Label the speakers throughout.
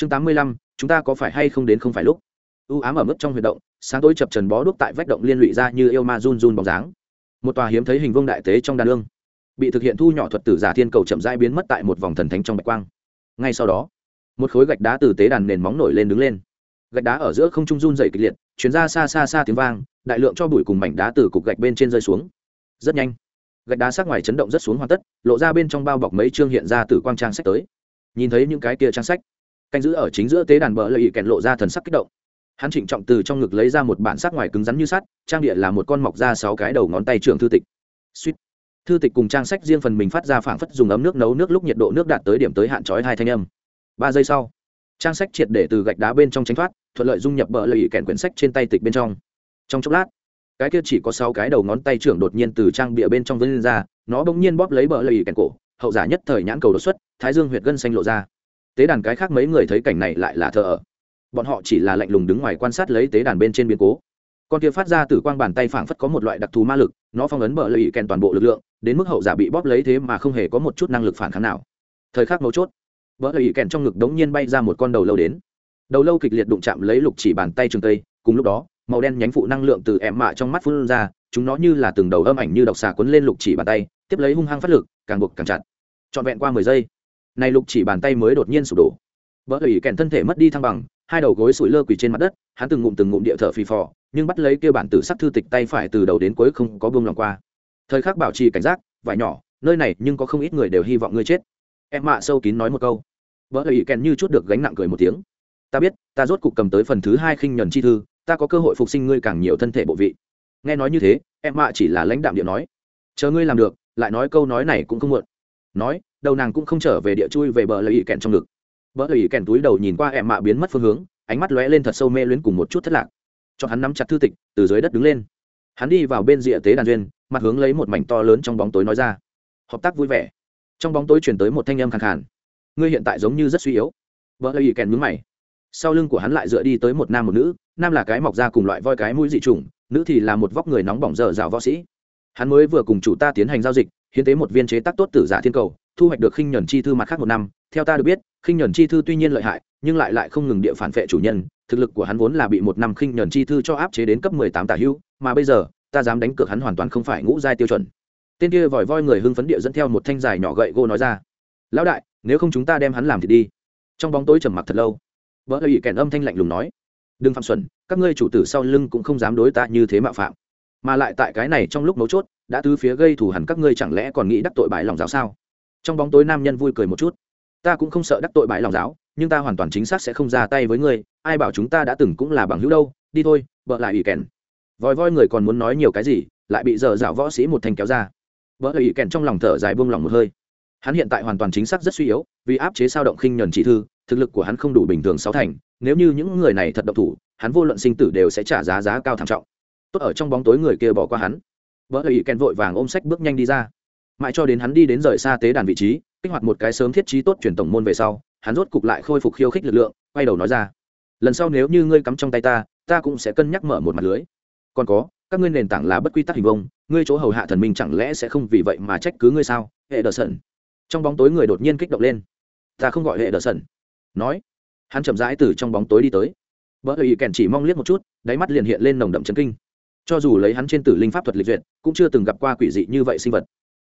Speaker 1: chương tám mươi lăm, chúng ta có phải hay không đến không phải lúc? U ám ở mức trong huy động, sáng tối chập trần bó đuốc tại vách động liên lụy ra như yêu ma run run bóng dáng. Một tòa hiếm thấy hình vương đại tế trong đàn lương bị thực hiện thu nhỏ thuật tử giả thiên cầu chậm rãi biến mất tại một vòng thần thánh trong bạch quang. Ngay sau đó, một khối gạch đá từ tế đàn nền móng nổi lên đứng lên. Gạch đá ở giữa không trung run dày kịch liệt chuyến ra xa xa xa tiếng vang, đại lượng cho bụi cùng mảnh đá từ cục gạch bên trên rơi xuống. Rất nhanh, gạch đá sát ngoài chấn động rất xuống hoàn tất, lộ ra bên trong bao bọc mấy chương hiện ra từ quang trang sách tới. Nhìn thấy những cái kia trang sách canh giữ ở chính giữa tế đàn bờ lợi ý kèn lộ ra thần sắc kích động. Hắn trịnh trọng từ trong ngực lấy ra một bản sắc ngoài cứng rắn như sắt, trang địa là một con mọc ra sáu cái đầu ngón tay trường thư tịch. Suýt. Thư tịch cùng trang sách riêng phần mình phát ra phảng phất dùng ấm nước nấu nước lúc nhiệt độ nước đạt tới điểm tới hạn trói hai thanh âm. Ba giây sau, trang sách triệt để từ gạch đá bên trong tránh thoát, thuận lợi dung nhập bờ lợi ý kèn quyển sách trên tay tịch bên trong. Trong chốc lát, cái kia chỉ có sáu cái đầu ngón tay trưởng đột nhiên từ trang bịa bên trong vân lên ra, nó bỗng nhiên bóp lấy bờ lợi ý kèn cổ, hậu giả nhất thời nhãn cầu đột xuất, thái dương huyệt gân xanh lộ ra tế đàn cái khác mấy người thấy cảnh này lại là thờ ở. Bọn họ chỉ là lạnh lùng đứng ngoài quan sát lấy tế đàn bên trên biến cố. Con kia phát ra từ quang bàn tay phảng phất có một loại đặc thù ma lực, nó phong ấn bờ lợi kèn toàn bộ lực lượng, đến mức hậu giả bị bóp lấy thế mà không hề có một chút năng lực phản kháng nào. Thời khắc mấu chốt, bờ lợi kèn trong ngực đống nhiên bay ra một con đầu lâu đến. Đầu lâu kịch liệt đụng chạm lấy lục chỉ bàn tay trường tây, cùng lúc đó, màu đen nhánh phụ năng lượng từ em mạ trong mắt phun ra, chúng nó như là từng đầu âm ảnh như độc xà quấn lên lục chỉ bàn tay, tiếp lấy hung hăng phát lực, càng buộc càng chặt. Trọn vẹn qua mười giây này lục chỉ bàn tay mới đột nhiên sụp đổ. Vỡ ủy kèn thân thể mất đi thăng bằng, hai đầu gối sủi lơ quỳ trên mặt đất, hắn từng ngụm từng ngụm địa thở phì phò, nhưng bắt lấy kêu bản tử sắc thư tịch tay phải từ đầu đến cuối không có buông lòng qua. Thời khắc bảo trì cảnh giác, vải nhỏ, nơi này nhưng có không ít người đều hy vọng ngươi chết. Em mạ sâu kín nói một câu. Vỡ ủy kèn như chút được gánh nặng cười một tiếng. Ta biết, ta rốt cục cầm tới phần thứ hai khinh nhuần chi thư, ta có cơ hội phục sinh ngươi càng nhiều thân thể bộ vị. Nghe nói như thế, em mạ chỉ là lãnh đạm điện nói. Chờ ngươi làm được, lại nói câu nói này cũng không muộn. Nói đầu nàng cũng không trở về địa chui về bờ lợi ý kèn trong ngực. Bờ lợi ý kèn túi đầu nhìn qua em mạ biến mất phương hướng, ánh mắt lóe lên thật sâu mê luyến cùng một chút thất lạc. Cho hắn nắm chặt thư tịch, từ dưới đất đứng lên. Hắn đi vào bên rìa tế đàn duyên, mặt hướng lấy một mảnh to lớn trong bóng tối nói ra. Hợp tác vui vẻ. Trong bóng tối chuyển tới một thanh âm khàn khàn. Ngươi hiện tại giống như rất suy yếu. Vợ lợi ý kèn mướn mày. Sau lưng của hắn lại dựa đi tới một nam một nữ, nam là cái mọc ra cùng loại voi cái mũi dị trùng nữ thì là một vóc người nóng bỏng dở dạo võ sĩ. Hắn mới vừa cùng chủ ta tiến hành giao dịch, hiến tế một viên chế tác tốt tử giả thiên cầu thu hoạch được khinh nhuần chi thư mặt khác một năm, theo ta được biết, khinh nhuần chi thư tuy nhiên lợi hại, nhưng lại lại không ngừng địa phản vệ chủ nhân, thực lực của hắn vốn là bị một năm khinh nhuần chi thư cho áp chế đến cấp mười tám tả hữu, mà bây giờ, ta dám đánh cược hắn hoàn toàn không phải ngũ giai tiêu chuẩn. Tên kia vòi voi người hưng phấn địa dẫn theo một thanh dài nhỏ gậy gỗ nói ra, lão đại, nếu không chúng ta đem hắn làm thì đi. Trong bóng tối trầm mặc thật lâu vợ lợi kèn âm thanh lạnh lùng nói, đừng phạm xuẩn, các ngươi chủ tử sau lưng cũng không dám đối ta như thế mạo phạm. Mà lại tại cái này trong lúc mấu chốt, đã tứ phía gây thù hẳn các ngươi chẳng lẽ còn nghĩ đắc tội bại lòng giáo sao? Trong bóng tối nam nhân vui cười một chút. Ta cũng không sợ đắc tội bại lòng giáo, nhưng ta hoàn toàn chính xác sẽ không ra tay với ngươi, ai bảo chúng ta đã từng cũng là bằng hữu đâu, đi thôi, vợ lại ủy kèn. Vòi voi người còn muốn nói nhiều cái gì, lại bị dở dạo võ sĩ một thanh kéo ra. Vợ lại ủy kèn trong lòng thở dài buông lòng một hơi. Hắn hiện tại hoàn toàn chính xác rất suy yếu, vì áp chế sao động khinh nhuần chỉ thư, thực lực của hắn không đủ bình thường sáu thành, nếu như những người này thật độc thủ, hắn vô luận sinh tử đều sẽ trả giá giá cao thảm trọng. Tốt ở trong bóng tối người kia bỏ qua hắn. Vợ ủy kèn vội vàng ôm sách bước nhanh đi ra mãi cho đến hắn đi đến rời xa tế đàn vị trí, kích hoạt một cái sớm thiết trí tốt truyền tổng môn về sau, hắn rốt cục lại khôi phục khiêu khích lực lượng, quay đầu nói ra. Lần sau nếu như ngươi cắm trong tay ta ta cũng sẽ cân nhắc mở một mặt lưới. Còn có, các ngươi nền tảng là bất quy tắc hình vông ngươi chỗ hầu hạ thần minh chẳng lẽ sẽ không vì vậy mà trách cứ ngươi sao? Hệ đờ sẩn trong bóng tối người đột nhiên kích động lên. Ta không gọi hệ đờ sẩn nói. Hắn chậm rãi từ trong bóng tối đi tới. Vợ ý kèn chỉ mong liếc một chút, đáy mắt liền hiện lên nồng đậm chấn kinh. Cho dù lấy hắn trên tử linh pháp thuật lịch duyệt, cũng chưa từng gặp qua quỷ dị như vậy sinh vật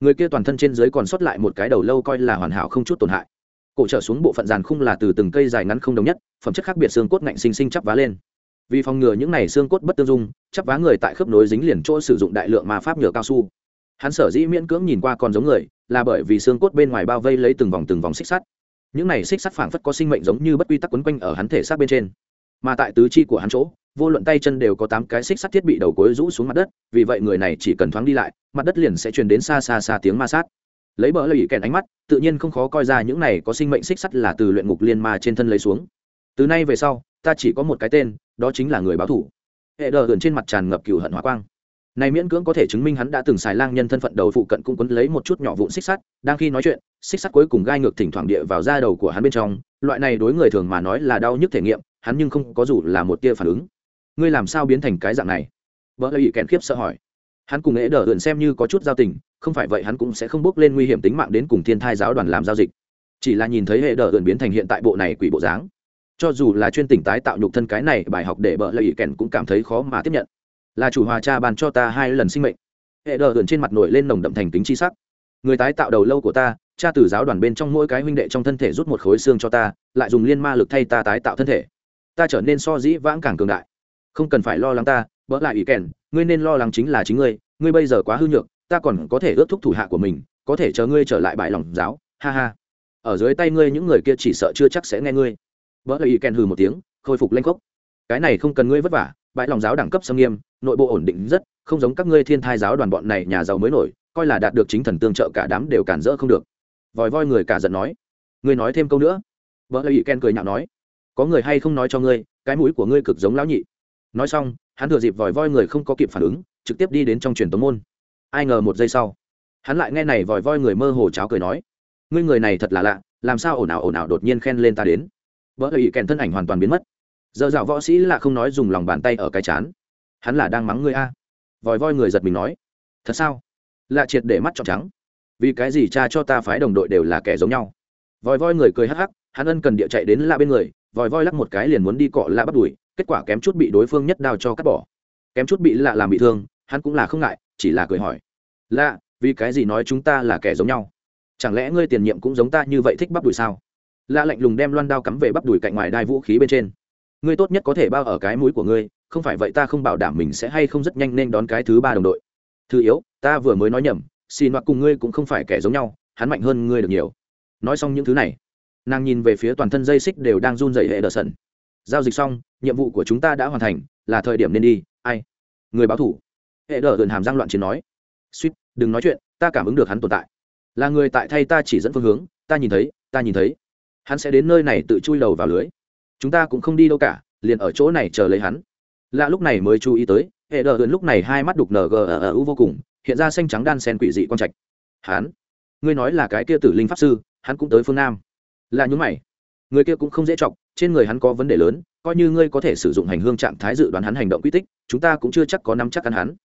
Speaker 1: người kia toàn thân trên dưới còn sót lại một cái đầu lâu coi là hoàn hảo không chút tổn hại. Cổ trở xuống bộ phận giàn khung là từ từng cây dài ngắn không đồng nhất, phẩm chất khác biệt xương cốt ngạnh sinh sinh chắp vá lên. Vì phòng ngừa những này xương cốt bất tương dung, chắp vá người tại khớp nối dính liền chỗ sử dụng đại lượng ma pháp nhựa cao su. Hắn sở dĩ miễn cưỡng nhìn qua còn giống người, là bởi vì xương cốt bên ngoài bao vây lấy từng vòng từng vòng xích sắt. Những này xích sắt phảng phất có sinh mệnh giống như bất quy tắc quấn quanh ở hắn thể xác bên trên mà tại tứ chi của hắn chỗ, vô luận tay chân đều có tám cái xích sắt thiết bị đầu cối rũ xuống mặt đất, vì vậy người này chỉ cần thoáng đi lại, mặt đất liền sẽ truyền đến xa xa xa tiếng ma sát. Lấy bờ lợi kèn ánh mắt, tự nhiên không khó coi ra những này có sinh mệnh xích sắt là từ luyện ngục liên ma trên thân lấy xuống. Từ nay về sau, ta chỉ có một cái tên, đó chính là người báo thủ. Hệ đờ gần trên mặt tràn ngập cừu hận hỏa quang. Này miễn cưỡng có thể chứng minh hắn đã từng xài lang nhân thân phận đầu phụ cận cũng quấn lấy một chút nhỏ vụn xích sắt, đang khi nói chuyện, xích sắt cuối cùng gai ngược thỉnh thoảng địa vào da đầu của hắn bên trong. Loại này đối người thường mà nói là đau nhức thể nghiệm hắn nhưng không có dù là một tia phản ứng. Ngươi làm sao biến thành cái dạng này? Vợ lợi kèn khiếp sợ hỏi. Hắn cùng ế đờ ượn xem như có chút giao tình, không phải vậy hắn cũng sẽ không bước lên nguy hiểm tính mạng đến cùng thiên thai giáo đoàn làm giao dịch. Chỉ là nhìn thấy hệ đờ ượn biến thành hiện tại bộ này quỷ bộ dáng. Cho dù là chuyên tỉnh tái tạo nhục thân cái này, bài học để bợ lợi kèn cũng cảm thấy khó mà tiếp nhận. Là chủ hòa cha ban cho ta hai lần sinh mệnh. Hệ đờ ẩn trên mặt nổi lên nồng đậm thành tính chi sắc. Người tái tạo đầu lâu của ta, cha từ giáo đoàn bên trong mỗi cái huynh đệ trong thân thể rút một khối xương cho ta, lại dùng liên ma lực thay ta tái tạo thân thể ta trở nên so dĩ vãng càng cường đại. Không cần phải lo lắng ta, bỡ lại ủy kèn, ngươi nên lo lắng chính là chính ngươi ngươi bây giờ quá hư nhược, ta còn có thể ước thúc thủ hạ của mình, có thể chờ ngươi trở lại bãi lòng giáo, ha ha. Ở dưới tay ngươi những người kia chỉ sợ chưa chắc sẽ nghe ngươi. Bỡ lại ủy kèn hừ một tiếng, khôi phục lanh cốc cái này không cần ngươi vất vả bãi lòng giáo đẳng cấp xâm nghiêm, nội bộ ổn định rất, không giống các ngươi thiên thai giáo đoàn bọn này nhà giàu mới nổi, coi là đạt được chính thần tương trợ cả đám đều cản rỡ không được. Vòi voi người cả giận nói. Ngươi nói thêm câu nữa. Vợ lợi ken cười nhạo nói có người hay không nói cho ngươi, cái mũi của ngươi cực giống lão nhị. Nói xong, hắn thừa dịp vòi voi người không có kịp phản ứng, trực tiếp đi đến trong truyền tống môn. Ai ngờ một giây sau, hắn lại nghe này vòi voi người mơ hồ cháo cười nói, ngươi người này thật là lạ, làm sao ồn ào ồn ào đột nhiên khen lên ta đến? Vợ ý kèn thân ảnh hoàn toàn biến mất. Giờ dạo võ sĩ là không nói dùng lòng bàn tay ở cái chán. Hắn là đang mắng ngươi a. Vòi voi người giật mình nói, thật sao? Lạ triệt để mắt cho trắng. Vì cái gì cha cho ta phái đồng đội đều là kẻ giống nhau? Vòi voi người cười hắc hắc, hắn ân cần địa chạy đến lạ bên người vòi voi lắc một cái liền muốn đi cọ lạ bắt đuổi kết quả kém chút bị đối phương nhất đao cho cắt bỏ. Kém chút bị lạ làm bị thương, hắn cũng là không ngại, chỉ là cười hỏi. Lạ, vì cái gì nói chúng ta là kẻ giống nhau? Chẳng lẽ ngươi tiền nhiệm cũng giống ta như vậy thích bắt đuổi sao? Lạ lạnh lùng đem loan đao cắm về bắt đuổi cạnh ngoài đai vũ khí bên trên. Ngươi tốt nhất có thể bao ở cái mũi của ngươi, không phải vậy ta không bảo đảm mình sẽ hay không rất nhanh nên đón cái thứ ba đồng đội. Thứ yếu, ta vừa mới nói nhầm xin hoặc cùng ngươi cũng không phải kẻ giống nhau, hắn mạnh hơn ngươi được nhiều. Nói xong những thứ này nàng nhìn về phía toàn thân dây xích đều đang run dày hệ đờ sần. Giao dịch xong, nhiệm vụ của chúng ta đã hoàn thành, là thời điểm nên đi, ai? Người báo thủ. Hệ đờ gần hàm giang loạn chiến nói. Suýt, đừng nói chuyện, ta cảm ứng được hắn tồn tại. Là người tại thay ta chỉ dẫn phương hướng, ta nhìn thấy, ta nhìn thấy. Hắn sẽ đến nơi này tự chui đầu vào lưới. Chúng ta cũng không đi đâu cả, liền ở chỗ này chờ lấy hắn. Lạ lúc này mới chú ý tới, hệ đờ gần lúc này hai mắt đục ng ở ờ ờ u vô cùng, hiện ra xanh trắng đan sen quỷ dị con trạch. Hắn? Ngươi nói là cái kia tử linh pháp sư, hắn cũng tới phương nam là nhún mày. Người kia cũng không dễ chọc, trên người hắn có vấn đề lớn, coi như ngươi có thể sử dụng hành hương trạng thái dự đoán hắn hành động quy tích, chúng ta cũng chưa chắc có nắm chắc ăn hắn.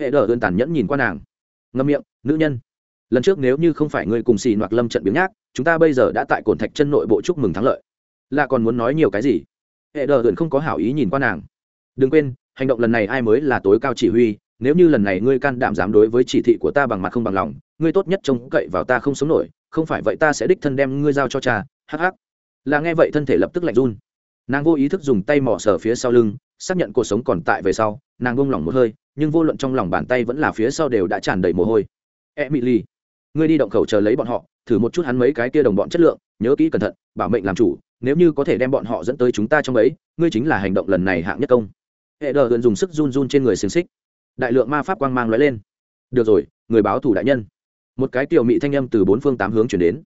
Speaker 1: Hệ đờ đơn tàn nhẫn nhìn qua nàng. Ngâm miệng, nữ nhân, lần trước nếu như không phải ngươi cùng xì noạc lâm trận biếng nhác, chúng ta bây giờ đã tại cổn thạch chân nội bộ chúc mừng thắng lợi. Là còn muốn nói nhiều cái gì? Hệ đờ đơn không có hảo ý nhìn qua nàng. Đừng quên, hành động lần này ai mới là tối cao chỉ huy, nếu như lần này ngươi can đảm dám đối với chỉ thị của ta bằng mặt không bằng lòng, ngươi tốt nhất trông cậy vào ta không sống nổi, không phải vậy ta sẽ đích thân đem ngươi giao cho cha hắc hắc. Là nghe vậy thân thể lập tức lạnh run. Nàng vô ý thức dùng tay mỏ sờ phía sau lưng xác nhận cuộc sống còn tại về sau nàng bông lỏng một hơi nhưng vô luận trong lòng bàn tay vẫn là phía sau đều đã tràn đầy mồ hôi. E Mị Ly, ngươi đi động khẩu chờ lấy bọn họ thử một chút hắn mấy cái kia đồng bọn chất lượng nhớ kỹ cẩn thận bảo mệnh làm chủ nếu như có thể đem bọn họ dẫn tới chúng ta trong ấy ngươi chính là hành động lần này hạng nhất công. Hệ đờ gần dùng sức run run trên người xiềng xích. Đại lượng ma pháp quang mang lóe lên. Được rồi người báo thủ đại nhân. Một cái tiểu mị thanh âm từ bốn phương tám hướng chuyển đến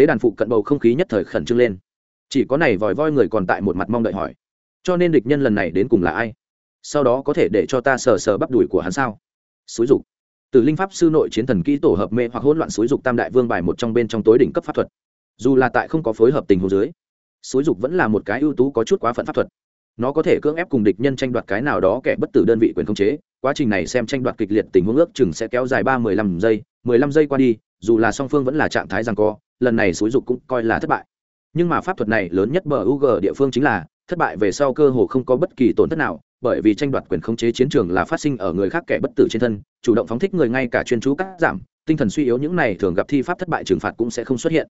Speaker 1: tế đàn phụ cận bầu không khí nhất thời khẩn trương lên. Chỉ có này vòi voi người còn tại một mặt mong đợi hỏi, cho nên địch nhân lần này đến cùng là ai? Sau đó có thể để cho ta sờ sờ bắp đùi của hắn sao? Xúi dục. Từ linh pháp sư nội chiến thần kỹ tổ hợp mê hoặc hỗn loạn xúi dục tam đại vương bài một trong bên trong tối đỉnh cấp pháp thuật. Dù là tại không có phối hợp tình huống dưới, xúi dục vẫn là một cái ưu tú có chút quá phận pháp thuật. Nó có thể cưỡng ép cùng địch nhân tranh đoạt cái nào đó kẻ bất tử đơn vị quyền khống chế. Quá trình này xem tranh đoạt kịch liệt tình huống ước chừng sẽ kéo dài ba mười lăm giây. mười lăm giây qua đi, dù là song phương vẫn là trạng thái rằng co lần này xúi dục cũng coi là thất bại. Nhưng mà pháp thuật này lớn nhất bờ UG địa phương chính là, thất bại về sau cơ hồ không có bất kỳ tổn thất nào, bởi vì tranh đoạt quyền khống chế chiến trường là phát sinh ở người khác kẻ bất tử trên thân, chủ động phóng thích người ngay cả chuyên chú cắt giảm, tinh thần suy yếu những này thường gặp thi pháp thất bại trừng phạt cũng sẽ không xuất hiện.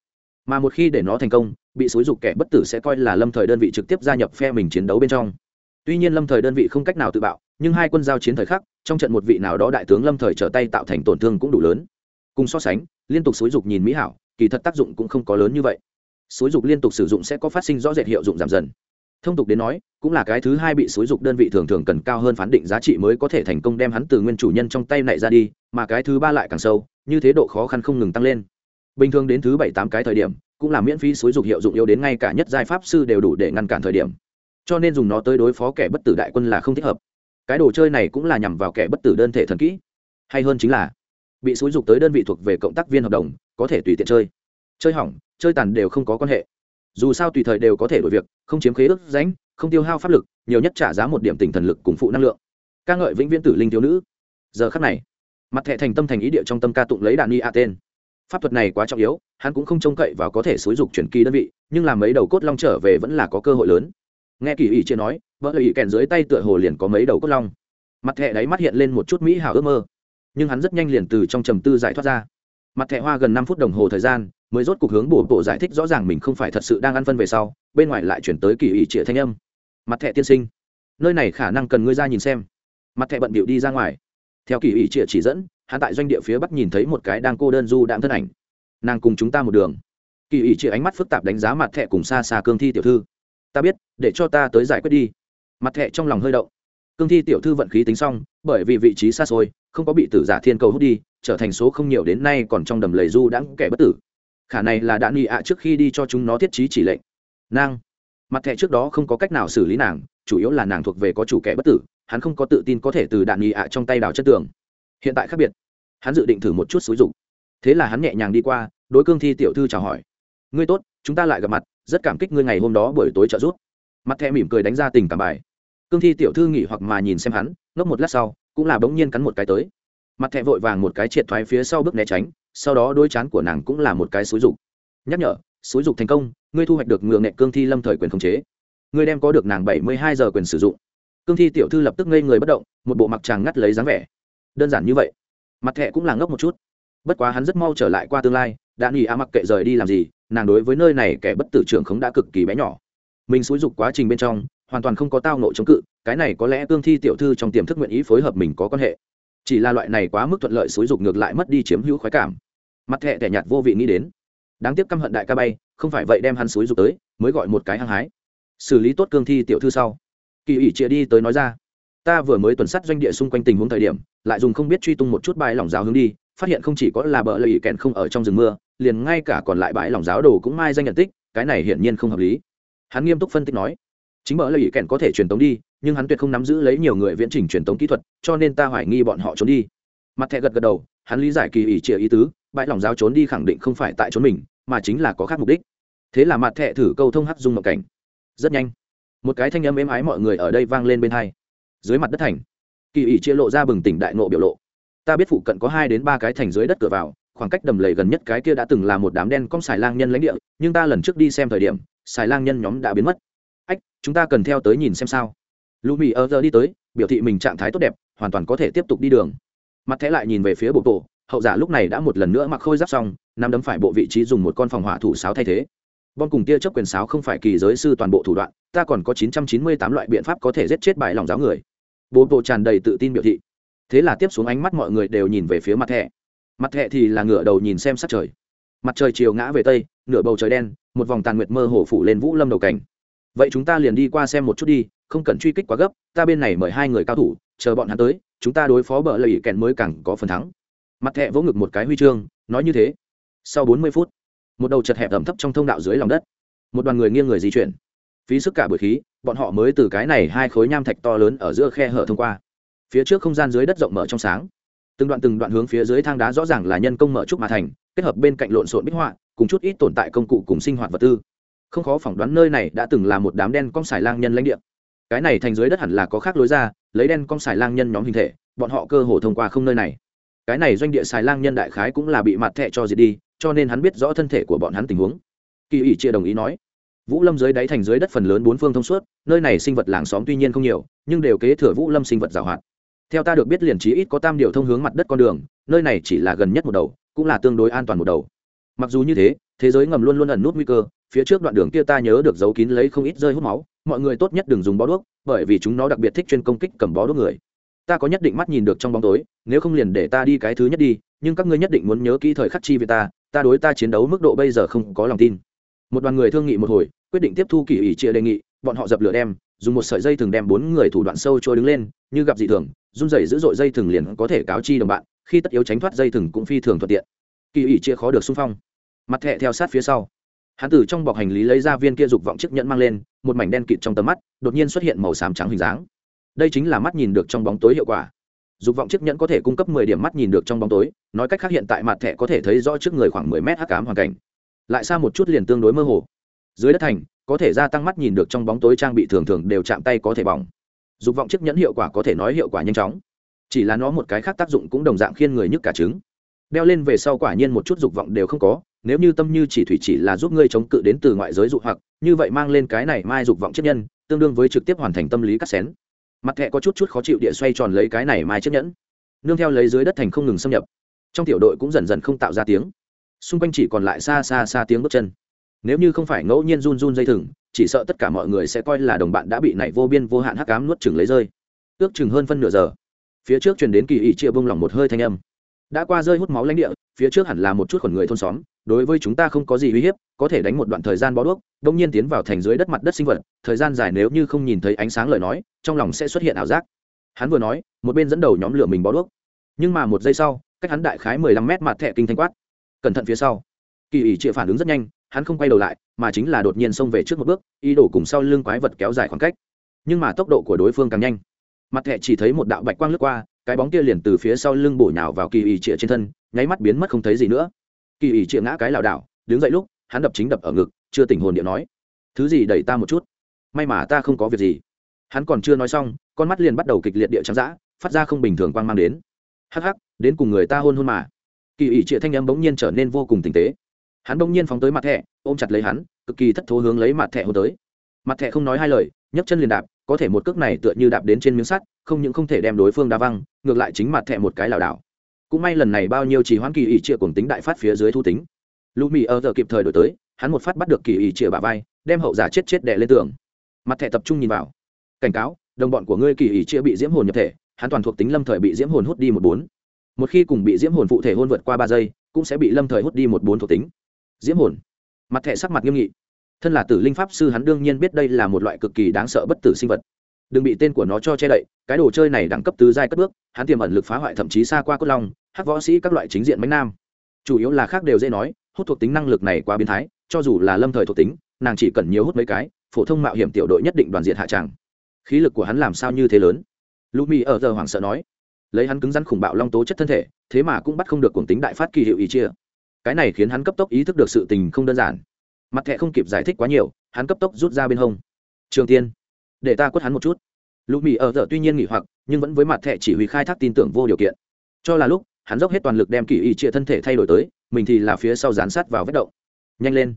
Speaker 1: Mà một khi để nó thành công, bị xúi dục kẻ bất tử sẽ coi là lâm thời đơn vị trực tiếp gia nhập phe mình chiến đấu bên trong. Tuy nhiên lâm thời đơn vị không cách nào tự bạo, nhưng hai quân giao chiến thời khắc, trong trận một vị nào đó đại tướng lâm thời trở tay tạo thành tổn thương cũng đủ lớn. Cùng so sánh, liên tục xúi dục nhìn mỹ hảo kỳ thật tác dụng cũng không có lớn như vậy. Xúi dục liên tục sử dụng sẽ có phát sinh rõ rệt hiệu dụng giảm dần. Thông tục đến nói, cũng là cái thứ hai bị xúi dục đơn vị thường thường cần cao hơn phán định giá trị mới có thể thành công đem hắn từ nguyên chủ nhân trong tay này ra đi, mà cái thứ ba lại càng sâu, như thế độ khó khăn không ngừng tăng lên. Bình thường đến thứ bảy tám cái thời điểm, cũng là miễn phí xúi dục hiệu dụng yếu đến ngay cả nhất giai pháp sư đều đủ để ngăn cản thời điểm. Cho nên dùng nó tới đối phó kẻ bất tử đại quân là không thích hợp. Cái đồ chơi này cũng là nhằm vào kẻ bất tử đơn thể thần kỹ. Hay hơn chính là bị xúi dục tới đơn vị thuộc về cộng tác viên hợp đồng, có thể tùy tiện chơi. Chơi hỏng, chơi tàn đều không có quan hệ. Dù sao tùy thời đều có thể đổi việc, không chiếm khế ước, ránh, không tiêu hao pháp lực, nhiều nhất trả giá một điểm tình thần lực cùng phụ năng lượng. Ca ngợi vĩnh viễn tử linh thiếu nữ. Giờ khắc này, mặt thẹ thành tâm thành ý địa trong tâm ca tụng lấy đạn ni a tên pháp thuật này quá trọng yếu, hắn cũng không trông cậy vào có thể xúi dục chuyển kỳ đơn vị, nhưng làm mấy đầu cốt long trở về vẫn là có cơ hội lớn. Nghe kỳ ủy chia nói, vợ lời ỷ kèn dưới tay tựa hồ liền có mấy đầu cốt long. Mặt thẹ đáy mắt hiện lên một chút mỹ hào ước mơ nhưng hắn rất nhanh liền từ trong trầm tư giải thoát ra. Mặt thẹ hoa gần năm phút đồng hồ thời gian, mới rốt cuộc hướng bổ bộ giải thích rõ ràng mình không phải thật sự đang ăn phân về sau, bên ngoài lại chuyển tới kỳ ủy trịa thanh âm. Mặt thẹ tiên sinh, nơi này khả năng cần ngươi ra nhìn xem. Mặt thẹ bận bịu đi ra ngoài. Theo kỳ ủy trịa chỉ dẫn, hắn tại doanh địa phía bắc nhìn thấy một cái đang cô đơn du đạm thân ảnh. Nàng cùng chúng ta một đường. Kỳ ủy trịa ánh mắt phức tạp đánh giá mặt thẹ cùng xa xa cương thi tiểu thư. Ta biết, để cho ta tới giải quyết đi. Mặt thẹ trong lòng hơi động cương thi tiểu thư vận khí tính xong, bởi vì vị trí xa xôi, không có bị tử giả thiên cầu hút đi, trở thành số không nhiều đến nay còn trong đầm lầy du đãng kẻ bất tử. Khả này là đã nghi ạ trước khi đi cho chúng nó thiết trí chỉ lệnh. Nàng mặt thẻ trước đó không có cách nào xử lý nàng, chủ yếu là nàng thuộc về có chủ kẻ bất tử, hắn không có tự tin có thể từ đạn nghi ạ trong tay đào chất tường. Hiện tại khác biệt. Hắn dự định thử một chút xúi dục. Thế là hắn nhẹ nhàng đi qua, đối cương thi tiểu thư chào hỏi. Ngươi tốt, chúng ta lại gặp mặt, rất cảm kích ngươi ngày hôm đó buổi tối trợ giúp. Mặt thẻ mỉm cười đánh ra tình cảm bài cương thi tiểu thư nghỉ hoặc mà nhìn xem hắn, ngốc một lát sau, cũng là bỗng nhiên cắn một cái tới. Mặt thẹ vội vàng một cái triệt thoái phía sau bước né tránh, sau đó đôi chán của nàng cũng là một cái xúi dục. Nhắc nhở, xúi dục thành công, ngươi thu hoạch được ngựa nghệ cương thi lâm thời quyền khống chế. Ngươi đem có được nàng bảy mươi hai giờ quyền sử dụng. Cương thi tiểu thư lập tức ngây người bất động, một bộ mặc tràng ngắt lấy dáng vẻ. Đơn giản như vậy. Mặt thẹ cũng là ngốc một chút. Bất quá hắn rất mau trở lại qua tương lai, đã nghỉ a mặc kệ rời đi làm gì, nàng đối với nơi này kẻ bất tử trưởng khống đã cực kỳ bé nhỏ. Mình xúi dục quá trình bên trong hoàn toàn không có tao nộ chống cự, cái này có lẽ cương thi tiểu thư trong tiềm thức nguyện ý phối hợp mình có quan hệ. Chỉ là loại này quá mức thuận lợi xúi dục ngược lại mất đi chiếm hữu khoái cảm. Mặt thẹ tẻ nhạt vô vị nghĩ đến. Đáng tiếc căm hận đại ca bay, không phải vậy đem hắn xúi dục tới, mới gọi một cái hăng hái. Xử lý tốt cương thi tiểu thư sau. Kỳ ủy chia đi tới nói ra. Ta vừa mới tuần sát doanh địa xung quanh tình huống thời điểm, lại dùng không biết truy tung một chút bãi lỏng giáo hướng đi, phát hiện không chỉ có là bờ lợi kèn không ở trong rừng mưa, liền ngay cả còn lại bãi lỏng giáo đồ cũng mai danh nhận tích, cái này hiển nhiên không hợp lý. Hắn nghiêm túc phân tích nói chính bờ lợi kèn có thể truyền tống đi, nhưng hắn tuyệt không nắm giữ lấy nhiều người viễn trình truyền tống kỹ thuật, cho nên ta hoài nghi bọn họ trốn đi. Mặt thẹ gật gật đầu, hắn lý giải kỳ ủy chia ý tứ, bãi lòng giáo trốn đi khẳng định không phải tại trốn mình, mà chính là có khác mục đích. Thế là mặt thẹ thử câu thông hắc dung mộng cảnh. Rất nhanh, một cái thanh âm êm ái mọi người ở đây vang lên bên hai. Dưới mặt đất thành, kỳ ủy chia lộ ra bừng tỉnh đại nộ biểu lộ. Ta biết phụ cận có hai đến ba cái thành dưới đất cửa vào, khoảng cách đầm lầy gần nhất cái kia đã từng là một đám đen cong xài lang nhân lãnh địa, nhưng ta lần trước đi xem thời điểm, xài lang nhân nhóm đã biến mất chúng ta cần theo tới nhìn xem sao. Lù mì ở giờ đi tới, biểu thị mình trạng thái tốt đẹp, hoàn toàn có thể tiếp tục đi đường. Mặt thẻ lại nhìn về phía bộ bộ hậu giả lúc này đã một lần nữa mặc khôi giáp xong nằm đấm phải bộ vị trí dùng một con phòng hỏa thủ sáo thay thế. Bom cùng tia chấp quyền sáo không phải kỳ giới sư toàn bộ thủ đoạn, ta còn có 998 loại biện pháp có thể giết chết bài lòng giáo người. Bộ bộ tràn đầy tự tin biểu thị. Thế là tiếp xuống ánh mắt mọi người đều nhìn về phía mặt thẻ. Mặt thẻ thì là ngửa đầu nhìn xem sát trời. Mặt trời chiều ngã về tây, nửa bầu trời đen, một vòng tàn nguyệt mơ hồ phủ lên vũ lâm đầu cảnh vậy chúng ta liền đi qua xem một chút đi, không cần truy kích quá gấp, ta bên này mời hai người cao thủ, chờ bọn hắn tới, chúng ta đối phó bờ lầy kèn mới càng có phần thắng. Mặt thẹ vỗ ngực một cái huy chương, nói như thế. Sau bốn mươi phút, một đầu chật hẹp ẩm thấp trong thông đạo dưới lòng đất, một đoàn người nghiêng người di chuyển. Phí sức cả buổi khí, bọn họ mới từ cái này hai khối nham thạch to lớn ở giữa khe hở thông qua. Phía trước không gian dưới đất rộng mở trong sáng. Từng đoạn từng đoạn hướng phía dưới thang đá rõ ràng là nhân công mở trúc mà thành, kết hợp bên cạnh lộn xộn bích họa, cùng chút ít tồn tại công cụ cùng sinh hoạt vật tư không khó phỏng đoán nơi này đã từng là một đám đen cong xài lang nhân lãnh địa. Cái này thành dưới đất hẳn là có khác lối ra, lấy đen cong xài lang nhân nhóm hình thể, bọn họ cơ hồ thông qua không nơi này. Cái này doanh địa xài lang nhân đại khái cũng là bị mặt thẹ cho diệt đi, cho nên hắn biết rõ thân thể của bọn hắn tình huống. Kỳ ủy chia đồng ý nói. Vũ lâm dưới đáy thành dưới đất phần lớn bốn phương thông suốt, nơi này sinh vật làng xóm tuy nhiên không nhiều, nhưng đều kế thừa vũ lâm sinh vật giảo hoạt theo ta được biết liền trí ít có tam điều thông hướng mặt đất con đường, nơi này chỉ là gần nhất một đầu, cũng là tương đối an toàn một đầu. Mặc dù như thế thế giới ngầm luôn luôn ẩn nút nguy cơ phía trước đoạn đường kia ta nhớ được giấu kín lấy không ít rơi hút máu, mọi người tốt nhất đừng dùng bó đuốc, bởi vì chúng nó đặc biệt thích chuyên công kích cầm bó đuốc người. Ta có nhất định mắt nhìn được trong bóng tối, nếu không liền để ta đi cái thứ nhất đi, nhưng các ngươi nhất định muốn nhớ kỹ thời khắc chi về ta ta đối ta chiến đấu mức độ bây giờ không có lòng tin. Một đoàn người thương nghị một hồi, quyết định tiếp thu kỳ ủy chia đề nghị, bọn họ dập lửa đem, dùng một sợi dây thường đem bốn người thủ đoạn sâu trôi đứng lên, như gặp dị thường, run rẩy dữ dội dây thường liền có thể cáo chi đồng bạn, khi tất yếu tránh thoát dây thừng cũng phi thường thuận tiện. Kỳ ủy chia khó được xung phong. Mặt thẹ theo sát phía sau hắn từ trong bọc hành lý lấy ra viên kia dục vọng chiếc nhẫn mang lên, một mảnh đen kịt trong tầm mắt, đột nhiên xuất hiện màu xám trắng hình dáng. Đây chính là mắt nhìn được trong bóng tối hiệu quả. Dục vọng chiếc nhẫn có thể cung cấp mười điểm mắt nhìn được trong bóng tối, nói cách khác hiện tại mặt thẻ có thể thấy rõ trước người khoảng mười mét hắc ám hoàn cảnh. Lại xa một chút liền tương đối mơ hồ. Dưới đất thành, có thể gia tăng mắt nhìn được trong bóng tối trang bị thường thường đều chạm tay có thể bỏng. Dục vọng chiếc nhẫn hiệu quả có thể nói hiệu quả nhanh chóng. Chỉ là nó một cái khác tác dụng cũng đồng dạng khiên người nhức cả trứng. Đeo lên về sau quả nhiên một chút dục vọng đều không có nếu như tâm như chỉ thủy chỉ là giúp ngươi chống cự đến từ ngoại giới dụ hoặc, như vậy mang lên cái này mai dục vọng chiếc nhân tương đương với trực tiếp hoàn thành tâm lý cắt xén. Mặt thẹ có chút chút khó chịu địa xoay tròn lấy cái này mai chiếc nhẫn. Nương theo lấy dưới đất thành không ngừng xâm nhập. Trong tiểu đội cũng dần dần không tạo ra tiếng. Xung quanh chỉ còn lại xa xa xa tiếng bước chân. Nếu như không phải ngẫu nhiên run run dây thừng, chỉ sợ tất cả mọi người sẽ coi là đồng bạn đã bị này vô biên vô hạn hắc cám nuốt chừng lấy rơi. Ước chừng hơn phân nửa giờ, phía trước truyền đến kỳ ý chia bông lòng một hơi thanh âm. Đã qua rơi hút máu lãnh địa, phía trước hẳn là một chút khuẩn người thôn xóm đối với chúng ta không có gì uy hiếp, có thể đánh một đoạn thời gian bó đuốc, đông nhiên tiến vào thành dưới đất mặt đất sinh vật, thời gian dài nếu như không nhìn thấy ánh sáng lời nói, trong lòng sẽ xuất hiện ảo giác. Hắn vừa nói, một bên dẫn đầu nhóm lửa mình bó đuốc. Nhưng mà một giây sau, cách hắn đại khái mười lăm mét mặt thẻ kinh thanh quát. Cẩn thận phía sau. Kỳ ỉ chịa phản ứng rất nhanh, hắn không quay đầu lại, mà chính là đột nhiên xông về trước một bước, ý đổ cùng sau lưng quái vật kéo dài khoảng cách. Nhưng mà tốc độ của đối phương càng nhanh. Mặt thẻ chỉ thấy một đạo bạch quang lướt qua, cái bóng kia liền từ phía sau lưng bổ nhào vào kỳ ỉ chịa trên thân, nháy mắt biến mất không thấy gì nữa kỳ ỉ chĩa ngã cái lảo đảo đứng dậy lúc hắn đập chính đập ở ngực chưa tỉnh hồn điện nói thứ gì đẩy ta một chút? May mà ta không có việc gì. Hắn còn chưa nói xong con mắt liền bắt đầu kịch liệt địa trắng dã phát ra không bình thường quang mang đến. Hắc hắc đến cùng người ta hôn hôn mà. Kỳ ỉ trịa thanh âm bỗng nhiên trở nên vô cùng tinh tế. Hắn bỗng nhiên phóng tới mặt thẹ, ôm chặt lấy hắn cực kỳ thất thố hướng lấy mặt thẹ hôn tới. Mặt thẹ không nói hai lời nhấc chân liền đạp có thể một cước này tựa như đạp đến trên miếng sắt không những không thể đem đối phương đá văng ngược lại chính mặt thẹ một cái lảo đảo cũng may lần này bao nhiêu chỉ hoãn kỳ ỉ trịa cùng tính đại phát phía dưới thu tính. Lũ mì ở giờ kịp thời đổi tới, hắn một phát bắt được kỳ ỉ trịa bà vai, đem hậu giả chết chết đè lên tường. Mặt thẻ tập trung nhìn vào. Cảnh cáo, đồng bọn của ngươi kỳ ỉ trịa bị diễm hồn nhập thể, hắn toàn thuộc tính lâm thời bị diễm hồn hút đi một bốn. Một khi cùng bị diễm hồn phụ thể hôn vượt qua ba giây, cũng sẽ bị lâm thời hút đi một bốn thuộc tính. Diễm hồn. Mặt thẻ sắc mặt nghiêm nghị. Thân là tử linh pháp sư hắn đương nhiên biết đây là một loại cực kỳ đáng sợ bất tử sinh vật đừng bị tên của nó cho che đậy, cái đồ chơi này đẳng cấp tứ giai cất bước, hắn tiềm ẩn lực phá hoại thậm chí xa qua cốt long hắc võ sĩ các loại chính diện mánh nam. Chủ yếu là khác đều dễ nói, hút thuộc tính năng lực này quá biến thái, cho dù là lâm thời thuộc tính, nàng chỉ cần nhiều hút mấy cái, phổ thông mạo hiểm tiểu đội nhất định đoàn diện hạ tràng. Khí lực của hắn làm sao như thế lớn? Lũ mi ở giờ hoảng sợ nói. Lấy hắn cứng rắn khủng bạo long tố chất thân thể, thế mà cũng bắt không được cuồng tính đại phát kỳ hiệu ý chia. Cái này khiến hắn cấp tốc ý thức được sự tình không đơn giản. Mặt thẹ không kịp giải thích quá nhiều, hắn cấp tốc rút ra bên hông. Trường tiên để ta quất hắn một chút. Lũ mỹ ở giờ tuy nhiên nghỉ hoặc, nhưng vẫn với mặt thẻ chỉ huy khai thác tin tưởng vô điều kiện. Cho là lúc, hắn dốc hết toàn lực đem kỳ ý chia thân thể thay đổi tới, mình thì là phía sau dán sát vào vết động. Nhanh lên.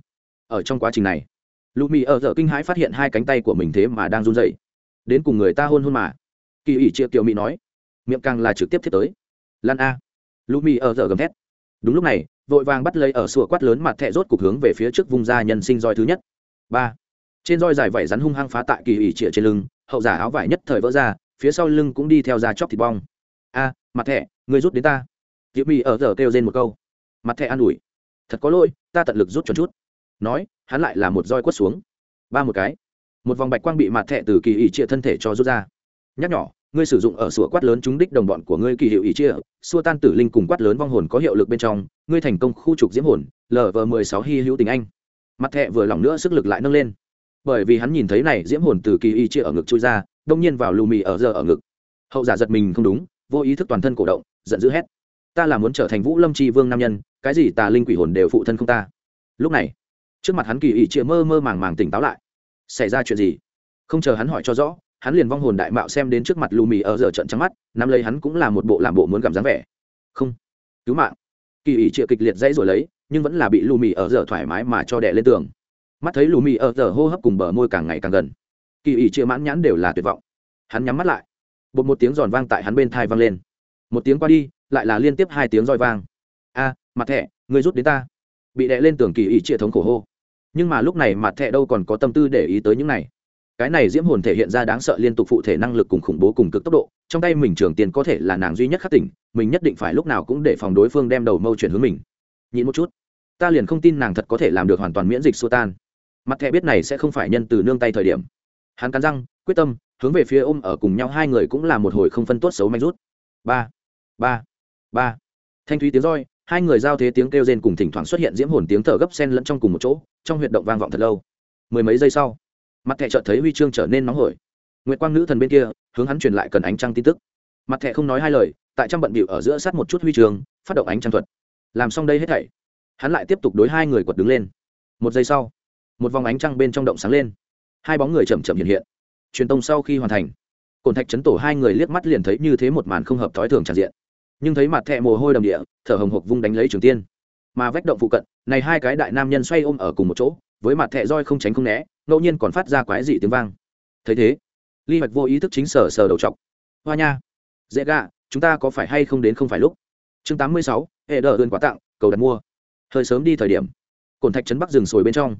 Speaker 1: Ở trong quá trình này, lũ mỹ ở giờ kinh hãi phát hiện hai cánh tay của mình thế mà đang run rẩy. Đến cùng người ta hôn hôn mà. Kỳ ý chia tiểu mỹ nói, miệng càng là trực tiếp thiết tới. Lan a. Lũ mỹ ở giờ gầm thét. Đúng lúc này, vội vàng bắt lấy ở sủa quát lớn mặt thẹ rốt cục hướng về phía trước vùng ra nhân sinh roi thứ nhất. Ba trên roi dài vải rắn hung hăng phá tại kỳ ỉ trịa trên lưng, hậu giả áo vải nhất thời vỡ ra, phía sau lưng cũng đi theo ra chóc thịt bong. A, mặt thẻ, người rút đến ta. Diễm mỹ ở giờ kêu trên một câu. Mặt thẻ an ủi. Thật có lỗi, ta tận lực rút cho chút. Nói, hắn lại là một roi quất xuống. Ba một cái. Một vòng bạch quang bị mặt thẻ từ kỳ ỉ trịa thân thể cho rút ra. Nhắc nhỏ, ngươi sử dụng ở sủa quát lớn trúng đích đồng bọn của ngươi kỳ hiệu ý chia xua tan tử linh cùng quát lớn vong hồn có hiệu lực bên trong, ngươi thành công khu trục diễm hồn lv mười sáu hy hữu tình anh. Mặt thẹ vừa lòng nữa sức lực lại nâng lên bởi vì hắn nhìn thấy này diễm hồn từ kỳ y chia ở ngực chui ra, đông nhiên vào lù mì ở giờ ở ngực. Hậu giả giật mình không đúng, vô ý thức toàn thân cổ động, giận dữ hét. Ta là muốn trở thành vũ lâm tri vương nam nhân, cái gì tà linh quỷ hồn đều phụ thân không ta. Lúc này, trước mặt hắn kỳ y chia mơ mơ màng màng tỉnh táo lại. Xảy ra chuyện gì? Không chờ hắn hỏi cho rõ, hắn liền vong hồn đại mạo xem đến trước mặt lù mì ở giờ trận trắng mắt, nắm lấy hắn cũng là một bộ làm bộ muốn cảm dáng vẻ. Không, cứu mạng. Kỳ ỉ chia kịch liệt dãy rồi lấy, nhưng vẫn là bị lù mì ở giờ thoải mái mà cho đẻ lên tường mắt thấy lù mì ở giờ hô hấp cùng bờ môi càng ngày càng gần. Kỳ ỉ chịa mãn nhãn đều là tuyệt vọng. Hắn nhắm mắt lại. Bột một tiếng giòn vang tại hắn bên thai vang lên. Một tiếng qua đi, lại là liên tiếp hai tiếng roi vang. A, mặt thẹ người rút đến ta. Bị đè lên tường kỳ ỉ chịa thống khổ hô. Nhưng mà lúc này mặt thẹ đâu còn có tâm tư để ý tới những này. Cái này diễm hồn thể hiện ra đáng sợ liên tục phụ thể năng lực cùng khủng bố cùng cực tốc độ. Trong tay mình trường tiền có thể là nàng duy nhất khắc tỉnh, mình nhất định phải lúc nào cũng để phòng đối phương đem đầu mâu chuyển hướng mình. Nhịn một chút. Ta liền không tin nàng thật có thể làm được hoàn toàn miễn dịch xua tan mặt thẻ biết này sẽ không phải nhân từ nương tay thời điểm. Hắn cắn răng, quyết tâm, hướng về phía ôm ở cùng nhau hai người cũng là một hồi không phân tốt xấu manh rút. Ba ba ba. Thanh thúy tiếng roi, hai người giao thế tiếng kêu rên cùng thỉnh thoảng xuất hiện diễm hồn tiếng thở gấp sen lẫn trong cùng một chỗ, trong huyệt động vang vọng thật lâu. Mười mấy giây sau, mặt thẻ chợt thấy huy chương trở nên nóng hổi. Nguyệt quang nữ thần bên kia, hướng hắn truyền lại cần ánh trăng tin tức. Mặt thẻ không nói hai lời, tại trăm bận bịu ở giữa sát một chút huy chương, phát động ánh trăng thuật. Làm xong đây hết thảy, hắn lại tiếp tục đối hai người quật đứng lên. Một giây sau một vòng ánh trăng bên trong động sáng lên. Hai bóng người chậm chậm hiện hiện. Truyền tông sau khi hoàn thành cồn thạch chấn tổ hai người liếc mắt liền thấy như thế một màn không hợp thói thường tràn diện. Nhưng thấy mặt thẹ mồ hôi đầm địa, thở hồng hộc vung đánh lấy trường tiên. Mà vách động phụ cận, này hai cái đại nam nhân xoay ôm ở cùng một chỗ, với mặt thẹ roi không tránh không né, ngẫu nhiên còn phát ra quái dị tiếng vang. Thấy thế ly hoạch vô ý thức chính sở sờ đầu t hoa nha, dễ gạ, chúng ta có phải hay không đến không phải lúc? Chương tám mươi sáu hệ đờ ơn quá tặng, cầu đặt mua. Hơi sớm đi thời điểm cồn thạch trấn bắc rừng sồi bên trong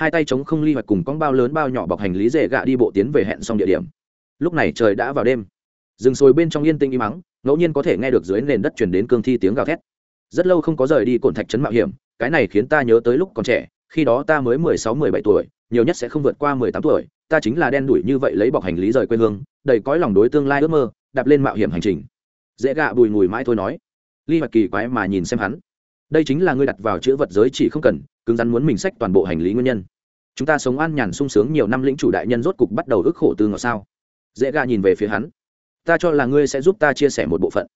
Speaker 1: hai tay chống không ly hoạch cùng con bao lớn bao nhỏ bọc hành lý dễ gạ đi bộ tiến về hẹn xong địa điểm. Lúc này trời đã vào đêm. Rừng sồi bên trong yên tĩnh im mắng ngẫu nhiên có thể nghe được dưới nền đất chuyển đến cương thi tiếng gào thét. Rất lâu không có rời đi cồn thạch trấn mạo hiểm, cái này khiến ta nhớ tới lúc còn trẻ, khi đó ta mới mười sáu, mười bảy tuổi, nhiều nhất sẽ không vượt qua mười tám tuổi, ta chính là đen đủi như vậy lấy bọc hành lý rời quê hương, đầy cõi lòng đối tương lai ước mơ, đạp lên mạo hiểm hành trình. Dễ gạ bùi ngùi mãi thôi nói. Ly hoạch kỳ quái mà nhìn xem hắn. Đây chính là ngươi đặt vào chữ vật giới chỉ không cần cứng rắn muốn mình sách toàn bộ hành lý nguyên nhân. Chúng ta sống an nhàn sung sướng nhiều năm lĩnh chủ đại nhân rốt cục bắt đầu ức khổ từ ngọ sao. Dễ gà nhìn về phía hắn. Ta cho là ngươi sẽ giúp ta chia sẻ một bộ phận.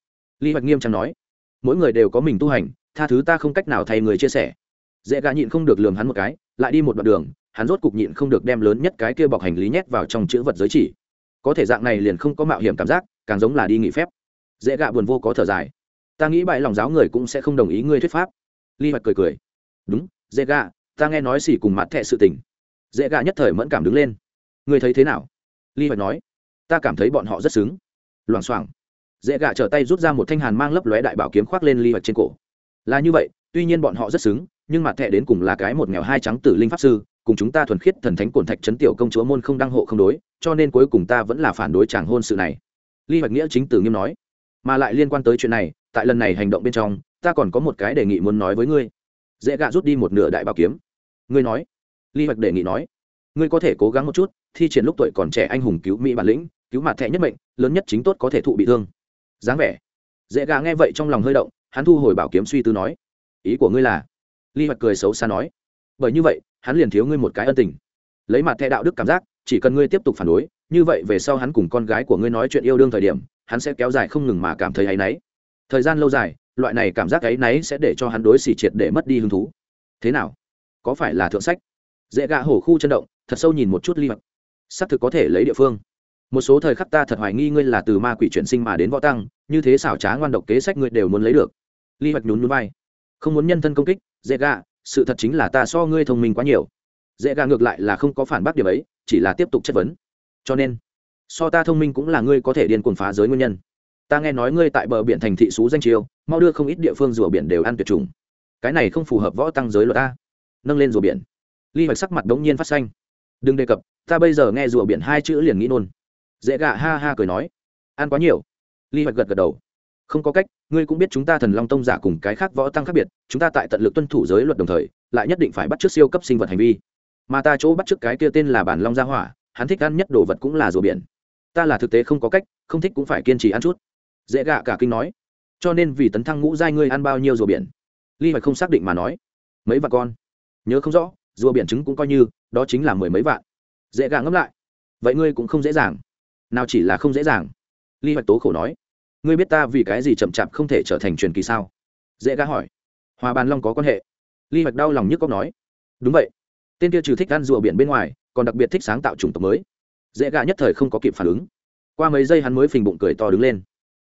Speaker 1: Ly hoạch nghiêm trang nói. Mỗi người đều có mình tu hành, tha thứ ta không cách nào thay người chia sẻ. Dễ gà nhịn không được lường hắn một cái, lại đi một đoạn đường, hắn rốt cục nhịn không được đem lớn nhất cái kia bọc hành lý nhét vào trong chữ vật giới chỉ. Có thể dạng này liền không có mạo hiểm cảm giác, càng giống là đi nghỉ phép. Dễ gạ buồn vô có thở dài. Ta nghĩ bại lòng giáo người cũng sẽ không đồng ý ngươi thuyết pháp. Ly hoạch cười cười. Đúng dễ gạ, ta nghe nói xỉ cùng mặt thẹ sự tình. Dễ gạ nhất thời mẫn cảm đứng lên. Ngươi thấy thế nào? Ly hoạch nói. Ta cảm thấy bọn họ rất xứng. Loảng xoảng. Dễ gạ trở tay rút ra một thanh hàn mang lấp lóe đại bảo kiếm khoác lên ly hoạch trên cổ. Là như vậy, tuy nhiên bọn họ rất xứng, nhưng mặt thẹ đến cùng là cái một nghèo hai trắng tử linh pháp sư, cùng chúng ta thuần khiết thần thánh cổn thạch trấn tiểu công chúa môn không đăng hộ không đối, cho nên cuối cùng ta vẫn là phản đối chàng hôn sự này. Ly hoạch nghĩa chính tử nghiêm nói. Mà lại liên quan tới chuyện này, tại lần này hành động bên trong, ta còn có một cái đề nghị muốn nói với ngươi dễ gạ rút đi một nửa đại bảo kiếm. Ngươi nói. Ly hoạch đề nghị nói. Ngươi có thể cố gắng một chút, thi triển lúc tuổi còn trẻ anh hùng cứu mỹ bản lĩnh, cứu mặt thẹ nhất mệnh, lớn nhất chính tốt có thể thụ bị thương. Dáng vẻ. Dễ gà nghe vậy trong lòng hơi động, hắn thu hồi bảo kiếm suy tư nói. Ý của ngươi là? Ly hoạch cười xấu xa nói. Bởi như vậy, hắn liền thiếu ngươi một cái ân tình. Lấy mặt thẹ đạo đức cảm giác, chỉ cần ngươi tiếp tục phản đối, như vậy về sau hắn cùng con gái của ngươi nói chuyện yêu đương thời điểm, hắn sẽ kéo dài không ngừng mà cảm thấy hay náy. Thời gian lâu dài loại này cảm giác áy náy sẽ để cho hắn đối xỉ triệt để mất đi hứng thú. Thế nào? Có phải là thượng sách? Dễ gạ hổ khu chân động, thật sâu nhìn một chút ly mật. xác thực có thể lấy địa phương. Một số thời khắc ta thật hoài nghi ngươi là từ ma quỷ chuyển sinh mà đến võ tăng, như thế xảo trá ngoan độc kế sách ngươi đều muốn lấy được. Ly hoạch nhún núi vai. Không muốn nhân thân công kích, dễ gạ, sự thật chính là ta so ngươi thông minh quá nhiều. Dễ gạ ngược lại là không có phản bác điểm ấy, chỉ là tiếp tục chất vấn. Cho nên, so ta thông minh cũng là ngươi có thể điên cuồng phá giới nguyên nhân ta nghe nói ngươi tại bờ biển thành thị xú danh chiêu, mau đưa không ít địa phương rùa biển đều ăn tuyệt chủng. Cái này không phù hợp võ tăng giới luật ta. Nâng lên rùa biển. Ly hoạch sắc mặt đống nhiên phát xanh. Đừng đề cập, ta bây giờ nghe rùa biển hai chữ liền nghĩ nôn. Dễ gạ ha ha cười nói. Ăn quá nhiều. Ly hoạch gật gật đầu. Không có cách, ngươi cũng biết chúng ta thần long tông giả cùng cái khác võ tăng khác biệt, chúng ta tại tận lực tuân thủ giới luật đồng thời, lại nhất định phải bắt t r ư ớ c siêu cấp sinh vật hành vi. Mà ta chỗ bắt t r ư ớ c cái kia tên là bản long gia hỏa, hắn thích ăn nhất đồ vật cũng là rùa biển. Ta là thực tế không có cách, không thích cũng phải kiên trì ăn chút dễ gạ cả kinh nói, cho nên vì tấn thăng ngũ giai ngươi ăn bao nhiêu rùa biển? Ly hoạch không xác định mà nói, mấy vạn con. Nhớ không rõ, rùa biển trứng cũng coi như, đó chính là mười mấy vạn. Dễ gạ ngẫm lại, vậy ngươi cũng không dễ dàng. Nào chỉ là không dễ dàng. Ly hoạch tố khổ nói, ngươi biết ta vì cái gì chậm chạp không thể trở thành truyền kỳ sao? Dễ gã hỏi, hòa bàn long có quan hệ? Ly hoạch đau lòng nhức cóc nói, đúng vậy, tên kia trừ thích ăn rùa biển bên ngoài, còn đặc biệt thích sáng tạo chủng tộc mới. Dễ gã nhất thời không có kịp phản ứng. Qua mấy giây hắn mới phình bụng cười to đứng lên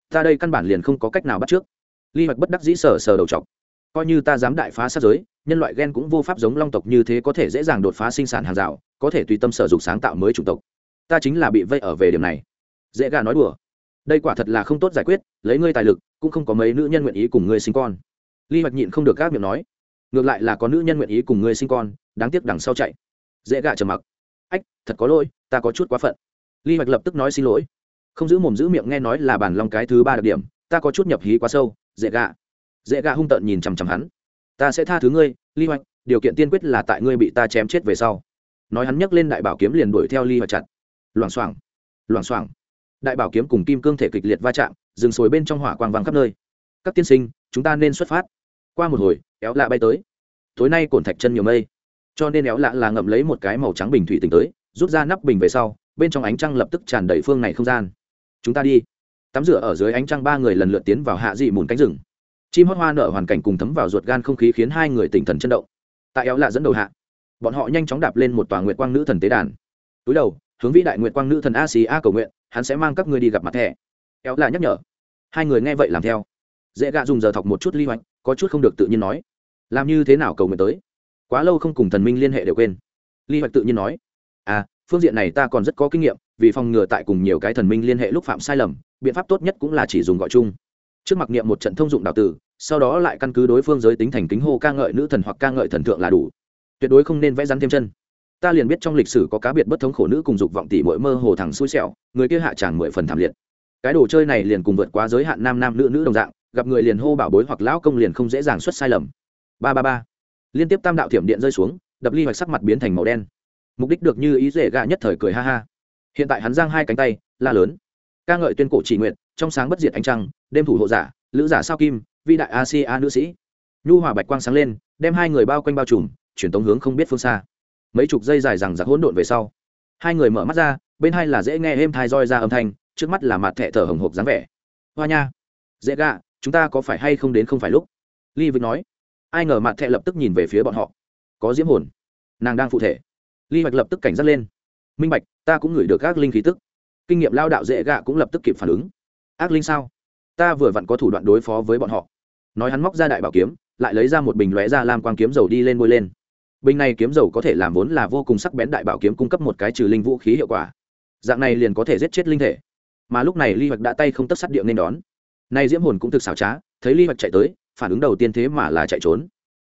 Speaker 1: ta đây căn bản liền không có cách nào bắt trước. Ly hoạch bất đắc dĩ sờ sờ đầu chọc. Coi như ta dám đại phá sát giới, nhân loại gen cũng vô pháp giống long tộc như thế có thể dễ dàng đột phá sinh sản hàng rào, có thể tùy tâm sở dục sáng tạo mới chủng tộc. Ta chính là bị vây ở về điểm này. Dễ gà nói đùa. Đây quả thật là không tốt giải quyết, lấy ngươi tài lực, cũng không có mấy nữ nhân nguyện ý cùng ngươi sinh con. Ly hoạch nhịn không được các miệng nói. Ngược lại là có nữ nhân nguyện ý cùng ngươi sinh con, đáng tiếc đằng sau chạy. Dễ gà trầm mặc. Ách, thật có lỗi, ta có chút quá phận. Ly hoạch lập tức nói xin lỗi không giữ mồm giữ miệng nghe nói là bản long cái thứ ba đặc điểm, ta có chút nhập hí quá sâu, dễ gạ. Dễ gạ hung tợn nhìn chằm chằm hắn. Ta sẽ tha thứ ngươi ly hoạch, điều kiện tiên quyết là tại ngươi bị ta chém chết về sau. Nói hắn nhấc lên đại bảo kiếm liền đuổi theo ly hoạch chặt. Loảng xoảng loảng xoảng. Đại bảo kiếm cùng kim cương thể kịch liệt va chạm dừng sồi bên trong hỏa quang vàng khắp nơi. Các tiên sinh, chúng ta nên xuất phát. Qua một hồi, éo lạ bay tới. Tối nay cổn thạch chân nhiều mây. Cho nên éo lạ là ngậm lấy một cái màu trắng bình thủy tỉnh tới, rút ra nắp bình về sau, bên trong ánh trăng lập tức tràn đầy phương này không gian chúng ta đi. Tắm rửa ở dưới ánh trăng, ba người lần lượt tiến vào hạ dị mùn cánh rừng. Chim hót hoa nở hoàn cảnh cùng thấm vào ruột gan không khí khiến hai người tỉnh thần chân động. Tại éo lạ dẫn đầu hạ, bọn họ nhanh chóng đạp lên một tòa nguyệt quang nữ thần tế đàn. Túi đầu, hướng vĩ đại nguyệt quang nữ thần a xì a cầu nguyện, hắn sẽ mang các ngươi đi gặp mặt thẻ. Éo lạ nhắc nhở. Hai người nghe vậy làm theo. Dễ gạ dùng giờ thọc một chút ly hoạch, có chút không được tự nhiên nói. Làm như thế nào cầu nguyện tới? Quá lâu không cùng thần minh liên hệ đều quên. Ly hoạch tự nhiên nói phương diện này ta còn rất có kinh nghiệm, vì phòng ngừa tại cùng nhiều cái thần minh liên hệ lúc phạm sai lầm, biện pháp tốt nhất cũng là chỉ dùng gọi chung. Trước mặc niệm một trận thông dụng đạo tử, sau đó lại căn cứ đối phương giới tính thành kính hô ca ngợi nữ thần hoặc ca ngợi thần thượng là đủ. Tuyệt đối không nên vẽ rắn thêm chân. Ta liền biết trong lịch sử có cá biệt bất thống khổ nữ cùng dục vọng tỷ mỗi mơ hồ thẳng xui xẻo, người kia hạ tràn mười phần thảm liệt. Cái đồ chơi này liền cùng vượt quá giới hạn nam nam nữ nữ đồng dạng, gặp người liền hô bảo bối hoặc lão công liền không dễ dàng xuất sai lầm. Ba ba ba. Liên tiếp tam đạo thiểm điện rơi xuống, đập ly hoạch sắc mặt biến thành màu đen mục đích được như ý dễ gạ nhất thời cười ha ha. Hiện tại hắn giang hai cánh tay, la lớn. Ca ngợi tuyên cổ chỉ nguyện, trong sáng bất diệt ánh trăng, đêm thủ hộ giả, lữ giả sao kim vi đại asia nữ sĩ. Nhu hòa bạch quang sáng lên, đem hai người bao quanh bao trùm chuyển tống hướng không biết phương xa. Mấy chục dây dài rằng giặc hỗn độn về sau, hai người mở mắt ra, bên hai là dễ nghe êm thai roi ra âm thanh, trước mắt là mặt thẹ thở hồng hộc dáng vẻ. Hoa nha, dễ gạ chúng ta có phải hay không đến không phải lúc? Ly vịt nói. Ai ngờ mặt thẹ lập tức nhìn về phía bọn họ. Có diễm hồn. Nàng đang phụ thể ly hoạch lập tức cảnh giác lên. Minh bạch, ta cũng ngửi được các linh khí tức. Kinh nghiệm lao đạo dễ gạ cũng lập tức kịp phản ứng. Ác linh sao? Ta vừa vặn có thủ đoạn đối phó với bọn họ. Nói hắn móc ra đại bảo kiếm, lại lấy ra một bình lóe ra làm quang kiếm dầu đi lên bôi lên. Bình này kiếm dầu có thể làm vốn là vô cùng sắc bén đại bảo kiếm cung cấp một cái trừ linh vũ khí hiệu quả. Dạng này liền có thể giết chết linh thể. Mà lúc này ly hoạch đã tay không tất sắt điệu nên đón. Nay diễm hồn cũng thực xảo trá, thấy ly hoạch chạy tới, phản ứng đầu tiên thế mà là chạy trốn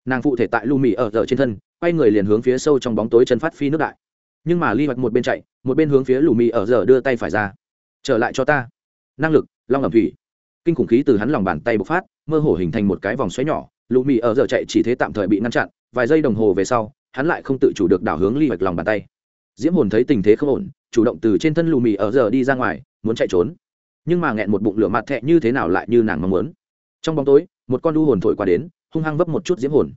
Speaker 1: nàng phụ thể tại lu mì ở giờ trên thân, quay người liền hướng phía sâu trong bóng tối chân phát phi nước đại. Nhưng mà ly hoạch một bên chạy, một bên hướng phía lù mì ở giờ đưa tay phải ra. Trở lại cho ta. Năng lực, long ẩm thủy. Kinh khủng khí từ hắn lòng bàn tay bộc phát, mơ hồ hình thành một cái vòng xoáy nhỏ. Lù mì ở giờ chạy chỉ thế tạm thời bị ngăn chặn, vài giây đồng hồ về sau, hắn lại không tự chủ được đảo hướng ly hoạch lòng bàn tay. Diễm hồn thấy tình thế không ổn, chủ động từ trên thân lù mì ở giờ đi ra ngoài, muốn chạy trốn. Nhưng mà nghẹn một bụng lửa mặt thẹ như thế nào lại như nàng mong muốn. Trong bóng tối, một con đu hồn thổi qua đến hung hăng vấp một chút diễm hồn.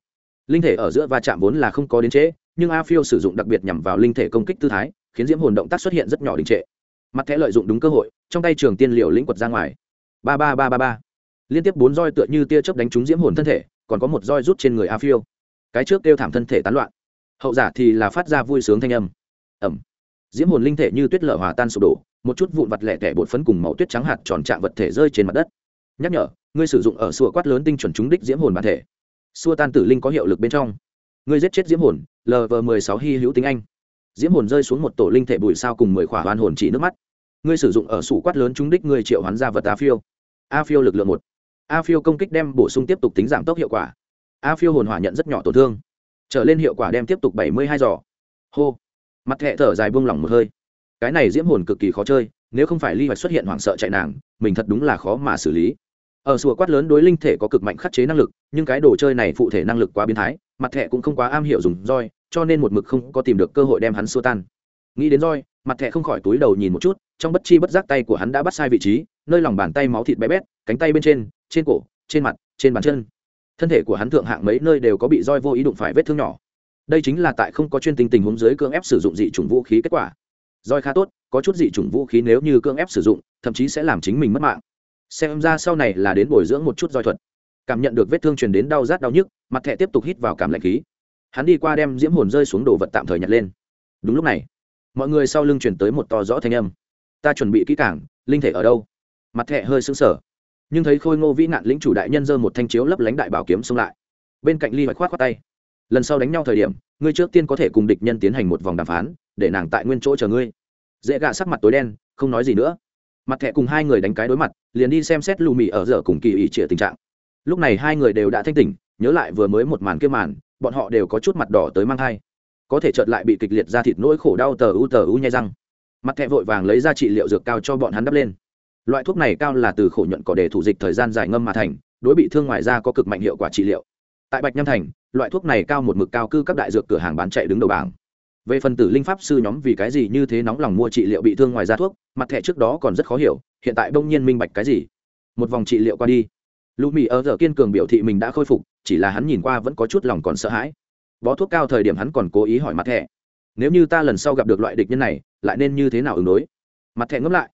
Speaker 1: Linh thể ở giữa va chạm vốn là không có đến trễ, nhưng a phiêu sử dụng đặc biệt nhằm vào linh thể công kích tư thái, khiến diễm hồn động tác xuất hiện rất nhỏ đình trệ. Mặt thẻ lợi dụng đúng cơ hội, trong tay trường tiên liều lĩnh quật ra ngoài. Ba ba ba ba ba. Liên tiếp bốn roi tựa như tia chớp đánh trúng diễm hồn thân thể, còn có một roi rút trên người a phiêu. Cái trước kêu thảm thân thể tán loạn. Hậu giả thì là phát ra vui sướng thanh âm. Ẩm diễm hồn linh thể như tuyết lở hòa tan sụp đổ, một chút vụn vặt lẻ tẻ bột phấn cùng màu tuyết trắng hạt tròn trạng vật thể rơi trên mặt đất. Nhắc nhở ngươi sử dụng ở sùa quát lớn tinh chuẩn trúng đích diễm hồn bản thể. Xua tan tử linh có hiệu lực bên trong. Ngươi giết chết diễm hồn lv mười sáu hy hữu tính anh. Diễm hồn rơi xuống một tổ linh thể bụi sao cùng mười khỏa hoan hồn chỉ nước mắt. Ngươi sử dụng ở sủ quát lớn trúng đích ngươi triệu hoán ra vật a phiêu. A phiêu lực lượng một. A phiêu công kích đem bổ sung tiếp tục tính giảm tốc hiệu quả. A phiêu hồn hỏa nhận rất nhỏ tổn thương. Trở lên hiệu quả đem tiếp tục bảy mươi hai giỏ hô. Mặt hệ thở dài buông lỏng một hơi. Cái này diễm hồn cực kỳ khó chơi, nếu không phải ly hoạch xuất hiện hoảng sợ chạy nàng, mình thật đúng là khó mà xử lý ở sùa quát lớn đối linh thể có cực mạnh khắc chế năng lực, nhưng cái đồ chơi này phụ thể năng lực quá biến thái, mặt thẻ cũng không quá am hiểu dùng roi, cho nên một mực không có tìm được cơ hội đem hắn xua tan. Nghĩ đến roi, mặt thẻ không khỏi túi đầu nhìn một chút, trong bất chi bất giác tay của hắn đã bắt sai vị trí, nơi lòng bàn tay máu thịt bé bét, cánh tay bên trên trên cổ, trên mặt, trên bàn chân. Thân thể của hắn thượng hạng mấy nơi đều có bị roi vô ý đụng phải vết thương nhỏ. Đây chính là tại không có chuyên tình tình huống dưới cưỡng ép sử dụng dị chủng vũ khí kết quả. Roi khá tốt, có chút dị chủng vũ khí nếu như cưỡng ép sử dụng, thậm chí sẽ làm chính mình mất mạng xem ra sau này là đến bồi dưỡng một chút roi thuật. Cảm nhận được vết thương truyền đến đau rát đau nhức, mặt thẹ tiếp tục hít vào cảm lạnh khí. Hắn đi qua đem diễm hồn rơi xuống đồ vật tạm thời nhặt lên. Đúng lúc này, mọi người sau lưng chuyển tới một to rõ thanh âm. Ta chuẩn bị kỹ cảng linh thể ở đâu? Mặt thẹ hơi sững sờ. Nhưng thấy khôi ngô vĩ nạn lĩnh chủ đại nhân giơ một thanh chiếu lấp lánh đại bảo kiếm xông lại. Bên cạnh ly hoạch khoát khoát tay. Lần sau đánh nhau thời điểm, ngươi trước tiên có thể cùng địch nhân tiến hành một vòng đàm phán, để nàng tại nguyên chỗ chờ ngươi. Dễ gạ sắc mặt tối đen, không nói gì nữa mặt thẹ cùng hai người đánh cái đối mặt, liền đi xem xét lù mì ở giờ cùng kỳ ủy trịa tình trạng. Lúc này hai người đều đã thanh tỉnh, nhớ lại vừa mới một màn kia màn, bọn họ đều có chút mặt đỏ tới mang thai. Có thể chợt lại bị kịch liệt ra thịt nỗi khổ đau tờ u tờ u nhai răng. Mặt thẹ vội vàng lấy ra trị liệu dược cao cho bọn hắn đắp lên. Loại thuốc này cao là từ khổ nhuận cỏ để thủ dịch thời gian dài ngâm mà thành, đối bị thương ngoài ra có cực mạnh hiệu quả trị liệu. Tại bạch nham thành, loại thuốc này cao một mực cao cư các đại dược cửa hàng bán chạy đứng đầu bảng về phần tử linh pháp sư nhóm vì cái gì như thế nóng lòng mua trị liệu bị thương ngoài ra thuốc, mặt thẻ trước đó còn rất khó hiểu, hiện tại bỗng nhiên minh bạch cái gì? Một vòng trị liệu qua đi. Lũ mì ở giờ kiên cường biểu thị mình đã khôi phục, chỉ là hắn nhìn qua vẫn có chút lòng còn sợ hãi. Bó thuốc cao thời điểm hắn còn cố ý hỏi mặt thẻ. Nếu như ta lần sau gặp được loại địch nhân này, lại nên như thế nào ứng đối? Mặt thẻ ngẫm lại.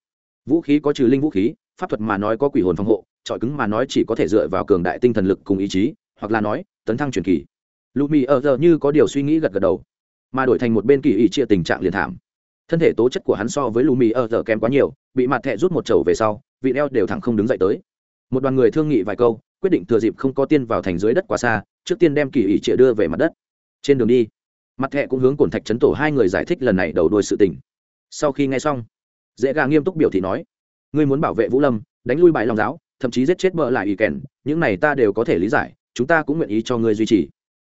Speaker 1: Vũ khí có trừ linh vũ khí, pháp thuật mà nói có quỷ hồn phòng hộ, trọi cứng mà nói chỉ có thể dựa vào cường đại tinh thần lực cùng ý chí, hoặc là nói, tấn thăng truyền kỳ. Lụ mì ở giờ như có điều suy nghĩ gật gật đầu mà đổi thành một bên kỳ ý chia tình trạng liền thảm. Thân thể tố chất của hắn so với lù mì ở giờ kém quá nhiều, bị mặt thẹ rút một chầu về sau, vị đeo đều thẳng không đứng dậy tới. Một đoàn người thương nghị vài câu, quyết định thừa dịp không có tiên vào thành dưới đất quá xa, trước tiên đem kỳ ý chia đưa về mặt đất. Trên đường đi, mặt thẹ cũng hướng cổn thạch chấn tổ hai người giải thích lần này đầu đuôi sự tình. Sau khi nghe xong, dễ gà nghiêm túc biểu thị nói, ngươi muốn bảo vệ vũ lâm, đánh lui bại lòng giáo, thậm chí giết chết bợ lại ý kèn, những này ta đều có thể lý giải, chúng ta cũng nguyện ý cho ngươi duy trì.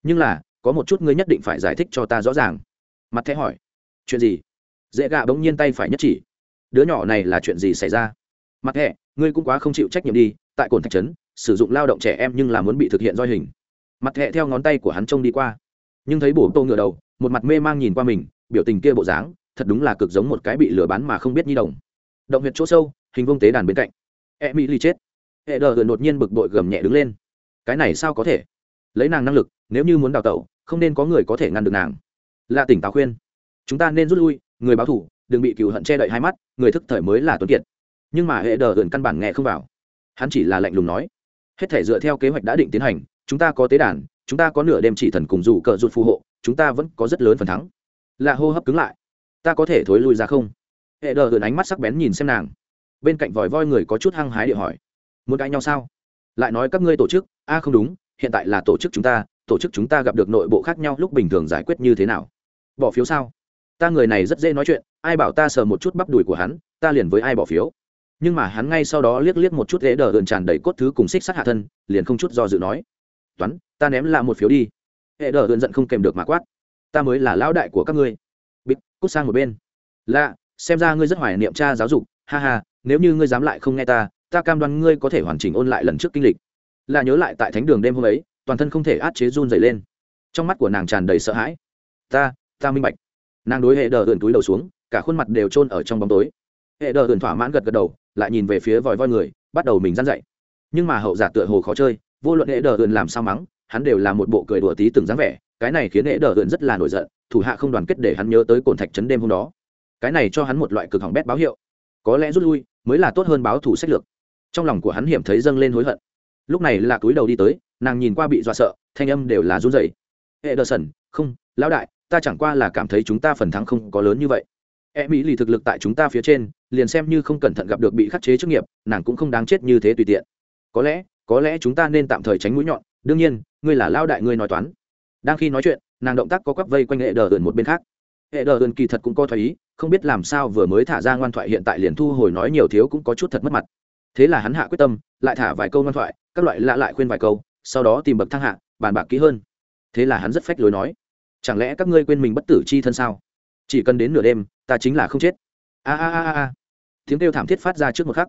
Speaker 1: Nhưng là có một chút ngươi nhất định phải giải thích cho ta rõ ràng. Mặt thẻ hỏi, chuyện gì? Dễ gạ bỗng nhiên tay phải nhất chỉ, đứa nhỏ này là chuyện gì xảy ra? Mặt thẻ, ngươi cũng quá không chịu trách nhiệm đi, tại cồn thạch trấn, sử dụng lao động trẻ em nhưng là muốn bị thực hiện roi hình. Mặt thẻ theo ngón tay của hắn trông đi qua, nhưng thấy bổ tô ngựa đầu, một mặt mê mang nhìn qua mình, biểu tình kia bộ dáng, thật đúng là cực giống một cái bị lừa bán mà không biết nhi đồng. Động huyệt chỗ sâu, hình vông tế đàn bên cạnh. E mỹ ly chết. Hệ đờ đột nhiên bực bội gầm nhẹ đứng lên. Cái này sao có thể? Lấy nàng năng lực, nếu như muốn đào tẩu, không nên có người có thể ngăn được nàng. Là tỉnh táo khuyên. Chúng ta nên rút lui, người báo thủ, đừng bị cựu hận che đậy hai mắt, người thức thời mới là tuấn kiệt. Nhưng mà hệ đờ ẩn căn bản nghe không vào. Hắn chỉ là lạnh lùng nói. Hết thể dựa theo kế hoạch đã định tiến hành, chúng ta có tế đàn, chúng ta có nửa đêm chỉ thần cùng dù cờ rụt phù hộ, chúng ta vẫn có rất lớn phần thắng. Là hô hấp cứng lại. Ta có thể thối lui ra không? Hệ đờ ẩn ánh mắt sắc bén nhìn xem nàng. Bên cạnh vòi voi người có chút hăng hái địa hỏi. Muốn cãi nhau sao? Lại nói các ngươi tổ chức, a không đúng hiện tại là tổ chức chúng ta, tổ chức chúng ta gặp được nội bộ khác nhau lúc bình thường giải quyết như thế nào? Bỏ phiếu sao? Ta người này rất dễ nói chuyện, ai bảo ta sờ một chút bắp đùi của hắn, ta liền với ai bỏ phiếu. Nhưng mà hắn ngay sau đó liếc liếc một chút ghế đờ ợn tràn đầy cốt thứ cùng xích sắt hạ thân, liền không chút do dự nói. Toán, ta ném lại một phiếu đi. Hệ đờ ợn giận không kèm được mà quát. Ta mới là lão đại của các ngươi. Bịt cút sang một bên. Lạ, xem ra ngươi rất hoài niệm cha giáo dục, ha ha, nếu như ngươi dám lại không nghe ta ta cam đoan ngươi có thể hoàn chỉnh ôn lại lần trước kinh lịch là nhớ lại tại thánh đường đêm hôm ấy, toàn thân không thể át chế run dày lên. Trong mắt của nàng tràn đầy sợ hãi. Ta ta minh bạch. Nàng đối hệ đờ ườn túi đầu xuống, cả khuôn mặt đều chôn ở trong bóng tối. Hệ đờ ườn thỏa mãn gật gật đầu, lại nhìn về phía vòi voi người, bắt đầu mình dăn dậy nhưng mà hậu giả tựa hồ khó chơi, vô luận hệ đờ ườn làm sao mắng, hắn đều là một bộ cười đùa tí từng dáng vẻ, cái này khiến hệ đờ ườn rất là nổi giận, thủ hạ không đoàn kết để hắn nhớ tới cồn thạch trấn đêm hôm đó. Cái này cho hắn một loại cực hỏng bét báo hiệu. Có lẽ rút lui, mới là tốt hơn báo thủ sách lược. Trong lòng của hắn hiểm thấy dâng lên hối hận lúc này là túi đầu đi tới, nàng nhìn qua bị dọa sợ, thanh âm đều là run rẩy. Hệ đờ sần không, lão đại, ta chẳng qua là cảm thấy chúng ta phần thắng không có lớn như vậy. E mỹ lì thực lực tại chúng ta phía trên, liền xem như không cẩn thận gặp được bị khắc chế chức nghiệp, nàng cũng không đáng chết như thế tùy tiện. Có lẽ có lẽ chúng ta nên tạm thời tránh mũi nhọn, đương nhiên, ngươi là lao đại, ngươi nói toán. Đang khi nói chuyện, nàng động tác có quắp vây quanh hệ đờ ẩn một bên khác. Hệ đờ ẩn kỳ thật cũng có thoái ý, không biết làm sao vừa mới thả ra ngoan thoại hiện tại liền thu hồi nói nhiều thiếu cũng có chút thật mất mặt. Thế là hắn hạ quyết tâm, lại thả vài câu ngoan thoại các loại lạ lại khuyên vài câu, sau đó tìm bậc thang hạ, bàn bạc kỹ hơn. Thế là hắn rất phách lối nói, chẳng lẽ các ngươi quên mình bất tử chi thân sao? Chỉ cần đến nửa đêm, ta chính là không chết. A a a a tiếng kêu thảm thiết phát ra trước một khắc.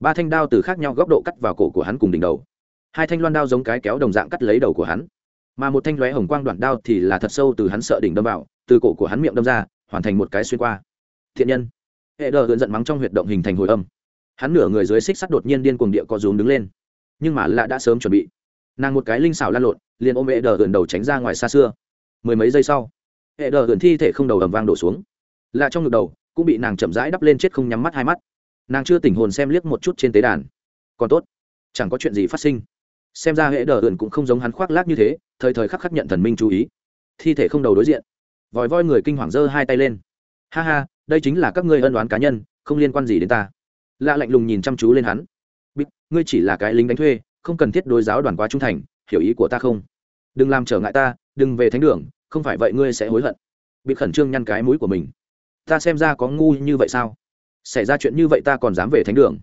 Speaker 1: Ba thanh đao từ khác nhau góc độ cắt vào cổ của hắn cùng đỉnh đầu. Hai thanh loan đao giống cái kéo đồng dạng cắt lấy đầu của hắn. Mà một thanh lóe hồng quang đoạn đao thì là thật sâu từ hắn sợ đỉnh đâm vào, từ cổ của hắn miệng đâm ra, hoàn thành một cái xuyên qua. Thiện nhân. Hệ đờ hướng giận mắng trong huyệt động hình thành hồi âm. Hắn nửa người dưới xích sắt đột nhiên điên cuồng địa co rúm đứng lên nhưng mà lạ đã sớm chuẩn bị. Nàng một cái linh xảo lan lộn, liền ôm hệ đờ gần đầu tránh ra ngoài xa xưa. Mười mấy giây sau hệ đờ gần thi thể không đầu ầm vang đổ xuống. Lạ trong ngực đầu, cũng bị nàng chậm rãi đắp lên chết không nhắm mắt hai mắt. Nàng chưa tỉnh hồn xem liếc một chút trên tế đàn. Còn tốt, chẳng có chuyện gì phát sinh. Xem ra hệ đờ gần cũng không giống hắn khoác lác như thế, thời thời khắc khắc nhận thần minh chú ý. Thi thể không đầu đối diện. Vòi voi người kinh hoàng giơ hai tay lên. Ha ha, đây chính là các ngươi ân đoán cá nhân, không liên quan gì đến ta. Lạ lạnh lùng nhìn chăm chú lên hắn bích ngươi chỉ là cái lính đánh thuê, không cần thiết đối giáo đoàn quá trung thành, hiểu ý của ta không? Đừng làm trở ngại ta, đừng về thánh đường, không phải vậy ngươi sẽ hối hận. Bị khẩn trương nhăn cái mũi của mình. Ta xem ra có ngu như vậy sao? Xảy ra chuyện như vậy ta còn dám về thánh đường?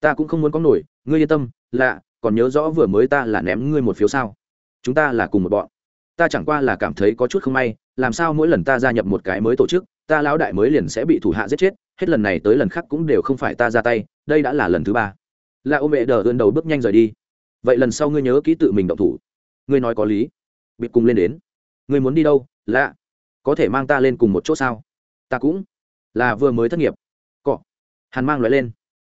Speaker 1: Ta cũng không muốn có nổi, ngươi yên tâm lạ còn nhớ rõ vừa mới ta là ném ngươi một phiếu sao? Chúng ta là cùng một bọn. Ta chẳng qua là cảm thấy có chút không may, làm sao mỗi lần ta gia nhập một cái mới tổ chức, ta lão đại mới liền sẽ bị thủ hạ giết chết, hết lần này tới lần khác cũng đều không phải ta ra tay, đây đã là lần thứ ba là ô mẹ đờ ươn đầu bước nhanh rời đi. Vậy lần sau ngươi nhớ kỹ tự mình động thủ. Ngươi nói có lý. Bịt cùng lên đến. Ngươi muốn đi đâu? Lạ có thể mang ta lên cùng một chỗ sao? Ta cũng. Là vừa mới thất nghiệp. Cọ. Hàn mang loại lên.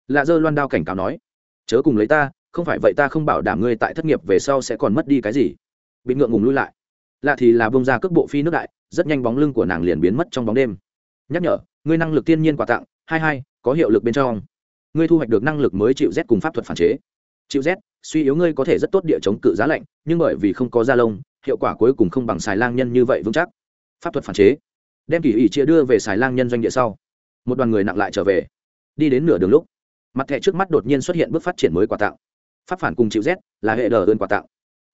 Speaker 1: Lạ dơ loan đao cảnh cáo nói. Chớ cùng lấy ta, không phải vậy ta không bảo đảm ngươi tại thất nghiệp về sau sẽ còn mất đi cái gì. Bị ngượng ngùng lui lại. Lạ thì là bông ra cước bộ phi nước đại, rất nhanh bóng lưng của nàng liền biến mất trong bóng đêm. Nhắc nhở, ngươi năng lực tiên nhiên quà tặng, hai hai, có hiệu lực bên trong ngươi thu hoạch được năng lực mới chịu rét cùng pháp thuật phản chế. Chịu rét, suy yếu ngươi có thể rất tốt địa chống cự giá lạnh nhưng bởi vì không có da lông hiệu quả cuối cùng không bằng xài lang nhân như vậy vững chắc. Pháp thuật phản chế. Đem kỳ ủy chia đưa về xài lang nhân doanh địa sau. Một đoàn người nặng lại trở về. Đi đến nửa đường lúc mặt thẻ trước mắt đột nhiên xuất hiện bước phát triển mới quà tặng pháp phản cùng chịu rét là hệ đờ ơn quà tặng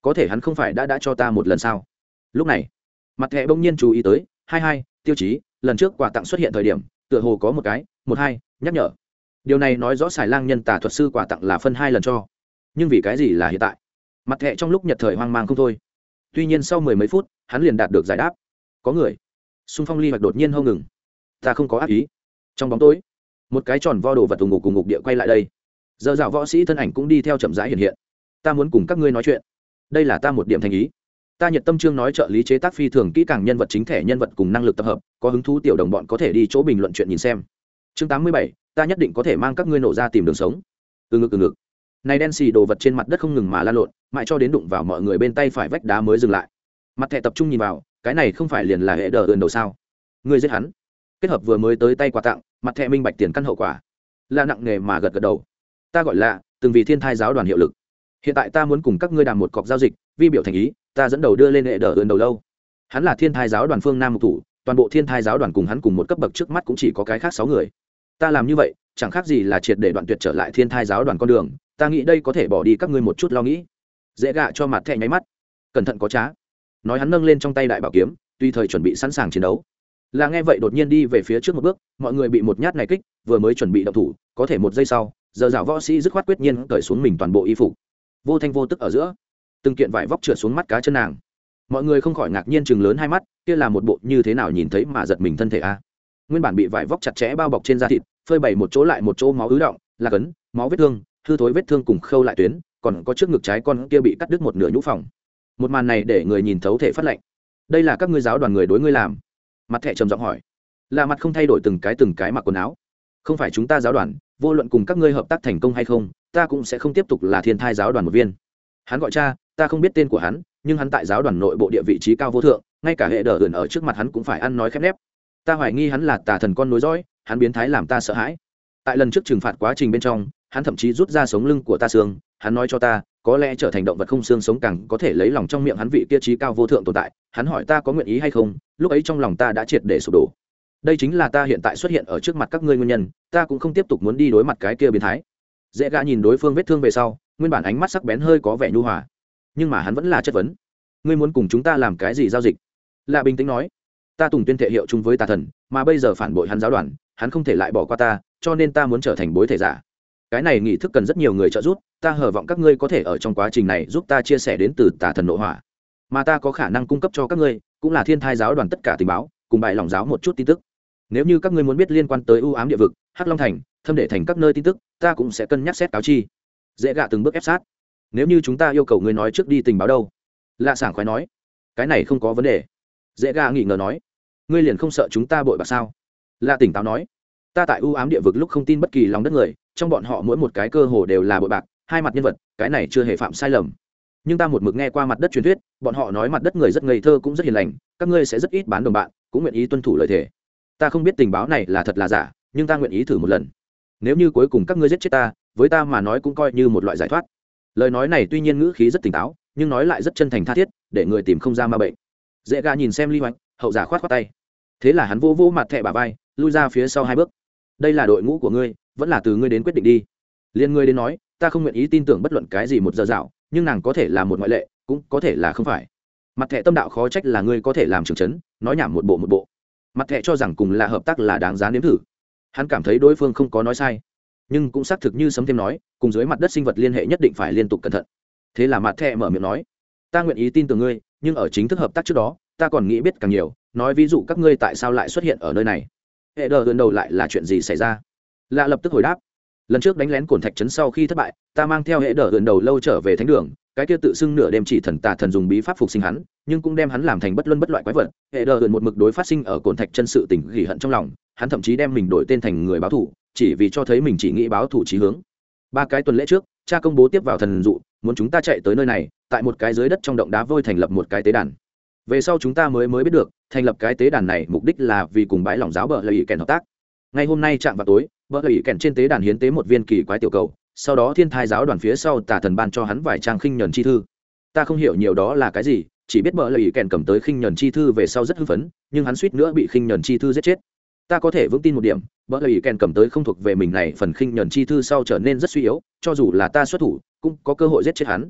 Speaker 1: có thể hắn không phải đã đã cho ta một lần sao? Lúc này mặt thẻ bỗng nhiên chú ý tới hai hai tiêu chí lần trước quà tặng xuất hiện thời điểm tựa hồ có một cái một hai nhắc nhở điều này nói rõ xài lang nhân tà thuật sư quà tặng là phân hai lần cho. Nhưng vì cái gì là hiện tại? Mặt thẹ trong lúc nhật thời hoang mang không thôi. Tuy nhiên sau mười mấy phút, hắn liền đạt được giải đáp. Có người. Xung phong ly hoạch đột nhiên hông ngừng. Ta không có ác ý. Trong bóng tối, một cái tròn vo đồ vật tùng ngục cùng ngục địa quay lại đây. Giờ dạo võ sĩ thân ảnh cũng đi theo chậm rãi hiện hiện. Ta muốn cùng các ngươi nói chuyện. Đây là ta một điểm thành ý. Ta nhiệt tâm trương nói trợ lý chế tác phi thường kỹ càng nhân vật chính thể nhân vật cùng năng lực tập hợp, có hứng thú tiểu đồng bọn có thể đi chỗ bình luận chuyện nhìn xem. Chương tám mươi bảy ta nhất định có thể mang các ngươi nổ ra tìm đường sống. Từ ngực từ ngực. Này đen xì đồ vật trên mặt đất không ngừng mà lan lộn, mãi cho đến đụng vào mọi người bên tay phải vách đá mới dừng lại. Mặt thẻ tập trung nhìn vào, cái này không phải liền là hệ đờ ườn đầu sao? Ngươi giết hắn. Kết hợp vừa mới tới tay quà tặng, mặt thẻ minh bạch tiền căn hậu quả. Là nặng nghề mà gật gật đầu. Ta gọi là, từng vì thiên thai giáo đoàn hiệu lực. Hiện tại ta muốn cùng các ngươi đàm một cọc giao dịch, vi biểu thành ý, ta dẫn đầu đưa lên hệ đờ ườn đầu lâu. Hắn là thiên thai giáo đoàn phương nam mục thủ, toàn bộ thiên thai giáo đoàn cùng hắn cùng một cấp bậc trước mắt cũng chỉ có cái khác sáu người ta làm như vậy, chẳng khác gì là triệt để đoạn tuyệt trở lại thiên thai giáo đoàn con đường, ta nghĩ đây có thể bỏ đi các ngươi một chút lo nghĩ. Dễ gạ cho mặt thẹ nháy mắt. Cẩn thận có trá. Nói hắn nâng lên trong tay đại bảo kiếm, tùy thời chuẩn bị sẵn sàng chiến đấu. Là nghe vậy đột nhiên đi về phía trước một bước, mọi người bị một nhát này kích, vừa mới chuẩn bị động thủ, có thể một giây sau, giờ dạo võ sĩ dứt khoát quyết nhiên cởi xuống mình toàn bộ y phục. Vô thanh vô tức ở giữa, từng kiện vải vóc trượt xuống mắt cá chân nàng. Mọi người không khỏi ngạc nhiên chừng lớn hai mắt, kia là một bộ như thế nào nhìn thấy mà giật mình thân thể a nguyên bản bị vải vóc chặt chẽ bao bọc trên da thịt, phơi bày một chỗ lại một chỗ máu ứ động, là cấn, máu vết thương, hư thối vết thương cùng khâu lại tuyến, còn có trước ngực trái con kia bị cắt đứt một nửa nhũ phòng. Một màn này để người nhìn thấu thể phát lệnh. Đây là các ngươi giáo đoàn người đối ngươi làm. Mặt thẻ trầm giọng hỏi. Là mặt không thay đổi từng cái từng cái mặc quần áo. Không phải chúng ta giáo đoàn, vô luận cùng các ngươi hợp tác thành công hay không, ta cũng sẽ không tiếp tục là thiên thai giáo đoàn một viên. Hắn gọi cha, ta không biết tên của hắn, nhưng hắn tại giáo đoàn nội bộ địa vị trí cao vô thượng, ngay cả hệ đờ ẩn ở trước mặt hắn cũng phải ăn nói khép nép ta hoài nghi hắn là tà thần con nối dõi, hắn biến thái làm ta sợ hãi. Tại lần trước trừng phạt quá trình bên trong, hắn thậm chí rút ra sống lưng của ta xương, hắn nói cho ta, có lẽ trở thành động vật không xương sống càng có thể lấy lòng trong miệng hắn vị kia trí cao vô thượng tồn tại, hắn hỏi ta có nguyện ý hay không, lúc ấy trong lòng ta đã triệt để sụp đổ. Đây chính là ta hiện tại xuất hiện ở trước mặt các ngươi nguyên nhân, ta cũng không tiếp tục muốn đi đối mặt cái kia biến thái. Dễ gã nhìn đối phương vết thương về sau, nguyên bản ánh mắt sắc bén hơi có vẻ nhu hòa. Nhưng mà hắn vẫn là chất vấn. Ngươi muốn cùng chúng ta làm cái gì giao dịch? Lạ bình tĩnh nói ta tùng tuyên thệ hiệu chung với tà thần, mà bây giờ phản bội hắn giáo đoàn, hắn không thể lại bỏ qua ta, cho nên ta muốn trở thành bối thể giả. Cái này nghị thức cần rất nhiều người trợ giúp, ta hờ vọng các ngươi có thể ở trong quá trình này giúp ta chia sẻ đến từ tà thần nội hỏa mà ta có khả năng cung cấp cho các ngươi, cũng là thiên thai giáo đoàn tất cả tình báo, cùng bài lòng giáo một chút tin tức. Nếu như các ngươi muốn biết liên quan tới ưu ám địa vực, hắc long thành, thâm đệ thành các nơi tin tức, ta cũng sẽ cân nhắc xét cáo chi. Dễ gạ từng bước ép sát. Nếu như chúng ta yêu cầu ngươi nói trước đi tình báo đâu? Lạ sảng khoái nói. Cái này không có vấn đề. Dễ gạ nghỉ ngờ nói ngươi liền không sợ chúng ta bội bạc sao? La tỉnh táo nói. Ta tại ưu ám địa vực lúc không tin bất kỳ lòng đất người, trong bọn họ mỗi một cái cơ hồ đều là bội bạc, hai mặt nhân vật, cái này chưa hề phạm sai lầm. Nhưng ta một mực nghe qua mặt đất truyền thuyết, bọn họ nói mặt đất người rất ngây thơ cũng rất hiền lành, các ngươi sẽ rất ít bán đồng bạn, cũng nguyện ý tuân thủ lời thề. Ta không biết tình báo này là thật là giả, nhưng ta nguyện ý thử một lần. Nếu như cuối cùng các ngươi giết chết ta, với ta mà nói cũng coi như một loại giải thoát. Lời nói này tuy nhiên ngữ khí rất tỉnh táo, nhưng nói lại rất chân thành tha thiết, để người tìm không ra ma bệnh. Dễ gà nhìn xem ly hoạch, hậu giả khoát khoát tay thế là hắn vô vô mặt thẹ bà vai, lui ra phía sau hai bước. Đây là đội ngũ của ngươi, vẫn là từ ngươi đến quyết định đi. Liên ngươi đến nói, ta không nguyện ý tin tưởng bất luận cái gì một giờ dạo, nhưng nàng có thể là một ngoại lệ, cũng có thể là không phải. Mặt thẹ tâm đạo khó trách là ngươi có thể làm trường chấn, nói nhảm một bộ một bộ. Mặt thẹ cho rằng cùng là hợp tác là đáng giá nếm thử. Hắn cảm thấy đối phương không có nói sai, nhưng cũng xác thực như sấm thêm nói, cùng dưới mặt đất sinh vật liên hệ nhất định phải liên tục cẩn thận. Thế là mặt thẹ mở miệng nói, ta nguyện ý tin tưởng ngươi, nhưng ở chính thức hợp tác trước đó, ta còn nghĩ biết càng nhiều nói ví dụ các ngươi tại sao lại xuất hiện ở nơi này. Hệ đờ gần đầu lại là chuyện gì xảy ra? Lạ lập tức hồi đáp. Lần trước đánh lén cổn thạch trấn sau khi thất bại, ta mang theo hệ đờ gần đầu lâu trở về thánh đường, cái kia tự xưng nửa đêm chỉ thần tà thần dùng bí pháp phục sinh hắn, nhưng cũng đem hắn làm thành bất luân bất loại quái vật. Hệ đờ gần một mực đối phát sinh ở cổn thạch chân sự tình ghi hận trong lòng, hắn thậm chí đem mình đổi tên thành người báo thủ, chỉ vì cho thấy mình chỉ nghĩ báo thủ trí hướng. Ba cái tuần lễ trước, cha công bố tiếp vào thần dụ, muốn chúng ta chạy tới nơi này, tại một cái dưới đất trong động đá vôi thành lập một cái tế đàn về sau chúng ta mới mới biết được, thành lập cái tế đàn này mục đích là vì cùng bãi lòng giáo bờ lợi ý kèn hợp tác. Ngày hôm nay chạm vào tối, bờ lợi ý kèn trên tế đàn hiến tế một viên kỳ quái tiểu cầu, sau đó thiên thai giáo đoàn phía sau tà thần ban cho hắn vài trang khinh nhẫn chi thư. Ta không hiểu nhiều đó là cái gì, chỉ biết bờ lợi ý kèn cầm tới khinh nhẫn chi thư về sau rất hưng phấn, nhưng hắn suýt nữa bị khinh nhẫn chi thư giết chết. Ta có thể vững tin một điểm, bờ lợi ý kèn cầm tới không thuộc về mình này, phần khinh nhẫn chi thư sau trở nên rất suy yếu, cho dù là ta xuất thủ, cũng có cơ hội giết chết hắn.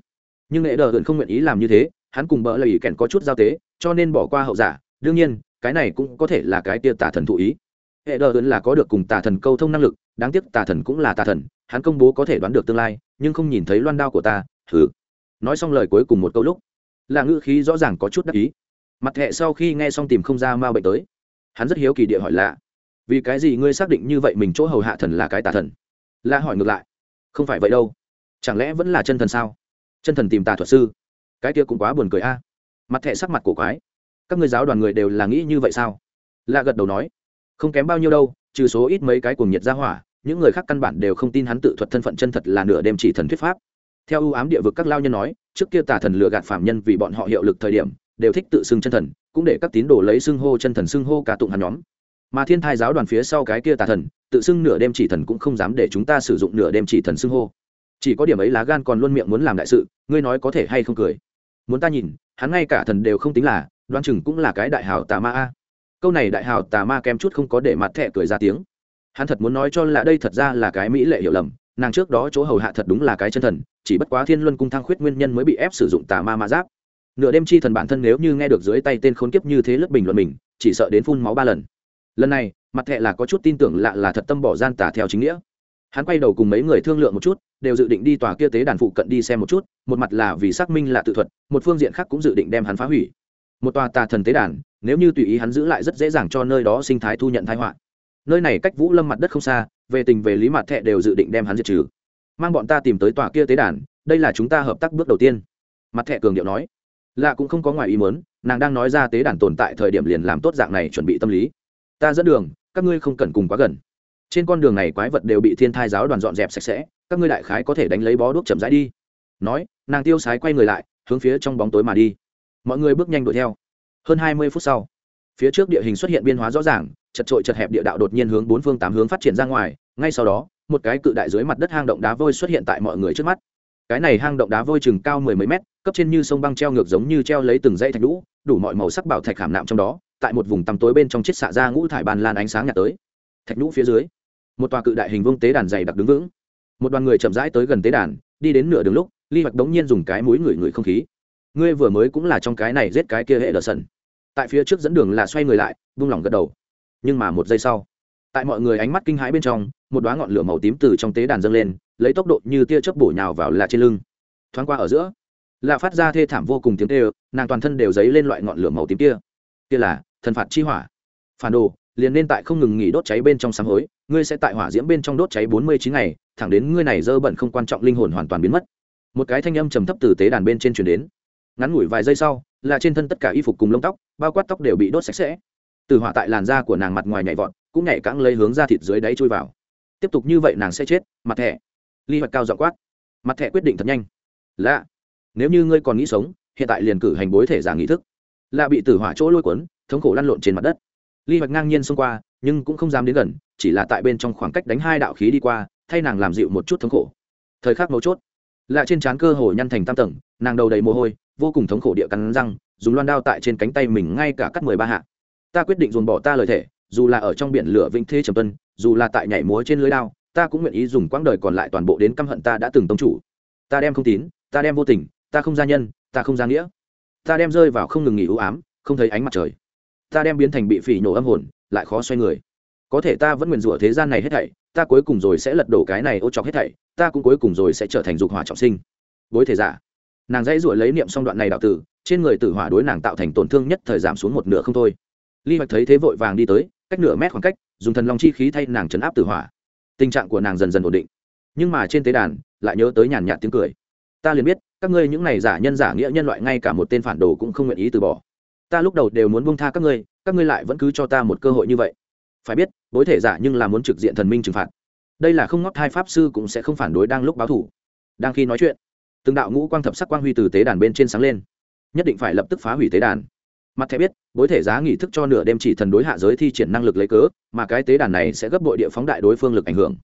Speaker 1: Nhưng nghệ đờ không nguyện ý làm như thế hắn cùng bỡ lời kèn có chút giao tế, cho nên bỏ qua hậu giả. Đương nhiên, cái này cũng có thể là cái tia tà thần thụ ý. Hệ đờ ơn là có được cùng tà thần câu thông năng lực, đáng tiếc tà thần cũng là tà thần, hắn công bố có thể đoán được tương lai, nhưng không nhìn thấy loan đao của ta thử nói xong lời cuối cùng một câu lúc là ngữ khí rõ ràng có chút đắc ý. Mặt hệ sau khi nghe xong tìm không ra ma bệnh tới, hắn rất hiếu kỳ địa hỏi lạ, vì cái gì ngươi xác định như vậy mình chỗ hầu hạ thần là cái tà thần? Lạ hỏi ngược lại, không phải vậy đâu, chẳng lẽ vẫn là chân thần sao? Chân thần tìm tà thuật sư cái kia cũng quá buồn cười a. Mặt thẹ sắc mặt cổ quái. Các ngươi giáo đoàn người đều là nghĩ như vậy sao? Lạ gật đầu nói. Không kém bao nhiêu đâu, trừ số ít mấy cái cuồng nhiệt ra hỏa, những người khác căn bản đều không tin hắn tự thuật thân phận chân thật là nửa đêm chỉ thần thuyết pháp. Theo ưu ám địa vực các lao nhân nói, trước kia tà thần lừa gạt phạm nhân vì bọn họ hiệu lực thời điểm, đều thích tự xưng chân thần, cũng để các tín đồ lấy xưng hô chân thần xưng hô cả tụng hắn nhóm. Mà thiên thai giáo đoàn phía sau cái kia tà thần, tự xưng nửa đêm chỉ thần cũng không dám để chúng ta sử dụng nửa đêm chỉ thần xưng hô. Chỉ có điểm ấy lá gan còn luôn miệng muốn làm đại sự, ngươi nói có thể hay không cười? Muốn ta nhìn, hắn ngay cả thần đều không tính là đoan chừng cũng là cái đại hào tà ma a. Câu này đại hào tà ma kém chút không có để mặt thẹ cười ra tiếng. Hắn thật muốn nói cho là đây thật ra là cái mỹ lệ hiểu lầm, nàng trước đó chỗ hầu hạ thật đúng là cái chân thần, chỉ bất quá thiên luân cung thăng khuyết nguyên nhân mới bị ép sử dụng tà ma ma giáp. Nửa đêm chi thần bản thân nếu như nghe được dưới tay tên khốn kiếp như thế lớp bình luận mình, chỉ sợ đến phun máu ba lần. Lần này, mặt thẹ là có chút tin tưởng lạ là thật tâm bỏ gian tà theo chính nghĩa. Hắn quay đầu cùng mấy người thương lượng một chút đều dự định đi tòa kia tế đàn phụ cận đi xem một chút, một mặt là vì xác minh là tự thuật, một phương diện khác cũng dự định đem hắn phá hủy. Một tòa tà thần tế đàn, nếu như tùy ý hắn giữ lại rất dễ dàng cho nơi đó sinh thái thu nhận thái họa. Nơi này cách vũ lâm mặt đất không xa, về tình về lý mặt thẹ đều dự định đem hắn diệt trừ. Mang bọn ta tìm tới tòa kia tế đàn, đây là chúng ta hợp tác bước đầu tiên. Mặt thẹ cường điệu nói. Lạ cũng không có ngoài ý muốn, nàng đang nói ra tế đàn tồn tại thời điểm liền làm tốt dạng này chuẩn bị tâm lý. Ta dẫn đường, các ngươi không cần cùng quá gần trên con đường này quái vật đều bị thiên thai giáo đoàn dọn dẹp sạch sẽ, các ngươi đại khái có thể đánh lấy bó đuốc chậm rãi đi. Nói, nàng tiêu sái quay người lại, hướng phía trong bóng tối mà đi. Mọi người bước nhanh đuổi theo. Hơn hai mươi phút sau, phía trước địa hình xuất hiện biên hóa rõ ràng, chật trội chật hẹp địa đạo đột nhiên hướng bốn phương tám hướng phát triển ra ngoài, ngay sau đó, một cái cự đại dưới mặt đất hang động đá vôi xuất hiện tại mọi người trước mắt. Cái này hang động đá vôi chừng cao mười mấy mét, cấp trên như sông băng treo ngược giống như treo lấy từng dây thạch lũ đủ mọi màu sắc bảo thạch khảm nạm trong đó, tại một vùng tăm tối bên trong chiếc xạ ra ngũ thải bàn lan ánh sáng nhạt tới. Thạch lũ phía dưới một tòa cự đại hình vương tế đàn dày đặc đứng vững. Một đoàn người chậm rãi tới gần tế đàn, đi đến nửa đường lúc, ly hoạch đống nhiên dùng cái mũi ngửi ngửi không khí. Ngươi vừa mới cũng là trong cái này giết cái kia hệ đờ sần. Tại phía trước dẫn đường là xoay người lại, vung lòng gật đầu. Nhưng mà một giây sau, tại mọi người ánh mắt kinh hãi bên trong, một đoá ngọn lửa màu tím từ trong tế đàn dâng lên, lấy tốc độ như tia chớp bổ nhào vào là trên lưng. Thoáng qua ở giữa, là phát ra thê thảm vô cùng tiếng tê nàng toàn thân đều dấy lên loại ngọn lửa màu tím kia. Kia là thần phạt chi hỏa. Phản đồ, liền nên tại không ngừng nghỉ đốt cháy bên trong sám hối ngươi sẽ tại hỏa diễm bên trong đốt cháy bốn mươi chín ngày, thẳng đến ngươi này dơ bẩn không quan trọng linh hồn hoàn toàn biến mất. Một cái thanh âm trầm thấp từ tế đàn bên trên truyền đến. Ngắn ngủi vài giây sau, là trên thân tất cả y phục cùng lông tóc, bao quát tóc đều bị đốt sạch sẽ. Từ hỏa tại làn da của nàng mặt ngoài nhảy vọt, cũng nhảy cãng lấy hướng ra thịt dưới đáy chui vào. Tiếp tục như vậy nàng sẽ chết, mặt thẻ. Ly hoạch cao dọ quát. Mặt thẻ quyết định thật nhanh. Lạ, nếu như ngươi còn nghĩ sống, hiện tại liền cử hành bối thể giả nghị thức. Lạ bị tử hỏa chỗ lôi cuốn, thống khổ lăn lộn trên mặt đất ly hoạch ngang nhiên xông qua, nhưng cũng không dám đến gần, chỉ là tại bên trong khoảng cách đánh hai đạo khí đi qua, thay nàng làm dịu một chút thống khổ. Thời khắc mấu chốt, lạ trên trán cơ hồ nhăn thành tam tầng, nàng đầu đầy mồ hôi, vô cùng thống khổ địa cắn răng, dùng loan đao tại trên cánh tay mình ngay cả cắt mười ba hạ. Ta quyết định dồn bỏ ta lời thể dù là ở trong biển lửa vĩnh thế trầm tuân, dù là tại nhảy múa trên lưới đao, ta cũng nguyện ý dùng quãng đời còn lại toàn bộ đến căm hận ta đã từng tông chủ. Ta đem không tín, ta đem vô tình, ta không gia nhân, ta không gia nghĩa. Ta đem rơi vào không ngừng nghỉ ưu ám, không thấy ánh mặt trời ta đem biến thành bị phỉ nhổ âm hồn, lại khó xoay người. Có thể ta vẫn nguyền rủa thế gian này hết thảy, ta cuối cùng rồi sẽ lật đổ cái này ô chọc hết thảy, ta cũng cuối cùng rồi sẽ trở thành dục hỏa trọng sinh. Bối thể giả. Nàng dãy rủa lấy niệm xong đoạn này đạo tử, trên người tử hỏa đối nàng tạo thành tổn thương nhất thời giảm xuống một nửa không thôi. Ly hoạch thấy thế vội vàng đi tới, cách nửa mét khoảng cách, dùng thần long chi khí thay nàng chấn áp tử hỏa. Tình trạng của nàng dần dần ổn định. Nhưng mà trên tế đàn, lại nhớ tới nhàn nhạt tiếng cười. Ta liền biết, các ngươi những này giả nhân giả nghĩa nhân loại ngay cả một tên phản đồ cũng không nguyện ý từ bỏ ta lúc đầu đều muốn buông tha các ngươi các ngươi lại vẫn cứ cho ta một cơ hội như vậy. Phải biết, bối thể giả nhưng là muốn trực diện thần minh trừng phạt. Đây là không ngót hai pháp sư cũng sẽ không phản đối đang lúc báo thủ. Đang khi nói chuyện, từng đạo ngũ quang thập sắc quang huy từ tế đàn bên trên sáng lên. Nhất định phải lập tức phá hủy tế đàn. Mặt thẻ biết, bối thể giá nghỉ thức cho nửa đêm chỉ thần đối hạ giới thi triển năng lực lấy cớ, mà cái tế đàn này sẽ gấp bội địa phóng đại đối phương lực ảnh hưởng.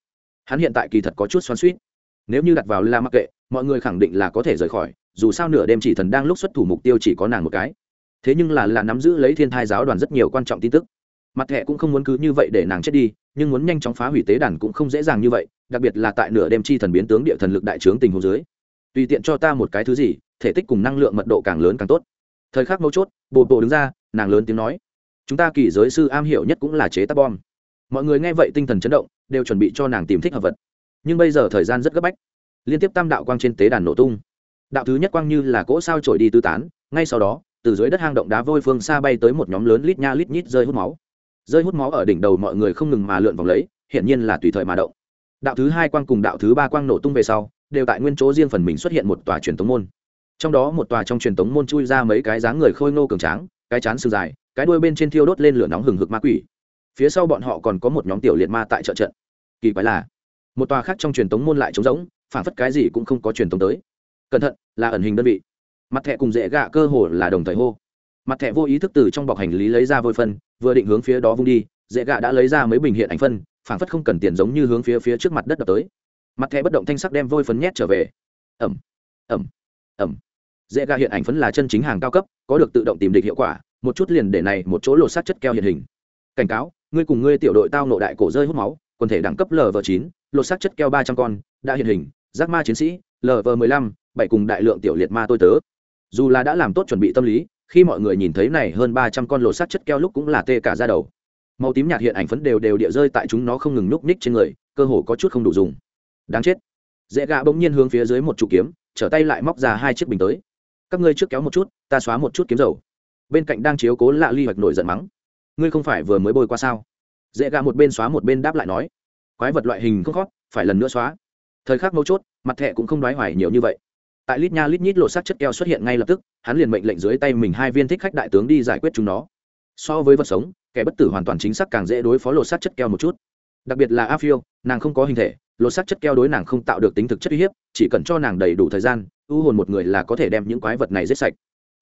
Speaker 1: Hắn hiện tại kỳ thật có chút xoắn suýt nếu như đặt vào la mắc kệ, mọi người khẳng định là có thể rời khỏi, dù sao nửa đêm chỉ thần đang lúc xuất thủ mục tiêu chỉ có nàng một cái thế nhưng là là nắm giữ lấy thiên thai giáo đoàn rất nhiều quan trọng tin tức. Mặt thẻ cũng không muốn cứ như vậy để nàng chết đi, nhưng muốn nhanh chóng phá hủy tế đàn cũng không dễ dàng như vậy, đặc biệt là tại nửa đêm chi thần biến tướng địa thần lực đại trướng tình hồ dưới. Tùy tiện cho ta một cái thứ gì, thể tích cùng năng lượng mật độ càng lớn càng tốt. Thời khắc mấu chốt bồ bộ đứng ra, nàng lớn tiếng nói. Chúng ta kỳ giới sư am hiểu nhất cũng là chế tác bom. Mọi người nghe vậy tinh thần chấn động, đều chuẩn bị cho nàng tìm thích hợp vật. Nhưng bây giờ thời gian rất gấp bách. Liên tiếp tam đạo quang trên tế đàn nổ tung. Đạo thứ nhất quang như là cỗ sao trổi đi tư tán, ngay sau đó từ dưới đất hang động đá vôi phương xa bay tới một nhóm lớn lít nha lít nhít rơi hút máu. Rơi hút máu ở đỉnh đầu mọi người không ngừng mà lượn vòng lấy, hiển nhiên là tùy thời mà động. Đạo thứ hai quang cùng đạo thứ ba quang nổ tung về sau, đều tại nguyên chỗ riêng phần mình xuất hiện một tòa truyền tống môn. Trong đó một tòa trong truyền tống môn chui ra mấy cái dáng người khôi ngô cường tráng, cái chán sừng dài, cái đuôi bên trên thiêu đốt lên lửa nóng hừng hực ma quỷ. Phía sau bọn họ còn có một nhóm tiểu liệt ma tại trợ trận. Kỳ quái là, một tòa khác trong truyền tống môn lại trống rỗng phản phất cái gì cũng không có truyền tống tới. Cẩn thận, là ẩn hình đơn vị mặt thẻ cùng dễ gạ cơ hồ là đồng thời hô. Mặt thẻ vô ý thức từ trong bọc hành lý lấy ra vôi phân, vừa định hướng phía đó vung đi, dễ gạ đã lấy ra mấy bình hiện ảnh phân phản phất không cần tiền giống như hướng phía phía trước mặt đất đập tới. Mặt thẻ bất động thanh sắc đem vôi phấn nhét trở về. Ẩm ẩm ẩm. Dễ gạ hiện ảnh phấn là chân chính hàng cao cấp, có được tự động tìm địch hiệu quả, một chút liền để này một chỗ lột sát chất keo hiện hình. Cảnh cáo, ngươi cùng ngươi tiểu đội tao nộ đại cổ rơi hút máu, quần thể đẳng cấp lv chín, lột xác chất keo ba trăm con, đã hiện hình, giác ma chiến sĩ lv mười lăm, bảy cùng đại lượng tiểu liệt ma tôi tớ dù là đã làm tốt chuẩn bị tâm lý, khi mọi người nhìn thấy này hơn ba trăm con lột sắt chất keo lúc cũng là tê cả ra đầu. Màu tím nhạt hiện ảnh phấn đều đều địa rơi tại chúng nó không ngừng núp ních trên người, cơ hồ có chút không đủ dùng. Đáng chết. Dễ gạ bỗng nhiên hướng phía dưới một trụ kiếm, trở tay lại móc ra hai chiếc bình tới. Các ngươi trước kéo một chút, ta xóa một chút kiếm dầu. Bên cạnh đang chiếu cố lạ ly hoạch nổi giận mắng. Ngươi không phải vừa mới bôi qua sao? Dễ gạ một bên xóa một bên đáp lại nói. Quái vật loại hình không khót, phải lần nữa xóa. Thời khắc mấu chốt, mặt thẹ cũng không đoái hoài nhiều như vậy tại lít nha lít nhít lộ sát chất keo xuất hiện ngay lập tức, hắn liền mệnh lệnh dưới tay mình hai viên thích khách đại tướng đi giải quyết chúng nó. So với vật sống, kẻ bất tử hoàn toàn chính xác càng dễ đối phó lộ sát chất keo một chút. Đặc biệt là a phiêu, nàng không có hình thể lộ sát chất keo đối nàng không tạo được tính thực chất uy hiếp, chỉ cần cho nàng đầy đủ thời gian, ưu hồn một người là có thể đem những quái vật này giết sạch.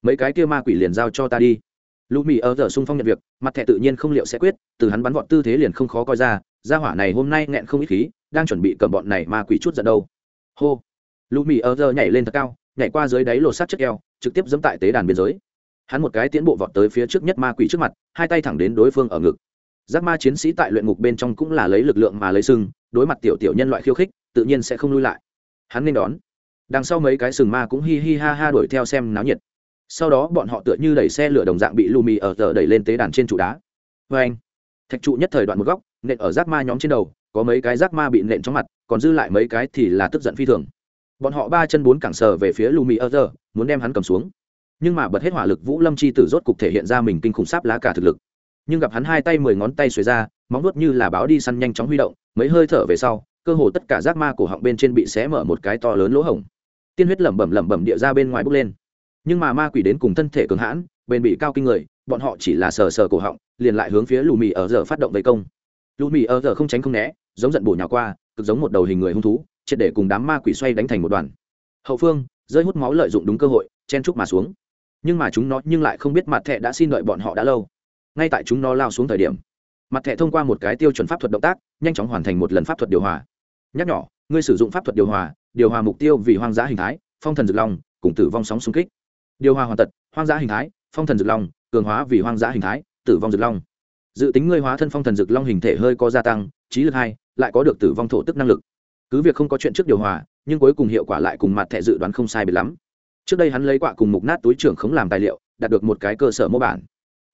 Speaker 1: Mấy cái kia ma quỷ liền giao cho ta đi. Lũ mì ở giờ sung phong nhận việc, mặt thẻ tự nhiên không liệu sẽ quyết, từ hắn bắn vọt tư thế liền không khó coi ra, gia hỏa này hôm nay nghẹn không ít khí, đang chuẩn bị cầm bọn này ma quỷ chút giận đâu. Hô lũ mì ở giờ nhảy lên thật cao, nhảy qua dưới đáy lột sát chất keo, trực tiếp dẫm tại tế đàn biên giới. Hắn một cái tiến bộ vọt tới phía trước nhất ma quỷ trước mặt, hai tay thẳng đến đối phương ở ngực. Giác ma chiến sĩ tại luyện ngục bên trong cũng là lấy lực lượng mà lấy sưng đối mặt tiểu tiểu nhân loại khiêu khích, tự nhiên sẽ không lui lại. Hắn nên đón. Đằng sau mấy cái sừng ma cũng hi hi ha ha đuổi theo xem náo nhiệt. Sau đó bọn họ tựa như đẩy xe lửa đồng dạng bị lù mì ở giờ đẩy lên tế đàn trên trụ đá. Vê anh, thạch trụ nhất thời đoạn một góc, nện ở giác ma nhóm trên đầu, có mấy cái giác ma bị nện trong mặt, còn dư lại mấy cái thì là tức giận phi thường bọn họ ba chân bốn cẳng sờ về phía lù mì giờ muốn đem hắn cầm xuống. Nhưng mà bật hết hỏa lực, vũ lâm chi tử rốt cục thể hiện ra mình kinh khủng sáp lá cả thực lực. Nhưng gặp hắn hai tay mười ngón tay xuề ra, móng nuốt như là báo đi săn nhanh chóng huy động, mấy hơi thở về sau, cơ hồ tất cả rác ma cổ họng bên trên bị xé mở một cái to lớn lỗ hổng. Tiên huyết lẩm bẩm lẩm bẩm địa ra bên ngoài bốc lên. Nhưng mà ma quỷ đến cùng thân thể cường hãn, bền bị cao kinh người, bọn họ chỉ là sờ sờ cổ họng, liền lại hướng phía lù mì ở giờ phát động vây công. Lù mì ở giờ không tránh không né, giống giận bổ nhào qua, cực giống một đầu hình người hung thú triệt để cùng đám ma quỷ xoay đánh thành một đoàn. Hậu phương, rơi hút máu lợi dụng đúng cơ hội, chen trúc mà xuống. Nhưng mà chúng nó nhưng lại không biết mặt thẹ đã xin đợi bọn họ đã lâu. Ngay tại chúng nó lao xuống thời điểm, mặt thẹ thông qua một cái tiêu chuẩn pháp thuật động tác, nhanh chóng hoàn thành một lần pháp thuật điều hòa. Nhắc nhỏ ngươi sử dụng pháp thuật điều hòa điều hòa mục tiêu vì hoang dã hình thái, phong thần dược long, cùng tử vong sóng xung kích. Điều hòa hoàn tật, hoang dã hình thái, phong thần dược long, cường hóa vì hoang dã hình thái, tử vong dược long. Dự tính ngươi hóa thân phong thần dược long hình thể hơi có gia tăng, trí lực hai, lại có được tử vong thổ tức năng lực cứ việc không có chuyện trước điều hòa, nhưng cuối cùng hiệu quả lại cùng mặt thẻ dự đoán không sai biệt lắm. Trước đây hắn lấy quạ cùng mục nát túi trưởng không làm tài liệu, đạt được một cái cơ sở mô bản.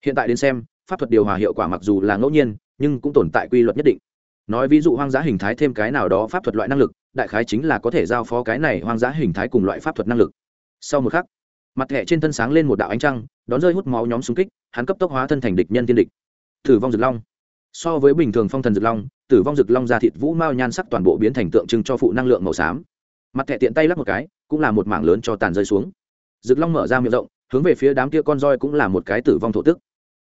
Speaker 1: Hiện tại đến xem, pháp thuật điều hòa hiệu quả mặc dù là ngẫu nhiên, nhưng cũng tồn tại quy luật nhất định. Nói ví dụ hoang dã hình thái thêm cái nào đó pháp thuật loại năng lực, đại khái chính là có thể giao phó cái này hoang dã hình thái cùng loại pháp thuật năng lực. Sau một khắc, mặt thẻ trên thân sáng lên một đạo ánh trăng, đón rơi hút máu nhóm xung kích, hắn cấp tốc hóa thân thành địch nhân tiên địch. Thử vong rực long so với bình thường phong thần rực long, tử vong rực long ra thịt vũ mao nhan sắc toàn bộ biến thành tượng trưng cho phụ năng lượng màu xám. Mặt thẻ tiện tay lắc một cái, cũng là một mảng lớn cho tàn rơi xuống. Rực long mở ra miệng rộng, hướng về phía đám kia con roi cũng là một cái tử vong thổ tức.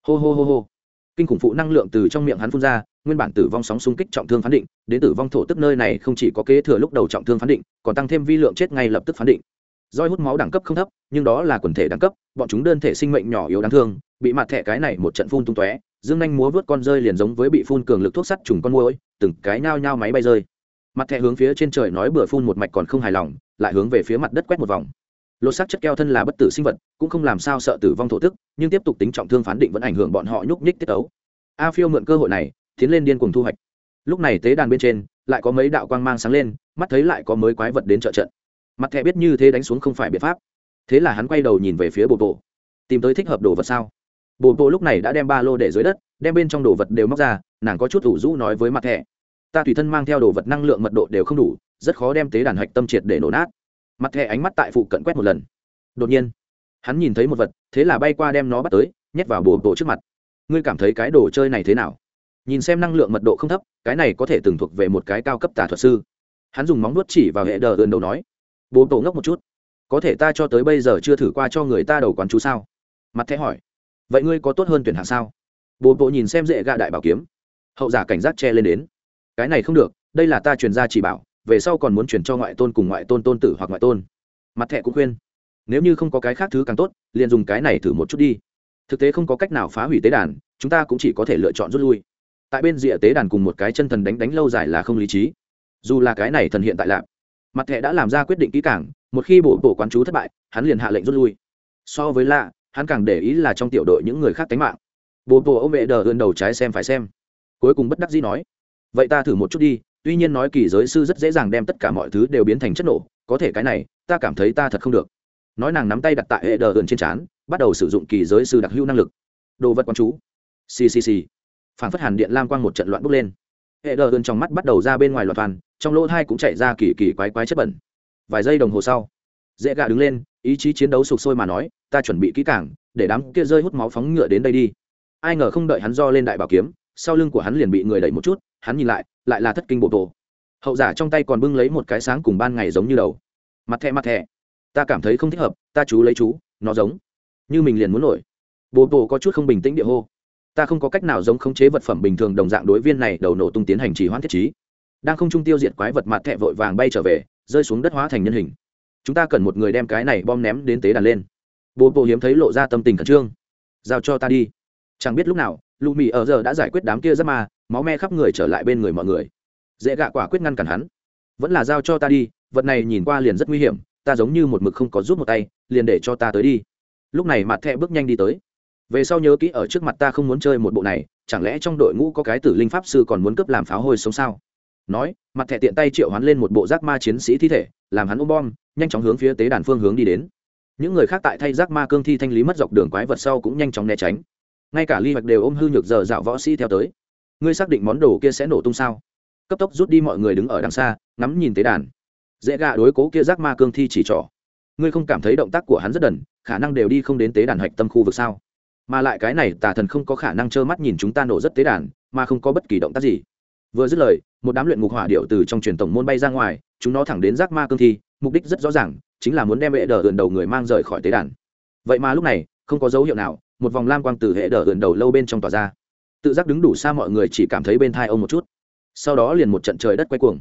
Speaker 1: Hô hô hô hô. Kinh khủng phụ năng lượng từ trong miệng hắn phun ra, nguyên bản tử vong sóng xung kích trọng thương phán định, đến tử vong thổ tức nơi này không chỉ có kế thừa lúc đầu trọng thương phán định, còn tăng thêm vi lượng chết ngay lập tức phán định. Roi hút máu đẳng cấp không thấp, nhưng đó là quần thể đẳng cấp, bọn chúng đơn thể sinh mệnh nhỏ yếu đáng thương, bị mặt thẻ cái này một trận phun tung tóe dương nhanh múa vớt con rơi liền giống với bị phun cường lực thuốc sắt trùng con môi từng cái nhao nhao máy bay rơi. Mặt thẻ hướng phía trên trời nói bừa phun một mạch còn không hài lòng, lại hướng về phía mặt đất quét một vòng. Lột xác chất keo thân là bất tử sinh vật, cũng không làm sao sợ tử vong thổ tức, nhưng tiếp tục tính trọng thương phán định vẫn ảnh hưởng bọn họ nhúc nhích tiết ấu a phiêu mượn cơ hội này, tiến lên điên cuồng thu hoạch. Lúc này tế đàn bên trên, lại có mấy đạo quang mang sáng lên, mắt thấy lại có mới quái vật đến trợ trận. Mặt thẻ biết như thế đánh xuống không phải biện pháp. Thế là hắn quay đầu nhìn về phía bộ bộ. Tìm tới thích hợp đồ vật sao? Bồ bộ lúc này đã đem ba lô để dưới đất, đem bên trong đồ vật đều móc ra, nàng có chút ủ rũ nói với mặt thẻ. Ta tùy thân mang theo đồ vật năng lượng mật độ đều không đủ, rất khó đem tế đàn hạch tâm triệt để nổ nát. Mặt thẻ ánh mắt tại phụ cận quét một lần. Đột nhiên, hắn nhìn thấy một vật, thế là bay qua đem nó bắt tới, nhét vào bồ bộ trước mặt. Ngươi cảm thấy cái đồ chơi này thế nào? Nhìn xem năng lượng mật độ không thấp, cái này có thể từng thuộc về một cái cao cấp tà thuật sư. Hắn dùng móng nuốt chỉ vào hệ đờ ườn đầu nói bố tổ ngốc một chút, có thể ta cho tới bây giờ chưa thử qua cho người ta đầu quán chú sao? Mặt thẻ hỏi vậy ngươi có tốt hơn tuyển hạng sao? Bồ bộ nhìn xem dễ gạ đại bảo kiếm. Hậu giả cảnh giác che lên đến. Cái này không được, đây là ta truyền ra chỉ bảo, về sau còn muốn chuyển cho ngoại tôn cùng ngoại tôn tôn tử hoặc ngoại tôn. Mặt thẹ cũng khuyên. Nếu như không có cái khác thứ càng tốt, liền dùng cái này thử một chút đi. Thực tế không có cách nào phá hủy tế đàn, chúng ta cũng chỉ có thể lựa chọn rút lui. Tại bên rìa tế đàn cùng một cái chân thần đánh đánh lâu dài là không lý trí. Dù là cái này thần hiện tại lạp mặt thẹ đã làm ra quyết định kỹ càng, một khi bộ bộ quán chú thất bại, hắn liền hạ lệnh rút lui. So với lạ hắn càng để ý là trong tiểu đội những người khác tánh mạng. Bộ bộ ông vệ đờ ươn đầu trái xem phải xem. Cuối cùng bất đắc dĩ nói, vậy ta thử một chút đi, tuy nhiên nói kỳ giới sư rất dễ dàng đem tất cả mọi thứ đều biến thành chất nổ, có thể cái này, ta cảm thấy ta thật không được. Nói nàng nắm tay đặt tại hệ đờ ươn trên trán, bắt đầu sử dụng kỳ giới sư đặc hữu năng lực. Đồ vật quán chú. Ccc phản phất hàn điện lam quang một trận loạn bốc lên. Hệ đờ ươn trong mắt bắt đầu ra bên ngoài loạt toàn, trong lỗ thai cũng chạy ra kỳ kỳ quái quái chất bẩn. Vài giây đồng hồ sau, dễ gạ đứng lên ý chí chiến đấu sục sôi mà nói ta chuẩn bị kỹ càng, để đám kia rơi hút máu phóng ngựa đến đây đi. Ai ngờ không đợi hắn do lên đại bảo kiếm sau lưng của hắn liền bị người đẩy một chút hắn nhìn lại lại là thất kinh bộ tổ. Hậu giả trong tay còn bưng lấy một cái sáng cùng ban ngày giống như đầu. Mặt thẹ mặt thẹ ta cảm thấy không thích hợp ta chú lấy chú nó giống như mình liền muốn nổi. Bồ tổ có chút không bình tĩnh địa hô. Ta không có cách nào giống khống chế vật phẩm bình thường đồng dạng đối viên này đầu nổ tung tiến hành trì hoãn thiết trí. Đang không trung tiêu diệt quái vật mặt thẹ vội vàng bay trở về rơi xuống đất hóa thành nhân hình chúng ta cần một người đem cái này bom ném đến tế đàn lên. Bố bộ hiếm thấy lộ ra tâm tình khẩn trương. Giao cho ta đi. Chẳng biết lúc nào lù mì ở giờ đã giải quyết đám kia rất ma, máu me khắp người trở lại bên người mọi người. Dễ gạ quả quyết ngăn cản hắn. Vẫn là giao cho ta đi, vật này nhìn qua liền rất nguy hiểm, ta giống như một mực không có rút một tay, liền để cho ta tới đi. Lúc này mặt thẹ bước nhanh đi tới. Về sau nhớ kỹ ở trước mặt ta không muốn chơi một bộ này, chẳng lẽ trong đội ngũ có cái tử linh pháp sư còn muốn cướp làm pháo hôi sống sao? Nói, mặt thẹ tiện tay triệu hắn lên một bộ giác ma chiến sĩ thi thể làm hắn ôm bom, nhanh chóng hướng phía tế đàn phương hướng đi đến. Những người khác tại thay giác ma cương thi thanh lý mất dọc đường quái vật sau cũng nhanh chóng né tránh. Ngay cả ly hoạch đều ôm hư nhược giờ dạo võ sĩ theo tới. Ngươi xác định món đồ kia sẽ nổ tung sao? Cấp tốc rút đi mọi người đứng ở đằng xa, ngắm nhìn tế đàn. Dễ gạ đối cố kia giác ma cương thi chỉ trỏ. Ngươi không cảm thấy động tác của hắn rất đần, khả năng đều đi không đến tế đàn hạch tâm khu vực sao? Mà lại cái này tà thần không có khả năng trơ mắt nhìn chúng ta nổ rất tế đàn, mà không có bất kỳ động tác gì vừa dứt lời, một đám luyện ngục hỏa điệu từ trong truyền tổng môn bay ra ngoài, chúng nó thẳng đến giác ma cương thi, mục đích rất rõ ràng, chính là muốn đem hệ đờ ườn đầu người mang rời khỏi tế đàn. Vậy mà lúc này, không có dấu hiệu nào, một vòng lam quang từ hệ đờ ườn đầu lâu bên trong tỏa ra. Tự giác đứng đủ xa mọi người chỉ cảm thấy bên thai ông một chút. Sau đó liền một trận trời đất quay cuồng.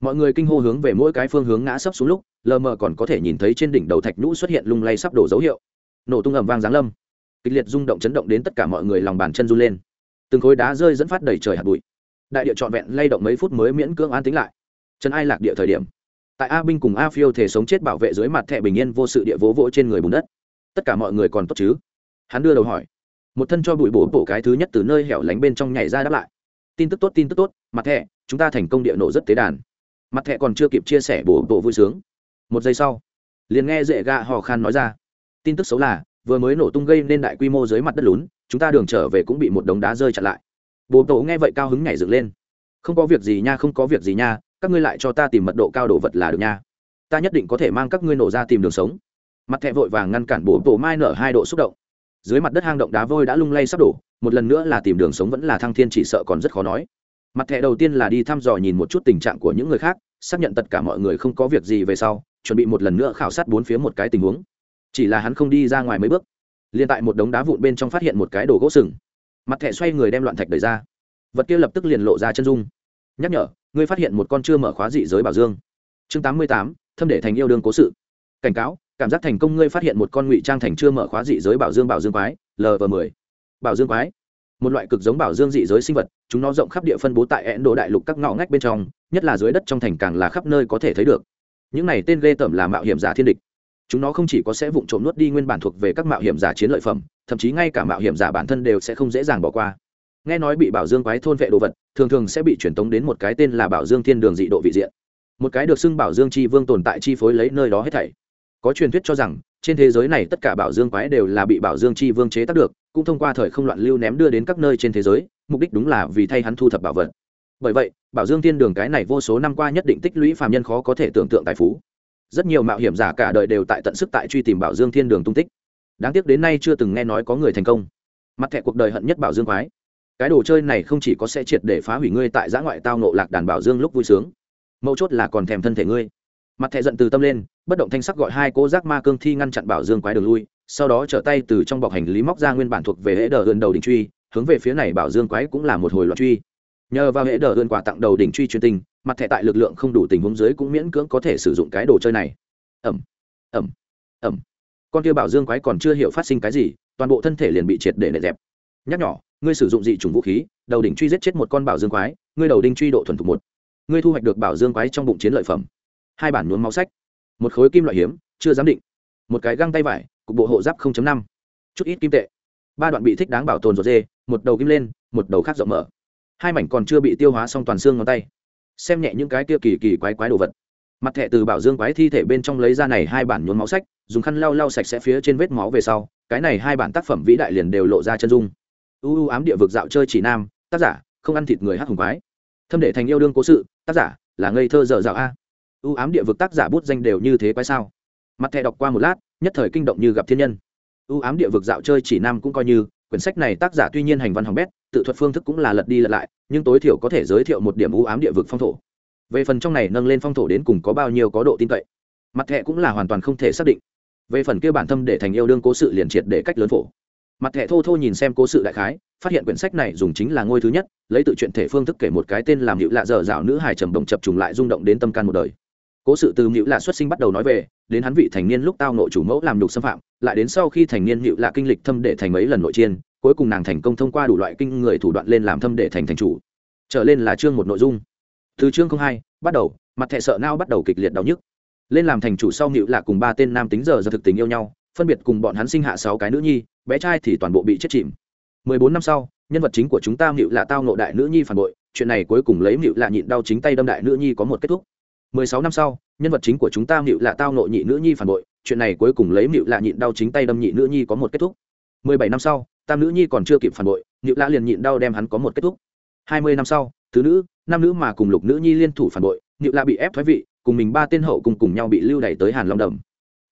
Speaker 1: Mọi người kinh hô hướng về mỗi cái phương hướng ngã sấp xuống lúc, lờ mờ còn có thể nhìn thấy trên đỉnh đầu thạch nhũ xuất hiện lung lay sắp đổ dấu hiệu. Nổ tung ầm vang giáng lâm. Kịch liệt rung động chấn động đến tất cả mọi người lòng bàn chân run lên. Từng khối đá rơi dẫn phát đầy trời hạt bụi đại địa trọn vẹn lay động mấy phút mới miễn cưỡng an tính lại. Trần ai lạc địa thời điểm. Tại a binh cùng a phiêu thể sống chết bảo vệ dưới mặt thẻ bình yên vô sự địa vỗ vỗ trên người bùn đất. Tất cả mọi người còn tốt chứ? Hắn đưa đầu hỏi. Một thân cho bụi bổ bổ cái thứ nhất từ nơi hẻo lánh bên trong nhảy ra đáp lại. Tin tức tốt, tin tức tốt, mặt thẻ, chúng ta thành công địa nổ rất tế đàn. Mặt thẻ còn chưa kịp chia sẻ bổ bộ vui sướng. Một giây sau, liền nghe dễ gạ hò khan nói ra. Tin tức xấu là, vừa mới nổ tung gây nên đại quy mô dưới mặt đất lún, chúng ta đường trở về cũng bị một đống đá rơi chặn lại bố tổ nghe vậy cao hứng nhảy dựng lên. Không có việc gì nha, không có việc gì nha, các ngươi lại cho ta tìm mật độ cao đồ vật là được nha. Ta nhất định có thể mang các ngươi nổ ra tìm đường sống. Mặt thẹ vội vàng ngăn cản bố tổ mai nở hai độ xúc động. Dưới mặt đất hang động đá vôi đã lung lay sắp đổ, một lần nữa là tìm đường sống vẫn là thăng thiên chỉ sợ còn rất khó nói. Mặt thẻ đầu tiên là đi thăm dò nhìn một chút tình trạng của những người khác, xác nhận tất cả mọi người không có việc gì về sau, chuẩn bị một lần nữa khảo sát bốn phía một cái tình huống. Chỉ là hắn không đi ra ngoài mấy bước. Liền tại một đống đá vụn bên trong phát hiện một cái đồ gỗ sừng mặt thẻ xoay người đem loạn thạch đẩy ra. Vật kia lập tức liền lộ ra chân dung. Nhắc nhở, ngươi phát hiện một con chưa mở khóa dị giới bảo dương. Chương tám mươi tám, thâm để thành yêu đương cố sự. Cảnh cáo, cảm giác thành công ngươi phát hiện một con ngụy trang thành chưa mở khóa dị giới bảo dương bảo dương quái lv mười. Bảo dương quái, một loại cực giống bảo dương dị giới sinh vật, chúng nó rộng khắp địa phân bố tại ấn độ đại lục các ngõ ngách bên trong, nhất là dưới đất trong thành càng là khắp nơi có thể thấy được. Những này tên ghê tởm là mạo hiểm giả thiên địch chúng nó không chỉ có sẽ vụng trộm nuốt đi nguyên bản thuộc về các mạo hiểm giả chiến lợi phẩm, thậm chí ngay cả mạo hiểm giả bản thân đều sẽ không dễ dàng bỏ qua. Nghe nói bị bảo dương quái thôn vệ đồ vật, thường thường sẽ bị truyền tống đến một cái tên là bảo dương thiên đường dị độ vị diện. Một cái được xưng bảo dương chi vương tồn tại chi phối lấy nơi đó hết thảy. Có truyền thuyết cho rằng, trên thế giới này tất cả bảo dương quái đều là bị bảo dương chi vương chế tác được, cũng thông qua thời không loạn lưu ném đưa đến các nơi trên thế giới, mục đích đúng là vì thay hắn thu thập bảo vật. Bởi vậy, bảo dương thiên đường cái này vô số năm qua nhất định tích lũy phàm nhân khó có thể tưởng tượng tài phú rất nhiều mạo hiểm giả cả đời đều tại tận sức tại truy tìm bảo dương thiên đường tung tích. Đáng tiếc đến nay chưa từng nghe nói có người thành công. Mặt thẻ cuộc đời hận nhất bảo dương quái. Cái đồ chơi này không chỉ có sẽ triệt để phá hủy ngươi tại giã ngoại tao nộ lạc đàn bảo dương lúc vui sướng, mấu chốt là còn thèm thân thể ngươi. Mặt thẻ giận từ tâm lên, bất động thanh sắc gọi hai cô giác ma cương thi ngăn chặn bảo dương quái đường lui, sau đó trở tay từ trong bọc hành lý móc ra nguyên bản thuộc về hễ đờ gần đầu đỉnh truy, hướng về phía này bảo dương quái cũng là một hồi loạt truy. Nhờ vào hệ đờ ơn quà tặng đầu đỉnh truy truyền tình mặt thẻ tại lực lượng không đủ tình huống dưới cũng miễn cưỡng có thể sử dụng cái đồ chơi này. Ẩm ẩm ẩm. Con kia bảo dương quái còn chưa hiểu phát sinh cái gì, toàn bộ thân thể liền bị triệt để nệ dẹp. Nhắc nhỏ, ngươi sử dụng dị chủng vũ khí, đầu đỉnh truy giết chết một con bảo dương quái, ngươi đầu đinh truy độ thuần thục một. Ngươi thu hoạch được bảo dương quái trong bụng chiến lợi phẩm. Hai bản nhuốm máu sách. Một khối kim loại hiếm, chưa giám định. Một cái găng tay vải, cục bộ hộ giáp năm. Chút ít kim tệ. Ba đoạn bị thích đáng bảo tồn rột dê, một đầu kim lên, một đầu khác rộng mở. Hai mảnh còn chưa bị tiêu hóa xong toàn xương ngón tay xem nhẹ những cái kia kỳ kỳ quái quái đồ vật. Mặt thẻ từ bảo dương quái thi thể bên trong lấy ra này hai bản nhuốm máu sách, dùng khăn lau lau sạch sẽ phía trên vết máu về sau, cái này hai bản tác phẩm vĩ đại liền đều lộ ra chân dung. U u ám địa vực dạo chơi chỉ nam, tác giả, không ăn thịt người hát hùng quái. Thâm đệ thành yêu đương cố sự, tác giả, là ngây thơ dở dạo a. U ám địa vực tác giả bút danh đều như thế quái sao? Mặt thẻ đọc qua một lát, nhất thời kinh động như gặp thiên nhân. U ám địa vực dạo chơi chỉ nam cũng coi như, quyển sách này tác giả tuy nhiên hành văn hỏng bét tự thuật phương thức cũng là lật đi lật lại, nhưng tối thiểu có thể giới thiệu một điểm u ám địa vực phong thổ. Về phần trong này nâng lên phong thổ đến cùng có bao nhiêu có độ tin cậy, mặt thẹ cũng là hoàn toàn không thể xác định. Về phần kia bản thâm để thành yêu đương cố sự liền triệt để cách lớn phổ. Mặt thẻ thô thô nhìn xem cố sự đại khái, phát hiện quyển sách này dùng chính là ngôi thứ nhất, lấy tự chuyện thể phương thức kể một cái tên làm hữu lạ dở dạo nữ hài trầm động chập trùng lại rung động đến tâm can một đời. Cố sự từ hữu lạ xuất sinh bắt đầu nói về, đến hắn vị thành niên lúc tao nội chủ mẫu làm nhục xâm phạm, lại đến sau khi thành niên hữu lạ kinh lịch thâm để thành mấy lần nội chiên cuối cùng nàng thành công thông qua đủ loại kinh người thủ đoạn lên làm thâm để thành thành chủ, trở lên là chương một nội dung. Từ chương không hai, bắt đầu, mặt thẻ sợ nao bắt đầu kịch liệt đau nhức. Lên làm thành chủ sau hữu là cùng ba tên nam tính giờ do thực tình yêu nhau, phân biệt cùng bọn hắn sinh hạ sáu cái nữ nhi, bé trai thì toàn bộ bị chết chìm. Mười bốn năm sau, nhân vật chính của chúng ta mịu là tao nộ đại nữ nhi phản bội, chuyện này cuối cùng lấy mịu là nhịn đau chính tay đâm đại nữ nhi có một kết thúc. Mười sáu năm sau, nhân vật chính của chúng ta mịu là tao nộ nhị nữ nhi phản bội, chuyện này cuối cùng lấy mịu là nhịn đau chính tay đâm nhị nữ nhi có một kết thúc. Mười bảy năm sau tam nữ nhi còn chưa kịp phản bội mịu lạ liền nhịn đau đem hắn có một kết thúc. Hai mươi năm sau, thứ nữ, nam nữ mà cùng lục nữ nhi liên thủ phản bội mịu lạ bị ép thoái vị, cùng mình ba tên hậu cùng cùng nhau bị lưu đày tới hàn long đầm.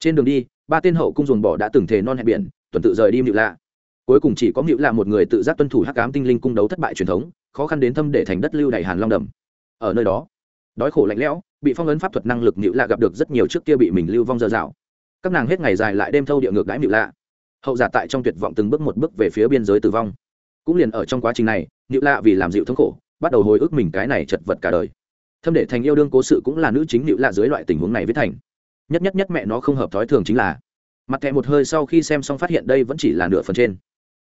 Speaker 1: Trên đường đi, ba tên hậu cung dồn bỏ đã từng thề non hẹn biển, tuần tự rời đi mịu lạ cuối cùng chỉ có mịu lạ một người tự giác tuân thủ hắc cám tinh linh cung đấu thất bại truyền thống, khó khăn đến thâm để thành đất lưu đày hàn long đầm. Ở nơi đó, đói khổ lạnh lẽo, bị phong ấn pháp thuật năng lực mịu lạ gặp được rất nhiều trước kia bị mình lưu vong dơ dạo. Các nàng hết ngày dài lại đêm thâu địa ngược đãi mịu lạ hậu giả tại trong tuyệt vọng từng bước một bước về phía biên giới tử vong. Cũng liền ở trong quá trình này nữ lạ vì làm dịu thống khổ, bắt đầu hồi ức mình cái này chật vật cả đời. Thâm để thành yêu đương cố sự cũng là nữ chính nữ lạ dưới loại tình huống này với thành. Nhất nhất nhất mẹ nó không hợp thói thường chính là, mặt thẹ một hơi sau khi xem xong phát hiện đây vẫn chỉ là nửa phần trên.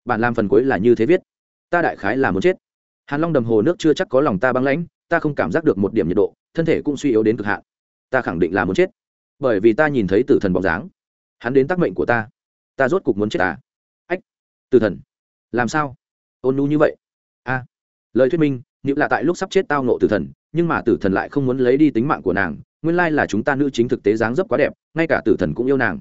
Speaker 1: Bản làm phần cuối là như thế viết. Ta đại khái là muốn chết. Hàn long đầm hồ nước chưa chắc có lòng ta băng lãnh, ta không cảm giác được một điểm nhiệt độ, thân thể cũng suy yếu đến cực hạn. Ta khẳng định là muốn chết. Bởi vì ta nhìn thấy tử thần bóng dáng. Hắn đến tác mệnh của ta ta rốt cục muốn chết à? Ách, tử thần, làm sao? Ôn nu như vậy? A lời thuyết minh nữ là tại lúc sắp chết tao nộ tử thần, nhưng mà tử thần lại không muốn lấy đi tính mạng của nàng, nguyên lai là chúng ta nữ chính thực tế dáng dấp quá đẹp, ngay cả tử thần cũng yêu nàng.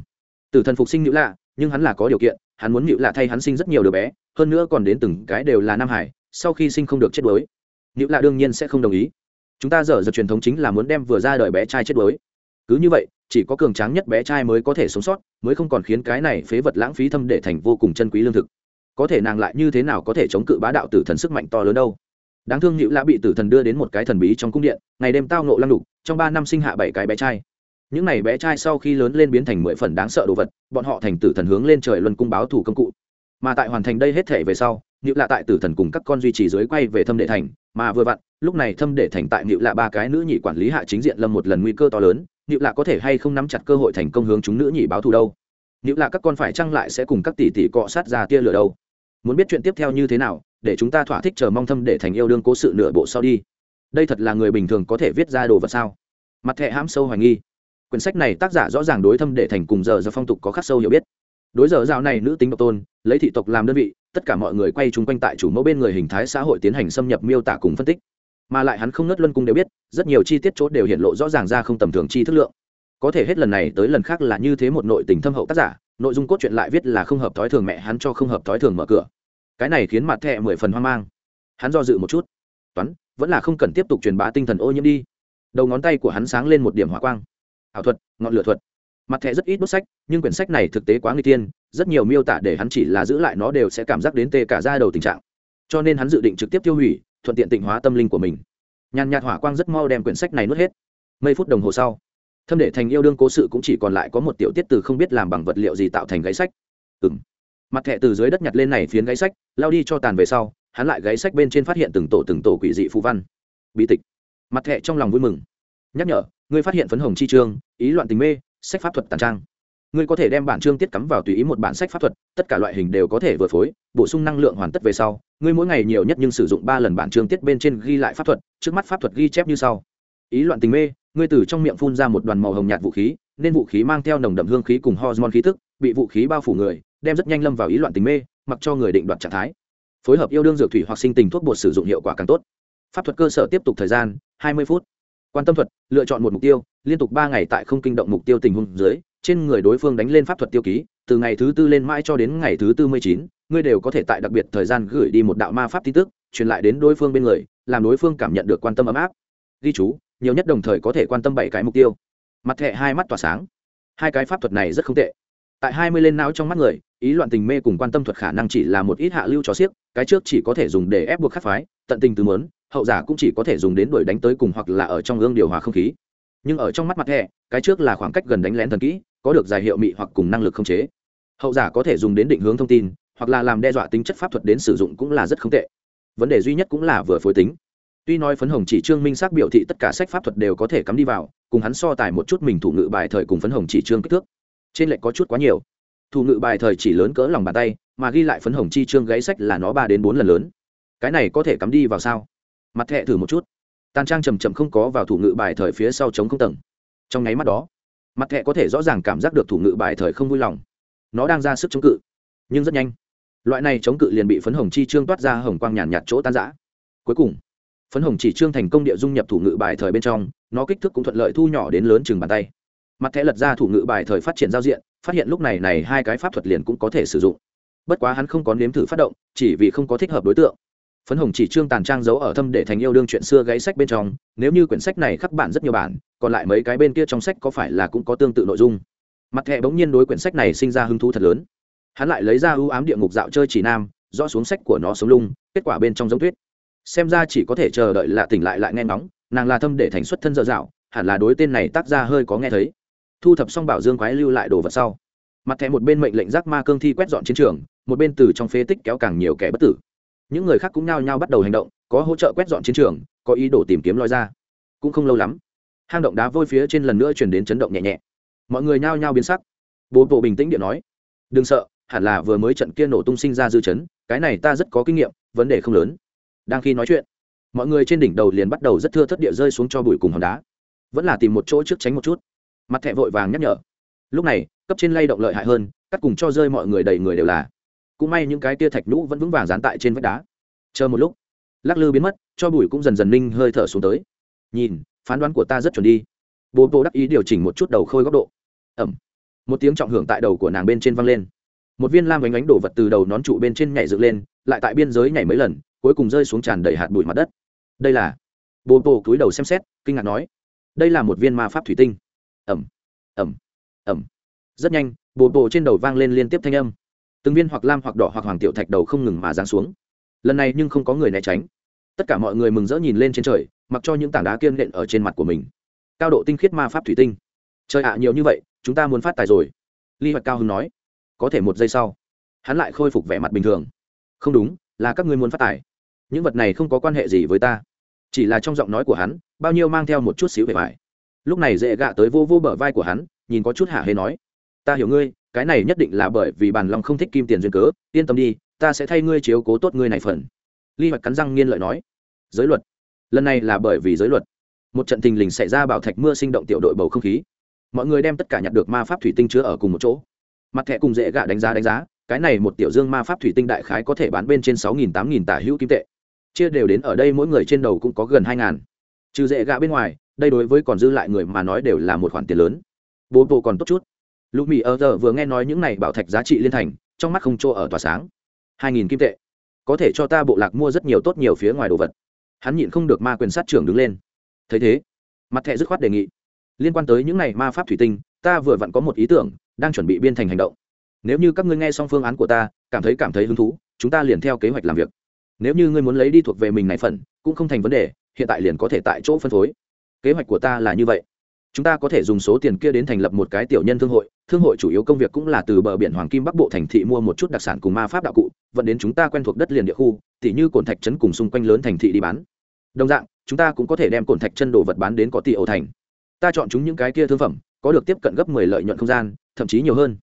Speaker 1: Tử thần phục sinh nữ lạ, nhưng hắn là có điều kiện, hắn muốn nữ lạ thay hắn sinh rất nhiều đứa bé, hơn nữa còn đến từng cái đều là nam hải, sau khi sinh không được chết đuối. Nữ lạ đương nhiên sẽ không đồng ý. Chúng ta dở dở truyền thống chính là muốn đem vừa ra đời bé trai chết đuối. Cứ như vậy chỉ có cường tráng nhất bé trai mới có thể sống sót, mới không còn khiến cái này phế vật lãng phí thâm để thành vô cùng chân quý lương thực. Có thể nàng lại như thế nào có thể chống cự bá đạo tử thần sức mạnh to lớn đâu? Đáng thương hữu lạ bị tử thần đưa đến một cái thần bí trong cung điện, ngày đêm tao nộ lăng đục trong ba năm sinh hạ bảy cái bé trai. Những n à y bé trai sau khi lớn lên biến thành mười phần đáng sợ đồ vật, bọn họ thành tử thần hướng lên trời luân cung báo thủ công cụ. Mà tại hoàn thành đây hết thể về sau nữ lạ tại tử thần cùng các con duy trì dưới quay về thâm đệ thành, mà vừa vặn, lúc này thâm đệ thành tại nữ lạ ba cái nữ nhị quản lý hạ chính diện lâm một lần nguy cơ to lớn nữ lạ có thể hay không nắm chặt cơ hội thành công hướng chúng nữ nhị báo thù đâu? Nữ lạ các con phải chăng lại sẽ cùng các tỷ tỷ cọ sát ra tia lửa đâu? Muốn biết chuyện tiếp theo như thế nào, để chúng ta thỏa thích chờ mong thâm để thành yêu đương cố sự nửa bộ sau đi. Đây thật là người bình thường có thể viết ra đồ vật sao? Mặt thẹ hãm sâu hoài nghi. Quyển sách này tác giả rõ ràng đối thâm để thành cùng giờ giờ phong tục có khắc sâu hiểu biết. Đối giờ dạo này nữ tính độc tôn, lấy thị tộc làm đơn vị, tất cả mọi người quay chung quanh tại chủ mẫu bên người hình thái xã hội tiến hành xâm nhập miêu tả cùng phân tích mà lại hắn không nớt luân cung đều biết, rất nhiều chi tiết chốt đều hiện lộ rõ ràng ra không tầm thường chi thức lượng. Có thể hết lần này tới lần khác là như thế một nội tình thâm hậu tác giả, nội dung cốt truyện lại viết là không hợp thói thường mẹ hắn cho không hợp thói thường mở cửa. Cái này khiến mặt thẹ mười phần hoang mang. Hắn do dự một chút. Toán, vẫn là không cần tiếp tục truyền bá tinh thần ô nhiễm đi. Đầu ngón tay của hắn sáng lên một điểm hỏa quang. Ảo thuật, ngọn lửa thuật. Mặt thẻ rất ít đốt sách, nhưng quyển sách này thực tế quá nguy tiên, rất nhiều miêu tả để hắn chỉ là giữ lại nó đều sẽ cảm giác đến tê cả ra đầu tình trạng. Cho nên hắn dự định trực tiếp tiêu hủy thuận tiện tịnh hóa tâm linh của mình. Nhàn nhạt hỏa quang rất mau đem quyển sách này nuốt hết. Mấy phút đồng hồ sau, thâm để thành yêu đương cố sự cũng chỉ còn lại có một tiểu tiết từ không biết làm bằng vật liệu gì tạo thành gáy sách. Ừ m mặt thẹ từ dưới đất nhặt lên này phiến gáy sách, lao đi cho tàn về sau, hắn lại gáy sách bên trên phát hiện từng tổ từng tổ quỷ dị phú văn. Bí tịch. Mặt thẹ trong lòng vui mừng. Nhắc nhở, ngươi phát hiện phấn hồng chi trương, ý loạn tình mê, sách pháp thuật tàn trang ngươi có thể đem bản chương tiết cắm vào tùy ý một bản sách pháp thuật, tất cả loại hình đều có thể vừa phối, bổ sung năng lượng hoàn tất về sau, ngươi mỗi ngày nhiều nhất nhưng sử dụng ba lần bản chương tiết bên trên ghi lại pháp thuật, trước mắt pháp thuật ghi chép như sau. Ý loạn tình mê, ngươi từ trong miệng phun ra một đoàn màu hồng nhạt vũ khí, nên vũ khí mang theo nồng đậm hương khí cùng hormone khí tức, bị vũ khí bao phủ người, đem rất nhanh lâm vào ý loạn tình mê, mặc cho người định đoạt trạng thái. Phối hợp yêu đương dược thủy hoặc sinh tình thuốc bột sử dụng hiệu quả càng tốt. Pháp thuật cơ sở tiếp tục thời gian, hai mươi phút. Quan tâm thuật, lựa chọn một mục tiêu, liên tục ba ngày tại không kinh động mục tiêu tình huống dưới trên người đối phương đánh lên pháp thuật tiêu ký, từ ngày thứ tư lên mãi cho đến ngày thứ tư mươi chín, ngươi đều có thể tại đặc biệt thời gian gửi đi một đạo ma pháp tin tức, truyền lại đến đối phương bên người, làm đối phương cảm nhận được quan tâm ấm áp. Ghi chú, nhiều nhất đồng thời có thể quan tâm bảy cái mục tiêu. Mặt thẹ hai mắt tỏa sáng. Hai cái pháp thuật này rất không tệ. Tại hai mươi lên não trong mắt người, ý loạn tình mê cùng quan tâm thuật khả năng chỉ là một ít hạ lưu cho xiếc, cái trước chỉ có thể dùng để ép buộc khắc phái, tận tình từ mớn, hậu giả cũng chỉ có thể dùng đến đuổi đánh tới cùng hoặc là ở trong gương điều hòa không khí nhưng ở trong mắt mặt hệ, cái trước là khoảng cách gần đánh lén thần kỹ có được giải hiệu mị hoặc cùng năng lực không chế. Hậu giả có thể dùng đến định hướng thông tin hoặc là làm đe dọa tính chất pháp thuật đến sử dụng cũng là rất không tệ. Vấn đề duy nhất cũng là vừa phối tính. Tuy nói phấn hồng chỉ trương minh xác biểu thị tất cả sách pháp thuật đều có thể cắm đi vào cùng hắn so tài một chút mình thủ ngự bài thời cùng phấn hồng chỉ trương kích thước trên lệch có chút quá nhiều. Thủ ngự bài thời chỉ lớn cỡ lòng bàn tay mà ghi lại phấn hồng chi trương gáy sách là nó ba đến bốn lần lớn. Cái này có thể cắm đi vào sao? Mặt thẹ thử một chút tàn trang chầm chậm không có vào thủ ngự bài thời phía sau chống không tầng. Trong nháy mắt đó, mặt thẹ có thể rõ ràng cảm giác được thủ ngự bài thời không vui lòng. Nó đang ra sức chống cự, nhưng rất nhanh. Loại này chống cự liền bị phấn hồng chi trương toát ra hồng quang nhàn nhạt chỗ tan giã cuối cùng, phấn hồng chỉ trương thành công địa dung nhập thủ ngự bài thời bên trong, nó kích thước cũng thuận lợi thu nhỏ đến lớn chừng bàn tay. Mặt thẻ lật ra thủ ngự bài thời phát triển giao diện, phát hiện lúc này này hai cái pháp thuật liền cũng có thể sử dụng. Bất quá hắn không có nếm thử phát động, chỉ vì không có thích hợp đối tượng phấn hồng chỉ trương tàn trang giấu ở thâm để thành yêu đương chuyện xưa gáy sách bên trong, nếu như quyển sách này khắc bản rất nhiều bản, còn lại mấy cái bên kia trong sách có phải là cũng có tương tự nội dung? Mặt thẹ bỗng nhiên đối quyển sách này sinh ra hứng thú thật lớn. Hắn lại lấy ra ưu ám địa ngục dạo chơi chỉ nam do xuống sách của nó sống lung, kết quả bên trong giống tuyết. Xem ra chỉ có thể chờ đợi lạ tỉnh lại lại nghe ngóng, nàng là thâm để thành xuất thân dở dạo, hẳn là đối tên này tác ra hơi có nghe thấy. Thu thập xong bảo dương quái lưu lại đồ vật sau. Mặt thẻ một bên mệnh lệnh giác ma cương thi quét dọn chiến trường, một bên từ trong phế tích kéo càng nhiều kẻ bất tử những người khác cũng nhao nhao bắt đầu hành động, có hỗ trợ quét dọn chiến trường, có ý đồ tìm kiếm loi ra. Cũng không lâu lắm, hang động đá vôi phía trên lần nữa chuyển đến chấn động nhẹ nhẹ. Mọi người nhao nhao biến sắc. Bố bộ bình tĩnh điện nói, đừng sợ, hẳn là vừa mới trận kia nổ tung sinh ra dư chấn, cái này ta rất có kinh nghiệm, vấn đề không lớn. Đang khi nói chuyện, mọi người trên đỉnh đầu liền bắt đầu rất thưa thất địa rơi xuống cho bụi cùng hòn đá. Vẫn là tìm một chỗ trước tránh một chút. Mặt thẹ vội vàng nhắc nhở, lúc này, cấp trên lay động lợi hại hơn, cắt cùng cho rơi mọi người đầy người đều là cũng may những cái tia thạch nhũ vẫn vững vàng dán tại trên vách đá. Chờ một lúc, lắc lư biến mất, cho bụi cũng dần dần ninh hơi thở xuống tới. Nhìn, phán đoán của ta rất chuẩn đi. Bố bố đắc ý điều chỉnh một chút đầu khôi góc độ. Ẩm. Một tiếng trọng hưởng tại đầu của nàng bên trên văng lên. Một viên lam bánh bánh đổ vật từ đầu nón trụ bên trên nhảy dựng lên, lại tại biên giới nhảy mấy lần, cuối cùng rơi xuống tràn đầy hạt bụi mặt đất. Đây là bố bố cúi đầu xem xét, kinh ngạc nói, đây là một viên ma pháp thủy tinh. Ẩm. Ẩm. Ẩm. Rất nhanh, bố bố trên đầu vang lên liên tiếp thanh âm từng viên hoặc lam hoặc đỏ hoặc hoàng tiểu thạch đầu không ngừng mà giáng xuống. Lần này nhưng không có người né tránh. Tất cả mọi người mừng rỡ nhìn lên trên trời, mặc cho những tảng đá kiên nện ở trên mặt của mình. Cao độ tinh khiết ma pháp thủy tinh. Trời ạ, nhiều như vậy, chúng ta muốn phát tài rồi. Ly hoạch cao hưng nói. Có thể một giây sau, hắn lại khôi phục vẻ mặt bình thường. Không đúng, là các ngươi muốn phát tài. Những vật này không có quan hệ gì với ta. Chỉ là trong giọng nói của hắn, bao nhiêu mang theo một chút xíu vẻ vải. Lúc này dễ gạ tới vô vô bờ vai của hắn, nhìn có chút hạ hê nói. Ta hiểu ngươi cái này nhất định là bởi vì bàn lòng không thích kim tiền duyên cớ, yên tâm đi, ta sẽ thay ngươi chiếu cố tốt ngươi này phần. Ly hoạch cắn răng nghiên lợi nói. Giới luật. Lần này là bởi vì giới luật. Một trận tình lình xảy ra bảo thạch mưa sinh động tiểu đội bầu không khí. Mọi người đem tất cả nhặt được ma pháp thủy tinh chứa ở cùng một chỗ. Mặt thẻ cùng dễ gạ đánh giá đánh giá, cái này một tiểu dương ma pháp thủy tinh đại khái có thể bán bên trên sáu nghìn, tám nghìn tả hữu kim tệ. Chia đều đến ở đây mỗi người trên đầu cũng có gần hai ngàn. Trừ dễ gạ bên ngoài, đây đối với còn dư lại người mà nói đều là một khoản tiền lớn. Bố bộ còn tốt chút lục mỹ ở giờ vừa nghe nói những này bảo thạch giá trị liên thành, trong mắt không chỗ ở tỏa sáng. Hai nghìn kim tệ. Có thể cho ta bộ lạc mua rất nhiều tốt nhiều phía ngoài đồ vật. Hắn nhịn không được ma quyền sát trưởng đứng lên. Thấy thế, mặt thẹ dứt khoát đề nghị. Liên quan tới những này ma pháp thủy tinh, ta vừa vặn có một ý tưởng, đang chuẩn bị biên thành hành động. Nếu như các ngươi nghe xong phương án của ta, cảm thấy cảm thấy hứng thú, chúng ta liền theo kế hoạch làm việc. Nếu như ngươi muốn lấy đi thuộc về mình này phần, cũng không thành vấn đề, hiện tại liền có thể tại chỗ phân phối. Kế hoạch của ta là như vậy chúng ta có thể dùng số tiền kia đến thành lập một cái tiểu nhân thương hội thương hội chủ yếu công việc cũng là từ bờ biển hoàng kim bắc bộ thành thị mua một chút đặc sản cùng ma pháp đạo cụ, vận đến chúng ta quen thuộc đất liền địa khu, tỉ như cồn thạch trấn cùng xung quanh lớn thành thị đi bán. Đồng dạng, chúng ta cũng có thể đem cồn thạch chân đồ vật bán đến có tỷ ẩu thành. Ta chọn chúng những cái kia thương phẩm, có được tiếp cận gấp mười lợi nhuận không gian, thậm chí nhiều hơn.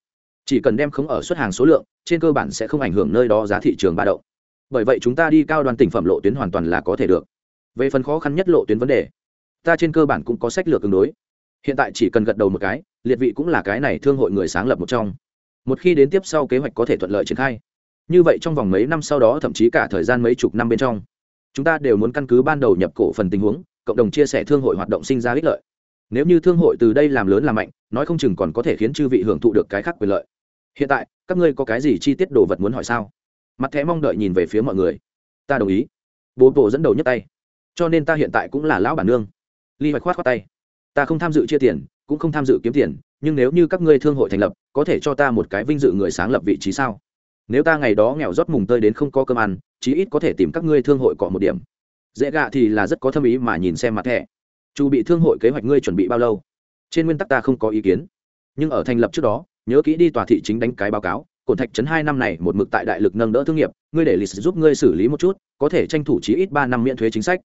Speaker 1: Chỉ cần đem khống ở xuất hàng số lượng, trên cơ bản sẽ không ảnh hưởng nơi đó giá thị trường ba động bởi vậy chúng ta đi cao đoàn tỉnh phẩm lộ tuyến hoàn toàn là có thể được. Về phần khó khăn nhất lộ tuyến vấn đề, ta trên cơ bản cũng có sách lược tương đối hiện tại chỉ cần gật đầu một cái, liệt vị cũng là cái này thương hội người sáng lập một trong. Một khi đến tiếp sau kế hoạch có thể thuận lợi triển khai. Như vậy trong vòng mấy năm sau đó, thậm chí cả thời gian mấy chục năm bên trong, chúng ta đều muốn căn cứ ban đầu nhập cổ phần tình huống, cộng đồng chia sẻ thương hội hoạt động sinh ra ích lợi. Nếu như thương hội từ đây làm lớn làm mạnh, nói không chừng còn có thể khiến chư vị hưởng thụ được cái khác quyền lợi. Hiện tại, các ngươi có cái gì chi tiết đồ vật muốn hỏi sao? Mặt thẻ mong đợi nhìn về phía mọi người. Ta đồng ý. Bố bộ dẫn đầu nhấc tay. Cho nên ta hiện tại cũng là lão bản nương. Ly hoạch khoát khoát tay ta không tham dự chia tiền, cũng không tham dự kiếm tiền, nhưng nếu như các ngươi thương hội thành lập, có thể cho ta một cái vinh dự người sáng lập vị trí sao? Nếu ta ngày đó nghèo rót mùng tơi đến không có cơm ăn, chí ít có thể tìm các ngươi thương hội cọ một điểm. Dễ gạ thì là rất có thâm ý mà nhìn xem mặt thẻ. Chu bị thương hội kế hoạch ngươi chuẩn bị bao lâu? Trên nguyên tắc ta không có ý kiến. Nhưng ở thành lập trước đó, nhớ kỹ đi tòa thị chính đánh cái báo cáo cổn thạch trấn hai năm này một mực tại đại lực nâng đỡ thương nghiệp, ngươi để lịch giúp ngươi xử lý một chút, có thể tranh thủ chí ít ba năm miễn thuế chính sách.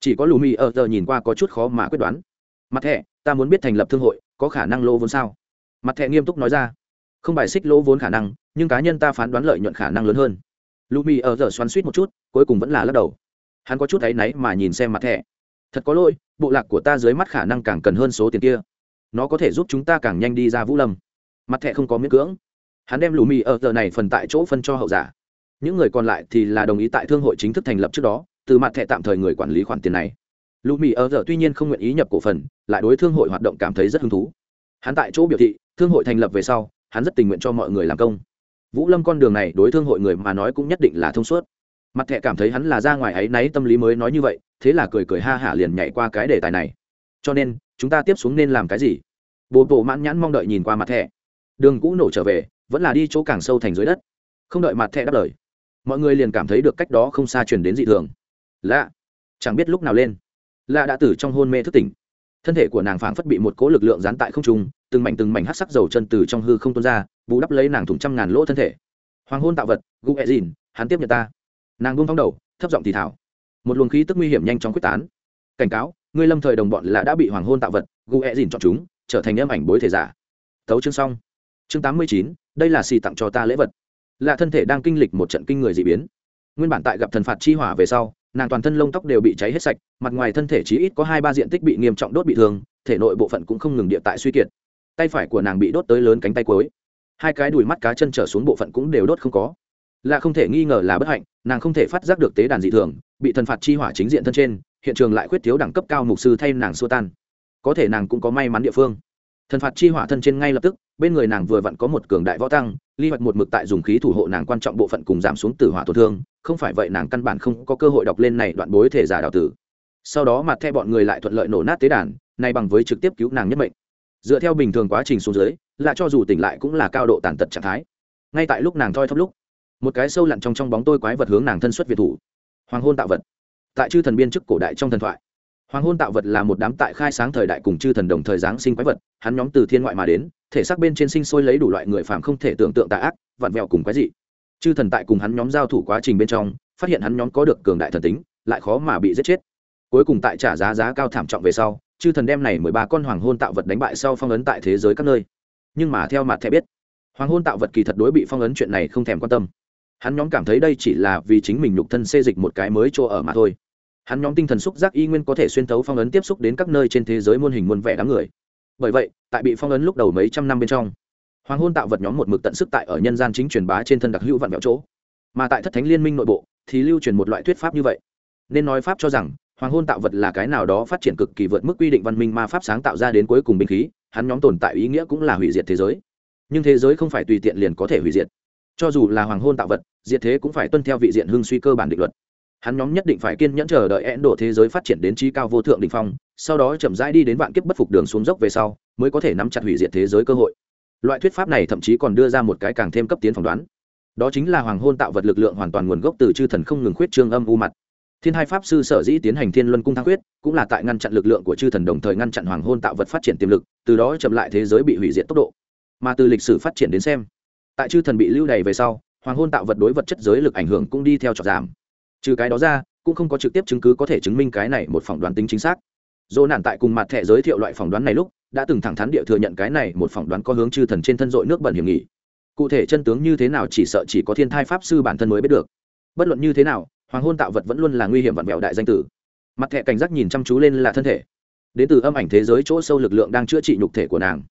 Speaker 1: Chỉ có lù mì ở giờ nhìn qua có chút khó mà quyết đoán mặt thẻ, ta muốn biết thành lập thương hội, có khả năng lỗ vốn sao? Mặt thẻ nghiêm túc nói ra. Không bài xích lỗ vốn khả năng, nhưng cá nhân ta phán đoán lợi nhuận khả năng lớn hơn. Lù mì ở giờ xoắn suýt một chút, cuối cùng vẫn là lắc đầu. Hắn có chút áy náy mà nhìn xem mặt thẻ. Thật có lỗi, bộ lạc của ta dưới mắt khả năng càng cần hơn số tiền kia. Nó có thể giúp chúng ta càng nhanh đi ra vũ lâm. Mặt thẻ không có miễn cưỡng. Hắn đem lù mì ở giờ này phần tại chỗ phân cho hậu giả. Những người còn lại thì là đồng ý tại thương hội chính thức thành lập trước đó, từ mặt thẻ tạm thời người quản lý khoản tiền này lụ mỹ ở giờ tuy nhiên không nguyện ý nhập cổ phần, lại đối thương hội hoạt động cảm thấy rất hứng thú. Hắn tại chỗ biểu thị, thương hội thành lập về sau, hắn rất tình nguyện cho mọi người làm công. Vũ lâm con đường này đối thương hội người mà nói cũng nhất định là thông suốt. Mặt Thẹ cảm thấy hắn là ra ngoài ấy náy tâm lý mới nói như vậy, thế là cười cười ha hả liền nhảy qua cái đề tài này. Cho nên, chúng ta tiếp xuống nên làm cái gì? Bồ bộ mãn nhãn mong đợi nhìn qua mặt Thẹ. đường cũ nổ trở về, vẫn là đi chỗ càng sâu thành dưới đất. Không đợi mặt Thẹ đáp lời, mọi người liền cảm thấy được cách đó không xa truyền đến dị thường. Lạ, chẳng biết lúc nào lên lạ đã tử trong hôn mê thức tỉnh. Thân thể của nàng phảng phất bị một cỗ lực lượng dán tại không trung, từng mảnh từng mảnh hát sắc dầu chân từ trong hư không tuôn ra, bù đắp lấy nàng thủng trăm ngàn lỗ thân thể. Hoàng hôn tạo vật, gu e ẹ dìn hắn tiếp nhận ta. Nàng buông thong đầu, thấp giọng thì thảo một luồng khí tức nguy hiểm nhanh chóng quyết tán. Cảnh cáo, ngươi lâm thời đồng bọn là đã bị hoàng hôn tạo vật, gu e ẹ dìn chọn chúng, trở thành âm ảnh bối thể giả. Tấu chương xong. Chương tám mươi chín, đây là xì tặng cho ta lễ vật. Là thân thể đang kinh lịch một trận kinh người d ị biến. Nguyên bản tại gặp thần phạt chi hỏa về sau nàng toàn thân lông tóc đều bị cháy hết sạch, mặt ngoài thân thể chỉ ít có hai ba diện tích bị nghiêm trọng đốt bị thương, thể nội bộ phận cũng không ngừng địa tại suy kiệt. Tay phải của nàng bị đốt tới lớn cánh tay cuối. Hai cái đùi mắt cá chân trở xuống bộ phận cũng đều đốt không có. Là không thể nghi ngờ là bất hạnh, nàng không thể phát giác được tế đàn dị thường, bị thần phạt chi hỏa chính diện thân trên, hiện trường lại khuyết thiếu đẳng cấp cao mục sư thay nàng xua tan. Có thể nàng cũng có may mắn địa phương thần phạt chi hỏa thân trên ngay lập tức, bên người nàng vừa vặn có một cường đại võ tăng, ly hoạch một mực tại dùng khí thủ hộ nàng quan trọng bộ phận cùng giảm xuống tử hỏa tổn thương, không phải vậy nàng căn bản không có cơ hội đọc lên này đoạn bối thể giả đào tử. Sau đó mặt theo bọn người lại thuận lợi nổ nát tế đàn này bằng với trực tiếp cứu nàng nhất mệnh. Dựa theo bình thường quá trình xuống dưới, là cho dù tỉnh lại cũng là cao độ tàn tật trạng thái. Ngay tại lúc nàng thoi thóp lúc, một cái sâu lặn trong trong bóng tôi quái vật hướng nàng thân xuất việt thủ. Hoàng hôn tạo vật. Tại chư thần biên chức cổ đại trong thần thoại hoàng hôn tạo vật là một đám tại khai sáng thời đại cùng chư thần đồng thời giáng sinh quái vật, hắn nhóm từ thiên ngoại mà đến, thể xác bên trên sinh sôi lấy đủ loại người phàm không thể tưởng tượng tà ác, vặn vẹo cùng quái dị. Chư thần tại cùng hắn nhóm giao thủ quá trình bên trong, phát hiện hắn nhóm có được cường đại thần tính, lại khó mà bị giết chết. Cuối cùng tại trả giá giá cao thảm trọng về sau, chư thần đem này mười ba con hoàng hôn tạo vật đánh bại sau phong ấn tại thế giới các nơi. Nhưng mà theo mặt thẻ biết, hoàng hôn tạo vật kỳ thật đối bị phong ấn chuyện này không thèm quan tâm. Hắn nhóm cảm thấy đây chỉ là vì chính mình nhục thân xê dịch một cái mới chỗ ở mà thôi hắn nhóm tinh thần xúc giác y nguyên có thể xuyên thấu phong ấn tiếp xúc đến các nơi trên thế giới muôn hình muôn vẻ đám người. Bởi vậy, tại bị phong ấn lúc đầu mấy trăm năm bên trong, hoàng hôn tạo vật nhóm một mực tận sức tại ở nhân gian chính truyền bá trên thân đặc hữu vạn vẹo chỗ. Mà tại thất thánh liên minh nội bộ, thì lưu truyền một loại thuyết pháp như vậy. Nên nói pháp cho rằng, hoàng hôn tạo vật là cái nào đó phát triển cực kỳ vượt mức quy định văn minh ma pháp sáng tạo ra đến cuối cùng binh khí, hắn nhóm tồn tại ý nghĩa cũng là hủy diệt thế giới. Nhưng thế giới không phải tùy tiện liền có thể hủy diệt. Cho dù là hoàng hôn tạo vật, diệt thế cũng phải tuân theo vị diện hưng suy cơ bản định luật hắn nhóm nhất định phải kiên nhẫn chờ đợi ẽn đổ thế giới phát triển đến trí cao vô thượng đ ỉ n h phong sau đó chậm rãi đi đến vạn kiếp bất phục đường xuống dốc về sau mới có thể nắm chặt hủy diệt thế giới cơ hội. Loại thuyết pháp này thậm chí còn đưa ra một cái càng thêm cấp tiến phỏng đoán. Đó chính là hoàng hôn tạo vật lực lượng hoàn toàn nguồn gốc từ chư thần không ngừng khuyết trương âm u mặt. Thiên hai pháp sư sở dĩ tiến hành thiên luân cung thăng quyết, cũng là tại ngăn chặn lực lượng của chư thần đồng thời ngăn chặn hoàng hôn tạo vật phát triển tiềm lực từ đó chậm lại thế giới bị hủy diệt tốc độ. Mà từ lịch sử phát triển đến xem tại chư thần bị lưu đày về sau hoàng hôn tạo vật đối vật chất giới lực ảnh hưởng cũng đi theo trọt giảm trừ cái đó ra, cũng không có trực tiếp chứng cứ có thể chứng minh cái này một phỏng đoán tính chính xác. Dỗ nạn tại cùng mặt thẻ giới thiệu loại phỏng đoán này lúc, đã từng thẳng thắn địa thừa nhận cái này một phỏng đoán có hướng chư thần trên thân dội nước bẩn hiểm nghị cụ thể chân tướng như thế nào chỉ sợ chỉ có thiên thai pháp sư bản thân mới biết được. Bất luận như thế nào, hoàng hôn tạo vật vẫn luôn là nguy hiểm vặn vẹo đại danh tử. Mặt thẻ cảnh giác nhìn chăm chú lên là thân thể. Đến từ âm ảnh thế giới chỗ sâu lực lượng đang chữa trị nhục thể của nàng.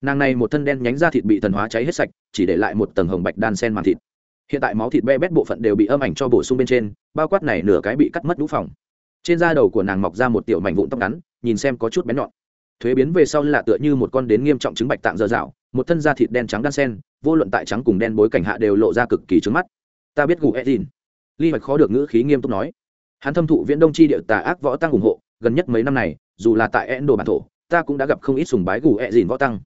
Speaker 1: Nàng này một thân đen nhánh da thịt bị thần hóa cháy hết sạch, chỉ để lại một tầng hồng bạch đan sen màn thịt hiện tại máu thịt be bét bộ phận đều bị âm ảnh cho bổ sung bên trên, bao quát này nửa cái bị cắt mất đũ phòng. Trên da đầu của nàng mọc ra một tiểu mảnh vụn tóc ngắn, nhìn xem có chút bén nhọn. Thuế biến về sau là tựa như một con đến nghiêm trọng chứng bạch tạng dơ dạo, một thân da thịt đen trắng đan sen, vô luận tại trắng cùng đen bối cảnh hạ đều lộ ra cực kỳ trứng mắt. Ta biết gù edin. Ly hoạch khó được ngữ khí nghiêm túc nói. Hắn thâm thụ viễn đông chi địa tà ác võ tăng ủng hộ, gần nhất mấy năm này, dù là tại endo bản thổ, ta cũng đã gặp không ít sùng bái gù edin dìn võ tăng.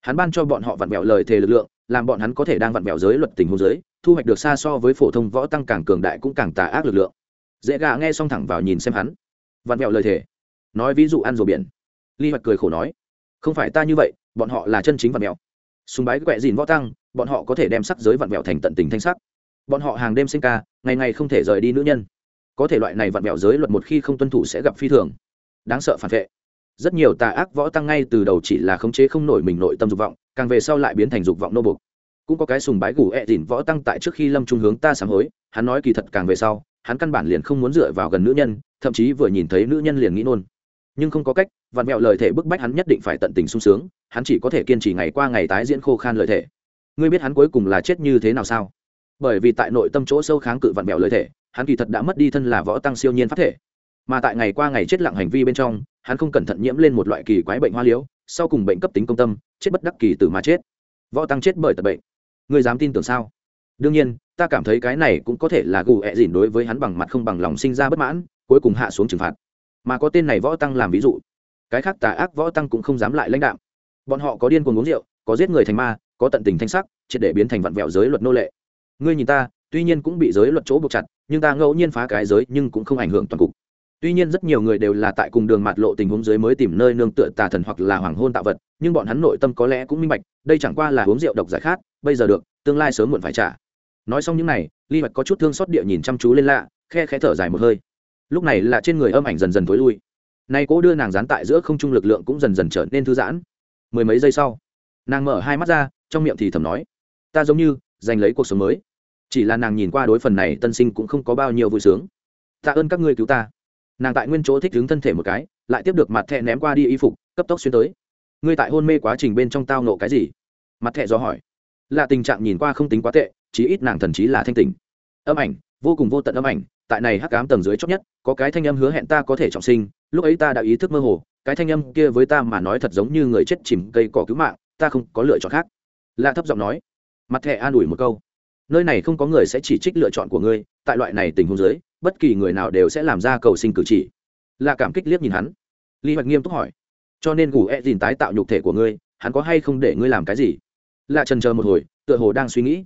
Speaker 1: Hắn ban cho bọn họ vặn vẹo lời thề lực lượng làm bọn hắn có thể đang vặn vẹo giới luật tình hôn giới, thu hoạch được xa so với phổ thông võ tăng càng cường đại cũng càng tà ác lực lượng. Dễ gà nghe xong thẳng vào nhìn xem hắn. Vặn vẹo lời thề. Nói ví dụ ăn rùa biển. Ly hoạch cười khổ nói, không phải ta như vậy, bọn họ là chân chính vặn vẹo. Súng bái quẹ dìn võ tăng, bọn họ có thể đem sắc giới vặn vẹo thành tận tình thanh sắc. Bọn họ hàng đêm sinh ca, ngày ngày không thể rời đi nữ nhân. Có thể loại này vặn vẹo giới luật một khi không tuân thủ sẽ gặp phi thường. Đáng sợ phản vệ. Rất nhiều tà ác võ tăng ngay từ đầu chỉ là khống chế không nổi mình nội tâm dục vọng càng về sau lại biến thành dục vọng nô bục. Cũng có cái sùng bái gù ẹ dìn võ tăng tại trước khi lâm trung hướng ta sám hối, hắn nói kỳ thật càng về sau, hắn căn bản liền không muốn dựa vào gần nữ nhân, thậm chí vừa nhìn thấy nữ nhân liền nghĩ nôn. Nhưng không có cách vặn mẹo lời thể bức bách hắn nhất định phải tận tình sung sướng, hắn chỉ có thể kiên trì ngày qua ngày tái diễn khô khan lời thể. Ngươi biết hắn cuối cùng là chết như thế nào sao? Bởi vì tại nội tâm chỗ sâu kháng cự vặn mẹo lời thể, hắn kỳ thật đã mất đi thân là võ tăng siêu nhiên phát thể. Mà tại ngày qua ngày chết lặng hành vi bên trong, hắn không cẩn thận nhiễm lên một loại kỳ quái bệnh hoa liễu, sau cùng bệnh cấp tính công tâm chết bất đắc kỳ tử mà chết. Võ tăng chết bởi tật bệnh. Người dám tin tưởng sao? Đương nhiên, ta cảm thấy cái này cũng có thể là gù ẹ dỉn đối với hắn bằng mặt không bằng lòng sinh ra bất mãn, cuối cùng hạ xuống trừng phạt. Mà có tên này võ tăng làm ví dụ. Cái khác tà ác võ tăng cũng không dám lại lãnh đạm. Bọn họ có điên cuồng uống rượu, có giết người thành ma, có tận tình thanh sắc, triệt để biến thành vặn vẹo giới luật nô lệ. Ngươi nhìn ta, tuy nhiên cũng bị giới luật chỗ buộc chặt, nhưng ta ngẫu nhiên phá cái giới nhưng cũng không ảnh hưởng toàn cục tuy nhiên rất nhiều người đều là tại cùng đường mạt lộ tình huống dưới mới tìm nơi nương tựa tà thần hoặc là hoàng hôn tạo vật, nhưng bọn hắn nội tâm có lẽ cũng minh bạch, đây chẳng qua là uống rượu độc giải khát, bây giờ được, tương lai sớm muộn phải trả. Nói xong những này, ly mạch có chút thương xót địa nhìn chăm chú lên lạ, khe khẽ thở dài một hơi. Lúc này là trên người âm ảnh dần dần tối lui. Nay cố đưa nàng dán tại giữa không trung lực lượng cũng dần dần trở nên thư giãn. Mười mấy giây sau, nàng mở hai mắt ra, trong miệng thì thầm nói, ta giống như giành lấy cuộc sống mới. Chỉ là nàng nhìn qua đối phần này tân sinh cũng không có bao nhiêu vui sướng. Tạ ơn các ngươi cứu ta nàng tại nguyên chỗ thích đứng thân thể một cái, lại tiếp được mặt thẹ ném qua đi y phục, cấp tốc xuyên tới. Ngươi tại hôn mê quá trình bên trong tao nộ cái gì? Mặt thẹ do hỏi. Là tình trạng nhìn qua không tính quá tệ, chí ít nàng thần chí là thanh tình âm ảnh, vô cùng vô tận âm ảnh, tại này hắc ám tầng dưới chót nhất, có cái thanh âm hứa hẹn ta có thể trọng sinh, lúc ấy ta đã ý thức mơ hồ, cái thanh âm kia với ta mà nói thật giống như người chết chìm cây cỏ cứu mạng, ta không có lựa chọn khác. Lạ thấp giọng nói. Mặt thẹ an ủi một câu. Nơi này không có người sẽ chỉ trích lựa chọn của ngươi, tại loại này tình huống dưới bất kỳ người nào đều sẽ làm ra cầu sinh cử chỉ. Là cảm kích liếc nhìn hắn. Lý hoạch nghiêm túc hỏi. Cho nên gù e dìn tái tạo nhục thể của ngươi, hắn có hay không để ngươi làm cái gì? Lạ trần chờ một hồi, tựa hồ đang suy nghĩ.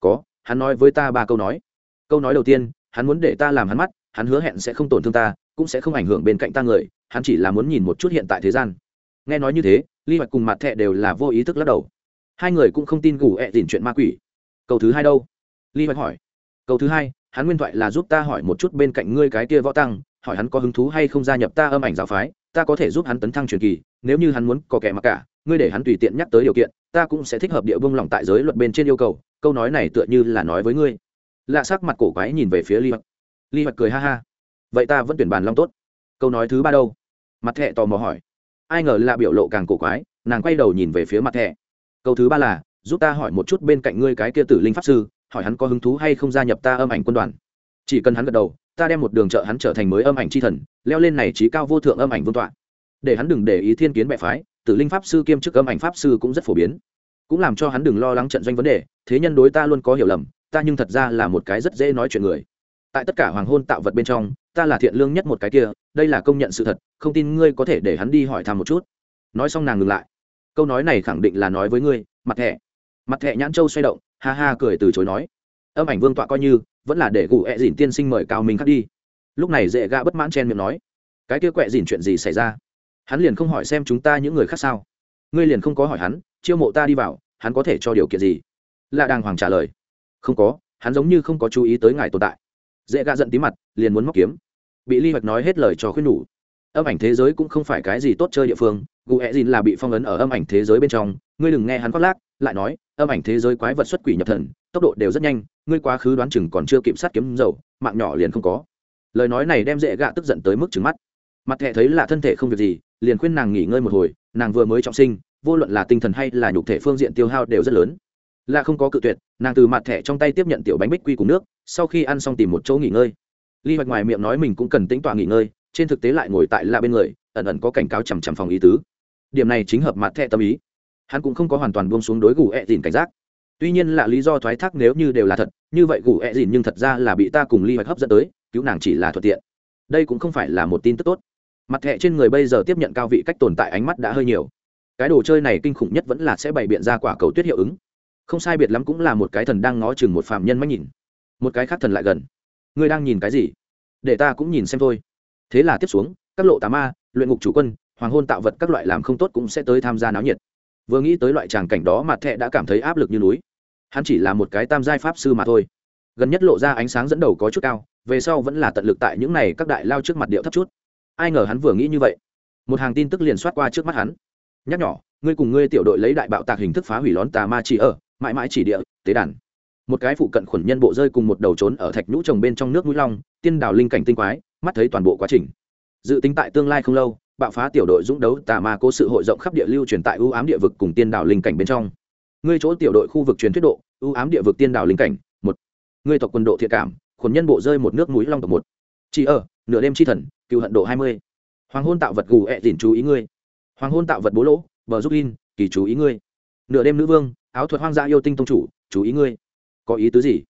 Speaker 1: Có, hắn nói với ta ba câu nói. Câu nói đầu tiên, hắn muốn để ta làm hắn mắt, hắn hứa hẹn sẽ không tổn thương ta, cũng sẽ không ảnh hưởng bên cạnh ta người, hắn chỉ là muốn nhìn một chút hiện tại thế gian. Nghe nói như thế ly hoạch cùng mặt thẹ đều là vô ý thức lắc đầu. Hai người cũng không tin gù ẹ、e、dìn dìn chuyện ma quỷ. Câu thứ hai đâu? Ly hoạch hỏi. Câu thứ hai hắn nguyên thoại là giúp ta hỏi một chút bên cạnh ngươi cái kia võ tăng, hỏi hắn có hứng thú hay không gia nhập ta âm ảnh giáo phái, ta có thể giúp hắn tấn thăng truyền kỳ, nếu như hắn muốn có kẻ mặc cả, ngươi để hắn tùy tiện nhắc tới điều kiện, ta cũng sẽ thích hợp địa bông lỏng tại giới luật bên trên yêu cầu, câu nói này tựa như là nói với ngươi. Lạ sắc mặt cổ quái nhìn về phía ly hoạch. Ly hoạch cười ha ha. Vậy ta vẫn tuyển bàn long tốt. Câu nói thứ ba đâu? Mặt thẹ tò mò hỏi. Ai ngờ lạ biểu lộ càng cổ quái, nàng quay đầu nhìn về phía mặt thẹ câu thứ ba là, giúp ta hỏi một chút bên cạnh ngươi cái kia tử linh pháp sư hỏi hắn có hứng thú hay không gia nhập ta âm ảnh quân đoàn. Chỉ cần hắn gật đầu, ta đem một đường trợ hắn trở thành mới âm ảnh c h i thần, leo lên này trí cao vô thượng âm ảnh vương tọa. Để hắn đừng để ý thiên kiến bệ phái, tử linh pháp sư kiêm chức âm ảnh pháp sư cũng rất phổ biến. Cũng làm cho hắn đừng lo lắng trận doanh vấn đề, thế nhân đối ta luôn có hiểu lầm, ta nhưng thật ra là một cái rất dễ nói chuyện người. Tại tất cả hoàng hôn tạo vật bên trong, ta là thiện lương nhất một cái kia, đây là công nhận sự thật, không tin ngươi có thể để hắn đi hỏi thăm một chút. Nói xong nàng ngừng lại. Câu nói này khẳng định là nói với ngươi, mặt thẻ mặt thẹ nhãn châu xoay động, ha ha cười từ chối nói. Âm ảnh vương tọa coi như, vẫn là để cụ ẹ dìn tiên sinh mời cao minh khắc đi. Lúc này dễ gạ bất mãn chen miệng nói. Cái kia quẹ dìn chuyện gì xảy ra? Hắn liền không hỏi xem chúng ta những người khác sao. Ngươi liền không có hỏi hắn, chiêu mộ ta đi vào, hắn có thể cho điều kiện gì? Lạ đàng hoàng trả lời. Không có, hắn giống như không có chú ý tới ngài tồn tại. Dễ gạ giận tí mặt, liền muốn móc kiếm. Bị ly hoạch nói hết lời cho khuyên nhủ. Âm ảnh thế giới cũng không phải cái gì tốt chơi địa phương, gù ẹ dìn là bị phong ấn ở âm ảnh thế giới bên trong, ngươi đừng nghe hắn khoác lác lại nói, âm ảnh thế giới quái vật xuất quỷ nhập thần, tốc độ đều rất nhanh, ngươi quá khứ đoán chừng còn chưa kiểm sát kiếm dầu, mạng nhỏ liền không có. Lời nói này đem dễ gạ tức giận tới mức trứng mắt. Mặt thẹ thấy là thân thể không việc gì, liền khuyên nàng nghỉ ngơi một hồi, nàng vừa mới trọng sinh, vô luận là tinh thần hay là nhục thể phương diện tiêu hao đều rất lớn. Là không có cự tuyệt, nàng từ mặt thẻ trong tay tiếp nhận tiểu bánh bích quy cùng nước, sau khi ăn xong tìm một chỗ nghỉ ngơi. Ly hoạch ngoài miệng nói mình cũng cần tính tọa nghỉ ngơi, trên thực tế lại ngồi tại là bên người, ẩn ẩn có cảnh cáo chằm chằm phòng ý tứ. Điểm này chính hợp mặt thẻ tâm ý hắn cũng không có hoàn toàn buông xuống đối gù ẹ dìn cảnh giác. Tuy nhiên là lý do thoái thác nếu như đều là thật, như vậy gù ẹ dìn nhưng thật ra là bị ta cùng ly hoạch hấp dẫn tới, cứu nàng chỉ là thuận tiện. Đây cũng không phải là một tin tức tốt. Mặt thẻ trên người bây giờ tiếp nhận cao vị cách tồn tại ánh mắt đã hơi nhiều. Cái đồ chơi này kinh khủng nhất vẫn là sẽ bày biện ra quả cầu tuyết hiệu ứng. Không sai biệt lắm cũng là một cái thần đang ngó chừng một phạm nhân mắt nhìn. Một cái khác thần lại gần. Ngươi đang nhìn cái gì? Để ta cũng nhìn xem thôi. Thế là tiếp xuống, các lộ tà ma, luyện ngục chủ quân, hoàng hôn tạo vật các loại làm không tốt cũng sẽ tới tham gia náo nhiệt vừa nghĩ tới loại tràng cảnh đó mặt thẹ đã cảm thấy áp lực như núi. Hắn chỉ là một cái tam giai pháp sư mà thôi. Gần nhất lộ ra ánh sáng dẫn đầu có chút cao, về sau vẫn là tận lực tại những này các đại lao trước mặt điệu thấp chút. Ai ngờ hắn vừa nghĩ như vậy. Một hàng tin tức liền soát qua trước mắt hắn. Nhắc nhỏ ngươi cùng ngươi tiểu đội lấy đại bạo tạc hình thức phá hủy lón tà ma chỉ ở, mãi mãi chỉ địa, tế đàn. Một cái phụ cận khuẩn nhân bộ rơi cùng một đầu trốn ở thạch nhũ trồng bên trong nước mũi long, tiên đào linh cảnh tinh quái, mắt thấy toàn bộ quá trình. Dự tính tại tương lai không lâu bạo phá tiểu đội dũng đấu tà ma cố sự hội rộng khắp địa lưu truyền tại ưu ám địa vực cùng tiên đảo linh cảnh bên trong. Ngươi chỗ tiểu đội khu vực truyền thuyết độ, ưu ám địa vực tiên đảo linh cảnh, một. Ngươi tộc quân độ thiện cảm, khuẩn nhân bộ rơi một nước núi long tộc một. Chỉ ở, nửa đêm chi thần, cựu hận độ hai mươi. Hoàng hôn tạo vật gù ẹ dìn chú ý ngươi. Hoàng hôn tạo vật bố lỗ, bờ giúp in, kỳ chú ý ngươi. Nửa đêm nữ vương, áo thuật hoang dã yêu tinh tông chủ, chú ý ngươi. Có ý tứ gì?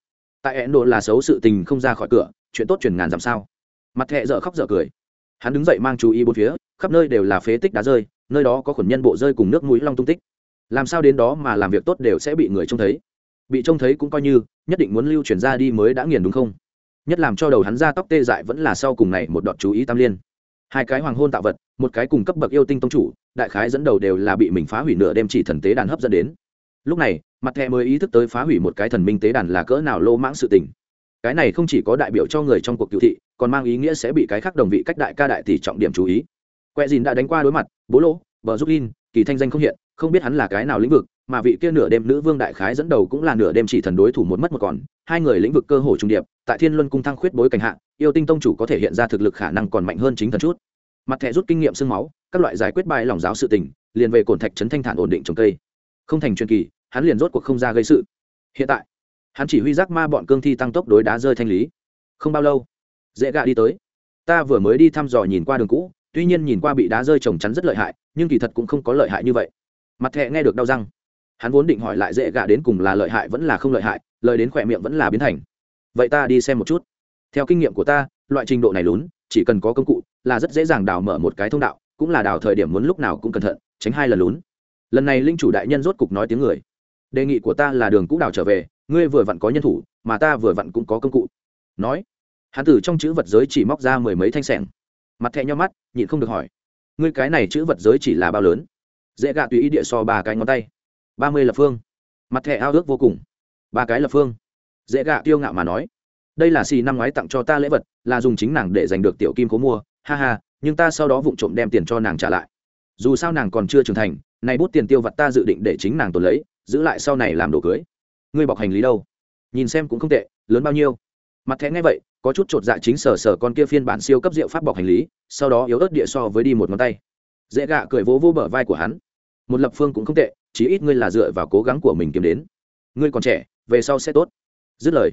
Speaker 1: Tại ấn độ là xấu sự tình không ra khỏi cửa, chuyện tốt truyền ngàn dặm sao? Mặt thẹ dở khóc dở cười. Hắn đứng dậy mang chú ý bốn phía khắp nơi đều là phế tích đá rơi, nơi đó có khuẩn nhân bộ rơi cùng nước mũi long tung tích. Làm sao đến đó mà làm việc tốt đều sẽ bị người trông thấy. Bị trông thấy cũng coi như, nhất định muốn lưu chuyển ra đi mới đã nghiền đúng không? Nhất làm cho đầu hắn ra tóc tê dại vẫn là sau cùng này một đoạn chú ý tam liên. Hai cái hoàng hôn tạo vật, một cái cùng cấp bậc yêu tinh tông chủ, đại khái dẫn đầu đều là bị mình phá hủy nửa đêm chỉ thần tế đàn hấp dẫn đến. Lúc này, mặt thẹ mới ý thức tới phá hủy một cái thần minh tế đàn là cỡ nào lô mãng sự tình. Cái này không chỉ có đại biểu cho người trong cuộc cựu thị, còn mang ý nghĩa sẽ bị cái khác đồng vị cách đại ca đại tỷ trọng điểm chú ý quẹ dìn đã đánh qua đối mặt bố lỗ, bờ giúp in, kỳ thanh danh không hiện không biết hắn là cái nào lĩnh vực mà vị kia nửa đêm nữ vương đại khái dẫn đầu cũng là nửa đêm chỉ thần đối thủ một mất một còn hai người lĩnh vực cơ hồ trung điệp tại thiên luân cung thăng khuyết bối cảnh hạ yêu tinh tông chủ có thể hiện ra thực lực khả năng còn mạnh hơn chính thần chút. Mặt thẻ rút kinh nghiệm sương máu các loại giải quyết bài lòng giáo sự tình liền về cổn thạch trấn thanh thản ổn định trồng cây. Không thành truyền kỳ hắn liền rốt cuộc không ra gây sự. Hiện tại hắn chỉ huy giác ma bọn cương thi tăng tốc đối đá rơi thanh lý. Không bao lâu dễ gạ đi tới. Ta vừa mới đi thăm dò nhìn qua đường cũ tuy nhiên nhìn qua bị đá rơi trồng chắn rất lợi hại, nhưng kỳ thật cũng không có lợi hại như vậy. Mặt thẹ nghe được đau răng. Hắn vốn định hỏi lại dễ gạ đến cùng là lợi hại vẫn là không lợi hại, lời đến khỏe miệng vẫn là biến thành. Vậy ta đi xem một chút. Theo kinh nghiệm của ta, loại trình độ này lún, chỉ cần có công cụ, là rất dễ dàng đào mở một cái thông đạo, cũng là đào thời điểm muốn lúc nào cũng cẩn thận, tránh hai lần lún. Lần này linh chủ đại nhân rốt cục nói tiếng người. Đề nghị của ta là đường cũ đào trở về, ngươi vừa vặn có nhân thủ, mà ta vừa vặn cũng có công cụ. Nói. Hắn từ trong chữ vật giới chỉ móc ra mười mấy thanh sẻng mặt thẹ nhau mắt, nhịn không được hỏi. Ngươi cái này chữ vật giới chỉ là bao lớn? Dễ gạ tùy ý địa so ba cái ngón tay. Ba mươi lập phương. Mặt thẹ ao ước vô cùng. Ba cái lập phương. Dễ gạ tiêu ngạo mà nói. Đây là xì năm ngoái tặng cho ta lễ vật, là dùng chính nàng để giành được tiểu kim cố mua. Ha ha, nhưng ta sau đó vụng trộm đem tiền cho nàng trả lại. Dù sao nàng còn chưa trưởng thành nay bút tiền tiêu vật ta dự định để chính nàng tồn lấy, giữ lại sau này làm đồ cưới. Ngươi bọc hành lý đâu? Nhìn xem cũng không tệ, lớn bao nhiêu? Mặt thẻ nghe vậy, có chút chột dạ chính sở sở con kia phiên bản siêu cấp rượu pháp bọc hành lý, sau đó yếu ớt địa so với đi một ngón tay. Dễ gạ cười vỗ vỗ bờ vai của hắn. Một lập phương cũng không tệ chí ít ngươi là dựa vào cố gắng của mình kiếm đến. Ngươi còn trẻ, về sau sẽ tốt. Dứt lời,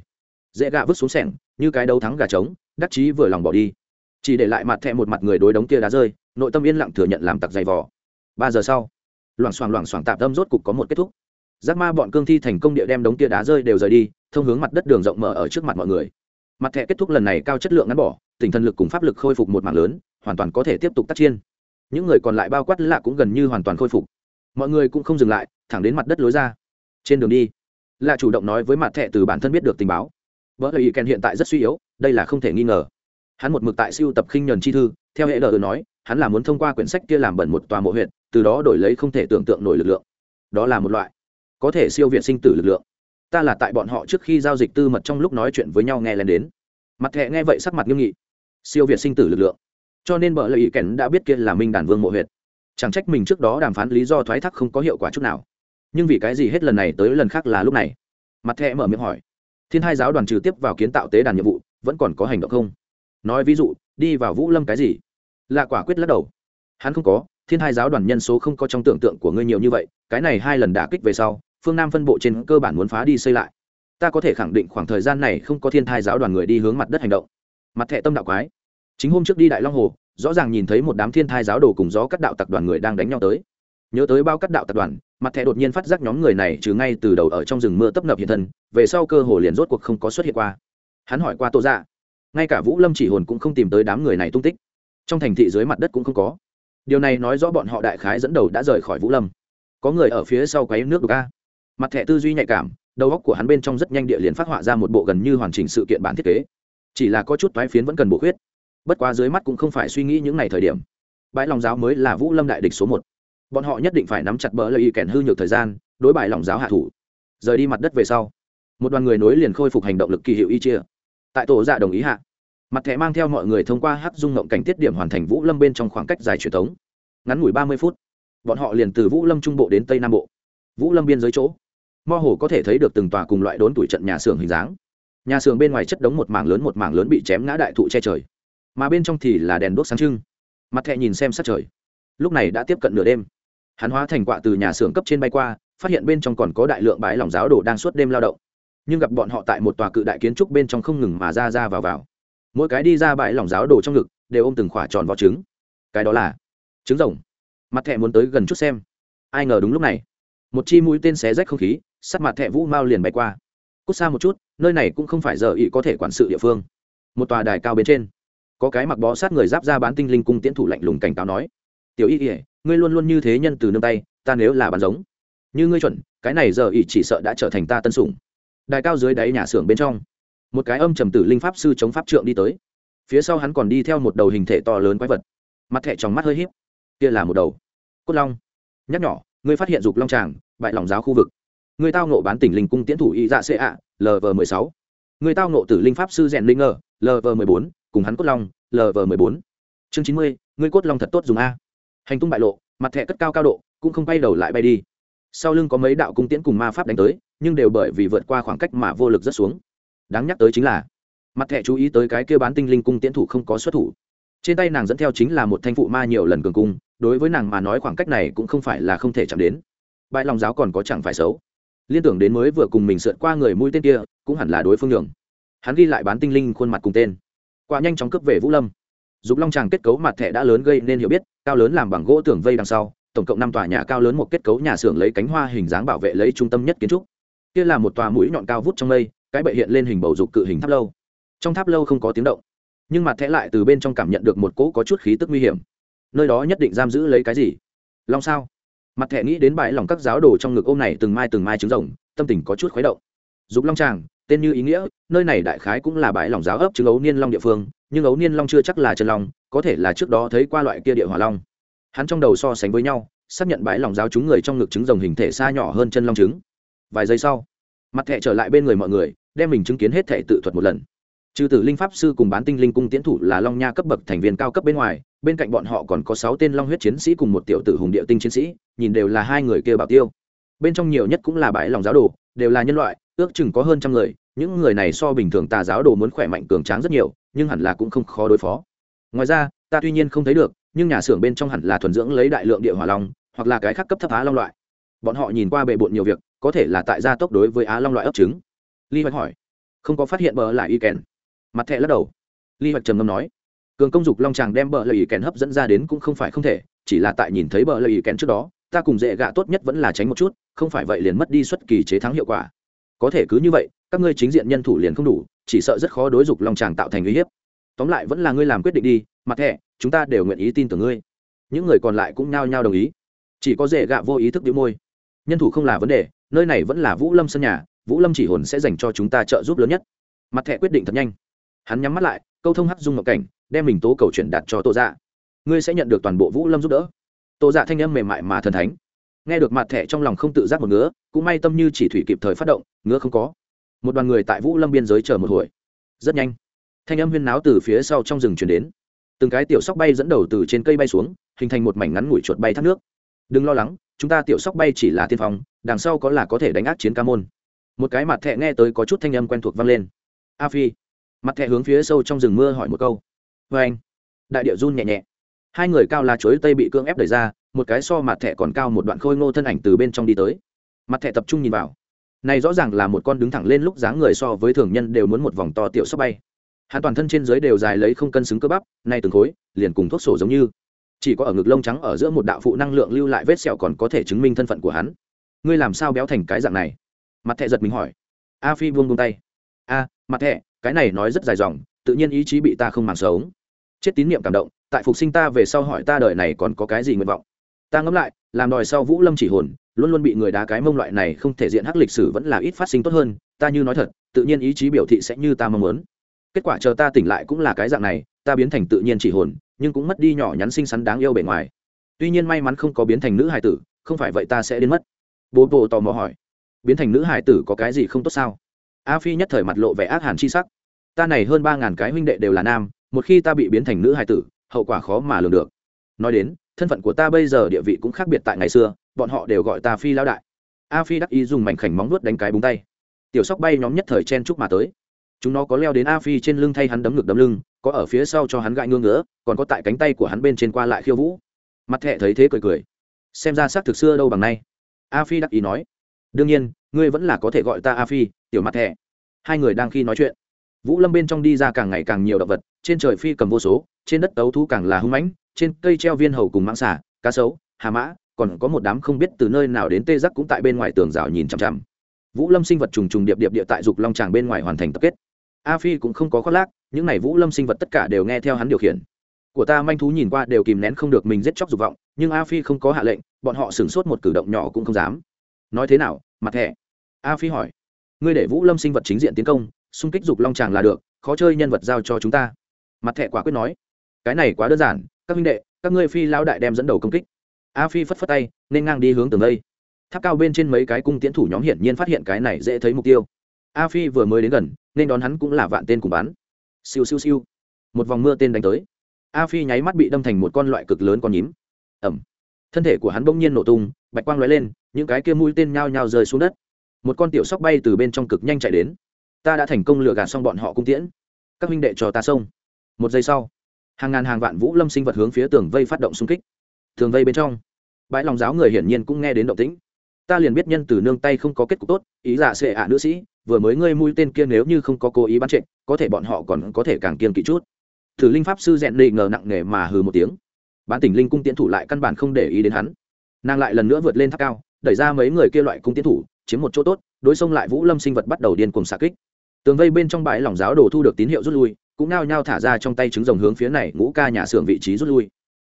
Speaker 1: dễ gạ vứt xuống sẻng, như cái đấu thắng gà trống, đắc chí vừa lòng bỏ đi. Chỉ để lại mặt thẹ một mặt người đối đống kia đá rơi, nội tâm yên lặng thừa nhận làm tặc dày vò. Ba giờ sau, loảng xoảng loảng xoảng tạp tâm rốt cục có một kết thúc. Giác ma bọn cương thi thành công địa đem đống kia đá rơi đều rời đi, thông hướng mặt đất đường rộng mở ở trước mặt mọi người mặt thẻ kết thúc lần này cao chất lượng ngắn bỏ tỉnh thần lực cùng pháp lực khôi phục một mạng lớn, hoàn toàn có thể tiếp tục tác chiên những người còn lại bao quát lạ cũng gần như hoàn toàn khôi phục. Mọi người cũng không dừng lại, thẳng đến mặt đất lối ra. Trên đường đi, lạ chủ động nói với mặt thẻ từ bản thân biết được tình báo. Vợ lời ý kèn hiện tại rất suy yếu, đây là không thể nghi ngờ. Hắn một mực tại siêu tập khinh nhuần chi thư, theo hệ đờ nói, hắn là muốn thông qua quyển sách kia làm bẩn một tòa mộ huyện từ đó đổi lấy không thể tưởng tượng nổi lực lượng. Đó là một loại có thể siêu việt sinh tử lực lượng ta là tại bọn họ trước khi giao dịch tư mật trong lúc nói chuyện với nhau nghe lên đến. Mặt thẹ nghe vậy sắc mặt nghiêm nghị. Siêu việt sinh tử lực lượng. Cho nên bờ lợi ý kèn đã biết kia là minh đàn vương mộ huyệt. Chẳng trách mình trước đó đàm phán lý do thoái thác không có hiệu quả chút nào. Nhưng vì cái gì hết lần này tới lần khác là lúc này? Mặt thẹ mở miệng hỏi. Thiên hai giáo đoàn trừ tiếp vào kiến tạo tế đàn nhiệm vụ, vẫn còn có hành động không? Nói ví dụ, đi vào vũ lâm cái gì? Là quả quyết lắc đầu. Hắn không có, thiên hai giáo đoàn nhân số không có trong tưởng tượng của ngươi nhiều như vậy, cái này hai lần đả kích về sau phương nam phân bộ trên cơ bản muốn phá đi xây lại ta có thể khẳng định khoảng thời gian này không có thiên thai giáo đoàn người đi hướng mặt đất hành động mặt thẹ tâm đạo quái chính hôm trước đi đại long hồ rõ ràng nhìn thấy một đám thiên thai giáo đồ cùng gió các đạo tập đoàn người đang đánh nhau tới nhớ tới bao các đạo tập đoàn mặt thẻ đột nhiên phát giác nhóm người này trừ ngay từ đầu ở trong rừng mưa tấp nập hiện thân về sau cơ hồ liền rốt cuộc không có xuất hiện qua hắn hỏi qua tô dạ ngay cả vũ lâm chỉ hồn cũng không tìm tới đám người này tung tích trong thành thị dưới mặt đất cũng không có điều này nói rõ bọn họ đại khái dẫn đầu đã rời khỏi vũ lâm có người ở phía sau quấy nước đục a mặt thẻ tư duy nhạy cảm, đầu óc của hắn bên trong rất nhanh địa liền phát họa ra một bộ gần như hoàn chỉnh sự kiện bản thiết kế. Chỉ là có chút toái phiến vẫn cần bổ khuyết. Bất quá dưới mắt cũng không phải suy nghĩ những ngày thời điểm. Bãi lòng giáo mới là vũ lâm đại địch số một. Bọn họ nhất định phải nắm chặt bỡ lợi ý kèn hư nhược thời gian, đối bại lòng giáo hạ thủ. Rời đi mặt đất về sau, một đoàn người nối liền khôi phục hành động lực kỳ hiệu y chia. Tại tổ dạ đồng ý hạ, mặt thẻ mang theo mọi người thông qua hát dung ngộng cảnh tiết điểm hoàn thành vũ lâm bên trong khoảng cách dài truyền thống. Ngắn ngủi ba mươi phút, bọn họ liền từ vũ lâm trung bộ đến tây nam bộ. Vũ lâm biên giới chỗ mơ hồ có thể thấy được từng tòa cùng loại đốn tuổi trận nhà xưởng hình dáng. Nhà xưởng bên ngoài chất đống một mảng lớn một mảng lớn bị chém ngã đại thụ che trời. Mà bên trong thì là đèn đốt sáng trưng. Mặt thẹ nhìn xem sát trời. Lúc này đã tiếp cận nửa đêm. Hắn hóa thành quạ từ nhà xưởng cấp trên bay qua, phát hiện bên trong còn có đại lượng bãi lòng giáo đồ đang suốt đêm lao động. Nhưng gặp bọn họ tại một tòa cự đại kiến trúc bên trong không ngừng mà ra ra vào vào. Mỗi cái đi ra bãi lòng giáo đồ trong ngực đều ôm từng khỏa tròn vỏ trứng. Cái đó là trứng rồng. Mặt thẹ muốn tới gần chút xem. Ai ngờ đúng lúc này một chi mũi tên xé rách không khí sắt mặt thẹ vũ mao liền bay qua. Cút xa một chút, nơi này cũng không phải giờ ý có thể quản sự địa phương. Một tòa đài cao bên trên, có cái mặc bó sát người giáp ra bán tinh linh cung tiễn thủ lạnh lùng cảnh cáo nói, tiểu y ỉa ngươi luôn luôn như thế nhân từ nương tay, ta nếu là bán giống, như ngươi chuẩn, cái này giờ ỉ chỉ sợ đã trở thành ta tân sủng. Đài cao dưới đáy nhà xưởng bên trong, một cái âm trầm tử linh pháp sư chống pháp trượng đi tới. Phía sau hắn còn đi theo một đầu hình thể to lớn quái vật. Mặt thẹ trong mắt hơi hiếp kia là một đầu cốt long nhắc nhỏ ngươi phát hiện dục long tràng, bại lòng giáo khu vực. Ngươi tao nộ bán tỉnh linh cung tiễn thủ y dạ xê ạ lv mười sáu. Ngươi tao nộ tử linh pháp sư rèn linh ngờ lv mười bốn, cùng hắn cốt long lv mười bốn. Chương chín mươi, ngươi cốt long thật tốt dùng a. Hành tung bại lộ, mặt thẻ cất cao cao độ, cũng không bay đầu lại bay đi. Sau lưng có mấy đạo cung tiễn cùng ma pháp đánh tới, nhưng đều bởi vì vượt qua khoảng cách mà vô lực rất xuống. Đáng nhắc tới chính là, mặt thẻ chú ý tới cái kêu bán tinh linh cung tiễn thủ không có xuất thủ trên tay nàng dẫn theo chính là một thanh phụ ma nhiều lần cường cung, đối với nàng mà nói khoảng cách này cũng không phải là không thể chạm đến. Bãi lòng giáo còn có chẳng phải xấu. Liên tưởng đến mới vừa cùng mình sượt qua người mũi tên kia, cũng hẳn là đối phương đường hắn ghi lại bán tinh linh khuôn mặt cùng tên. Quả nhanh chóng cướp về vũ lâm. Dục long tràng kết cấu mặt thẻ đã lớn gây nên hiểu biết, cao lớn làm bằng gỗ tường vây đằng sau, tổng cộng năm tòa nhà cao lớn một kết cấu nhà xưởng lấy cánh hoa hình dáng bảo vệ lấy trung tâm nhất kiến trúc. Kia là một tòa mũi nhọn cao vút trong mây, cái bệ hiện lên hình bầu dục cự hình tháp lâu. Trong tháp lâu không có tiếng động nhưng mặt thẻ lại từ bên trong cảm nhận được một cỗ có chút khí tức nguy hiểm. Nơi đó nhất định giam giữ lấy cái gì? Long sao? Mặt thẻ nghĩ đến bãi lòng các giáo đồ trong ngực ôm này từng mai từng mai trứng rồng, tâm tình có chút khuấy động. Dục long tràng tên như ý nghĩa, nơi này đại khái cũng là bãi lòng giáo ấp trứng ấu niên long địa phương, nhưng ấu niên long chưa chắc là chân long, có thể là trước đó thấy qua loại kia địa hỏa long. Hắn trong đầu so sánh với nhau, xác nhận bãi lòng giáo chúng người trong ngực trứng rồng hình thể xa nhỏ hơn chân long trứng. Vài giây sau, mặt thẻ trở lại bên người mọi người, đem mình chứng kiến hết thẻ tự thuật một lần trừ tử linh pháp sư cùng bán tinh linh cung tiến thủ là long nha cấp bậc thành viên cao cấp bên ngoài, bên cạnh bọn họ còn có sáu tên long huyết chiến sĩ cùng một tiểu tử hùng địa tinh chiến sĩ, nhìn đều là hai người kia bảo tiêu. Bên trong nhiều nhất cũng là bãi lòng giáo đồ, đều là nhân loại, ước chừng có hơn trăm người, những người này so bình thường tà giáo đồ muốn khỏe mạnh cường tráng rất nhiều, nhưng hẳn là cũng không khó đối phó. Ngoài ra, ta tuy nhiên không thấy được, nhưng nhà xưởng bên trong hẳn là thuần dưỡng lấy đại lượng địa hỏa long, hoặc là cái khác cấp thấp á long loại. Bọn họ nhìn qua bề bộn nhiều việc, có thể là tại gia tốc đối với á long loại ấp trứng. Li hoạch hỏi, không có phát hiện bờ lại y kèn mặt thẹ lắc đầu. Ly hoạch trầm ngâm nói, cường công dục long tràng đem bờ lợi ý kèn hấp dẫn ra đến cũng không phải không thể, chỉ là tại nhìn thấy bờ lợi ý kèn trước đó, ta cùng dễ gạ tốt nhất vẫn là tránh một chút, không phải vậy liền mất đi xuất kỳ chế thắng hiệu quả. Có thể cứ như vậy, các ngươi chính diện nhân thủ liền không đủ, chỉ sợ rất khó đối dục long tràng tạo thành uy hiếp. Tóm lại vẫn là ngươi làm quyết định đi, mặt thẹ chúng ta đều nguyện ý tin tưởng ngươi. Những người còn lại cũng nhao nhao đồng ý. Chỉ có dễ gạ vô ý thức đĩu môi. Nhân thủ không là vấn đề, nơi này vẫn là vũ lâm sân nhà, vũ lâm chỉ hồn sẽ dành cho chúng ta trợ giúp lớn nhất. Mặt thẹ quyết định thật nhanh hắn nhắm mắt lại, câu thông hắc dung ngọc cảnh, đem mình tố cầu chuyển đạt cho tô dạ. Ngươi sẽ nhận được toàn bộ vũ lâm giúp đỡ. Tô dạ thanh âm mềm mại mà thần thánh. Nghe được mặt thẻ trong lòng không tự giác một ngứa, cũng may tâm như chỉ thủy kịp thời phát động, ngứa không có. Một đoàn người tại vũ lâm biên giới chờ một hồi. Rất nhanh, thanh âm huyên náo từ phía sau trong rừng chuyển đến. Từng cái tiểu sóc bay dẫn đầu từ trên cây bay xuống, hình thành một mảnh ngắn ngủi chuột bay thác nước. Đừng lo lắng, chúng ta tiểu sóc bay chỉ là tiên phong, đằng sau có là có thể đánh ác chiến ca môn. Một cái mặt thẹ nghe tới có chút thanh âm quen thuộc vang lên. A phi mặt thẹ hướng phía sâu trong rừng mưa hỏi một câu. Vê anh, đại điệu run nhẹ nhẹ. Hai người cao là chuối tây bị cưỡng ép đẩy ra, một cái so mặt thẹ còn cao một đoạn khôi ngô thân ảnh từ bên trong đi tới. Mặt thẹ tập trung nhìn vào. Này rõ ràng là một con đứng thẳng lên lúc dáng người so với thường nhân đều muốn một vòng to tiểu sắp bay. Hắn toàn thân trên dưới đều dài lấy không cân xứng cơ bắp, nay từng khối, liền cùng thuốc sổ giống như. Chỉ có ở ngực lông trắng ở giữa một đạo phụ năng lượng lưu lại vết sẹo còn có thể chứng minh thân phận của hắn. Ngươi làm sao béo thành cái dạng này? Mặt thẹ giật mình hỏi. A phi buông buông tay. A, mặt thẹ cái này nói rất dài dòng, tự nhiên ý chí bị ta không màng sống. Chết tín niệm cảm động, tại phục sinh ta về sau hỏi ta đời này còn có cái gì nguyện vọng. Ta ngẫm lại, làm đòi sau vũ lâm chỉ hồn, luôn luôn bị người đá cái mông loại này không thể diện hắc lịch sử vẫn là ít phát sinh tốt hơn, ta như nói thật, tự nhiên ý chí biểu thị sẽ như ta mong muốn. Kết quả chờ ta tỉnh lại cũng là cái dạng này, ta biến thành tự nhiên chỉ hồn, nhưng cũng mất đi nhỏ nhắn xinh xắn đáng yêu bề ngoài. Tuy nhiên may mắn không có biến thành nữ hài tử, không phải vậy ta sẽ đến mất. Bố bộ tò mò hỏi, biến thành nữ hài tử có cái gì không tốt sao? A phi nhất thời mặt lộ vẻ ác hàn chi sắc. Ta này hơn ba ngàn cái huynh đệ đều là nam, một khi ta bị biến thành nữ hài tử, hậu quả khó mà lường được. Nói đến, thân phận của ta bây giờ địa vị cũng khác biệt tại ngày xưa, bọn họ đều gọi ta phi lao đại. A phi đắc ý dùng mảnh khảnh móng vuốt đánh cái búng tay. Tiểu sóc bay nhóm nhất thời chen chúc mà tới. Chúng nó có leo đến a phi trên lưng thay hắn đấm ngực đấm lưng, có ở phía sau cho hắn gãi ngương ngứa, còn có tại cánh tay của hắn bên trên qua lại khiêu vũ. Mặt thẹ thấy thế cười cười. Xem ra xác thực xưa đâu bằng nay. A phi đắc ý nói đương nhiên, ngươi vẫn là có thể gọi ta a phi, tiểu mặt thẻ. Hai người đang khi nói chuyện, vũ lâm bên trong đi ra càng ngày càng nhiều động vật, trên trời phi cầm vô số, trên đất tấu thú càng là hung mãnh, trên cây treo viên hầu cùng mãng xả cá sấu, hà mã, còn có một đám không biết từ nơi nào đến tê giác cũng tại bên ngoài tường rào nhìn chằm chằm. Vũ lâm sinh vật trùng trùng điệp điệp địa tại dục long tràng bên ngoài hoàn thành tập kết. A phi cũng không có khoác lác, những n à y vũ lâm sinh vật tất cả đều nghe theo hắn điều khiển. Của ta manh thú nhìn qua đều kìm nén không được mình giết chóc dục vọng, nhưng a phi không có hạ lệnh, bọn họ sửng sốt một cử động nhỏ cũng không dám nói thế nào, mặt thẻ a phi hỏi. Ngươi để vũ lâm sinh vật chính diện tiến công, xung kích dục long tràng là được, khó chơi nhân vật giao cho chúng ta. Mặt thẻ quả quyết nói. Cái này quá đơn giản, các minh đệ, các ngươi phi lao đại đem dẫn đầu công kích. A phi phất phất tay, nên ngang đi hướng tường đây. Tháp cao bên trên mấy cái cung tiến thủ nhóm hiển nhiên phát hiện cái này dễ thấy mục tiêu. A phi vừa mới đến gần, nên đón hắn cũng là vạn tên cùng bắn. Siêu siêu siêu. Một vòng mưa tên đánh tới. A phi nháy mắt bị đâm thành một con loại cực lớn con nhím. Ẩm. Thân thể của hắn bỗng nhiên nổ tung bạch quang lóe lên, những cái kia mũi tên nhao nhao rơi xuống đất. Một con tiểu sóc bay từ bên trong cực nhanh chạy đến. Ta đã thành công lừa gạt xong bọn họ cung tiễn. Các huynh đệ cho ta xông. Một giây sau, hàng ngàn hàng vạn vũ lâm sinh vật hướng phía tường vây phát động xung kích. Tường vây bên trong, bãi lòng giáo người hiển nhiên cũng nghe đến động tĩnh. Ta liền biết nhân từ nương tay không có kết cục tốt, ý giả sệ ạ nữ sĩ, vừa mới ngươi mũi tên kia nếu như không có cố ý bắn trệnh có thể bọn họ còn có thể càng kiên kỵ chút. Thử linh pháp sư rèn lị ngờ nặng nề mà hừ một tiếng. Bán tỉnh linh cung tiến thủ lại căn bản không để ý đến hắn nàng lại lần nữa vượt lên tháp cao, đẩy ra mấy người kia loại cung tiến thủ, chiếm một chỗ tốt, đối xông lại vũ lâm sinh vật bắt đầu điên cùng xạ kích. Tường vây bên trong bãi lỏng giáo đồ thu được tín hiệu rút lui, cũng nao nhao thả ra trong tay trứng rồng hướng phía này ngũ ca nhà xưởng vị trí rút lui.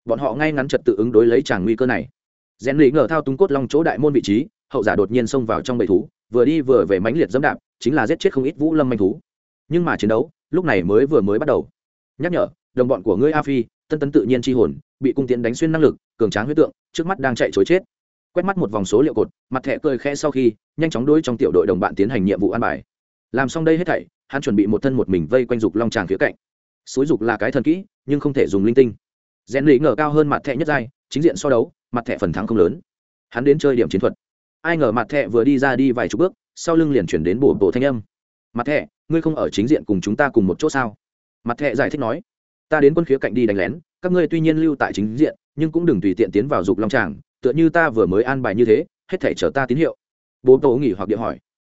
Speaker 1: Bọn họ ngay ngắn trật tự ứng đối lấy tràng nguy cơ này. Rèn lị ngờ thao túng cốt long chỗ đại môn vị trí, hậu giả đột nhiên xông vào trong bầy thú, vừa đi vừa về mãnh liệt dẫm đạp, chính là giết chết không ít vũ lâm manh thú. Nhưng mà chiến đấu, lúc này mới vừa mới bắt đầu. Nhắc nhở, đồng bọn của ngươi a phi, tân tấn tự nhiên chi hồn, bị cung tiến đánh xuyên năng lực cường tráng huyết tượng, trước mắt đang chạy chối chết. Quét mắt một vòng số liệu cột, mặt thẻ cười khẽ sau khi, nhanh chóng đuôi trong tiểu đội đồng bạn tiến hành nhiệm vụ an bài. Làm xong đây hết thảy, hắn chuẩn bị một thân một mình vây quanh dục long tràng phía cạnh. Xối dục là cái thần kỹ, nhưng không thể dùng linh tinh. Rèn lì ngờ cao hơn mặt thẻ nhất giai, chính diện so đấu, mặt thẻ phần thắng không lớn. Hắn đến chơi điểm chiến thuật. Ai ngờ mặt thẻ vừa đi ra đi vài chục bước, sau lưng liền chuyển đến bổ bộ thanh âm. Mặt thẻ, ngươi không ở chính diện cùng chúng ta cùng một chỗ sao? Mặt thẻ giải thích nói. Ta đến quân khía cạnh đi đánh lén, các ngươi tuy nhiên lưu tại chính diện nhưng cũng đừng tùy tiện tiến vào dục long tràng, tựa như ta vừa mới an bài như thế, hết thể chờ ta tín hiệu. Bố tổ nghỉ hoặc điện hỏi.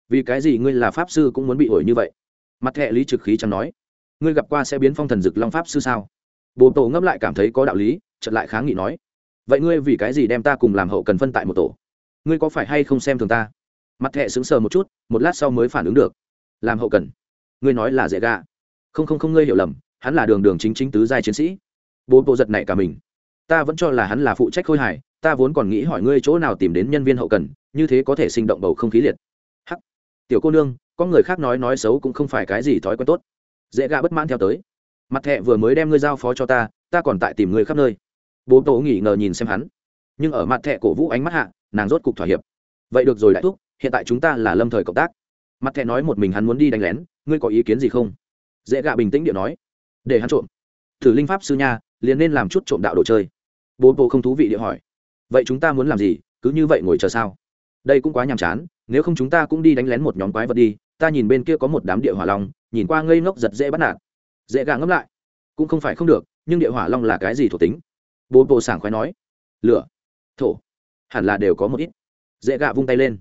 Speaker 1: Vì cái gì ngươi là pháp sư cũng muốn bị ổi như vậy? Mặt hệ lý trực khí chẳng nói. Ngươi gặp qua sẽ biến phong thần dực long pháp sư sao? Bố tổ ngẫm lại cảm thấy có đạo lý chật lại kháng nghị nói. Vậy ngươi vì cái gì đem ta cùng làm hậu cần phân tại một tổ? Ngươi có phải hay không xem thường ta? Mặt hệ sững sờ một chút, một lát sau mới phản ứng được. Làm hậu cần? Ngươi nói là dễ gà. Không không không, ngươi hiểu lầm, hắn là đường đường chính chính tứ giai chiến sĩ. Bố bộ giật này cả mình ta vẫn cho là hắn là phụ trách khôi hài, ta vốn còn nghĩ hỏi ngươi chỗ nào tìm đến nhân viên hậu cần, như thế có thể sinh động bầu không khí liệt. Hắc. Tiểu cô nương, có người khác nói nói xấu cũng không phải cái gì thói quen tốt. Dễ gạ bất mãn theo tới. Mặt thẹ vừa mới đem ngươi giao phó cho ta ta còn tại tìm ngươi khắp nơi. Bố tổ nghỉ ngờ nhìn xem hắn. Nhưng ở mặt thẹ cổ vũ ánh mắt hạ, nàng rốt cục thỏa hiệp. Vậy được rồi đại thúc, hiện tại chúng ta là lâm thời cộng tác. Mặt thẹ nói một mình hắn muốn đi đánh lén, ngươi có ý kiến gì không? Dễ gạ bình tĩnh điện nói. Để hắn trộm. Thử linh pháp sư nha, liền nên làm chút trộm đạo đồ chơi bố bộ không thú vị địa hỏi. Vậy chúng ta muốn làm gì? Cứ như vậy ngồi chờ sao? Đây cũng quá nhàm chán, nếu không chúng ta cũng đi đánh lén một nhóm quái vật đi, ta nhìn bên kia có một đám địa hỏa long, nhìn qua ngây ngốc giật dễ bắt nạt. Dễ gà ngấp lại. Cũng không phải không được, nhưng địa hỏa long là cái gì thuộc tính? Bố bộ sảng khoái nói. Lửa. Thổ. Hẳn là đều có một ít. Dễ gạ vung tay lên.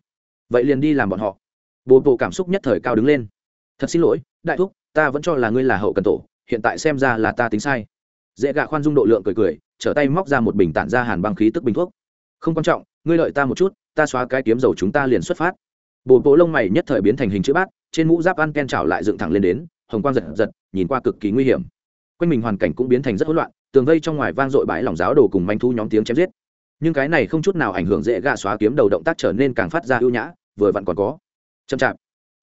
Speaker 1: Vậy liền đi làm bọn họ. Bố bộ cảm xúc nhất thời cao đứng lên. Thật xin lỗi, đại thúc, ta vẫn cho là ngươi là hậu cần tổ, hiện tại xem ra là ta tính sai. Dễ gạ khoan dung độ lượng cười cười trở tay móc ra một bình tản ra hàn băng khí tức bình thuốc. Không quan trọng, ngươi lợi ta một chút, ta xóa cái kiếm dầu chúng ta liền xuất phát. Bồ bộ lông mày nhất thời biến thành hình chữ bát, trên mũ giáp ăn ken trào lại dựng thẳng lên đến, hồng quang giật giật, nhìn qua cực kỳ nguy hiểm. Quanh mình hoàn cảnh cũng biến thành rất hỗn loạn, tường vây trong ngoài vang dội bãi lòng giáo đồ cùng manh thu nhóm tiếng chém giết. Nhưng cái này không chút nào ảnh hưởng dễ gạ xóa kiếm đầu động tác trở nên càng phát ra ưu nhã, vừa vặn còn có. Chậm chạp.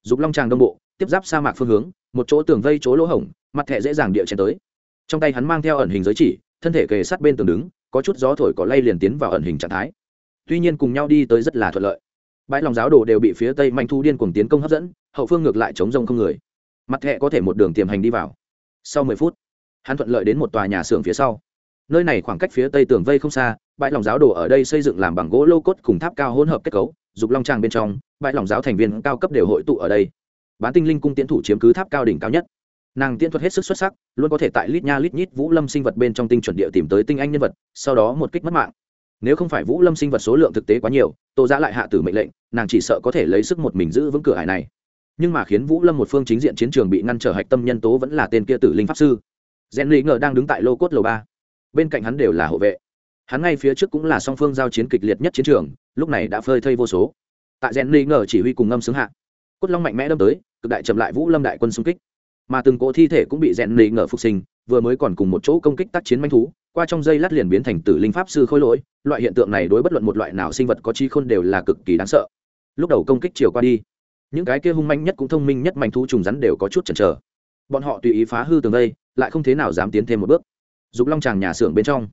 Speaker 1: Dục long tràng đông bộ, tiếp giáp sa mạc phương hướng, một chỗ tường vây chỗ lỗ hổng, mặt thẻ dễ dàng địa chen tới. Trong tay hắn mang theo ẩn hình giới chỉ thân thể kề sát bên tường đứng, có chút gió thổi có lay liền tiến vào ẩn hình trạng thái. Tuy nhiên cùng nhau đi tới rất là thuận lợi. Bãi lòng giáo đồ đều bị phía tây manh thu điên cuồng tiến công hấp dẫn, hậu phương ngược lại chống rông không người. Mặt thẹ có thể một đường tiềm hành đi vào. Sau mười phút, hắn thuận lợi đến một tòa nhà xưởng phía sau. Nơi này khoảng cách phía tây tường vây không xa, bãi lòng giáo đồ ở đây xây dựng làm bằng gỗ lô cốt cùng tháp cao hỗn hợp kết cấu, dục long trang bên trong, bãi lòng giáo thành viên cao cấp đều hội tụ ở đây. Bán tinh linh cung tiến thủ chiếm cứ tháp cao đỉnh cao nhất nàng tiễn thuật hết sức xuất sắc, luôn có thể tại lít nha lít nhít vũ lâm sinh vật bên trong tinh chuẩn địa tìm tới tinh anh nhân vật, sau đó một kích mất mạng. Nếu không phải vũ lâm sinh vật số lượng thực tế quá nhiều, tô giã lại hạ tử mệnh lệnh, nàng chỉ sợ có thể lấy sức một mình giữ vững cửa hải này. Nhưng mà khiến vũ lâm một phương chính diện chiến trường bị ngăn trở hạch tâm nhân tố vẫn là tên kia tử linh pháp sư. Rèn lý ngờ đang đứng tại lô cốt lầu ba. Bên cạnh hắn đều là hộ vệ. Hắn ngay phía trước cũng là song phương giao chiến kịch liệt nhất chiến trường, lúc này đã phơi thây vô số. Tại rèn lý ngờ chỉ huy cùng ngâm xứng hạ, cốt long mạnh mẽ đâm tới, cực đại chậm lại vũ lâm đại quân xung kích mà từng cỗ thi thể cũng bị rèn nỉ ngờ phục sinh, vừa mới còn cùng một chỗ công kích tác chiến manh thú, qua trong dây lát liền biến thành tử linh pháp sư khôi lỗi, loại hiện tượng này đối bất luận một loại nào sinh vật có chi khôn đều là cực kỳ đáng sợ. Lúc đầu công kích chiều qua đi, những cái kia hung manh nhất cũng thông minh nhất manh thú trùng rắn đều có chút chần chờ. Bọn họ tùy ý phá hư tường đây lại không thế nào dám tiến thêm một bước. Dục long tràng nhà xưởng bên trong,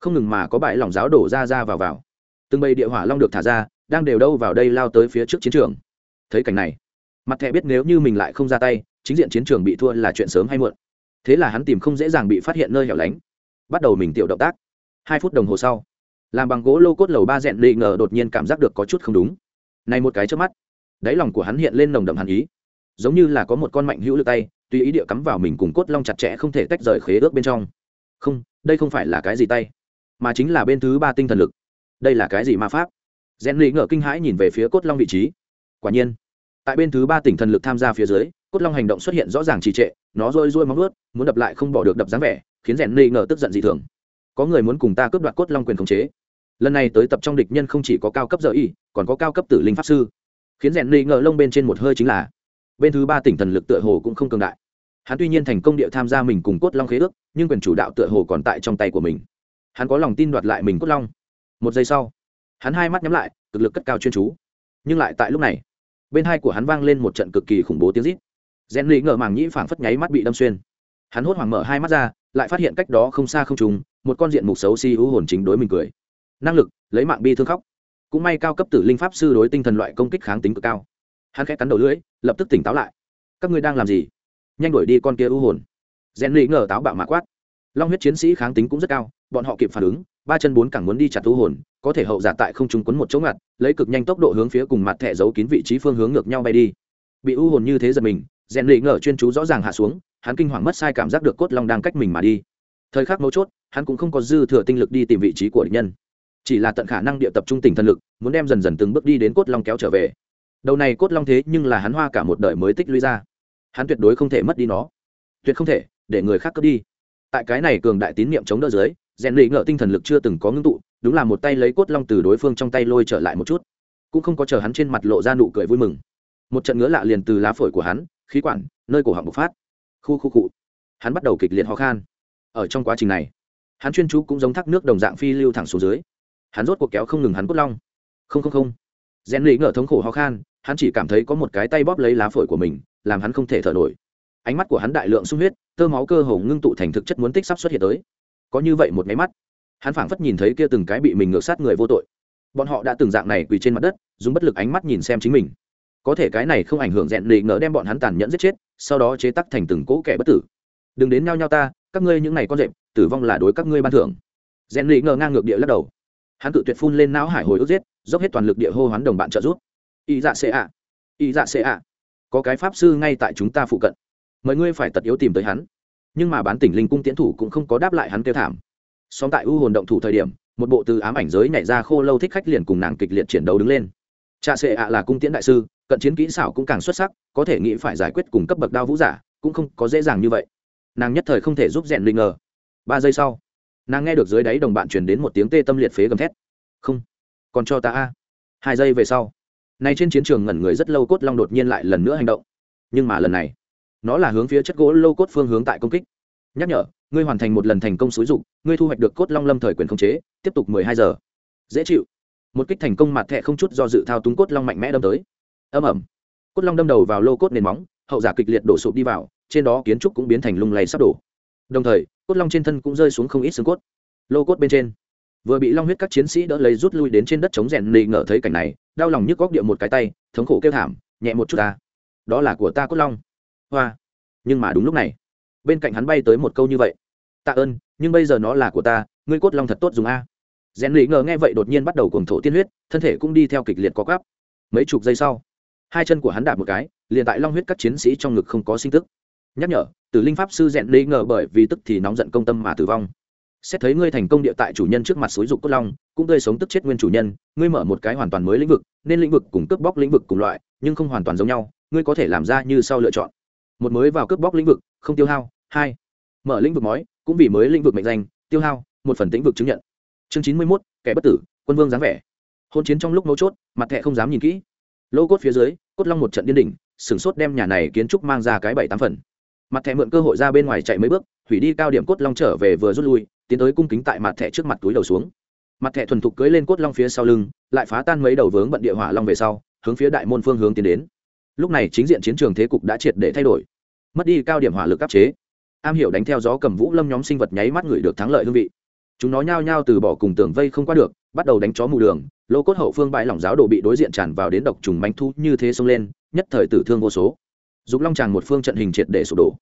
Speaker 1: không ngừng mà có bãi lỏng giáo đổ ra ra vào vào. Từng bầy địa hỏa long được thả ra, đang đều đâu vào đây lao tới phía trước chiến trường. Thấy cảnh này, mặt thẻ biết nếu như mình lại không ra tay chính diện chiến trường bị thua là chuyện sớm hay muộn. Thế là hắn tìm không dễ dàng bị phát hiện nơi hẻo lánh. Bắt đầu mình tiểu động tác. Hai phút đồng hồ sau, làm bằng gỗ lô cốt lầu ba rẽn lì ngờ đột nhiên cảm giác được có chút không đúng. Này một cái trước mắt, đáy lòng của hắn hiện lên nồng đậm hàn ý. Giống như là có một con mạnh hữu lực tay, tùy ý địa cắm vào mình cùng cốt long chặt chẽ không thể tách rời khế ước bên trong. Không, đây không phải là cái gì tay, mà chính là bên thứ ba tinh thần lực. Đây là cái gì ma pháp? Rẽn lì ngờ kinh hãi nhìn về phía cốt long vị trí. Quả nhiên, tại bên thứ ba tỉnh thần lực tham gia phía dưới cốt long hành động xuất hiện rõ ràng trì trệ, nó rôi rôi móng ướt muốn đập lại không bỏ được đập dáng vẻ, khiến rèn lì ngờ tức giận dị thường. Có người muốn cùng ta cướp đoạt cốt long quyền khống chế. Lần này tới tập trong địch nhân không chỉ có cao cấp giờ y, còn có cao cấp tử linh pháp sư. Khiến rèn lì ngờ lông bên trên một hơi chính là, bên thứ ba tỉnh thần lực tựa hồ cũng không cường đại. Hắn tuy nhiên thành công địa tham gia mình cùng cốt long khế ước, nhưng quyền chủ đạo tựa hồ còn tại trong tay của mình. Hắn có lòng tin đoạt lại mình cốt long. Một giây sau, hắn hai mắt nhắm lại, cực lực cất cao chuyên chú. Nhưng lại tại lúc này, bên hai của hắn vang lên một trận cực kỳ khủng bố tiếng rít rèn lì ngờ màng nhĩ phảng phất nháy mắt bị đâm xuyên. Hắn hốt hoảng mở hai mắt ra, lại phát hiện cách đó không xa không trùng, một con diện mục xấu xí si hồn chính đối mình cười. Năng lực, lấy mạng bi thương khóc. Cũng may cao cấp tử linh pháp sư đối tinh thần loại công kích kháng tính cực cao. Hắn khẽ cắn đầu lưỡi, lập tức tỉnh táo lại. Các ngươi đang làm gì? Nhanh đuổi đi con kia u hồn. Rèn lì ngờ táo bạo mạ quát. Long huyết chiến sĩ kháng tính cũng rất cao, bọn họ kịp phản ứng, ba chân bốn cẳng muốn đi chặt u hồn, có thể hậu giả tại không trúng quấn một chỗ ngặt, lấy cực nhanh tốc độ hướng phía cùng mặt thẻ giấu kín vị trí phương hướng ngược nhau bay đi. Bị u hồn như thế giật mình rèn lì ngờ chuyên chú rõ ràng hạ xuống, hắn kinh hoàng mất sai cảm giác được cốt long đang cách mình mà đi. Thời khắc mấu chốt, hắn cũng không có dư thừa tinh lực đi tìm vị trí của địch nhân. Chỉ là tận khả năng địa tập trung tỉnh thần lực, muốn đem dần dần từng bước đi đến cốt long kéo trở về. Đầu này cốt long thế nhưng là hắn hoa cả một đời mới tích lũy ra. Hắn tuyệt đối không thể mất đi nó. Tuyệt không thể, để người khác cướp đi. Tại cái này cường đại tín niệm chống đỡ dưới, rèn lì ngợ tinh thần lực chưa từng có ngưng tụ, đúng là một tay lấy cốt long từ đối phương trong tay lôi trở lại một chút. Cũng không có chờ hắn trên mặt lộ ra nụ cười vui mừng. Một trận ngứa lạ liền từ lá phổi của hắn khí quản, nơi cổ họng bộc phát. Khu khu cụ hắn bắt đầu kịch liệt ho khan. Ở trong quá trình này, hắn chuyên chú cũng giống thác nước đồng dạng phi lưu thẳng xuống dưới. Hắn rốt cuộc kéo không ngừng hắn cốt long. Không không không. Rèn lì ngờ thống khổ ho khan, hắn chỉ cảm thấy có một cái tay bóp lấy lá phổi của mình, làm hắn không thể thở nổi. Ánh mắt của hắn đại lượng sung huyết, tơ máu cơ hồ ngưng tụ thành thực chất muốn tích sắp xuất hiện tới. Có như vậy một máy mắt, hắn phảng phất nhìn thấy kia từng cái bị mình ngược sát người vô tội. Bọn họ đã từng dạng này quỳ trên mặt đất, dùng bất lực ánh mắt nhìn xem chính mình có thể cái này không ảnh hưởng rèn lì ngờ đem bọn hắn tàn nhẫn giết chết, sau đó chế tắc thành từng cỗ kẻ bất tử. Đừng đến nhau nhau ta, các ngươi những này con rệm tử vong là đối các ngươi ban thưởng. Rèn lì ngờ ngang ngược địa lắc đầu. Hắn tự tuyệt phun lên não hải hồi ức giết, dốc hết toàn lực địa hô hoán đồng bạn trợ giúp. Y dạ xê ạ. Y dạ xê ạ. Có cái pháp sư ngay tại chúng ta phụ cận. Mời ngươi phải tật yếu tìm tới hắn. Nhưng mà bán tỉnh linh cung tiến thủ cũng không có đáp lại hắn kêu thảm. Xóm tại u hồn động thủ thời điểm, một bộ từ ám ảnh giới nhảy ra khô lâu thích khách liền cùng nàng kịch liệt chiến đấu đứng lên. Cha sệ ạ là cung tiễn đại sư cận chiến kỹ xảo cũng càng xuất sắc, có thể nghĩ phải giải quyết cùng cấp bậc đao vũ giả, cũng không có dễ dàng như vậy. Nàng nhất thời không thể giúp rèn linh ngờ. Ba giây sau, nàng nghe được dưới đáy đồng bạn truyền đến một tiếng tê tâm liệt phế gầm thét. Không, còn cho ta a. Hai giây về sau, nay trên chiến trường ngẩn người rất lâu cốt long đột nhiên lại lần nữa hành động. Nhưng mà lần này, nó là hướng phía chất gỗ lâu cốt phương hướng tại công kích. Nhắc nhở, ngươi hoàn thành một lần thành công xúi dục, ngươi thu hoạch được cốt long lâm thời quyền khống chế, tiếp tục mười hai giờ. Dễ chịu. Một kích thành công mặt thẹ không chút do dự thao túng cốt long mạnh mẽ đâm tới âm ẩm. Cốt long đâm đầu vào lô cốt nền móng, hậu giả kịch liệt đổ sụp đi vào, trên đó kiến trúc cũng biến thành lung lay sắp đổ. Đồng thời, cốt long trên thân cũng rơi xuống không ít xương cốt. Lô cốt bên trên, vừa bị long huyết các chiến sĩ đỡ lấy rút lui đến trên đất chống rèn nị ngờ thấy cảnh này, đau lòng nhức góc địa một cái tay, thống khổ kêu thảm, nhẹ một chút ta. Đó là của ta cốt long. Hoa. Nhưng mà đúng lúc này, bên cạnh hắn bay tới một câu như vậy. Tạ ơn, nhưng bây giờ nó là của ta, ngươi cốt long thật tốt dùng a. Rèn lì ngờ nghe vậy đột nhiên bắt đầu cuồng thổ tiên huyết, thân thể cũng đi theo kịch liệt có gắp mấy chục giây sau hai chân của hắn đạp một cái, liền tại long huyết các chiến sĩ trong ngực không có sinh tức. Nhắc nhở, tử linh pháp sư rèn lê ngờ bởi vì tức thì nóng giận công tâm mà tử vong. Xét thấy ngươi thành công địa tại chủ nhân trước mặt xúi dục cốt long, cũng tươi sống tức chết nguyên chủ nhân, ngươi mở một cái hoàn toàn mới lĩnh vực, nên lĩnh vực cùng cướp bóc lĩnh vực cùng loại, nhưng không hoàn toàn giống nhau, ngươi có thể làm ra như sau lựa chọn. Một mới vào cướp bóc lĩnh vực, không tiêu hao. Hai, mở lĩnh vực mói, cũng vì mới lĩnh vực mệnh danh, tiêu hao, một phần lĩnh vực chứng nhận. Chương chín mươi mốt, kẻ bất tử, quân vương dáng vẻ. Hôn chiến trong lúc mấu chốt, mặt thẹ không dám nhìn kỹ lô cốt phía dưới, cốt long một trận điên đỉnh sửng sốt đem nhà này kiến trúc mang ra cái bảy tám phần. Mặt thẻ mượn cơ hội ra bên ngoài chạy mấy bước, hủy đi cao điểm cốt long trở về vừa rút lui, tiến tới cung kính tại mặt thẻ trước mặt túi đầu xuống. Mặt thẻ thuần thục cưới lên cốt long phía sau lưng, lại phá tan mấy đầu vướng bận địa hỏa long về sau, hướng phía đại môn phương hướng tiến đến. Lúc này chính diện chiến trường thế cục đã triệt để thay đổi. Mất đi cao điểm hỏa lực áp chế. Am hiểu đánh theo gió cầm vũ lâm nhóm sinh vật nháy mắt người được thắng lợi hương vị. Chúng nó nhao nhao từ bỏ cùng tường vây không qua được, bắt đầu đánh chó mù đường lô cốt hậu phương bãi lỏng giáo đồ bị đối diện tràn vào đến độc trùng manh thu như thế xông lên, nhất thời tử thương vô số. Dục long tràn một phương trận hình triệt để sụp đổ.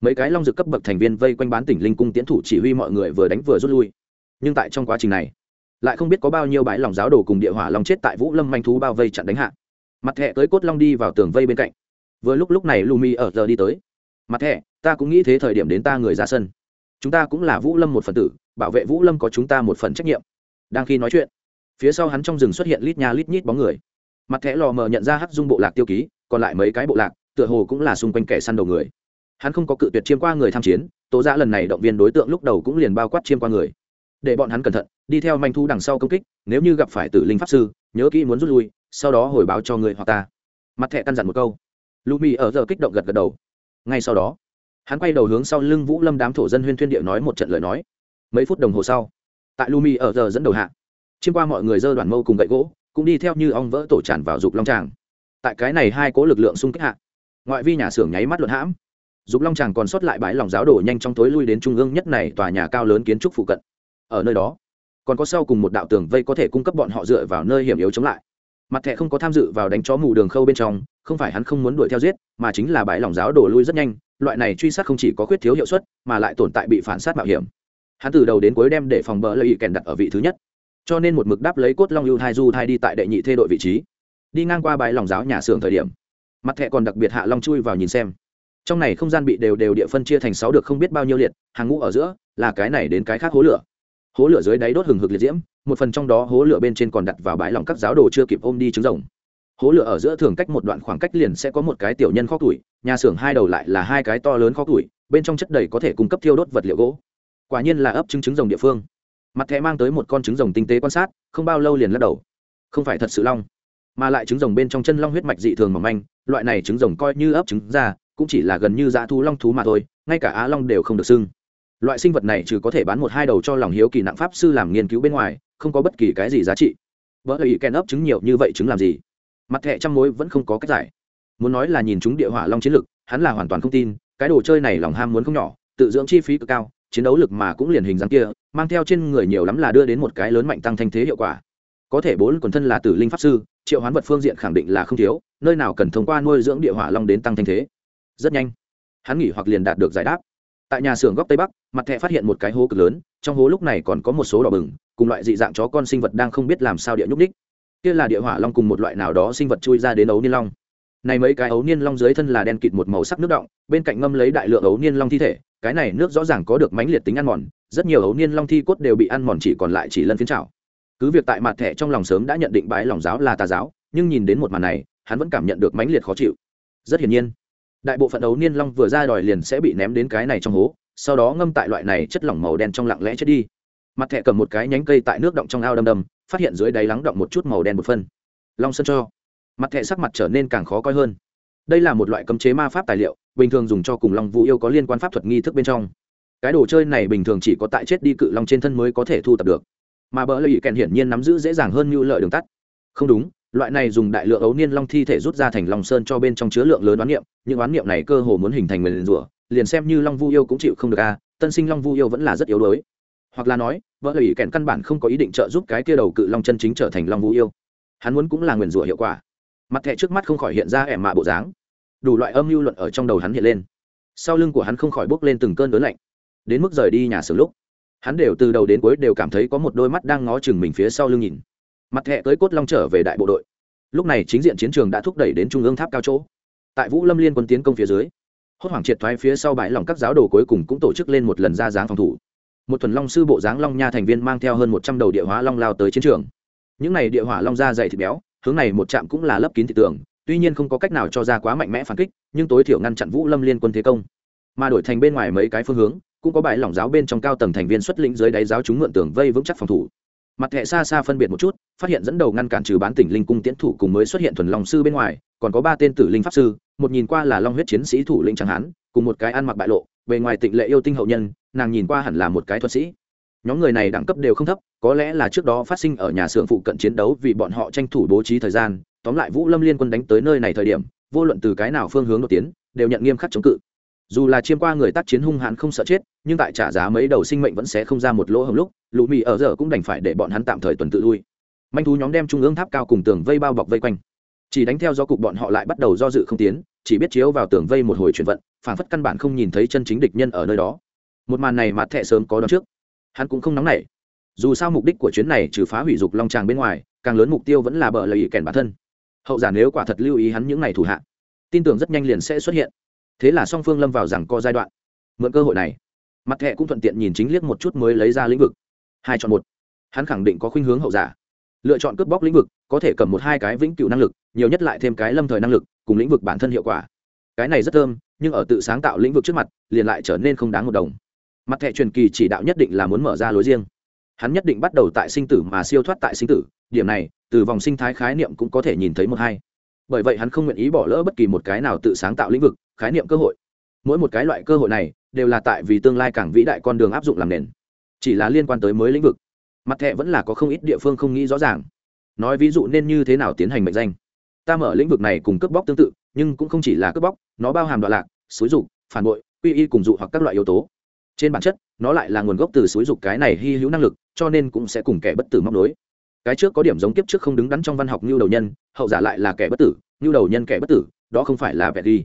Speaker 1: Mấy cái long dược cấp bậc thành viên vây quanh bán tỉnh linh cung tiến thủ chỉ huy mọi người vừa đánh vừa rút lui. Nhưng tại trong quá trình này, lại không biết có bao nhiêu bãi lòng giáo đồ cùng địa hỏa long chết tại vũ lâm manh thú bao vây chặn đánh hạ. Mặt thẹ tới cốt long đi vào tường vây bên cạnh. Vừa lúc lúc này lumi ở giờ đi tới. Mặt thẹ ta cũng nghĩ thế thời điểm đến ta người ra sân. Chúng ta cũng là vũ lâm một phần tử, bảo vệ vũ lâm có chúng ta một phần trách nhiệm. Đang khi nói chuyện phía sau hắn trong rừng xuất hiện lít nha lít nhít bóng người. Mặt thẻ lò mờ nhận ra hắc dung bộ lạc tiêu ký, còn lại mấy cái bộ lạc, tựa hồ cũng là xung quanh kẻ săn đầu người. Hắn không có cự tuyệt chiêm qua người tham chiến, tố ra lần này động viên đối tượng lúc đầu cũng liền bao quát chiêm qua người. Để bọn hắn cẩn thận, đi theo manh thu đằng sau công kích, nếu như gặp phải tử linh pháp sư, nhớ kỹ muốn rút lui, sau đó hồi báo cho người hoặc ta. Mặt thẻ căn dặn một câu. Lumi ở giờ kích động gật gật đầu. Ngay sau đó, hắn quay đầu hướng sau lưng vũ lâm đám thổ dân huyên thuyên địa nói một trận lời nói. Mấy phút đồng hồ sau, tại lumi ở giờ dẫn đầu hạ chiêm qua mọi người dơ đoàn mâu cùng gậy gỗ, cũng đi theo như ong vỡ tổ tràn vào dục long tràng. Tại cái này hai cố lực lượng xung kích hạ, ngoại vi nhà xưởng nháy mắt luận hãm. Dục long tràng còn sót lại bãi lòng giáo đổ nhanh trong tối lui đến trung ương nhất này tòa nhà cao lớn kiến trúc phụ cận. Ở nơi đó, còn có sau cùng một đạo tường vây có thể cung cấp bọn họ dựa vào nơi hiểm yếu chống lại. Mặt thẻ không có tham dự vào đánh chó mù đường khâu bên trong, không phải hắn không muốn đuổi theo giết, mà chính là bãi lòng giáo đổ lui rất nhanh, loại này truy sát không chỉ có khuyết thiếu hiệu suất, mà lại tồn tại bị phản sát mạo hiểm. Hắn từ đầu đến cuối đem để phòng bờ lợi kèn đặt ở vị thứ nhất cho nên một mực đáp lấy cốt long lưu thai du thai đi tại đệ nhị thê đội vị trí, đi ngang qua bãi lòng giáo nhà xưởng thời điểm, mặt thẹ còn đặc biệt hạ long chui vào nhìn xem. Trong này không gian bị đều đều địa phân chia thành sáu được không biết bao nhiêu liệt, hàng ngũ ở giữa là cái này đến cái khác hố lửa. Hố lửa dưới đáy đốt hừng hực liệt diễm, một phần trong đó hố lửa bên trên còn đặt vào bãi lòng các giáo đồ chưa kịp ôm đi trứng rồng. Hố lửa ở giữa thường cách một đoạn khoảng cách liền sẽ có một cái tiểu nhân kho tuổi nhà xưởng hai đầu lại là hai cái to lớn kho tuổi bên trong chất đầy có thể cung cấp thiêu đốt vật liệu gỗ. Quả nhiên là ấp trứng trứng rồng địa phương mặt thẻ mang tới một con trứng rồng tinh tế quan sát, không bao lâu liền lắc đầu. Không phải thật sự long, mà lại trứng rồng bên trong chân long huyết mạch dị thường mỏng manh, loại này trứng rồng coi như ấp trứng ra, cũng chỉ là gần như dã thú long thú mà thôi, ngay cả á long đều không được xưng. Loại sinh vật này trừ có thể bán một hai đầu cho lòng hiếu kỳ nặng pháp sư làm nghiên cứu bên ngoài, không có bất kỳ cái gì giá trị. Vỡ ý kèn ấp trứng nhiều như vậy trứng làm gì? Mặt thẻ trăm mối vẫn không có cách giải. Muốn nói là nhìn chúng địa hỏa long chiến lực hắn là hoàn toàn không tin, cái đồ chơi này lòng ham muốn không nhỏ, tự dưỡng chi phí cực cao chiến đấu lực mà cũng liền hình dáng kia, mang theo trên người nhiều lắm là đưa đến một cái lớn mạnh tăng thanh thế hiệu quả. Có thể bốn quần thân là tử linh pháp sư, triệu hoán vật phương diện khẳng định là không thiếu, nơi nào cần thông qua nuôi dưỡng địa hỏa long đến tăng thanh thế. Rất nhanh, hắn nghỉ hoặc liền đạt được giải đáp. Tại nhà xưởng góc tây bắc, mặt thẹ phát hiện một cái hố cực lớn, trong hố lúc này còn có một số đỏ bừng, cùng loại dị dạng chó con sinh vật đang không biết làm sao địa nhúc ních kia là địa hỏa long cùng một loại nào đó sinh vật chui ra đến ấu niên long này mấy cái ấu niên long dưới thân là đen kịt một màu sắc nước động, bên cạnh ngâm lấy đại lượng ấu niên long thi thể, cái này nước rõ ràng có được mãnh liệt tính ăn mòn, rất nhiều ấu niên long thi cốt đều bị ăn mòn chỉ còn lại chỉ lân phiến trào cứ việc tại mặt thẻ trong lòng sớm đã nhận định bái lòng giáo là tà giáo, nhưng nhìn đến một màn này, hắn vẫn cảm nhận được mãnh liệt khó chịu. Rất hiển nhiên, đại bộ phận ấu niên long vừa ra đòi liền sẽ bị ném đến cái này trong hố, sau đó ngâm tại loại này chất lỏng màu đen trong lặng lẽ chết đi. Mặt thẻ cầm một cái nhánh cây tại nước động trong ao đâm đâm, phát hiện dưới đáy lắng động một chút màu đen một phân long sơn cho mặt thẻ sắc mặt trở nên càng khó coi hơn. Đây là một loại cấm chế ma pháp tài liệu, bình thường dùng cho cùng long vũ yêu có liên quan pháp thuật nghi thức bên trong. Cái đồ chơi này bình thường chỉ có tại chết đi cự long trên thân mới có thể thu tập được. Mà bỡ lợi kèn hiển nhiên nắm giữ dễ dàng hơn như lợi đường tắt. Không đúng, loại này dùng đại lượng ấu niên long thi thể rút ra thành long sơn cho bên trong chứa lượng lớn oán niệm, những oán niệm này cơ hồ muốn hình thành người rủa liền xem như long vu yêu cũng chịu không được a, tân sinh long vu yêu vẫn là rất yếu đuối. Hoặc là nói vợ lợi kèn căn bản không có ý định trợ giúp cái kia đầu cự long chân chính trở thành long vu yêu. Hắn muốn cũng là nguyền rủa hiệu quả mặt thẻ trước mắt không khỏi hiện ra ẻm mạ bộ dáng. Đủ loại âm mưu luận ở trong đầu hắn hiện lên. Sau lưng của hắn không khỏi bốc lên từng cơn đớn lạnh. Đến mức rời đi nhà xưởng lúc, hắn đều từ đầu đến cuối đều cảm thấy có một đôi mắt đang ngó chừng mình phía sau lưng nhìn. Mặt thẹ tới cốt long trở về đại bộ đội. Lúc này chính diện chiến trường đã thúc đẩy đến trung ương tháp cao chỗ. Tại vũ lâm liên quân tiến công phía dưới, hốt hoảng triệt thoái phía sau bãi lòng các giáo đồ cuối cùng cũng tổ chức lên một lần ra dáng phòng thủ. Một thuần long sư bộ dáng long nha thành viên mang theo hơn một trăm đầu địa hóa long lao tới chiến trường. Những này địa hỏa long da dày thịt béo hướng này một trạm cũng là lấp kín thị tường, tuy nhiên không có cách nào cho ra quá mạnh mẽ phản kích, nhưng tối thiểu ngăn chặn vũ lâm liên quân thế công. Mà đổi thành bên ngoài mấy cái phương hướng, cũng có bãi lỏng giáo bên trong cao tầng thành viên xuất lĩnh dưới đáy giáo chúng mượn tường vây vững chắc phòng thủ. Mặt hệ xa xa phân biệt một chút, phát hiện dẫn đầu ngăn cản trừ bán tỉnh linh cung tiến thủ cùng mới xuất hiện thuần long sư bên ngoài, còn có ba tên tử linh pháp sư, một nhìn qua là long huyết chiến sĩ thủ lĩnh chẳng hán, cùng một cái ăn mặc bại lộ, bề ngoài tịnh lệ yêu tinh hậu nhân, nàng nhìn qua hẳn là một cái thuật sĩ nhóm người này đẳng cấp đều không thấp, có lẽ là trước đó phát sinh ở nhà xưởng phụ cận chiến đấu vì bọn họ tranh thủ bố trí thời gian. Tóm lại vũ lâm liên quân đánh tới nơi này thời điểm, vô luận từ cái nào phương hướng đột tiến, đều nhận nghiêm khắc chống cự. Dù là chiêm qua người tác chiến hung hãn không sợ chết, nhưng tại trả giá mấy đầu sinh mệnh vẫn sẽ không ra một lỗ hồng lúc, lũ mì ở giờ cũng đành phải để bọn hắn tạm thời tuần tự lui. Manh thú nhóm đem trung ương tháp cao cùng tường vây bao bọc vây quanh. Chỉ đánh theo do cục bọn họ lại bắt đầu do dự không tiến, chỉ biết chiếu vào tường vây một hồi chuyển vận phản phất căn bản không nhìn thấy chân chính địch nhân ở nơi đó. Một màn này mặt thẹ sớm có đón trước hắn cũng không nóng nảy. Dù sao mục đích của chuyến này trừ phá hủy dục long tràng bên ngoài, càng lớn mục tiêu vẫn là bờ lợi kèn bản thân. Hậu giả nếu quả thật lưu ý hắn những ngày thủ hạ, tin tưởng rất nhanh liền sẽ xuất hiện. Thế là song phương lâm vào rằng co giai đoạn. Mượn cơ hội này, mặt thẹ cũng thuận tiện nhìn chính liếc một chút mới lấy ra lĩnh vực. Hai chọn một. Hắn khẳng định có khuynh hướng hậu giả. Lựa chọn cướp bóc lĩnh vực, có thể cầm một hai cái vĩnh cửu năng lực, nhiều nhất lại thêm cái lâm thời năng lực, cùng lĩnh vực bản thân hiệu quả. Cái này rất thơm, nhưng ở tự sáng tạo lĩnh vực trước mặt, liền lại trở nên không đáng một đồng mặt thẻ truyền kỳ chỉ đạo nhất định là muốn mở ra lối riêng. Hắn nhất định bắt đầu tại sinh tử mà siêu thoát tại sinh tử. Điểm này, từ vòng sinh thái khái niệm cũng có thể nhìn thấy một hai. Bởi vậy hắn không nguyện ý bỏ lỡ bất kỳ một cái nào tự sáng tạo lĩnh vực, khái niệm cơ hội. Mỗi một cái loại cơ hội này, đều là tại vì tương lai càng vĩ đại con đường áp dụng làm nền. Chỉ là liên quan tới mới lĩnh vực. Mặt thẻ vẫn là có không ít địa phương không nghĩ rõ ràng. Nói ví dụ nên như thế nào tiến hành mệnh danh. Ta mở lĩnh vực này cùng cướp bóc tương tự, nhưng cũng không chỉ là cướp bóc, nó bao hàm đoạn lạc, xúi dục, phản bội, quy y cùng dụ hoặc các loại yếu tố trên bản chất, nó lại là nguồn gốc từ xúi dục cái này hy hữu năng lực, cho nên cũng sẽ cùng kẻ bất tử móc đối cái trước có điểm giống kiếp trước không đứng đắn trong văn học như đầu nhân, hậu giả lại là kẻ bất tử như đầu nhân kẻ bất tử, đó không phải là vẻ đi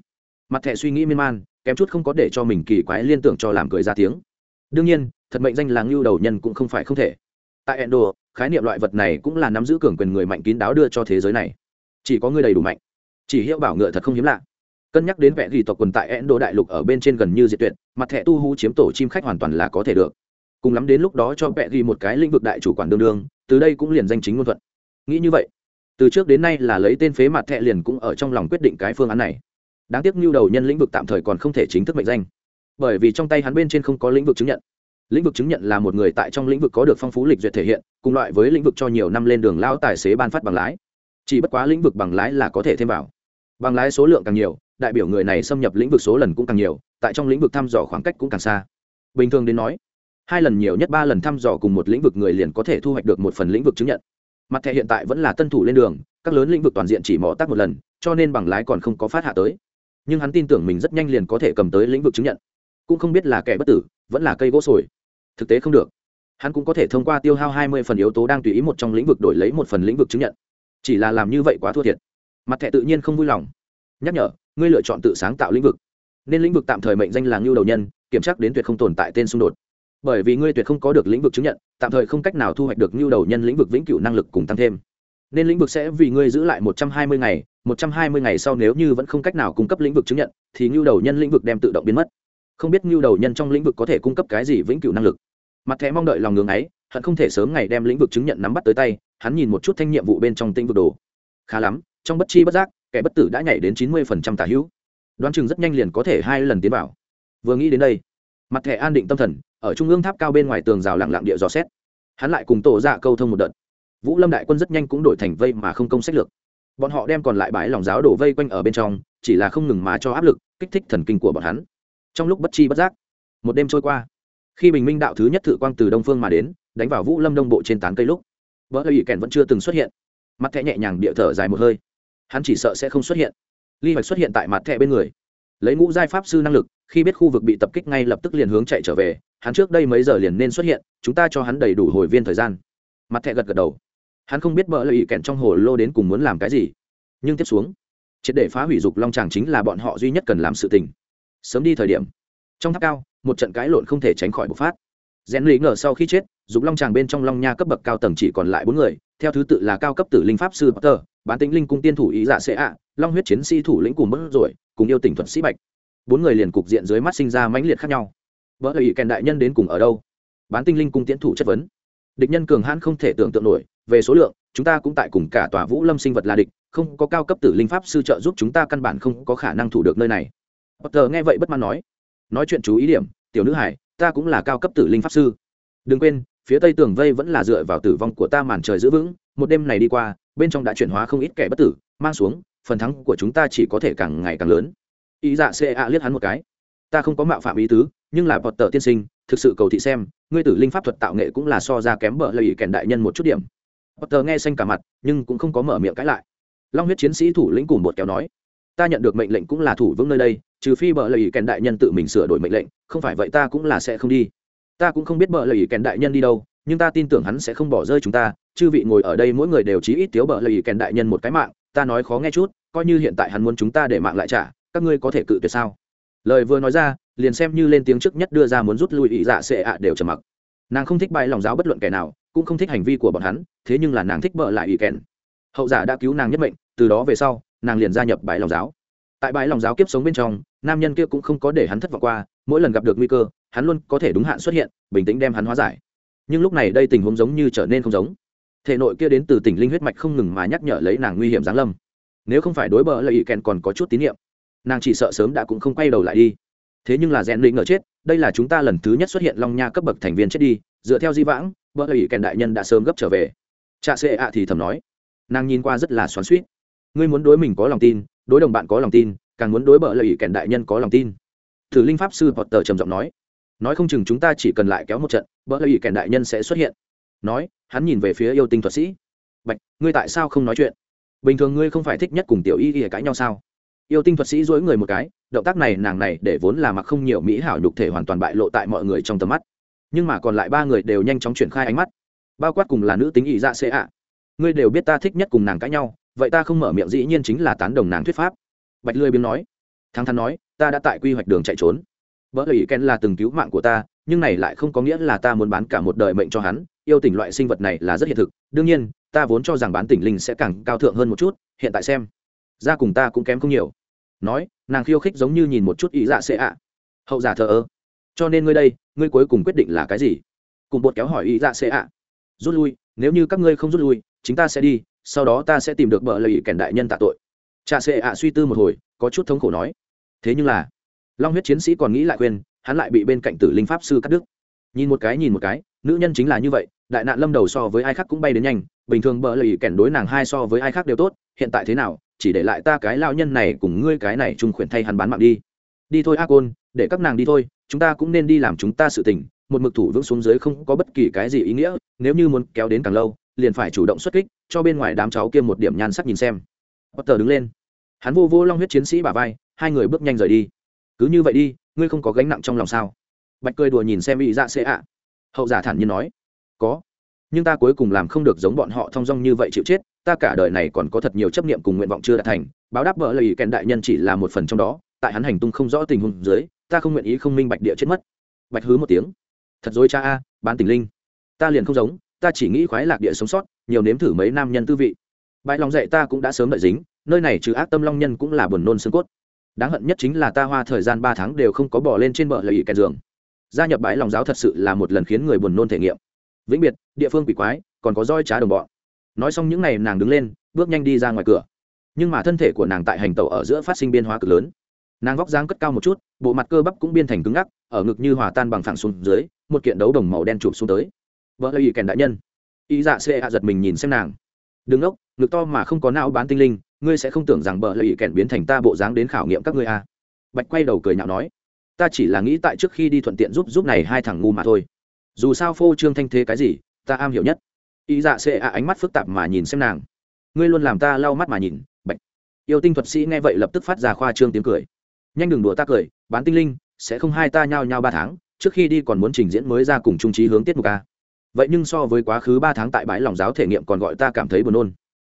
Speaker 1: mặt thẻ suy nghĩ miên man, kém chút không có để cho mình kỳ quái liên tưởng cho làm cười ra tiếng. Đương nhiên, thật mệnh danh là ngưu đầu nhân cũng không phải không thể. Tại endo khái niệm loại vật này cũng là nắm giữ cường quyền người mạnh kín đáo đưa cho thế giới này. Chỉ có người đầy đủ mạnh. Chỉ hiệu bảo ngựa thật không hiếm lạ cân nhắc đến vẽ ghi tộc quần tại endo đại lục ở bên trên gần như diệt tuyệt, mặt thẻ tu hú chiếm tổ chim khách hoàn toàn là có thể được. Cùng lắm đến lúc đó cho vẽ ghi một cái lĩnh vực đại chủ quản đương đương, từ đây cũng liền danh chính ngôn thuận. Nghĩ như vậy, từ trước đến nay là lấy tên phế mặt thẻ liền cũng ở trong lòng quyết định cái phương án này. Đáng tiếc nhu đầu nhân lĩnh vực tạm thời còn không thể chính thức mệnh danh. Bởi vì trong tay hắn bên trên không có lĩnh vực chứng nhận. Lĩnh vực chứng nhận là một người tại trong lĩnh vực có được phong phú lịch duyệt thể hiện, cùng loại với lĩnh vực cho nhiều năm lên đường lao tài xế ban phát bằng lái. Chỉ bất quá lĩnh vực bằng lái là có thể thêm vào. Bằng lái số lượng càng nhiều đại biểu người này xâm nhập lĩnh vực số lần cũng càng nhiều, tại trong lĩnh vực thăm dò khoảng cách cũng càng xa. Bình thường đến nói, hai lần nhiều nhất ba lần thăm dò cùng một lĩnh vực người liền có thể thu hoạch được một phần lĩnh vực chứng nhận. Mặt thẻ hiện tại vẫn là tân thủ lên đường, các lớn lĩnh vực toàn diện chỉ mò tác một lần, cho nên bằng lái còn không có phát hạ tới. Nhưng hắn tin tưởng mình rất nhanh liền có thể cầm tới lĩnh vực chứng nhận. Cũng không biết là kẻ bất tử, vẫn là cây gỗ sồi. Thực tế không được. Hắn cũng có thể thông qua tiêu hao hai mươi phần yếu tố đang tùy ý một trong lĩnh vực đổi lấy một phần lĩnh vực chứng nhận. Chỉ là làm như vậy quá thua thiệt. Mặt thẻ tự nhiên không vui lòng. Nhắc nhở ngươi lựa chọn tự sáng tạo lĩnh vực. Nên lĩnh vực tạm thời mệnh danh là ngưu đầu nhân, kiểm tra đến tuyệt không tồn tại tên xung đột. Bởi vì ngươi tuyệt không có được lĩnh vực chứng nhận, tạm thời không cách nào thu hoạch được ngưu đầu nhân lĩnh vực vĩnh cửu năng lực cùng tăng thêm. Nên lĩnh vực sẽ vì ngươi giữ lại một trăm hai mươi ngày, một trăm hai mươi ngày sau nếu như vẫn không cách nào cung cấp lĩnh vực chứng nhận, thì ngưu đầu nhân lĩnh vực đem tự động biến mất. Không biết ngưu đầu nhân trong lĩnh vực có thể cung cấp cái gì vĩnh cửu năng lực. Mặt thẻ mong đợi lòng ngưng ấy, hận không thể sớm ngày đem lĩnh vực chứng nhận nắm bắt tới tay, hắn nhìn một chút thanh nhiệm vụ bên trong tinh vực đồ. Khá lắm, trong bất chi bất giác kẻ bất tử đã nhảy đến chín mươi phần trăm tả hữu. Đoán chừng rất nhanh liền có thể hai lần tiến vào. Vừa nghĩ đến đây, mặt thẻ an định tâm thần, ở trung ương tháp cao bên ngoài tường rào lặng lặng địa dò xét. Hắn lại cùng tổ dạ câu thông một đợt. Vũ lâm đại quân rất nhanh cũng đổi thành vây mà không công sách lược. Bọn họ đem còn lại bãi lòng giáo đổ vây quanh ở bên trong, chỉ là không ngừng mà cho áp lực, kích thích thần kinh của bọn hắn. Trong lúc bất chi bất giác, một đêm trôi qua. Khi bình minh đạo thứ nhất thự quang từ đông phương mà đến, đánh vào vũ lâm đông bộ trên tán cây lúc, vỡ hơi kèn vẫn chưa từng xuất hiện. Mặt thẻ nhẹ nhàng địa thở dài một hơi hắn chỉ sợ sẽ không xuất hiện. Ly hoạch xuất hiện tại mặt thẻ bên người. Lấy ngũ giai pháp sư năng lực, khi biết khu vực bị tập kích ngay lập tức liền hướng chạy trở về, hắn trước đây mấy giờ liền nên xuất hiện, chúng ta cho hắn đầy đủ hồi viên thời gian. Mặt thẻ gật gật đầu. Hắn không biết bỡ lợi kẹn trong hồ lô đến cùng muốn làm cái gì. Nhưng tiếp xuống, triệt để phá hủy dục long tràng chính là bọn họ duy nhất cần làm sự tình. Sớm đi thời điểm. Trong tháp cao, một trận cãi lộn không thể tránh khỏi bộc phát. Rèn lý ngờ sau khi chết, dục long tràng bên trong long nha cấp bậc cao tầng chỉ còn lại bốn người theo thứ tự là cao cấp tử linh pháp sư potter, bán tính linh cung tiên thủ ý dạ sẽ ạ, long huyết chiến sĩ thủ lĩnh cùng mất rồi, cùng yêu tỉnh thuật sĩ bạch. Bốn người liền cục diện dưới mắt sinh ra mãnh liệt khác nhau. Vỡ ý kèn đại nhân đến cùng ở đâu? Bán tinh linh cung tiến thủ chất vấn. Địch nhân cường hãn không thể tưởng tượng nổi, về số lượng, chúng ta cũng tại cùng cả tòa vũ lâm sinh vật là địch, không có cao cấp tử linh pháp sư trợ giúp chúng ta căn bản không có khả năng thủ được nơi này. Potter nghe vậy bất mãn nói. Nói chuyện chú ý điểm, tiểu nữ hải, ta cũng là cao cấp tử linh pháp sư. Đừng quên phía tây tường vây vẫn là dựa vào tử vong của ta màn trời giữ vững, một đêm này đi qua, bên trong đã chuyển hóa không ít kẻ bất tử, mang xuống, phần thắng của chúng ta chỉ có thể càng ngày càng lớn. Ý dạ xê ạ liếc hắn một cái. Ta không có mạo phạm ý tứ, nhưng là bọt tờ tiên sinh, thực sự cầu thị xem, ngươi tử linh pháp thuật tạo nghệ cũng là so ra kém bợ lầy kèn đại nhân một chút điểm. Bọt tờ nghe xanh cả mặt, nhưng cũng không có mở miệng cãi lại. Long huyết chiến sĩ thủ lĩnh cùng một kéo nói, ta nhận được mệnh lệnh cũng là thủ vững nơi đây, trừ phi bợ lầy kèn đại nhân tự mình sửa đổi mệnh lệnh, không phải vậy ta cũng là sẽ không đi ta cũng không biết bợ lầy kèn đại nhân đi đâu, nhưng ta tin tưởng hắn sẽ không bỏ rơi chúng ta, chư vị ngồi ở đây mỗi người đều chí ít tiếu bợ lầy kèn đại nhân một cái mạng, ta nói khó nghe chút, coi như hiện tại hắn muốn chúng ta để mạng lại trả, các ngươi có thể cự tuyệt sao? Lời vừa nói ra, liền xem như lên tiếng trước nhất đưa ra muốn rút lui ý dạ sệ ạ đều trầm mặc. Nàng không thích bài lòng giáo bất luận kẻ nào, cũng không thích hành vi của bọn hắn, thế nhưng là nàng thích bợ lại ý kèn. Hậu giả đã cứu nàng nhất mệnh, từ đó về sau, nàng liền gia nhập bãi lòng giáo. Tại bãi lòng giáo kiếp sống bên trong, nam nhân kia cũng không có để hắn thất vọng qua, mỗi lần gặp được nguy cơ hắn luôn có thể đúng hạn xuất hiện, bình tĩnh đem hắn hóa giải. Nhưng lúc này đây tình huống giống như trở nên không giống. Thể nội kia đến từ tỉnh linh huyết mạch không ngừng mà nhắc nhở lấy nàng nguy hiểm giáng lâm. Nếu không phải đối bờ lợi ý kèn còn có chút tín nhiệm, nàng chỉ sợ sớm đã cũng không quay đầu lại đi. Thế nhưng là rèn lĩnh ở chết, đây là chúng ta lần thứ nhất xuất hiện long nha cấp bậc thành viên chết đi, dựa theo di vãng, bờ lợi ý kèn đại nhân đã sớm gấp trở về. Cha xê ạ thì thầm nói. Nàng nhìn qua rất là xoắn suýt ngươi muốn đối mình có lòng tin, đối đồng bạn có lòng tin, càng muốn đối bờ lợi ý kèn đại nhân có lòng tin. Thử linh pháp sư potter trầm giọng nói nói không chừng chúng ta chỉ cần lại kéo một trận, bỡ lợi ý kèn đại nhân sẽ xuất hiện. Nói, hắn nhìn về phía yêu tinh thuật sĩ. Bạch, ngươi tại sao không nói chuyện? Bình thường ngươi không phải thích nhất cùng tiểu y y cãi nhau sao? Yêu tinh thuật sĩ dối người một cái, động tác này nàng này để vốn là mặc không nhiều mỹ hảo nhục thể hoàn toàn bại lộ tại mọi người trong tầm mắt. Nhưng mà còn lại ba người đều nhanh chóng triển khai ánh mắt. Bao quát cùng là nữ tính ý dạ xê ạ. Ngươi đều biết ta thích nhất cùng nàng cãi nhau, vậy ta không mở miệng dĩ nhiên chính là tán đồng nàng thuyết pháp. Bạch lười biếng nói. Thắng thắn nói, ta đã tại quy hoạch đường chạy trốn vợ ủy ken là từng cứu mạng của ta, nhưng này lại không có nghĩa là ta muốn bán cả một đời mệnh cho hắn, yêu tỉnh loại sinh vật này là rất hiện thực. Đương nhiên, ta vốn cho rằng bán tỉnh linh sẽ càng cao thượng hơn một chút, hiện tại xem. Ra cùng ta cũng kém không nhiều. Nói, nàng khiêu khích giống như nhìn một chút ý dạ sẽ ạ. Hậu giả thờ ơ. Cho nên ngươi đây, ngươi cuối cùng quyết định là cái gì? Cùng bột kéo hỏi ý dạ sẽ ạ. Rút lui, nếu như các ngươi không rút lui, chính ta sẽ đi, sau đó ta sẽ tìm được bợ lợi kèn đại nhân tạ tội. Cha sẽ ạ suy tư một hồi, có chút thống khổ nói. Thế nhưng là long huyết chiến sĩ còn nghĩ lại quên hắn lại bị bên cạnh tử linh pháp sư cắt đứt. Nhìn một cái, nhìn một cái, nữ nhân chính là như vậy, đại nạn lâm đầu so với ai khác cũng bay đến nhanh, bình thường bỡ lì kẻn đối nàng hai so với ai khác đều tốt, hiện tại thế nào, chỉ để lại ta cái lao nhân này cùng ngươi cái này trung khuyển thay hắn bán mạng đi. Đi thôi a côn, để các nàng đi thôi, chúng ta cũng nên đi làm chúng ta sự tình, một mực thủ vững xuống dưới không có bất kỳ cái gì ý nghĩa, nếu như muốn kéo đến càng lâu, liền phải chủ động xuất kích, cho bên ngoài đám cháu kia một điểm nhan sắc nhìn xem. Potter đứng lên. Hắn vô vô long huyết chiến sĩ bà vai, hai người bước nhanh rời đi cứ như vậy đi, ngươi không có gánh nặng trong lòng sao? Bạch cười đùa nhìn xem bị dạ xê ạ. Hậu giả thản nhiên nói, có, nhưng ta cuối cùng làm không được giống bọn họ thong dong như vậy chịu chết, ta cả đời này còn có thật nhiều chấp niệm cùng nguyện vọng chưa đạt thành, báo đáp vợ lời kèn đại nhân chỉ là một phần trong đó, tại hắn hành tung không rõ tình huống dưới, ta không nguyện ý không minh bạch địa chết mất. Bạch hứ một tiếng, thật dối cha a, bán tình linh. Ta liền không giống, ta chỉ nghĩ khoái lạc địa sống sót, nhiều nếm thử mấy nam nhân tư vị. Bãi lòng dạy ta cũng đã sớm đợi dính, nơi này trừ ác tâm long nhân cũng là buồn nôn xương cốt đáng hận nhất chính là ta hoa thời gian ba tháng đều không có bỏ lên trên bờ lợi kèn giường. Gia nhập bãi lòng giáo thật sự là một lần khiến người buồn nôn thể nghiệm. Vĩnh biệt, địa phương quỷ quái, còn có roi trá đồng bọn. Nói xong những ngày nàng đứng lên, bước nhanh đi ra ngoài cửa. Nhưng mà thân thể của nàng tại hành tàu ở giữa phát sinh biên hóa cực lớn. Nàng vóc dáng cất cao một chút, bộ mặt cơ bắp cũng biên thành cứng ngắc, ở ngực như hòa tan bằng phẳng xuống dưới, một kiện đấu đồng màu đen chụp xuống tới. Vợ lợi ý kèn đại nhân. Ý dạ xê hạ giật mình nhìn xem nàng. Đứng ốc ngực to mà không có não bán tinh linh ngươi sẽ không tưởng rằng bợ lợi ý kèn biến thành ta bộ dáng đến khảo nghiệm các ngươi à. bạch quay đầu cười nhạo nói, ta chỉ là nghĩ tại trước khi đi thuận tiện giúp giúp này hai thằng ngu mà thôi. Dù sao phô trương thanh thế cái gì, ta am hiểu nhất. Ý dạ xê ạ ánh mắt phức tạp mà nhìn xem nàng. Ngươi luôn làm ta lau mắt mà nhìn, bạch. Yêu tinh thuật sĩ nghe vậy lập tức phát ra khoa trương tiếng cười. Nhanh đừng đùa ta cười, bán tinh linh, sẽ không hai ta nhao nhao ba tháng, trước khi đi còn muốn trình diễn mới ra cùng trung trí hướng tiết mục a vậy nhưng so với quá khứ ba tháng tại bãi lòng giáo thể nghiệm còn gọi ta cảm thấy buồn nôn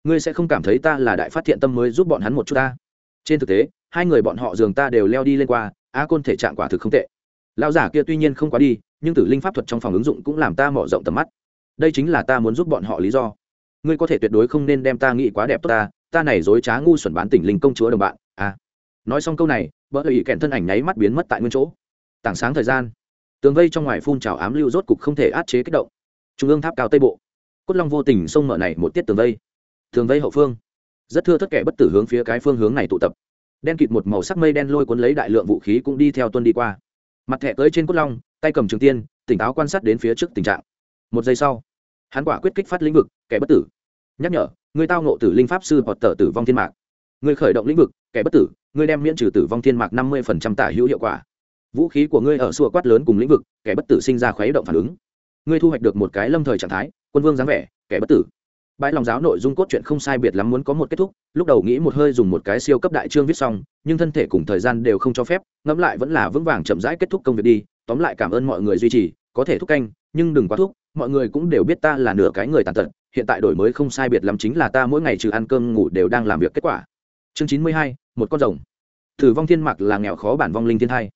Speaker 1: ngươi sẽ không cảm thấy ta là đại phát thiện tâm mới giúp bọn hắn một chút ta. Trên thực tế, hai người bọn họ dường ta đều leo đi lên qua, a côn thể trạng quả thực không tệ. Lão giả kia tuy nhiên không quá đi, nhưng tử linh pháp thuật trong phòng ứng dụng cũng làm ta mở rộng tầm mắt. Đây chính là ta muốn giúp bọn họ lý do. Ngươi có thể tuyệt đối không nên đem ta nghĩ quá đẹp tốt ta ta này dối trá ngu xuẩn bán tỉnh linh công chúa đồng bạn à. Nói xong câu này vợ ý kèn thân ảnh nháy mắt biến mất tại nguyên chỗ. Tảng sáng thời gian, tường vây trong ngoài phun trào ám lưu rốt cục không thể át chế kích động. Trung ương tháp cao tây bộ. Cốt long vô tình xông mở này một tiết tường vây thường vây hậu phương. Rất thưa thất kẻ bất tử hướng phía cái phương hướng này tụ tập. Đen kịt một màu sắc mây đen lôi cuốn lấy đại lượng vũ khí cũng đi theo tuân đi qua. Mặt thẻ cưỡi trên cốt long, tay cầm trường tiên, tỉnh táo quan sát đến phía trước tình trạng. Một giây sau, hắn quả quyết kích phát lĩnh vực, kẻ bất tử. Nhắc nhở, người tao ngộ tử linh pháp sư hoặc tờ tử vong thiên mạc. Người khởi động lĩnh vực, kẻ bất tử, người đem miễn trừ tử vong thiên mạc năm mươi tả hữu hiệu quả. Vũ khí của ngươi ở xua quát lớn cùng lĩnh vực, kẻ bất tử sinh ra khuấy động phản ứng. Ngươi thu hoạch được một cái lâm thời trạng thái, quân vương dáng vẻ, kẻ bất tử bãi lòng giáo nội dung cốt truyện không sai biệt lắm muốn có một kết thúc, lúc đầu nghĩ một hơi dùng một cái siêu cấp đại trương viết xong, nhưng thân thể cùng thời gian đều không cho phép, ngẫm lại vẫn là vững vàng chậm rãi kết thúc công việc đi, tóm lại cảm ơn mọi người duy trì, có thể thúc canh, nhưng đừng quá thúc, mọi người cũng đều biết ta là nửa cái người tàn tật, hiện tại đổi mới không sai biệt lắm chính là ta mỗi ngày trừ ăn cơm ngủ đều đang làm việc kết quả. Chương chín mươi hai, một con rồng. Thử vong thiên mặc là nghèo khó bản vong linh thiên thai.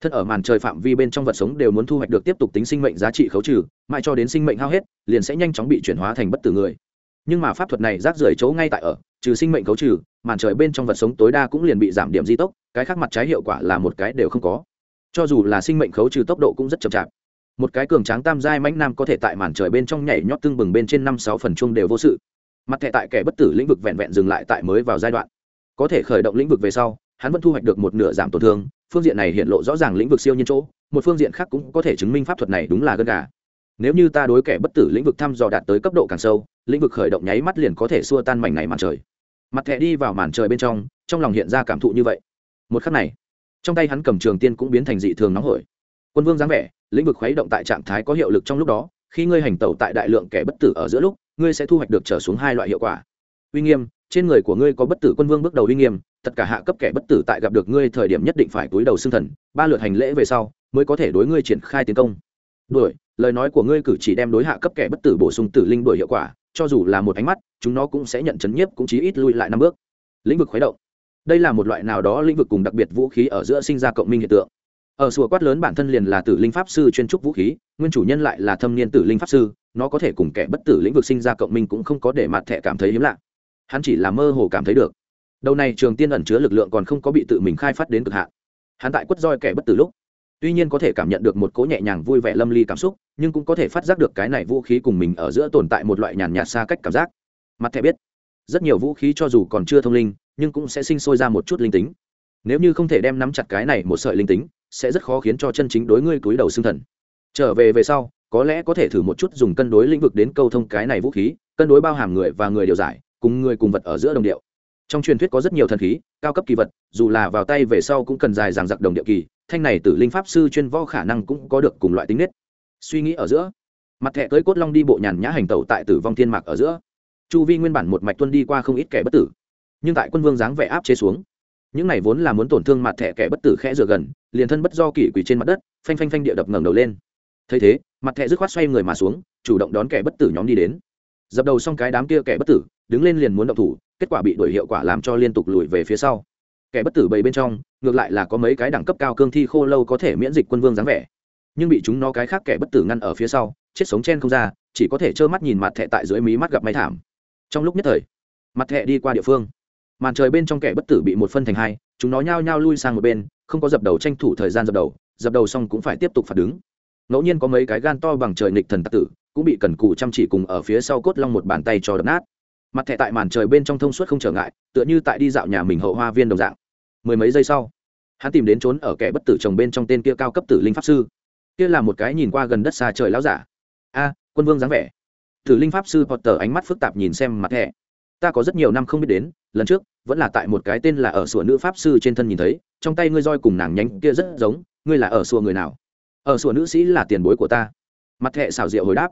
Speaker 1: Thân ở màn trời phạm vi bên trong vật sống đều muốn thu hoạch được tiếp tục tính sinh mệnh giá trị khấu trừ, mãi cho đến sinh mệnh hao hết, liền sẽ nhanh chóng bị chuyển hóa thành bất tử người nhưng mà pháp thuật này rác rưởi chỗ ngay tại ở, trừ sinh mệnh khấu trừ, màn trời bên trong vật sống tối đa cũng liền bị giảm điểm di tốc, cái khác mặt trái hiệu quả là một cái đều không có. Cho dù là sinh mệnh khấu trừ tốc độ cũng rất chậm chạp. Một cái cường tráng tam giai mãnh nam có thể tại màn trời bên trong nhảy nhót tương bừng bên trên năm sáu phần chung đều vô sự. Mặt thẻ tại kẻ bất tử lĩnh vực vẹn vẹn dừng lại tại mới vào giai đoạn. Có thể khởi động lĩnh vực về sau, hắn vẫn thu hoạch được một nửa giảm tổn thương, phương diện này hiện lộ rõ ràng lĩnh vực siêu nhiên chỗ, một phương diện khác cũng có thể chứng minh pháp thuật này đúng là gân gà nếu như ta đối kẻ bất tử lĩnh vực thăm dò đạt tới cấp độ càng sâu, lĩnh vực khởi động nháy mắt liền có thể xua tan mảnh này màn trời. Mặt thẻ đi vào màn trời bên trong trong lòng hiện ra cảm thụ như vậy. Một khắc này, trong tay hắn cầm trường tiên cũng biến thành dị thường nóng hổi. Quân vương dáng vẻ, lĩnh vực khuấy động tại trạng thái có hiệu lực trong lúc đó, khi ngươi hành tẩu tại đại lượng kẻ bất tử ở giữa lúc, ngươi sẽ thu hoạch được trở xuống hai loại hiệu quả. Uy nghiêm, trên người của ngươi có bất tử quân vương bước đầu uy nghiêm, tất cả hạ cấp kẻ bất tử tại gặp được ngươi thời điểm nhất định phải túi đầu xương thần, ba lượt hành lễ về sau, mới có thể đối ngươi triển khai tiến công. Đuổi lời nói của ngươi cử chỉ đem đối hạ cấp kẻ bất tử bổ sung tử linh đuổi hiệu quả, cho dù là một ánh mắt, chúng nó cũng sẽ nhận chấn nhiếp cũng chí ít lui lại năm bước. Lĩnh vực khuấy động. Đây là một loại nào đó lĩnh vực cùng đặc biệt vũ khí ở giữa sinh ra cộng minh hiện tượng. Ở sùa quát lớn bản thân liền là tử linh pháp sư chuyên trúc vũ khí, nguyên chủ nhân lại là thâm niên tử linh pháp sư, nó có thể cùng kẻ bất tử lĩnh vực sinh ra cộng minh cũng không có để mặt thẻ cảm thấy hiếm lạ. Hắn chỉ là mơ hồ cảm thấy được. Đầu này trường tiên ẩn chứa lực lượng còn không có bị tự mình khai phát đến cực hạn. Hắn tại quất roi kẻ bất tử lúc, tuy nhiên có thể cảm nhận được một cỗ nhẹ nhàng vui vẻ lâm ly cảm xúc nhưng cũng có thể phát giác được cái này vũ khí cùng mình ở giữa tồn tại một loại nhàn nhạt xa cách cảm giác. Mặt thẻ biết, rất nhiều vũ khí cho dù còn chưa thông linh, nhưng cũng sẽ sinh sôi ra một chút linh tính. Nếu như không thể đem nắm chặt cái này một sợi linh tính, sẽ rất khó khiến cho chân chính đối ngươi túi đầu xương thần. Trở về về sau, có lẽ có thể thử một chút dùng cân đối lĩnh vực đến câu thông cái này vũ khí, cân đối bao hàm người và người điều giải, cùng người cùng vật ở giữa đồng điệu. Trong truyền thuyết có rất nhiều thần khí, cao cấp kỳ vật, dù là vào tay về sau cũng cần dài dàng giặc đồng điệu kỳ, thanh này tử linh pháp sư chuyên võ khả năng cũng có được cùng loại tính nết suy nghĩ ở giữa. Mặt thẻ cưới cốt long đi bộ nhàn nhã hành tẩu tại tử vong thiên mạc ở giữa. Chu vi nguyên bản một mạch tuân đi qua không ít kẻ bất tử, nhưng tại quân vương dáng vẻ áp chế xuống. Những này vốn là muốn tổn thương mặt thẻ kẻ bất tử khẽ dựa gần, liền thân bất do kỷ quỷ trên mặt đất, phanh phanh phanh địa đập ngẩng đầu lên. Thấy thế, mặt thẻ dứt khoát xoay người mà xuống, chủ động đón kẻ bất tử nhóm đi đến. Dập đầu xong cái đám kia kẻ bất tử, đứng lên liền muốn động thủ, kết quả bị đuổi hiệu quả làm cho liên tục lùi về phía sau. Kẻ bất tử bầy bên trong, ngược lại là có mấy cái đẳng cấp cao cương thi khô lâu có thể miễn dịch quân vương dáng vẻ nhưng bị chúng nó cái khác kẻ bất tử ngăn ở phía sau, chết sống chen không ra, chỉ có thể trơ mắt nhìn mặt thẹ tại dưới mí mắt gặp máy thảm. Trong lúc nhất thời, mặt thẹ đi qua địa phương. Màn trời bên trong kẻ bất tử bị một phân thành hai, chúng nó nhao nhao lui sang một bên, không có dập đầu tranh thủ thời gian dập đầu dập đầu xong cũng phải tiếp tục phạt đứng. Ngẫu nhiên có mấy cái gan to bằng trời nghịch thần tạc tử, cũng bị cần cù chăm chỉ cùng ở phía sau cốt long một bàn tay cho đập nát. Mặt thẻ tại màn trời bên trong thông suốt không trở ngại, tựa như tại đi dạo nhà mình hậu hoa viên đồng dạng. Mười mấy giây sau, hắn tìm đến trốn ở kẻ bất tử chồng bên trong tên kia cao cấp tử linh pháp sư kia là một cái nhìn qua gần đất xa trời lão giả. A, quân vương dáng vẻ. Thử linh pháp sư potter ánh mắt phức tạp nhìn xem mặt thẻ. Ta có rất nhiều năm không biết đến, lần trước, vẫn là tại một cái tên là ở sủa nữ pháp sư trên thân nhìn thấy, trong tay ngươi roi cùng nàng nhánh kia rất giống, ngươi là ở sủa người nào? Ở sủa nữ sĩ là tiền bối của ta. Mặt thẻ xảo diệu hồi đáp.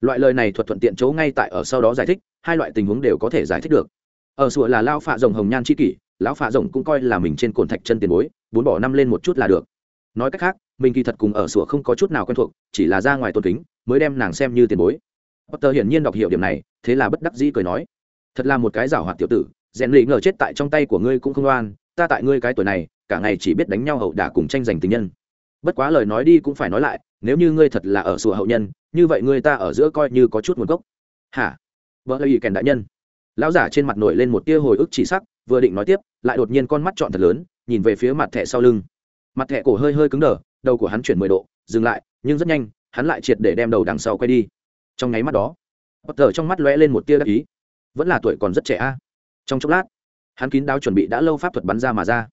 Speaker 1: Loại lời này thuật thuận tiện chỗ ngay tại ở sau đó giải thích, hai loại tình huống đều có thể giải thích được. Ở sủa là lao phạ rồng hồng nhan c kỷ, lão phạ rồng cũng coi là mình trên cồn thạch chân tiền bối, bốn bỏ năm lên một chút là được. Nói cách khác mình kỳ thật cùng ở sủa không có chút nào quen thuộc, chỉ là ra ngoài tôn kính, mới đem nàng xem như tiền bối. Potter hiển nhiên đọc hiểu điểm này, thế là bất đắc dĩ cười nói, thật là một cái giảo hoạt tiểu tử, rèn lì ngờ chết tại trong tay của ngươi cũng không oan, ta tại ngươi cái tuổi này, cả ngày chỉ biết đánh nhau hậu đả cùng tranh giành tình nhân. Bất quá lời nói đi cũng phải nói lại, nếu như ngươi thật là ở sủa hậu nhân, như vậy ngươi ta ở giữa coi như có chút nguồn gốc. Hả? Vợ lời ý kèn đại nhân. Lão giả trên mặt nổi lên một tia hồi ức chỉ sắc, vừa định nói tiếp, lại đột nhiên con mắt trọn thật lớn, nhìn về phía mặt thẻ sau lưng. Mặt thẻ cổ hơi hơi cứng đờ đầu của hắn chuyển mười độ, dừng lại, nhưng rất nhanh, hắn lại triệt để đem đầu đằng sau quay đi. Trong nháy mắt đó bất trong mắt lóe lên một tia đắc ý. Vẫn là tuổi còn rất trẻ a. Trong chốc lát, hắn kín đáo chuẩn bị đã lâu pháp thuật bắn ra mà ra.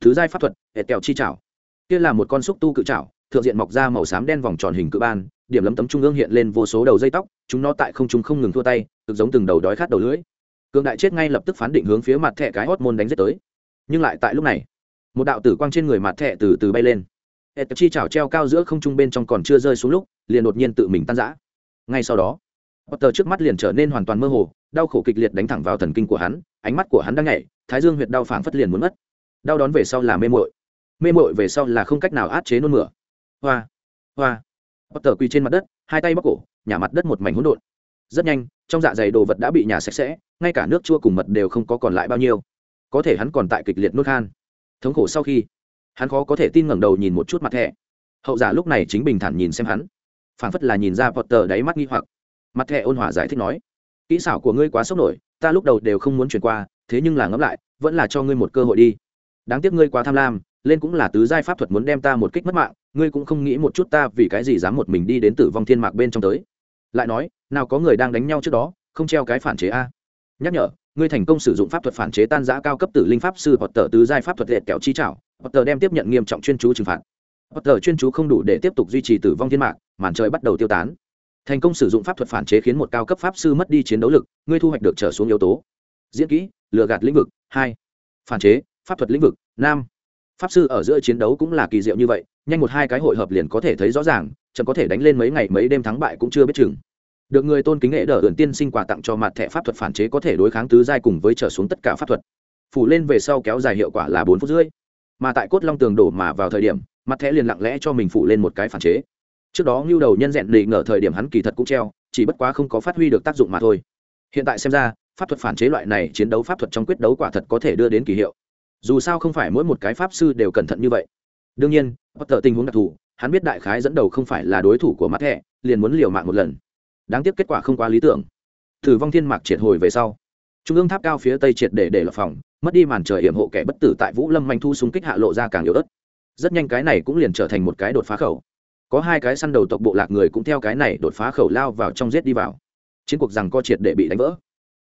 Speaker 1: Thứ giai pháp thuật hệt kẹo chi chảo. Kia là một con xúc tu cự chảo, thượng diện mọc ra màu xám đen vòng tròn hình cự ban, điểm lấm tấm trung ương hiện lên vô số đầu dây tóc, chúng nó tại không trung không ngừng thua tay, cực giống từng đầu đói khát đầu lưỡi. Cường đại chết ngay lập tức phán định hướng phía mặt thẻ cái hốt môn đánh giết tới. Nhưng lại tại lúc này, một đạo tử quang trên người mặt thẻ từ từ bay lên hệ chi chảo treo cao giữa không trung bên trong còn chưa rơi xuống lúc, liền đột nhiên tự mình tan rã. Ngay sau đó, Potter trước mắt liền trở nên hoàn toàn mơ hồ, đau khổ kịch liệt đánh thẳng vào thần kinh của hắn, ánh mắt của hắn đang nhảy, thái dương huyệt đau phảng phất liền muốn mất. Đau đón về sau là mê mội mê mội về sau là không cách nào át chế nôn mửa. Hoa hoa. Potter quỳ trên mặt đất, hai tay bóc cổ, nhả mặt đất một mảnh hỗn độn. Rất nhanh, trong dạ dày đồ vật đã bị nhả sạch sẽ, ngay cả nước chua cùng mật đều không có còn lại bao nhiêu. Có thể hắn còn tại kịch liệt nốt khan. Thống khổ sau khi hắn khó có thể tin ngẩng đầu nhìn một chút mặt thẻ. Hậu giả lúc này chính bình thản nhìn xem hắn. Phảng phất là nhìn ra potter đáy mắt nghi hoặc. Mặt thẻ ôn hòa giải thích nói, kỹ xảo của ngươi quá sốc nổi, ta lúc đầu đều không muốn chuyển qua, thế nhưng là ngẫm lại, vẫn là cho ngươi một cơ hội đi. Đáng tiếc ngươi quá tham lam, lên cũng là tứ giai pháp thuật muốn đem ta một kích mất mạng, ngươi cũng không nghĩ một chút ta vì cái gì dám một mình đi đến tử vong thiên mạc bên trong tới. Lại nói, nào có người đang đánh nhau trước đó, không treo cái phản chế a. Nhắc nhở, ngươi thành công sử dụng pháp thuật phản chế tan giã cao cấp tử linh pháp sư hoặc tờ tứ giai pháp thuật liệt kẹo chi trảo Potter đem tiếp nhận nghiêm trọng chuyên chú trừng phạt. Potter chuyên chú không đủ để tiếp tục duy trì tử vong thiên mạc, màn trời bắt đầu tiêu tán. Thành công sử dụng pháp thuật phản chế khiến một cao cấp pháp sư mất đi chiến đấu lực, ngươi thu hoạch được trở xuống yếu tố. Diễn kỹ, lừa gạt lĩnh vực, hai. Phản chế, pháp thuật lĩnh vực nam pháp sư ở giữa chiến đấu cũng là kỳ diệu như vậy, nhanh một hai cái hội hợp liền có thể thấy rõ ràng chẳng có thể đánh lên mấy ngày mấy đêm thắng bại cũng chưa biết chừng. Được người tôn kính nghệ đỡ ẩn tiên sinh quà tặng cho mặt thẻ pháp thuật phản chế có thể đối kháng tứ giai cùng với trở xuống tất cả pháp thuật. Phủ lên về sau kéo dài hiệu quả là bốn phút rưỡi mà tại cốt long tường đổ mà vào thời điểm, mặt thẻ liền lặng lẽ cho mình phụ lên một cái phản chế. Trước đó ngưu đầu nhân dẹn lì ngờ thời điểm hắn kỳ thật cũng treo, chỉ bất quá không có phát huy được tác dụng mà thôi. Hiện tại xem ra, pháp thuật phản chế loại này chiến đấu pháp thuật trong quyết đấu quả thật có thể đưa đến kỳ hiệu. Dù sao không phải mỗi một cái pháp sư đều cẩn thận như vậy. Đương nhiên, bất tờ tình huống đặc thù, hắn biết đại khái dẫn đầu không phải là đối thủ của mặt thẻ, liền muốn liều mạng một lần. Đáng tiếc kết quả không quá lý tưởng. Thử vong thiên mạc triệt hồi về sau. Trung ương tháp cao phía tây triệt để để lập phòng mất đi màn trời hiểm hộ kẻ bất tử tại vũ lâm manh thu súng kích hạ lộ ra càng yếu ớt. Rất nhanh cái này cũng liền trở thành một cái đột phá khẩu. Có hai cái săn đầu tộc bộ lạc người cũng theo cái này đột phá khẩu lao vào trong giết đi vào. Chiến cuộc rằng co triệt để bị đánh vỡ.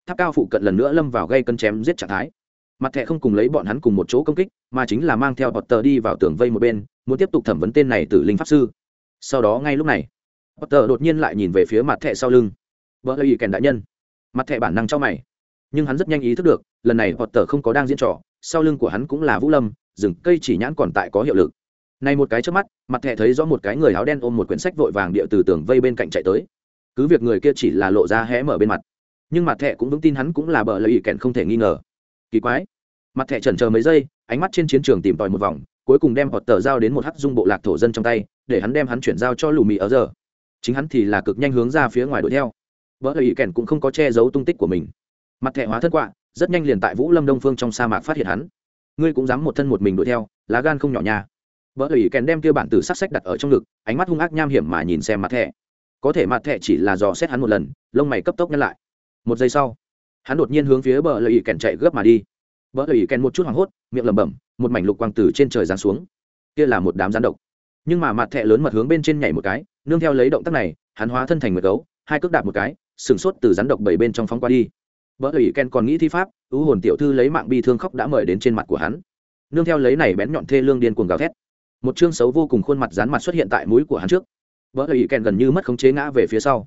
Speaker 1: Tháp cao phụ cận lần nữa lâm vào gây cân chém giết trạng thái. Mặt thẻ không cùng lấy bọn hắn cùng một chỗ công kích, mà chính là mang theo bọt tờ đi vào tường vây một bên, muốn tiếp tục thẩm vấn tên này từ linh pháp sư. Sau đó ngay lúc này, potter đột nhiên lại nhìn về phía mặt thẹ sau lưng. Vợ là ý kèn đại nhân. Mặt thẹ bản năng cho mày, nhưng hắn rất nhanh ý thức được lần này potter không có đang diễn trò, sau lưng của hắn cũng là vũ lâm, rừng cây chỉ nhãn còn tại có hiệu lực. Này một cái trước mắt, mặt thẹ thấy rõ một cái người áo đen ôm một quyển sách vội vàng địa từ tường vây bên cạnh chạy tới. Cứ việc người kia chỉ là lộ ra hé mở bên mặt, nhưng mặt thẹ cũng vững tin hắn cũng là bờ lợi ý kèn không thể nghi ngờ. Kỳ quái. Mặt thẹ chần chờ mấy giây, ánh mắt trên chiến trường tìm tòi một vòng, cuối cùng đem họt tờ giao đến một hắc dung bộ lạc thổ dân trong tay, để hắn đem hắn chuyển giao cho lù mì ở giờ. Chính hắn thì là cực nhanh hướng ra phía ngoài đuổi theo. Vợ lợi ý kèn cũng không có che giấu tung tích của mình. Mặt thẹ hóa thân quạ rất nhanh liền tại vũ lâm đông phương trong sa mạc phát hiện hắn. Ngươi cũng dám một thân một mình đuổi theo, lá gan không nhỏ nha. Vợ ủy kèn đem kia bản tử sắc sách đặt ở trong ngực, ánh mắt hung ác nham hiểm mà nhìn xem mặt thẹ có thể mặt thẹ chỉ là dò xét hắn một lần, lông mày cấp tốc nhăn lại. Một giây sau, hắn đột nhiên hướng phía bờ lợi ý kèn chạy gấp mà đi. Bờ lợi kèn một chút hoảng hốt, miệng lẩm bẩm, một mảnh lục quang tử trên trời giáng xuống. Kia là một đám rắn độc. Nhưng mà mặt thẹ lớn mật hướng bên trên nhảy một cái, nương theo lấy động tác này, hắn hóa thân thành một gấu, hai cước đạp một cái, sừng sốt từ rắn độc bảy bên trong phóng qua đi vợ ủy ken còn nghĩ thi pháp, ưu hồn tiểu thư lấy mạng bi thương khóc đã mời đến trên mặt của hắn. Nương theo lấy này bén nhọn thê lương điên cuồng gào thét. Một chương xấu vô cùng khuôn mặt dán mặt xuất hiện tại mũi của hắn trước. Vợ ủy ken gần như mất khống chế ngã về phía sau.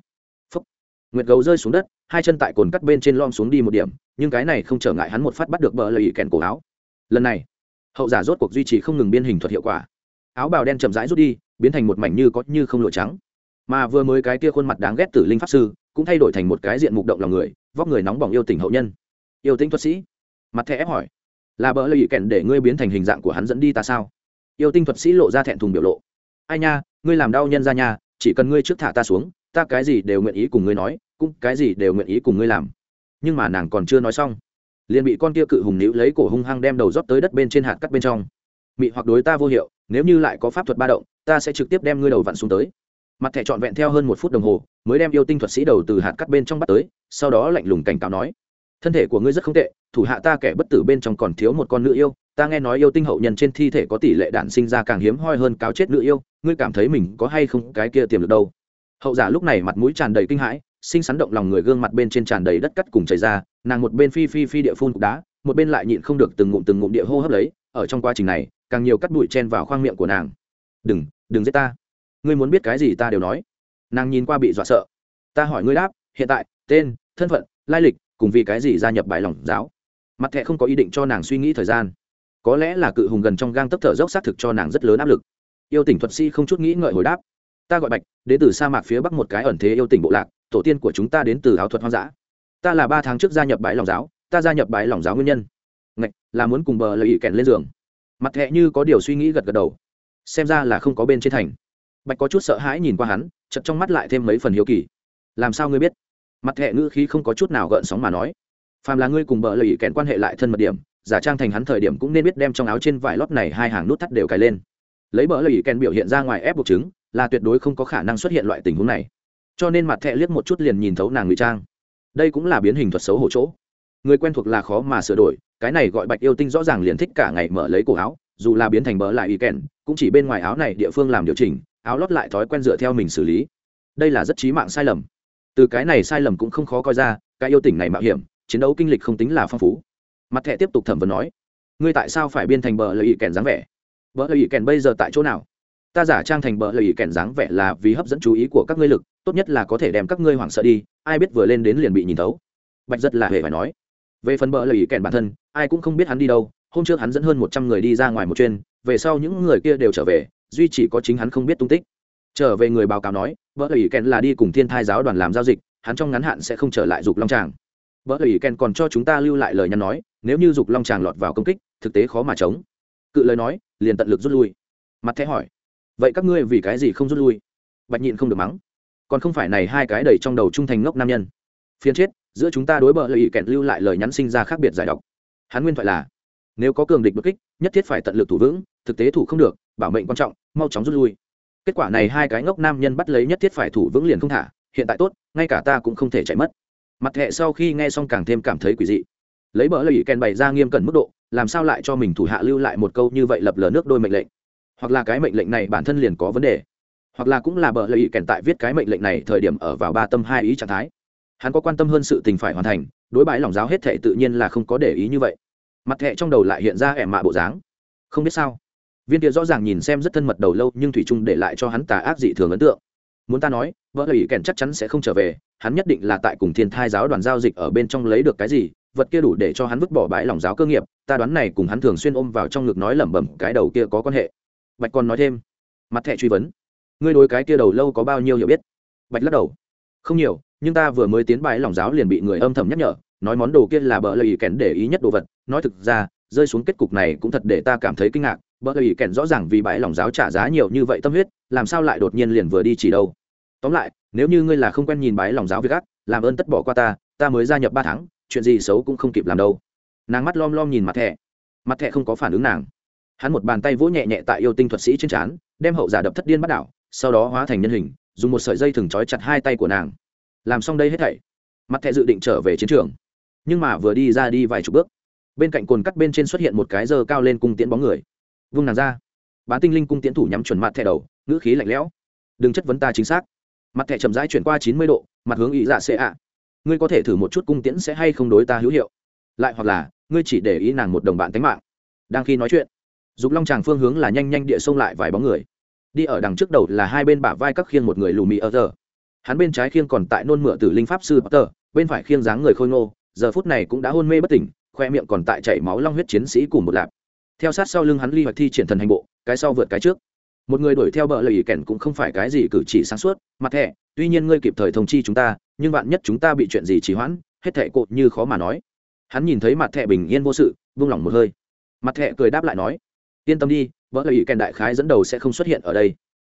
Speaker 1: Phúc. nguyệt gấu rơi xuống đất, hai chân tại cồn cắt bên trên lom xuống đi một điểm, nhưng cái này không trở ngại hắn một phát bắt được bờ lợi ken cổ áo. Lần này, hậu giả rốt cuộc duy trì không ngừng biên hình thuật hiệu quả. Áo bào đen chậm rãi rút đi, biến thành một mảnh như có như không lụa trắng mà vừa mới cái kia khuôn mặt đáng ghét tử linh pháp sư cũng thay đổi thành một cái diện mục động lòng người, vóc người nóng bỏng yêu tình hậu nhân. Yêu tinh thuật sĩ. Mặt thẻ ép hỏi, là bỡ lợi kèn để ngươi biến thành hình dạng của hắn dẫn đi ta sao? Yêu tinh thuật sĩ lộ ra thẹn thùng biểu lộ, ai nha, ngươi làm đau nhân ra nhà chỉ cần ngươi trước thả ta xuống, ta cái gì đều nguyện ý cùng ngươi nói, cũng cái gì đều nguyện ý cùng ngươi làm. Nhưng mà nàng còn chưa nói xong, liền bị con kia cự hùng níu lấy cổ hung hăng đem đầu rót tới đất bên trên hạt cắt bên trong. Mị hoặc đối ta vô hiệu, nếu như lại có pháp thuật ba động, ta sẽ trực tiếp đem ngươi đầu vặn xuống tới mặt thẻ trọn vẹn theo hơn một phút đồng hồ, mới đem yêu tinh thuật sĩ đầu từ hạt cắt bên trong bắt tới, sau đó lạnh lùng cảnh cáo nói, thân thể của ngươi rất không tệ, thủ hạ ta kẻ bất tử bên trong còn thiếu một con nữ yêu, ta nghe nói yêu tinh hậu nhân trên thi thể có tỷ lệ đạn sinh ra càng hiếm hoi hơn cáo chết nữ yêu, ngươi cảm thấy mình có hay không cái kia tiềm lực đâu? Hậu giả lúc này mặt mũi tràn đầy kinh hãi, sinh sắn động lòng người gương mặt bên trên tràn đầy đất cắt cùng chảy ra, nàng một bên phi phi phi địa phun cục đá, một bên lại nhịn không được từng ngụm từng ngụm địa hô hấp lấy, ở trong quá trình này, càng nhiều cắt bụi chen vào khoang miệng của nàng. Đừng đừng giết ta ngươi muốn biết cái gì ta đều nói. Nàng nhìn qua bị dọa sợ. Ta hỏi ngươi đáp, hiện tại, tên, thân phận, lai lịch, cùng vì cái gì gia nhập bài lòng giáo? Mặt thẹ không có ý định cho nàng suy nghĩ thời gian. Có lẽ là cự hùng gần trong gang tấp thở dốc xác thực cho nàng rất lớn áp lực. Yêu tỉnh thuật sĩ không chút nghĩ ngợi hồi đáp. Ta gọi bạch, đến từ sa mạc phía bắc một cái ẩn thế yêu tỉnh bộ lạc, tổ tiên của chúng ta đến từ áo thuật hoang dã. Ta là ba tháng trước gia nhập bãi lòng giáo, ta gia nhập bãi lòng giáo nguyên nhân. Ngạch, là muốn cùng bờ lợi ý kèn lên giường. Mặt thẹ như có điều suy nghĩ gật gật đầu. Xem ra là không có bên trên thành bạch có chút sợ hãi nhìn qua hắn chật trong mắt lại thêm mấy phần hiếu kỳ. Làm sao ngươi biết? Mặt hệ ngữ khí không có chút nào gợn sóng mà nói. Phàm là ngươi cùng bợ lợi ý kèn quan hệ lại thân mật điểm, giả trang thành hắn thời điểm cũng nên biết đem trong áo trên vải lót này hai hàng nút thắt đều cài lên. Lấy bợ lợi ý kèn biểu hiện ra ngoài ép buộc chứng, là tuyệt đối không có khả năng xuất hiện loại tình huống này. Cho nên mặt thẹ liếc một chút liền nhìn thấu nàng ngụy trang. Đây cũng là biến hình thuật xấu hổ chỗ. Người quen thuộc là khó mà sửa đổi, cái này gọi bạch yêu tinh rõ ràng liền thích cả ngày mở lấy cổ áo, dù là biến thành bỡ lại ý kèn, cũng chỉ bên ngoài áo này địa phương làm điều chỉnh áo lót lại thói quen dựa theo mình xử lý. Đây là rất trí mạng sai lầm. Từ cái này sai lầm cũng không khó coi ra, cái yêu tỉnh này mạo hiểm, chiến đấu kinh lịch không tính là phong phú. Mặt thẻ tiếp tục thẩm vấn nói, ngươi tại sao phải biên thành bờ lợi ý kèn dáng vẻ? Bờ lợi ý kèn bây giờ tại chỗ nào? Ta giả trang thành bờ lợi ý kèn dáng vẻ là vì hấp dẫn chú ý của các ngươi lực, tốt nhất là có thể đem các ngươi hoảng sợ đi, ai biết vừa lên đến liền bị nhìn thấu. Bạch rất là hề phải nói. Về phần bờ lợi ý kèn bản thân, ai cũng không biết hắn đi đâu, hôm trước hắn dẫn hơn một trăm người đi ra ngoài một chuyên về sau những người kia đều trở về duy chỉ có chính hắn không biết tung tích. Trở về người báo cáo nói, vợ ủy ken là đi cùng thiên thai giáo đoàn làm giao dịch, hắn trong ngắn hạn sẽ không trở lại dục long tràng. Vợ ủy ken còn cho chúng ta lưu lại lời nhắn nói, nếu như dục long tràng lọt vào công kích, thực tế khó mà chống. Cự lời nói, liền tận lực rút lui. Mặt thẻ hỏi, vậy các ngươi vì cái gì không rút lui? Bạch nhịn không được mắng, còn không phải này hai cái đầy trong đầu trung thành ngốc nam nhân. Phiên chết, giữa chúng ta đối bờ lợi ý kẹt lưu lại lời nhắn sinh ra khác biệt giải độc. Hắn nguyên thoại là, nếu có cường địch bất kích, nhất thiết phải tận lực thủ vững, thực tế thủ không được bảo mệnh quan trọng, mau chóng rút lui. Kết quả này hai cái ngốc nam nhân bắt lấy nhất thiết phải thủ vững liền không thả, hiện tại tốt, ngay cả ta cũng không thể chạy mất. Mặt hệ sau khi nghe xong càng thêm cảm thấy quỷ dị. Lấy bỡ lợi kèn bày ra nghiêm cẩn mức độ, làm sao lại cho mình thủ hạ lưu lại một câu như vậy lập lờ nước đôi mệnh lệnh? Hoặc là cái mệnh lệnh này bản thân liền có vấn đề. Hoặc là cũng là bỡ lợi kèn tại viết cái mệnh lệnh này thời điểm ở vào ba tâm hai ý trạng thái. Hắn có quan tâm hơn sự tình phải hoàn thành, đối bãi lòng giáo hết thệ tự nhiên là không có để ý như vậy. Mặt hệ trong đầu lại hiện ra ẻm mạ bộ dáng. Không biết sao viên kia rõ ràng nhìn xem rất thân mật đầu lâu, nhưng thủy trung để lại cho hắn tà ác dị thường ấn tượng. Muốn ta nói, vợ lời kèn chắc chắn sẽ không trở về, hắn nhất định là tại cùng thiên thai giáo đoàn giao dịch ở bên trong lấy được cái gì, vật kia đủ để cho hắn vứt bỏ bãi lòng giáo cơ nghiệp, ta đoán này cùng hắn thường xuyên ôm vào trong ngực nói lẩm bẩm, cái đầu kia có quan hệ. Bạch còn nói thêm, mặt thẻ truy vấn. Ngươi đối cái kia đầu lâu có bao nhiêu hiểu biết? Bạch lắc đầu, không nhiều, nhưng ta vừa mới tiến bãi lòng giáo liền bị người âm thầm nhắc nhở, nói món đồ kia là bờ lời kèn để ý nhất đồ vật. Nói thực ra, rơi xuống kết cục này cũng thật để ta cảm thấy kinh ngạc. Bởi vì kèn rõ ràng vì bãi lòng giáo trả giá nhiều như vậy tâm huyết, làm sao lại đột nhiên liền vừa đi chỉ đâu? Tóm lại, nếu như ngươi là không quen nhìn bãi lòng giáo việc ác, làm ơn tất bỏ qua ta ta mới gia nhập ba tháng, chuyện gì xấu cũng không kịp làm đâu. Nàng mắt lom lom nhìn mặt thẹ mặt thẹ không có phản ứng nàng. Hắn một bàn tay vỗ nhẹ nhẹ tại yêu tinh thuật sĩ trên trán, đem hậu giả đập thất điên bắt đảo, sau đó hóa thành nhân hình, dùng một sợi dây thừng trói chặt hai tay của nàng. Làm xong đây hết thảy, mặt thẹ dự định trở về chiến trường. Nhưng mà vừa đi ra đi vài chục bước, bên cạnh cồn cắt bên trên xuất hiện một cái dơ cao lên cung tiễn bóng người vung nàng ra. Bán tinh linh cung tiến thủ nhắm chuẩn mặt thẻ đầu, ngữ khí lạnh lẽo. Đừng chất vấn ta chính xác. Mặt thẻ chậm rãi chuyển qua chín mươi độ, mặt hướng ý dạ xệ ạ. Ngươi có thể thử một chút cung tiễn sẽ hay không đối ta hữu hiệu. Lại hoặc là, ngươi chỉ để ý nàng một đồng bạn tánh mạng. Đang khi nói chuyện, dục long tràng phương hướng là nhanh nhanh địa xông lại vài bóng người. Đi ở đằng trước đầu là hai bên bả vai các khiêng một người lù mì ở giờ. Hắn bên trái khiêng còn tại nôn mửa từ linh pháp sư potter, bên phải khiêng dáng người khôi ngô, giờ phút này cũng đã hôn mê bất tỉnh, khoe miệng còn tại chảy máu long huyết chiến sĩ cùng một lạp theo sát sau lưng hắn ly hoạch thi triển thần hành bộ, cái sau vượt cái trước. Một người đuổi theo bờ lời kèn cũng không phải cái gì cử chỉ sáng suốt, mặt thẻ tuy nhiên ngươi kịp thời thông chi chúng ta, nhưng bạn nhất chúng ta bị chuyện gì trì hoãn, hết thẻ cột như khó mà nói. Hắn nhìn thấy mặt thẻ bình yên vô sự, vung lòng một hơi. Mặt thẻ cười đáp lại nói, yên tâm đi vợ lời kèn đại khái dẫn đầu sẽ không xuất hiện ở đây.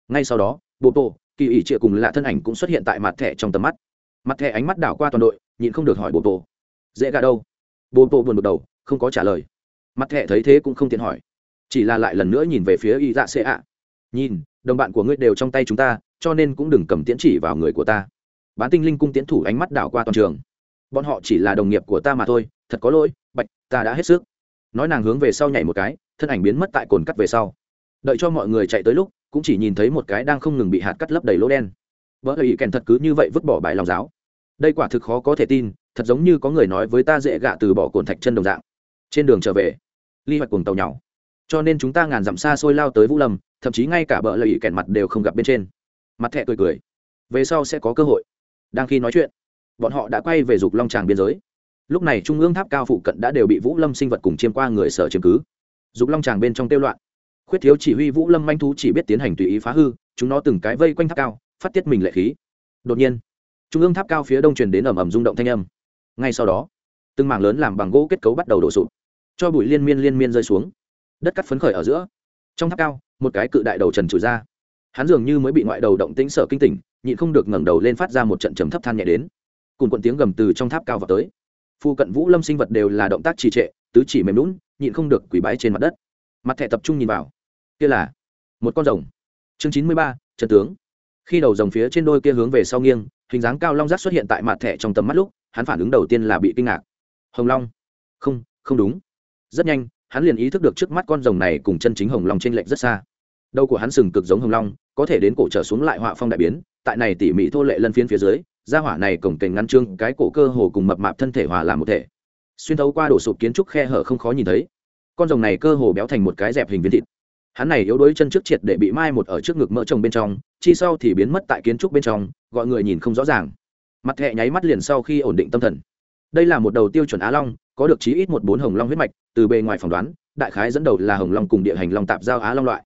Speaker 1: Ngay sau đó, bộ tổ, kỳ ủy trịa cùng lạ thân ảnh cũng xuất hiện tại mặt thẻ trong tầm mắt. Mặt thẻ ánh mắt đảo qua toàn đội, nhịn không được hỏi bộ tổ, dễ gà đâu? Bộ tổ buồn một đầu, không có trả lời mặt thẹ thấy thế cũng không tiện hỏi. Chỉ là lại lần nữa nhìn về phía y dạ xê ạ. Nhìn, đồng bạn của ngươi đều trong tay chúng ta, cho nên cũng đừng cầm tiễn chỉ vào người của ta. Bán tinh linh cung tiễn thủ ánh mắt đảo qua toàn trường. Bọn họ chỉ là đồng nghiệp của ta mà thôi, thật có lỗi, bạch, ta đã hết sức. Nói nàng hướng về sau nhảy một cái, thân ảnh biến mất tại cồn cắt về sau. Đợi cho mọi người chạy tới lúc, cũng chỉ nhìn thấy một cái đang không ngừng bị hạt cắt lấp đầy lỗ đen. Vỡ ý kèn thật cứ như vậy vứt bỏ bài lòng giáo. Đây quả thực khó có thể tin, thật giống như có người nói với ta dễ gạ từ bỏ cồn thạch chân đồng dạng. Trên đường trở về ly hoạch cùng tàu nhỏ. Cho nên chúng ta ngàn dặm xa xôi lao tới vũ lâm, thậm chí ngay cả bờ lợi kèn mặt đều không gặp bên trên. Mặt thẹ cười cười. Về sau sẽ có cơ hội. Đang khi nói chuyện, bọn họ đã quay về dục long tràng biên giới. Lúc này trung ương tháp cao phụ cận đã đều bị vũ lâm sinh vật cùng chiêm qua người sở chiếm cứ. Dục long tràng bên trong tiêu loạn. Khuyết thiếu chỉ huy vũ lâm manh thú chỉ biết tiến hành tùy ý phá hư, chúng nó từng cái vây quanh tháp cao, phát tiết mình lệ khí. Đột nhiên, trung ương tháp cao phía đông truyền đến ầm ầm rung động thanh âm. Ngay sau đó, từng mảng lớn làm bằng gỗ kết cấu bắt đầu đổ sụp cho bụi liên miên liên miên rơi xuống. Đất cắt phấn khởi ở giữa. Trong tháp cao, một cái cự đại đầu trần trụi ra. Hắn dường như mới bị ngoại đầu động tĩnh sở kinh tỉnh, nhịn không được ngẩng đầu lên phát ra một trận trầm thấp than nhẹ đến. Cùng quận tiếng gầm từ trong tháp cao vào tới. Phu cận vũ lâm sinh vật đều là động tác trì trệ, tứ chỉ mềm lún nhịn không được quỳ bái trên mặt đất. Mặt thẻ tập trung nhìn vào. Kia là một con rồng. Chương chín mươi ba, trần tướng. Khi đầu rồng phía trên đôi kia hướng về sau nghiêng, hình dáng cao long rác xuất hiện tại mặt thẻ trong tầm mắt lúc, hắn phản ứng đầu tiên là bị kinh ngạc. Hồng long. Không không đúng rất nhanh, hắn liền ý thức được trước mắt con rồng này cùng chân chính hồng long trên lệch rất xa. Đầu của hắn sừng cực giống hồng long, có thể đến cổ trở xuống lại họa phong đại biến, tại này tỉ mỉ thô lệ lân phiến phía dưới ra hỏa này cổng kềnh ngăn trương, cái cổ cơ hồ cùng mập mạp thân thể hòa làm một thể. Xuyên thấu qua đổ sụp kiến trúc khe hở không khó nhìn thấy. Con rồng này cơ hồ béo thành một cái dẹp hình viên thịt. Hắn này yếu đuối chân trước triệt để bị mai một ở trước ngực mỡ trồng bên trong, chi sau thì biến mất tại kiến trúc bên trong, gọi người nhìn không rõ ràng. Mặt thẹ nháy mắt liền sau khi ổn định tâm thần. Đây là một đầu tiêu chuẩn á long, có được chí ít một bốn hồng long huyết mạch từ bề ngoài phỏng đoán, đại khái dẫn đầu là hồng long cùng địa hành long tạp giao á long loại,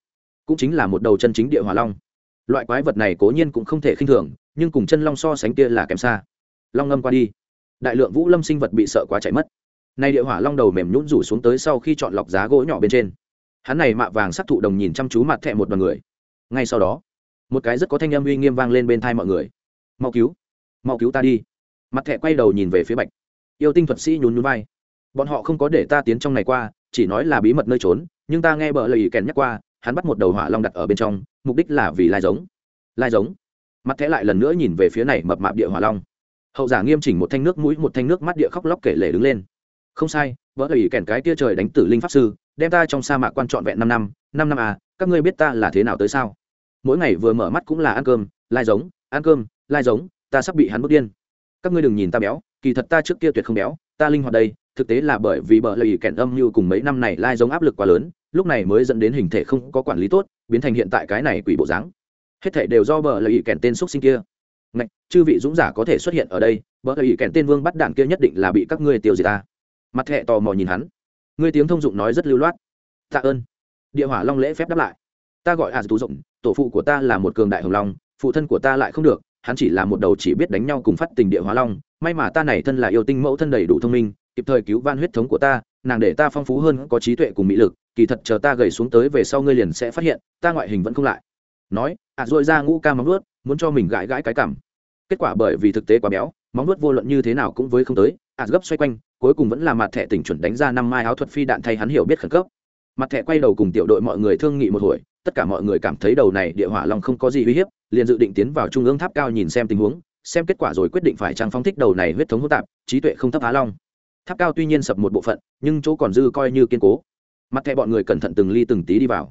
Speaker 1: cũng chính là một đầu chân chính địa hỏa long. Loại quái vật này cố nhiên cũng không thể khinh thường, nhưng cùng chân long so sánh kia là kém xa. Long ngâm qua đi, đại lượng vũ lâm sinh vật bị sợ quá chạy mất. Nay địa hỏa long đầu mềm nhũn rủ xuống tới sau khi chọn lọc giá gỗ nhỏ bên trên. Hắn này mạ vàng sắc thụ đồng nhìn chăm chú mặt thẹ một đoàn người. Ngay sau đó, một cái rất có thanh âm uy nghiêm vang lên bên thai mọi người. Mau cứu mau cứu ta đi. Mặt thẹ quay đầu nhìn về phía bạch. Yêu tinh thuật sĩ nhún nhún vai bọn họ không có để ta tiến trong này qua, chỉ nói là bí mật nơi trốn, nhưng ta nghe bờ lời kèn nhắc qua, hắn bắt một đầu hỏa long đặt ở bên trong, mục đích là vì lai giống. Lai giống? Mặt thẻ lại lần nữa nhìn về phía này mập mạp địa hỏa long. Hậu giả nghiêm chỉnh một thanh nước mũi, một thanh nước mắt địa khóc lóc kể lể đứng lên. Không sai vỡ lời kèn cái tia trời đánh tử linh pháp sư, đem ta trong sa mạc quan trọn vẹn năm năm năm năm à các ngươi biết ta là thế nào tới sao? Mỗi ngày vừa mở mắt cũng là ăn cơm, lai giống, ăn cơm, lai giống, ta sắp bị hắn bước điên. Các ngươi đừng nhìn ta béo, kỳ thật ta trước kia tuyệt không béo, ta linh hoạt đây thực tế là bởi vì bờ lầy kẹn âm như cùng mấy năm này lai giống áp lực quá lớn, lúc này mới dẫn đến hình thể không có quản lý tốt, biến thành hiện tại cái này quỷ bộ dáng. Hết thể đều do bờ lầy kẹn tên xúc sinh kia. Ngạch, chư vị dũng giả có thể xuất hiện ở đây, bờ lầy kẹn tên vương bắt đạn kia nhất định là bị các ngươi tiêu diệt ta. Mặt thẹ tò mò nhìn hắn. Ngươi tiếng thông dụng nói rất lưu loát. Tạ ơn. Địa hỏa long lễ phép đáp lại. Ta gọi a tú rộng, tổ phụ của ta là một cường đại hồng long, phụ thân của ta lại không được, hắn chỉ là một đầu chỉ biết đánh nhau cùng phát tình địa hóa long, may mà ta này thân là yêu tinh mẫu thân đầy đủ thông minh kịp thời cứu van huyết thống của ta, nàng để ta phong phú hơn, có trí tuệ cùng mỹ lực, kỳ thật chờ ta gầy xuống tới về sau ngươi liền sẽ phát hiện, ta ngoại hình vẫn không lại. Nói, ạ à dội ra ngũ ca móng nuốt muốn cho mình gãi gãi cái cảm kết quả bởi vì thực tế quá béo, móng nuốt vô luận như thế nào cũng với không tới, ạ gấp xoay quanh, cuối cùng vẫn là mặt thẻ tỉnh chuẩn đánh ra năm mai áo thuật phi đạn thay hắn hiểu biết khẩn cấp. Mặt thẻ quay đầu cùng tiểu đội mọi người thương nghị một hồi, tất cả mọi người cảm thấy đầu này địa hỏa long không có gì uy hiếp, liền dự định tiến vào trung ương tháp cao nhìn xem tình huống, xem kết quả rồi quyết định phải trang phong thích đầu này huyết thống hỗn tạp, trí tuệ không thấp á long tháp cao tuy nhiên sập một bộ phận, nhưng chỗ còn dư coi như kiên cố. Mặt thẻ bọn người cẩn thận từng ly từng tí đi vào.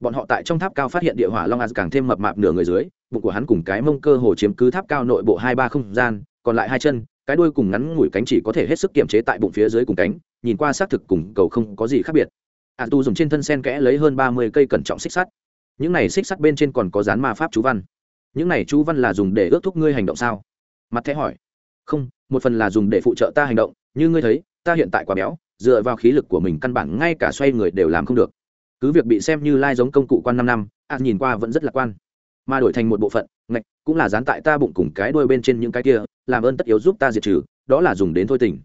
Speaker 1: Bọn họ tại trong tháp cao phát hiện địa hỏa long as càng thêm mập mạp nửa người dưới, bụng của hắn cùng cái mông cơ hồ chiếm cứ tháp cao nội bộ hai ba không gian, còn lại hai chân, cái đuôi cùng ngắn ngủi cánh chỉ có thể hết sức kiềm chế tại bụng phía dưới cùng cánh, nhìn qua xác thực cùng cầu không có gì khác biệt. A tu dùng trên thân sen kẽ lấy hơn ba mươi cây cẩn trọng xích sắt. Những này xích sắt bên trên còn có dán ma pháp chú văn. Những này chú văn là dùng để ước thúc ngươi hành động sao? Mặt thẻ hỏi không, một phần là dùng để phụ trợ ta hành động, như ngươi thấy, ta hiện tại quá béo, dựa vào khí lực của mình căn bản ngay cả xoay người đều làm không được. Cứ việc bị xem như lai giống công cụ quan năm năm a nhìn qua vẫn rất lạc quan. Mà đổi thành một bộ phận, ngạch, cũng là dán tại ta bụng cùng cái đuôi bên trên những cái kia, làm ơn tất yếu giúp ta diệt trừ, đó là dùng đến thôi tình.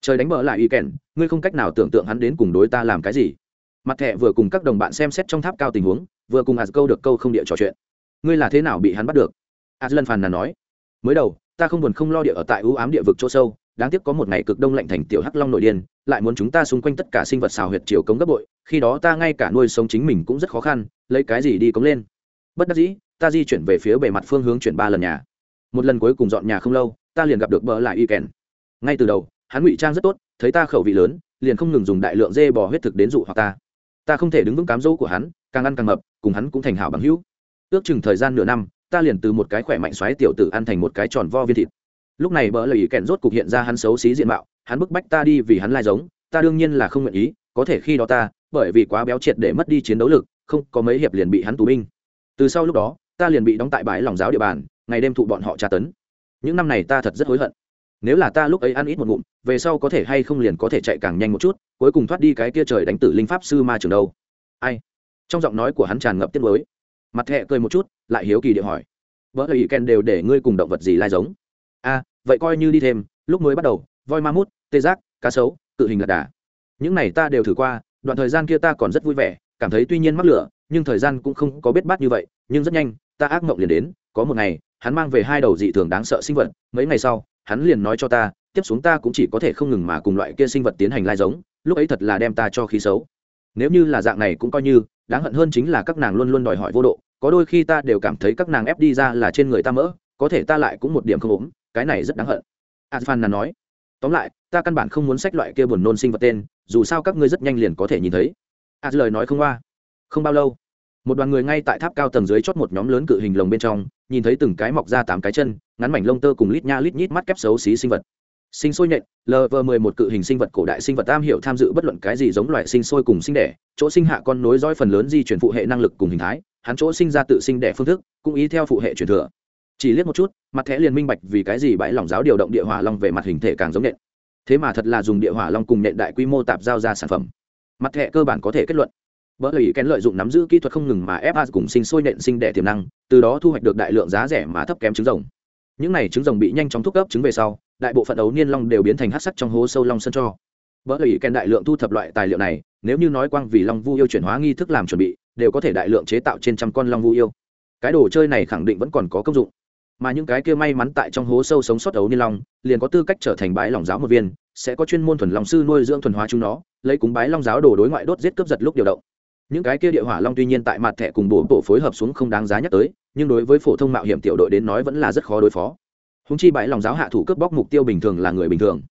Speaker 1: Trời đánh bờ lại y kèn, ngươi không cách nào tưởng tượng hắn đến cùng đối ta làm cái gì. Mặt thẻ vừa cùng các đồng bạn xem xét trong tháp cao tình huống, vừa cùng as câu được câu không địa trò chuyện. Ngươi là thế nào bị hắn bắt được? As lần phàn là nói. Mới đầu ta không buồn không lo địa ở tại ưu ám địa vực chỗ sâu, đáng tiếc có một ngày cực đông lạnh thành tiểu hắc long nội điên, lại muốn chúng ta xung quanh tất cả sinh vật xào huyệt chiều cống gấp bội, khi đó ta ngay cả nuôi sống chính mình cũng rất khó khăn, lấy cái gì đi cống lên? Bất đắc dĩ, ta di chuyển về phía bề mặt phương hướng chuyển ba lần nhà. Một lần cuối cùng dọn nhà không lâu, ta liền gặp được bờ lại y kèn. Ngay từ đầu, hắn ngụy trang rất tốt, thấy ta khẩu vị lớn, liền không ngừng dùng đại lượng dê bò huyết thực đến dụ hoặc ta. Ta không thể đứng vững cám dỗ của hắn, càng ăn càng mập, cùng hắn cũng thành hảo bằng hữu. Ước chừng thời gian nửa năm ta liền từ một cái khỏe mạnh xoáy tiểu tử ăn thành một cái tròn vo viên thịt. Lúc này bỡ lời kẹn rốt cục hiện ra hắn xấu xí diện mạo, hắn bức bách ta đi vì hắn lai giống, ta đương nhiên là không nguyện ý, có thể khi đó ta, bởi vì quá béo triệt để mất đi chiến đấu lực, không có mấy hiệp liền bị hắn tù binh. Từ sau lúc đó, ta liền bị đóng tại bãi lòng giáo địa bàn, ngày đêm thụ bọn họ tra tấn. Những năm này ta thật rất hối hận. Nếu là ta lúc ấy ăn ít một ngụm, về sau có thể hay không liền có thể chạy càng nhanh một chút, cuối cùng thoát đi cái kia trời đánh tử linh pháp sư ma trường đâu. Ai? Trong giọng nói của hắn tràn ngập tiết mới mặt thẹ cười một chút, lại hiếu kỳ địa hỏi. Vợ lời ý ken đều để ngươi cùng động vật gì lai giống? A vậy coi như đi thêm, lúc mới bắt đầu, voi ma mút, tê giác, cá sấu tự hình lạc đà. Những này ta đều thử qua, đoạn thời gian kia ta còn rất vui vẻ, cảm thấy tuy nhiên mắc lửa, nhưng thời gian cũng không có biết bát như vậy, nhưng rất nhanh, ta ác mộng liền đến, có một ngày, hắn mang về hai đầu dị thường đáng sợ sinh vật, mấy ngày sau, hắn liền nói cho ta, tiếp xuống ta cũng chỉ có thể không ngừng mà cùng loại kia sinh vật tiến hành lai giống, lúc ấy thật là đem ta cho khí xấu. Nếu như là dạng này cũng coi như đáng hận hơn chính là các nàng luôn luôn đòi hỏi vô độ, có đôi khi ta đều cảm thấy các nàng ép đi ra là trên người ta mỡ, có thể ta lại cũng một điểm không ốm, cái này rất đáng hận. Adfan là nói, tóm lại, ta căn bản không muốn sách loại kia buồn nôn sinh vật tên, dù sao các ngươi rất nhanh liền có thể nhìn thấy. Ad lời nói không qua. Không bao lâu, một đoàn người ngay tại tháp cao tầng dưới chót một nhóm lớn cự hình lồng bên trong, nhìn thấy từng cái mọc ra tám cái chân, ngắn mảnh lông tơ cùng lít nha lít nhít mắt kép xấu xí sinh vật sinh sôi nhện lv mười một cự hình sinh vật cổ đại sinh vật tam hiệu tham dự bất luận cái gì giống loài sinh sôi cùng sinh đẻ, chỗ sinh hạ con nối dõi phần lớn di chuyển phụ hệ năng lực cùng hình thái, hắn chỗ sinh ra tự sinh đẻ phương thức, cũng ý theo phụ hệ truyền thừa. Chỉ liếc một chút, mặt thẻ liền minh bạch vì cái gì bãi lỏng giáo điều động địa hỏa long về mặt hình thể càng giống nện thế mà thật là dùng địa hỏa long cùng nện đại quy mô tạp giao ra sản phẩm. Mặt thẻ cơ bản có thể kết luận. Bởi vì kén lợi dụng nắm giữ kỹ thuật không ngừng mà fa cùng sinh sôi nện sinh đẻ tiềm năng, từ đó thu hoạch được đại lượng giá rẻ mà thấp kém trứng rồng những này trứng rồng bị nhanh chóng thúc cấp trứng về sau, đại bộ phận ấu niên long đều biến thành hát sắc trong hố sâu long sân cho. Bởi vì kèn đại lượng thu thập loại tài liệu này, nếu như nói quang vì long vu yêu chuyển hóa nghi thức làm chuẩn bị, đều có thể đại lượng chế tạo trên trăm con long vu yêu. Cái đồ chơi này khẳng định vẫn còn có công dụng. Mà những cái kia may mắn tại trong hố sâu sống sót ấu niên long, liền có tư cách trở thành bái lòng giáo một viên, sẽ có chuyên môn thuần long sư nuôi dưỡng thuần hóa chúng nó, lấy cúng bái long giáo đồ đối ngoại đốt giết cướp giật lúc điều động. Những cái kia địa hỏa long tuy nhiên tại mặt thẻ cùng bổ bộ phối hợp xuống không đáng giá nhắc tới nhưng đối với phổ thông mạo hiểm tiểu đội đến nói vẫn là rất khó đối phó. Húng chi bãi lòng giáo hạ thủ cướp bóc mục tiêu bình thường là người bình thường.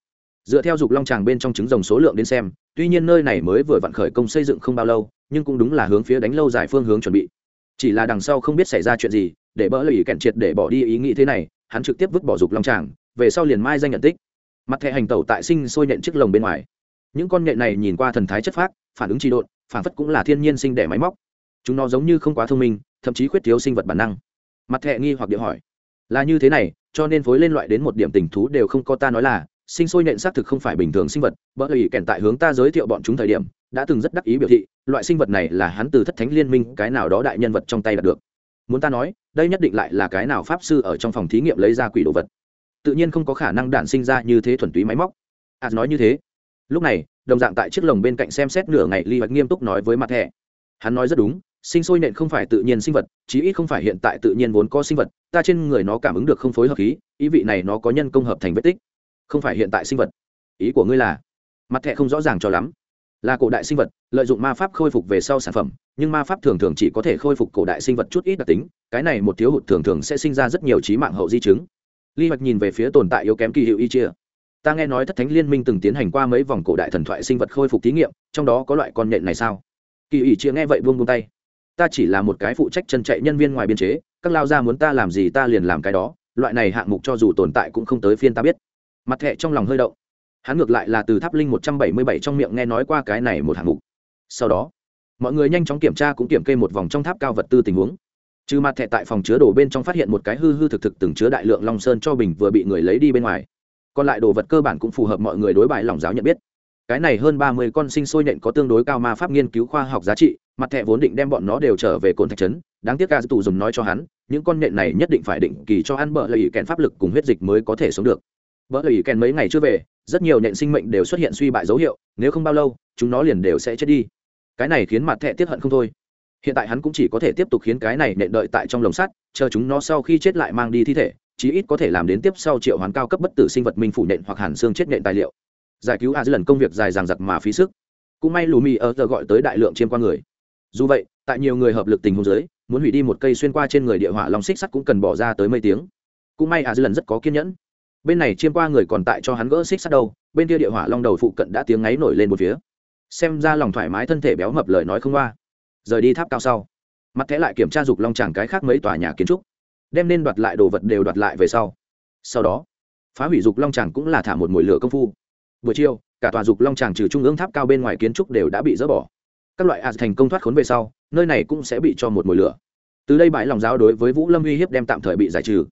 Speaker 1: Dựa theo dục long tràng bên trong trứng rồng số lượng đến xem, tuy nhiên nơi này mới vừa vặn khởi công xây dựng không bao lâu, nhưng cũng đúng là hướng phía đánh lâu dài phương hướng chuẩn bị. Chỉ là đằng sau không biết xảy ra chuyện gì, để bỡ lì kẹn triệt để bỏ đi ý nghĩ thế này, hắn trực tiếp vứt bỏ dục long tràng, về sau liền mai danh nhận tích. Mặt thẻ hành tẩu tại sinh sôi nhện chiếc lồng bên ngoài. Những con nhện này nhìn qua thần thái chất phác, phản ứng trị độn, phản phất cũng là thiên nhiên sinh đẻ máy móc. Chúng nó giống như không quá thông minh thậm chí khuyết thiếu sinh vật bản năng. Mặt thẹ nghi hoặc điệu hỏi, là như thế này, cho nên phối lên loại đến một điểm tình thú đều không có ta nói là, sinh sôi nện xác thực không phải bình thường sinh vật bởi vì kèn tại hướng ta giới thiệu bọn chúng thời điểm, đã từng rất đắc ý biểu thị, loại sinh vật này là hắn từ thất thánh liên minh, cái nào đó đại nhân vật trong tay đạt được. Muốn ta nói, đây nhất định lại là cái nào pháp sư ở trong phòng thí nghiệm lấy ra quỷ đồ vật. Tự nhiên không có khả năng đản sinh ra như thế thuần túy máy móc. As nói như thế. Lúc này, đồng dạng tại chiếc lồng bên cạnh xem xét nửa ngày ly hoạch nghiêm túc nói với mặt thẻ. Hắn nói rất đúng sinh sôi nện không phải tự nhiên sinh vật, chí ít không phải hiện tại tự nhiên vốn có sinh vật, ta trên người nó cảm ứng được không phối hợp khí, ý vị này nó có nhân công hợp thành vết tích. Không phải hiện tại sinh vật. Ý của ngươi là, mặt thẻ không rõ ràng cho lắm. Là cổ đại sinh vật, lợi dụng ma pháp khôi phục về sau sản phẩm, nhưng ma pháp thường thường chỉ có thể khôi phục cổ đại sinh vật chút ít đặc tính, cái này một thiếu hụt thường thường sẽ sinh ra rất nhiều trí mạng hậu di chứng. Ly hoạch nhìn về phía tồn tại yếu kém kỳ hiệu y chia. Ta nghe nói thất thánh liên minh từng tiến hành qua mấy vòng cổ đại thần thoại sinh vật khôi phục thí nghiệm, trong đó có loại con nhện này sao? Kỳ ủy chia nghe vậy buông buông tay ta chỉ là một cái phụ trách chân chạy nhân viên ngoài biên chế, các lao ra muốn ta làm gì ta liền làm cái đó, loại này hạng mục cho dù tồn tại cũng không tới phiên ta biết. Mặt thẹ trong lòng hơi động. Hắn ngược lại là từ tháp linh một trăm bảy mươi bảy trong miệng nghe nói qua cái này một hạng mục. Sau đó, mọi người nhanh chóng kiểm tra cũng kiểm kê một vòng trong tháp cao vật tư tình huống. Trừ mặt thẹ tại phòng chứa đồ bên trong phát hiện một cái hư hư thực thực từng chứa đại lượng long sơn cho bình vừa bị người lấy đi bên ngoài. Còn lại đồ vật cơ bản cũng phù hợp mọi người đối bài lòng giáo nhận biết. Cái này hơn ba mươi con sinh sôi nện có tương đối cao ma pháp nghiên cứu khoa học giá trị mặt thẹ vốn định đem bọn nó đều trở về cồn thạch trấn, đáng tiếc ca tù dùng nói cho hắn, những con nện này nhất định phải định kỳ cho ăn bợ lợi kèn pháp lực cùng huyết dịch mới có thể sống được. Bợ lợi kèn mấy ngày chưa về, rất nhiều nện sinh mệnh đều xuất hiện suy bại dấu hiệu, nếu không bao lâu, chúng nó liền đều sẽ chết đi. Cái này khiến mặt thẹ tiếp hận không thôi. Hiện tại hắn cũng chỉ có thể tiếp tục khiến cái này nện đợi tại trong lồng sắt, chờ chúng nó sau khi chết lại mang đi thi thể, chí ít có thể làm đến tiếp sau triệu hoán cao cấp bất tử sinh vật minh phủ nện hoặc hàn xương chết nện tài liệu. Giải cứu a lần công việc dài dằng dặc mà phí sức. Cũng may lù mì ở giờ gọi tới đại lượng chiêm qua người dù vậy, tại nhiều người hợp lực tình huống giới muốn hủy đi một cây xuyên qua trên người địa hỏa long xích sắt cũng cần bỏ ra tới mấy tiếng. Cũng may a lần rất có kiên nhẫn. Bên này chiêm qua người còn tại cho hắn gỡ xích sắt đâu, bên kia địa hỏa long đầu phụ cận đã tiếng ngáy nổi lên một phía. Xem ra lòng thoải mái thân thể béo mập lời nói không qua. Rời đi tháp cao sau, mặt thẻ lại kiểm tra dục long chẳng cái khác mấy tòa nhà kiến trúc, đem nên đoạt lại đồ vật đều đoạt lại về sau. Sau đó, phá hủy dục long chẳng cũng là thả một mồi lửa công phu. Buổi chiều, cả tòa dục long chẳng trừ trung ương tháp cao bên ngoài kiến trúc đều đã bị dỡ bỏ các loại a thành công thoát khốn về sau, nơi này cũng sẽ bị cho một mồi lửa. Từ đây bãi lòng giáo đối với vũ lâm uy hiếp đem tạm thời bị giải trừ.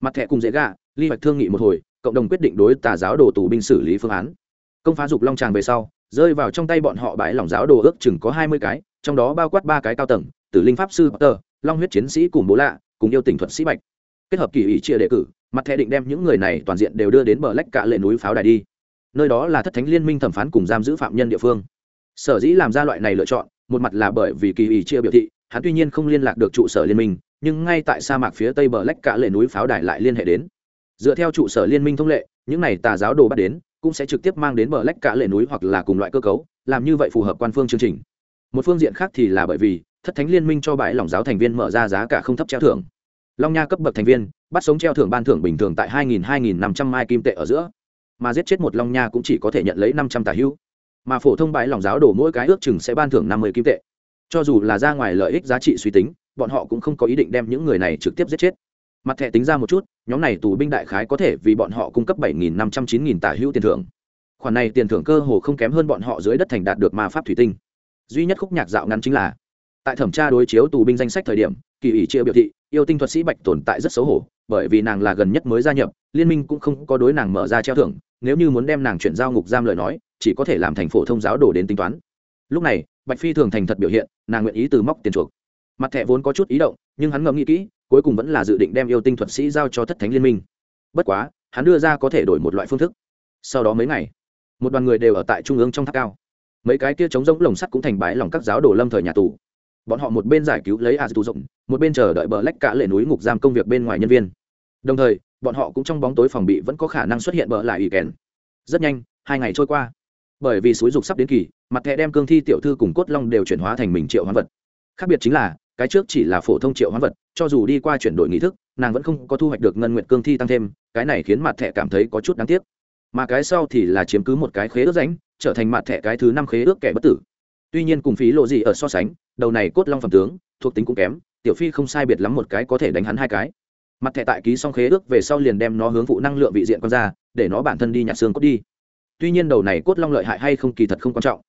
Speaker 1: Mặt thẻ cùng dễ gạ ly hoạch thương nghị một hồi, cộng đồng quyết định đối tà giáo đồ tù binh xử lý phương án. Công phá dục long tràng về sau, rơi vào trong tay bọn họ bãi lòng giáo đồ ước chừng có hai mươi cái, trong đó bao quát ba cái cao tầng, tử linh pháp sư, potter, long huyết chiến sĩ cùng bố lạ, cùng yêu tỉnh thuật sĩ bạch. Kết hợp kỳ ủy chia đề cử, mặt thẻ định đem những người này toàn diện đều đưa đến bờ lách cạ lệ núi pháo đài đi. Nơi đó là thất thánh liên minh thẩm phán cùng giam giữ phạm nhân địa phương sở dĩ làm ra loại này lựa chọn, một mặt là bởi vì kỳ ủy chia biểu thị, hắn tuy nhiên không liên lạc được trụ sở liên minh, nhưng ngay tại sa mạc phía tây bờ lách cạ lệ núi pháo đài lại liên hệ đến. Dựa theo trụ sở liên minh thông lệ, những này tà giáo đồ bắt đến, cũng sẽ trực tiếp mang đến bờ lách cạ lệ núi hoặc là cùng loại cơ cấu, làm như vậy phù hợp quan phương chương trình. Một phương diện khác thì là bởi vì, thất thánh liên minh cho bãi lòng giáo thành viên mở ra giá cả không thấp treo thưởng. Long nha cấp bậc thành viên, bắt sống treo thưởng ban thưởng bình thường tại hai nghìn hai nghìn năm trăm mai kim tệ ở giữa. Mà giết chết một long nha cũng chỉ có thể nhận lấy năm trăm tà hữu mà phổ thông bãi lòng giáo đổ mỗi cái ước chừng sẽ ban thưởng năm mươi kim tệ. Cho dù là ra ngoài lợi ích giá trị suy tính, bọn họ cũng không có ý định đem những người này trực tiếp giết chết. Mặt thẻ tính ra một chút, nhóm này tù binh đại khái có thể vì bọn họ cung cấp bảy nghìn năm trăm chín nghìn tà hữu tiền thưởng. Khoản này tiền thưởng cơ hồ không kém hơn bọn họ dưới đất thành đạt được ma pháp thủy tinh. Duy nhất khúc nhạc dạo ngắn chính là, tại thẩm tra đối chiếu tù binh danh sách thời điểm, kỳ ủy chia biểu thị, yêu tinh thuật sĩ bạch tồn tại rất xấu hổ bởi vì nàng là gần nhất mới gia nhập, liên minh cũng không có đối nàng mở ra treo thưởng, nếu như muốn đem nàng chuyển giao ngục giam lời nói, chỉ có thể làm thành phổ thông giáo đổ đến tính toán. Lúc này, bạch phi thường thành thật biểu hiện, nàng nguyện ý từ móc tiền chuộc. Mặt thẻ vốn có chút ý động, nhưng hắn ngẫm nghĩ kỹ, cuối cùng vẫn là dự định đem yêu tinh thuật sĩ giao cho thất thánh liên minh. Bất quá, hắn đưa ra có thể đổi một loại phương thức. Sau đó mấy ngày, một đoàn người đều ở tại trung ương trong tháp cao. Mấy cái kia chống giống lồng sắt cũng thành bãi lòng các giáo đồ lâm thời nhà tù. Bọn họ một bên giải cứu lấy a tù rộng một bên chờ đợi bờ lách cả lệ núi ngục giam công việc bên ngoài nhân viên đồng thời, bọn họ cũng trong bóng tối phòng bị vẫn có khả năng xuất hiện bờ lại ủy kèn. Rất nhanh, hai ngày trôi qua. Bởi vì suối dục sắp đến kỳ, mặt thẻ đem cương thi tiểu thư cùng cốt long đều chuyển hóa thành mình triệu hoán vật. Khác biệt chính là, cái trước chỉ là phổ thông triệu hoán vật, cho dù đi qua chuyển đổi nghị thức, nàng vẫn không có thu hoạch được ngân nguyện cương thi tăng thêm, cái này khiến mặt thẻ cảm thấy có chút đáng tiếc. Mà cái sau thì là chiếm cứ một cái khế ước ránh trở thành mặt thẻ cái thứ năm khế ước kẻ bất tử. Tuy nhiên cùng phí lộ gì ở so sánh, đầu này cốt long phẩm tướng, thuộc tính cũng kém, tiểu phi không sai biệt lắm một cái có thể đánh hắn hai cái mặt thẻ tại ký xong khế ước về sau liền đem nó hướng phụ năng lượng vị diện con ra, để nó bản thân đi nhặt xương cốt đi. Tuy nhiên đầu này cốt long lợi hại hay không kỳ thật không quan trọng.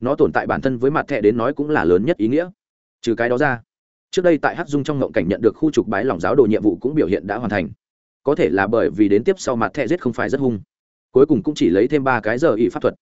Speaker 1: Nó tồn tại bản thân với mặt thẻ đến nói cũng là lớn nhất ý nghĩa. Trừ cái đó ra, trước đây tại hát dung trong ngộng cảnh nhận được khu trục bái lòng giáo đồ nhiệm vụ cũng biểu hiện đã hoàn thành. Có thể là bởi vì đến tiếp sau mặt thẻ giết không phải rất hung. Cuối cùng cũng chỉ lấy thêm ba cái giờ ỵ pháp thuật.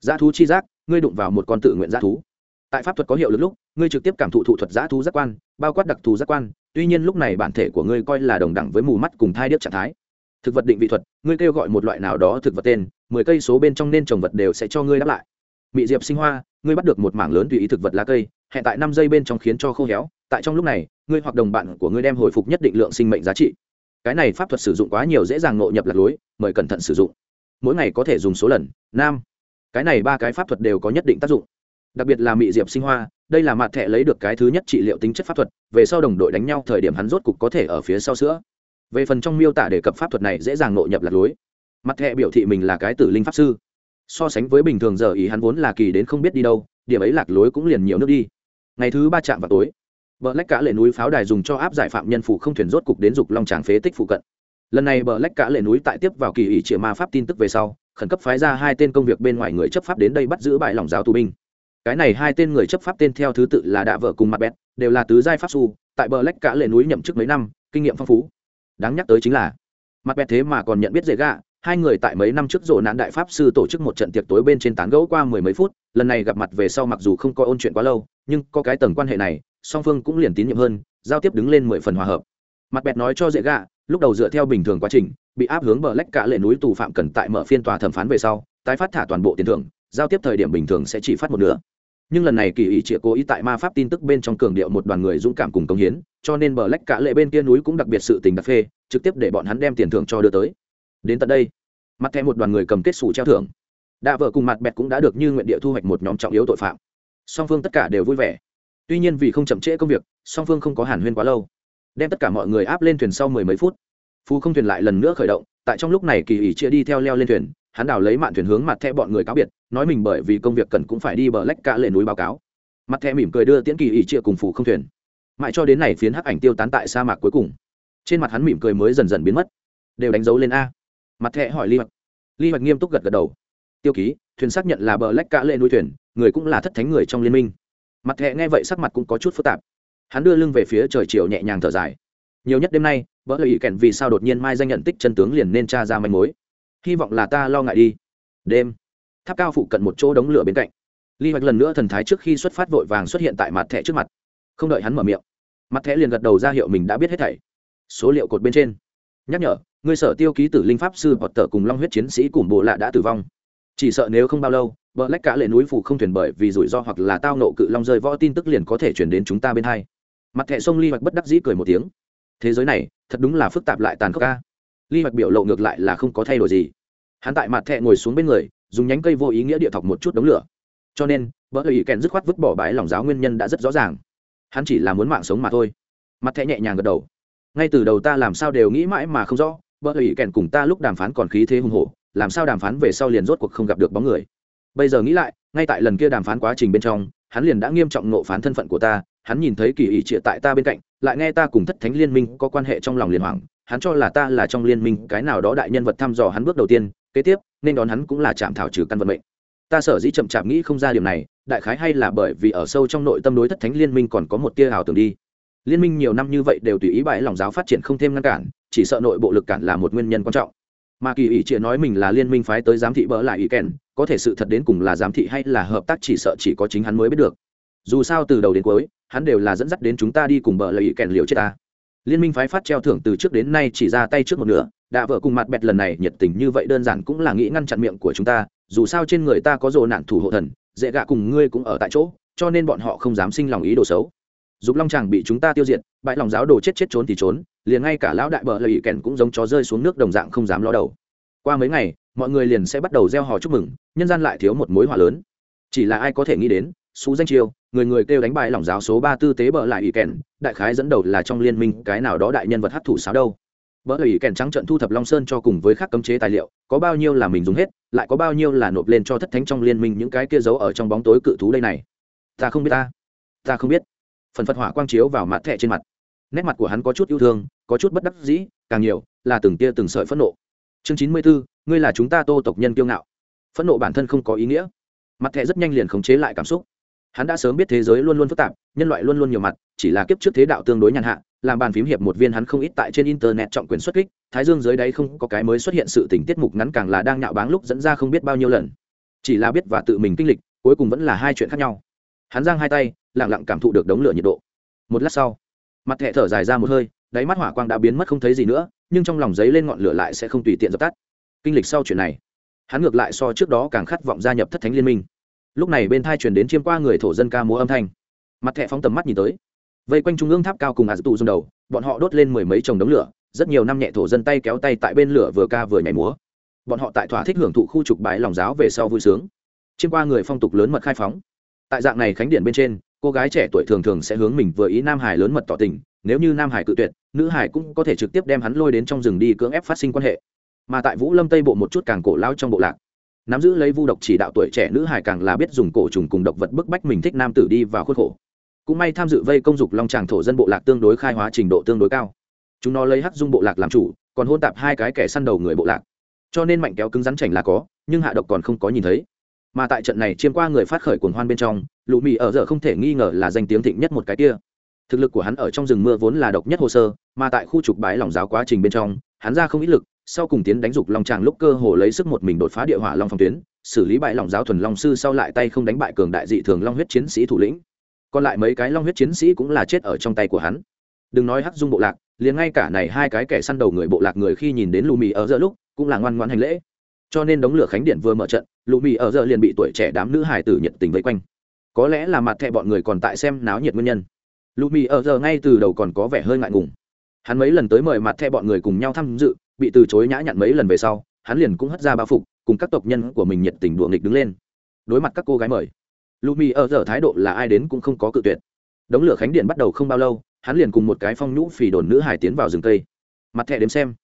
Speaker 1: Giá thú chi giác, ngươi đụng vào một con tự nguyện giá thú. Tại pháp thuật có hiệu lực lúc, ngươi trực tiếp cảm thụ thụ thuật giá thú giác quan, bao quát đặc thù giác quan tuy nhiên lúc này bản thể của ngươi coi là đồng đẳng với mù mắt cùng thai điếc trạng thái. Thực vật định vị thuật, ngươi kêu gọi một loại nào đó thực vật tên, mười cây số bên trong nên trồng vật đều sẽ cho ngươi đáp lại. Mị diệp sinh hoa, ngươi bắt được một mảng lớn tùy ý thực vật lá cây, hẹn tại năm giây bên trong khiến cho khô héo, tại trong lúc này, ngươi hoặc đồng bạn của ngươi đem hồi phục nhất định lượng sinh mệnh giá trị. Cái này pháp thuật sử dụng quá nhiều dễ dàng ngộ nhập lạc lối, mời cẩn thận sử dụng. Mỗi ngày có thể dùng số lần, nam. Cái này ba cái pháp thuật đều có nhất định tác dụng. Đặc biệt là mị diệp sinh hoa đây là mặt thẻ lấy được cái thứ nhất trị liệu tính chất pháp thuật, về sau đồng đội đánh nhau thời điểm hắn rốt cục có thể ở phía sau sữa. Về phần trong miêu tả đề cập pháp thuật này dễ dàng nội nhập lạc lối. Mặt thẻ biểu thị mình là cái tử linh pháp sư. So sánh với bình thường giờ ý hắn vốn là kỳ đến không biết đi đâu, điểm ấy lạc lối cũng liền nhiều nước đi. Ngày thứ ba chạm vào tối bờ lách cả lệ núi pháo đài dùng cho áp giải phạm nhân phủ không thuyền rốt cục đến dục long tràng phế tích phụ cận. Lần này bờ lách cả lệ núi tại tiếp vào kỳ ủy triệu ma pháp tin tức về sau, khẩn cấp phái ra hai tên công việc bên ngoài người chấp pháp đến đây bắt giữ bại lòng giáo tù binh cái này hai tên người chấp pháp tên theo thứ tự là đạ vợ cùng mặt bẹt, đều là tứ giai pháp su tại bờ lách cả lệ núi nhậm chức mấy năm, kinh nghiệm phong phú. Đáng nhắc tới chính là, mặt bẹt thế mà còn nhận biết dễ gạ, hai người tại mấy năm trước rộ nạn đại pháp sư tổ chức một trận tiệc tối bên trên tán gẫu qua mười mấy phút, lần này gặp mặt về sau mặc dù không có ôn chuyện quá lâu, nhưng có cái tầng quan hệ này, song phương cũng liền tín nhiệm hơn, giao tiếp đứng lên mười phần hòa hợp. Mặt bẹt nói cho dễ gạ, lúc đầu dựa theo bình thường quá trình, bị áp hướng bờ lách cả lệ núi tù phạm cần tại mở phiên tòa thẩm phán về sau, tái phát thả toàn bộ tiền thưởng, giao tiếp thời điểm bình thường sẽ chỉ phát một nửa nhưng lần này kỳ ý chĩa cố ý tại ma pháp tin tức bên trong cường điệu một đoàn người dũng cảm cùng công hiến, cho nên bờ lách cả lệ bên kia núi cũng đặc biệt sự tình đặc phê, trực tiếp để bọn hắn đem tiền thưởng cho đưa tới. Đến tận đây, mặt thẻ một đoàn người cầm kết xù treo thưởng. Đạ vợ cùng mặt bẹt cũng đã được như nguyện địa thu hoạch một nhóm trọng yếu tội phạm. Song phương tất cả đều vui vẻ. Tuy nhiên vì không chậm trễ công việc, song phương không có hàn huyên quá lâu. Đem tất cả mọi người áp lên thuyền sau mười mấy phút. Phú không thuyền lại lần nữa khởi động, tại trong lúc này kỳ ỉ chia đi theo leo lên thuyền hắn đào lấy mạn thuyền hướng mặt thẹ bọn người cáo biệt, nói mình bởi vì công việc cần cũng phải đi bờ lách cả lệ núi báo cáo. Mặt thẹ mỉm cười đưa tiễn kỳ ỉ chia cùng phủ không thuyền. Mãi cho đến này phiến hắc ảnh tiêu tán tại sa mạc cuối cùng, trên mặt hắn mỉm cười mới dần dần biến mất. Đều đánh dấu lên a. Mặt thẹ hỏi ly hoạch. Ly hoạch nghiêm túc gật gật đầu. Tiêu ký, thuyền xác nhận là bờ lách cả lệ núi thuyền, người cũng là thất thánh người trong liên minh. Mặt thẹ nghe vậy sắc mặt cũng có chút phức tạp. Hắn đưa lưng về phía trời chiều nhẹ nhàng thở dài. Nhiều nhất đêm nay vỡ lợi ý kèn vì sao đột nhiên mai danh nhận tích chân tướng liền nên tra ra manh mối hy vọng là ta lo ngại đi. Đêm, tháp cao phụ cận một chỗ đống lửa bên cạnh. Ly hoạch lần nữa thần thái trước khi xuất phát vội vàng xuất hiện tại mặt thẻ trước mặt. Không đợi hắn mở miệng, mặt thẻ liền gật đầu ra hiệu mình đã biết hết thảy. Số liệu cột bên trên. Nhắc nhở người sở tiêu ký tử linh pháp sư hoặc tờ cùng long huyết chiến sĩ cùng bộ lạ đã tử vong. Chỉ sợ nếu không bao lâu vợ lách cả lệ núi phủ không thuyền bởi vì rủi ro hoặc là tao nộ cự long rơi võ tin tức liền có thể chuyển đến chúng ta bên hai. Mặt thẻ sông ly hoạch bất đắc dĩ cười một tiếng. Thế giới này, thật đúng là phức tạp lại tàn khốc ca ly hoạch biểu lộ ngược lại là không có thay đổi gì. Hắn tại mặt thẹ ngồi xuống bên người, dùng nhánh cây vô ý nghĩa địa thọc một chút đống lửa. Cho nên vợ ý kèn dứt khoát vứt bỏ bãi lòng giáo nguyên nhân đã rất rõ ràng. Hắn chỉ là muốn mạng sống mà thôi. Mặt thẹ nhẹ nhàng gật đầu. Ngay từ đầu ta làm sao đều nghĩ mãi mà không rõ vợ ý kèn cùng ta lúc đàm phán còn khí thế hùng hổ, làm sao đàm phán về sau liền rốt cuộc không gặp được bóng người. Bây giờ nghĩ lại, ngay tại lần kia đàm phán quá trình bên trong, hắn liền đã nghiêm trọng nộ phán thân phận của ta, hắn nhìn thấy kỳ ỷ trịa tại ta bên cạnh, lại nghe ta cùng thất thánh liên minh có quan hệ trong lòng liền hoàng hắn cho là ta là trong liên minh cái nào đó đại nhân vật thăm dò hắn bước đầu tiên, kế tiếp, nên đón hắn cũng là chạm thảo trừ căn vận mệnh. Ta sở dĩ chậm chạp nghĩ không ra điểm này, đại khái hay là bởi vì ở sâu trong nội tâm đối thất thánh liên minh còn có một tia ảo tưởng đi. Liên minh nhiều năm như vậy đều tùy ý bãi lòng giáo phát triển không thêm ngăn cản, chỉ sợ nội bộ lực cản là một nguyên nhân quan trọng. Mà kỳ ủy triệt nói mình là liên minh phái tới giám thị bỡ lại ý kèn, có thể sự thật đến cùng là giám thị hay là hợp tác chỉ sợ chỉ có chính hắn mới biết được. Dù sao từ đầu đến cuối, hắn đều là dẫn dắt đến chúng ta đi cùng bỡ lại ý kèn liều chết ta liên minh phái phát treo thưởng từ trước đến nay chỉ ra tay trước một nửa đã vợ cùng mặt bẹt lần này nhiệt tình như vậy đơn giản cũng là nghĩ ngăn chặn miệng của chúng ta, dù sao trên người ta có rồ nạn thủ hộ thần, dễ gạ cùng ngươi cũng ở tại chỗ, cho nên bọn họ không dám sinh lòng ý đồ xấu. Dục long chàng bị chúng ta tiêu diệt, bãi lòng giáo đồ chết chết trốn thì trốn, liền ngay cả lão đại bờ lợi kèn cũng giống chó rơi xuống nước đồng dạng không dám lo đầu. Qua mấy ngày, mọi người liền sẽ bắt đầu gieo hò chúc mừng, nhân gian lại thiếu một mối hỏa lớn. Chỉ là ai có thể nghĩ đến xú danh chiêu, người người kêu đánh bại lỏng giáo số ba tư tế bờ lại ủy kèn, đại khái dẫn đầu là trong liên minh cái nào đó đại nhân vật hấp thụ sáo đâu. Bờ lại ủy kèn trắng trận thu thập long sơn cho cùng với các cấm chế tài liệu, có bao nhiêu là mình dùng hết, lại có bao nhiêu là nộp lên cho thất thánh trong liên minh những cái kia giấu ở trong bóng tối cự thú đây này. Ta không biết ta. Ta không biết. Phần phật hỏa quang chiếu vào mặt thẻ trên mặt. Nét mặt của hắn có chút yêu thương, có chút bất đắc dĩ, càng nhiều là từng tia từng sợi phẫn nộ. Chương chín mươi bốn ngươi là chúng ta tô tộc nhân kiêu ngạo. Phẫn nộ bản thân không có ý nghĩa. Mặt thẻ rất nhanh liền khống chế lại cảm xúc hắn đã sớm biết thế giới luôn luôn phức tạp, nhân loại luôn luôn nhiều mặt, chỉ là kiếp trước thế đạo tương đối nhàn hạ, làm bàn phím hiệp một viên hắn không ít tại trên internet trọng quyền xuất kích, thái dương dưới đáy không có cái mới xuất hiện sự tình tiết mục ngắn càng là đang nhạo báng lúc dẫn ra không biết bao nhiêu lần. Chỉ là biết và tự mình kinh lịch, cuối cùng vẫn là hai chuyện khác nhau. Hắn giang hai tay lẳng lặng cảm thụ được đống lửa nhiệt độ. Một lát sau, mặt thẹ thở dài ra một hơi, đáy mắt hỏa quang đã biến mất không thấy gì nữa, nhưng trong lòng giấy lên ngọn lửa lại sẽ không tùy tiện dập tắt. Kinh lịch sau chuyện này, hắn ngược lại so trước đó càng khát vọng gia nhập thất thánh liên minh lúc này bên thai truyền đến chiêm qua người thổ dân ca múa âm thanh. Mặt thẹ phóng tầm mắt nhìn tới. Vây quanh trung ương tháp cao cùng ả tù dùng đầu, bọn họ đốt lên mười mấy chồng đống lửa, rất nhiều năm nhẹ thổ dân tay kéo tay tại bên lửa vừa ca vừa nhảy múa. Bọn họ tại thỏa thích hưởng thụ khu trục bãi lòng giáo về sau vui sướng. Chiêm qua người phong tục lớn mật khai phóng. Tại dạng này khánh điện bên trên, cô gái trẻ tuổi thường thường sẽ hướng mình vừa ý nam hải lớn mật tỏ tình, nếu như nam hải cự tuyệt, nữ hải cũng có thể trực tiếp đem hắn lôi đến trong rừng đi cưỡng ép phát sinh quan hệ. Mà tại vũ lâm tây bộ một chút càng cổ lao trong bộ lạc nắm giữ lấy vu độc chỉ đạo tuổi trẻ nữ hải càng là biết dùng cổ trùng cùng độc vật bức bách mình thích nam tử đi vào khuôn khổ. Cũng may tham dự vây công dục long tràng thổ dân bộ lạc tương đối khai hóa trình độ tương đối cao. Chúng nó lấy hắc dung bộ lạc làm chủ, còn hôn tạp hai cái kẻ săn đầu người bộ lạc. Cho nên mạnh kéo cứng rắn chảnh là có, nhưng hạ độc còn không có nhìn thấy. Mà tại trận này chiêm qua người phát khởi cuồng hoan bên trong lụ mì ở giờ không thể nghi ngờ là danh tiếng thịnh nhất một cái kia. Thực lực của hắn ở trong rừng mưa vốn là độc nhất hồ sơ, mà tại khu trục bái lòng giáo quá trình bên trong, hắn ra không ít lực sau cùng tiến đánh dục long tràng lúc cơ hồ lấy sức một mình đột phá địa hỏa long phòng tuyến, xử lý bại lòng giáo thuần long sư sau lại tay không đánh bại cường đại dị thường long huyết chiến sĩ thủ lĩnh. Còn lại mấy cái long huyết chiến sĩ cũng là chết ở trong tay của hắn. Đừng nói hắc dung bộ lạc, liền ngay cả này hai cái kẻ săn đầu người bộ lạc người khi nhìn đến lù mì ở giờ lúc, cũng là ngoan ngoan hành lễ. Cho nên đống lửa khánh điện vừa mở trận, lù mì ở giờ liền bị tuổi trẻ đám nữ hải tử nhiệt tình vây quanh. Có lẽ là mặt thẹ bọn người còn tại xem náo nhiệt nguyên nhân. Lù mì ở giờ ngay từ đầu còn có vẻ hơi ngại ngùng. Hắn mấy lần tới mời mặt thẹ bọn người cùng nhau tham dự bị từ chối nhã nhặn mấy lần về sau, hắn liền cũng hất ra bao phục, cùng các tộc nhân của mình nhiệt tình đùa nghịch đứng lên. Đối mặt các cô gái mời lù mì ở giờ thái độ là ai đến cũng không có cự tuyệt. Đống lửa khánh điện bắt đầu không bao lâu, hắn liền cùng một cái phong nhũ phì đồn nữ hải tiến vào rừng cây. Mặt thẹ đếm xem.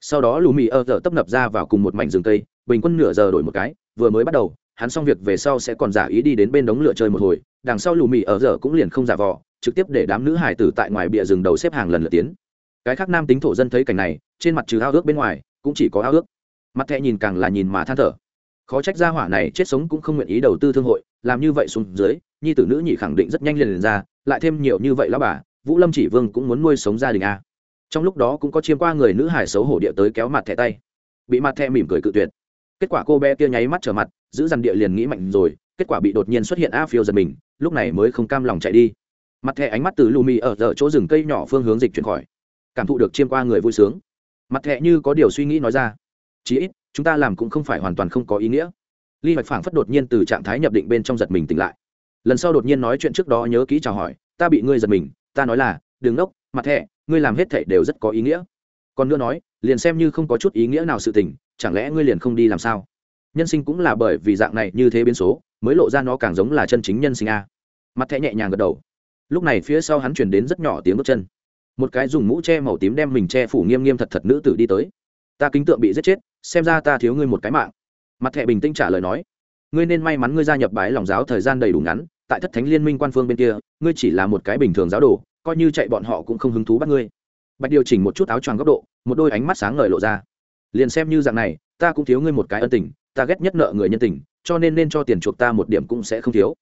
Speaker 1: Sau đó lù mì ở giờ tấp nập ra vào cùng một mảnh rừng cây, bình quân nửa giờ đổi một cái, vừa mới bắt đầu, hắn xong việc về sau sẽ còn giả ý đi đến bên đống lửa chơi một hồi, đằng sau lù mì ở giờ cũng liền không giả vò, trực tiếp để đám nữ hải tử tại ngoài bìa rừng đầu xếp hàng lần lượt tiến cái khác nam tính thổ dân thấy cảnh này trên mặt trừ ao ước bên ngoài cũng chỉ có ao ước. Mặt thẹ nhìn càng là nhìn mà than thở. Khó trách gia hỏa này chết sống cũng không nguyện ý đầu tư thương hội làm như vậy xuống dưới nhi tử nữ nhị khẳng định rất nhanh liền, liền ra lại thêm nhiều như vậy lão bà vũ lâm chỉ vương cũng muốn nuôi sống gia đình a. Trong lúc đó cũng có chiêm qua người nữ hải xấu hổ địa tới kéo mặt thẹ tay. Bị mặt thẹ mỉm cười cự tuyệt. Kết quả cô bé kia nháy mắt trở mặt giữ dằn địa liền nghĩ mạnh rồi kết quả bị đột nhiên xuất hiện a phiêu giật mình lúc này mới không cam lòng chạy đi. Mặt thẹ ánh mắt từ lù mì ở giờ chỗ rừng cây nhỏ phương hướng dịch chuyển khỏi cảm thụ được chiêm qua người vui sướng. Mặt thẹ như có điều suy nghĩ nói ra, chí ít, chúng ta làm cũng không phải hoàn toàn không có ý nghĩa. Ly hoạch phảng phất đột nhiên từ trạng thái nhập định bên trong giật mình tỉnh lại. Lần sau đột nhiên nói chuyện trước đó nhớ kỹ chào hỏi, ta bị ngươi giật mình, ta nói là đường đốc mặt thẹ ngươi làm hết thảy đều rất có ý nghĩa. Còn nữa nói, liền xem như không có chút ý nghĩa nào sự tình, chẳng lẽ ngươi liền không đi làm sao? Nhân sinh cũng là bởi vì dạng này như thế biến số, mới lộ ra nó càng giống là chân chính nhân sinh a. Mặt thẹ nhẹ nhàng gật đầu. Lúc này phía sau hắn truyền đến rất nhỏ tiếng bước chân một cái dùng mũ che màu tím đem mình che phủ nghiêm nghiêm thật thật nữ tử đi tới. Ta kính tượng bị giết chết, xem ra ta thiếu ngươi một cái mạng. Mặt thẻ bình tĩnh trả lời nói, ngươi nên may mắn ngươi gia nhập bái lòng giáo thời gian đầy đủ ngắn, tại thất thánh liên minh quan phương bên kia, ngươi chỉ là một cái bình thường giáo đồ, coi như chạy bọn họ cũng không hứng thú bắt ngươi. Bạch điều chỉnh một chút áo choàng góc độ, một đôi ánh mắt sáng ngời lộ ra. Liền xem như dạng này, ta cũng thiếu ngươi một cái ân tình, ta ghét nhất nợ người nhân tình, cho nên nên cho tiền chuộc ta một điểm cũng sẽ không thiếu.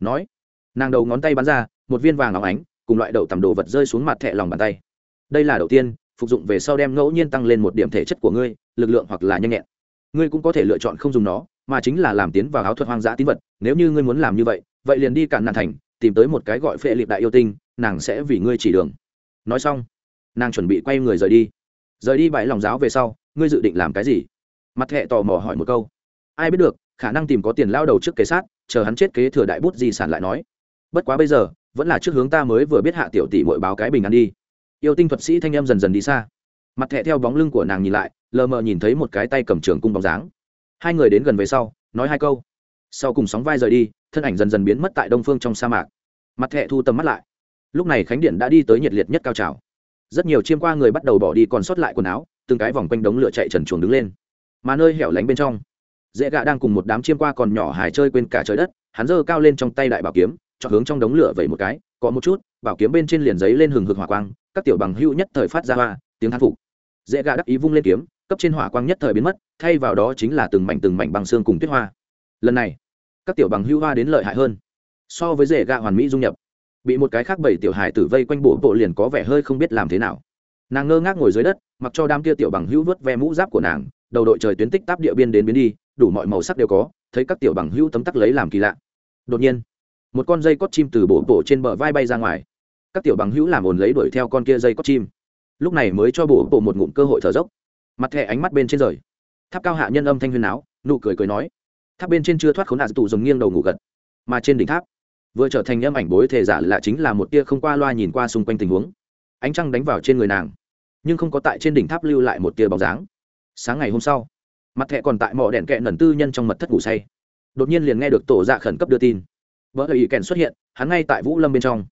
Speaker 1: Nói, nàng đầu ngón tay bắn ra, một viên vàng óng ánh cùng loại đậu tầm đồ vật rơi xuống mặt thẻ lòng bàn tay. Đây là đầu tiên, phục dụng về sau đem ngẫu nhiên tăng lên một điểm thể chất của ngươi, lực lượng hoặc là nhanh nhẹn. Ngươi cũng có thể lựa chọn không dùng nó, mà chính là làm tiến vào áo thuật hoang dã tín vật, nếu như ngươi muốn làm như vậy vậy liền đi cạn nạn thành, tìm tới một cái gọi phệ liệt đại yêu tinh, nàng sẽ vì ngươi chỉ đường. Nói xong, nàng chuẩn bị quay người rời đi. Rời đi bãi lòng giáo về sau, ngươi dự định làm cái gì? Mặt thẹ tò mò hỏi một câu. Ai biết được, khả năng tìm có tiền lao đầu trước kế sát, chờ hắn chết kế thừa đại bút di sản lại nói. Bất quá bây giờ vẫn là trước hướng ta mới vừa biết hạ tiểu tỷ mội báo cái bình ăn đi. Yêu tinh thuật sĩ thanh em dần dần đi xa. Mặt thẹ theo bóng lưng của nàng nhìn lại, lờ mờ nhìn thấy một cái tay cầm trường cung bóng dáng. Hai người đến gần về sau, nói hai câu. Sau cùng sóng vai rời đi, thân ảnh dần dần biến mất tại đông phương trong sa mạc. Mặt thẹ thu tầm mắt lại. Lúc này khánh điện đã đi tới nhiệt liệt nhất cao trào. Rất nhiều chiêm qua người bắt đầu bỏ đi còn sót lại quần áo, từng cái vòng quanh đống lửa chạy trần chuồng đứng lên. Mà nơi hẻo lánh bên trong, dễ gạ đang cùng một đám chiêm qua còn nhỏ hài chơi quên cả trời đất, hắn giơ cao lên trong tay đại bảo kiếm chọn hướng trong đống lửa vẩy một cái có một chút, bảo kiếm bên trên liền giấy lên hừng hực hỏa quang, các tiểu bằng hưu nhất thời phát ra hoa, tiếng thán phục. Dễ gạ đắc ý vung lên kiếm, cấp trên hỏa quang nhất thời biến mất, thay vào đó chính là từng mảnh từng mảnh băng xương cùng tuyết hoa. Lần này, các tiểu bằng hưu hoa đến lợi hại hơn. So với dễ gạ hoàn mỹ dung nhập, bị một cái khác bảy tiểu hài tử vây quanh bộ bộ liền có vẻ hơi không biết làm thế nào. Nàng ngơ ngác ngồi dưới đất, mặc cho đám kia tiểu bằng hữu vớt ve mũ giáp của nàng, đầu đội trời tuyến tích táp địa biên đến biến đi, đủ mọi màu sắc đều có, thấy các tiểu bằng hữu tấm tắc lấy làm kỳ lạ. Đột nhiên một con dây cót chim từ bộ bộ trên bờ vai bay ra ngoài. Các tiểu bằng hữu làm ồn lấy đuổi theo con kia dây cót chim. Lúc này mới cho bộ bộ một ngụm cơ hội thở dốc. Mặt thẻ ánh mắt bên trên rời. Tháp cao hạ nhân âm thanh huyền áo nụ cười cười nói. Tháp bên trên chưa thoát khốn nạn, tù dùng nghiêng đầu ngủ gật. Mà trên đỉnh tháp, vừa trở thành âm ảnh bối thể giả là chính là một tia không qua loa nhìn qua xung quanh tình huống. Ánh trăng đánh vào trên người nàng, nhưng không có tại trên đỉnh tháp lưu lại một tia bóng dáng. Sáng ngày hôm sau, mặt thẹ còn tại mỏ đèn kẹ nần tư nhân trong mật thất ngủ say. Đột nhiên liền nghe được tổ dạ khẩn cấp đưa tin vợ lời ý kèn xuất hiện, hắn ngay tại vũ lâm bên trong.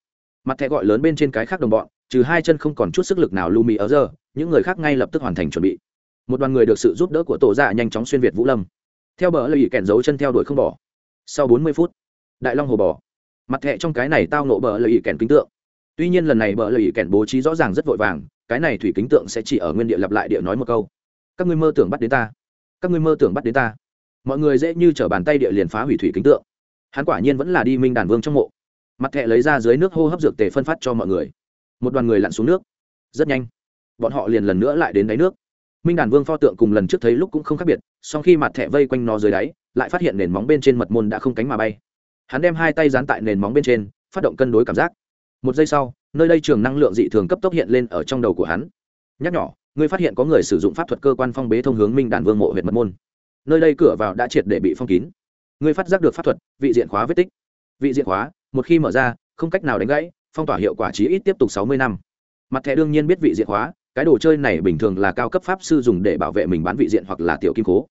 Speaker 1: Mặt thẹ gọi lớn bên trên cái khác đồng bọn, trừ hai chân không còn chút sức lực nào lưu ở giờ, những người khác ngay lập tức hoàn thành chuẩn bị. Một đoàn người được sự giúp đỡ của tổ dạ nhanh chóng xuyên việt vũ lâm. Theo bờ lời ý kèn giấu chân theo đuổi không bỏ. Sau bốn mươi phút, đại long hồ bỏ. Mặt thẹ trong cái này tao nộ bờ lời ý kèn kính tượng. Tuy nhiên lần này bờ lời ý kèn bố trí rõ ràng rất vội vàng, cái này thủy kính tượng sẽ chỉ ở nguyên địa lặp lại địa nói một câu. Các ngươi mơ tưởng bắt đến ta. Các ngươi mơ tưởng bắt đến ta. Mọi người dễ như t r ở bàn tay địa liền phá hủy thủy kính tượng hắn quả nhiên vẫn là đi minh đàn vương trong mộ. Mặt thẹ lấy ra dưới nước hô hấp dược tề phân phát cho mọi người. Một đoàn người lặn xuống nước. Rất nhanh, bọn họ liền lần nữa lại đến đáy nước. Minh đàn vương pho tượng cùng lần trước thấy lúc cũng không khác biệt sau khi mặt thẹ vây quanh nó dưới đáy, lại phát hiện nền móng bên trên mật môn đã không cánh mà bay. Hắn đem hai tay dán tại nền móng bên trên, phát động cân đối cảm giác. Một giây sau, nơi đây trường năng lượng dị thường cấp tốc hiện lên ở trong đầu của hắn. Nhắc nhỏ ngươi phát hiện có người sử dụng pháp thuật cơ quan phong bế thông hướng minh đàn vương mộ huyện mật môn. Nơi đây cửa vào đã triệt để bị phong kín ngươi phát giác được pháp thuật, vị diện khóa vết tích. Vị diện khóa, một khi mở ra, không cách nào đánh gãy, phong tỏa hiệu quả chí ít tiếp tục sáu mươi năm. Mặt thẻ đương nhiên biết vị diện khóa, cái đồ chơi này bình thường là cao cấp pháp sư dùng để bảo vệ mình bán vị diện hoặc là tiểu kim cố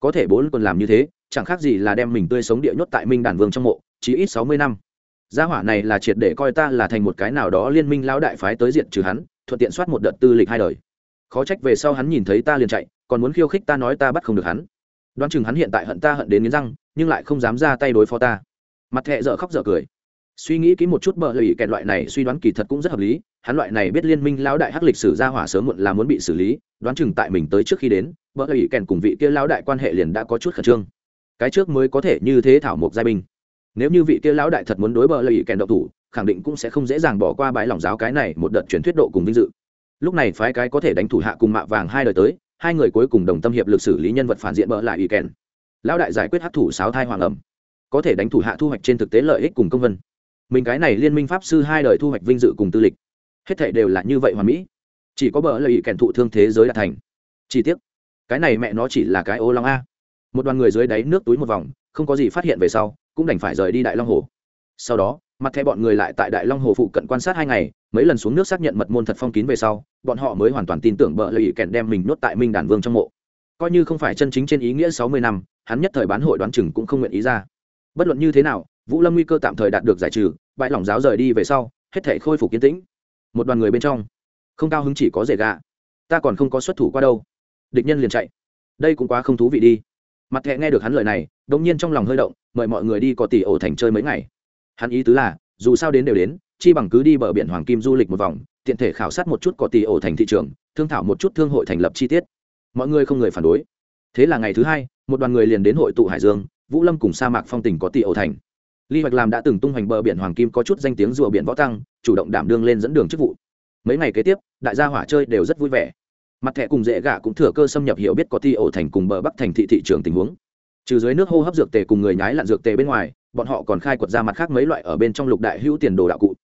Speaker 1: có thể bốn còn làm như thế, chẳng khác gì là đem mình tươi sống địa nhốt tại minh đàn vương trong mộ, chí ít sáu mươi năm. Gia hỏa này là triệt để coi ta là thành một cái nào đó liên minh lão đại phái tới diện trừ hắn, thuận tiện soát một đợt tư lịch hai đời. Khó trách về sau hắn nhìn thấy ta liền chạy, còn muốn khiêu khích ta nói ta bắt không được hắn. Đoán chừng hắn hiện tại hận ta hận đến nghiến răng nhưng lại không dám ra tay đối phó ta. Mặt thẹ dở khóc dở cười. Suy nghĩ kỹ một chút bờ lì kẹt loại này suy đoán kỳ thật cũng rất hợp lý, hắn loại này biết liên minh lão đại hắc lịch sử ra hỏa sớm muộn là muốn bị xử lý, đoán chừng tại mình tới trước khi đến, bờ lì kẹt cùng vị kia lão đại quan hệ liền đã có chút khẩn trương. Cái trước mới có thể như thế thảo mộc giai binh. Nếu như vị kia lão đại thật muốn đối bờ lì kẹt độc thủ, khẳng định cũng sẽ không dễ dàng bỏ qua bãi lòng giáo cái này một đợt truyền thuyết độ cùng vinh dự. Lúc này phái cái có thể đánh thủ hạ cùng mạ vàng hai đời tới, hai người cuối cùng đồng tâm hiệp lực xử lý nhân vật phản diện bỡ lại ý kèn lão đại giải quyết hấp thủ sáo thai hoàng ẩm. Có thể đánh thủ hạ thu hoạch trên thực tế lợi ích cùng công vân. Mình cái này liên minh pháp sư hai đời thu hoạch vinh dự cùng tư lịch. Hết thệ đều là như vậy hoàn mỹ. Chỉ có bờ lợi ý kèn thụ thương thế giới đã thành. Chỉ tiếc, cái này mẹ nó chỉ là cái ô long a. Một đoàn người dưới đáy nước túi một vòng không có gì phát hiện về sau cũng đành phải rời đi đại long hồ. Sau đó mặt thẻ bọn người lại tại đại long hồ phụ cận quan sát hai ngày mấy lần xuống nước xác nhận mật môn thật phong kín về sau bọn họ mới hoàn toàn tin tưởng bờ lợi ý kèn đem mình nuốt tại minh đàn vương trong mộ coi như không phải chân chính trên ý nghĩa sáu mươi năm, hắn nhất thời bán hội đoán chừng cũng không nguyện ý ra. Bất luận như thế nào, vũ lâm nguy cơ tạm thời đạt được giải trừ, bãi lỏng giáo rời đi về sau, hết thể khôi phục kiến tĩnh. Một đoàn người bên trong, không cao hứng chỉ có rể gà. Ta còn không có xuất thủ qua đâu. Địch nhân liền chạy. Đây cũng quá không thú vị đi. Mặt thẹ nghe được hắn lời này đ ỗ n g nhiên trong lòng hơi động, mời mọi người đi có tỷ ổ thành chơi mấy ngày. Hắn ý tứ là, dù sao đến đều đến, chi bằng cứ đi bờ biển hoàng kim du lịch một vòng, tiện thể khảo sát một chút có tỷ ổ thành thị trường, thương thảo một chút thương hội thành lập chi tiết mọi người không người phản đối. Thế là ngày thứ hai, một đoàn người liền đến hội tụ hải dương, vũ lâm cùng sa mạc phong tỉnh có tỷ ẩu thành. Ly hoạch làm đã từng tung hoành bờ biển hoàng kim có chút danh tiếng rùa biển võ tăng, chủ động đảm đương lên dẫn đường chức vụ. Mấy ngày kế tiếp, đại gia hỏa chơi đều rất vui vẻ. Mặt thẻ cùng dễ gạ cũng thừa cơ xâm nhập hiểu biết có ti ổ thành cùng bờ bắc thành thị thị trường tình huống. Trừ dưới nước hô hấp dược tề cùng người nhái lặn dược tề bên ngoài, bọn họ còn khai quật ra mặt khác mấy loại ở bên trong lục đại hữu tiền đồ đạo cụ.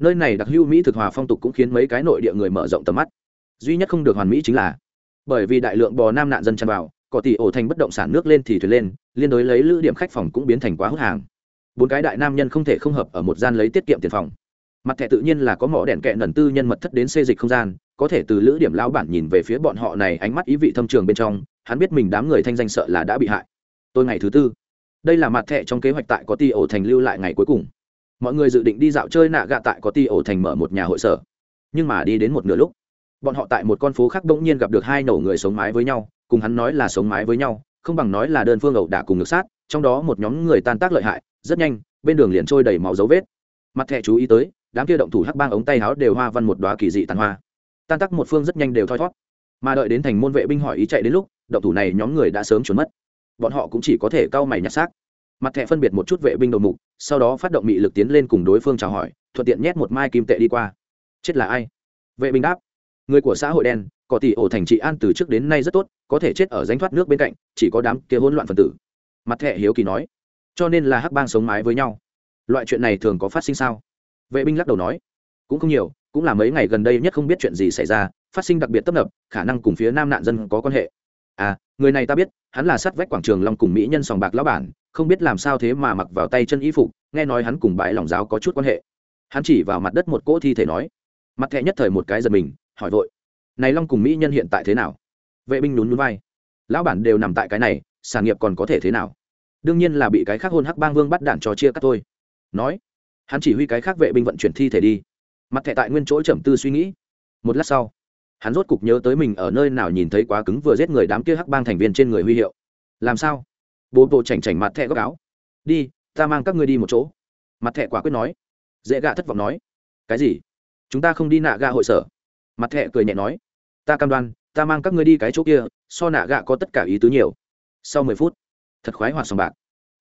Speaker 1: Nơi này đặc hữu mỹ thực hòa phong tục cũng khiến mấy cái nội địa người mở rộng tầm mắt. Duy nhất không được hoàn mỹ chính là bởi vì đại lượng bò nam nạn dân tràn vào cỏ tỷ ổ thành bất động sản nước lên thì thuyền lên, liên đối lấy lữ điểm khách phòng cũng biến thành quá hút hàng. Bốn cái đại nam nhân không thể không hợp ở một gian lấy tiết kiệm tiền phòng. Mặt thẻ tự nhiên là có mỏ đèn kẹ nần tư nhân mật thất đến xê dịch không gian, có thể từ lữ điểm lao bản nhìn về phía bọn họ này ánh mắt ý vị thâm trường bên trong, hắn biết mình đám người thanh danh sợ là đã bị hại. Tôi ngày thứ tư. Đây là mặt thẻ trong kế hoạch tại có ti ổ thành lưu lại ngày cuối cùng. Mọi người dự định đi dạo chơi nạ gạ tại có ti ổ thành mở một nhà hội sở. Nhưng mà đi đến một nửa lúc bọn họ tại một con phố khác bỗng nhiên gặp được hai nổ người sống mái với nhau, cùng hắn nói là sống mái với nhau, không bằng nói là đơn phương ẩu đả cùng ngược sát, trong đó một nhóm người tan tác lợi hại, rất nhanh, bên đường liền trôi đầy máu dấu vết. Mặt thẻ chú ý tới, đám kia động thủ hắc bang ống tay áo đều hoa văn một đoá kỳ dị tàn hoa. Tan tác một phương rất nhanh đều thoi thót mà đợi đến thành môn vệ binh hỏi ý chạy đến lúc, động thủ này nhóm người đã sớm trốn mất. Bọn họ cũng chỉ có thể cau mày nhặt xác. Mặt thẻ phân biệt một chút vệ binh đầu mục, sau đó phát động mị lực tiến lên cùng đối phương chào hỏi, thuận tiện nhét một mai kim tệ đi qua. Chết là ai? Vệ binh đáp người của xã hội đen, có tỷ ổ thành trị an từ trước đến nay rất tốt, có thể chết ở danh thoát nước bên cạnh, chỉ có đám kia hỗn loạn phần tử. Mặt thẻ hiếu kỳ nói. Cho nên là hắc bang sống mái với nhau. Loại chuyện này thường có phát sinh sao? Vệ binh lắc đầu nói. Cũng không nhiều, cũng là mấy ngày gần đây nhất không biết chuyện gì xảy ra, phát sinh đặc biệt tấp nập, khả năng cùng phía nam nạn dân có quan hệ. À người này ta biết, hắn là sát vách quảng trường long cùng mỹ nhân sòng bạc lão bản, không biết làm sao thế mà mặc vào tay chân y phục, nghe nói hắn cùng bãi lòng giáo có chút quan hệ. Hắn chỉ vào mặt đất một cỗ thi thể nói. Mặt thẹ nhất thời một cái giật mình hỏi vội, này long cùng mỹ nhân hiện tại thế nào? Vệ binh nhún nhún vai, lão bản đều nằm tại cái này, sản nghiệp còn có thể thế nào? Đương nhiên là bị cái khác hôn hắc bang vương bắt đạn trò chia cắt thôi. Nói, hắn chỉ huy cái khác vệ binh vận chuyển thi thể đi. Mặt thẻ tại nguyên chỗ trầm tư suy nghĩ. Một lát sau, hắn rốt cục nhớ tới mình ở nơi nào nhìn thấy quá cứng vừa giết người đám kia hắc bang thành viên trên người huy hiệu. Làm sao? Bố bộ chảnh chảnh mặt thẻ góc áo. Đi, ta mang các ngươi đi một chỗ. Mặt thẻ quả quyết nói. Dễ gạ thất vọng nói. Cái gì? Chúng ta không đi nạ gạ hội sở mặt thẹ cười nhẹ nói, ta cam đoan, ta mang các ngươi đi cái chỗ kia, so nạ gạ có tất cả ý tứ nhiều. Sau mười phút, thật khoái hoạt sòng bạc.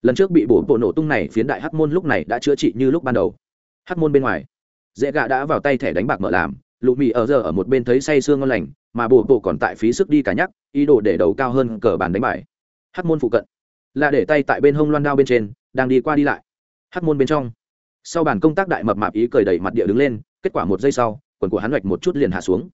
Speaker 1: Lần trước bị bổ bộ nổ tung này, phiến đại hắc môn lúc này đã chữa trị như lúc ban đầu. Hắc môn bên ngoài, dễ gạ đã vào tay thẻ đánh bạc mở làm lụ mì ở giờ ở một bên thấy say sương ngon lành, mà bổ bộ còn tại phí sức đi cả nhắc, ý đồ để đầu cao hơn cờ bàn đánh bài hắc môn phụ cận, là để tay tại bên hông loan đao bên trên, đang đi qua đi lại. Hắc môn bên trong, sau bàn công tác đại mập mạp ý cười đẩy mặt địa đứng lên, kết quả một giây sau quần của hắn hoạch một chút liền hạ xuống.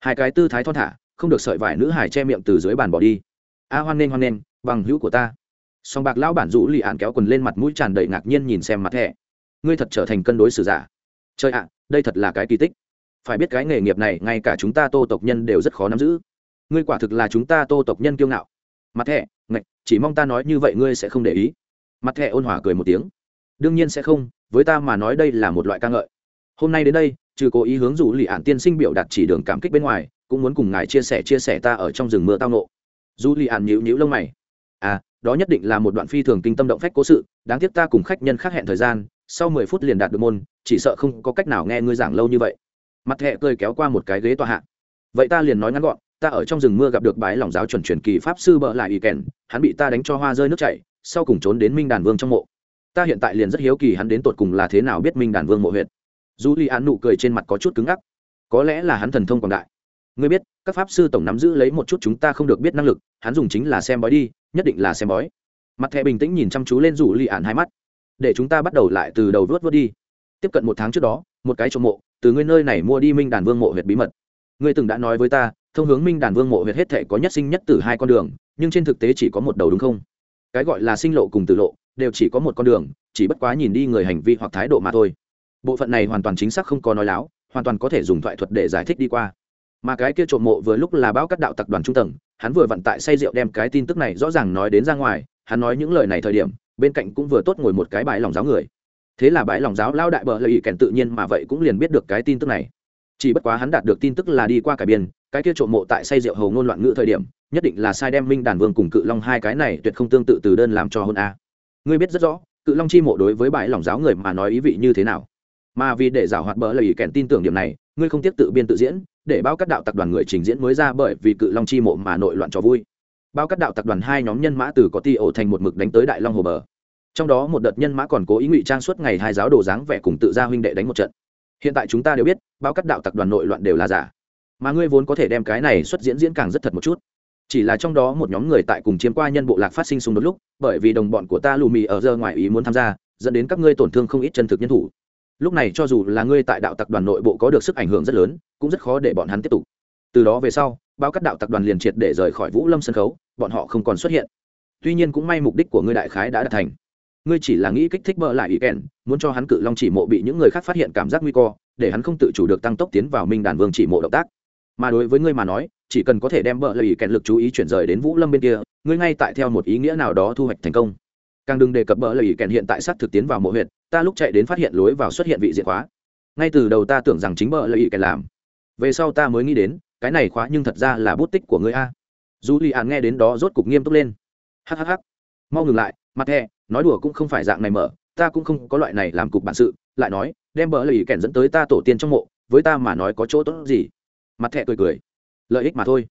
Speaker 1: Hai cái tư thái thon thả, không được sợi vải nữ hải che miệng từ dưới bàn bỏ đi. A, hoan nghênh hoan nghênh, bằng hữu của ta. Song bạc lão bản rũ lì ạn kéo quần lên mặt mũi tràn đầy ngạc nhiên nhìn xem mặt thẻ. Ngươi thật trở thành cân đối xử giả. Chơi ạ, đây thật là cái kỳ tích. Phải biết cái nghề nghiệp này, ngay cả chúng ta tô tộc nhân đều rất khó nắm giữ. Ngươi quả thực là chúng ta tô tộc nhân kiêu ngạo. Mặt thẻ, ngạch, chỉ mong ta nói như vậy ngươi sẽ không để ý. Mặt thẻ ôn hòa cười một tiếng. Đương nhiên sẽ không, với ta mà nói đây là một loại ca ngợi. Hôm nay đến đây trừ cố ý hướng dụ lì ạn tiên sinh biểu đạt chỉ đường cảm kích bên ngoài, cũng muốn cùng ngài chia sẻ chia sẻ ta ở trong rừng mưa tao nộ. Dù lì ạn nhíu nhíu lông mày. À đó nhất định là một đoạn phi thường kinh tâm động phách cố sự, đáng tiếc ta cùng khách nhân khác hẹn thời gian, sau mười phút liền đạt được môn, chỉ sợ không có cách nào nghe ngươi giảng lâu như vậy. Mặt thẹ cười kéo qua một cái ghế tòa hạ. Vậy ta liền nói ngắn gọn, ta ở trong rừng mưa gặp được bái lòng giáo chuẩn truyền kỳ pháp sư bợ lại ý kèn, hắn bị ta đánh cho hoa rơi nước chảy, sau cùng trốn đến minh đàn vương trong mộ. Ta hiện tại liền rất hiếu kỳ hắn đến tột cùng là thế nào biết minh đàn vương mộ huyện dù li an nụ cười trên mặt có chút cứng ngắc. Có lẽ là hắn thần thông quảng đại. Ngươi biết, các pháp sư tổng nắm giữ lấy một chút chúng ta không được biết năng lực, hắn dùng chính là xem bói đi, nhất định là xem bói. Mặt thẻ bình tĩnh nhìn chăm chú lên rủ li ạn hai mắt. Để chúng ta bắt đầu lại từ đầu vớt vớt đi. Tiếp cận một tháng trước đó, một cái trộm mộ, từ ngươi nơi này mua đi minh đàn vương mộ huyệt bí mật. Ngươi từng đã nói với ta, thông hướng minh đàn vương mộ huyệt hết thể có nhất sinh nhất từ hai con đường, nhưng trên thực tế chỉ có một đầu đúng không? Cái gọi là sinh lộ cùng tử lộ, đều chỉ có một con đường, chỉ bất quá nhìn đi người hành vi hoặc thái độ mà thôi bộ phận này hoàn toàn chính xác không có nói láo, hoàn toàn có thể dùng thoại thuật để giải thích đi qua. Mà cái kia trộm mộ vừa lúc là báo cắt đạo tập đoàn trung tầng, hắn vừa vận tại say rượu đem cái tin tức này rõ ràng nói đến ra ngoài, hắn nói những lời này thời điểm, bên cạnh cũng vừa tốt ngồi một cái bãi lòng giáo người. Thế là bãi lòng giáo lao đại bờ lợi ý kèn tự nhiên mà vậy cũng liền biết được cái tin tức này. Chỉ bất quá hắn đạt được tin tức là đi qua cả biên, cái kia trộm mộ tại say rượu hầu ngôn loạn ngữ thời điểm, nhất định là sai đem minh đàn vương cùng cự long hai cái này tuyệt không tương tự từ đơn làm cho hôn a. Ngươi biết rất rõ, cự long chi mộ đối với bãi lòng giáo người mà nói ý vị như thế nào mà vì để giảo hoạt bỡ lời ý kèn tin tưởng điểm này, ngươi không tiếp tự biên tự diễn, để bao các đạo tập đoàn người trình diễn mới ra bởi vì cự long chi mộ mà nội loạn cho vui. Bao các đạo tập đoàn hai nhóm nhân mã từ có ti ổ thành một mực đánh tới đại long hồ bờ. Trong đó một đợt nhân mã còn cố ý ngụy trang suốt ngày hai giáo đồ dáng vẻ cùng tự ra huynh đệ đánh một trận. Hiện tại chúng ta đều biết, bao các đạo tập đoàn nội loạn đều là giả. Mà ngươi vốn có thể đem cái này xuất diễn diễn càng rất thật một chút. Chỉ là trong đó một nhóm người tại cùng chiếm qua nhân bộ lạc phát sinh xung đột lúc, bởi vì đồng bọn của ta lù mì ở giờ ngoài ý muốn tham gia, dẫn đến các ngươi tổn thương không ít chân thực nhân thủ lúc này cho dù là ngươi tại đạo tặc đoàn nội bộ có được sức ảnh hưởng rất lớn, cũng rất khó để bọn hắn tiếp tục. Từ đó về sau bao các đạo tặc đoàn liền triệt để rời khỏi vũ lâm sân khấu, bọn họ không còn xuất hiện. Tuy nhiên cũng may mục đích của ngươi đại khái đã đạt thành. Ngươi chỉ là nghĩ kích thích bỡ lại ý kèn, muốn cho hắn cự long chỉ mộ bị những người khác phát hiện cảm giác nguy cơ, để hắn không tự chủ được tăng tốc tiến vào minh đàn vương chỉ mộ động tác. Mà đối với ngươi mà nói, chỉ cần có thể đem bỡ lại ý kèn lực chú ý chuyển rời đến vũ lâm bên kia, ngươi ngay tại theo một ý nghĩa nào đó thu hoạch thành công càng đừng đề cập bỡ lời kèn hiện tại sát thực tiến vào mộ huyện ta lúc chạy đến phát hiện lối vào xuất hiện vị diện khóa. Ngay từ đầu ta tưởng rằng chính bỡ lầy kèn làm. Về sau ta mới nghĩ đến, cái này khóa nhưng thật ra là bút tích của người a. Dù li an nghe đến đó rốt cục nghiêm túc lên. Hhh mau ngừng lại, mặt he nói đùa cũng không phải dạng này mở, ta cũng không có loại này làm cục bản sự, lại nói, đem bỡ lời kèn dẫn tới ta tổ tiên trong mộ, với ta mà nói có chỗ tốt gì? Mặt thẹ cười cười. Lợi ích mà thôi.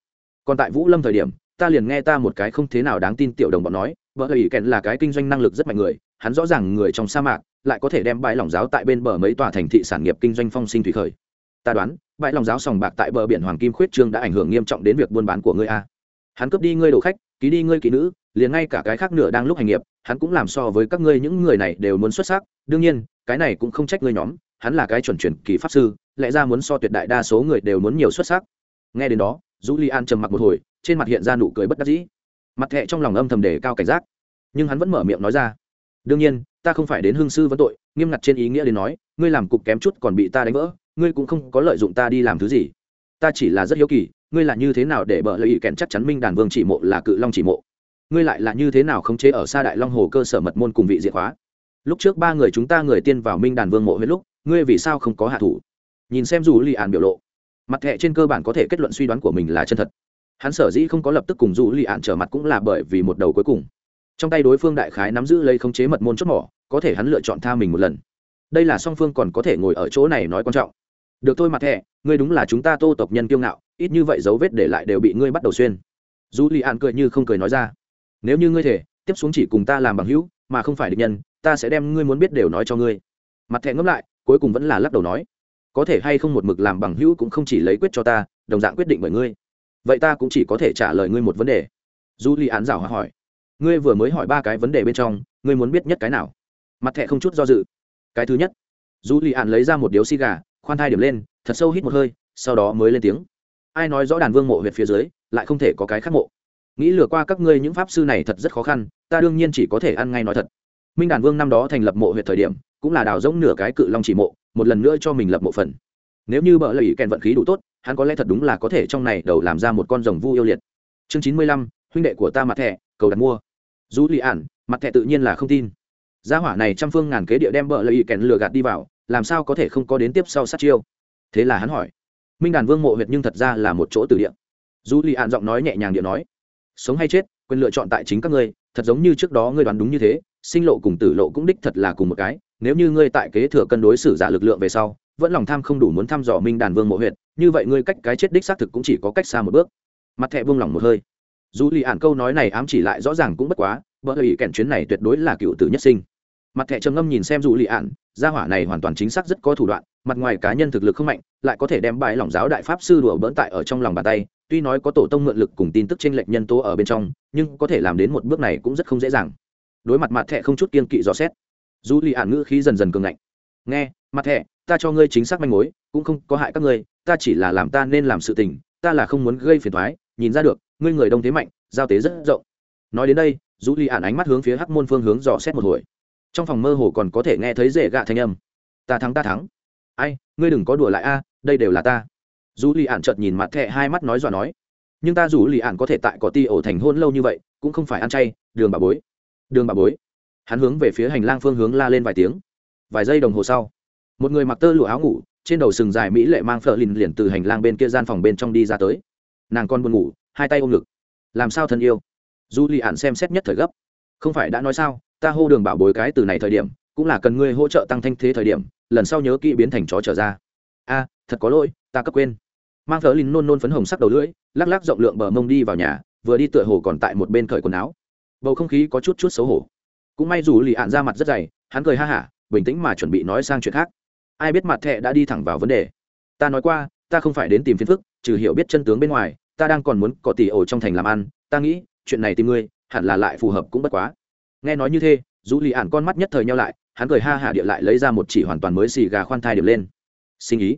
Speaker 1: Còn tại vũ lâm thời điểm, ta liền nghe ta một cái không thế nào đáng tin tiểu đồng bọn nói vợ ý kèn là cái kinh doanh năng lực rất mạnh người, hắn rõ ràng người trong sa mạc, lại có thể đem bãi lòng giáo tại bên bờ mấy tòa thành thị sản nghiệp kinh doanh phong sinh thủy khởi. Ta đoán, bãi lòng giáo sòng bạc tại bờ biển hoàng kim khuyết trương đã ảnh hưởng nghiêm trọng đến việc buôn bán của ngươi a. Hắn cướp đi ngươi đồ khách, ký đi ngươi kỹ nữ, liền ngay cả cái khác nửa đang lúc hành nghiệp, hắn cũng làm so với các ngươi những người này đều muốn xuất sắc. Đương nhiên, cái này cũng không trách ngươi nhóm, hắn là cái chuẩn chuyển kỳ pháp sư, lẽ ra muốn so tuyệt đại đa số người đều muốn nhiều xuất sắc. Nghe đến đó dù li an trầm mặc một hồi, trên mặt hiện ra nụ cười bất đắc dĩ mặt thẹ trong lòng âm thầm đề cao cảnh giác, nhưng hắn vẫn mở miệng nói ra, đương nhiên, ta không phải đến hương sư vấn tội, nghiêm ngặt trên ý nghĩa đến nói, ngươi làm cục kém chút còn bị ta đánh vỡ, ngươi cũng không có lợi dụng ta đi làm thứ gì. Ta chỉ là rất hiếu kỳ, ngươi là như thế nào để bợ lợi ý kèn chắc chắn minh đàn vương chỉ mộ là cự long chỉ mộ? Ngươi lại là như thế nào khống chế ở xa đại long hồ cơ sở mật môn cùng vị diệt hóa? Lúc trước ba người chúng ta người tiên vào minh đàn vương mộ huyết lúc, ngươi vì sao không có hạ thủ? Nhìn xem dù lì ạn biểu lộ, mặt thẹ trên cơ bản có thể kết luận suy đoán của mình là chân thật hắn sở dĩ không có lập tức cùng dù lì ạn trở mặt cũng là bởi vì một đầu cuối cùng. Trong tay đối phương đại khái nắm giữ lấy khống chế mật môn chốt mỏ, có thể hắn lựa chọn tha mình một lần. Đây là song phương còn có thể ngồi ở chỗ này nói quan trọng. Được thôi mặt thẹ ngươi đúng là chúng ta tô tộc nhân kiêu ngạo, ít như vậy dấu vết để lại đều bị ngươi bắt đầu xuyên. Dù lì ạn cười như không cười nói ra. Nếu như ngươi thể, tiếp xuống chỉ cùng ta làm bằng hữu, mà không phải địch nhân, ta sẽ đem ngươi muốn biết đều nói cho ngươi. Mặt thẹ ngẫm lại, cuối cùng vẫn là lắc đầu nói. Có thể hay không một mực làm bằng hữu cũng không chỉ lấy quyết cho ta, đồng dạng quyết định bởi ngươi vậy ta cũng chỉ có thể trả lời ngươi một vấn đề. Du li án giảo hỏi. Ngươi vừa mới hỏi ba cái vấn đề bên trong, ngươi muốn biết nhất cái nào? Mặt thẹ không chút do dự. Cái thứ nhất. Du li án lấy ra một điếu xi gà, khoan thai điểm lên, thật sâu hít một hơi, sau đó mới lên tiếng. Ai nói rõ đàn vương mộ huyệt phía dưới, lại không thể có cái khác mộ? Nghĩ lừa qua các ngươi những pháp sư này thật rất khó khăn, ta đương nhiên chỉ có thể ăn ngay nói thật. Minh đàn vương năm đó thành lập mộ huyệt thời điểm, cũng là đào rỗng nửa cái cự long chỉ mộ, một lần nữa cho mình lập mộ phần. Nếu như bợ lầy kèn vận khí đủ tốt hắn có lẽ thật đúng là có thể trong này đầu làm ra một con rồng vu yêu liệt. Chương chín mươi lăm, huynh đệ của ta mặt thẻ, cầu đặt mua. Dù lì ản, mặt thẻ tự nhiên là không tin. Gia hỏa này trăm phương ngàn kế địa đem bợ lợi kèn lừa gạt đi vào, làm sao có thể không có đến tiếp sau sát chiêu? Thế là hắn hỏi. Minh đàn vương mộ huyệt nhưng thật ra là một chỗ từ địa. Dù lì ạn giọng nói nhẹ nhàng điện nói. Sống hay chết, quyền lựa chọn tại chính các ngươi, thật giống như trước đó ngươi đoán đúng như thế, sinh lộ cùng tử lộ cũng đích thật là cùng một cái, nếu như ngươi tại kế thừa cân đối xử giả lực lượng về sau vẫn lòng tham không đủ muốn thăm dò minh đàn vương mộ huyệt, như vậy ngươi cách cái chết đích xác thực cũng chỉ có cách xa một bước. Mặt thẹ vương lòng một hơi. Dù lì ạn câu nói này ám chỉ lại rõ ràng cũng bất quá, bởi ý kèn chuyến này tuyệt đối là cựu tử nhất sinh. Mặt thẹ trầm ngâm nhìn xem dù lì ạn gia hỏa này hoàn toàn chính xác rất có thủ đoạn, mặt ngoài cá nhân thực lực không mạnh, lại có thể đem bài lỏng giáo đại pháp sư đùa bỡn tại ở trong lòng bàn tay, tuy nói có tổ tông mượn lực cùng tin tức tranh lệch nhân tố ở bên trong, nhưng có thể làm đến một bước này cũng rất không dễ dàng. Đối mặt mặt thẹ không chút kiên kỵ dò xét, dù lì ạn ngữ khí dần dần cường ngạnh. Nghe, mặt thẹ ta cho ngươi chính xác manh mối, cũng không có hại các ngươi, ta chỉ là làm ta nên làm sự tình, ta là không muốn gây phiền thoái nhìn ra được, ngươi người đông thế mạnh, giao tế rất rộng. Nói đến đây dù Ly ạn ánh mắt hướng phía hắc môn phương hướng dò xét một hồi. Trong phòng mơ hồ còn có thể nghe thấy rể gạ thanh âm. Ta thắng ta thắng. Ai, ngươi đừng có đùa lại a, đây đều là ta. Dù Ly ạn chợt nhìn mặt thẹ hai mắt nói dọa nói. Nhưng ta dù lì ạn có thể tại cỏ ti ổ thành hôn lâu như vậy, cũng không phải ăn chay, đường bà bối. Đường bà bối. Hắn hướng về phía hành lang phương hướng la lên vài tiếng. Vài giây đồng hồ sau một người mặc tơ lụa áo ngủ, trên đầu sừng dài mỹ lệ mang phở lìn liền từ hành lang bên kia gian phòng bên trong đi ra tới. Nàng con buồn ngủ, hai tay ôm ngực. Làm sao thân yêu? Du lì ạn xem xét nhất thời gấp. Không phải đã nói sao, ta hô đường bảo bối cái từ này thời điểm, cũng là cần ngươi hỗ trợ tăng thanh thế thời điểm, lần sau nhớ kỹ biến thành chó trở ra. A, thật có lỗi, ta cấp quên. Mang phở lìn nôn nôn phấn hồng sắc đầu lưỡi, lắc lắc rộng lượng bờ mông đi vào nhà, vừa đi tựa hồ còn tại một bên cởi quần áo. Bầu không khí có chút chút xấu hổ. Cũng may dù lì ạn ra mặt rất dày, hắn cười ha hả, bình tĩnh mà chuẩn bị nói sang chuyện khác ai biết mặt thẹ đã đi thẳng vào vấn đề. Ta nói qua, ta không phải đến tìm phiền phức, trừ hiểu biết chân tướng bên ngoài, ta đang còn muốn có tỉ ổ trong thành làm ăn. Ta nghĩ, chuyện này tìm ngươi, hẳn là lại phù hợp cũng bất quá. Nghe nói như thế dù lì ạn con mắt nhất thời nhau lại, hắn cười ha hả địa lại lấy ra một chỉ hoàn toàn mới xì gà khoan thai điểm lên. Sinh ý.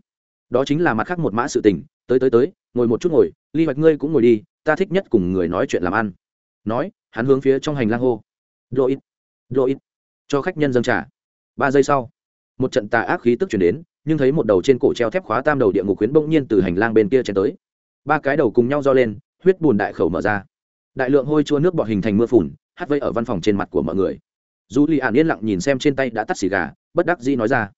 Speaker 1: Đó chính là mặt khác một mã sự tình. Tới tới tới, ngồi một chút ngồi, ly hoạch ngươi cũng ngồi đi, ta thích nhất cùng người nói chuyện làm ăn. Nói, hắn hướng phía trong hành lang hô. Đội ít ít. Cho khách nhân dâng trả ba giây sau một trận tà ác khí tức chuyển đến, nhưng thấy một đầu trên cổ treo thép khóa tam đầu địa ngục khuyến bỗng nhiên từ hành lang bên kia chen tới. Ba cái đầu cùng nhau do lên, huyết bùn đại khẩu mở ra. Đại lượng hôi chua nước bọt hình thành mưa phùn hắt vây ở văn phòng trên mặt của mọi người. Dù lì ạn yên lặng nhìn xem trên tay đã tắt xì gà, bất đắc dĩ nói ra,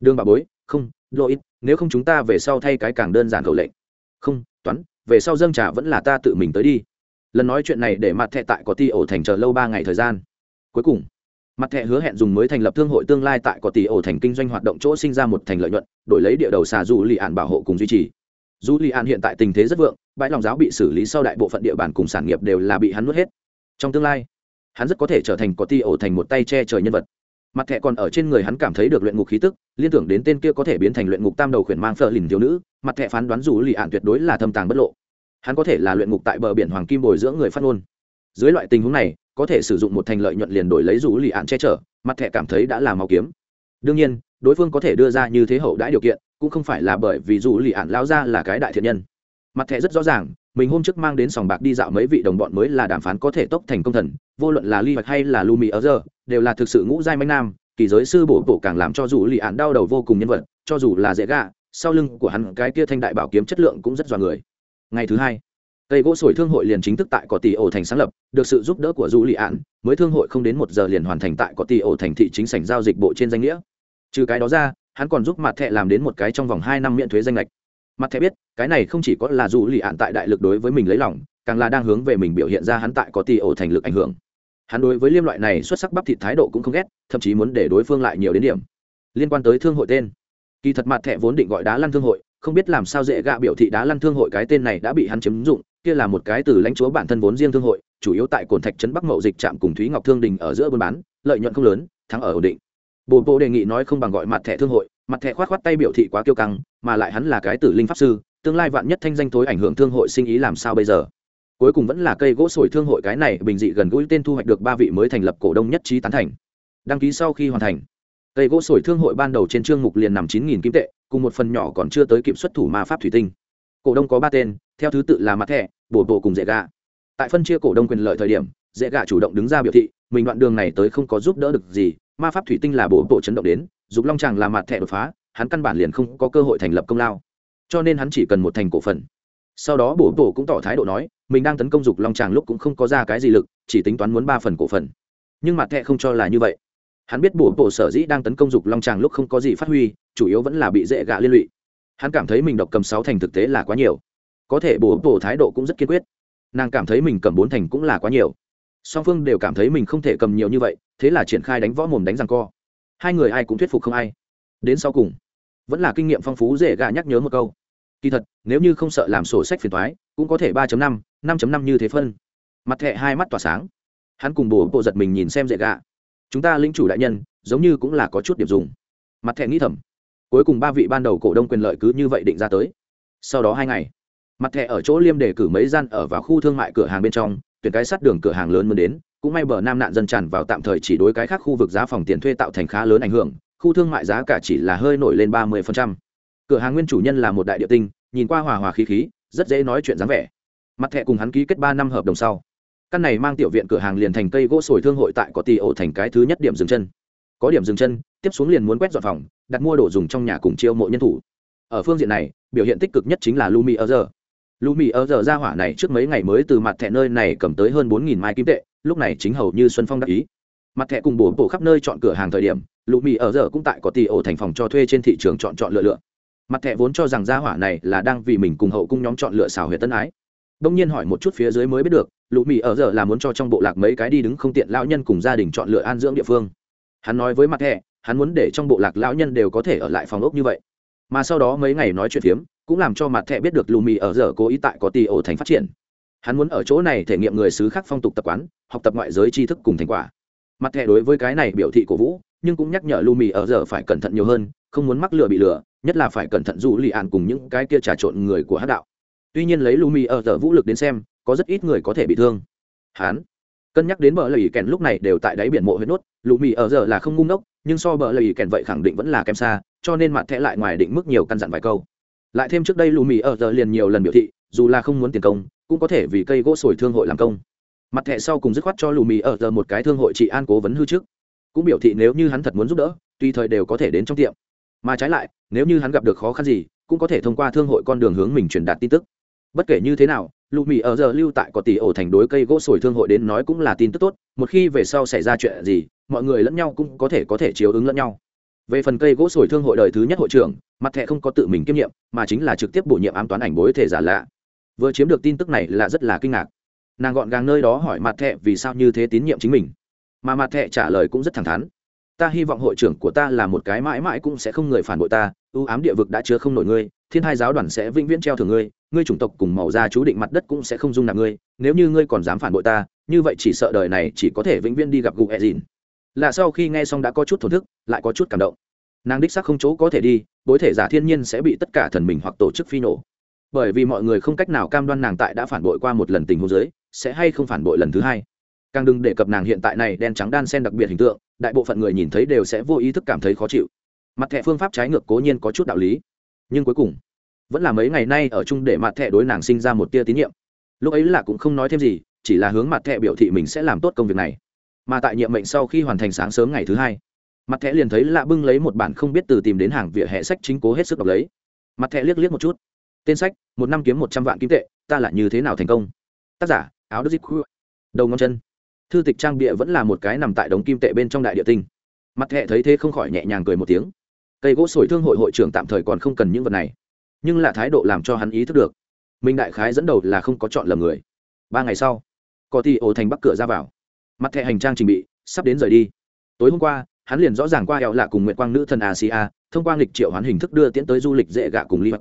Speaker 1: đường bà bối, không lỗi nếu không chúng ta về sau thay cái càng đơn giản khẩu lệnh. Không, toán, về sau dâng trả vẫn là ta tự mình tới đi. Lần nói chuyện này để mặt thẹ tại có ti ổ thành chờ lâu ba ngày thời gian. Cuối cùng mặt thẻ hứa hẹn dùng mới thành lập thương hội tương lai tại có tỷ ổ thành kinh doanh hoạt động chỗ sinh ra một thành lợi nhuận, đổi lấy địa đầu xà dù lì ạn bảo hộ cùng duy trì. Dù lì ạn hiện tại tình thế rất vượng, bãi lòng giáo bị xử lý sau đại bộ phận địa bàn cùng sản nghiệp đều là bị hắn nuốt hết. Trong tương lai, hắn rất có thể trở thành có Tỷ ổ thành một tay che trời nhân vật. Mặt thẻ còn ở trên người hắn cảm thấy được luyện ngục khí tức, liên tưởng đến tên kia có thể biến thành luyện ngục tam đầu khuyển mang phờ lìn thiếu nữ, mặt thẻ phán đoán dù lì ạn tuyệt đối là thâm tàng bất lộ. Hắn có thể là luyện ngục tại bờ biển hoàng kim bồi dưỡng người phát ngôn. Dưới loại tình huống này có thể sử dụng một thành lợi nhuận liền đổi lấy rủ lì ạn che chở, mặt thẻ cảm thấy đã là mau kiếm. Đương nhiên, đối phương có thể đưa ra như thế hậu đãi điều kiện, cũng không phải là bởi vì dù lì ạn lao ra là cái đại thiện nhân. Mặt thẻ rất rõ ràng, mình hôm trước mang đến sòng bạc đi dạo mấy vị đồng bọn mới là đàm phán có thể tốc thành công thần, vô luận là ly hoạch hay là lu mỹ ở giờ, đều là thực sự ngũ giai manh nam, kỳ giới sư bổ bổ càng làm cho dù lì ạn đau đầu vô cùng nhân vật, cho dù là dễ gạ, sau lưng của hắn cái kia thanh đại bảo kiếm chất lượng cũng rất dọa người. Ngày thứ hai cây gỗ sồi thương hội liền chính thức tại có tỷ ổ thành sáng lập, được sự giúp đỡ của du lị ạn mới thương hội không đến một giờ liền hoàn thành tại có tỷ ổ thành thị chính sảnh giao dịch bộ trên danh nghĩa. Trừ cái đó ra, hắn còn giúp mặt thẹ làm đến một cái trong vòng hai năm miễn thuế danh lệch. Mặt thẹ biết, cái này không chỉ có là du lị ạn tại đại lực đối với mình lấy lòng, càng là đang hướng về mình biểu hiện ra hắn tại có tỷ ổ thành lực ảnh hưởng. Hắn đối với liêm loại này xuất sắc bắp thịt thái độ cũng không ghét, thậm chí muốn để đối phương lại nhiều đến điểm. Liên quan tới thương hội tên, kỳ thật mặt thẹ vốn định gọi đá lăn thương hội, không biết làm sao dễ gạ biểu thị đá lăn thương hội cái tên này đã bị hắn chiếm dụng kia là một cái từ lãnh chúa bản thân vốn riêng thương hội, chủ yếu tại cồn thạch trấn bắc mậu dịch trạm cùng thúy ngọc thương đình ở giữa buôn bán, lợi nhuận không lớn, thắng ở ổn định. Bồ bộ đề nghị nói không bằng gọi mặt thẻ thương hội, mặt thẻ khoát khoát tay biểu thị quá kiêu căng, mà lại hắn là cái tử linh pháp sư, tương lai vạn nhất thanh danh thối ảnh hưởng thương hội sinh ý làm sao bây giờ? Cuối cùng vẫn là cây gỗ sồi thương hội cái này bình dị gần gũi tên thu hoạch được ba vị mới thành lập cổ đông nhất trí tán thành. Đăng ký sau khi hoàn thành, cây gỗ sồi thương hội ban đầu trên chương mục liền nằm chín nghìn kim tệ, cùng một phần nhỏ còn chưa tới kịp xuất thủ ma pháp thủy tinh cổ đông có ba tên, theo thứ tự là mặt thẻ, bổ bộ cùng dễ gà. Tại phân chia cổ đông quyền lợi thời điểm dễ gà chủ động đứng ra biểu thị, mình đoạn đường này tới không có giúp đỡ được gì, ma pháp thủy tinh là bổ bộ chấn động đến, dục long tràng là mặt thẻ đột phá, hắn căn bản liền không có cơ hội thành lập công lao. Cho nên hắn chỉ cần một thành cổ phần. Sau đó bổ bộ cũng tỏ thái độ nói, mình đang tấn công dục long tràng lúc cũng không có ra cái gì lực, chỉ tính toán muốn ba phần cổ phần. Nhưng mặt thẻ không cho là như vậy. Hắn biết bổ bộ sở dĩ đang tấn công dục long tràng lúc không có gì phát huy, chủ yếu vẫn là bị dễ gạ liên lụy hắn cảm thấy mình độc cầm sáu thành thực tế là quá nhiều. Có thể bổ bổ thái độ cũng rất kiên quyết. Nàng cảm thấy mình cầm bốn thành cũng là quá nhiều. Song phương đều cảm thấy mình không thể cầm nhiều như vậy, thế là triển khai đánh võ mồm đánh răng co. Hai người ai cũng thuyết phục không ai. Đến sau cùng, vẫn là kinh nghiệm phong phú dễ gạ nhắc nhớ một câu. Kỳ thật, nếu như không sợ làm sổ sách phiền thoái cũng có thể ba năm năm năm như thế phân. Mặt thẹ hai mắt tỏa sáng. Hắn cùng bổ bộ giật mình nhìn xem dễ gạ chúng ta lính chủ đại nhân, giống như cũng là có chút điểm dùng. Mặt thẹ nghĩ thầm cuối cùng ba vị ban đầu cổ đông quyền lợi cứ như vậy định ra tới. Sau đó hai ngày, mặt thẻ ở chỗ liêm đề cử mấy gian ở vào khu thương mại cửa hàng bên trong, tuyển cái sát đường cửa hàng lớn mới đến, cũng may bờ nam nạn dân tràn vào tạm thời chỉ đối cái khác khu vực giá phòng tiền thuê tạo thành khá lớn ảnh hưởng, khu thương mại giá cả chỉ là hơi nổi lên ba mươi cửa hàng nguyên chủ nhân là một đại địa tinh, nhìn qua hòa hòa khí khí, rất dễ nói chuyện dáng vẻ. Mặt thẻ cùng hắn ký kết ba năm hợp đồng sau, căn này mang tiểu viện cửa hàng liền thành cây gỗ sồi thương hội tại có tì ổ thành cái thứ nhất điểm dừng chân có điểm dừng chân, tiếp xuống liền muốn quét dọn phòng, đặt mua đồ dùng trong nhà cùng chiêu mộ nhân thủ. Ở phương diện này, biểu hiện tích cực nhất chính là lumi ở giờ lumi ở giờ ra hỏa này trước mấy ngày mới từ mặt thẻ nơi này cầm tới hơn bốn mai kim tệ, lúc này chính hầu như xuân phong đắc ý. Mặt thẻ cùng bổ bổ khắp nơi chọn cửa hàng thời điểm, lumi ở giờ cũng tại có tỷ ổ thành phòng cho thuê trên thị trường chọn chọn lựa lựa. Mặt thẻ vốn cho rằng gia hỏa này là đang vì mình cùng hậu cung nhóm chọn lựa xào huyệt tân ái. Đông nhiên hỏi một chút phía dưới mới biết được lũ mì ở giờ là muốn cho trong bộ lạc mấy cái đi đứng không tiện lão nhân cùng gia đình chọn lựa an dưỡng địa phương hắn nói với mặt thẻ hắn muốn để trong bộ lạc lão nhân đều có thể ở lại phòng ốc như vậy. Mà sau đó mấy ngày nói chuyện phiếm cũng làm cho mặt thẻ biết được lù mì ở giờ cố ý tại có tì ổ thành phát triển. Hắn muốn ở chỗ này thể nghiệm người xứ khác phong tục tập quán học tập ngoại giới tri thức cùng thành quả. Mặt thẻ đối với cái này biểu thị cổ vũ nhưng cũng nhắc nhở lù mì ở giờ phải cẩn thận nhiều hơn không muốn mắc lừa bị lừa nhất là phải cẩn thận dù lì ạn cùng những cái kia trà trộn người của hát đạo. Tuy nhiên lấy lumi ở giờ vũ lực đến xem có rất ít người có thể bị thương. Hắn, cân nhắc đến bờ lầy kèn lúc này đều tại đáy biển mộ huyết nốt lumi ở giờ là không ngung đốc nhưng so bờ lầy kèn vậy khẳng định vẫn là kém xa, cho nên mặt thẻ lại ngoài định mức nhiều căn dặn vài câu. Lại thêm trước đây lumi ở giờ liền nhiều lần biểu thị, dù là không muốn tiền công, cũng có thể vì cây gỗ sồi thương hội làm công. Mặt thẻ sau cùng dứt khoát cho lumi ở giờ một cái thương hội trị an cố vấn hư trước. Cũng biểu thị nếu như hắn thật muốn giúp đỡ, tùy thời đều có thể đến trong tiệm. Mà trái lại, nếu như hắn gặp được khó khăn gì, cũng có thể thông qua thương hội con đường hướng mình truyền đạt tin tức. Bất kể như thế nào lụ mỹ ở giờ lưu tại có tỷ ổ thành đối cây gỗ sồi thương hội đến nói cũng là tin tức tốt, một khi về sau xảy ra chuyện gì, mọi người lẫn nhau cũng có thể có thể chiếu ứng lẫn nhau. Về phần cây gỗ sồi thương hội đời thứ nhất hội trưởng, mặt thẻ không có tự mình kiêm nhiệm, mà chính là trực tiếp bổ nhiệm ám toán ảnh bối thể giả lạ. Vừa chiếm được tin tức này là rất là kinh ngạc. Nàng gọn gàng nơi đó hỏi mặt thẻ vì sao như thế tín nhiệm chính mình. Mà mặt thẻ trả lời cũng rất thẳng thắn. Ta hy vọng hội trưởng của ta là một cái mãi mãi cũng sẽ không người phản bội ta, ưu ám địa vực đã chứa không nổi ngươi, thiên hai giáo đoàn sẽ vĩnh viễn treo thường ngươi ngươi chủng tộc cùng màu da chú định mặt đất cũng sẽ không dung nạp ngươi, nếu như ngươi còn dám phản bội ta, như vậy chỉ sợ đời này chỉ có thể vĩnh viễn đi gặp gục e dìn. Là sau khi nghe xong đã có chút thổn thức, lại có chút cảm động. Nàng đích xác không chỗ có thể đi bối thể giả thiên nhiên sẽ bị tất cả thần mình hoặc tổ chức phi nổ. Bởi vì mọi người không cách nào cam đoan nàng tại đã phản bội qua một lần tình huống giới sẽ hay không phản bội lần thứ hai. Càng đừng đề cập nàng hiện tại này đen trắng đan sen đặc biệt hình tượng, đại bộ phận người nhìn thấy đều sẽ vô ý thức cảm thấy khó chịu. Mặt thẻ phương pháp trái ngược cố nhiên có chút đạo lý. Nhưng cuối cùng vẫn là mấy ngày nay ở chung để mặt thẻ đối nàng sinh ra một tia tín nhiệm. Lúc ấy là cũng không nói thêm gì chỉ là hướng mặt thẻ biểu thị mình sẽ làm tốt công việc này. Mà tại nhiệm mệnh sau khi hoàn thành sáng sớm ngày thứ hai mặt thẻ liền thấy lạ bưng lấy một bản không biết từ tìm đến hàng vỉa hè sách chính cố hết sức đọc lấy. Mặt thẻ liếc liếc một chút. Tên sách một năm kiếm một trăm vạn kim tệ ta là như thế nào thành công? Tác giả áo đức khu, đầu ngón chân. Thư tịch trang bịa vẫn là một cái nằm tại đống kim tệ bên trong đại địa tinh. Mặt thẹ thấy thế không khỏi nhẹ nhàng cười một tiếng. Cây gỗ sồi thương hội hội trưởng tạm thời còn không cần những vật này nhưng là thái độ làm cho hắn ý thức được. Minh đại khái dẫn đầu là không có chọn lầm người. Ba ngày sau có thì ổ thành bắc cửa ra vào. Mặt thẻ hành trang trình bị, sắp đến rời đi. Tối hôm qua, hắn liền rõ ràng qua hẹo lạ cùng nguyện quang nữ thần asia, thông qua lịch triệu hoán hình thức đưa tiễn tới du lịch dễ gạ cùng ly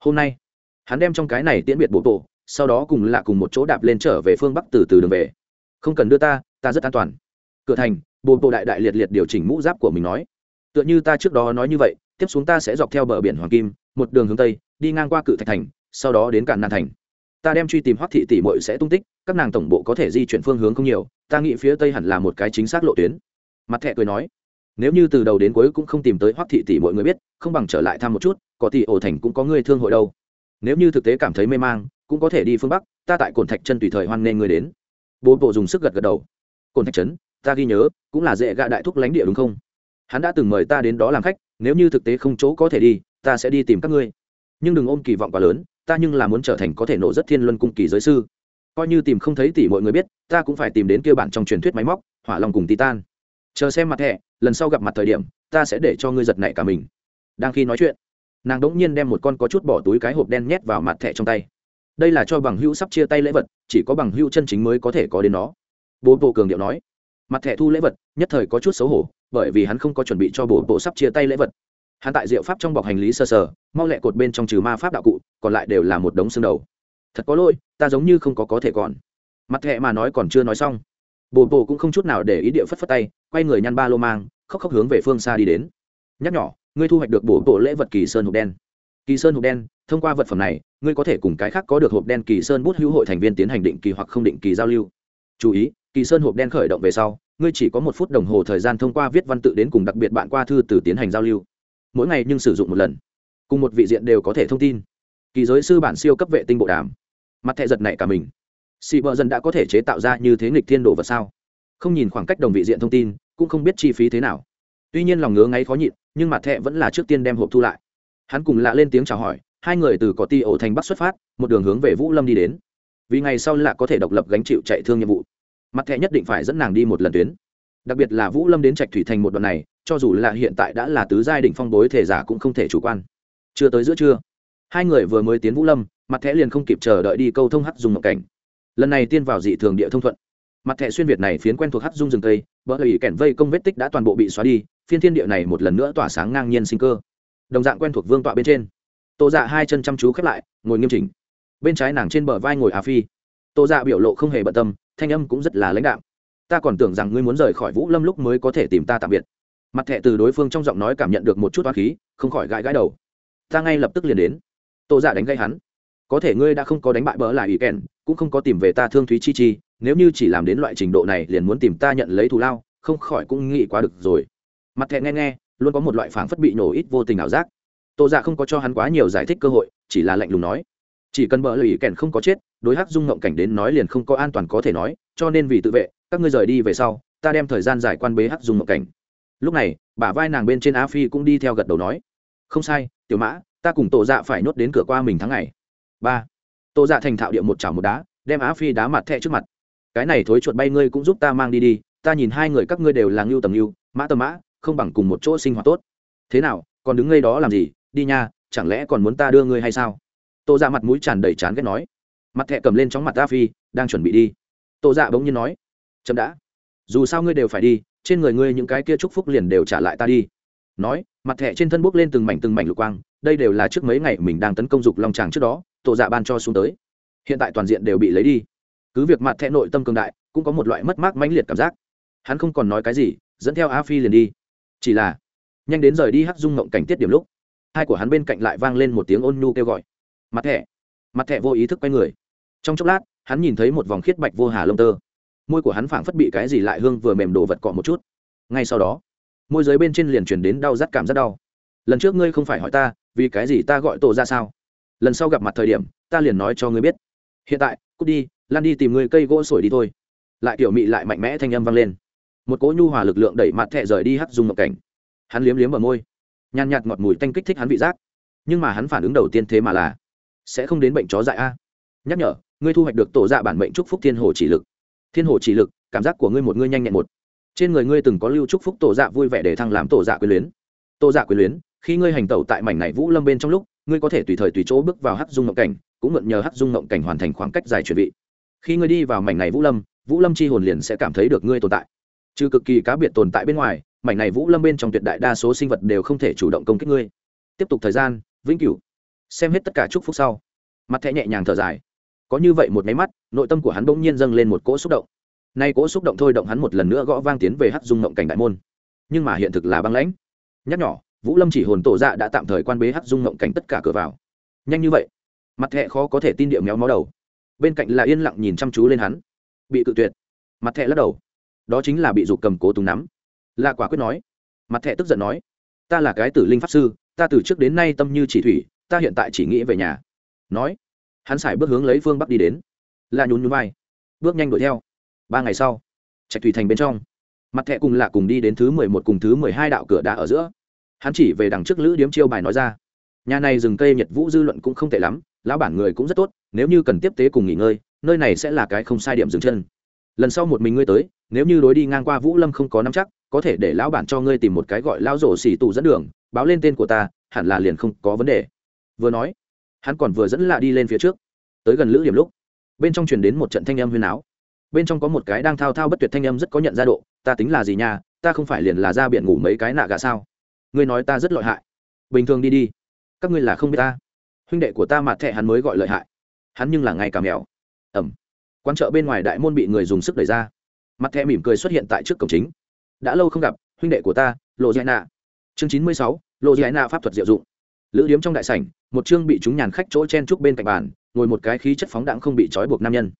Speaker 1: hôm nay, hắn đem trong cái này tiễn biệt bộ bộ sau đó cùng lạ cùng một chỗ đạp lên trở về phương bắc từ từ đường về. Không cần đưa ta ta rất an toàn. Cửa thành, bộ bộ đại đại liệt liệt điều chỉnh mũ giáp của mình nói. Tựa như ta trước đó nói như vậy, tiếp xuống ta sẽ dọc theo bờ biển hoàng kim một đường hướng tây, đi ngang qua cự thạch thành, sau đó đến cạn nan thành. Ta đem truy tìm hoắc thị tỷ mội sẽ tung tích, các nàng tổng bộ có thể di chuyển phương hướng không nhiều, ta nghĩ phía tây hẳn là một cái chính xác lộ tuyến. Mặt thẹ cười nói, nếu như từ đầu đến cuối cũng không tìm tới hoắc thị tỷ mọi người biết, không bằng trở lại thăm một chút, có tỷ ổ thành cũng có người thương hội đâu. Nếu như thực tế cảm thấy mê mang, cũng có thể đi phương bắc, ta tại cồn thạch chân tùy thời hoan nghênh người đến. Bố bộ dùng sức gật gật đầu. Cồn thạch trấn, ta ghi nhớ, cũng là dễ gạ đại thúc lãnh địa đúng không? Hắn đã từng mời ta đến đó làm khách, nếu như thực tế không chỗ có thể đi ta sẽ đi tìm các ngươi. Nhưng đừng ôm kỳ vọng quá lớn, ta nhưng là muốn trở thành có thể nổ rất thiên luân cung kỳ giới sư. Coi như tìm không thấy tỷ mọi người biết, ta cũng phải tìm đến kia bản trong truyền thuyết máy móc, hỏa lòng cùng titan. Chờ xem mặt thẻ lần sau gặp mặt thời điểm, ta sẽ để cho ngươi giật nảy cả mình. Đang khi nói chuyện, nàng đỗng nhiên đem một con có chút bỏ túi cái hộp đen nhét vào mặt thẻ trong tay. Đây là cho bằng hữu sắp chia tay lễ vật, chỉ có bằng hữu chân chính mới có thể có đến nó. Bố bộ cường điệu nói. Mặt thẻ thu lễ vật, nhất thời có chút xấu hổ, bởi vì hắn không có chuẩn bị cho bố bộ sắp chia tay lễ vật hắn tại diệu pháp trong bọc hành lý sơ sờ, mau lẹ cột bên trong trừ ma pháp đạo cụ, còn lại đều là một đống xương đầu. Thật có lỗi, ta giống như không có có thể còn. Mặt thẹ mà nói còn chưa nói xong. Bồ bồ cũng không chút nào để ý địa phất phất tay, quay người nhăn ba lô mang, khóc khóc hướng về phương xa đi đến. Nhắc nhỏ ngươi thu hoạch được bồ bồ lễ vật kỳ sơn hộp đen. Kỳ sơn hộp đen, thông qua vật phẩm này, ngươi có thể cùng cái khác có được hộp đen kỳ sơn bút hữu hội thành viên tiến hành định kỳ hoặc không định kỳ giao lưu. Chú ý, kỳ sơn hộp đen khởi động về sau, ngươi chỉ có một phút đồng hồ thời gian thông qua viết văn tự đến cùng đặc biệt bạn qua thư từ tiến hành giao lưu mỗi ngày nhưng sử dụng một lần. Cùng một vị diện đều có thể thông tin. Kỳ giới sư bản siêu cấp vệ tinh bộ đàm. Mặt thẹ giật này cả mình. Xị vợ dần đã có thể chế tạo ra như thế nghịch thiên đồ vật sao? Không nhìn khoảng cách đồng vị diện thông tin, cũng không biết chi phí thế nào. Tuy nhiên lòng ngứa ngáy khó nhịn, nhưng mặt thẹ vẫn là trước tiên đem hộp thu lại. Hắn cùng lạ lên tiếng chào hỏi, hai người từ cỏ ti ổ thành bắc xuất phát, một đường hướng về vũ lâm đi đến. Vì ngày sau lạ có thể độc lập gánh chịu chạy thương nhiệm vụ. Mặt thẹ nhất định phải dẫn nàng đi một lần tuyến. Đặc biệt là vũ lâm đến trạch thủy thành một đoạn này cho dù là hiện tại đã là tứ giai đỉnh phong bối thể giả cũng không thể chủ quan. Chưa tới giữa trưa, hai người vừa mới tiến vũ lâm, mặt thẻ liền không kịp chờ đợi đi câu thông hắc dung ngọc cảnh. Lần này tiên vào dị thường địa thông thuận. Mặt thẻ xuyên việt này phiến quen thuộc hắc dung rừng tây bờ ủy kẻn vây công vết tích đã toàn bộ bị xóa đi, phiên thiên địa này một lần nữa tỏa sáng ngang nhiên sinh cơ. Đồng dạng quen thuộc vương tọa bên trên. Tô dạ hai chân chăm chú khép lại, ngồi nghiêm chỉnh. Bên trái nàng trên bờ vai ngồi a phi. Tô dạ biểu lộ không hề bận tâm, thanh âm cũng rất là lãnh đạm. Ta còn tưởng rằng ngươi muốn rời khỏi vũ lâm lúc mới có thể tìm ta tạm biệt mặt thẹ từ đối phương trong giọng nói cảm nhận được một chút toa khí, không khỏi gãi gãi đầu. Ta ngay lập tức liền đến. Tô giả đánh gây hắn. Có thể ngươi đã không có đánh bại bỡ lại ý kèn, cũng không có tìm về ta thương thúy chi chi, nếu như chỉ làm đến loại trình độ này liền muốn tìm ta nhận lấy thù lao, không khỏi cũng nghĩ quá được rồi. Mặt thẹ nghe nghe, luôn có một loại phảng phất bị nổ ít vô tình ảo giác. Tô giả không có cho hắn quá nhiều giải thích cơ hội, chỉ là lạnh lùng nói. Chỉ cần bỡ lại ý kèn không có chết, đối hắc dung ngộng cảnh đến nói liền không có an toàn có thể nói, cho nên vì tự vệ, các ngươi rời đi về sau, ta đem thời gian giải quan bế hắc dung ngộng cảnh lúc này, bả vai nàng bên trên a phi cũng đi theo gật đầu nói, không sai, tiểu mã, ta cùng tổ dạ phải nhốt đến cửa qua mình tháng ngày. Ba tổ dạ thành thạo địa một chảo một đá, đem á phi đá mặt thẹ trước mặt. Cái này thối chuột bay ngươi cũng giúp ta mang đi đi, ta nhìn hai người các ngươi đều là ngưu tầm ngưu, mã tầm mã, không bằng cùng một chỗ sinh hoạt tốt. Thế nào, còn đứng ngay đó làm gì? Đi nha, chẳng lẽ còn muốn ta đưa ngươi hay sao? Tổ dạ mặt mũi tràn đầy chán ghét nói. Mặt thẹ cầm lên chóng mặt a phi, đang chuẩn bị đi. Tổ dạ bỗng nhiên nói, chậm đã, dù sao ngươi đều phải đi trên người ngươi những cái kia chúc phúc liền đều trả lại ta đi. Nói, mặt thẻ trên thân bốc lên từng mảnh từng mảnh lục quang, đây đều là trước mấy ngày mình đang tấn công dục long tràng trước đó, tổ dạ ban cho xuống tới. Hiện tại toàn diện đều bị lấy đi. Cứ việc mặt thẻ nội tâm cường đại, cũng có một loại mất mát mãnh liệt cảm giác. Hắn không còn nói cái gì, dẫn theo a phi liền đi. Chỉ là, nhanh đến rời đi hắc dung ngộng cảnh tiết điểm lúc, hai của hắn bên cạnh lại vang lên một tiếng ôn nhu kêu gọi. Mặt thẻ. Mặt thẻ vô ý thức quay người. Trong chốc lát, hắn nhìn thấy một vòng khiết bạch vô hà lông tơ môi của hắn phảng phất bị cái gì lại hương vừa mềm đồ vật cọ một chút. Ngay sau đó, môi giới bên trên liền chuyển đến đau rát cảm rất đau. Lần trước ngươi không phải hỏi ta, vì cái gì ta gọi tổ ra sao? Lần sau gặp mặt thời điểm, ta liền nói cho ngươi biết. Hiện tại, cút đi, lan đi tìm ngươi cây gỗ sổi đi thôi. Lại tiểu mị lại mạnh mẽ thanh âm vang lên. Một cỗ nhu hòa lực lượng đẩy mặt thẹ rời đi hắt dùng ngọc cảnh. Hắn liếm liếm ở môi. Nhàn nhạt ngọt mùi tanh kích thích hắn vị giác. Nhưng mà hắn phản ứng đầu tiên thế mà là, sẽ không đến bệnh chó dại a. Nhắc nhở, ngươi thu hoạch được tổ dạ bản mệnh trúc phúc thiên hồ chỉ lực thiên hồ chỉ lực, cảm giác của ngươi một ngươi nhanh nhẹn một. Trên người ngươi từng có lưu trúc phúc tổ dạ vui vẻ để thăng làm tổ dạ quyền luyến. Tổ dạ quyền luyến, khi ngươi hành tẩu tại mảnh này vũ lâm bên trong lúc, ngươi có thể tùy thời tùy chỗ bước vào hắc dung ngộng cảnh, cũng mượn nhờ hắc dung ngộng cảnh hoàn thành khoảng cách dài chuẩn bị. Khi ngươi đi vào mảnh này vũ lâm vũ lâm chi hồn liền sẽ cảm thấy được ngươi tồn tại. Trừ cực kỳ cá biệt tồn tại bên ngoài, mảnh này vũ lâm bên trong tuyệt đại đa số sinh vật đều không thể chủ động công kích ngươi. Tiếp tục thời gian, vĩnh cửu. Xem hết tất cả chúc phúc sau. Mặt thẻ nhẹ nhàng thở dài có như vậy một máy mắt, nội tâm của hắn bỗng nhiên dâng lên một cỗ xúc động. Nay cỗ xúc động thôi động hắn một lần nữa gõ vang tiến về hắc dung ngộng cảnh đại môn. Nhưng mà hiện thực là băng lãnh. Nhắc nhỏ vũ lâm chỉ hồn tổ dạ đã tạm thời quan bế hắc dung ngộng cảnh tất cả cửa vào. Nhanh như vậy, mặt thẹ khó có thể tin điệu méo mó đầu. Bên cạnh là yên lặng nhìn chăm chú lên hắn. Bị cự tuyệt. Mặt thẹ lắc đầu. Đó chính là bị dục cầm cố túng nắm. Lạ quả quyết nói. Mặt thẹ tức giận nói. Ta là cái tử linh pháp sư, ta từ trước đến nay tâm như chỉ thủy, ta hiện tại chỉ nghĩ về nhà. Nói hắn xài bước hướng lấy phương bắc đi đến. Là nhún nhún vai. Bước nhanh đuổi theo. Ba ngày sau, trạch thủy thành bên trong, mặt thẹ cùng lạ cùng đi đến thứ mười một cùng thứ mười hai đạo cửa đá ở giữa. Hắn chỉ về đằng trước lữ điếm chiêu bài nói ra. Nhà này rừng cây nhật vũ dư luận cũng không tệ lắm, lão bản người cũng rất tốt, nếu như cần tiếp tế cùng nghỉ ngơi, nơi này sẽ là cái không sai điểm dừng chân. Lần sau một mình ngươi tới, nếu như đối đi ngang qua vũ lâm không có nắm chắc, có thể để lão bản cho ngươi tìm một cái gọi lão rổ xỉ tù dẫn đường, báo lên tên của ta, hẳn là liền không có vấn đề. Vừa nói hắn còn vừa dẫn lạ đi lên phía trước. Tới gần lữ điểm lúc, bên trong truyền đến một trận thanh âm huyên áo. Bên trong có một cái đang thao thao bất tuyệt thanh âm rất có nhận ra độ. Ta tính là gì nha? Ta không phải liền là ra biển ngủ mấy cái nạ gà sao? Ngươi nói ta rất lợi hại. Bình thường đi đi. Các ngươi là không biết ta. Huynh đệ của ta mặt thẹ hắn mới gọi lợi hại. Hắn nhưng là ngày cả mèo. Ẩm quán chợ bên ngoài đại môn bị người dùng sức đẩy ra. Mặt thẹ mỉm cười xuất hiện tại trước cổng chính. Đã lâu không gặp, huynh đệ của ta, lộ dạy nạ. Chương chín mươi sáu, lộ dạy nạ pháp thuật diệu dụng. Lữ điếm trong đại sảnh một chương bị chúng nhàn khách chỗ chen trúc bên cạnh bàn, ngồi một cái khí chất phóng đãng không bị trói buộc nam nhân.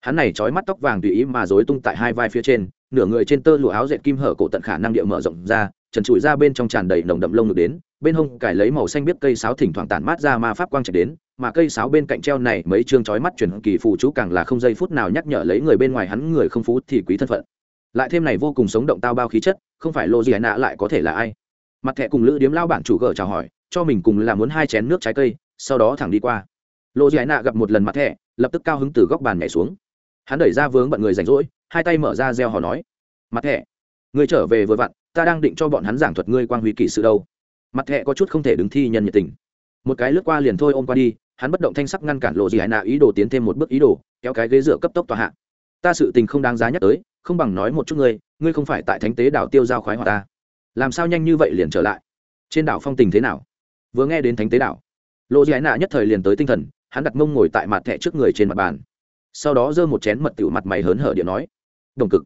Speaker 1: Hắn này trói mắt tóc vàng tùy ý mà rối tung tại hai vai phía trên, nửa người trên tơ lụa áo dệt kim hở cổ tận khả năng địa mở rộng ra, trần trụi ra bên trong tràn đầy nồng đậm lông ngực đến, bên hông cải lấy màu xanh biết cây sáo thỉnh thoảng tản mát ra ma pháp quang trạch đến, mà cây sáo bên cạnh treo này mấy chương chói mắt truyền kỳ phù chú càng là không giây phút nào nhắc nhở lấy người bên ngoài hắn người không phú thì quý thân phận. Lại thêm này vô cùng sống động tao bao khí chất, không phải lô gì nạ lại có thể là ai? Mặt thẻ cùng lữ điếm lao bản chủ gở chào hỏi cho mình cùng là muốn hai chén nước trái cây, sau đó thẳng đi qua. Lô giải nạ gặp một lần mặt thẻ, lập tức cao hứng từ góc bàn nhảy xuống. Hắn đẩy ra vướng bận người rảnh rỗi, hai tay mở ra gieo hò nói, mặt thẻ, người trở về vừa vặn, ta đang định cho bọn hắn giảng thuật ngươi quang huy kỷ sự đâu. Mặt thẻ có chút không thể đứng thi nhân nhiệt tình. Một cái lướt qua liền thôi ôm qua đi, hắn bất động thanh sắc ngăn cản lộ gì hải nạ ý đồ tiến thêm một bước ý đồ, kéo cái ghế dựa cấp tốc tòa hạ. Ta sự tình không đáng giá nhắc tới, không bằng nói một chút ngươi ngươi không phải tại thánh tế đảo tiêu giao khoái hòa ta. Làm sao nhanh như vậy liền trở lại? Trên đảo phong tình thế nào? Vừa nghe đến thánh tế đảo lộ giải nạ nhất thời liền tới tinh thần hắn đặt mông ngồi tại mặt thẻ trước người trên mặt bàn. Sau đó giơ một chén mật tiểu mặt mày hớn hở điện nói đồng cực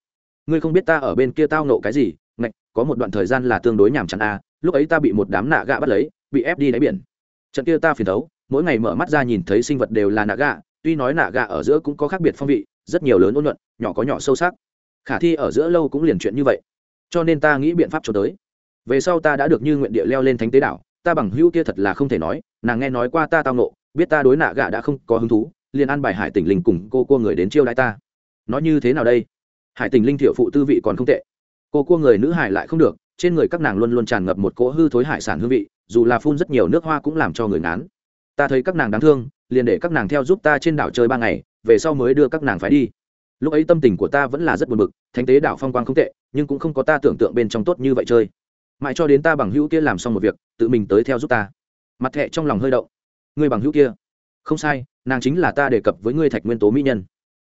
Speaker 1: ngươi không biết ta ở bên kia tao nộ cái gì ngạch có một đoạn thời gian là tương đối nhàm chán a à, lúc ấy ta bị một đám nạ gạ bắt lấy bị ép đi đáy biển. Trận kia ta phiền thấu mỗi ngày mở mắt ra nhìn thấy sinh vật đều là nạ gạ tuy nói nạ gạ ở giữa cũng có khác biệt phong vị rất nhiều lớn ôn luận nhỏ có nhỏ sâu sắc. Khả thi ở giữa lâu cũng liền chuyện như vậy. Cho nên ta nghĩ biện pháp cho tới. Về sau ta đã được như nguyện địa leo lên thánh tế đảo ta bằng hữu kia thật là không thể nói, nàng nghe nói qua ta tao nộ biết ta đối nạ gạ đã không có hứng thú, liền ăn bài hải tỉnh linh cùng cô cô người đến chiêu đãi ta. Nói như thế nào đây? Hải tình linh thiệu phụ tư vị còn không tệ. Cô cua người nữ hải lại không được, trên người các nàng luôn luôn tràn ngập một cỗ hư thối hải sản hương vị, dù là phun rất nhiều nước hoa cũng làm cho người ngán. Ta thấy các nàng đáng thương, liền để các nàng theo giúp ta trên đảo chơi ba ngày, về sau mới đưa các nàng phải đi. Lúc ấy tâm tình của ta vẫn là rất buồn bực, thánh tế đảo phong quang không tệ, nhưng cũng không có ta tưởng tượng bên trong tốt như vậy chơi mãi cho đến ta bằng hữu kia làm xong một việc, tự mình tới theo giúp ta. Mặt thẹ trong lòng hơi động. Người bằng hữu kia. Không sai, nàng chính là ta đề cập với ngươi thạch nguyên tố mỹ nhân.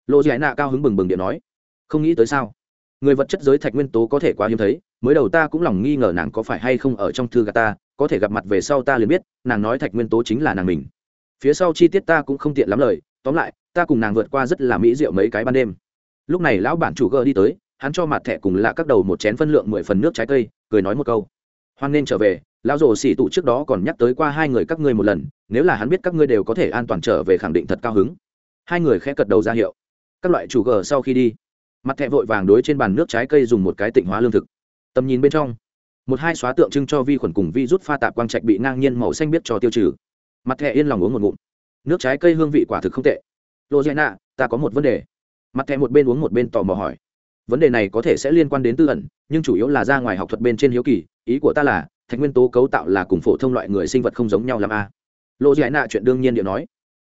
Speaker 1: Lộ giải nạ cao hứng bừng bừng điện nói. Không nghĩ tới sao? Người vật chất giới thạch nguyên tố có thể quá hiếm thấy, mới đầu ta cũng lòng nghi ngờ nàng có phải hay không ở trong thư gà ta, có thể gặp mặt về sau ta liền biết, nàng nói thạch nguyên tố chính là nàng mình. Phía sau chi tiết ta cũng không tiện lắm lời, tóm lại, ta cùng nàng vượt qua rất là mỹ diệu mấy cái ban đêm. Lúc này lão bản chủ gờ đi tới, hắn cho mặt thẻ cùng lạ các đầu một chén phân lượng mười phần nước trái cây cười nói một câu. Hoan nên trở về, lão rồ xỉ tụ trước đó còn nhắc tới qua hai người các ngươi một lần, nếu là hắn biết các ngươi đều có thể an toàn trở về khẳng định thật cao hứng. Hai người khẽ cật đầu ra hiệu. Các loại chủ gờ sau khi đi, mặt thẹ vội vàng đối trên bàn nước trái cây dùng một cái tịnh hóa lương thực. Tầm nhìn bên trong, một hai xóa tượng trưng cho vi khuẩn cùng vi rút pha tạp quang trạch bị ngang nhiên màu xanh biết cho tiêu trừ. Mặt thẹ yên lòng uống một ngụm. Nước trái cây hương vị quả thực không tệ. Lô dạy nạ ta có một vấn đề. Mặt thẹ một bên uống một bên tò mò hỏi vấn đề này có thể sẽ liên quan đến tư ẩn, nhưng chủ yếu là ra ngoài học thuật bên trên hiếu kỳ, ý của ta là, thạch nguyên tố cấu tạo là cùng phổ thông loại người sinh vật không giống nhau làm a. Lộ giải nạ chuyện đương nhiên điệu nói.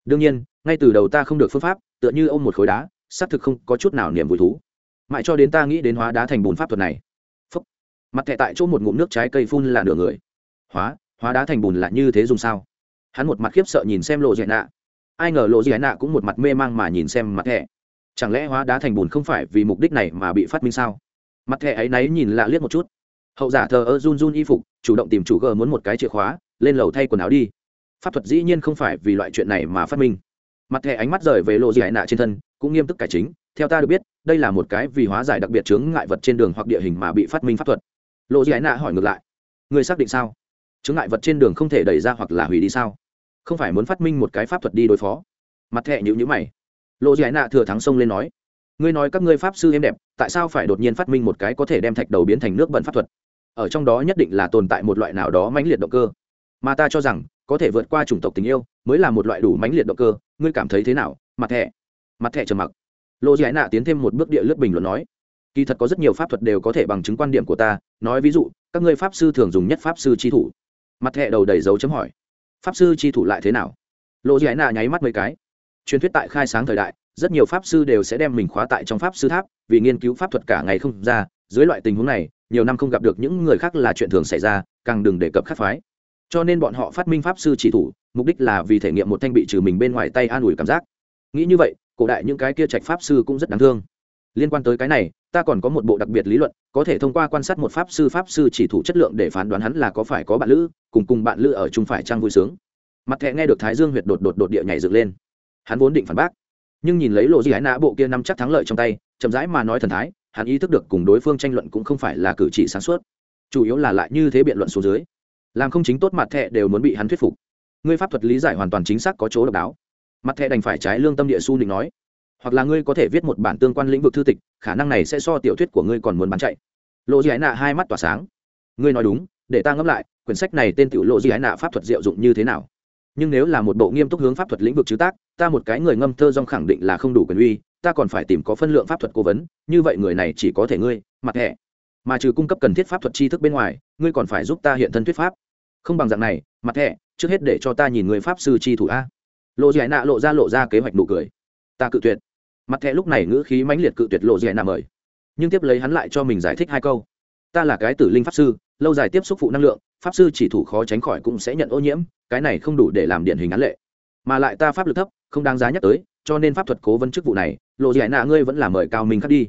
Speaker 1: Đương nhiên, ngay từ đầu ta không được phương pháp, tựa như ôm một khối đá, xác thực không có chút nào niềm vui thú. Mãi cho đến ta nghĩ đến hóa đá thành bùn pháp thuật này. Phúc. mặt thẻ tại chỗ một ngụm nước trái cây phun là nửa người. Hóa hóa đá thành bùn là như thế dùng sao? Hắn một mặt khiếp sợ nhìn xem lộ giải nạ. Ai ngờ lộ giải nạ cũng một mặt mê mang mà nhìn xem mặt thẻ chẳng lẽ hóa đá thành bùn không phải vì mục đích này mà bị phát minh sao? Mặt thẻ ấy náy nhìn lạ liếc một chút. Hậu giả thờ ơ run run y phục, chủ động tìm chủ gờ muốn một cái chìa khóa, lên lầu thay quần áo đi. Pháp thuật dĩ nhiên không phải vì loại chuyện này mà phát minh. Mặt thẻ ánh mắt rời về lộ dị nạ trên thân, cũng nghiêm túc cải chính. Theo ta được biết, đây là một cái vì hóa giải đặc biệt chướng ngại vật trên đường hoặc địa hình mà bị phát minh pháp thuật. Lộ dị nạ hỏi ngược lại. Người xác định sao? Chướng ngại vật trên đường không thể đẩy ra hoặc là hủy đi sao? Không phải muốn phát minh một cái pháp thuật đi đối phó. Mặt thẻ nhữ nhữ mày lộ giải nạ thừa thắng sông lên nói, ngươi nói các ngươi pháp sư êm đẹp, tại sao phải đột nhiên phát minh một cái có thể đem thạch đầu biến thành nước bẩn pháp thuật? Ở trong đó nhất định là tồn tại một loại nào đó mãnh liệt động cơ. Mà ta cho rằng, có thể vượt qua chủng tộc tình yêu, mới là một loại đủ mãnh liệt động cơ. Ngươi cảm thấy thế nào? Mặt thẻ. Mặt thẻ trầm mặc. Lộ giải nạ tiến thêm một bước địa lướt bình luận nói, kỳ thật có rất nhiều pháp thuật đều có thể bằng chứng quan điểm của ta. Nói ví dụ, các ngươi pháp sư thường dùng nhất pháp sư chi thủ. Mặt thẻ đầu đầy dấu chấm hỏi, pháp sư chi thủ lại thế nào? Lộ giải nạ nháy mắt mấy cái truyền thuyết tại khai sáng thời đại, rất nhiều pháp sư đều sẽ đem mình khóa tại trong pháp sư tháp, vì nghiên cứu pháp thuật cả ngày không ra. Dưới loại tình huống này, nhiều năm không gặp được những người khác là chuyện thường xảy ra, càng đừng đề cập khắc phái. Cho nên bọn họ phát minh pháp sư chỉ thủ, mục đích là vì thể nghiệm một thanh bị trừ mình bên ngoài tay an ủi cảm giác. Nghĩ như vậy, cổ đại những cái kia trạch pháp sư cũng rất đáng thương. Liên quan tới cái này, ta còn có một bộ đặc biệt lý luận, có thể thông qua quan sát một pháp sư pháp sư chỉ thủ chất lượng để phán đoán hắn là có phải có bạn lữ, cùng cùng bạn lữ ở chung phải trang vui sướng. Mặt thẹ nghe được thái dương huyệt đột đột đột địa nhảy dựng lên hắn vốn định phản bác, nhưng nhìn lấy lộ gì ái nã bộ kia nắm chắc thắng lợi trong tay, chậm rãi mà nói thần thái, hắn ý thức được cùng đối phương tranh luận cũng không phải là cử chỉ sáng suốt, chủ yếu là lại như thế biện luận xuống dưới, làm không chính tốt mặt thẹ đều muốn bị hắn thuyết phục. Ngươi pháp thuật lý giải hoàn toàn chính xác có chỗ độc đáo. Mặt thẹ đành phải trái lương tâm địa su định nói, hoặc là ngươi có thể viết một bản tương quan lĩnh vực thư tịch, khả năng này sẽ so tiểu thuyết của ngươi còn muốn bán chạy. Lộ dị ái nạ hai mắt tỏa sáng, ngươi nói đúng, để ta ngẫm lại, quyển sách này tên tiểu lộ dị ái nạ pháp thuật diệu dụng như thế nào? Nhưng nếu là một bộ nghiêm túc hướng pháp thuật lĩnh vực chứ tác, ta một cái người ngâm thơ dong khẳng định là không đủ quyền uy, ta còn phải tìm có phân lượng pháp thuật cố vấn, như vậy người này chỉ có thể ngươi, mặt hệ mà trừ cung cấp cần thiết pháp thuật tri thức bên ngoài, ngươi còn phải giúp ta hiện thân thuyết pháp. Không bằng dạng này, mặt hệ trước hết để cho ta nhìn người pháp sư chi thủ a. Lộ giải nạ lộ ra lộ ra kế hoạch nụ cười. Ta cự tuyệt. Mặt hệ lúc này ngữ khí mãnh liệt cự tuyệt lộ giải nạ mời. Nhưng tiếp lấy hắn lại cho mình giải thích hai câu. Ta là cái tử linh pháp sư, lâu dài tiếp xúc phụ năng lượng pháp sư chỉ thủ khó tránh khỏi cũng sẽ nhận ô nhiễm, cái này không đủ để làm điển hình án lệ. Mà lại ta pháp lực thấp, không đáng giá nhắc tới, cho nên pháp thuật cố vấn chức vụ này, lộ giải nạ ngươi vẫn là mời cao minh khắc đi.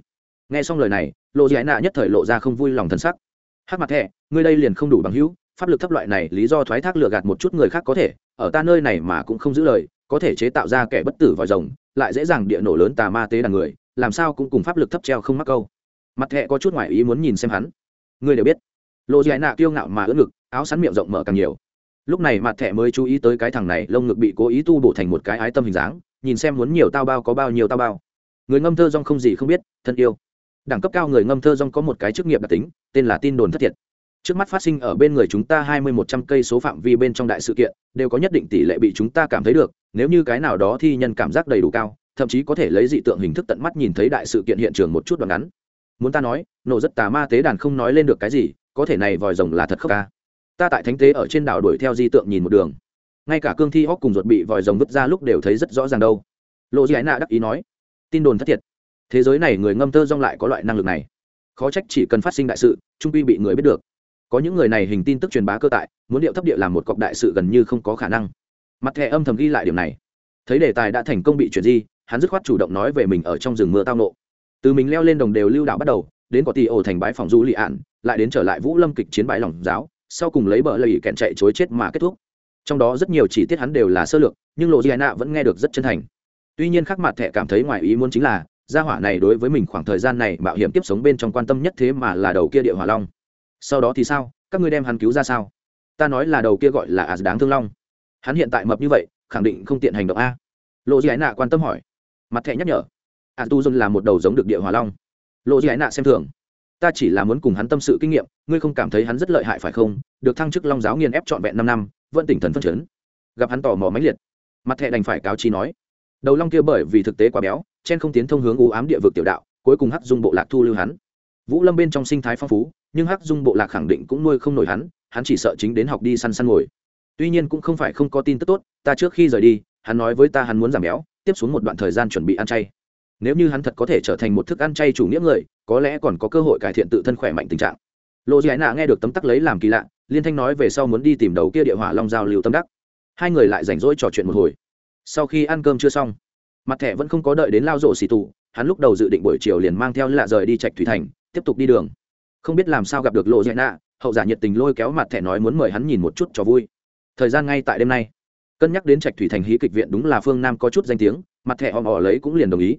Speaker 1: Nghe xong lời này, lộ giải nạ nhất thời lộ ra không vui lòng thân sắc. Hát mặt thẹ ngươi đây liền không đủ bằng hữu, pháp lực thấp loại này lý do thoái thác lừa gạt một chút người khác có thể, ở ta nơi này mà cũng không giữ lời, có thể chế tạo ra kẻ bất tử vòi rồng, lại dễ dàng địa nổ lớn tà ma tế đàn người, làm sao cũng cùng pháp lực thấp treo không mắc câu. Mặt thẹ có chút ngoại ý muốn nhìn xem hắn. Ngươi đều biết. Lộ giải nạ kiêu ngạo mà ưỡn ngực áo sắn miệng rộng mở càng nhiều. Lúc này mặt thẻ mới chú ý tới cái thằng này, lông ngực bị cố ý tu bổ thành một cái ái tâm hình dáng, nhìn xem muốn nhiều tao bao có bao nhiêu tao bao. Người ngâm thơ rong không gì không biết, thân yêu. Đẳng cấp cao người ngâm thơ rong có một cái chức nghiệp đặc tính, tên là tin đồn thất thiệt. Trước mắt phát sinh ở bên người chúng ta hai mươi một trăm cây số phạm vi bên trong đại sự kiện, đều có nhất định tỷ lệ bị chúng ta cảm thấy được, nếu như cái nào đó thi nhân cảm giác đầy đủ cao, thậm chí có thể lấy dị tượng hình thức tận mắt nhìn thấy đại sự kiện hiện trường một chút đoạn ngắn. Muốn ta nói, nổ rất tà ma tế đàn không nói lên được cái gì, có thể này vòi rồng là thật khóc ca ta tại thánh tế ở trên đảo đuổi theo di tượng nhìn một đường. Ngay cả cương thi hóc cùng ruột bị vòi rồng vứt ra lúc đều thấy rất rõ ràng đâu. Lộ Di ái nạ đắc ý nói, tin đồn thất thiệt, thế giới này người ngâm tơ rong lại có loại năng lực này. Khó trách chỉ cần phát sinh đại sự, trung quy bị người biết được. Có những người này hình tin tức truyền bá cơ tại, muốn điệu thấp địa làm một cọc đại sự gần như không có khả năng. Mặt thẻ âm thầm ghi lại điểm này. Thấy đề tài đã thành công bị chuyển di, hắn dứt khoát chủ động nói về mình ở trong rừng mưa tao nộ từ mình leo lên đồng đều lưu đạo bắt đầu, đến có tỷ ổ thành bái phòng du lị ạn, lại đến trở lại vũ lâm kịch chiến bãi lòng giáo sau cùng lấy bờ lầy kẹn chạy chối chết mà kết thúc. Trong đó rất nhiều chi tiết hắn đều là sơ lược, nhưng lộ di nạ vẫn nghe được rất chân thành. Tuy nhiên khắc mặt thẻ cảm thấy ngoài ý muốn chính là, gia hỏa này đối với mình khoảng thời gian này mạo hiểm tiếp sống bên trong quan tâm nhất thế mà là đầu kia địa hỏa long. Sau đó thì sao? Các ngươi đem hắn cứu ra sao? Ta nói là đầu kia gọi là as đáng thương long. Hắn hiện tại mập như vậy, khẳng định không tiện hành động a. Lộ Di ái nạ quan tâm hỏi. Mặt thẻ nhắc nhở. A tu dân là một đầu giống được địa hỏa long. Lộ Di ái nạ xem thường ta chỉ là muốn cùng hắn tâm sự kinh nghiệm, ngươi không cảm thấy hắn rất lợi hại phải không? Được thăng chức long giáo nghiên ép trọn vẹn năm năm, vẫn tỉnh thần phân chấn. Gặp hắn tò mò mãnh liệt. Mặt thẹ đành phải cáo chi nói. Đầu long kia bởi vì thực tế quá béo, chen không tiến thông hướng u ám địa vực tiểu đạo, cuối cùng hắc dung bộ lạc thu lưu hắn. Vũ lâm bên trong sinh thái phong phú, nhưng hắc dung bộ lạc khẳng định cũng nuôi không nổi hắn hắn chỉ sợ chính đến học đi săn săn ngồi. Tuy nhiên cũng không phải không có tin tức tốt, ta trước khi rời đi, hắn nói với ta hắn muốn giảm béo, tiếp xuống một đoạn thời gian chuẩn bị ăn chay nếu như hắn thật có thể trở thành một thức ăn chay chủ nghĩa người, có lẽ còn có cơ hội cải thiện tự thân khỏe mạnh tình trạng. Lộ dị nạ nghe được tấm tắc lấy làm kỳ lạ, liên thanh nói về sau muốn đi tìm đầu kia địa hỏa long giao lưu tâm đắc. Hai người lại rảnh rỗi trò chuyện một hồi. Sau khi ăn cơm chưa xong, mặt thẻ vẫn không có đợi đến lao rộ xì tù, hắn lúc đầu dự định buổi chiều liền mang theo lạ rời đi trạch thủy thành, tiếp tục đi đường. Không biết làm sao gặp được lộ dạy nạ, hậu giả nhiệt tình lôi kéo mặt thẻ nói muốn mời hắn nhìn một chút cho vui. Thời gian ngay tại đêm nay, cân nhắc đến trạch thủy thành hí kịch viện đúng là phương nam có chút danh tiếng, mặt thẻ hòm ỏ lấy cũng liền đồng ý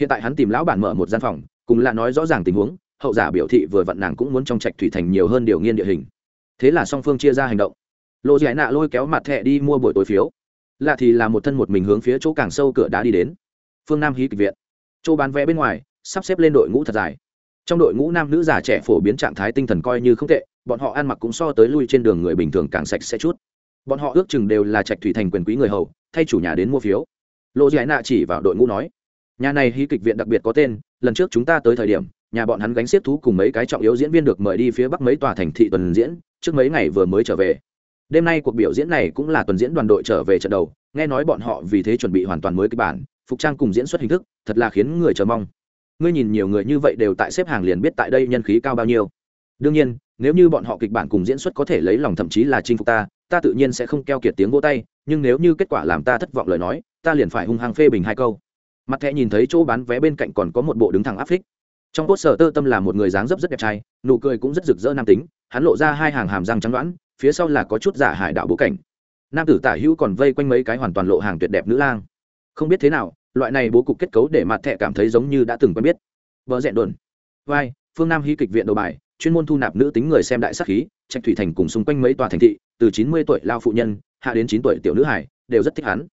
Speaker 1: hiện tại hắn tìm lão bản mở một gian phòng, cùng là nói rõ ràng tình huống, hậu giả biểu thị vừa vặn nàng cũng muốn trong trạch thủy thành nhiều hơn điều nghiên địa hình. Thế là song phương chia ra hành động. Lộ giải nạ lôi kéo mặt thẹ đi mua buổi tối phiếu. Lạ thì là một thân một mình hướng phía chỗ càng sâu cửa đá đi đến. Phương nam hí kịch viện. Chỗ bán vé bên ngoài, sắp xếp lên đội ngũ thật dài. Trong đội ngũ nam nữ già trẻ phổ biến trạng thái tinh thần coi như không tệ, bọn họ ăn mặc cũng so tới lui trên đường người bình thường càng sạch sẽ chút. Bọn họ ước chừng đều là trạch thủy thành quyền quý người hầu, thay chủ nhà đến mua phiếu. Lộ giải nạ chỉ vào đội ngũ nói nhà này hí kịch viện đặc biệt có tên, lần trước chúng ta tới thời điểm, nhà bọn hắn gánh xiết thú cùng mấy cái trọng yếu diễn viên được mời đi phía bắc mấy tòa thành thị tuần diễn, trước mấy ngày vừa mới trở về. Đêm nay cuộc biểu diễn này cũng là tuần diễn đoàn đội trở về trận đầu, nghe nói bọn họ vì thế chuẩn bị hoàn toàn mới kịch bản, phục trang cùng diễn xuất hình thức, thật là khiến người chờ mong. Ngươi nhìn nhiều người như vậy đều tại xếp hàng liền biết tại đây nhân khí cao bao nhiêu. Đương nhiên, nếu như bọn họ kịch bản cùng diễn xuất có thể lấy lòng thậm chí là chinh phục ta ta tự nhiên sẽ không keo kiệt tiếng vỗ tay, nhưng nếu như kết quả làm ta thất vọng lời nói, ta liền phải hung hăng phê bình hai câu mặt thẹ nhìn thấy chỗ bán vé bên cạnh còn có một bộ đứng thẳng áp phích. Trong cốt sở tơ tâm là một người dáng dấp rất đẹp trai, nụ cười cũng rất rực rỡ nam tính, hắn lộ ra hai hàng hàm răng trắng đoãn, phía sau là có chút giả hải đạo bố cảnh. Nam tử tả hữu còn vây quanh mấy cái hoàn toàn lộ hàng tuyệt đẹp nữ lang. Không biết thế nào, loại này bố cục kết cấu để mặt thẹ cảm thấy giống như đã từng quen biết. Vợ rẽn đồn. Vai, phương nam hí kịch viện đồ bài, chuyên môn thu nạp nữ tính người xem đại sắc khí, trạch thủy thành cùng xung quanh mấy tòa thành thị, từ chín mươi tuổi lao phụ nhân, hạ đến chín tuổi tiểu nữ hải đều rất thích hắn.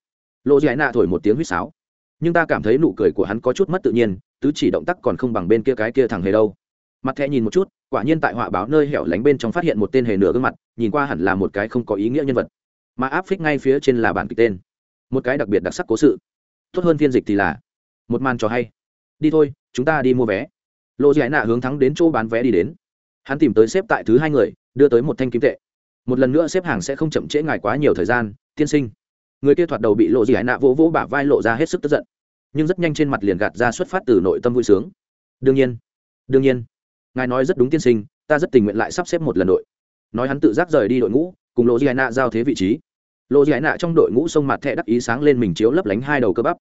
Speaker 1: Lộ giải nạ thổi một tiếng huýt sáo nhưng ta cảm thấy nụ cười của hắn có chút mất tự nhiên, tứ chỉ động tác còn không bằng bên kia cái kia thằng hề đâu. Mặt thẹ nhìn một chút, quả nhiên tại họa báo nơi hẻo lánh bên trong phát hiện một tên hề nửa gương mặt, nhìn qua hẳn là một cái không có ý nghĩa nhân vật. Mà áp phích ngay phía trên là bản kịch tên. Một cái đặc biệt đặc sắc cố sự. Tốt hơn phiên dịch thì là, một màn trò hay. Đi thôi, chúng ta đi mua vé. Lộ giải nạ hướng thắng đến chỗ bán vé đi đến. Hắn tìm tới xếp tại thứ hai người, đưa tới một thanh kim tệ. Một lần nữa xếp hàng sẽ không chậm trễ ngài quá nhiều thời gian, tiên sinh người kia thoạt đầu bị lộ giải nạ vỗ vỗ bả vai lộ ra hết sức tức giận. Nhưng rất nhanh trên mặt liền gạt ra xuất phát từ nội tâm vui sướng. Đương nhiên đương nhiên, ngài nói rất đúng tiên sinh, ta rất tình nguyện lại sắp xếp một lần đội. Nói hắn tự giác rời đi đội ngũ, cùng lộ giải nạ giao thế vị trí. Lộ giải nạ trong đội ngũ sông mặt thẹ đắc ý sáng lên mình chiếu lấp lánh hai đầu cơ bắp.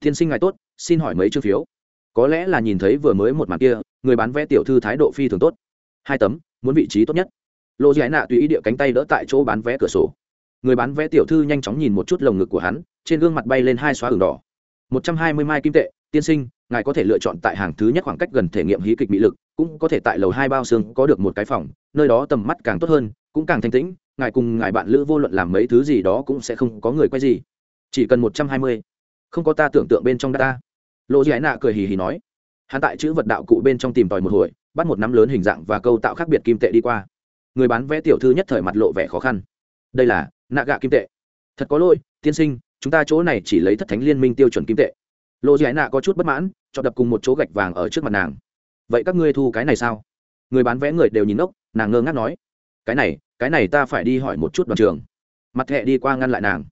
Speaker 1: Tiên sinh ngài tốt, xin hỏi mấy chữ phiếu? Có lẽ là nhìn thấy vừa mới một mặt kia, người bán vé tiểu thư thái độ phi thường tốt. Hai tấm, muốn vị trí tốt nhất. Lộ giải nạ tùy ý địa cánh tay đỡ tại chỗ bán vé cửa sổ người bán vé tiểu thư nhanh chóng nhìn một chút lồng ngực của hắn, trên gương mặt bay lên hai xóa ửng đỏ. Một trăm hai mươi mai kim tệ, tiên sinh, ngài có thể lựa chọn tại hàng thứ nhất khoảng cách gần thể nghiệm hí kịch mỹ lực, cũng có thể tại lầu hai bao xương có được một cái phòng, nơi đó tầm mắt càng tốt hơn, cũng càng thanh tĩnh, ngài cùng ngài bạn lữ vô luận làm mấy thứ gì đó cũng sẽ không có người quay gì. Chỉ cần một trăm hai mươi. Không có ta tưởng tượng bên trong ta lộ dị nạ cười hì hì nói. Hắn tại chữ vật đạo cụ bên trong tìm tòi một hồi, bắt một nắm lớn hình dạng và câu tạo khác biệt kim tệ đi qua. Người bán vé tiểu thư nhất thời mặt lộ vẻ khó khăn. Đây là nạ gạ kim tệ. Thật có lỗi, tiên sinh, chúng ta chỗ này chỉ lấy thất thánh liên minh tiêu chuẩn kim tệ. Lộ giải nạ có chút bất mãn cho đập cùng một chỗ gạch vàng ở trước mặt nàng. Vậy các ngươi thu cái này sao? Người bán vé người đều nhìn ốc nàng ngơ ngác nói. Cái này cái này ta phải đi hỏi một chút đoàn trường mặt thẹ đi qua ngăn lại nàng.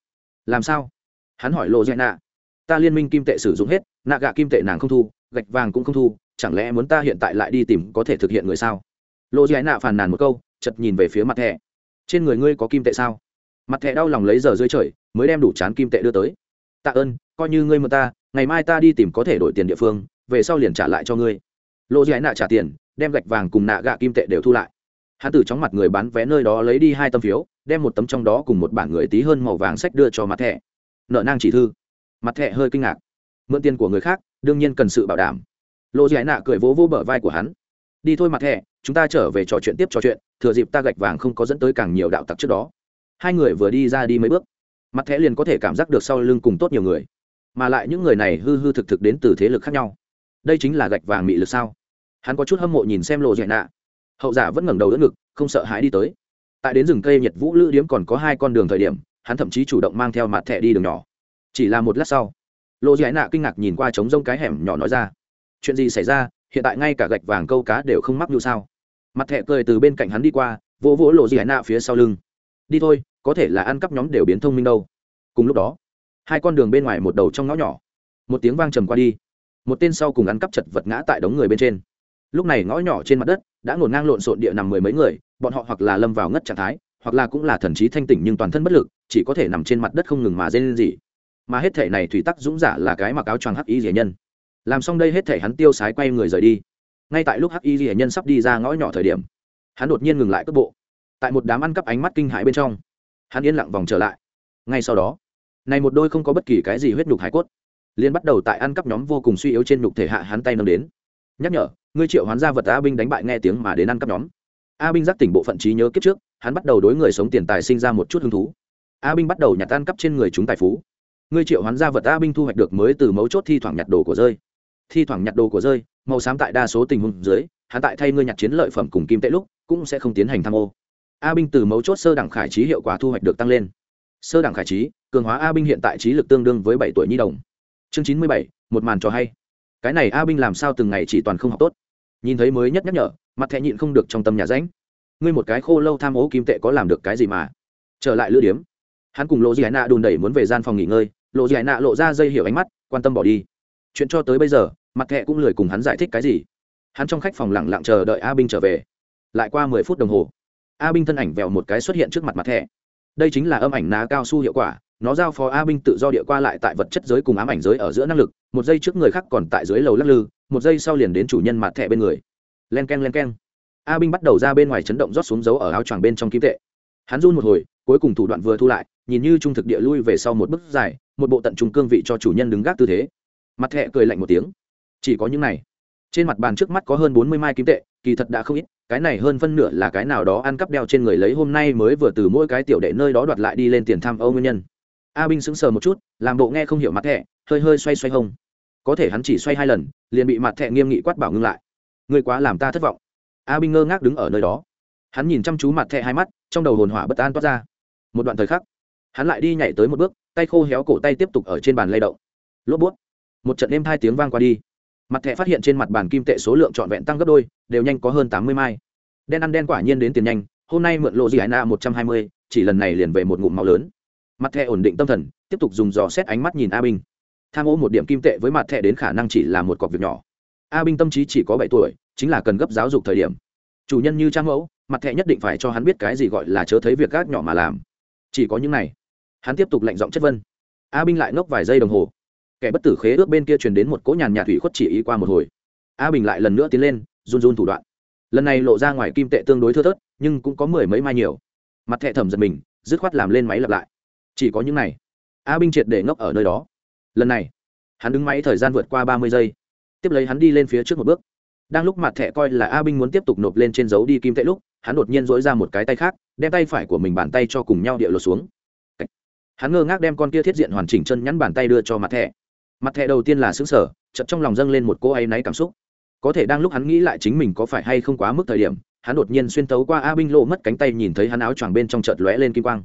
Speaker 1: Làm sao? Hắn hỏi lộ giải nạ. Ta liên minh kim tệ sử dụng hết, nạ gạ kim tệ nàng không thu, gạch vàng cũng không thu, chẳng lẽ muốn ta hiện tại lại đi tìm có thể thực hiện người sao? Lộ giải nạ phàn nàn một câu chật nhìn về phía mặt thẹ trên người ngươi có kim tệ sao? Mặt thẻ đau lòng lấy giờ dưới trời, mới đem đủ chán kim tệ đưa tới. Tạ ơn, coi như ngươi mượn ta, ngày mai ta đi tìm có thể đổi tiền địa phương, về sau liền trả lại cho ngươi. Lộ giải nạ trả tiền, đem gạch vàng cùng nạ gạ kim tệ đều thu lại. Hắn từ trong mặt người bán vé nơi đó lấy đi hai tấm phiếu, đem một tấm trong đó cùng một bản người tí hơn màu vàng sách đưa cho mặt thẻ. Nợ nang chỉ thư. Mặt thẻ hơi kinh ngạc. Mượn tiền của người khác, đương nhiên cần sự bảo đảm. Lộ giải nạ cười vỗ vỗ bờ vai của hắn. Đi thôi mặt thẻ, chúng ta trở về trò chuyện tiếp trò chuyện, thừa dịp ta gạch vàng không có dẫn tới càng nhiều đạo tặc trước đó hai người vừa đi ra đi mấy bước, mặt thẻ liền có thể cảm giác được sau lưng cùng tốt nhiều người, mà lại những người này hư hư thực thực đến từ thế lực khác nhau. Đây chính là gạch vàng mị lực sao? Hắn có chút hâm mộ nhìn xem lộ dạy nạ. Hậu giả vẫn ngẩng đầu đỡ ngực, không sợ hãi đi tới. Tại đến rừng cây nhật vũ lữ điếm còn có hai con đường thời điểm, hắn thậm chí chủ động mang theo mặt thẻ đi đường nhỏ. Chỉ là một lát sau, lộ dạy nạ kinh ngạc nhìn qua trống rông cái hẻm nhỏ nói ra, chuyện gì xảy ra? Hiện tại ngay cả gạch vàng câu cá đều không mắc như sao? Mặt thẻ cười từ bên cạnh hắn đi qua, vỗ vỗ lộ dạy nạ phía sau lưng đi thôi, có thể là ăn cắp nhóm đều biến thông minh đâu. Cùng lúc đó, hai con đường bên ngoài một đầu trong ngõ nhỏ, một tiếng vang trầm qua đi. Một tên sau cùng ăn cắp chật vật ngã tại đống người bên trên. Lúc này ngõ nhỏ trên mặt đất đã ngổn ngang lộn xộn địa nằm mười mấy người, bọn họ hoặc là lâm vào ngất trạng thái, hoặc là cũng là thần trí thanh tỉnh nhưng toàn thân bất lực, chỉ có thể nằm trên mặt đất không ngừng mà dê lên gì mà hết thể này thủy tắc dũng giả là cái mặc áo choàng hắc y rỉa nhân. Làm xong đây hết thể hắn tiêu sái quay người rời đi. Ngay tại lúc hắc y rỉa nhân sắp đi ra ngõ nhỏ thời điểm, hắn đột nhiên ngừng lại cước bộ tại một đám ăn cắp ánh mắt kinh hãi bên trong, hắn yên lặng vòng trở lại. Ngay sau đó, này một đôi không có bất kỳ cái gì huyết nhục hải cốt liên bắt đầu tại ăn cắp nhóm vô cùng suy yếu trên nhục thể hạ hắn tay nâng đến. Nhắc nhở, ngươi triệu hoán gia vật a binh đánh bại nghe tiếng mà đến ăn cắp nhóm. A binh giác tỉnh bộ phận trí nhớ kiếp trước, hắn bắt đầu đối người sống tiền tài sinh ra một chút hứng thú. A binh bắt đầu nhặt ăn cắp trên người chúng tài phú. Ngươi triệu hoán gia vật a binh thu hoạch được mới từ mấu chốt thi thoảng nhặt đồ của rơi. Thi thoảng nhặt đồ của rơi, màu xám tại đa số tình huống dưới, hắn tại thay ngươi nhặt chiến lợi phẩm cùng kim tệ lúc, cũng sẽ không tiến hành tham ô a binh từ mấu chốt sơ đẳng khải trí hiệu quả thu hoạch được tăng lên. Sơ đẳng khải trí, cường hóa a binh hiện tại trí lực tương đương với bảy tuổi nhi đồng. Chương chín mươi bảy, một màn trò hay. Cái này a binh làm sao từng ngày chỉ toàn không học tốt. Nhìn thấy mới nhất nhắc nhở, mặt thẹ nhịn không được trong tâm nhà ránh ngươi một cái khô lâu tham ố kim tệ có làm được cái gì mà? Trở lại lữ điếm. Hắn cùng lộ dị hải nạ đùn đẩy muốn về gian phòng nghỉ ngơi. Lộ dị hải nạ lộ ra dây hiểu ánh mắt, quan tâm bỏ đi. Chuyện cho tới bây giờ, mặt thẹ cũng lười cùng hắn giải thích cái gì. Hắn trong khách phòng lẳng lặng chờ đợi a binh trở về. Lại qua mười phút đồng hồ a binh thân ảnh vẹo một cái xuất hiện trước mặt mặt thẻ. Đây chính là âm ảnh ná cao su hiệu quả, nó giao phó a binh tự do địa qua lại tại vật chất giới cùng ám ảnh giới ở giữa năng lực, một giây trước người khác còn tại dưới lầu lắc lư, một giây sau liền đến chủ nhân mặt thẻ bên người. Len k e n len k e n a binh bắt đầu ra bên ngoài chấn động rót xuống dấu ở áo choàng bên trong kim tệ. Hắn run một hồi, cuối cùng thủ đoạn vừa thu lại, nhìn như trung thực địa lui về sau một bức dài, một bộ tận trùng cương vị cho chủ nhân đứng gác tư thế. Mặt thẹ cười lạnh một tiếng. Chỉ có những này. Trên mặt bàn trước mắt có hơn bốn mươi mai kim tệ, kỳ thật đã không ít cái này hơn phân nửa là cái nào đó ăn cắp đeo trên người lấy hôm nay mới vừa từ mỗi cái tiểu đệ nơi đó đoạt lại đi lên tiền tham âu nguyên nhân. A binh sững sờ một chút, làm bộ nghe không hiểu mặt thẹ hơi hơi xoay xoay hông. Có thể hắn chỉ xoay hai lần, liền bị mặt thẹ nghiêm nghị quát bảo ngưng lại. Người quá làm ta thất vọng. A binh ngơ ngác đứng ở nơi đó. Hắn nhìn chăm chú mặt thẹ hai mắt, trong đầu hồn hỏa bất an toát ra. Một đoạn thời khắc, hắn lại đi nhảy tới một bước, tay khô héo cổ tay tiếp tục ở trên bàn lay động. Lốp bút. Một trận êm hai tiếng vang qua đi mặt thẻ phát hiện trên mặt bàn kim tệ số lượng trọn vẹn tăng gấp đôi, đều nhanh có hơn tám mươi mai. Đen ăn đen quả nhiên đến tiền nhanh, hôm nay mượn lộ gì hải na một trăm hai mươi, chỉ lần này liền về một ngụm máu lớn. Mặt thẻ ổn định tâm thần, tiếp tục dùng dò xét ánh mắt nhìn a binh. Tham ô một điểm kim tệ với mặt thẻ đến khả năng chỉ là một cọc việc nhỏ. A binh tâm trí chỉ có bảy tuổi, chính là cần gấp giáo dục thời điểm. Chủ nhân như trang mẫu, mặt thẻ nhất định phải cho hắn biết cái gì gọi là chớ thấy việc gác nhỏ mà làm. Chỉ có những này. Hắn tiếp tục lệnh giọng chất vân a binh lại ngốc vài giây đồng hồ kẻ bất tử khế ước bên kia truyền đến một cỗ nhàn nhà thủy khuất chỉ ý qua một hồi. A bình lại lần nữa tiến lên, run run thủ đoạn. Lần này lộ ra ngoài kim tệ tương đối thưa thớt, nhưng cũng có mười mấy mai nhiều. Mặt thẹ thẩm giật mình, dứt khoát làm lên máy lặp lại. Chỉ có những này. A binh triệt để ngốc ở nơi đó. Lần này, hắn đứng máy thời gian vượt qua ba mươi giây. Tiếp lấy hắn đi lên phía trước một bước. Đang lúc mặt thẹ coi là a binh muốn tiếp tục nộp lên trên dấu đi kim tệ lúc, hắn đột nhiên dỗi ra một cái tay khác, đem tay phải của mình bàn tay cho cùng nhau địa lột xuống. Hắn ngơ ngác đem con kia thiết diện hoàn chỉnh chân nhắn bàn tay đưa cho mặt thẹ mặt thẻ đầu tiên là xứng sở chật trong lòng dâng lên một cô ấy náy cảm xúc. Có thể đang lúc hắn nghĩ lại chính mình có phải hay không quá mức thời điểm, hắn đột nhiên xuyên tấu qua a binh lộ mất cánh tay nhìn thấy hắn áo choàng bên trong chợt lóe lên kim quang.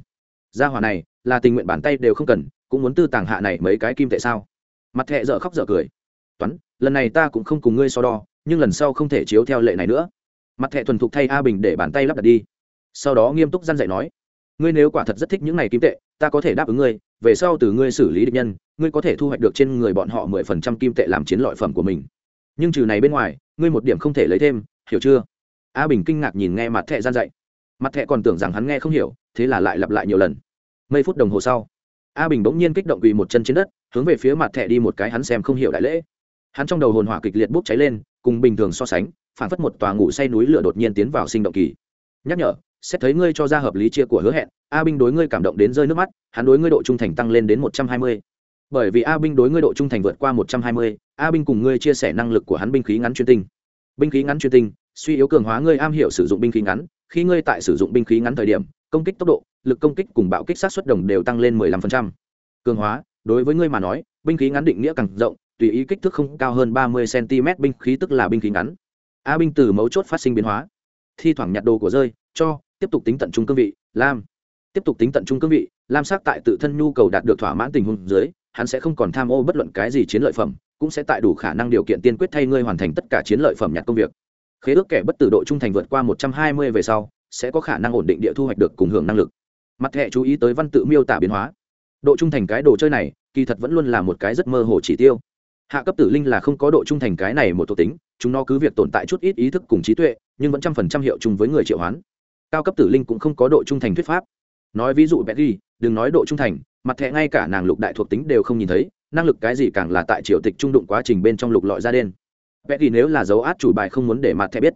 Speaker 1: Gia hỏa này, là tình nguyện bàn tay đều không cần, cũng muốn tư tàng hạ này mấy cái kim tệ sao? Mặt thẹ dở khóc dở cười. Toán, lần này ta cũng không cùng ngươi so đo, nhưng lần sau không thể chiếu theo lệ này nữa. Mặt thẹ thuần thục thay a bình để bàn tay lắp đặt đi. Sau đó nghiêm túc dăn dạy nói ngươi nếu quả thật rất thích những này kim tệ, ta có thể đáp ứng ngươi, về sau từ ngươi xử lý địch nhân, ngươi có thể thu hoạch được trên người bọn họ mười phần trăm kim tệ làm chiến lợi phẩm của mình. Nhưng trừ này bên ngoài, ngươi một điểm không thể lấy thêm, hiểu chưa? A bình kinh ngạc nhìn nghe mặt thẹ gian dạy. Mặt thẹ còn tưởng rằng hắn nghe không hiểu, thế là lại lặp lại nhiều lần. Mấy phút đồng hồ sau, a bình bỗng nhiên kích động vì một chân trên đất, hướng về phía mặt thẹ đi một cái hắn xem không hiểu đại lễ. Hắn trong đầu hồn hỏa kịch liệt bốc cháy lên, cùng bình thường so sánh phản phất một tòa ngủ say núi lửa đột nhiên tiến vào sinh động kỳ. Nhắc nhở xét thấy ngươi cho ra hợp lý chia của hứa hẹn, a binh đối ngươi cảm động đến rơi nước mắt, hắn đối ngươi độ trung thành tăng lên đến một trăm hai mươi. Bởi vì a binh đối ngươi độ trung thành vượt qua một trăm hai mươi, a binh cùng ngươi chia sẻ năng lực của hắn binh khí ngắn chuyên tinh. Binh khí ngắn chuyên tinh, suy yếu cường hóa ngươi am hiểu sử dụng binh khí ngắn, khi ngươi tại sử dụng binh khí ngắn thời điểm, công kích tốc độ, lực công kích cùng bạo kích sát xuất đồng đều tăng lên 15%. cường hóa, đối với ngươi mà nói, binh khí ngắn định nghĩa càng rộng, tùy ý kích thước không cao hơn 30 cm binh khí tức là binh khí ngắn. A binh từ mấu chốt phát sinh biến hóa. Thi thoảng nhặt đồ của rơi, cho tiếp tục tính tận trung cương vị, lam. Tiếp tục tính tận trung cương vị, lam sắc tại tự thân nhu cầu đạt được thỏa mãn tình huống dưới, hắn sẽ không còn tham ô bất luận cái gì chiến lợi phẩm, cũng sẽ tại đủ khả năng điều kiện tiên quyết thay ngươi hoàn thành tất cả chiến lợi phẩm nhặt công việc. Khế ước kẻ bất tử độ trung thành vượt qua 120 về sau, sẽ có khả năng ổn định địa thu hoạch được cùng hưởng năng lực. Mặt hệ chú ý tới văn tự miêu tả biến hóa. Độ trung thành cái đồ chơi này, kỳ thật vẫn luôn là một cái rất mơ hồ chỉ tiêu. Hạ cấp tử linh là không có độ trung thành cái này một thuộc tính, chúng nó cứ việc tồn tại chút ít ý thức cùng trí tuệ, nhưng vẫn trăm phần trăm hiệu chung với người triệu hoán cao cấp tử linh cũng không có độ trung thành thuyết pháp. Nói ví dụ betty đừng nói độ trung thành, mặt thẻ ngay cả nàng lục đại thuộc tính đều không nhìn thấy, năng lực cái gì càng là tại triều tịch trung đụng quá trình bên trong lục lọi ra đen. Betty nếu là dấu át chủ bài không muốn để mặt thẻ biết,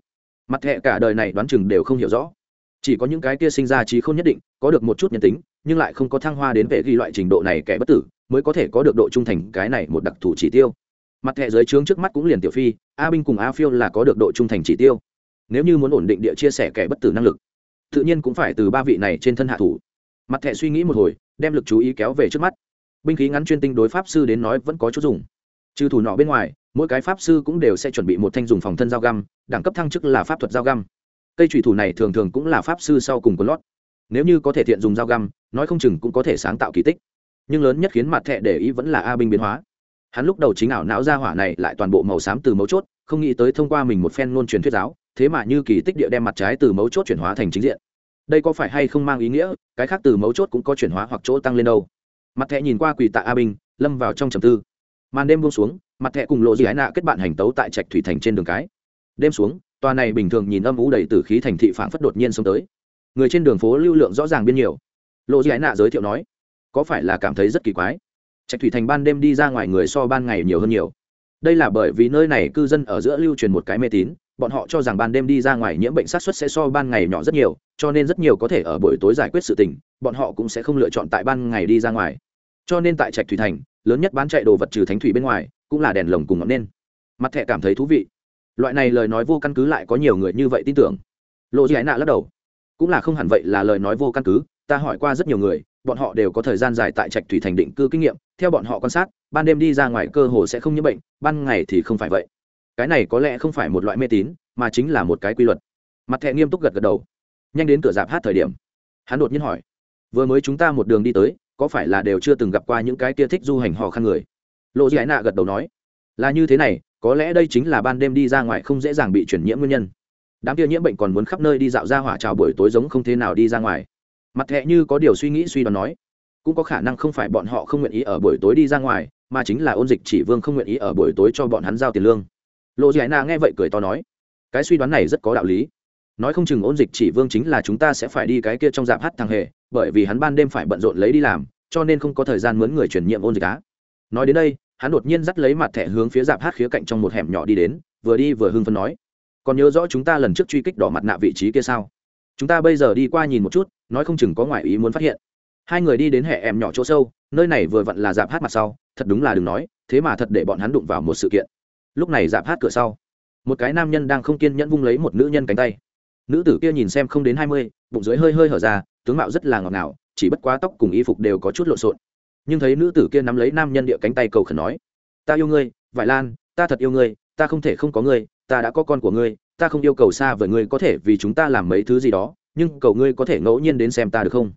Speaker 1: mặt thẻ cả đời này đoán chừng đều không hiểu rõ. Chỉ có những cái kia sinh ra trí không nhất định, có được một chút nhân tính, nhưng lại không có thăng hoa đến vệ ghi loại trình độ này kẻ bất tử, mới có thể có được độ trung thành cái này một đặc thù chỉ tiêu. Mặt thẻ dưới trướng trước mắt cũng liền tiểu phi, a binh cùng a phiêu là có được độ trung thành chỉ tiêu. Nếu như muốn ổn định địa chia sẻ kẻ bất tử năng lực tự nhiên cũng phải từ ba vị này trên thân hạ thủ. Mặt thẻ suy nghĩ một hồi, đem lực chú ý kéo về trước mắt. Binh khí ngắn chuyên tinh đối pháp sư đến nói vẫn có chút dùng. Trừ thủ nọ bên ngoài, mỗi cái pháp sư cũng đều sẽ chuẩn bị một thanh dùng phòng thân dao găm, đẳng cấp thăng chức là pháp thuật dao găm. Cây thủy thủ này thường thường cũng là pháp sư sau cùng của lót. Nếu như có thể thiện dùng dao găm, nói không chừng cũng có thể sáng tạo kỳ tích. Nhưng lớn nhất khiến mặt thẹ để ý vẫn là a binh biến hóa. Hắn lúc đầu chính ảo não ra hỏa này lại toàn bộ màu xám từ mấu chốt, không nghĩ tới thông qua mình một phen ngôn truyền thuyết giáo thế mà như kỳ tích địa đem mặt trái từ mấu chốt chuyển hóa thành chính diện. Đây có phải hay không mang ý nghĩa? Cái khác từ mấu chốt cũng có chuyển hóa hoặc chỗ tăng lên đâu. Mặt thẹ nhìn qua quỳ tạ a binh lâm vào trong trầm tư. Màn đêm buông xuống, mặt thẹ cùng lộ dị ái nạ kết bạn hành tấu tại trạch thủy thành trên đường cái. Đêm xuống, tòa này bình thường nhìn âm ú đầy từ khí thành thị phản phất đột nhiên xông tới. Người trên đường phố lưu lượng rõ ràng biên nhiều. Lộ dị ái nạ giới thiệu nói, có phải là cảm thấy rất kỳ quái? Trạch thủy thành ban đêm đi ra ngoài người so ban ngày nhiều hơn nhiều. Đây là bởi vì nơi này cư dân ở giữa lưu truyền một cái mê tín bọn họ cho rằng ban đêm đi ra ngoài nhiễm bệnh sát xuất sẽ so ban ngày nhỏ rất nhiều, cho nên rất nhiều có thể ở buổi tối giải quyết sự tình, bọn họ cũng sẽ không lựa chọn tại ban ngày đi ra ngoài. Cho nên tại trạch thủy thành, lớn nhất bán chạy đồ vật trừ thánh thủy bên ngoài, cũng là đèn lồng cùng ngọn nên mặt thẹ cảm thấy thú vị. Loại này lời nói vô căn cứ lại có nhiều người như vậy tin tưởng. Lộ giải nạ lắc đầu. Cũng là không hẳn vậy là lời nói vô căn cứ, ta hỏi qua rất nhiều người, bọn họ đều có thời gian dài tại trạch thủy thành định cư kinh nghiệm, theo bọn họ quan sát, ban đêm đi ra ngoài cơ hồ sẽ không nhiễm bệnh, ban ngày thì không phải vậy cái này có lẽ không phải một loại mê tín, mà chính là một cái quy luật. Mặt thẹ nghiêm túc gật gật đầu. Nhanh đến cửa dạp hát thời điểm, hắn đột nhiên hỏi, vừa mới chúng ta một đường đi tới, có phải là đều chưa từng gặp qua những cái kia thích du hành hò khăn người? Lộ dị ái nạ gật đầu nói, là như thế này, có lẽ đây chính là ban đêm đi ra ngoài không dễ dàng bị chuyển nhiễm nguyên nhân. Đám kia nhiễm bệnh còn muốn khắp nơi đi dạo ra hỏa trào buổi tối giống không thế nào đi ra ngoài. Mặt thẹ như có điều suy nghĩ suy đoán nói, cũng có khả năng không phải bọn họ không nguyện ý ở buổi tối đi ra ngoài, mà chính là ôn dịch chỉ vương không nguyện ý ở buổi tối cho bọn hắn giao tiền lương lộ Giải na nghe vậy cười to nói, cái suy đoán này rất có đạo lý. Nói không chừng ôn dịch chỉ vương chính là chúng ta sẽ phải đi cái kia trong dạp hát thằng hề, bởi vì hắn ban đêm phải bận rộn lấy đi làm, cho nên không có thời gian mướn người chuyển nhiệm ôn dịch á. Nói đến đây, hắn đột nhiên dắt lấy mặt thẻ hướng phía dạp hát khía cạnh trong một hẻm nhỏ đi đến, vừa đi vừa hưng phân nói, còn nhớ rõ chúng ta lần trước truy kích đỏ mặt nạ vị trí kia sao? Chúng ta bây giờ đi qua nhìn một chút, nói không chừng có ngoại ý muốn phát hiện. Hai người đi đến hẻ em nhỏ chỗ sâu, nơi này vừa vặn là dạp hát mặt sau, thật đúng là đừng nói, thế mà thật để bọn hắn đụng vào một sự kiện lúc này dạp hát cửa sau, một cái nam nhân đang không kiên nhẫn vung lấy một nữ nhân cánh tay. Nữ tử kia nhìn xem không đến hai mươi, bụng dưới hơi hơi hở ra, tướng mạo rất là ngọt ngào, chỉ bất quá tóc cùng y phục đều có chút lộn xộn. Nhưng thấy nữ tử kia nắm lấy nam nhân địa cánh tay cầu khẩn nói, ta yêu ngươi, vải lan, ta thật yêu ngươi, ta không thể không có ngươi, ta đã có con của ngươi, ta không yêu cầu xa với ngươi có thể vì chúng ta làm mấy thứ gì đó, nhưng cầu ngươi có thể ngẫu nhiên đến xem ta được không?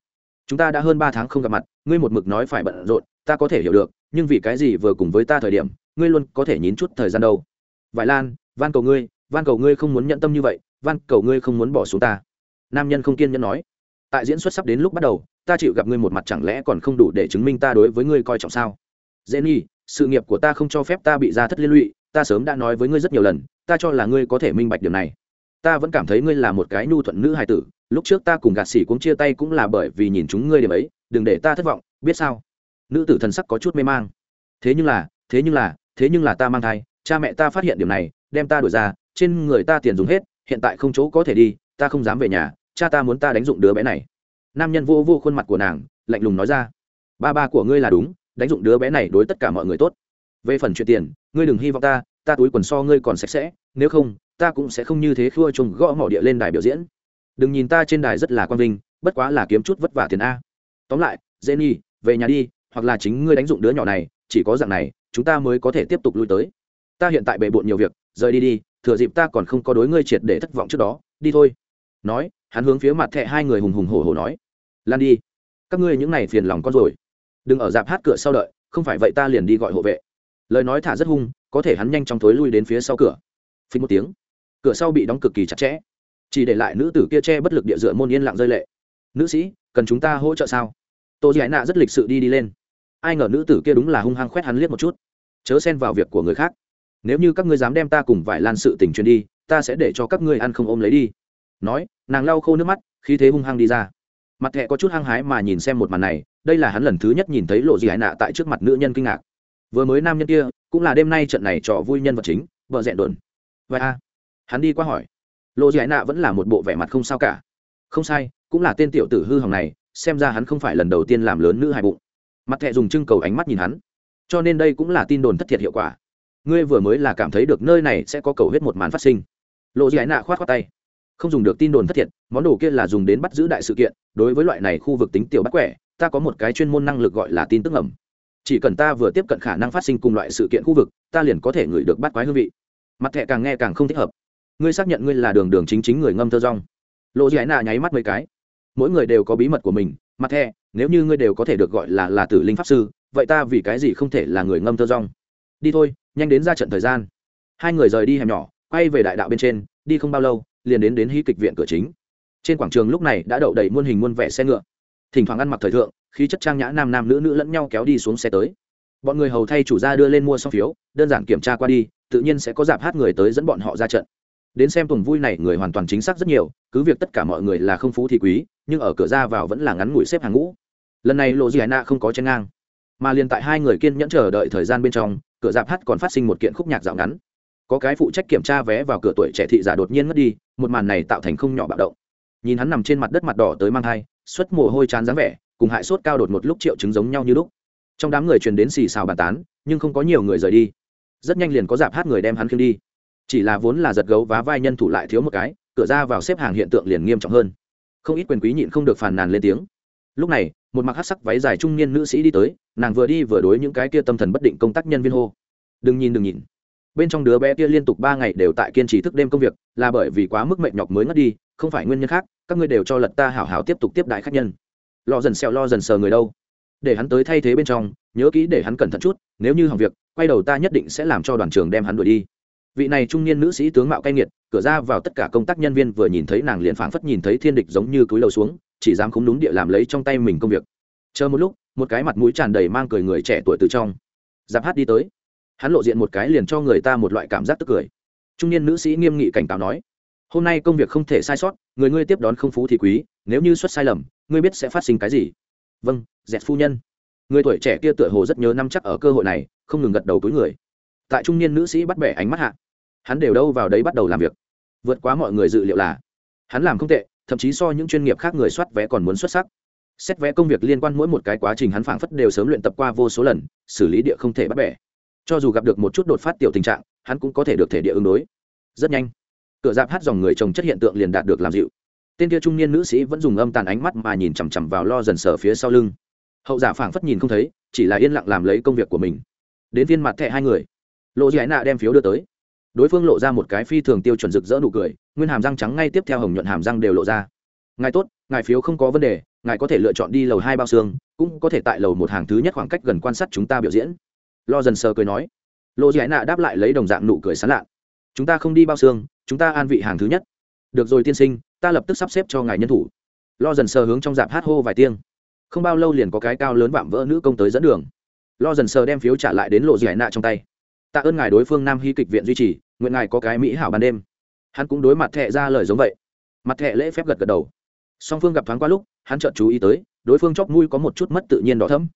Speaker 1: Chúng ta đã hơn ba tháng không gặp mặt, ngươi một mực nói phải bận rộn, ta có thể hiểu được, nhưng vì cái gì vừa cùng với ta thời điểm ngươi luôn có thể nhín chút thời gian đâu. Vải lan, van cầu ngươi, van cầu ngươi không muốn nhận tâm như vậy, van cầu ngươi không muốn bỏ xuống ta. Nam nhân không kiên nhẫn nói. Tại diễn xuất sắp đến lúc bắt đầu, ta chịu gặp ngươi một mặt chẳng lẽ còn không đủ để chứng minh ta đối với ngươi coi trọng sao? Dễ nhi sự nghiệp của ta không cho phép ta bị ra thất liên lụy, ta sớm đã nói với ngươi rất nhiều lần, ta cho là ngươi có thể minh bạch điều này. Ta vẫn cảm thấy ngươi là một cái nhu thuận nữ hài tử, lúc trước ta cùng gạt xỉ cũng chia tay cũng là bởi vì nhìn chúng ngươi điểm ấy, đừng để ta thất vọng, biết sao? Nữ tử thần sắc có chút mê mang. Thế nhưng là, thế nhưng là thế nhưng là ta mang thai, cha mẹ ta phát hiện điều này, đem ta đuổi ra, trên người ta tiền dùng hết, hiện tại không chỗ có thể đi, ta không dám về nhà, cha ta muốn ta đánh dụng đứa bé này. Nam nhân vô vô khuôn mặt của nàng, lạnh lùng nói ra, ba ba của ngươi là đúng, đánh dụng đứa bé này đối tất cả mọi người tốt. Về phần chuyện tiền, ngươi đừng hy vọng ta ta túi quần so ngươi còn sạch sẽ, nếu không, ta cũng sẽ không như thế khua trùng gõ mỏ địa lên đài biểu diễn. Đừng nhìn ta trên đài rất là quan vinh, bất quá là kiếm chút vất vả tiền a. Tóm lại dễ nhi về nhà đi, hoặc là chính ngươi đánh dụng đứa nhỏ này, chỉ có dạng này chúng ta mới có thể tiếp tục lui tới. Ta hiện tại bề bộn nhiều việc, rời đi đi, thừa dịp ta còn không có đối ngươi triệt để thất vọng trước đó, đi thôi. Nói, hắn hướng phía mặt thẹ hai người hùng hùng hổ hổ nói, lan đi, các ngươi những này phiền lòng con rồi. Đừng ở dạp hát cửa sau đợi, không phải vậy ta liền đi gọi hộ vệ. Lời nói thả rất hung, có thể hắn nhanh chóng thối lui đến phía sau cửa. Phí một tiếng, cửa sau bị đóng cực kỳ chặt chẽ. Chỉ để lại nữ tử kia che bất lực địa dựa môn yên lặng rơi lệ. Nữ sĩ, cần chúng ta hỗ trợ sao? Tô giải nạ rất lịch sự đi đi lên ai ngờ nữ tử kia đúng là hung hăng khoét hắn liếc một chút. Chớ xen vào việc của người khác. Nếu như các ngươi dám đem ta cùng vải lan sự tình truyền đi, ta sẽ để cho các ngươi ăn không ôm lấy đi. Nói, nàng lau khô nước mắt, khí thế hung hăng đi ra. Mặt thẹ có chút hăng hái mà nhìn xem một màn này, đây là hắn lần thứ nhất nhìn thấy lộ gì hải nạ tại trước mặt nữ nhân kinh ngạc. Vừa mới nam nhân kia, cũng là đêm nay trận này trò vui nhân vật chính, vợ rẽ đồn. Vậy a hắn đi qua hỏi. Lộ gì hải nạ vẫn là một bộ vẻ mặt không sao cả. Không sai, cũng là tên tiểu tử hư hỏng này, xem ra hắn không phải lần đầu tiên làm lớn nữ hài bụng mặt thẹ dùng trưng cầu ánh mắt nhìn hắn. Cho nên đây cũng là tin đồn thất thiệt hiệu quả. Ngươi vừa mới là cảm thấy được nơi này sẽ có cầu huyết một màn phát sinh. Lộ gì ái nạ khoát khoát tay. Không dùng được tin đồn thất thiệt, món đồ kia là dùng đến bắt giữ đại sự kiện, đối với loại này khu vực tính tiểu bắt quẻ, ta có một cái chuyên môn năng lực gọi là tin tức ẩm chỉ cần ta vừa tiếp cận khả năng phát sinh cùng loại sự kiện khu vực, ta liền có thể ngửi được bắt quái hương vị. Mặt thẹ càng nghe càng không thích hợp. Ngươi xác nhận ngươi là đường đường chính chính người ngâm thơ rong. Lộ gì ái nạ nháy mắt mấy cái. Mỗi người đều có bí mật của mình mặt thẹ nếu như ngươi đều có thể được gọi là là tử linh pháp sư, vậy ta vì cái gì không thể là người ngâm thơ rong? Đi thôi, nhanh đến ra trận thời gian. Hai người rời đi hẻm nhỏ, quay về đại đạo bên trên, đi không bao lâu, liền đến đến hí kịch viện cửa chính. Trên quảng trường lúc này đã đậu đầy muôn hình muôn vẻ xe ngựa. Thỉnh thoảng ăn mặc thời thượng, khí chất trang nhã nam nam nữ nữ lẫn nhau kéo đi xuống xe tới. Bọn người hầu thay chủ gia đưa lên mua xong phiếu, đơn giản kiểm tra qua đi, tự nhiên sẽ có dạp hát người tới dẫn bọn họ ra trận đến xem tuần vui này người hoàn toàn chính xác rất nhiều, cứ việc tất cả mọi người là không phú thì quý, nhưng ở cửa ra vào vẫn là ngắn ngủi xếp hàng ngũ. Lần này lộ gì hải nạ không có chen ngang, mà liền tại hai người kiên nhẫn chờ đợi thời gian bên trong, cửa dạp hát còn phát sinh một kiện khúc nhạc dạo ngắn. Có cái phụ trách kiểm tra vé vào cửa tuổi trẻ thị giả đột nhiên mất đi, một màn này tạo thành không nhỏ bạo động. Nhìn hắn nằm trên mặt đất mặt đỏ tới mang thai, xuất mồ hôi chán dáng vẻ, cùng hại sốt cao đột một lúc triệu chứng giống nhau như lúc. Trong đám người truyền đến xì xào bàn tán, nhưng không có nhiều người rời đi. Rất nhanh liền có dạp hát người đem hắn khiêng đi chỉ là vốn là giật gấu vá vai nhân thủ lại thiếu một cái, cửa ra vào xếp hàng hiện tượng liền nghiêm trọng hơn. Không ít quyền quý nhịn không được phàn nàn lên tiếng. Lúc này, một mặc hát sắc váy dài trung niên nữ sĩ đi tới, nàng vừa đi vừa đối những cái kia tâm thần bất định công tác nhân viên hô. Đừng nhìn đừng nhìn. Bên trong đứa bé kia liên tục ba ngày đều tại kiên trì thức đêm công việc, là bởi vì quá mức mệnh nhọc mới ngất đi, không phải nguyên nhân khác, các ngươi đều cho lật ta hảo hảo tiếp tục tiếp đại khách nhân. Lo dần xẹo lo dần sờ người đâu. Để hắn tới thay thế bên trong, nhớ kỹ để hắn cẩn thận chút, nếu như hỏng việc, quay đầu ta nhất định sẽ làm cho đoàn trường đem hắn đuổi đi vị này trung niên nữ sĩ tướng mạo cay nghiệt, cửa ra vào tất cả công tác nhân viên vừa nhìn thấy nàng liền phảng phất nhìn thấy thiên địch giống như túi lầu xuống, chỉ dám không đúng địa làm lấy trong tay mình công việc. Chờ một lúc, một cái mặt mũi tràn đầy mang cười người trẻ tuổi từ trong. Giáp hát đi tới. Hắn lộ diện một cái liền cho người ta một loại cảm giác tức cười. Trung niên nữ sĩ nghiêm nghị cảnh cáo nói, hôm nay công việc không thể sai sót, người ngươi tiếp đón không phú thì quý, nếu như xuất sai lầm, ngươi biết sẽ phát sinh cái gì. Vâng dẹt phu nhân. Người tuổi trẻ kia tựa hồ rất nhớ năm chắc ở cơ hội này, không ngừng gật đầu túi người tại trung niên nữ sĩ bắt bẻ ánh mắt hạ. Hắn đều đâu vào đấy bắt đầu làm việc. Vượt quá mọi người dự liệu là, hắn làm không tệ, thậm chí so những chuyên nghiệp khác người soát vé còn muốn xuất sắc. Xét vé công việc liên quan mỗi một cái quá trình hắn phảng phất đều sớm luyện tập qua vô số lần, xử lý địa không thể bắt bẻ. Cho dù gặp được một chút đột phát tiểu tình trạng, hắn cũng có thể được thể địa ứng đối. Rất nhanh, cửa dạp hát dòng người chồng chất hiện tượng liền đạt được làm dịu. Tên kia trung niên nữ sĩ vẫn dùng âm tàn ánh mắt mà nhìn chằm chằm vào lo dần sờ phía sau lưng. Hậu giả phảng phất nhìn không thấy, chỉ là yên lặng làm lấy công việc của mình. Đến viên mặt thẹ hai người lộ Giải nạ đem phiếu đưa tới. Đối phương lộ ra một cái phi thường tiêu chuẩn rực rỡ nụ cười, nguyên hàm răng trắng ngay tiếp theo hồng nhuận hàm răng đều lộ ra. Ngài tốt, ngài phiếu không có vấn đề, ngài có thể lựa chọn đi lầu hai bao xương, cũng có thể tại lầu một hàng thứ nhất khoảng cách gần quan sát chúng ta biểu diễn. Lo dần sờ cười nói. Lộ Giải nạ đáp lại lấy đồng dạng nụ cười sán lạ. Chúng ta không đi bao xương, chúng ta an vị hàng thứ nhất. Được rồi tiên sinh, ta lập tức sắp xếp cho ngài nhân thủ. Lo dần sờ hướng trong dạp hát hô vài tiếng. Không bao lâu liền có cái cao lớn vạm vỡ nữ công tới dẫn đường. Lo dần sờ đem phiếu trả lại đến lộ Giải nạ trong tay tạ ơn ngài đối phương nam hy kịch viện duy trì, nguyện ngài có cái mỹ hảo ban đêm. Hắn cũng đối mặt thẹ ra lời giống vậy. Mặt thẹ lễ phép gật gật đầu. Song phương gặp thoáng qua lúc, hắn chợt chú ý tới, đối phương chóc mũi có một chút mất tự nhiên đỏ thấm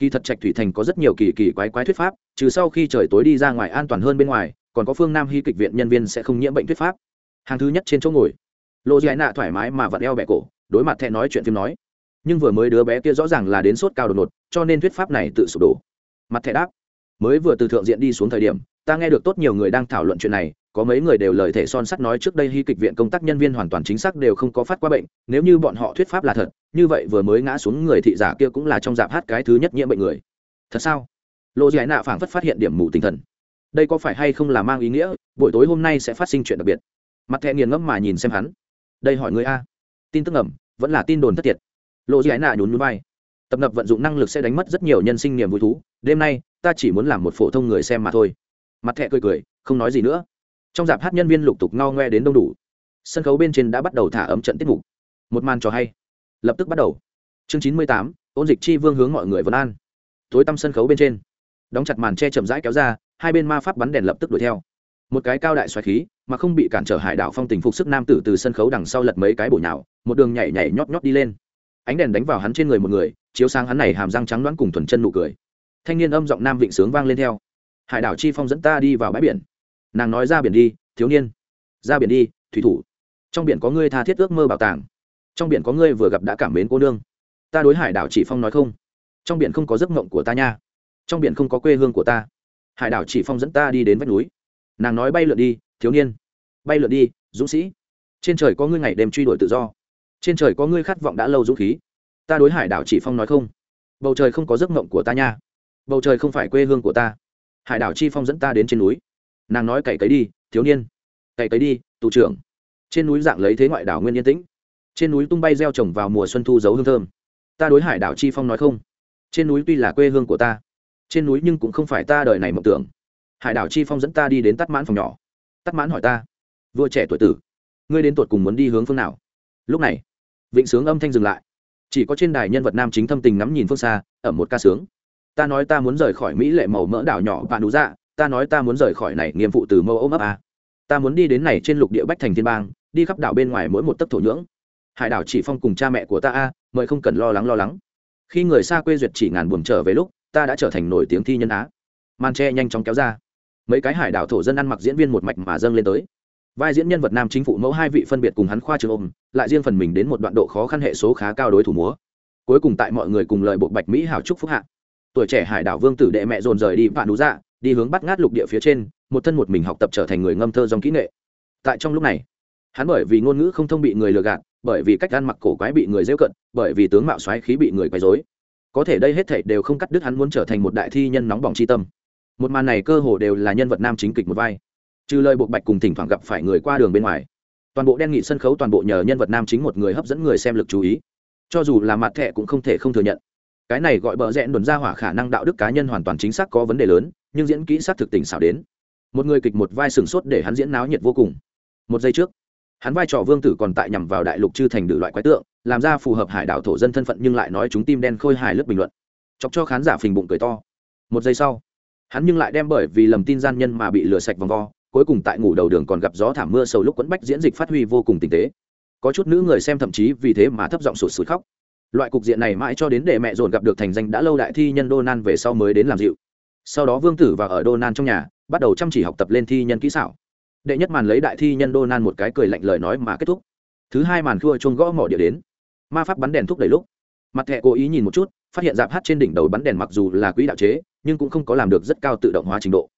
Speaker 1: kỳ thật trạch thủy thành có rất nhiều kỳ kỳ quái quái thuyết pháp, trừ sau khi trời tối đi ra ngoài an toàn hơn bên ngoài, còn có phương nam hy kịch viện nhân viên sẽ không nhiễm bệnh thuyết pháp. Hàng thứ nhất trên chỗ ngồi. Lộ dì nạ thoải mái mà vặn eo bẹ cổ, đối mặt thẹ nói chuyện phim nói. Nhưng vừa mới đứa bé kia rõ ràng là đến sốt cao đột ngột, cho nên thuyết pháp này tự sụp đổ. Mặt thẻ đáp mới vừa từ thượng diện đi xuống thời điểm, ta nghe được tốt nhiều người đang thảo luận chuyện này, có mấy người đều lời thể son sắt nói trước đây hy kịch viện công tác nhân viên hoàn toàn chính xác đều không có phát qua bệnh, nếu như bọn họ thuyết pháp là thật, như vậy vừa mới ngã xuống người thị giả kia cũng là trong dạp hát cái thứ nhất nhiễm bệnh người. Thật sao? Lộ giải nạ phảng phất phát hiện điểm mù tinh thần. Đây có phải hay không là mang ý nghĩa, buổi tối hôm nay sẽ phát sinh chuyện đặc biệt. Mặt thẹ nghiền ngẫm mà nhìn xem hắn. Đây hỏi người a. Tin tức ẩm vẫn là tin đồn thất thiệt. Lộ giải nạ nhún nhún vai tập nập vận dụng năng lực sẽ đánh mất rất nhiều nhân sinh niềm vui thú. Đêm nay, ta chỉ muốn làm một phổ thông người xem mà thôi. Mặt thẹ cười cười, không nói gì nữa. Trong dạp hát nhân viên lục tục ngao ngoe đến đông đủ. Sân khấu bên trên đã bắt đầu thả ấm trận tiết mục. Một màn trò hay. Lập tức bắt đầu. Chương chín mươi tám, ôn dịch chi vương hướng mọi người vân an. Tối tăm sân khấu bên trên. Đóng chặt màn che chậm rãi kéo ra, hai bên ma pháp bắn đèn lập tức đuổi theo. Một cái cao đại xoài khí, mà không bị cản trở hải đảo phong tình phục sức nam tử từ sân khấu đằng sau lật mấy cái bổ nhào, một đường nhảy nhảy nhót nhót đi lên ánh đèn đánh vào hắn trên người một người, chiếu sáng hắn này hàm răng trắng đoán cùng thuần chân nụ cười. Thanh niên âm giọng nam vịnh sướng vang lên theo. Hải đảo chi phong dẫn ta đi vào bãi biển. Nàng nói ra biển đi, thiếu niên, ra biển đi, thủy thủ. Trong biển có ngươi tha thiết ước mơ bảo tàng. Trong biển có ngươi vừa gặp đã cảm mến cô nương. Ta đối hải đảo chỉ phong nói không. Trong biển không có giấc mộng của ta nha. Trong biển không có quê hương của ta. Hải đảo chỉ phong dẫn ta đi đến vách núi. Nàng nói, bay lượn đi, thiếu niên. Bay lượn đi, dũng sĩ. Trên trời có ngươi ngày đêm truy đuổi tự do trên trời có ngươi khát vọng đã lâu dũng khí. Ta đối hải đảo chỉ phong nói không. Bầu trời không có giấc mộng của ta nha. Bầu trời không phải quê hương của ta. Hải đảo chi phong dẫn ta đến trên núi. Nàng nói cày cấy đi, thiếu niên. Cày cấy đi, tù trưởng. Trên núi dạng lấy thế ngoại đảo nguyên yên tĩnh. Trên núi tung bay gieo trồng vào mùa xuân thu giấu hương thơm. Ta đối hải đảo chi phong nói không. Trên núi tuy là quê hương của ta, trên núi nhưng cũng không phải ta đời này mộng tưởng. Hải đảo chi phong dẫn ta đi đến tắt mãn phòng nhỏ. Tắt mãn hỏi ta, vua trẻ tuổi tử, ngươi đến tuột cùng muốn đi hướng phương nào? Lúc này vịnh sướng âm thanh dừng lại. Chỉ có trên đài nhân vật nam chính thâm tình ngắm nhìn phương xa, ở một ca sướng. Ta nói ta muốn rời khỏi mỹ lệ màu mỡ đảo nhỏ bạn đủ dạ ta nói ta muốn rời khỏi này nghiêm phụ từ mâu ôm ấp a ta muốn đi đến này trên lục địa bách thành thiên bang, đi khắp đảo bên ngoài mỗi một tấc thổ nhưỡng. Hải đảo chỉ phong cùng cha mẹ của ta a mời không cần lo lắng lo lắng. Khi người xa quê duyệt chỉ ngàn buồm trở về lúc, ta đã trở thành nổi tiếng thi nhân á. Màn tre nhanh chóng kéo ra. Mấy cái hải đảo thổ dân ăn mặc diễn viên một mạch mà dâng lên tới vai diễn nhân vật nam chính phụ mẫu hai vị phân biệt cùng hắn khoa trường ôm, lại riêng phần mình đến một đoạn độ khó khăn hệ số khá cao đối thủ múa. Cuối cùng tại mọi người cùng lời bộ bạch mỹ hào trúc phúc hạ. Tuổi trẻ hải đảo vương tử đệ mẹ dồn rời đi vạn đủ dạ đi hướng bắt ngát lục địa phía trên, một thân một mình học tập trở thành người ngâm thơ dòng kỹ nghệ. Tại trong lúc này, hắn bởi vì ngôn ngữ không thông bị người lừa gạt, bởi vì cách ăn mặc cổ quái bị người dễ cận, bởi vì tướng mạo xoáy khí bị người quấy dối có thể đây hết thảy đều không cắt đứt hắn muốn trở thành một đại thi nhân nóng bỏng chi tâm. Một màn này cơ hồ đều là nhân vật nam chính kịch một vai trừ lời buộc bạch cùng thỉnh thoảng gặp phải người qua đường bên ngoài. Toàn bộ đen nghị sân khấu toàn bộ nhờ nhân vật nam chính một người hấp dẫn người xem lực chú ý. Cho dù là mặt thẻ cũng không thể không thừa nhận. Cái này gọi bợ rẽn đồn ra hỏa khả năng đạo đức cá nhân hoàn toàn chính xác có vấn đề lớn, nhưng diễn kỹ xác thực tình xảo đến. Một người kịch một vai sừng sốt để hắn diễn náo nhiệt vô cùng. Một giây trước, hắn vai trò vương tử còn tại nhằm vào đại lục chư thành đự loại quái tượng, làm ra phù hợp hải đảo thổ dân thân phận nhưng lại nói chúng tim đen khôi hài lớp bình luận. Chọc cho khán giả phình bụng cười to. Một giây sau, hắn nhưng lại đem bởi vì lầm tin gian nhân mà bị lừa sạch vòng vo cuối cùng tại ngủ đầu đường còn gặp gió thảm mưa sầu lúc quẫn bách diễn dịch phát huy vô cùng tinh tế. Có chút nữ người xem thậm chí vì thế mà thấp giọng sụt sụt khóc. Loại cục diện này mãi cho đến để mẹ dồn gặp được thành danh đã lâu đại thi nhân Donan về sau mới đến làm dịu. Sau đó vương tử và ở Donan trong nhà, bắt đầu chăm chỉ học tập lên thi nhân kỹ xảo. Đệ nhất màn lấy đại thi nhân Donan một cái cười lạnh lời nói mà kết thúc. Thứ hai màn khua chuông gõ mỏ địa đến. Ma pháp bắn đèn thúc đẩy lúc. Mặt thẹ cố ý nhìn một chút, phát hiện dạp hát trên đỉnh đầu bắn đèn mặc dù là quỹ đạo chế, nhưng cũng không có làm được rất cao tự động hóa trình độ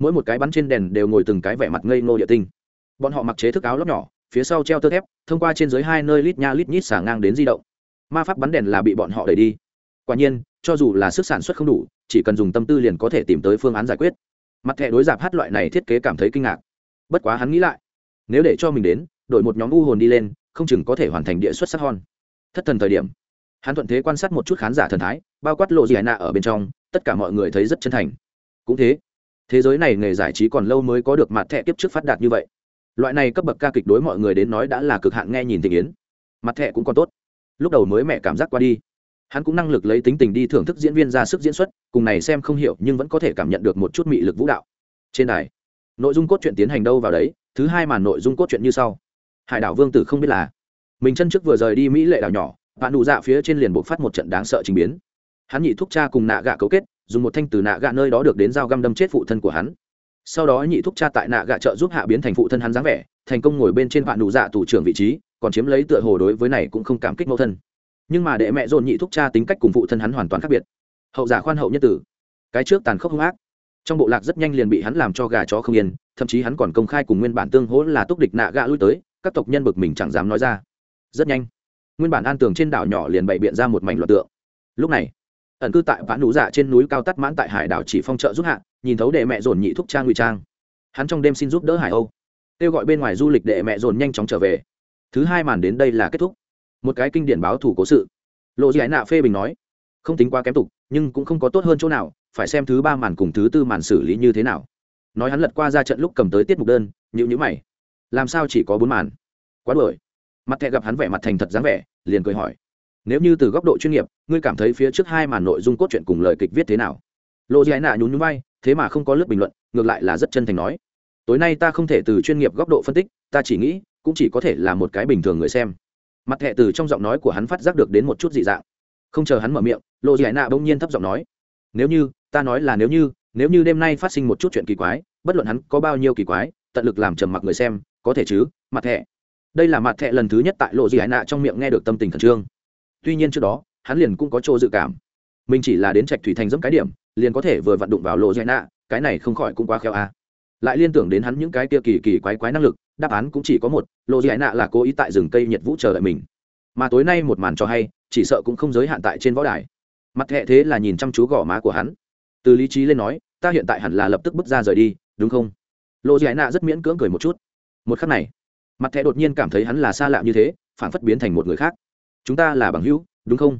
Speaker 1: mỗi một cái bắn trên đèn đều ngồi từng cái vẻ mặt ngây ngô địa tinh. Bọn họ mặc chế thức áo lóc nhỏ, phía sau treo tơ thép, thông qua trên dưới hai nơi lít nha lít nhít xả ngang đến di động. Ma pháp bắn đèn là bị bọn họ đẩy đi. Quả nhiên, cho dù là sức sản xuất không đủ, chỉ cần dùng tâm tư liền có thể tìm tới phương án giải quyết. Mặt thẻ đối giạp hát loại này thiết kế cảm thấy kinh ngạc. Bất quá hắn nghĩ lại, nếu để cho mình đến, đổi một nhóm u hồn đi lên, không chừng có thể hoàn thành địa xuất sắc hon thất thần thời điểm, hắn thuận thế quan sát một chút khán giả thần thái, bao quát lộ gì hải nạ ở bên trong, tất cả mọi người thấy rất chân thành. Cũng thế thế giới này nghề giải trí còn lâu mới có được mặt thẻ tiếp trước phát đạt như vậy. Loại này cấp bậc ca kịch đối mọi người đến nói đã là cực hạn nghe nhìn tình yến. Mặt thẻ cũng còn tốt. Lúc đầu mới mẹ cảm giác qua đi. Hắn cũng năng lực lấy tính tình đi thưởng thức diễn viên ra sức diễn xuất, cùng này xem không hiểu nhưng vẫn có thể cảm nhận được một chút mị lực vũ đạo. Trên đài, nội dung cốt truyện tiến hành đâu vào đấy, thứ hai màn nội dung cốt truyện như sau. Hải đảo vương tử không biết là. Mình chân trước vừa rời đi mỹ lệ đảo nhỏ, bạn đủ dạ phía trên liền buộc phát một trận đáng sợ trình biến. Hắn nhị thúc cha cùng nạ gạ cấu kết dùng một thanh từ nạ gạ nơi đó được đến dao găm đâm chết phụ thân của hắn. Sau đó nhị thúc cha tại nạ gạ trợ giúp hạ biến thành phụ thân hắn dáng vẻ, thành công ngồi bên trên vạn đủ dạ tù trưởng vị trí, còn chiếm lấy tựa hồ đối với này cũng không cảm kích mẫu thân. Nhưng mà đệ mẹ dồn nhị thúc cha tính cách cùng phụ thân hắn hoàn toàn khác biệt. Hậu giả khoan hậu nhất tử. Cái trước tàn khốc hung ác. Trong bộ lạc rất nhanh liền bị hắn làm cho gà chó không yên, thậm chí hắn còn công khai cùng nguyên bản tương hỗ là túc địch nạ gạ lui tới, các tộc nhân bực mình chẳng dám nói ra. Rất nhanh. Nguyên bản an tường trên đảo nhỏ liền bày biện ra một mảnh loạt tượng. Lúc này ẩn cư tại vãn đủ dạ trên núi cao tắt mãn tại hải đảo chỉ phong trợ giúp hạ, nhìn thấu đệ mẹ dồn nhị thúc trang ngụy trang. Hắn trong đêm xin giúp đỡ hải âu. Kêu gọi bên ngoài du lịch đệ mẹ dồn nhanh chóng trở về. Thứ hai màn đến đây là kết thúc. Một cái kinh điển báo thủ cố sự. Lộ dị ái nạ phê bình nói, không tính quá kém tục, nhưng cũng không có tốt hơn chỗ nào, phải xem thứ ba màn cùng thứ tư màn xử lý như thế nào. Nói hắn lật qua ra trận lúc cầm tới tiết mục đơn nhữ nhữ mày. Làm sao chỉ có bốn màn? Quá đuổi. Mặt thẹ gặp hắn vẻ mặt thành thật dáng vẻ, liền cười hỏi nếu như từ góc độ chuyên nghiệp, ngươi cảm thấy phía trước hai màn nội dung cốt truyện cùng lời kịch viết thế nào? Lộ giải nạ nhún nhún bay thế mà không có lướt bình luận, ngược lại là rất chân thành nói. Tối nay ta không thể từ chuyên nghiệp góc độ phân tích, ta chỉ nghĩ, cũng chỉ có thể là một cái bình thường người xem. Mặt thẹ từ trong giọng nói của hắn phát giác được đến một chút dị dạng. Không chờ hắn mở miệng lộ giải nạ bỗng nhiên thấp giọng nói, nếu như, ta nói là nếu như nếu như đêm nay phát sinh một chút chuyện kỳ quái, bất luận hắn có bao nhiêu kỳ quái, tận lực làm trầm mặc người xem, có thể chứ, mặt thẹ đây là mặt thẹ lần thứ nhất tại lộ giải nạ trong miệng nghe được tâm tình khẩn trương tuy nhiên trước đó, hắn liền cũng có chỗ dự cảm. Mình chỉ là đến trạch thủy thành dẫm cái điểm, liền có thể vừa vặn đụng vào lộ dạy nạ cái này không khỏi cũng quá khéo a. Lại liên tưởng đến hắn những cái kia kỳ kỳ quái quái năng lực, đáp án cũng chỉ có một lộ dạy nạ là cố ý tại rừng cây nhiệt vũ chờ đợi mình. Mà tối nay một màn cho hay, chỉ sợ cũng không giới hạn tại trên võ đài. Mặt hệ thế là nhìn chăm chú gò má của hắn. Từ lý trí lên nói, ta hiện tại hẳn là lập tức bước ra rời đi, đúng không? Lộ dạy nạ rất miễn cưỡng cười một chút. Một khắc này, mặt thẻ đột nhiên cảm thấy hắn là xa lạ như thế phản phất biến thành một người khác chúng ta là bằng hữu đúng không?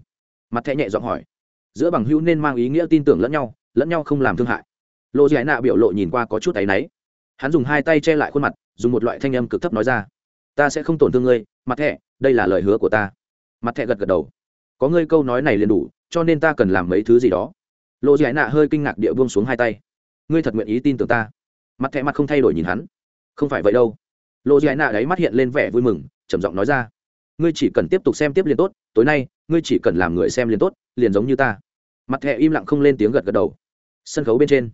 Speaker 1: Mặt thẹ nhẹ giọng hỏi. Giữa bằng hữu nên mang ý nghĩa tin tưởng lẫn nhau lẫn nhau không làm thương hại. Lộ giải nạ biểu lộ nhìn qua có chút áy náy. Hắn dùng hai tay che lại khuôn mặt dùng một loại thanh âm cực thấp nói ra. Ta sẽ không tổn thương ngươi mặt thẹ, đây là lời hứa của ta. Mặt thẹ gật gật đầu. Có ngươi câu nói này liền đủ cho nên ta cần làm mấy thứ gì đó. Lộ giải nạ hơi kinh ngạc địa buông xuống hai tay. Ngươi thật nguyện ý tin tưởng ta. Mặt thẹ mặt không thay đổi nhìn hắn. Không phải vậy đâu. Lộ giải nạ đấy mắt hiện lên vẻ vui mừng trầm giọng nói ra ngươi chỉ cần tiếp tục xem tiếp liền tốt, tối nay, ngươi chỉ cần làm người xem liền tốt, liền giống như ta. Mặt thẹ im lặng không lên tiếng gật gật đầu. Sân khấu bên trên,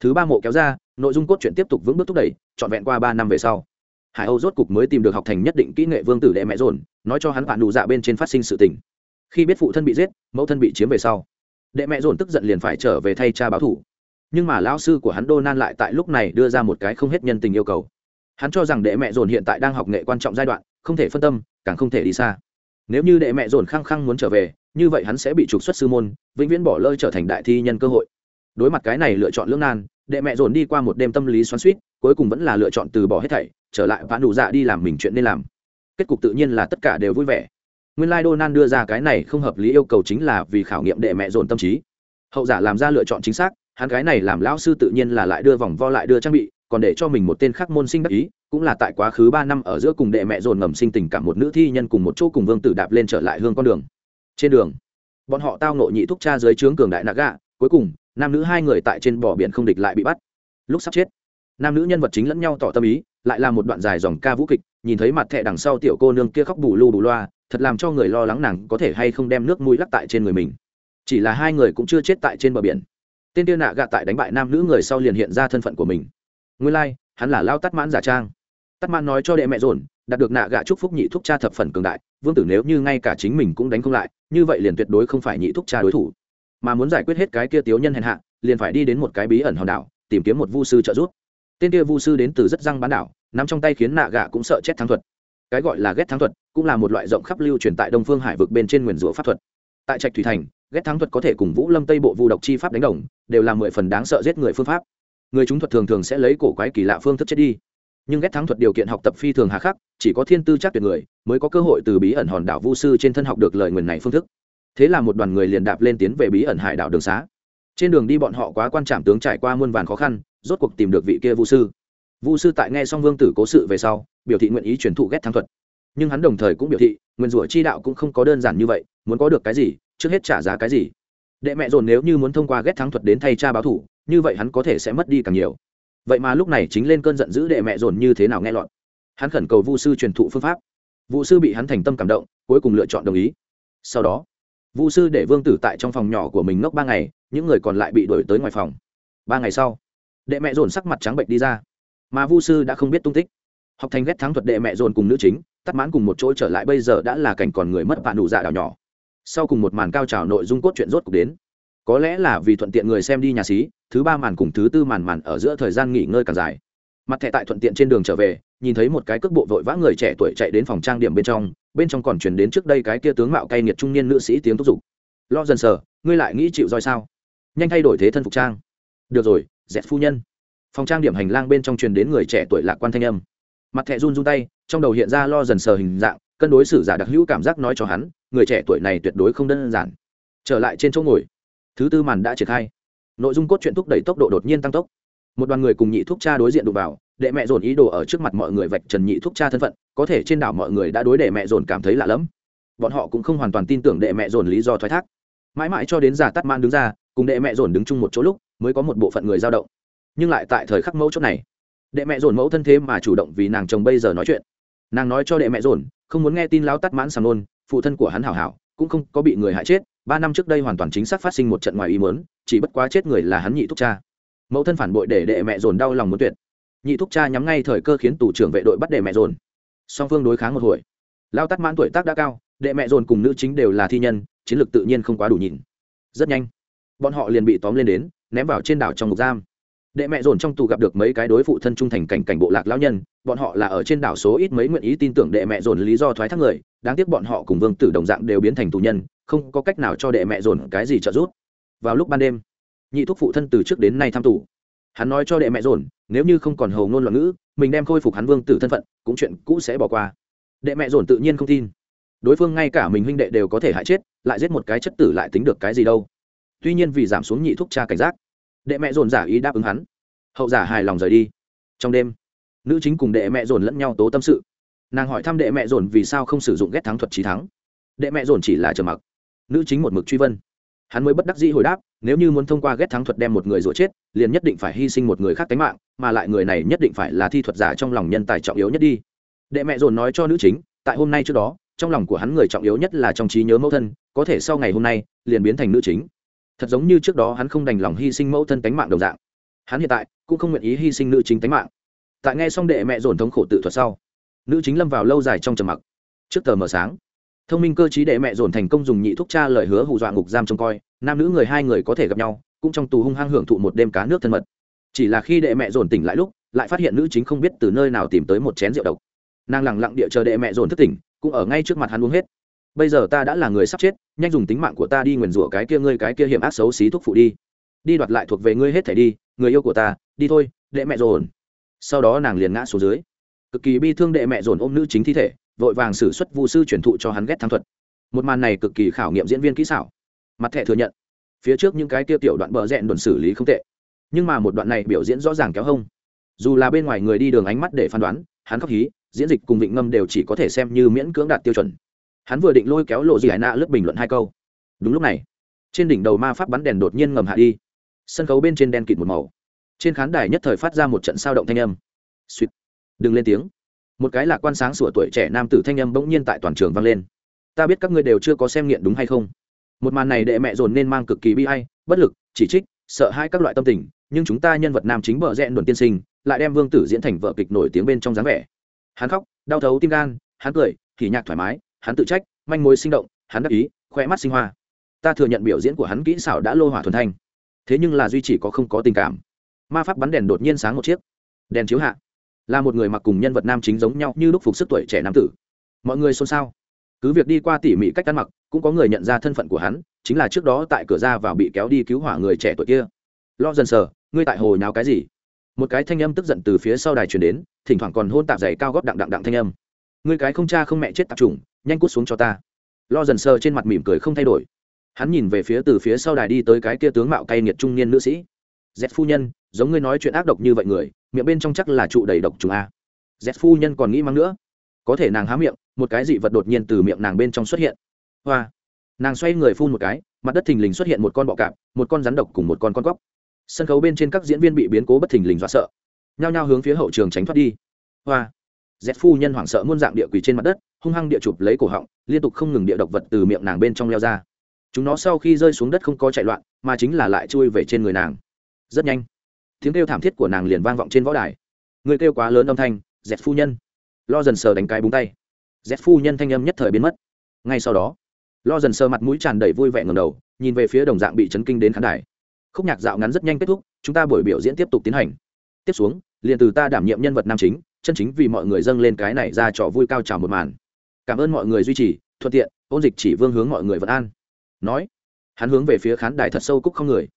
Speaker 1: thứ ba mộ kéo ra, nội dung cốt truyện tiếp tục vững bước thúc đẩy, trọn vẹn qua ba năm về sau. Hải âu rốt cục mới tìm được học thành nhất định kỹ nghệ vương tử đệ mẹ dồn, nói cho hắn bạn đủ dạ bên trên phát sinh sự tình. Khi biết phụ thân bị giết, mẫu thân bị chiếm về sau, đệ mẹ dồn tức giận liền phải trở về thay cha báo thủ nhưng mà lão sư của hắn đô nan lại tại lúc này đưa ra một cái không hết nhân tình yêu cầu. Hắn cho rằng đệ mẹ dồn hiện tại đang học nghệ quan trọng giai đoạn không thể phân tâm, càng không thể đi xa. Nếu như đệ mẹ dồn khăng khăng muốn trở về, như vậy hắn sẽ bị trục xuất sư môn, vĩnh viễn bỏ lơi trở thành đại thi nhân cơ hội. Đối mặt cái này lựa chọn lưỡng nan, đệ mẹ dồn đi qua một đêm tâm lý xoắn suýt cuối cùng vẫn là lựa chọn từ bỏ hết thảy, trở lại vãn đủ dạ đi làm mình chuyện nên làm. Kết cục tự nhiên là tất cả đều vui vẻ. Nguyên lai Donald đưa ra cái này không hợp lý yêu cầu chính là vì khảo nghiệm đệ mẹ dồn tâm trí. Hậu giả làm ra lựa chọn chính xác, hắn cái này làm lão sư tự nhiên là lại đưa vòng vo lại đưa trang bị, còn để cho mình một tên khác môn sinh đắc ý cũng là tại quá khứ ba năm ở giữa cùng đệ mẹ dồn ngầm sinh tình cảm một nữ thi nhân cùng một chỗ cùng vương tử đạp lên trở lại hương con đường. Trên đường bọn họ tao nộ nhị thúc cha dưới trướng cường đại nạ gạ cuối cùng nam nữ hai người tại trên bờ biển không địch lại bị bắt. Lúc sắp chết nam nữ nhân vật chính lẫn nhau tỏ tâm ý lại là một đoạn dài dòng ca vũ kịch nhìn thấy mặt thẻ đằng sau tiểu cô nương kia khóc bù lu bù loa thật làm cho người lo lắng nàng có thể hay không đem nước mũi lắc tại trên người mình. Chỉ là hai người cũng chưa chết tại trên bờ biển. Tên tiên nạ gạ tại đánh bại nam nữ người sau liền hiện ra thân phận của mình. Nguyên lai、like, hắn là lao tắt mãn giả trang tắt mãn nói cho đệ mẹ dồn, đạt được nạ gạ chúc phúc nhị thúc cha thập phần cường đại, vương tử nếu như ngay cả chính mình cũng đánh không lại, như vậy liền tuyệt đối không phải nhị thúc cha đối thủ. Mà muốn giải quyết hết cái kia tiếu nhân hèn hạ, liền phải đi đến một cái bí ẩn hòn đảo, tìm kiếm một vu sư trợ giúp. Tên kia vu sư đến từ rất răng bán đảo, nắm trong tay khiến nạ gạ cũng sợ chết thắng thuật. Cái gọi là ghét thắng thuật, cũng là một loại rộng khắp lưu truyền tại đông phương hải vực bên trên nguyền rủa pháp thuật. Tại trạch thủy thành, ghét thắng thuật có thể cùng vũ lâm tây bộ vu độc chi pháp đánh đồng, đều là mười phần đáng sợ giết người phương pháp. Người chúng thuật thường thường sẽ lấy cổ quái kỳ lạ phương thức chết đi nhưng ghét thắng thuật điều kiện học tập phi thường hà khắc, chỉ có thiên tư chắc tuyệt người mới có cơ hội từ bí ẩn hòn đảo vu sư trên thân học được lời nguyền này phương thức. Thế là một đoàn người liền đạp lên tiến về bí ẩn hải đảo đường xá. Trên đường đi bọn họ quá quan trảm tướng trải qua muôn vàn khó khăn, rốt cuộc tìm được vị kia vu sư. Vu sư tại nghe xong vương tử cố sự về sau, biểu thị nguyện ý truyền thụ ghét thắng thuật. Nhưng hắn đồng thời cũng biểu thị, nguyên rủa chi đạo cũng không có đơn giản như vậy, muốn có được cái gì, trước hết trả giá cái gì. Đệ mẹ dồn nếu như muốn thông qua ghét thắng thuật đến thay cha báo thủ, như vậy hắn có thể sẽ mất đi càng nhiều vậy mà lúc này chính lên cơn giận dữ đệ mẹ dồn như thế nào nghe lọt. Hắn khẩn cầu vu sư truyền thụ phương pháp. Vu sư bị hắn thành tâm cảm động, cuối cùng lựa chọn đồng ý. Sau đó, vu sư để vương tử tại trong phòng nhỏ của mình ngốc ba ngày, những người còn lại bị đuổi tới ngoài phòng. Ba ngày sau, đệ mẹ dồn sắc mặt trắng bệnh đi ra. Mà vu sư đã không biết tung tích. Học thành ghét thắng thuật đệ mẹ dồn cùng nữ chính, tắt mãn cùng một chỗ trở lại bây giờ đã là cảnh còn người mất bạn đủ dạ đảo nhỏ. Sau cùng một màn cao trào nội dung cốt truyện rốt cục đến. Có lẽ là vì thuận tiện người xem đi nhà xí thứ ba màn cùng thứ tư màn màn ở giữa thời gian nghỉ ngơi càng dài. Mặt thẻ tại thuận tiện trên đường trở về, nhìn thấy một cái cước bộ vội vã người trẻ tuổi chạy đến phòng trang điểm bên trong bên trong còn chuyển đến trước đây cái kia tướng mạo cay nghiệt trung niên nữ sĩ tiếng thúc giục. Lo dần sờ, ngươi lại nghĩ chịu roi sao? Nhanh thay đổi thế thân phục trang. Được rồi, dẹt phu nhân. Phòng trang điểm hành lang bên trong truyền đến người trẻ tuổi lạc quan thanh âm. Mặt thẹ run run tay, trong đầu hiện ra lo dần sờ hình dạng, cân đối xử giả đặc hữu cảm giác nói cho hắn, người trẻ tuổi này tuyệt đối không đơn giản. Trở lại trên chỗ ngồi. Thứ tư màn đã triển khai nội dung cốt truyện thúc đẩy tốc độ đột nhiên tăng tốc. Một đoàn người cùng nhị thúc cha đối diện đụng vào, đệ mẹ dồn ý đồ ở trước mặt mọi người vạch trần nhị thúc cha thân phận, có thể trên đảo mọi người đã đối đệ mẹ dồn cảm thấy lạ lẫm. Bọn họ cũng không hoàn toàn tin tưởng đệ mẹ dồn lý do thoái thác. Mãi mãi cho đến giả tắt man đứng ra, cùng đệ mẹ dồn đứng chung một chỗ lúc, mới có một bộ phận người dao động. Nhưng lại tại thời khắc mẫu chốt này, đệ mẹ dồn mẫu thân thế mà chủ động vì nàng chồng bây giờ nói chuyện. Nàng nói cho đệ mẹ dồn, không muốn nghe tin láo tắt mãn sàng nôn, phụ thân của hắn hảo hảo, cũng không có bị người hại chết, ba năm trước đây hoàn toàn chính xác phát sinh một trận ngoài ý mớn chỉ bất quá chết người là hắn nhị thúc cha. Mẫu thân phản bội để đệ mẹ dồn đau lòng muốn tuyệt. Nhị thúc cha nhắm ngay thời cơ khiến tù trưởng vệ đội bắt đệ mẹ dồn. Song phương đối kháng một hồi. Lao tắt mãn tuổi tác đã cao, đệ mẹ dồn cùng nữ chính đều là thi nhân, chiến lược tự nhiên không quá đủ nhìn. Rất nhanh, bọn họ liền bị tóm lên đến, ném vào trên đảo trong ngục giam. Đệ mẹ dồn trong tù gặp được mấy cái đối phụ thân trung thành cảnh cảnh bộ lạc lão nhân, bọn họ là ở trên đảo số ít mấy nguyện ý tin tưởng đệ mẹ dồn lý do thoái thác người, đáng tiếc bọn họ cùng vương tử đồng dạng đều biến thành tù nhân, không có cách nào cho đệ mẹ dồn cái gì trợ giúp vào lúc ban đêm, nhị thúc phụ thân từ trước đến nay thăm tù. Hắn nói cho đệ mẹ dồn, nếu như không còn hầu ngôn loạn ngữ, mình đem khôi phục hắn vương tử thân phận, cũng chuyện cũ sẽ bỏ qua. Đệ mẹ dồn tự nhiên không tin. Đối phương ngay cả mình huynh đệ đều có thể hại chết, lại giết một cái chất tử lại tính được cái gì đâu. Tuy nhiên vì giảm xuống nhị thúc cha cảnh giác, đệ mẹ dồn giả ý đáp ứng hắn. Hậu giả hài lòng rời đi. Trong đêm, nữ chính cùng đệ mẹ dồn lẫn nhau tố tâm sự. Nàng hỏi thăm đệ mẹ dồn vì sao không sử dụng ghét thắng thuật trí thắng. Đệ mẹ dồn chỉ là trầm mặc. Nữ chính một mực truy vân hắn mới bất đắc dĩ hồi đáp, nếu như muốn thông qua ghét thắng thuật đem một người rủa chết, liền nhất định phải hy sinh một người khác tánh mạng, mà lại người này nhất định phải là thi thuật giả trong lòng nhân tài trọng yếu nhất đi. Đệ mẹ dồn nói cho nữ chính, tại hôm nay trước đó, trong lòng của hắn người trọng yếu nhất là trong trí nhớ mẫu thân, có thể sau ngày hôm nay, liền biến thành nữ chính. Thật giống như trước đó hắn không đành lòng hy sinh mẫu thân tánh mạng đồng dạng. Hắn hiện tại, cũng không nguyện ý hy sinh nữ chính tánh mạng. Tại nghe xong đệ mẹ dồn thống khổ tự thuật sau, nữ chính lâm vào lâu dài trong trầm mặc. Trước tờ mờ sáng thông minh cơ t đệ mẹ dồn thành công dùng nhị thúc cha lời hứa hù dọa ngục giam trông coi, nam nữ người hai người có thể gặp nhau, cũng trong tù hung hăng hưởng thụ một đêm cá nước thân mật. Chỉ là khi đệ mẹ dồn tỉnh lại lúc, lại phát hiện nữ chính không biết từ nơi nào tìm tới một chén rượu độc. Nàng lẳng lặng địa chờ đệ mẹ dồn thức tỉnh, cũng ở ngay trước mặt hắn uống hết. Bây giờ ta đã là người sắp chết, nhanh dùng tính mạng của ta đi nguyền rủa cái kia ngươi, cái kia hiểm ác xấu xí thuốc phụ đi. Đi đoạt lại thuộc về ngươi hết thể đi, người yêu của ta, đi thôi, đệ mẹ dồn. Sau đó nàng liền ngã xuống dưới. Cực kỳ bi thương đệ mẹ dồn ôm nữ chính thi thể vội vàng xử suất Vu sư truyền thụ cho hắn ghét thắng thuật. Một màn này cực kỳ khảo nghiệm diễn viên kỹ xảo. Mặt thẻ thừa nhận, phía trước những cái tiêu tiểu đoạn bờ rẽn đồn xử lý không tệ, nhưng mà một đoạn này biểu diễn rõ ràng kéo hông. Dù là bên ngoài người đi đường ánh mắt để phán đoán, hắn khóc hí, diễn dịch cùng vịnh ngâm đều chỉ có thể xem như miễn cưỡng đạt tiêu chuẩn. Hắn vừa định lôi kéo lộ gì hải nạ lướt bình luận hai câu. Đúng lúc này, trên đỉnh đầu ma pháp bắn đèn đột nhiên ngầm hạ đi. Sân khấu bên trên đen kịt một màu. Trên khán đài nhất thời phát ra một trận sao động thanh âm. Suýt. Đừng lên tiếng một cái lạc quan sáng sủa tuổi trẻ nam tử thanh âm bỗng nhiên tại toàn trường vang lên. Ta biết các ngươi đều chưa có xem nghiện đúng hay không? Một màn này đệ mẹ dồn nên mang cực kỳ bi hay bất lực, chỉ trích, sợ hai các loại tâm tình, nhưng chúng ta nhân vật nam chính bờ rẽ đồn tiên sinh, lại đem vương tử diễn thành vợ kịch nổi tiếng bên trong dáng vẻ. Hắn khóc, đau thấu tim gan, hắn cười, thì nhạc thoải mái, hắn tự trách, manh mối sinh động, hắn đắc ý khoe mắt sinh hoa. Ta thừa nhận biểu diễn của hắn kỹ xảo đã lô hỏa thuần thanh. Thế nhưng là duy chỉ có không có tình cảm. Ma pháp bắn đèn đột nhiên sáng một chiếc. Đèn chiếu hạ là một người mặc cùng nhân vật nam chính giống nhau như lúc phục sức tuổi trẻ nam tử. Mọi người xôn xao. Cứ việc đi qua tỉ mỉ cách ăn mặc, cũng có người nhận ra thân phận của hắn, chính là trước đó tại cửa ra vào bị kéo đi cứu hỏa người trẻ tuổi kia. Lo dần sờ, ngươi tại hồ nháo cái gì? Một cái thanh âm tức giận từ phía sau đài truyền đến, thỉnh thoảng còn hôn tạp giày cao góp đặng đặng đặng thanh âm. Ngươi cái không cha không mẹ chết tạp trùng nhanh cút xuống cho ta. Lo dần sờ trên mặt mỉm cười không thay đổi. Hắn nhìn về phía từ phía sau đài đi tới cái kia tướng mạo cay nghiệt trung niên nữ sĩ. Z phu nhân, giống ngươi nói chuyện ác độc như vậy người miệng bên trong chắc là trụ đầy độc trùng a. Z phu nhân còn nghĩ mắng nữa. Có thể nàng há miệng, một cái dị vật đột nhiên từ miệng nàng bên trong xuất hiện. Hoa. Nàng xoay người phun một cái, mặt đất thình lình xuất hiện một con bọ cạp, một con rắn độc cùng một con con cóc. Sân khấu bên trên các diễn viên bị biến cố bất thình lình dọa sợ. Nhao nhao hướng phía hậu trường tránh thoát đi. Hoa. Z phu nhân hoảng sợ muôn dạng địa quỳ trên mặt đất, hung hăng địa chụp lấy cổ họng, liên tục không ngừng địa độc vật từ miệng nàng bên trong leo ra. Chúng nó sau khi rơi xuống đất không có chạy loạn, mà chính là lại chui về trên người nàng. Rất nhanh tiếng kêu thảm thiết của nàng liền vang vọng trên võ đài. Người kêu quá lớn âm thanh dẹt phu nhân. Lo dần sờ đánh cái búng tay. Dẹt phu nhân thanh âm nhất thời biến mất. Ngay sau đó, lo dần sờ mặt mũi tràn đầy vui vẻ ngầm đầu, nhìn về phía đồng dạng bị chấn kinh đến khán đài. Khúc nhạc dạo ngắn rất nhanh kết thúc, chúng ta buổi biểu diễn tiếp tục tiến hành. Tiếp xuống, liền từ ta đảm nhiệm nhân vật nam chính, chân chính vì mọi người dâng lên cái này ra trò vui cao trào một màn. Cảm ơn mọi người duy trì, thuận tiện, ôn dịch chỉ vương hướng mọi người vẫn an. Nói, hắn hướng về phía khán đài thật sâu cúc không người.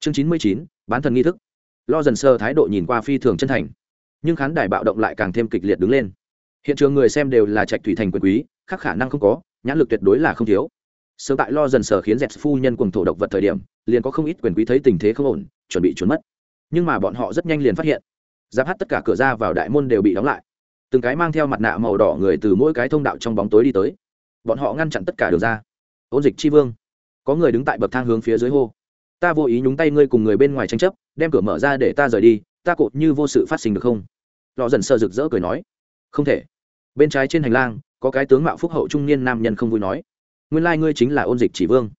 Speaker 1: Chương chín mươi chín, bán thần nghi thức lo dần sơ thái độ nhìn qua phi thường chân thành. Nhưng khán đài bạo động lại càng thêm kịch liệt đứng lên. Hiện trường người xem đều là trạch thủy thành quyền quý, khác khả năng không có, nhãn lực tuyệt đối là không thiếu. Sớm tại lo dần sờ khiến dẹp phu nhân cùng thổ độc vật thời điểm, liền có không ít quyền quý thấy tình thế không ổn, chuẩn bị trốn mất. Nhưng mà bọn họ rất nhanh liền phát hiện, giáp hát tất cả cửa ra vào đại môn đều bị đóng lại. Từng cái mang theo mặt nạ màu đỏ người từ mỗi cái thông đạo trong bóng tối đi tới. Bọn họ ngăn chặn tất cả đường ra. Ôn dịch chi vương, có người đứng tại bậc thang hướng phía dưới hô. Ta vô ý nhúng tay ngươi cùng người bên ngoài tranh chấp đem cửa mở ra để ta rời đi, ta cột như vô sự phát sinh được không? Lò dần sợ rực rỡ cười nói. Không thể. Bên trái trên hành lang, có cái tướng mạo phúc hậu trung niên nam nhân không vui nói. Nguyên lai、like、ngươi chính là ôn dịch chỉ vương.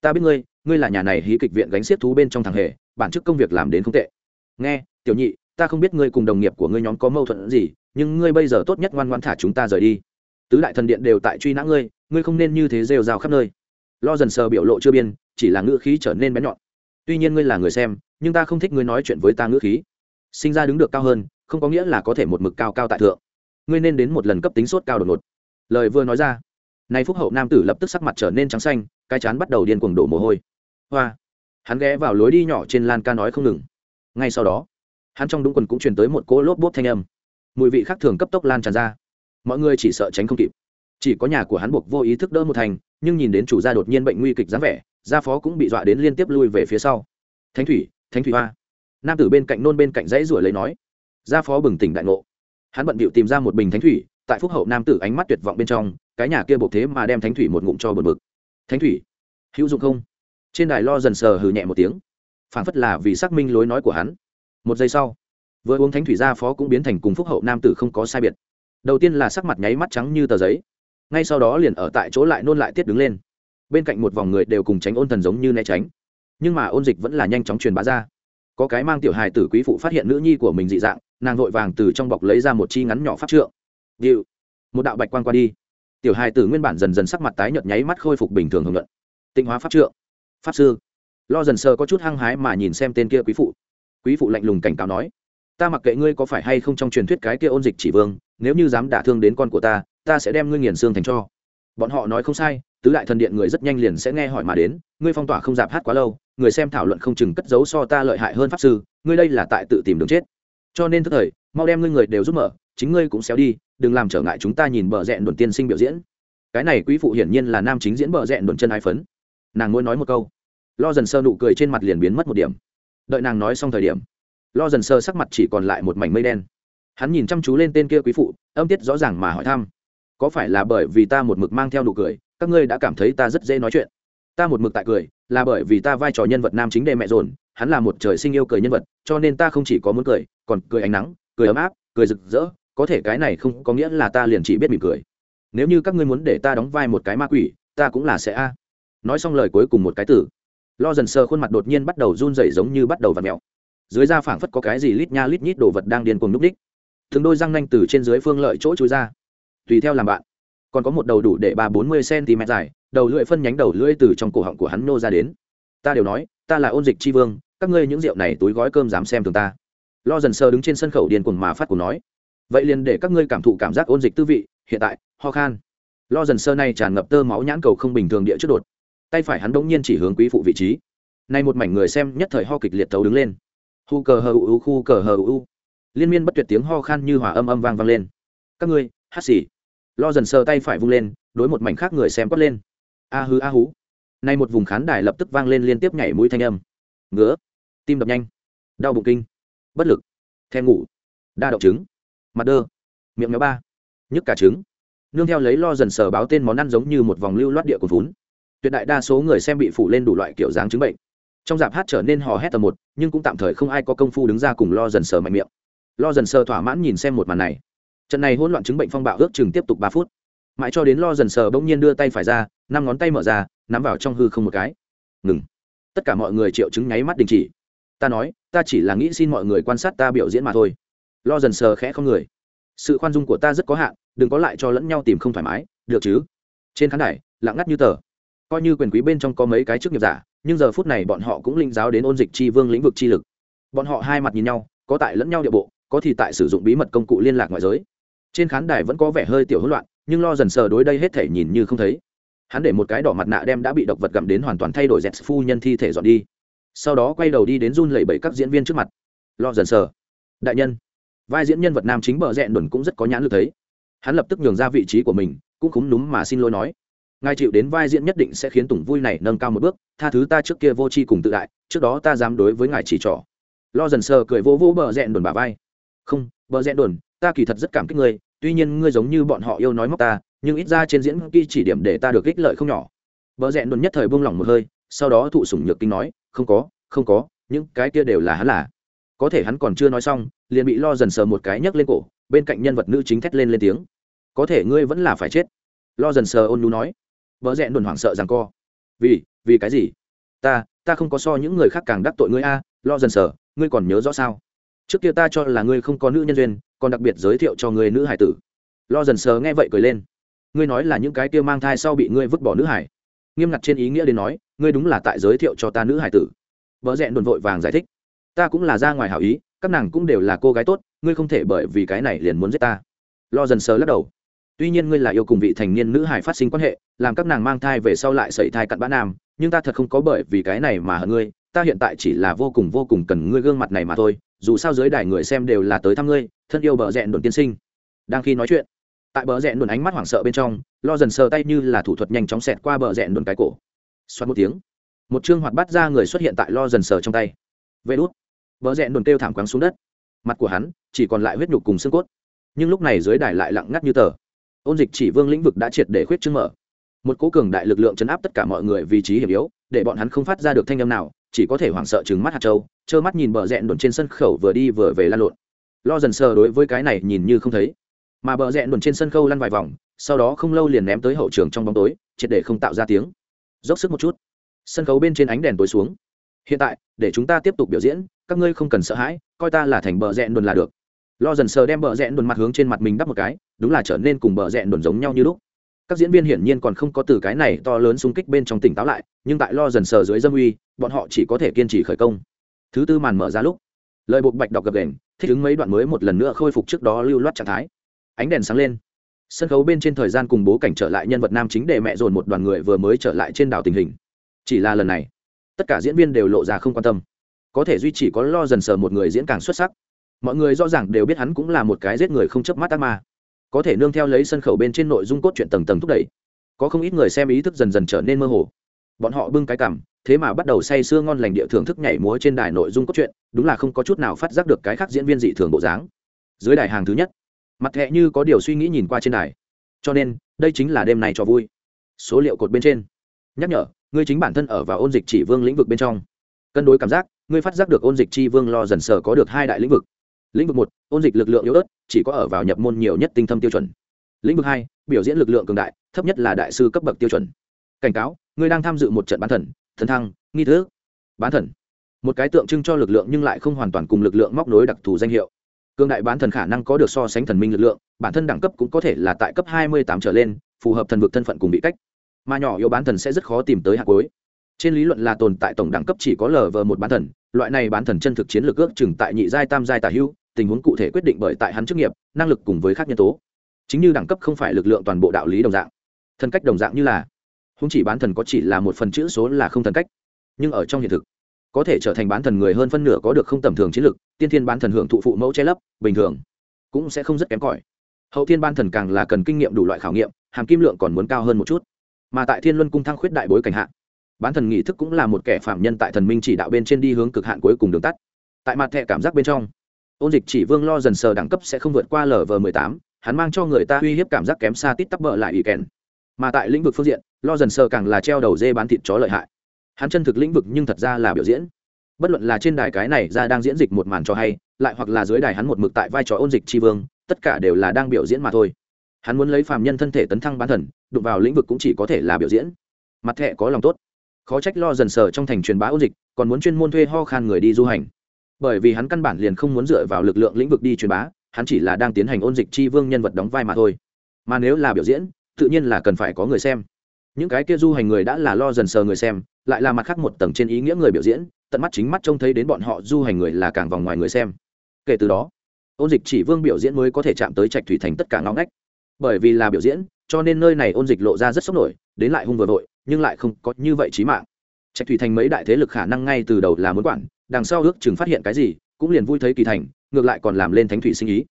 Speaker 1: Ta biết ngươi ngươi là nhà này hí kịch viện gánh xiết thú bên trong thằng hề, bản chức công việc làm đến không tệ. Nghe, tiểu nhị, ta không biết ngươi cùng đồng nghiệp của ngươi nhóm có mâu thuẫn gì, nhưng ngươi bây giờ tốt nhất ngoan ngoan thả chúng ta rời đi. Tứ đại thần điện đều tại truy nã ngươi ngươi không nên như thế rêu rao khắp nơi. Lo dần sờ biểu lộ chưa biên, chỉ là ngữ khí trở nên bé nhọn. Tuy nhiên ngươi là người xem nhưng ta không thích ngươi nói chuyện với ta ngữ khí. Sinh ra đứng được cao hơn, không có nghĩa là có thể một mực cao cao tại thượng. Ngươi nên đến một lần cấp tính sốt cao đột ngột. Lời vừa nói ra, nay phúc hậu nam tử lập tức sắc mặt trở nên trắng xanh, cái chán bắt đầu điên cuồng đổ mồ hôi. Hoa. Hắn ghé vào lối đi nhỏ trên lan ca nói không ngừng. Ngay sau đó, hắn trong đúng quần cũng truyền tới một cỗ lốp bốp thanh âm. Mùi vị khác thường cấp tốc lan tràn ra. Mọi người chỉ sợ tránh không kịp. Chỉ có nhà của hắn buộc vô ý thức đỡ một thành, nhưng nhìn đến chủ gia đột nhiên bệnh nguy kịch dáng vẻ, gia phó cũng bị dọa đến liên tiếp lui về phía sau. Thánh thủy thánh thủy hoa. Nam tử bên cạnh nôn bên cạnh dãy ruổi lấy nói, gia phó bừng tỉnh đại ngộ. Hắn bận bịu tìm ra một bình thánh thủy, tại phúc hậu nam tử ánh mắt tuyệt vọng bên trong, cái nhà kia buộc thế mà đem thánh thủy một ngụm cho bật bực. Thánh thủy, hữu dụng không? Trên đài lo dần sờ hừ nhẹ một tiếng phản phất là vì xác minh lối nói của hắn. Một giây sau, vừa uống thánh thủy gia phó cũng biến thành cùng phúc hậu nam tử không có sai biệt. Đầu tiên là sắc mặt nháy mắt trắng như tờ giấy, ngay sau đó liền ở tại chỗ lại nôn lại tiết đứng lên. Bên cạnh một vòng người đều cùng tránh ôn thần giống như né tránh nhưng mà ôn dịch vẫn là nhanh chóng truyền bá ra. Có cái mang tiểu hài tử quý phụ phát hiện nữ nhi của mình dị dạng, nàng vội vàng từ trong bọc lấy ra một chi ngắn nhỏ pháp trượng. Điệu. Một đạo bạch quan qua đi. Tiểu hài tử nguyên bản dần dần sắc mặt tái nhợt nháy mắt khôi phục bình thường hưởng luận. Tịnh hóa pháp trượng. Pháp sư. Lo dần sờ có chút hăng hái mà nhìn xem tên kia quý phụ. Quý phụ lạnh lùng cảnh cáo nói, ta mặc kệ ngươi có phải hay không trong truyền thuyết cái kia ôn dịch chỉ vương, nếu như dám đả thương đến con của ta ta sẽ đem ngươi nghiền xương thành cho bọn họ nói không sai, tứ đại thần điện người rất nhanh liền sẽ nghe hỏi mà đến, ngươi phong tỏa không dạp hát quá lâu, người xem thảo luận không chừng cất giấu so ta lợi hại hơn pháp sư, ngươi đây là tại tự tìm đường chết. Cho nên tức thời, mau đem ngươi người đều giúp mở, chính ngươi cũng xéo đi, đừng làm trở ngại chúng ta nhìn bờ rẽ đồn tiên sinh biểu diễn. Cái này quý phụ hiển nhiên là nam chính diễn bờ rẽ đồn chân ái phấn. Nàng muốn nói một câu. Lo dần sơ nụ cười trên mặt liền biến mất một điểm. Đợi nàng nói xong thời điểm, lo dần sơ sắc mặt chỉ còn lại một mảnh mây đen. Hắn nhìn chăm chú lên tên kia quý phụ, âm tiết rõ ràng mà hỏi thăm có phải là bởi vì ta một mực mang theo nụ cười, các ngươi đã cảm thấy ta rất dễ nói chuyện. Ta một mực tại cười, là bởi vì ta vai trò nhân vật nam chính đề mẹ dồn, hắn là một trời sinh yêu cười nhân vật, cho nên ta không chỉ có muốn cười, còn cười ánh nắng, cười ấm áp, cười rực rỡ, có thể cái này không có nghĩa là ta liền chỉ biết mỉm cười. Nếu như các ngươi muốn để ta đóng vai một cái ma quỷ, ta cũng là sẽ a. Nói xong lời cuối cùng một cái từ. Lo dần sờ khuôn mặt đột nhiên bắt đầu run rẩy giống như bắt đầu và mẹo dưới da phảng phất có cái gì lít nha lít nhít đồ vật đang điên cuồng núp đích. Thường đôi răng nanh từ trên dưới phương lợi chỗ chui ra tùy theo làm bạn. Còn có một đầu đủ để ba bốn mươi cm dài, đầu lưỡi phân nhánh đầu lưỡi từ trong cổ họng của hắn nô ra đến. Ta đều nói, ta là ôn dịch tri vương, các ngươi những rượu này túi gói cơm dám xem thường ta. Lo dần sơ đứng trên sân khẩu điên cuồng mà phát cùng nói. Vậy liền để các ngươi cảm thụ cảm giác ôn dịch tư vị, hiện tại, ho khan. Lo dần sơ này tràn ngập tơ máu nhãn cầu không bình thường địa trước đột. Tay phải hắn đống nhiên chỉ hướng quý phụ vị trí. Nay một mảnh người xem nhất thời ho kịch liệt thấu đứng lên. Hu cờ hờ u khu cờ hờ u liên miên bất tuyệt tiếng ho khan như hòa âm âm vang vang lên. Các ngươi, hát xì lo dần sờ tay phải vung lên, đối một mảnh khác người xem quát lên. A hư a hú. Nay một vùng khán đài lập tức vang lên liên tiếp nhảy mũi thanh âm. Ngứa. Tim đập nhanh. Đau bụng kinh. Bất lực. Thèm ngủ. Đa động trứng. Mặt đơ. Miệng méo ba. Nhức cả trứng. Nương theo lấy lo dần sờ báo tên món ăn giống như một vòng lưu loát địa cồn vốn tuyệt đại đa số người xem bị phủ lên đủ loại kiểu dáng chứng bệnh. Trong dạp hát trở nên hò hét tầm một, nhưng cũng tạm thời không ai có công phu đứng ra cùng lo dần sờ mạnh miệng. Lo dần sờ thỏa mãn nhìn xem một màn này trận này hỗn loạn chứng bệnh phong bạo ước chừng tiếp tục ba phút. Mãi cho đến lo dần sờ bỗng nhiên đưa tay phải ra, năm ngón tay mở ra, nắm vào trong hư không một cái. Ngừng. Tất cả mọi người triệu chứng nháy mắt đình chỉ. Ta nói, ta chỉ là nghĩ xin mọi người quan sát ta biểu diễn mà thôi. Lo dần sờ khẽ không người. Sự khoan dung của ta rất có hạn, đừng có lại cho lẫn nhau tìm không thoải mái, được chứ? Trên khán đài, lặng ngắt như tờ. Coi như quyền quý bên trong có mấy cái chức nghiệp giả, nhưng giờ phút này bọn họ cũng linh giáo đến ôn dịch chi vương lĩnh vực chi lực. Bọn họ hai mặt nhìn nhau, có tại lẫn nhau địa bộ, có thì tại sử dụng bí mật công cụ liên lạc ngoại giới trên khán đài vẫn có vẻ hơi tiểu hỗn loạn, nhưng lo dần sờ đối đây hết thể nhìn như không thấy. Hắn để một cái đỏ mặt nạ đem đã bị độc vật gặm đến hoàn toàn thay đổi dẹt phu nhân thi thể dọn đi. Sau đó quay đầu đi đến run lẩy bẩy các diễn viên trước mặt. Lo dần sờ. Đại nhân. Vai diễn nhân vật nam chính bờ rẽn đồn cũng rất có nhãn lực thấy. Hắn lập tức nhường ra vị trí của mình, cũng cúm núm mà xin lỗi nói. Ngài chịu đến vai diễn nhất định sẽ khiến tùng vui này nâng cao một bước, tha thứ ta trước kia vô tri cùng tự đại, trước đó ta dám đối với ngài chỉ trỏ. Lo dần sờ cười vô vô bờ rẽn đồn bà vai. Không, bờ rẽn đồn ta kỳ thật rất cảm kích ngươi, tuy nhiên ngươi giống như bọn họ yêu nói móc ta, nhưng ít ra trên diễn ghi chỉ điểm để ta được ích lợi không nhỏ. Vợ rẽ đồn nhất thời buông lỏng một hơi, sau đó thụ sủng nhược kinh nói, không có không có, những cái kia đều là hắn là. Có thể hắn còn chưa nói xong, liền bị lo dần sờ một cái nhấc lên cổ, bên cạnh nhân vật nữ chính thét lên lên tiếng. Có thể ngươi vẫn là phải chết. Lo dần sờ ôn nú nói. Vợ rẽ đồn hoảng sợ rằng co. Vì vì cái gì? Ta ta không có so những người khác càng đắc tội ngươi a, lo dần sờ, ngươi còn nhớ rõ sao? Trước kia ta cho là ngươi không có nữ nhân duyên còn đặc biệt giới thiệu cho người nữ hải tử. Lo dần sờ nghe vậy cười lên. Ngươi nói là những cái kia mang thai sau bị ngươi vứt bỏ nữ hải. Nghiêm ngặt trên ý nghĩa đến nói, ngươi đúng là tại giới thiệu cho ta nữ hải tử. Vợ rẽn đồn vội vàng giải thích. Ta cũng là ra ngoài hảo ý, các nàng cũng đều là cô gái tốt, ngươi không thể bởi vì cái này liền muốn giết ta. Lo dần sờ lắc đầu. Tuy nhiên ngươi là yêu cùng vị thành niên nữ hải phát sinh quan hệ, làm các nàng mang thai về sau lại sẩy thai cặn bã nam, nhưng ta thật không có bởi vì cái này mà hận ngươi, ta hiện tại chỉ là vô cùng vô cùng cần ngươi gương mặt này mà thôi dù sao dưới đài người xem đều là tới thăm ngươi, thân yêu bờ rẽn đồn tiên sinh. Đang khi nói chuyện, tại bờ rẽn đồn ánh mắt hoảng sợ bên trong, lo dần sờ tay như là thủ thuật nhanh chóng xẹt qua bờ rẽn đồn cái cổ. Xoát một tiếng, một chương hoạt bắt ra người xuất hiện tại lo dần sờ trong tay. Vê đốt bờ rẽn đồn kêu thảm quáng xuống đất. Mặt của hắn chỉ còn lại huyết nhục cùng xương cốt. Nhưng lúc này dưới đài lại lặng ngắt như tờ. Ôn dịch chỉ vương lĩnh vực đã triệt để khuyết chương mở. Một cố cường đại lực lượng chấn áp tất cả mọi người vị trí hiểm yếu, để bọn hắn không phát ra được thanh âm nào, chỉ có thể hoảng sợ chừng mắt hạt trâu trơ mắt nhìn bờ rẽ đồn trên sân khẩu vừa đi vừa về lan lộn. Lo dần sờ đối với cái này nhìn như không thấy. Mà bờ rẽ đồn trên sân khâu lăn vài vòng, sau đó không lâu liền ném tới hậu trường trong bóng tối, triệt để không tạo ra tiếng. Dốc sức một chút. Sân khấu bên trên ánh đèn tối xuống. Hiện tại, để chúng ta tiếp tục biểu diễn, các ngươi không cần sợ hãi, coi ta là thành bờ rẽ đồn là được. Lo dần sờ đem bờ rẽ đồn mặt hướng trên mặt mình đắp một cái, đúng là trở nên cùng bờ rẽ đồn giống nhau như lúc. Các diễn viên hiển nhiên còn không có từ cái này to lớn xung kích bên trong tỉnh táo lại, nhưng tại lo dần sờ dưới dâm uy, bọn họ chỉ có thể kiên trì khởi công thứ tư màn mở ra lúc, lời buộc bạch đọc gập đền thích ứng mấy đoạn mới một lần nữa khôi phục trước đó lưu loát trạng thái. Ánh đèn sáng lên. Sân khấu bên trên thời gian cùng bố cảnh trở lại nhân vật nam chính để mẹ dồn một đoàn người vừa mới trở lại trên đảo tình hình. Chỉ là lần này, tất cả diễn viên đều lộ ra không quan tâm. Có thể duy chỉ có lo dần sờ một người diễn càng xuất sắc. Mọi người rõ ràng đều biết hắn cũng là một cái giết người không chớp mắt ác ma. Có thể nương theo lấy sân khấu bên trên nội dung cốt truyện tầng tầng thúc đẩy. Có không ít người xem ý thức dần dần trở nên mơ hồ bọn họ bưng cái cằm, thế mà bắt đầu say sưa ngon lành địa thưởng thức nhảy múa trên đài nội dung cốt truyện đúng là không có chút nào phát giác được cái khác diễn viên dị thường bộ dáng. Dưới đài hàng thứ nhất mặt thẹ như có điều suy nghĩ nhìn qua trên đài. Cho nên đây chính là đêm này cho vui. Số liệu cột bên trên. Nhắc nhở ngươi chính bản thân ở vào ôn dịch chỉ vương lĩnh vực bên trong. Cân đối cảm giác ngươi phát giác được ôn dịch chi vương lo dần sờ có được hai đại lĩnh vực. Lĩnh vực một ôn dịch lực lượng yếu ớt chỉ có ở vào nhập môn nhiều nhất tinh thâm tiêu chuẩn. Lĩnh vực hai biểu diễn lực lượng cường đại thấp nhất là đại sư cấp bậc tiêu chuẩn cảnh cáo, ngươi đang tham dự một trận bán thần thần thăng, nghi thức. Bán thần. Một cái tượng trưng cho lực lượng nhưng lại không hoàn toàn cùng lực lượng móc nối đặc thù danh hiệu. Cương đại bán thần khả năng có được so sánh thần minh lực lượng, bản thân đẳng cấp cũng có thể là tại cấp hai mươi tám trở lên, phù hợp thần vực thân phận cùng bị cách. Mà nhỏ yếu bán thần sẽ rất khó tìm tới hạt cuối. Trên lý luận là tồn tại tổng đẳng cấp chỉ có lv một bán thần, loại này bán thần chân thực chiến lược ước chừng tại nhị giai tam giai tả hữu, tình huống cụ thể quyết định bởi tại hắn chức nghiệp, năng lực cùng với các nhân tố. Chính như đẳng cấp không phải lực lượng toàn bộ đạo lý đồng dạng. Thân cách đồng dạng như là húng chỉ bán thần có chỉ là một phần chữ số là không thần cách, nhưng ở trong hiện thực, có thể trở thành bán thần người hơn phân nửa có được không tầm thường chiến lược tiên thiên bán thần hưởng thụ phụ mẫu che lấp, bình thường, cũng sẽ không rất kém cỏi. Hậu thiên ban thần càng là cần kinh nghiệm đủ loại khảo nghiệm, hàm kim lượng còn muốn cao hơn một chút. Mà tại thiên luân cung thăng khuyết đại bối cảnh hạ, bán thần nghị thức cũng là một kẻ phạm nhân tại thần minh chỉ đạo bên trên đi hướng cực hạn cuối cùng đường tắt. Tại mặt thẻ cảm giác bên trong, ôn dịch chỉ vương lo dần sờ đẳng cấp sẽ không vượt qua lv mười tám, hắn mang cho người ta uy hiếp cảm giác kém xa tít tắp bợ lại ủy kèn mà tại lĩnh vực phương diện, lo dần sơ càng là treo đầu dê bán thịt chó lợi hại. Hắn chân thực lĩnh vực nhưng thật ra là biểu diễn. Bất luận là trên đài cái này ra đang diễn dịch một màn cho hay, lại hoặc là dưới đài hắn một mực tại vai trò ôn dịch tri vương, tất cả đều là đang biểu diễn mà thôi. Hắn muốn lấy phàm nhân thân thể tấn thăng bán thần, đụng vào lĩnh vực cũng chỉ có thể là biểu diễn. Mặt thẹ có lòng tốt. Khó trách lo dần sờ trong thành truyền bá ôn dịch, còn muốn chuyên môn thuê ho khan người đi du hành. Bởi vì hắn căn bản liền không muốn dựa vào lực lượng lĩnh vực đi truyền bá, hắn chỉ là đang tiến hành ôn dịch chi vương nhân vật đóng vai mà thôi. Mà nếu là biểu diễn tự nhiên là cần phải có người xem. Những cái kia du hành người đã là lo dần sờ người xem, lại là mặt khác một tầng trên ý nghĩa người biểu diễn, tận mắt chính mắt trông thấy đến bọn họ du hành người là càng vòng ngoài người xem. Kể từ đó, ôn dịch chỉ vương biểu diễn mới có thể chạm tới trạch thủy thành tất cả ngõ ngách. Bởi vì là biểu diễn, cho nên nơi này ôn dịch lộ ra rất sốc nổi, đến lại hung vừa vội, nhưng lại không có như vậy trí mạng. Trạch thủy thành mấy đại thế lực khả năng ngay từ đầu là muốn quản, đằng sau ước chừng phát hiện cái gì, cũng liền vui thấy kỳ thành, ngược lại còn làm lên thánh thủy sinh ý.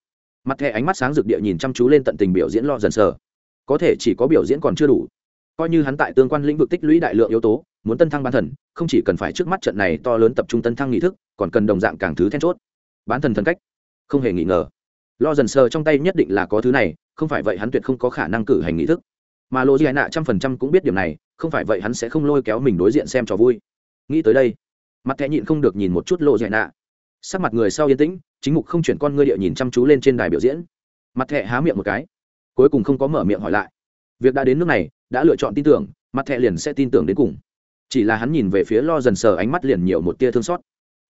Speaker 1: Mặt thẻ ánh mắt sáng rực địa nhìn chăm chú lên tận tình biểu diễn lo dần sờ có thể chỉ có biểu diễn còn chưa đủ. Coi như hắn tại tương quan lĩnh vực tích lũy đại lượng yếu tố, muốn tân thăng bán thần, không chỉ cần phải trước mắt trận này to lớn tập trung tân thăng nghị thức, còn cần đồng dạng càng thứ then chốt. Bán thần thần cách, không hề nghi ngờ. Lo dần sờ trong tay nhất định là có thứ này, không phải vậy hắn tuyệt không có khả năng cử hành nghị thức. Mà lộ dị nạ trăm phần trăm cũng biết điểm này, không phải vậy hắn sẽ không lôi kéo mình đối diện xem trò vui. Nghĩ tới đây, mặt thẻ nhịn không được nhìn một chút lộ dị nạ. Sắc mặt người sau yên tĩnh, chính mục không chuyển con ngươi địa nhìn chăm chú lên trên đài biểu diễn. Mặt thẻ há miệng một cái cuối cùng không có mở miệng hỏi lại. Việc đã đến nước này, đã lựa chọn tin tưởng, mặt thẹ liền sẽ tin tưởng đến cùng. Chỉ là hắn nhìn về phía lo dần sờ ánh mắt liền nhiều một tia thương xót.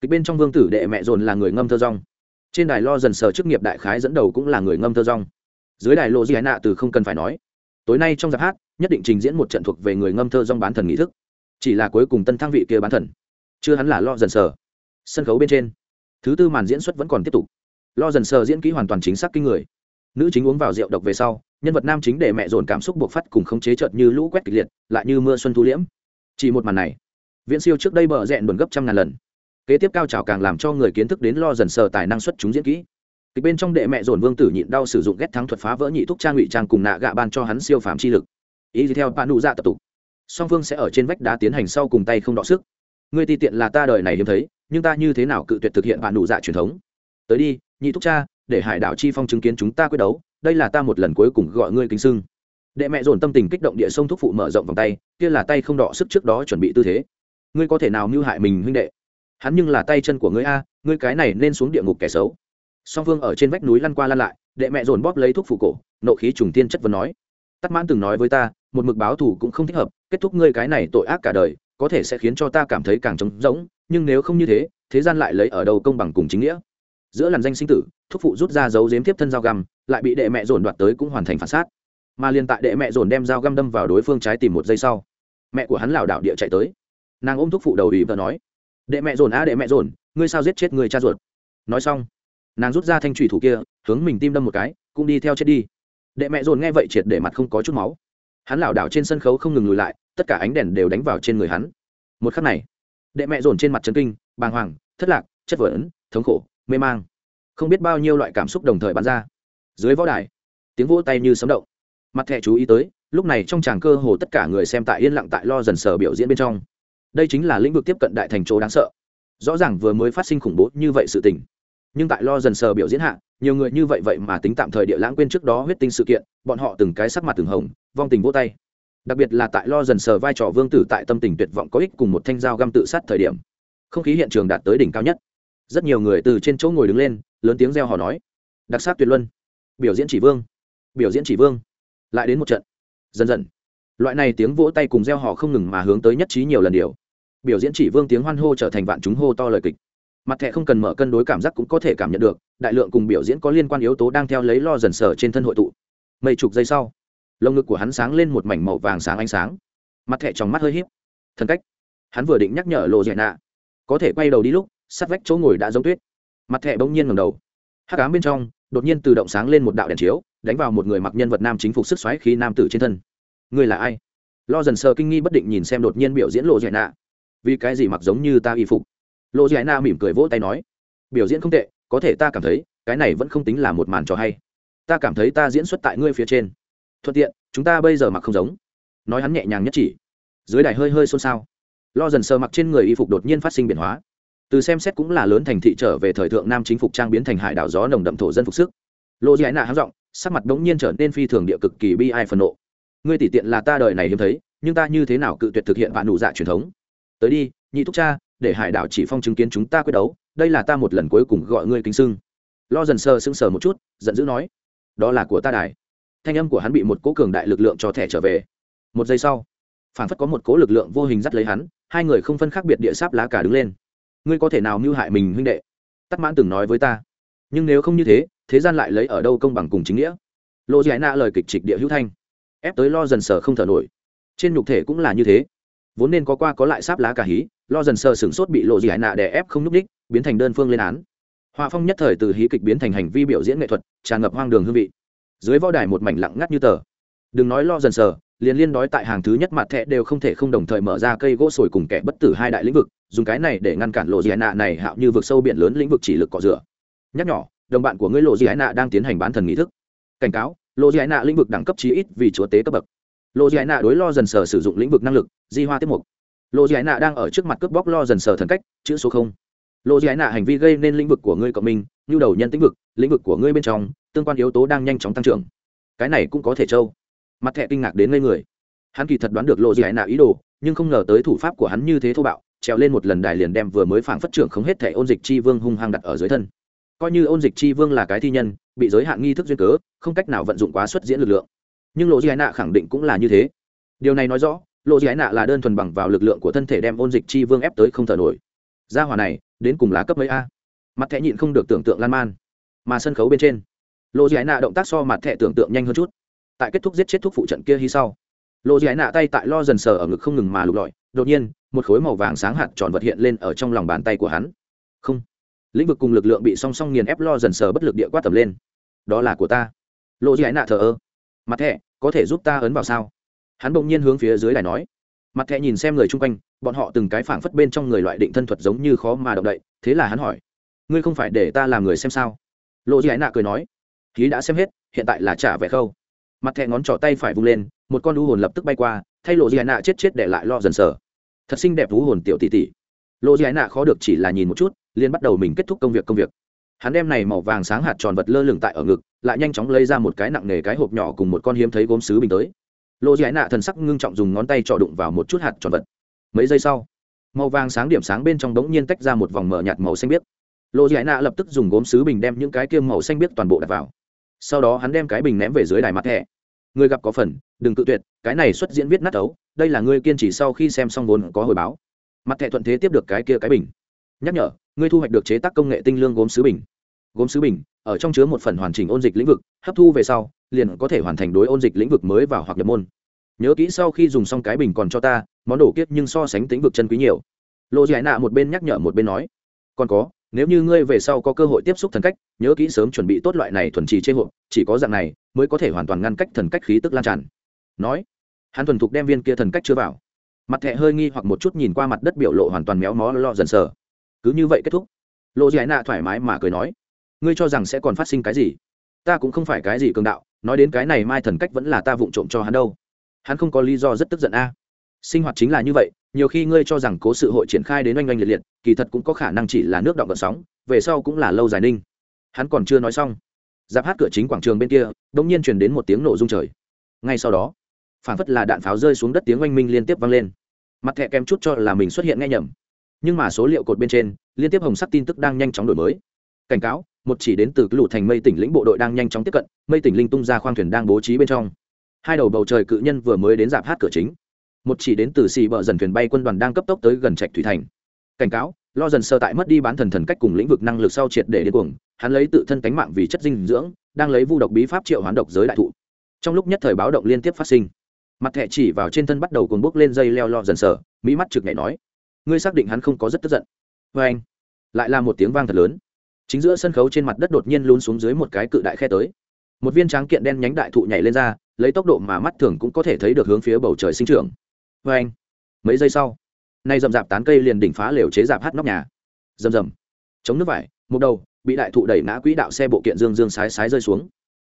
Speaker 1: Kịch bên trong vương tử đệ mẹ dồn là người ngâm thơ rong. Trên đài lo dần sờ chức nghiệp đại khái dẫn đầu cũng là người ngâm thơ rong. Dưới đài lộ di nạ từ không cần phải nói. Tối nay trong giáp hát, nhất định trình diễn một trận thuộc về người ngâm thơ rong bán thần nghị thức. Chỉ là cuối cùng tân thăng vị kia bán thần. Chưa hắn là lo dần sờ. Sân khấu bên trên, thứ tư màn diễn xuất vẫn còn tiếp tục. Lo dần sờ diễn kỹ hoàn toàn chính xác kinh người nữ chính uống vào rượu độc về sau, nhân vật nam chính để mẹ dồn cảm xúc buộc phát cùng khống chế chợt như lũ quét kịch liệt, lại như mưa xuân thu liễm. Chỉ một màn này, viễn siêu trước đây bờ rẽn buồn gấp trăm ngàn lần. Kế tiếp cao trào càng làm cho người kiến thức đến lo dần sờ tài năng xuất chúng diễn kỹ. Kịch bên trong đệ mẹ dồn vương tử nhịn đau sử dụng ghét thắng thuật phá vỡ nhị thúc trang ngụy trang cùng nạ gạ ban cho hắn siêu phàm chi lực. Ý gì theo bạn nụ dạ tập tục. Song phương sẽ ở trên vách đá tiến hành sau cùng tay không đọ sức. Ngươi ti tiện là ta đời này hiếm thấy, nhưng ta như thế nào cự tuyệt thực hiện bạn nụ dạ truyền thống? Tới đi, nhị thúc cha để hải đảo chi phong chứng kiến chúng ta quyết đấu, đây là ta một lần cuối cùng gọi ngươi kính sưng đệ mẹ dồn tâm tình kích động địa sông thúc phụ mở rộng vòng tay, kia là tay không đọ sức trước đó chuẩn bị tư thế. Ngươi có thể nào mưu hại mình huynh đệ? Hắn nhưng là tay chân của ngươi a, ngươi cái này nên xuống địa ngục kẻ xấu. Song phương ở trên vách núi lăn qua lăn lại, đệ mẹ dồn bóp lấy thuốc phụ cổ, nộ khí trùng tiên chất vấn nói. Tắt mãn từng nói với ta, một mực báo thù cũng không thích hợp, kết thúc ngươi cái này tội ác cả đời, có thể sẽ khiến cho ta cảm thấy càng trống rỗng, nhưng nếu không như thế thế gian lại lấy ở đâu công bằng cùng chính nghĩa? Giữa làn danh sinh tử, thúc phụ rút ra dấu giếm tiếp thân dao găm, lại bị đệ mẹ dồn đoạt tới cũng hoàn thành phản sát. Mà liên tại đệ mẹ dồn đem dao găm đâm vào đối phương trái tìm một giây sau, mẹ của hắn lảo đảo địa chạy tới. Nàng ôm thúc phụ đầu ủy và nói, đệ mẹ dồn a, đệ mẹ dồn, ngươi sao giết chết người cha ruột? Nói xong, nàng rút ra thanh trùy thủ kia, hướng mình tim đâm một cái, cũng đi theo chết đi. Đệ mẹ dồn nghe vậy triệt để mặt không có chút máu. Hắn lảo đảo trên sân khấu không ngừng lùi lại, tất cả ánh đèn đều đánh vào trên người hắn. Một khắc này, đệ mẹ dồn trên mặt trấn kinh, bàng hoàng, thất lạc, chất vẩn thống khổ mê mang. Không biết bao nhiêu loại cảm xúc đồng thời bắn ra. Dưới võ đài, tiếng vỗ tay như sấm động. Mặt thẻ chú ý tới, lúc này trong tràng cơ hồ tất cả người xem tại yên lặng tại lo dần sờ biểu diễn bên trong. Đây chính là lĩnh vực tiếp cận đại thành chỗ đáng sợ. Rõ ràng vừa mới phát sinh khủng bố như vậy sự tình. Nhưng tại lo dần sờ biểu diễn hạ, nhiều người như vậy vậy mà tính tạm thời địa lãng quên trước đó huyết tinh sự kiện, bọn họ từng cái sắc mặt từng hồng, vong tình vỗ tay. Đặc biệt là tại lo dần sờ vai trò vương tử tại tâm tình tuyệt vọng có ích cùng một thanh dao găm tự sát thời điểm. Không khí hiện trường đạt tới đỉnh cao nhất rất nhiều người từ trên chỗ ngồi đứng lên, lớn tiếng reo hò nói, đặc sắc tuyệt luân, biểu diễn chỉ vương, biểu diễn chỉ vương. Lại đến một trận, dần dần, loại này tiếng vỗ tay cùng reo hò không ngừng mà hướng tới nhất trí nhiều lần điều. Biểu diễn chỉ vương tiếng hoan hô trở thành vạn chúng hô to lời kịch. Mặt thẻ không cần mở cân đối cảm giác cũng có thể cảm nhận được, đại lượng cùng biểu diễn có liên quan yếu tố đang theo lấy lo dần sở trên thân hội tụ. Mấy chục giây sau, lồng ngực của hắn sáng lên một mảnh màu vàng sáng ánh sáng. Mặt thẻ trong mắt hơi h p thần cách. Hắn vừa định nhắc nhở lộ dạy nạ, có thể quay đầu đi lúc sát vách chỗ ngồi đã giống tuyết. Mặt thẻ bỗng nhiên ngầm đầu. Hát cám bên trong, đột nhiên tự động sáng lên một đạo đèn chiếu, đánh vào một người mặc nhân vật nam chính phục sức xoáy khí nam tử trên thân. Người là ai? Lo dần sờ kinh nghi bất định nhìn xem đột nhiên biểu diễn lộ dạy nạ vì cái gì mặc giống như ta y phục? Lộ dạy nạ mỉm cười vỗ tay nói. Biểu diễn không tệ, có thể ta cảm thấy, cái này vẫn không tính là một màn trò hay. Ta cảm thấy ta diễn xuất tại ngươi phía trên. Thuận tiện, chúng ta bây giờ mặc không giống. Nói hắn nhẹ nhàng nhất chỉ. Dưới đài hơi hơi xôn xao. Lo dần sờ mặc trên người y phục đột nhiên phát sinh biến hóa từ xem xét cũng là lớn thành thị trở về thời thượng nam chính phục trang biến thành hải đảo gió nồng đậm thổ dân phục sức. Lộ giải nạ háng giọng, sắc mặt đống nhiên trở nên phi thường địa cực kỳ bi ai phần nộ. Ngươi tỷ tiện là ta đời này hiếm thấy, nhưng ta như thế nào cự tuyệt thực hiện bạn đủ dạ truyền thống? Tới đi, nhị thúc cha, để hải đảo chỉ phong chứng kiến chúng ta quyết đấu, đây là ta một lần cuối cùng gọi ngươi kính sưng. Lo dần sờ sững sờ một chút, giận dữ nói, đó là của ta đài. Thanh âm của hắn bị một cố cường đại lực lượng cho thẻ trở về. Một giây sau phản phất có một cố lực lượng vô hình dắt lấy hắn, hai người không phân khác biệt địa sáp lá cả đứng lên ngươi có thể nào mưu hại mình huynh đệ? Tắc mãn từng nói với ta. Nhưng nếu không như thế thế gian lại lấy ở đâu công bằng cùng chính nghĩa? Lộ giải nạ lời kịch trịch địa hữu thanh. Ép tới lo dần sờ không thở nổi. Trên nhục thể cũng là như thế. Vốn nên có qua có lại sáp lá cả hí, lo dần sờ sửng sốt bị lộ giải nạ đè ép không nhúc đích biến thành đơn phương lên án. Họa phong nhất thời từ hí kịch biến thành hành vi biểu diễn nghệ thuật, tràn ngập hoang đường hương vị. Dưới võ đài một mảnh lặng ngắt như tờ. Đừng nói lo dần sờ, liền liên đói tại hàng thứ nhất mặt thẹ đều không thể không đồng thời mở ra cây gỗ sồi cùng kẻ bất tử hai đại lĩnh vực dùng cái này để ngăn cản lộ gì nạ này hạo như vực sâu biển lớn lĩnh vực chỉ lực cọ rửa. Nhắc nhỏ đồng bạn của ngươi lộ gì nạ đang tiến hành bán thần nghi thức. Cảnh cáo, lộ gì nạ lĩnh vực đẳng cấp chí ít vì chúa tế cấp bậc. Lộ gì nạ đối lo dần sờ sử dụng lĩnh vực năng lực, di hoa tiết mục. Lộ gì nạ đang ở trước mặt cướp bóc lo dần sờ thần cách, chữ số không. Lộ gì nạ hành vi gây nên lĩnh vực của ngươi cộng minh, nhu đầu nhân lĩnh vực lĩnh vực của ngươi bên trong, tương quan yếu tố đang nhanh chóng tăng trưởng. Cái này cũng có thể trâu. Mặt thẹ kinh ngạc đến ngây người. Hắn kỳ thật đoán được lộ gì nạ ý đồ, nhưng không ngờ tới thủ pháp của hắn như thế thô bạo trèo lên một lần đài liền đem vừa mới phảng phất trưởng không hết thẻ ôn dịch chi vương hung hăng đặt ở dưới thân. Coi như ôn dịch chi vương là cái thi nhân, bị giới hạn nghi thức duyên cớ, không cách nào vận dụng quá xuất diễn lực lượng. Nhưng lộ di nạ khẳng định cũng là như thế. Điều này nói rõ lộ di nạ là đơn thuần bằng vào lực lượng của thân thể đem ôn dịch chi vương ép tới không thở nổi. Gia hỏa này, đến cùng lá cấp mấy a? Mặt thẻ nhịn không được tưởng tượng lan man. Mà sân khấu bên trên lộ di nạ động tác so mặt thẻ tưởng tượng nhanh hơn chút. Tại kết thúc giết chết thúc phụ trận kia hy sau lộ di nạ tay tại lo dần sờ ở ngực không ngừng mà lục lọi đột nhiên, một khối màu vàng sáng hạt tròn vật hiện lên ở trong lòng bàn tay của hắn. Không. Lĩnh vực cùng lực lượng bị song song nghiền ép lo dần sờ bất lực địa quát tầm lên. Đó là của ta. Lộ di nạ thờ ơ. Mặt thẹ có thể giúp ta ấn vào sao? Hắn bỗng nhiên hướng phía dưới đài nói. Mặt thẹ nhìn xem người chung quanh, bọn họ từng cái phảng phất bên trong người loại định thân thuật giống như khó mà động đậy, thế là hắn hỏi. Ngươi không phải để ta làm người xem sao? Lộ di nạ cười nói. Ký đã xem hết, hiện tại là trả vẻ khâu. Mặt thẹ ngón trỏ tay phải vung lên, một con đu hồn lập tức bay qua thay lộ giải nạ chết chết để lại lo dần sờ. Thật xinh đẹp thú hồn tiểu tỷ tỷ. Lộ giải nạ khó được chỉ là nhìn một chút, liền bắt đầu mình kết thúc công việc công việc. Hắn đem này màu vàng sáng hạt tròn vật lơ lửng tại ở ngực, lại nhanh chóng lấy ra một cái nặng nề cái hộp nhỏ cùng một con hiếm thấy gốm sứ bình tới. Lộ giải nạ thần sắc ngưng trọng dùng ngón tay trọ đụng vào một chút hạt tròn vật. Mấy giây sau, màu vàng sáng điểm sáng bên trong đống nhiên tách ra một vòng mở nhạt màu xanh biếc. Lộ giải nạ lập tức dùng gốm sứ bình đem những cái kiêm màu xanh biếc toàn bộ đặt vào. Sau đó hắn đem cái bình ném về dưới đài mặt thẻ người gặp có phần, đừng tự tuyệt, cái này xuất diễn viết nát ấu, đây là ngươi kiên trì sau khi xem xong vốn có hồi báo. Mặt thẻ thuận thế tiếp được cái kia cái bình. Nhắc nhở, ngươi thu hoạch được chế tác công nghệ tinh lương gốm sứ bình. Gốm sứ bình, ở trong chứa một phần hoàn chỉnh ôn dịch lĩnh vực, hấp thu về sau, liền có thể hoàn thành đối ôn dịch lĩnh vực mới vào hoặc nhập môn. Nhớ kỹ sau khi dùng xong cái bình còn cho ta, món đồ kiết nhưng so sánh tính vực chân quý nhiều. Lộ giải nạ một bên nhắc nhở một bên nói, còn có nếu như ngươi về sau có cơ hội tiếp xúc thần cách, nhớ kỹ sớm chuẩn bị tốt loại này thuần trì trên hộ chỉ có dạng này mới có thể hoàn toàn ngăn cách thần cách khí tức lan tràn. Nói, hắn thuần thục đem viên kia thần cách chưa vào. Mặt thẹ hơi nghi hoặc một chút nhìn qua mặt đất biểu lộ hoàn toàn méo mó lo dần sờ. Cứ như vậy kết thúc. Lộ giải nạ thoải mái mà cười nói, ngươi cho rằng sẽ còn phát sinh cái gì? Ta cũng không phải cái gì cường đạo, nói đến cái này mai thần cách vẫn là ta vụng trộm cho hắn đâu. Hắn không có lý do rất tức giận a sinh hoạt chính là như vậy, nhiều khi ngươi cho rằng cố sự hội triển khai đến oanh oanh liệt liệt, kỳ thật cũng có khả năng chỉ là nước động vận sóng, về sau cũng là lâu dài ninh. Hắn còn chưa nói xong. Giáp hát cửa chính quảng trường bên kia đ ỗ n g nhiên truyền đến một tiếng nổ rung trời. Ngay sau đó, phản phất là đạn pháo rơi xuống đất tiếng oanh minh liên tiếp vang lên. Mặt thẹ kém chút cho là mình xuất hiện nghe nhầm. Nhưng mà số liệu cột bên trên, liên tiếp hồng sắc tin tức đang nhanh chóng đổi mới. Cảnh cáo, một chỉ đến từ lũ thành mây tỉnh lĩnh bộ đội đang nhanh chóng tiếp cận, mây tỉnh linh tung ra khoang thuyền đang bố trí bên trong. Hai đầu bầu trời cự nhân vừa mới đến dạp hát cửa chính một chỉ đến từ xì bờ dần thuyền bay quân đoàn đang cấp tốc tới gần trạch thủy thành. Cảnh cáo, lo dần sơ tại mất đi bán thần thần cách cùng lĩnh vực năng lực sau triệt để điên cuồng, hắn lấy tự thân cánh mạng vì chất dinh dưỡng, đang lấy vu độc bí pháp triệu hoán độc giới đại thụ. Trong lúc nhất thời báo động liên tiếp phát sinh. Mặt thẻ chỉ vào trên thân bắt đầu cuồng bốc lên dây leo lo dần sờ mỹ mắt trực nhẹ nói, ngươi xác định hắn không có rất tức giận. Vê anh, lại là một tiếng vang thật lớn. Chính giữa sân khấu trên mặt đất đột nhiên lún xuống dưới một cái cự đại khe tới. Một viên tráng kiện đen nhánh đại thụ nhảy lên ra, lấy tốc độ mà mắt thường cũng có thể thấy được hướng phía bầu trời sinh trưởng vê anh. Mấy giây sau, nay rậm rạp tán cây liền đỉnh phá lều chế dạp hát nóc nhà. Rầm rầm. Chống nước vải, một đầu, bị đại thụ đẩy ngã quỹ đạo xe bộ kiện dương dương sái sái rơi xuống.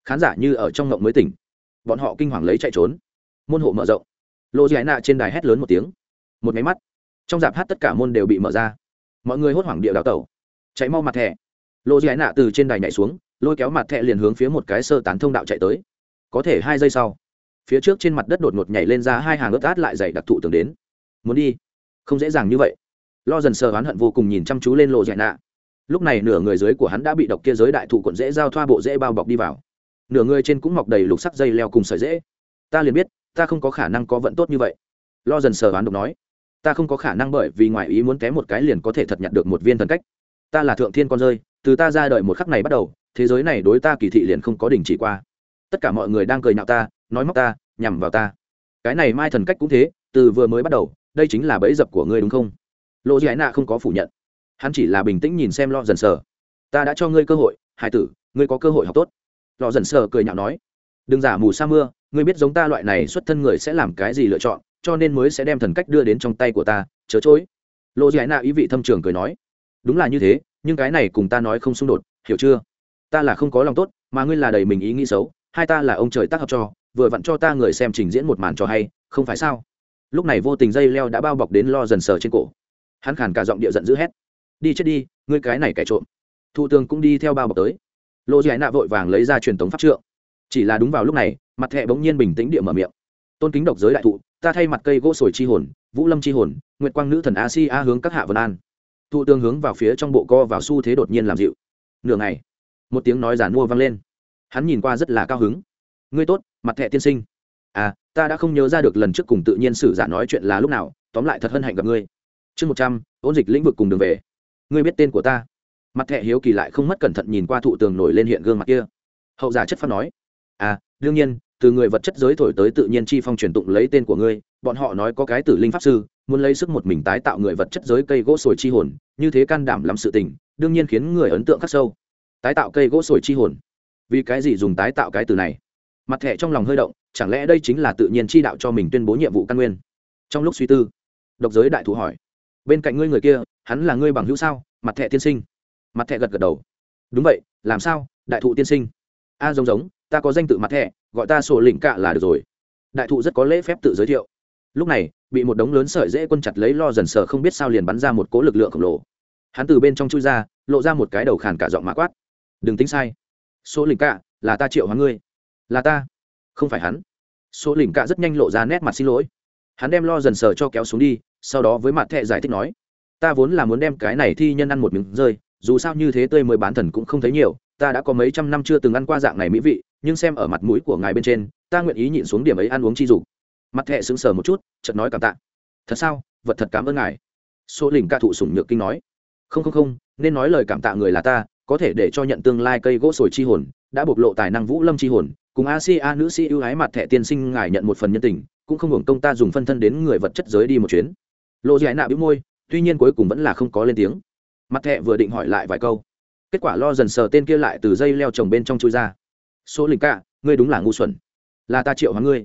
Speaker 1: Khán giả như ở trong ngộng mới tỉnh. Bọn họ kinh hoàng lấy chạy trốn. Môn hộ mở rộng. Lô giải nạ trên đài hét lớn một tiếng. Một máy mắt, trong dạp hát tất cả môn đều bị mở ra. Mọi người hốt hoảng địa đào tẩu. Chạy mau mặt thẻ. Lô giải nạ từ trên đài nhảy xuống, lôi kéo mặt thẻ liền hướng phía một cái sơ tán thông đạo chạy tới. Có thể hai giây sau phía trước trên mặt đất đột ngột nhảy lên ra hai hàng ướt át lại dày đặc thụ tường đến. Muốn đi? Không dễ dàng như vậy. Lo dần sờ oán hận vô cùng nhìn chăm chú lên lộ dạy nạ lúc này nửa người dưới của hắn đã bị độc kia giới đại thụ cuộn dễ giao thoa bộ dễ bao bọc đi vào. Nửa người trên cũng mọc đầy lục sắc dây leo cùng sợi dễ. Ta liền biết, ta không có khả năng có vận tốt như vậy. Lo dần sờ oán độc nói, ta không có khả năng bởi vì ngoài ý muốn kém một cái liền có thể thật nhặt được một viên thần cách. Ta là thượng thiên con rơi, từ ta ra đời một khắc này bắt đầu, thế giới này đối ta kỳ thị liền không có đình chỉ qua. Tất cả mọi người đang cười nhạo ta nói móc ta, nhằm vào ta. Cái này mai thần cách cũng thế, từ vừa mới bắt đầu, đây chính là bẫy dập của ngươi đúng không? Lộ dị nạ không có phủ nhận. Hắn chỉ là bình tĩnh nhìn xem lo dần sờ. Ta đã cho ngươi cơ hội, hải tử, ngươi có cơ hội học tốt. Lò dần sờ cười nhạo nói. Đừng giả mù sa mưa, ngươi biết giống ta loại này xuất thân người sẽ làm cái gì lựa chọn, cho nên mới sẽ đem thần cách đưa đến trong tay của ta, chớ chối. Lộ dị nạ ý vị thâm trường cười nói. Đúng là như thế, nhưng cái này cùng ta nói không xung đột, hiểu chưa? Ta là không có lòng tốt, mà ngươi là đầy mình ý nghĩ xấu hai ta là ông trời tác hợp cho, vừa vặn cho ta người xem trình diễn một màn cho hay, không phải sao? Lúc này vô tình dây leo đã bao bọc đến lo dần sờ trên cổ. Hắn khàn cả giọng địa giận d ữ hét. Đi chết đi, ngươi cái này kẻ trộm. Thủ tướng cũng đi theo bao bọc tới. Lộ dì nạ vội vàng lấy ra truyền thống pháp trượng. Chỉ là đúng vào lúc này, mặt thẹ bỗng nhiên bình tĩnh địa mở miệng. Tôn kính độc giới đại thụ, ta thay mặt cây gỗ sồi chi hồn, vũ lâm chi hồn, nguyệt quang nữ thần a si a hướng các hạ vân an. Thụ tướng hướng vào phía trong bộ co vào xu thế đột nhiên làm dịu. Nửa ngày, một tiếng nói giản mua vang lên hắn nhìn qua rất là cao hứng. Ngươi tốt, mặt thẹ tiên sinh. À ta đã không nhớ ra được lần trước cùng tự nhiên sử giả nói chuyện là lúc nào, tóm lại thật hân hạnh gặp ngươi. Chương một trăm, ôn dịch lĩnh vực cùng đường về. Ngươi biết tên của ta. Mặt thẹ hiếu kỳ lại không mất cẩn thận nhìn qua thụ tường nổi lên hiện gương mặt kia. Hậu giả chất phát nói. À đương nhiên, từ người vật chất giới thổi tới tự nhiên chi phong truyền tụng lấy tên của ngươi, bọn họ nói có cái tử linh pháp sư, muốn lấy sức một mình tái tạo người vật chất giới cây gỗ sồi chi hồn, như thế can đảm lắm sự tình, đương nhiên khiến người ấn tượng khắc sâu. Tái tạo cây gỗ sồi chi hồn vì cái gì dùng tái tạo cái từ này? Mặt thẻ trong lòng hơi động, chẳng lẽ đây chính là tự nhiên chi đạo cho mình tuyên bố nhiệm vụ căn nguyên? Trong lúc suy tư, độc giới đại thú hỏi. Bên cạnh ngươi người kia, hắn là ngươi bằng hữu sao? Mặt thẻ tiên sinh. Mặt thẻ gật gật đầu. Đúng vậy, làm sao? Đại thụ tiên sinh. A, giống giống, ta có danh tự mặt thẻ, gọi ta sổ lỉnh cạ là được rồi. Đại thụ rất có lễ phép tự giới thiệu. Lúc này, bị một đống lớn sợi dễ quân chặt lấy lo dần sờ không biết sao liền bắn ra một cỗ lực lượng khổng lồ. Hắn từ bên trong chui ra, lộ ra một cái đầu khàn cả giọng mã quát. Đừng tính sai số lỉnh cạ là ta triệu hóa ngươi. Là ta. Không phải hắn. Số lỉnh cạ rất nhanh lộ ra nét mặt xin lỗi. Hắn đem lo dần sờ cho kéo xuống đi, sau đó với mặt thẹ giải thích nói, ta vốn là muốn đem cái này thi nhân ăn một miếng rơi, dù sao như thế tươi mới bán thần cũng không thấy nhiều, ta đã có mấy trăm năm chưa từng ăn qua dạng này mỹ vị, nhưng xem ở mặt mũi của ngài bên trên, ta nguyện ý nhịn xuống điểm ấy ăn uống chi dục. Mặt thẹ sững sờ một chút, chợt nói cảm tạ. Thật sao? Vật thật cảm ơn ngài. Số lỉnh ca thụ sủng nhược kinh nói. Không không không, nên nói lời cảm tạ người là ta có thể để cho nhận tương lai cây gỗ sồi chi hồn, đã bộc lộ tài năng vũ lâm chi hồn, cùng a si a nữ sĩ ưu ái mặt thẻ tiên sinh ngài nhận một phần nhân tình, cũng không hưởng công ta dùng phân thân đến người vật chất giới đi một chuyến. Lộ giải nạ bĩu môi, tuy nhiên cuối cùng vẫn là không có lên tiếng. Mặt thẻ vừa định hỏi lại vài câu, kết quả lo dần sờ tên kia lại từ dây leo trồng bên trong chui ra. Số linh cả ngươi đúng là ngu xuẩn. Là ta triệu hóa ngươi.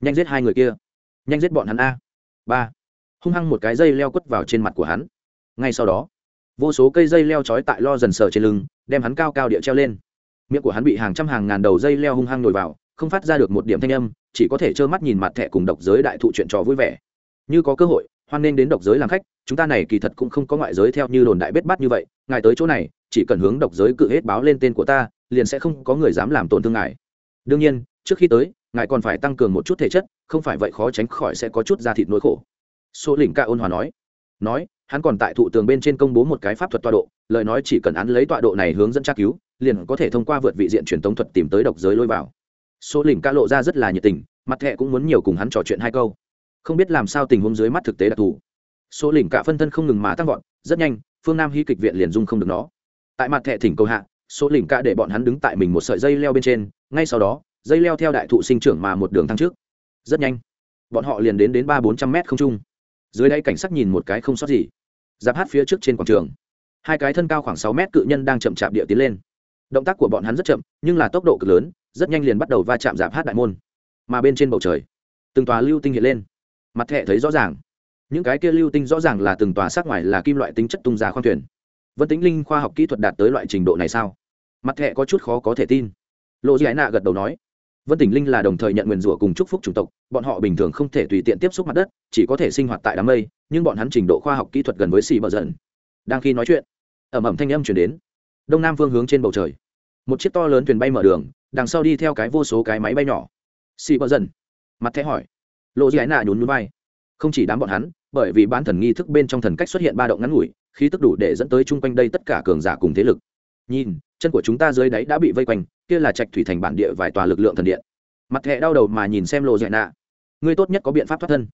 Speaker 1: Nhanh giết hai người kia. Nhanh giết bọn hắn a. Ba. Hung hăng một cái dây leo quất vào trên mặt của hắn. Ngay sau đó vô số cây dây leo trói tại lo dần sờ trên lưng, đem hắn cao cao địa treo lên. Miệng của hắn bị hàng trăm hàng ngàn đầu dây leo hung hăng nổi vào, không phát ra được một điểm thanh âm, chỉ có thể trơ mắt nhìn mặt thẻ cùng độc giới đại thụ chuyện trò vui vẻ. Như có cơ hội, hoan nên đến độc giới làm khách, chúng ta này kỳ thật cũng không có ngoại giới theo như đồn đại bết bắt như vậy, ngài tới chỗ này, chỉ cần hướng độc giới cự hết báo lên tên của ta, liền sẽ không có người dám làm tổn thương ngài. Đương nhiên, trước khi tới, ngài còn phải tăng cường một chút thể chất, không phải vậy khó tránh khỏi sẽ có chút da thịt nỗi khổ. Số lỉnh ca ôn hòa nói. Nói hắn còn tại thụ tường bên trên công bố một cái pháp thuật tọa độ, lời nói chỉ cần hắn lấy tọa độ này hướng dẫn tra cứu, liền có thể thông qua vượt vị diện truyền tống thuật tìm tới độc giới lôi vào. Số lỉnh ca lộ ra rất là nhiệt tình, mặt thẹ cũng muốn nhiều cùng hắn trò chuyện hai câu. Không biết làm sao tình huống dưới mắt thực tế đặc thù. Số lỉnh cả phân thân không ngừng mà tăng vọt, rất nhanh, phương nam hy kịch viện liền dung không được nó. Tại mặt thẹ thỉnh cầu hạ, số lỉnh cả để bọn hắn đứng tại mình một sợi dây leo bên trên, ngay sau đó, dây leo theo đại thụ sinh trưởng mà một đường thăng trước. Rất nhanh, bọn họ liền đến đến ba bốn trăm mét không trung. Dưới đây cảnh sắc nhìn một cái không sót gì giáp hát phía trước trên quảng trường. Hai cái thân cao khoảng sáu mét cự nhân đang chậm chạp địa tiến lên. Động tác của bọn hắn rất chậm, nhưng là tốc độ cực lớn, rất nhanh liền bắt đầu va chạm giáp hát đại môn. Mà bên trên bầu trời, từng tòa lưu tinh hiện lên. Mặt thẹ thấy rõ ràng. Những cái kia lưu tinh rõ ràng là từng tòa sát ngoài là kim loại tính chất tung ra khoang thuyền. Vân tính linh khoa học kỹ thuật đạt tới loại trình độ này sao? Mặt thẹ có chút khó có thể tin. Lộ giải nạ gật đầu nói vân tỉnh linh là đồng thời nhận nguyền rủa cùng chúc phúc chủng tộc, bọn họ bình thường không thể tùy tiện tiếp xúc mặt đất, chỉ có thể sinh hoạt tại đám mây, nhưng bọn hắn trình độ khoa học kỹ thuật gần với xì bờ dần. Đang khi nói chuyện ẩm ẩm thanh âm chuyển đến. Đông nam phương hướng trên bầu trời, một chiếc to lớn thuyền bay mở đường, đằng sau đi theo cái vô số cái máy bay nhỏ. Xì bờ dần, mặt thẻ hỏi. Lộ dị nạ nhún núi bay không chỉ đám bọn hắn, bởi vì bán thần nghi thức bên trong thần cách xuất hiện ba động ngắn ngủi, khí tức đủ để dẫn tới chung quanh đây tất cả cường giả cùng thế lực. Nhìn, chân của chúng ta dưới đáy đã bị vây quanh kia là trạch thủy thành bản địa vài tòa lực lượng thần điện. Mặt thẹ đau đầu mà nhìn xem lộ dạy nạ ngươi tốt nhất có biện pháp thoát thân.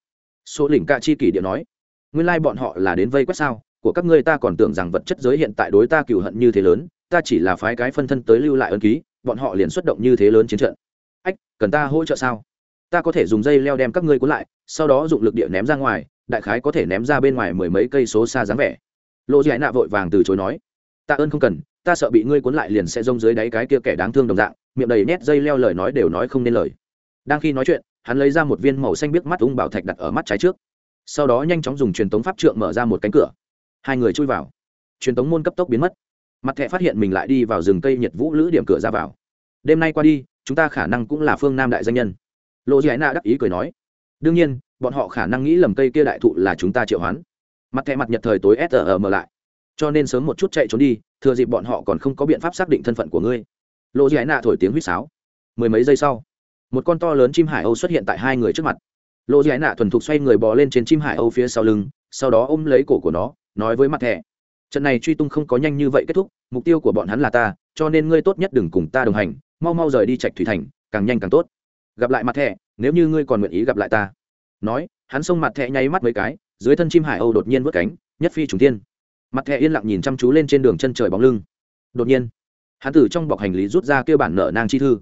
Speaker 1: Số lỉnh ca chi kỷ điện nói. Nguyên lai bọn họ là đến vây quét sao? Của các ngươi ta còn tưởng rằng vật chất giới hiện tại đối ta cừu hận như thế lớn, ta chỉ là phái cái phân thân tới lưu lại ân ký, bọn họ liền xuất động như thế lớn chiến trận. Ách, cần ta hỗ trợ sao? Ta có thể dùng dây leo đem các ngươi cuốn lại, sau đó dụng lực địa ném ra ngoài, đại khái có thể ném ra bên ngoài mười mấy cây số xa dáng vẻ. Lộ dì dạ nạ vội vàng từ chối nói. Tạ ơn không cần ta sợ bị ngươi cuốn lại liền sẽ rông dưới đáy cái kia kẻ đáng thương đồng dạng, miệng đầy nét dây leo lời nói đều nói không nên lời. Đang khi nói chuyện, hắn lấy ra một viên màu xanh biếc mắt ung bảo thạch đặt ở mắt trái trước. Sau đó nhanh chóng dùng truyền tống pháp trượng mở ra một cánh cửa. Hai người chui vào. Truyền tống môn cấp tốc biến mất. Mặt thẹ phát hiện mình lại đi vào rừng cây nhiệt vũ lữ điểm cửa ra vào. Đêm nay qua đi, chúng ta khả năng cũng là phương nam đại danh nhân. Lộ dị nạ đắc ý cười nói. Đương nhiên, bọn họ khả năng nghĩ lầm cây kia đại thụ là chúng ta triệu hoán. Mặt thẹ mặt nhật thời tối sờ mở lại. Cho nên sớm một chút chạy trốn đi thừa dịp bọn họ còn không có biện pháp xác định thân phận của ngươi. Lộ giải nạ thổi tiếng huýt sáo. Mười mấy giây sau, một con to lớn chim hải âu xuất hiện tại hai người trước mặt. Lộ giải nạ thuần thục xoay người bò lên trên chim hải âu phía sau lưng, sau đó ôm lấy cổ của nó, nói với mặt thẻ, trận này truy tung không có nhanh như vậy kết thúc, mục tiêu của bọn hắn là ta, cho nên ngươi tốt nhất đừng cùng ta đồng hành, mau mau rời đi trạch thủy thành, càng nhanh càng tốt. Gặp lại mặt thẻ, nếu như ngươi còn nguyện ý gặp lại ta. Nói, hắn xông mặt thẻ nháy mắt mấy cái, dưới thân chim hải âu đột nhiên vớt cánh, nhất phi trùng tiên mặt thẻ yên lặng nhìn chăm chú lên trên đường chân trời bóng lưng. Đột nhiên, hắn từ trong bọc hành lý rút ra kêu bản nợ nang chi thư.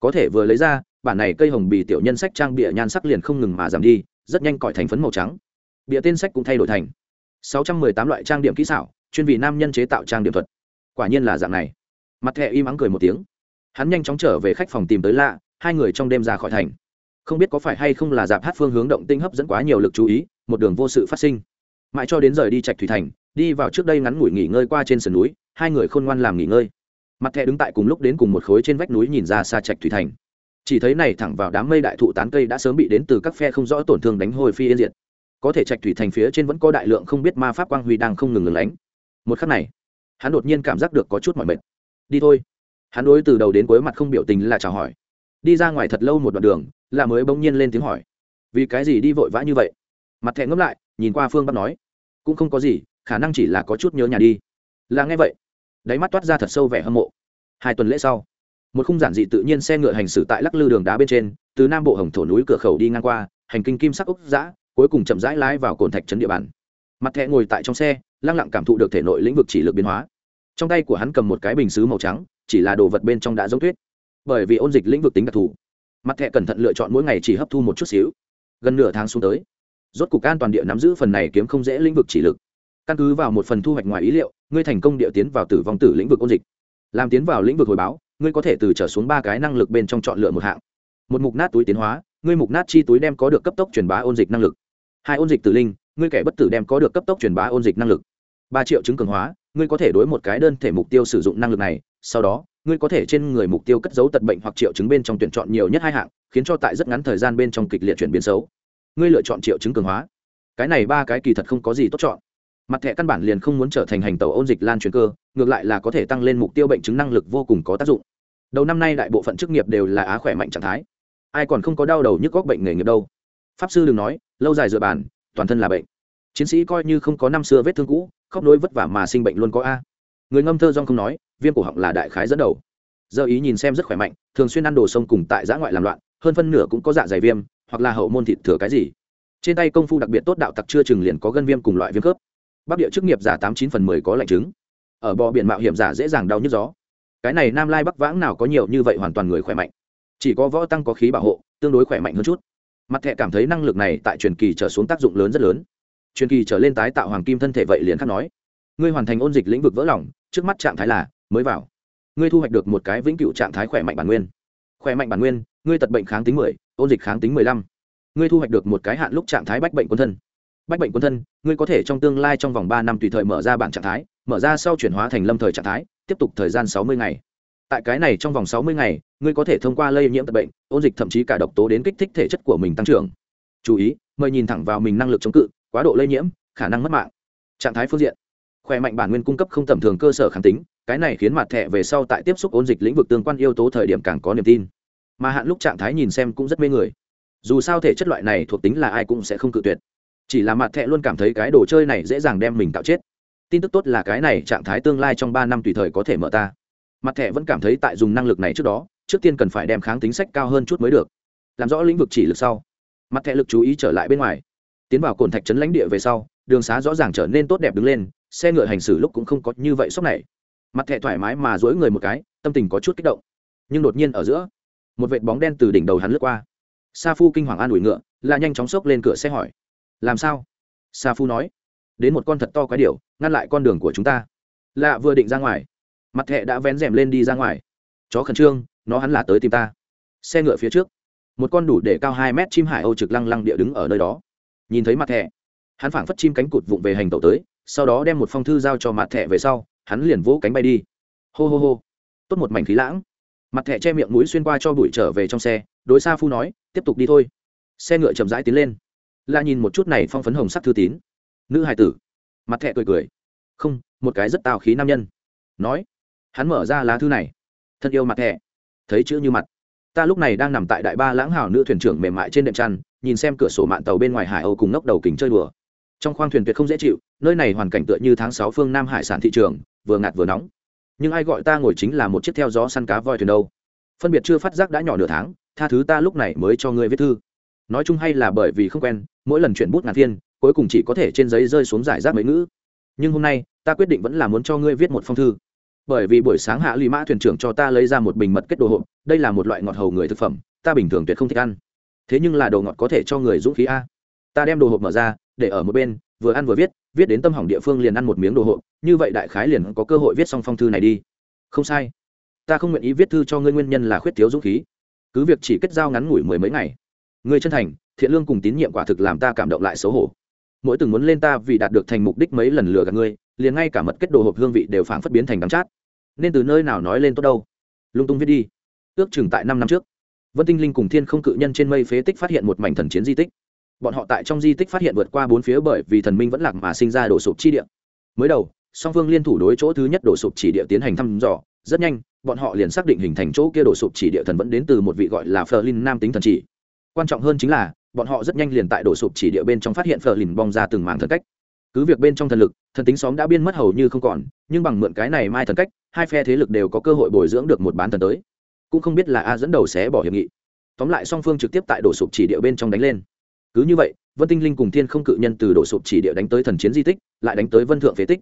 Speaker 1: Có thể vừa lấy ra, bản này cây hồng bì tiểu nhân sách trang bịa nhan sắc liền không ngừng mà giảm đi, rất nhanh cõi thành phấn màu trắng. Bịa tên sách cũng thay đổi thành 618 loại trang điểm kỹ xảo, chuyên vì nam nhân chế tạo trang điểm thuật. Quả nhiên là dạng này. Mặt thẹ im ắng cười một tiếng. Hắn nhanh chóng trở về khách phòng tìm tới lạ, hai người trong đêm ra khỏi thành. Không biết có phải hay không là dạp hát phương hướng động tinh hấp dẫn quá nhiều lực chú ý, một đường vô sự phát sinh. Mãi cho đến rời đi trạch thủy thành đi vào trước đây ngắn ngủi nghỉ ngơi qua trên sườn núi, hai người khôn ngoan làm nghỉ ngơi. Mặt thẹ đứng tại cùng lúc đến cùng một khối trên vách núi nhìn ra xa trạch thủy thành. Chỉ thấy này thẳng vào đám mây đại thụ tán cây đã sớm bị đến từ các phe không rõ tổn thương đánh hồi phi yên diệt. Có thể trạch thủy thành phía trên vẫn có đại lượng không biết ma pháp quang huy đang không ngừng ngừng lánh. Một khắc này, hắn đột nhiên cảm giác được có chút mỏi mệt. Đi thôi. Hắn đối từ đầu đến cuối mặt không biểu tình là chào hỏi. Đi ra ngoài thật lâu một đoạn đường, là mới bỗng nhiên lên tiếng hỏi. Vì cái gì đi vội vã như vậy? Mặt thẹn ngấp lại, nhìn qua phương bắc nói. Cũng không có gì khả năng chỉ là có chút nhớ nhà đi. Là nghe vậy, đáy mắt toát ra thật sâu vẻ hâm mộ. Hai tuần lễ sau, một khung giản dị tự nhiên xe ngựa hành xử tại lắc lư đường đá bên trên, từ nam bộ hồng thổ núi cửa khẩu đi ngang qua, hành kinh kim sắc ốc giã cuối cùng chậm rãi lái vào cồn thạch trấn địa bàn. Mặt thẹ ngồi tại trong xe, lăng lặng cảm thụ được thể nội lĩnh vực chỉ lực biến hóa. Trong tay của hắn cầm một cái bình xứ màu trắng, chỉ là đồ vật bên trong đã giống tuyết. Bởi vì ôn dịch lĩnh vực tính đặc thù, mặt thẹ cẩn thận lựa chọn mỗi ngày chỉ hấp thu một chút xíu. Gần nửa tháng xuống tới, rốt cục an toàn địa nắm giữ phần này kiếm không dễ lĩnh vực chỉ lực căn cứ vào một phần thu hoạch ngoài ý liệu, ngươi thành công địa tiến vào tử vong tử lĩnh vực ôn dịch. Làm tiến vào lĩnh vực hồi báo, ngươi có thể từ trở xuống ba cái năng lực bên trong chọn lựa một hạng. Một mục nát túi tiến hóa, ngươi mục nát chi túi đem có được cấp tốc truyền bá ôn dịch năng lực. Hai ôn dịch tử linh, ngươi kẻ bất tử đem có được cấp tốc truyền bá ôn dịch năng lực. Ba triệu chứng cường hóa, ngươi có thể đối một cái đơn thể mục tiêu sử dụng năng lực này, sau đó, ngươi có thể trên người mục tiêu cất giấu tật bệnh hoặc triệu chứng bên trong tuyển chọn nhiều nhất hai hạng, khiến cho tại rất ngắn thời gian bên trong kịch liệt chuyển biến xấu. Ngươi lựa chọn triệu chứng cường hóa. Cái này ba cái kỳ thật không có gì tốt chọn mặt thẻ căn bản liền không muốn trở thành hành tàu ôn dịch lan truyền cơ, ngược lại là có thể tăng lên mục tiêu bệnh chứng năng lực vô cùng có tác dụng. Đầu năm nay đại bộ phận chức nghiệp đều là á khỏe mạnh trạng thái. Ai còn không có đau đầu nhức góc bệnh nghề nghiệp đâu. Pháp sư đừng nói, lâu dài dựa bàn, toàn thân là bệnh. Chiến sĩ coi như không có năm xưa vết thương cũ khóc nối vất vả mà sinh bệnh luôn có a. Người ngâm thơ dong không nói, viêm cổ họng là đại khái dẫn đầu. Giờ ý nhìn xem rất khỏe mạnh, thường xuyên ăn đồ sông cùng tại giã ngoại làm loạn, hơn phân nửa cũng có dạ dày viêm, hoặc là hậu môn thịt thừa cái gì. Trên tay công phu đặc biệt tốt đạo tặc chưa chừng liền có gân viêm cùng loại viêm khớp bắc địa chức nghiệp giả tám chín phần mười có lệnh chứng. Ở bò biển mạo hiểm giả dễ dàng đau nhức gió. Cái này nam lai bắc vãng nào có nhiều như vậy hoàn toàn người khỏe mạnh. Chỉ có võ tăng có khí bảo hộ, tương đối khỏe mạnh hơn chút. Mặt thẹ cảm thấy năng lực này tại truyền kỳ trở xuống tác dụng lớn rất lớn. Truyền kỳ trở lên tái tạo hoàng kim thân thể vậy liền khắc nói. Ngươi hoàn thành ôn dịch lĩnh vực vỡ lỏng trước mắt trạng thái là, mới vào. Ngươi thu hoạch được một cái vĩnh cựu trạng thái khỏe mạnh bản nguyên. Khỏe mạnh bản nguyên, ngươi tật bệnh kháng tính mười, ôn dịch kháng tính mười lăm. Ngươi thu hoạch được một cái hạn lúc trạng thái bách bệnh quân thân bách bệnh quân thân, ngươi có thể trong tương lai trong vòng ba năm tùy thời mở ra bản trạng thái, mở ra sau chuyển hóa thành lâm thời trạng thái, tiếp tục thời gian sáu mươi ngày. Tại cái này trong vòng sáu mươi ngày, ngươi có thể thông qua lây nhiễm tật bệnh, ôn dịch thậm chí cả độc tố đến kích thích thể chất của mình tăng trưởng. Chú ý, mời nhìn thẳng vào mình năng lực chống cự, quá độ lây nhiễm, khả năng mất mạng. Trạng thái phương diện. Khỏe mạnh bản nguyên cung cấp không tầm thường cơ sở kháng tính, cái này khiến mặt thẻ về sau tại tiếp xúc ôn dịch lĩnh vực tương quan yếu tố thời điểm càng có niềm tin. Mà hạn lúc trạng thái nhìn xem cũng rất mê người. Dù sao thể chất loại này thuộc tính là ai cũng sẽ không cự tuyệt chỉ là mặt thẹ luôn cảm thấy cái đồ chơi này dễ dàng đem mình tạo chết. Tin tức tốt là cái này trạng thái tương lai trong ba năm tùy thời có thể mở ta. Mặt thẹ vẫn cảm thấy tại dùng năng lực này trước đó, trước tiên cần phải đem kháng tính sách cao hơn chút mới được. Làm rõ lĩnh vực chỉ lực sau. Mặt thẹ lực chú ý trở lại bên ngoài. Tiến vào cồn thạch trấn lãnh địa về sau, đường xá rõ ràng trở nên tốt đẹp đứng lên, xe ngựa hành xử lúc cũng không có như vậy sốc này. Mặt thẹ thoải mái mà dỗi người một cái, tâm tình có chút kích động. Nhưng đột nhiên ở giữa, một vệt bóng đen từ đỉnh đầu hắn lướt qua. Sa phu kinh hoàng an ủi ngựa, là nhanh chóng xốc lên cửa xe hỏi làm sao? Sa phu nói. Đến một con thật to quái điệu ngăn lại con đường của chúng ta. Lạ vừa định ra ngoài. Mặt thẹ đã vén rèm lên đi ra ngoài. Chó khẩn trương, nó hắn là tới tìm ta. Xe ngựa phía trước. Một con đủ để cao hai mét chim hải âu trực lăng lăng địa đứng ở nơi đó. Nhìn thấy mặt thẹ hắn phảng phất chim cánh cụt vụng về hành tẩu tới, sau đó đem một phong thư giao cho mặt thẹ về sau, hắn liền vỗ cánh bay đi. Hô hô hô. Tốt một mảnh khí lãng. Mặt thẹ che miệng mũi xuyên qua cho bụi trở về trong xe, đối xa phu nói, tiếp tục đi thôi. Xe ngựa chậm rãi tiến lên la nhìn một chút này phong phấn hồng sắc thư tín. Nữ hài tử. Mặt thẹ cười cười. Không, một cái rất tào khí nam nhân. Nói. Hắn mở ra lá thư này. Thân yêu mặt thẹ. Thấy chữ như mặt. Ta lúc này đang nằm tại đại ba lãng hào nữ thuyền trưởng mềm mại trên đệm trăn nhìn xem cửa sổ mạng tàu bên ngoài hải âu cùng ngốc đầu kính chơi đùa. Trong khoang thuyền tuyệt không dễ chịu, nơi này hoàn cảnh tựa như tháng sáu phương nam hải sản thị trường, vừa ngạt vừa nóng. Nhưng ai gọi ta ngồi chính là một chiếc theo gió săn cá voi thuyền đâu. Phân biệt chưa phát giác đã nhỏ nửa tháng, tha thứ ta lúc này mới cho ngươi viết thư nói chung hay là bởi vì không quen, mỗi lần chuyển bút ngàn thiên cuối cùng chỉ có thể trên giấy rơi xuống giải rác mấy ngữ. Nhưng hôm nay, ta quyết định vẫn là muốn cho ngươi viết một phong thư. Bởi vì buổi sáng hạ lì mã thuyền trưởng cho ta lấy ra một bình mật kết đồ hộp, đây là một loại ngọt hầu người thực phẩm, ta bình thường tuyệt không thích ăn. Thế nhưng là đồ ngọt có thể cho người dũng khí a. Ta đem đồ hộp mở ra, để ở một bên, vừa ăn vừa viết viết đến tâm hỏng địa phương liền ăn một miếng đồ hộp, như vậy đại khái liền có cơ hội viết xong phong thư này đi. Không sai. Ta không nguyện ý viết thư cho ngươi nguyên nhân là khuyết thiếu dũng khí. Cứ việc chỉ kết giao ngắn ngủi mười mấy ngày ngươi chân thành, thiện lương cùng tín nhiệm quả thực làm ta cảm động lại xấu hổ. Mỗi từng muốn lên ta vì đạt được thành mục đích mấy lần lừa gạt ngươi liền ngay cả mật kết đồ hộp hương vị đều phảng phất biến thành đắng chát. Nên từ nơi nào nói lên tốt đâu? Lung tung viết đi. Ước chừng tại năm năm trước, vân tinh linh cùng thiên không cự nhân trên mây phế tích phát hiện một mảnh thần chiến di tích. Bọn họ tại trong di tích phát hiện vượt qua bốn phía bởi vì thần minh vẫn lạc mà sinh ra đổ sụp chi địa. Mới đầu, song phương liên thủ đối chỗ thứ nhất đổ sụp chỉ địa tiến hành thăm dò. Rất nhanh, bọn họ liền xác định hình thành chỗ kia đổ sụp chỉ địa thần vẫn đến từ một vị gọi là phờ linh nam tính thần chỉ quan trọng hơn chính là, bọn họ rất nhanh liền tại đổ sụp chỉ địa bên trong phát hiện phờ lìn bong ra từng mảng thần cách. Cứ việc bên trong thần lực, thần tính xóm đã biên mất hầu như không còn, nhưng bằng mượn cái này mai thần cách, hai phe thế lực đều có cơ hội bồi dưỡng được một bán thần tới. Cũng không biết là a dẫn đầu sẽ bỏ hiệp nghị. Tóm lại song phương trực tiếp tại đổ sụp chỉ địa bên trong đánh lên. Cứ như vậy, vân tinh linh cùng thiên không cự nhân từ đổ sụp chỉ địa đánh tới thần chiến di tích, lại đánh tới vân thượng phế tích.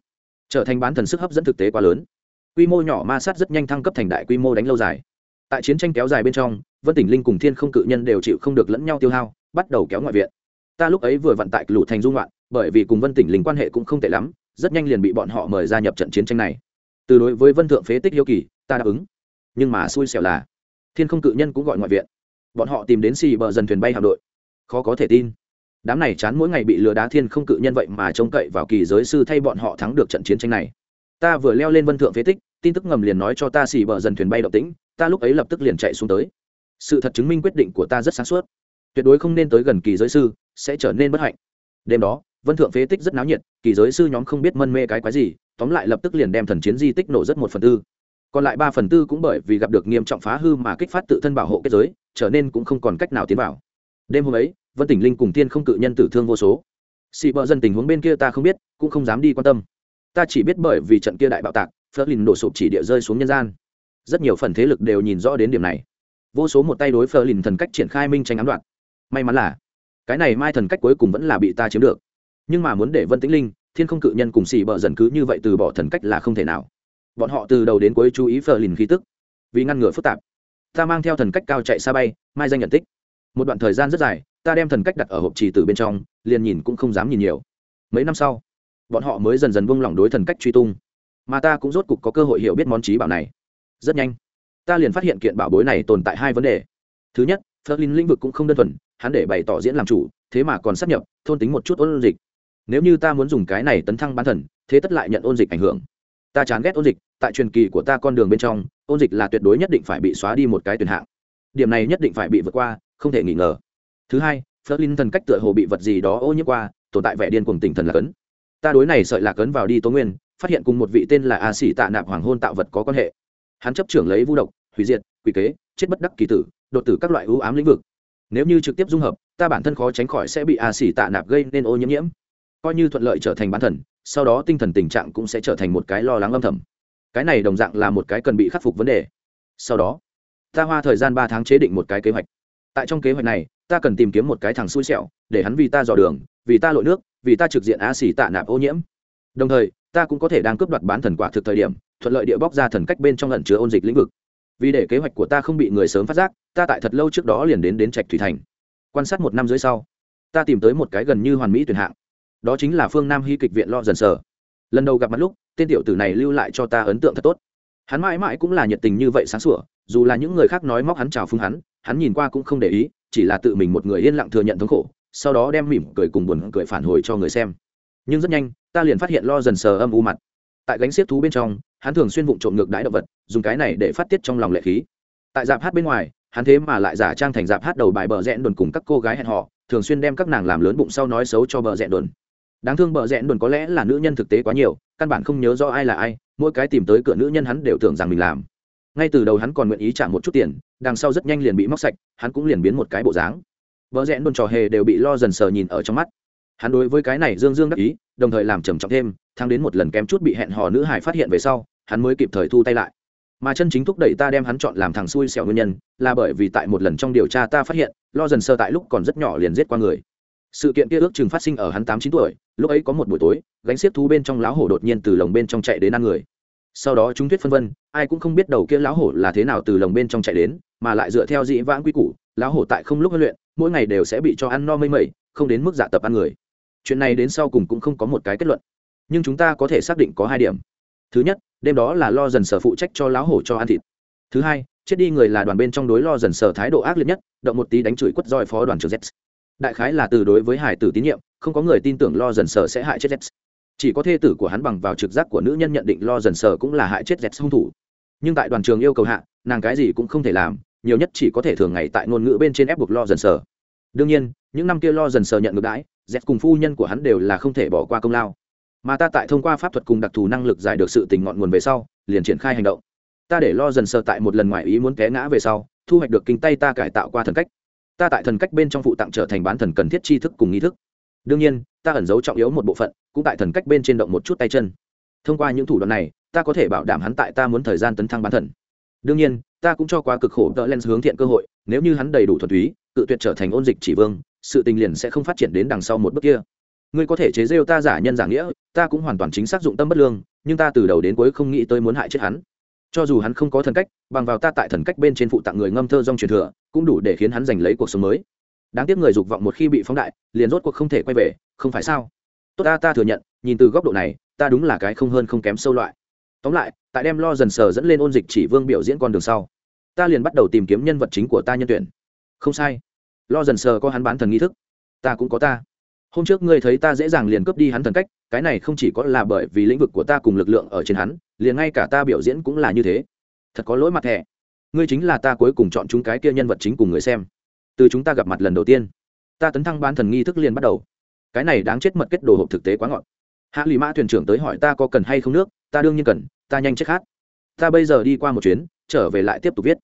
Speaker 1: Trở thành bán thần sức hấp dẫn thực tế quá lớn. Quy mô nhỏ ma sát rất nhanh thăng cấp thành đại quy mô đánh lâu dài. Tại chiến tranh kéo dài bên trong vân tỉnh linh cùng thiên không cự nhân đều chịu không được lẫn nhau tiêu hao, bắt đầu kéo ngoại viện. Ta lúc ấy vừa vận tại lũ thành dung loạn bởi vì cùng vân tỉnh linh quan hệ cũng không tệ lắm, rất nhanh liền bị bọn họ mời gia nhập trận chiến tranh này. Từ đối với vân thượng phế tích hiếu kỳ, ta đáp ứng. Nhưng mà xui xẻo là, thiên không cự nhân cũng gọi ngoại viện. Bọn họ tìm đến xì bờ dần thuyền bay hạm đội. Khó có thể tin. Đám này chán mỗi ngày bị lừa đá thiên không cự nhân vậy mà trông cậy vào kỳ giới sư thay bọn họ thắng được trận chiến tranh này. Ta vừa leo lên vân thượng phế tích, tin tức ngầm liền nói cho ta xì bờ dần thuyền bay động tĩnh, ta lúc ấy lập tức liền chạy xuống tới sự thật chứng minh quyết định của ta rất sáng suốt. Tuyệt đối không nên tới gần kỳ giới sư, sẽ trở nên bất hạnh. Đêm đó, vân thượng phế tích rất náo nhiệt, kỳ giới sư nhóm không biết mân mê cái quái gì, tóm lại lập tức liền đem thần chiến di tích nổ rất một phần tư. Còn lại ba phần tư cũng bởi vì gặp được nghiêm trọng phá hư mà kích phát tự thân bảo hộ kết giới, trở nên cũng không còn cách nào tiến vào. Đêm hôm ấy, vân tỉnh linh cùng tiên không cự nhân tử thương vô số. Xị bợ dân tình huống bên kia ta không biết, cũng không dám đi quan tâm. Ta chỉ biết bởi vì trận kia đại bạo tạc, phớt lìn nổ sụp chỉ địa rơi xuống nhân gian. Rất nhiều phần thế lực đều nhìn rõ đến điểm này vô số một tay đối phờ lìn thần cách triển khai minh tranh ám đoạn may mắn là, cái này mai thần cách cuối cùng vẫn là bị ta chiếm được. Nhưng mà muốn để vân tĩnh linh, thiên không cự nhân cùng xì bợ dần cứ như vậy từ bỏ thần cách là không thể nào. Bọn họ từ đầu đến cuối chú ý phờ lìn khí tức, vì ngăn ngừa phức tạp. Ta mang theo thần cách cao chạy xa bay, mai danh nhận tích. Một đoạn thời gian rất dài, ta đem thần cách đặt ở hộp trì từ bên trong, liền nhìn cũng không dám nhìn nhiều. Mấy năm sau, bọn họ mới dần dần buông lỏng đối thần cách truy tung. Mà ta cũng rốt cục có cơ hội hiểu biết món trí bảo này. Rất nhanh ta liền phát hiện kiện bảo bối này tồn tại hai vấn đề thứ nhất Flerlin lĩnh vực cũng không đơn thuần, hắn để bày tỏ diễn làm chủ, thế mà còn sắp nhập, thôn tính một chút ôn dịch. Nếu như ta muốn dùng cái này tấn thăng bán thần, thế tất lại nhận ôn dịch ảnh hưởng. Ta chán ghét ôn dịch, tại truyền kỳ của ta con đường bên trong, ôn dịch là tuyệt đối nhất định phải bị xóa đi một cái tuyển hạng. Điểm này nhất định phải bị vượt qua, không thể nghi ngờ. Thứ hai, Flerlin thần cách tựa hồ bị vật gì đó ô nhiễm qua, tồn tại vẻ điên cuồng tỉnh thần là cấn. Ta đối này sợi lạc cấn vào đi tố nguyên, phát hiện cùng một vị tên là A Sĩ Tạ Nạp Hoàng hôn tạo vật có quan hệ. Hắn chấp trưởng lấy vu độc, hủy diệt, quỷ kế, chết bất đắc kỳ tử, đột tử các loại ưu ám lĩnh vực. Nếu như trực tiếp dung hợp ta bản thân khó tránh khỏi sẽ bị a xỉ tạ nạp gây nên ô nhiễm nhiễm. Coi như thuận lợi trở thành bán thần sau đó tinh thần tình trạng cũng sẽ trở thành một cái lo lắng âm thầm. Cái này đồng dạng là một cái cần bị khắc phục vấn đề. Sau đó ta hoa thời gian ba tháng chế định một cái kế hoạch. Tại trong kế hoạch này ta cần tìm kiếm một cái thằng xui xẻo để hắn vì ta dò đường vì ta lội nước vì ta trực diện a xỉ tạ nạp ô nhiễm. Đồng thời ta cũng có thể đang cướp đoạt bán thần quả thực thời điểm, thuận lợi địa bóc ra thần cách bên trong lẩn chứa ôn dịch lĩnh vực. Vì để kế hoạch của ta không bị người sớm phát giác, ta tại thật lâu trước đó liền đến đến trạch thủy thành. Quan sát một năm dưới sau, ta tìm tới một cái gần như hoàn mỹ tuyển hạng. Đó chính là phương nam hy kịch viện lo dần sờ lần đầu gặp mặt lúc, tên tiểu tử này lưu lại cho ta ấn tượng thật tốt. Hắn mãi mãi cũng là nhiệt tình như vậy sáng sủa, dù là những người khác nói móc hắn chào phương hắn hắn nhìn qua cũng không để ý, chỉ là tự mình một người yên lặng thừa nhận thống khổ, sau đó đem mỉm cười cùng buồn cười phản hồi cho người xem. Nhưng rất nhanh ta liền phát hiện lo dần sờ âm u mặt. Tại gánh xiếc thú bên trong, hắn thường xuyên vụng trộm ngược đái động vật, dùng cái này để phát tiết trong lòng lệ khí. Tại dạp hát bên ngoài, hắn thế mà lại giả trang thành dạp hát đầu bài bờ rẽn đồn cùng các cô gái hẹn họ thường xuyên đem các nàng làm lớn bụng sau nói xấu cho bờ rẽn đồn. Đáng thương bờ rẽn đồn có lẽ là nữ nhân thực tế quá nhiều, căn bản không nhớ rõ ai là ai, mỗi cái tìm tới cửa nữ nhân hắn đều tưởng rằng mình làm. Ngay từ đầu hắn còn nguyện ý trả một chút tiền, đằng sau rất nhanh liền bị móc sạch, hắn cũng liền biến một cái bộ dáng. Vợ rẽn đồn trò hề đều bị lo dần sờ nhìn ở trong mắt hắn đối với cái này dương dương đắc ý, đồng thời làm trầm trọng thêm, thắng đến một lần kém chút bị hẹn hò nữ hải phát hiện về sau, hắn mới kịp thời thu tay lại. Mà chân chính thúc đẩy ta đem hắn chọn làm thằng xui xẻo nguyên nhân, là bởi vì tại một lần trong điều tra ta phát hiện, lo dần sơ tại lúc còn rất nhỏ liền giết qua người. Sự kiện kia ước chừng phát sinh ở hắn tám chín tuổi, lúc ấy có một buổi tối, gánh xiết thú bên trong lão hổ đột nhiên từ lồng bên trong chạy đến ăn người. Sau đó chúng thuyết phân vân, ai cũng không biết đầu kia lão hổ là thế nào từ lồng bên trong chạy đến, mà lại dựa theo dị vãng quy củ, lão hổ tại không lúc huấn luyện, mỗi ngày đều sẽ bị cho ăn no mây mẩy, không đến mức dạ tập ăn người chuyện này đến sau cùng cũng không có một cái kết luận. Nhưng chúng ta có thể xác định có hai điểm. Thứ nhất, đêm đó là lo dần sở phụ trách cho lão hổ cho ăn thịt. Thứ hai, chết đi người là đoàn bên trong đối lo dần sở thái độ ác liệt nhất, động một tí đánh chửi quất roi phó đoàn trưởng z đại khái là từ đối với hải tử tín nhiệm, không có người tin tưởng lo dần sở sẽ hại chết z chỉ có thê tử của hắn bằng vào trực giác của nữ nhân nhận định lo dần sở cũng là hại chết z hung thủ. Nhưng tại đoàn trường yêu cầu hạ, nàng cái gì cũng không thể làm, nhiều nhất chỉ có thể thường ngày tại ngôn ngữ bên trên ép buộc lo dần sở. Đương nhiên, những năm kia lo dần sở nhận ngược đãi dẹp cùng phu nhân của hắn đều là không thể bỏ qua công lao. Mà ta tại thông qua pháp thuật cùng đặc thù năng lực giải được sự tình ngọn nguồn về sau, liền triển khai hành động. Ta để lo dần sơ tại một lần ngoài ý muốn té ngã về sau, thu hoạch được kinh tay ta cải tạo qua thần cách. Ta tại thần cách bên trong phụ tặng trở thành bán thần cần thiết tri thức cùng nghi thức. Đương nhiên, ta ẩn giấu trọng yếu một bộ phận, cũng tại thần cách bên trên động một chút tay chân. Thông qua những thủ đoạn này, ta có thể bảo đảm hắn tại ta muốn thời gian tấn thăng bán thần. Đương nhiên, ta cũng cho quá cực khổ đỡ lên hướng thiện cơ hội, nếu như hắn đầy đủ thuần túy tự tuyệt trở thành ôn dịch chỉ vương sự tình liền sẽ không phát triển đến đằng sau một bước kia. Ngươi có thể chế rêu ta giả nhân giả nghĩa, ta cũng hoàn toàn chính xác dụng tâm bất lương, nhưng ta từ đầu đến cuối không nghĩ tới muốn hại chết hắn. Cho dù hắn không có thần cách, bằng vào ta tại thần cách bên trên phụ tặng người ngâm thơ dòng truyền thừa, cũng đủ để khiến hắn giành lấy cuộc sống mới. Đáng tiếc người dục vọng một khi bị phóng đại, liền rốt cuộc không thể quay về, không phải sao? Tốt ta ta thừa nhận, nhìn từ góc độ này, ta đúng là cái không hơn không kém sâu loại. Tóm lại, tại đem lo dần sờ dẫn lên ôn dịch chỉ vương biểu diễn con đường sau, ta liền bắt đầu tìm kiếm nhân vật chính của ta nhân tuyển. Không sai lo dần sờ có hắn bán thần nghi thức. Ta cũng có ta. Hôm trước ngươi thấy ta dễ dàng liền cướp đi hắn thần cách, cái này không chỉ có là bởi vì lĩnh vực của ta cùng lực lượng ở trên hắn, liền ngay cả ta biểu diễn cũng là như thế. Thật có lỗi mặt thẻ. Ngươi chính là ta cuối cùng chọn chúng cái kia nhân vật chính cùng người xem. Từ chúng ta gặp mặt lần đầu tiên, ta tấn thăng ban thần nghi thức liền bắt đầu. Cái này đáng chết mật kết đồ hộp thực tế quá ngọt. Hạ lì mã thuyền trưởng tới hỏi ta có cần hay không nước, ta đương nhiên cần, ta nhanh chết khát. Ta bây giờ đi qua một chuyến, trở về lại tiếp tục viết.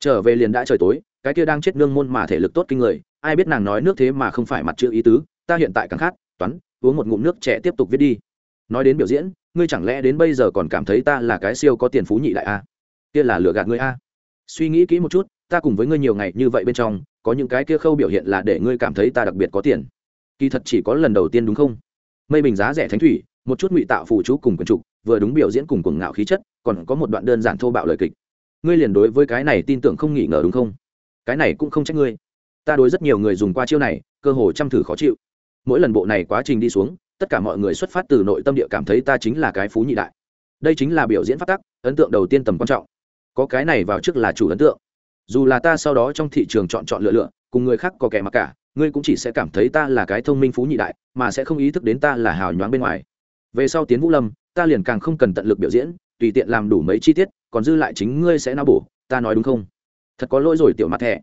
Speaker 1: Trở về liền đã trời tối cái kia đang chết nương môn mà thể lực tốt kinh người, ai biết nàng nói nước thế mà không phải mặt chữ ý tứ, ta hiện tại càng khát, toán, uống một ngụm nước trẻ tiếp tục viết đi. Nói đến biểu diễn, ngươi chẳng lẽ đến bây giờ còn cảm thấy ta là cái siêu có tiền phú nhị đại a? Kia là lừa gạt ngươi a. Suy nghĩ kỹ một chút, ta cùng với ngươi nhiều ngày như vậy bên trong, có những cái kia khâu biểu hiện là để ngươi cảm thấy ta đặc biệt có tiền. Kỳ thật chỉ có lần đầu tiên đúng không? Mây bình giá rẻ thánh thủy, một chút ngụy tạo phù chú cùng quần trục, vừa đúng biểu diễn cùng cuồng ngạo khí chất, còn có một đoạn đơn giản thô bạo lời kịch. Ngươi liền đối với cái này tin tưởng không nghỉ ngờ đúng không? Cái này cũng không trách ngươi. Ta đối rất nhiều người dùng qua chiêu này, cơ hồ chăm thử khó chịu. Mỗi lần bộ này quá trình đi xuống, tất cả mọi người xuất phát từ nội tâm địa cảm thấy ta chính là cái phú nhị đại. Đây chính là biểu diễn phát tắc, ấn tượng đầu tiên tầm quan trọng. Có cái này vào trước là chủ ấn tượng. Dù là ta sau đó trong thị trường chọn chọn lựa lựa, cùng người khác có kẻ mặc cả, ngươi cũng chỉ sẽ cảm thấy ta là cái thông minh phú nhị đại, mà sẽ không ý thức đến ta là hào nhoáng bên ngoài. Về sau tiến vũ lâm, ta liền càng không cần tận lực biểu diễn, tùy tiện làm đủ mấy chi tiết, còn dư lại chính ngươi sẽ nao bổ, ta nói đúng không? Thật có lỗi rồi tiểu mặt thẻ.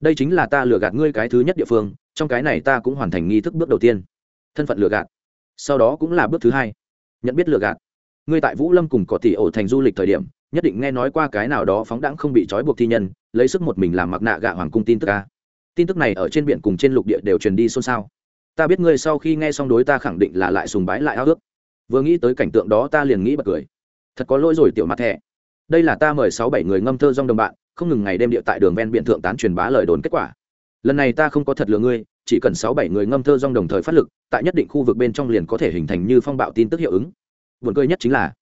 Speaker 1: Đây chính là ta lừa gạt ngươi cái thứ nhất địa phương, trong cái này ta cũng hoàn thành nghi thức bước đầu tiên. Thân phận lừa gạt. Sau đó cũng là bước thứ hai. Nhận biết lừa gạt. Ngươi tại vũ lâm cùng có tỷ ổ thành du lịch thời điểm, nhất định nghe nói qua cái nào đó phóng đãng không bị trói buộc thi nhân, lấy sức một mình làm mặc nạ gạ hoàng cung tin tức ca tin tức này ở trên biển cùng trên lục địa đều truyền đi xôn xao. Ta biết ngươi sau khi nghe xong đối ta khẳng định là lại sùng bái lại ao ước. Vừa nghĩ tới cảnh tượng đó ta liền nghĩ bật cười. Thật có lỗi rồi tiểu mặt thẻ. Đây là ta mời sáu bảy người ngâm thơ dong đồng bạn không ngừng ngày đêm địa tại đường ven biển thượng tán truyền bá lời đồn kết quả. Lần này ta không có thật lừa ngươi, chỉ cần sáu bảy người ngâm thơ rong đồng thời phát lực, tại nhất định khu vực bên trong liền có thể hình thành như phong bạo tin tức hiệu ứng. Buồn cười nhất chính là,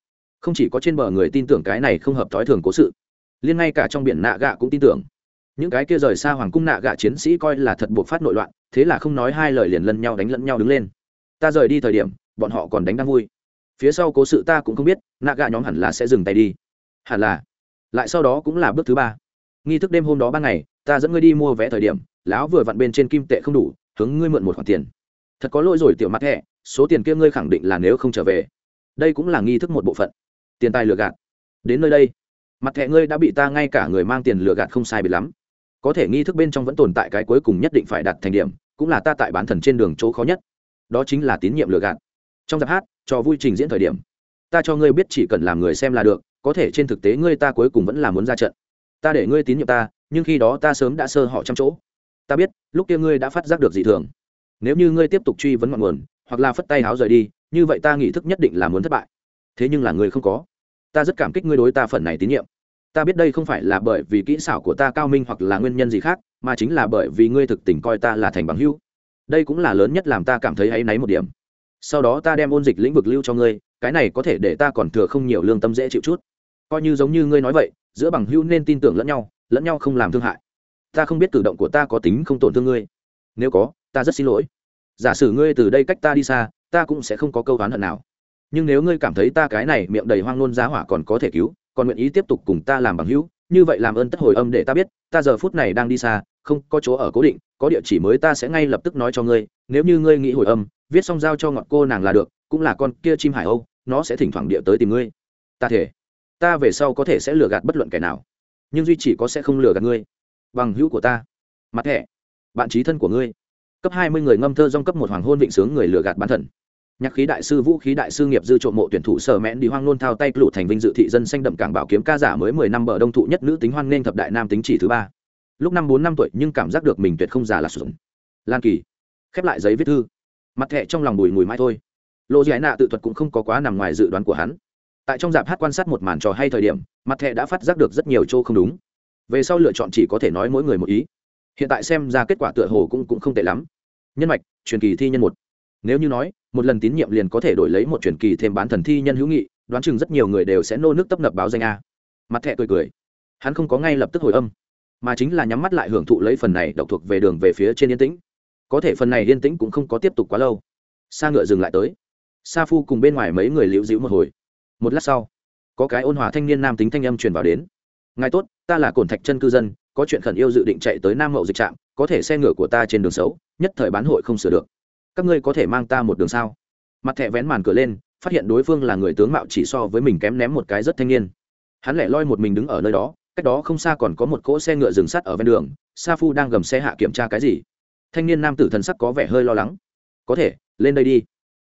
Speaker 1: không chỉ có trên bờ người tin tưởng cái này không hợp thói thường cố sự, liên ngay cả trong biển nạ gạ cũng tin tưởng. Những cái kia rời xa hoàng cung nạ gạ chiến sĩ coi là thật buộc phát nội loạn, thế là không nói hai lời liền lẫn nhau đánh lẫn nhau đứng lên. Ta rời đi thời điểm, bọn họ còn đánh đang vui. Phía sau cố sự ta cũng không biết, nạ gạ nhóm hẳn là sẽ dừng tay đi. Hẳn là, lại sau đó cũng là bước thứ ba nghi thức đêm hôm đó ban ngày, ta dẫn ngươi đi mua vé thời điểm, lão vừa vặn bên trên kim tệ không đủ, hướng ngươi mượn một khoản tiền. Thật có lỗi rồi tiểu mặt thẻ số tiền kia ngươi khẳng định là nếu không trở về. Đây cũng là nghi thức một bộ phận. Tiền tài lừa gạt. Đến nơi đây, mặt thẻ ngươi đã bị ta ngay cả người mang tiền lừa gạt không sai bị lắm. Có thể nghi thức bên trong vẫn tồn tại cái cuối cùng nhất định phải đạt thành điểm, cũng là ta tại bán thần trên đường chỗ khó nhất. Đó chính là tín nhiệm lừa gạt. Trong giáp hát cho vui trình diễn thời điểm, ta cho ngươi biết chỉ cần làm người xem là được, có thể trên thực tế ngươi ta cuối cùng vẫn là muốn ra trận ta để ngươi tín nhiệm ta, nhưng khi đó ta sớm đã sơ họ trăm chỗ. Ta biết, lúc kia ngươi đã phát giác được dị thường. Nếu như ngươi tiếp tục truy vấn ngọn nguồn, hoặc là phất tay háo rời đi, như vậy ta nghĩ thức nhất định là muốn thất bại. Thế nhưng là ngươi không có. Ta rất cảm kích ngươi đối ta phần này tín nhiệm. Ta biết đây không phải là bởi vì kỹ xảo của ta cao minh hoặc là nguyên nhân gì khác, mà chính là bởi vì ngươi thực tình coi ta là thành bằng hữu. Đây cũng là lớn nhất làm ta cảm thấy áy náy một điểm. Sau đó ta đem ôn dịch lĩnh vực lưu cho ngươi, cái này có thể để ta còn thừa không nhiều lương tâm dễ chịu chút. Coi như giống như ngươi nói vậy giữa bằng hữu nên tin tưởng lẫn nhau lẫn nhau không làm thương hại. Ta không biết cử động của ta có tính không tổn thương ngươi. Nếu có, ta rất xin lỗi. Giả sử ngươi từ đây cách ta đi xa, ta cũng sẽ không có câu oán hận nào. Nhưng nếu ngươi cảm thấy ta cái này miệng đầy hoang nôn giá hỏa còn có thể cứu, còn nguyện ý tiếp tục cùng ta làm bằng hữu, như vậy làm ơn tất hồi âm để ta biết, ta giờ phút này đang đi xa, không có chỗ ở cố định, có địa chỉ mới ta sẽ ngay lập tức nói cho ngươi, nếu như ngươi nghĩ hồi âm, viết xong giao cho ngọn cô nàng là được, cũng là con kia chim hải âu, nó sẽ thỉnh thoảng địa tới tìm ngươi. Ta thể ta về sau có thể sẽ lừa gạt bất luận kẻ nào, nhưng duy chỉ có sẽ không lừa gạt ngươi. Bằng hữu của ta, mặt thẻ, bạn trí thân của ngươi. Cấp hai mươi người ngâm thơ dong cấp một hoàng hôn vịnh sướng người lừa gạt bán thần. Nhạc khí đại sư, vũ khí đại sư nghiệp dư trộm mộ tuyển thủ sở mẽn đi hoang nôn thao tay lụ thành vinh dự thị dân xanh đậm cảng bảo kiếm ca giả mới mười năm bờ đông thụ nhất nữ tính hoan nên thập đại nam tính chỉ thứ ba. Lúc năm bốn năm tuổi nhưng cảm giác được mình tuyệt không già là sụn. Lan kỳ, khép lại giấy viết thư. Mặt thẹ trong lòng bùi ngùi mãi thôi. Lộ giải nạ tự thuật cũng không có quá nằm ngoài dự đoán của hắn tại trong dạp hát quan sát một màn trò hay thời điểm mặt thẹ đã phát giác được rất nhiều chỗ không đúng. Về sau lựa chọn chỉ có thể nói mỗi người một ý. Hiện tại xem ra kết quả tựa hồ cũng, cũng không tệ lắm. Nhân mạch truyền kỳ thi nhân một. Nếu như nói một lần tín nhiệm liền có thể đổi lấy một truyền kỳ thêm bán thần thi nhân hữu nghị đoán chừng rất nhiều người đều sẽ nô nước tấp nập báo danh a. Mặt thẹ cười cười. Hắn không có ngay lập tức hồi âm mà chính là nhắm mắt lại hưởng thụ lấy phần này độc thuộc về đường về phía trên yên tĩnh. Có thể phần này yên tĩnh cũng không có tiếp tục quá lâu. Xa ngựa dừng lại tới. Sa phu cùng bên ngoài mấy người liễu dĩu một hồi một lát sau, có cái ôn hòa thanh niên nam tính thanh âm truyền vào đến. Ngài tốt, ta là cổn thạch chân cư dân, có chuyện khẩn yêu dự định chạy tới nam mậu dịch trạm, có thể xe ngựa của ta trên đường xấu, nhất thời bán hội không sửa được. Các ngươi có thể mang ta một đường sao? Mặt thẹ vén màn cửa lên, phát hiện đối phương là người tướng mạo chỉ so với mình kém ném một cái rất thanh niên. Hắn lẻ loi một mình đứng ở nơi đó, cách đó không xa còn có một cỗ xe ngựa dừng sắt ở ven đường, sa phu đang gầm xe hạ kiểm tra cái gì? Thanh niên nam tử thần sắc có vẻ hơi lo lắng. Có thể, lên đây đi.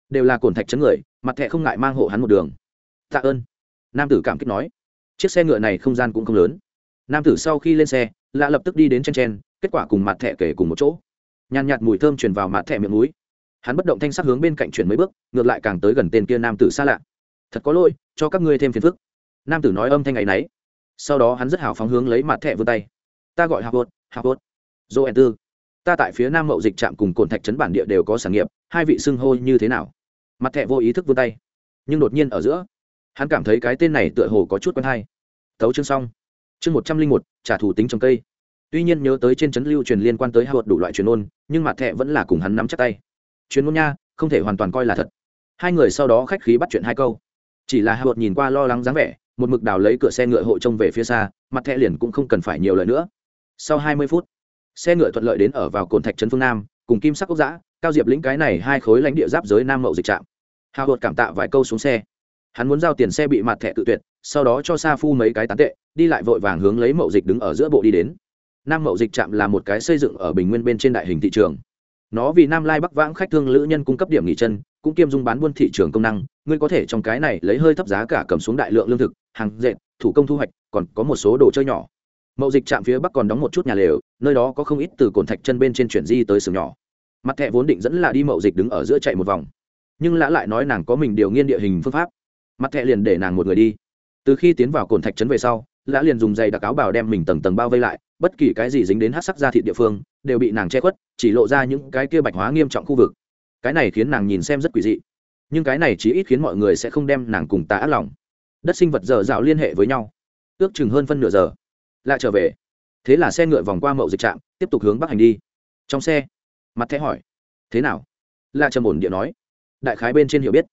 Speaker 1: Đều là cồn thạch chấn người, mặt thẹ không ngại mang hộ hắn một đường tạ ơn. Nam tử cảm kích nói. Chiếc xe ngựa này không gian cũng không lớn. Nam tử sau khi lên xe lạ lập tức đi đến chen chen, kết quả cùng mặt thẻ kể cùng một chỗ. Nhàn nhạt mùi thơm truyền vào mặt thẻ miệng núi hắn bất động thanh sắc hướng bên cạnh chuyển mấy bước, ngược lại càng tới gần tên kia nam tử xa lạ. Thật có lỗi, cho các ngươi thêm phiền phức. Nam tử nói âm thanh ấ y n ấ y sau đó hắn rất hào phóng hướng lấy mặt thẻ vươn tay. Ta gọi hạc bột hạc dô joel tư ta tại phía nam mậu dịch trạm cùng cồn thạch trấn bản địa đều có sản nghiệp, hai vị xưng hô như thế nào? Mặt thẻ vô ý thức vươn tay. Nhưng đột nhiên ở giữa hắn cảm thấy cái tên này tựa hồ có chút quen hay. Tấu chương xong. Chương một trăm linh một, trả thù tính trồng cây. Tuy nhiên nhớ tới trên trấn lưu truyền liên quan tới hạ đủ loại truyền ôn, nhưng mặt thẹ vẫn là cùng hắn nắm chắc tay. Truyền ôn nha, không thể hoàn toàn coi là thật. Hai người sau đó khách khí bắt chuyện hai câu. Chỉ là hạ nhìn qua lo lắng dáng vẻ, một mực đào lấy cửa xe ngựa hộ trông về phía xa, mặt thẹ liền cũng không cần phải nhiều lời nữa. Sau hai mươi phút, xe ngựa thuận lợi đến ở vào cồn thạch trấn phương nam, cùng kim sắc quốc giã cao diệp lĩnh cái này hai khối lãnh địa giáp giới nam mậu dịch trạm. Hào hột cảm tạ vài câu xuống xe hắn muốn giao tiền xe bị mặt thẻ tự tuyệt, sau đó cho sa phu mấy cái tán tệ, đi lại vội vàng hướng lấy mậu dịch đứng ở giữa bộ đi đến. Nam mậu dịch trạm là một cái xây dựng ở bình nguyên bên trên đại hình thị trường. Nó vì nam lai bắc vãng khách thương lữ nhân cung cấp điểm nghỉ chân, cũng kiêm dung bán buôn thị trường công năng, ngươi có thể trong cái này lấy hơi thấp giá cả cầm xuống đại lượng lương thực, hàng dệt, thủ công thu hoạch, còn có một số đồ chơi nhỏ. Mậu dịch trạm phía bắc còn đóng một chút nhà lều, nơi đó có không ít từ cồn thạch chân bên trên chuyển di tới sừng nhỏ. Mặt thẹ vốn định dẫn là đi mậu dịch đứng ở giữa chạy một vòng. Nhưng lã lại nói nàng có mình điều nghiên địa hình phương pháp mặt thẹ liền để nàng một người đi. Từ khi tiến vào cồn thạch trấn về sau, lã liền dùng giày đặc áo bào đem mình tầng tầng bao vây lại, bất kỳ cái gì dính đến hát sắc ra thị địa phương, đều bị nàng che khuất, chỉ lộ ra những cái kia bạch hóa nghiêm trọng khu vực. Cái này khiến nàng nhìn xem rất quỷ dị. Nhưng cái này chỉ ít khiến mọi người sẽ không đem nàng cùng ta ác lòng. Đất sinh vật dở dạo liên hệ với nhau. Ước chừng hơn phân nửa giờ lại trở về. Thế là xe ngựa vòng qua mậu dịch trạm, tiếp tục hướng bắc hành đi. Trong xe, mặt thẻ hỏi, thế nào? La trầm ổn địa nói, đại khái bên trên hiểu biết.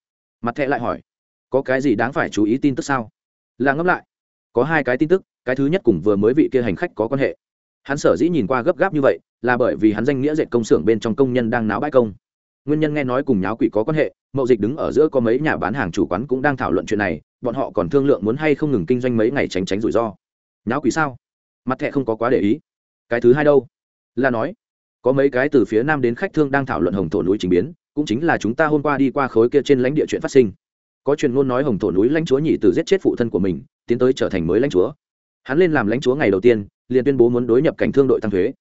Speaker 1: Mặt thẹ lại hỏi có cái gì đáng phải chú ý tin tức sao? Là ngẫm lại. Có hai cái tin tức, cái thứ nhất cùng vừa mới vị kia hành khách có quan hệ. Hắn sở dĩ nhìn qua gấp gáp như vậy, là bởi vì hắn danh nghĩa dệt công xưởng bên trong công nhân đang náo bãi công. Nguyên nhân nghe nói cùng nháo quỷ có quan hệ, mậu dịch đứng ở giữa có mấy nhà bán hàng chủ quán cũng đang thảo luận chuyện này, bọn họ còn thương lượng muốn hay không ngừng kinh doanh mấy ngày tránh tránh rủi ro. Nháo quỷ sao? Mặt thẹ không có quá để ý. Cái thứ hai đâu? Là nói, có mấy cái từ phía nam đến khách thương đang thảo luận hồng thổ núi trình biến, cũng chính là chúng ta hôm qua đi qua khối kia trên lãnh địa chuyện phát sinh có truyền ngôn nói hồng thổ núi lãnh chúa nhị từ giết chết phụ thân của mình, tiến tới trở thành mới lãnh chúa. Hắn lên làm lãnh chúa ngày đầu tiên, liền tuyên bố muốn đối nhập cảnh thương đội tăng thuế.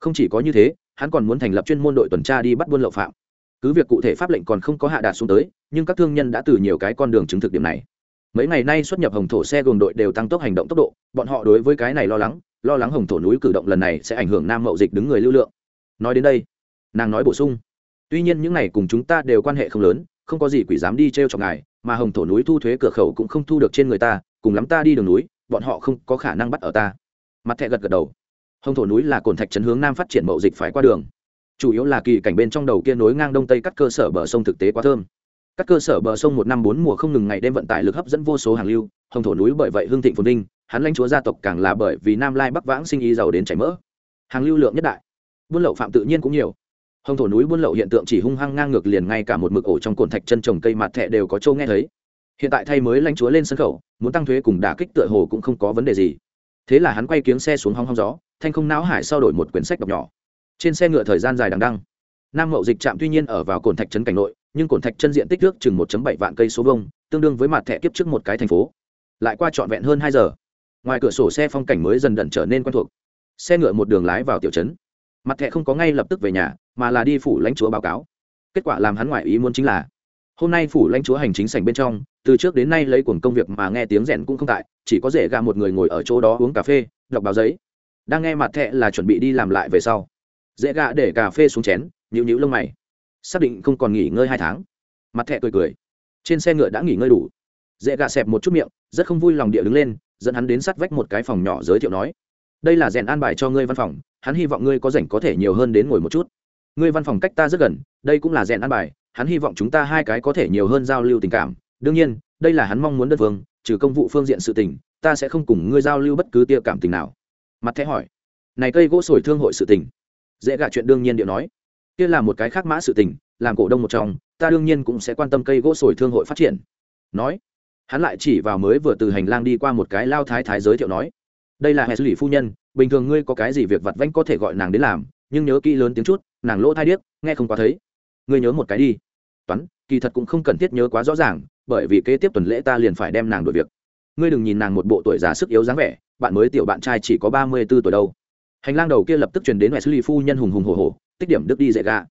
Speaker 1: Không chỉ có như thế, hắn còn muốn thành lập chuyên môn đội tuần tra đi bắt buôn lậu phạm. Cứ việc cụ thể pháp lệnh còn không có hạ đạt xuống tới, nhưng các thương nhân đã từ nhiều cái con đường chứng thực điểm này. Mấy ngày nay xuất nhập hồng thổ xe gồm đội đều tăng tốc hành động tốc độ, bọn họ đối với cái này lo lắng lo lắng hồng thổ núi cử động lần này sẽ ảnh hưởng nam mậu dịch đứng người lưu lượng. Nói đến đây, nàng nói bổ sung. Tuy nhiên những này cùng chúng ta đều quan hệ không lớn, không có gì quỷ dám đi t r e o chọc ngài mà hồng thổ núi thu thuế cửa khẩu cũng không thu được trên người ta, cùng lắm ta đi đường núi, bọn họ không có khả năng bắt ở ta. Mặt thẹ gật gật đầu. Hồng thổ núi là cồn thạch chấn hướng nam phát triển mậu dịch phải qua đường. Chủ yếu là kỳ cảnh bên trong đầu kia nối ngang đông tây cắt cơ sở bờ sông thực tế quá thơm. Các cơ sở bờ sông một năm bốn mùa không ngừng ngày đêm vận tải lực hấp dẫn vô số hàng lưu, hồng thổ núi bởi vậy hương thịnh phồn vinh, hắn lãnh chúa gia tộc càng là bởi vì nam lai bắc vãng sinh ý giàu đến chảy mỡ. Hàng lưu lượng nhất đại. Buôn lậu phạm tự nhiên cũng nhiều hồng thổ núi buôn lậu hiện tượng chỉ hung hăng ngang ngược liền ngay cả một mực ổ trong cồn thạch chân trồng cây mặt thẹ đều có châu nghe thấy. Hiện tại thay mới lãnh chúa lên sân khẩu, muốn tăng thuế cùng đả kích tựa hồ cũng không có vấn đề gì. Thế là hắn quay kiếng xe xuống hong hong gió, thanh không não hải sau đổi một quyển sách đọc nhỏ. Trên xe ngựa thời gian dài đằng đăng. Nam mậu dịch trạm tuy nhiên ở vào cồn thạch trấn cảnh nội, nhưng cồn thạch chân diện tích nước chừng một bảy vạn cây số vông tương đương với mặt thẻ kiếp trước một cái thành phố. Lại qua trọn vẹn hơn hai giờ, ngoài cửa sổ xe phong cảnh mới dần dần trở nên quen thuộc. Xe ngựa một đường lái vào tiểu trấn mặt Thẹ không có ngay lập tức về nhà, mà là đi phủ lãnh chúa báo cáo. Kết quả làm hắn ngoại ý muốn chính là, hôm nay phủ lãnh chúa hành chính sảnh bên trong, từ trước đến nay lấy cuồng công việc mà nghe tiếng rèn cũng không tại, chỉ có rể gà một người ngồi ở chỗ đó uống cà phê, đọc báo giấy. Đang nghe mặt thẹ là chuẩn bị đi làm lại về sau. Dễ gà để cà phê xuống chén nhịu nhịu lông mày. Xác định không còn nghỉ ngơi hai tháng. Mặt thẹ cười cười. Trên xe ngựa đã nghỉ ngơi đủ. Dễ gà xẹp một chút miệng, rất không vui lòng địa đứng lên, dẫn hắn đến sát vách một cái phòng nhỏ giới thiệu nói. Đây là rèn an bài cho ngươi văn phòng hắn hy vọng ngươi có rảnh có thể nhiều hơn đến ngồi một chút. Ngươi văn phòng cách ta rất gần, đây cũng là rèn ăn bài, hắn hy vọng chúng ta hai cái có thể nhiều hơn giao lưu tình cảm. Đương nhiên, đây là hắn mong muốn đất vương, trừ công vụ phương diện sự tình, ta sẽ không cùng ngươi giao lưu bất cứ tia cảm tình nào. Mặt thẻ hỏi, này cây gỗ sồi thương hội sự tình. Dễ gạ chuyện đương nhiên điệu nói. Kia là một cái khác mã sự tình, làm cổ đông một trong, ta đương nhiên cũng sẽ quan tâm cây gỗ sồi thương hội phát triển. Nói, hắn lại chỉ vào mới vừa từ hành lang đi qua một cái lao thái thái giới thiệu nói, đây là hệ xử lý phu nhân bình thường ngươi có cái gì việc vặt vãnh có thể gọi nàng đến làm, nhưng nhớ kỹ lớn tiếng chút, nàng lỗ thai điếc, nghe không quá thấy. Ngươi nhớ một cái đi. Toán, kỳ thật cũng không cần thiết nhớ quá rõ ràng, bởi vì kế tiếp tuần lễ ta liền phải đem nàng đổi việc. Ngươi đừng nhìn nàng một bộ tuổi già sức yếu dáng vẻ, bạn mới tiểu bạn trai chỉ có ba mươi b ố tuổi đâu. Hành lang đầu kia lập tức truyền đến mẹ xử lý phu nhân hùng hùng hồ hồ tích điểm đức đi dạy gà.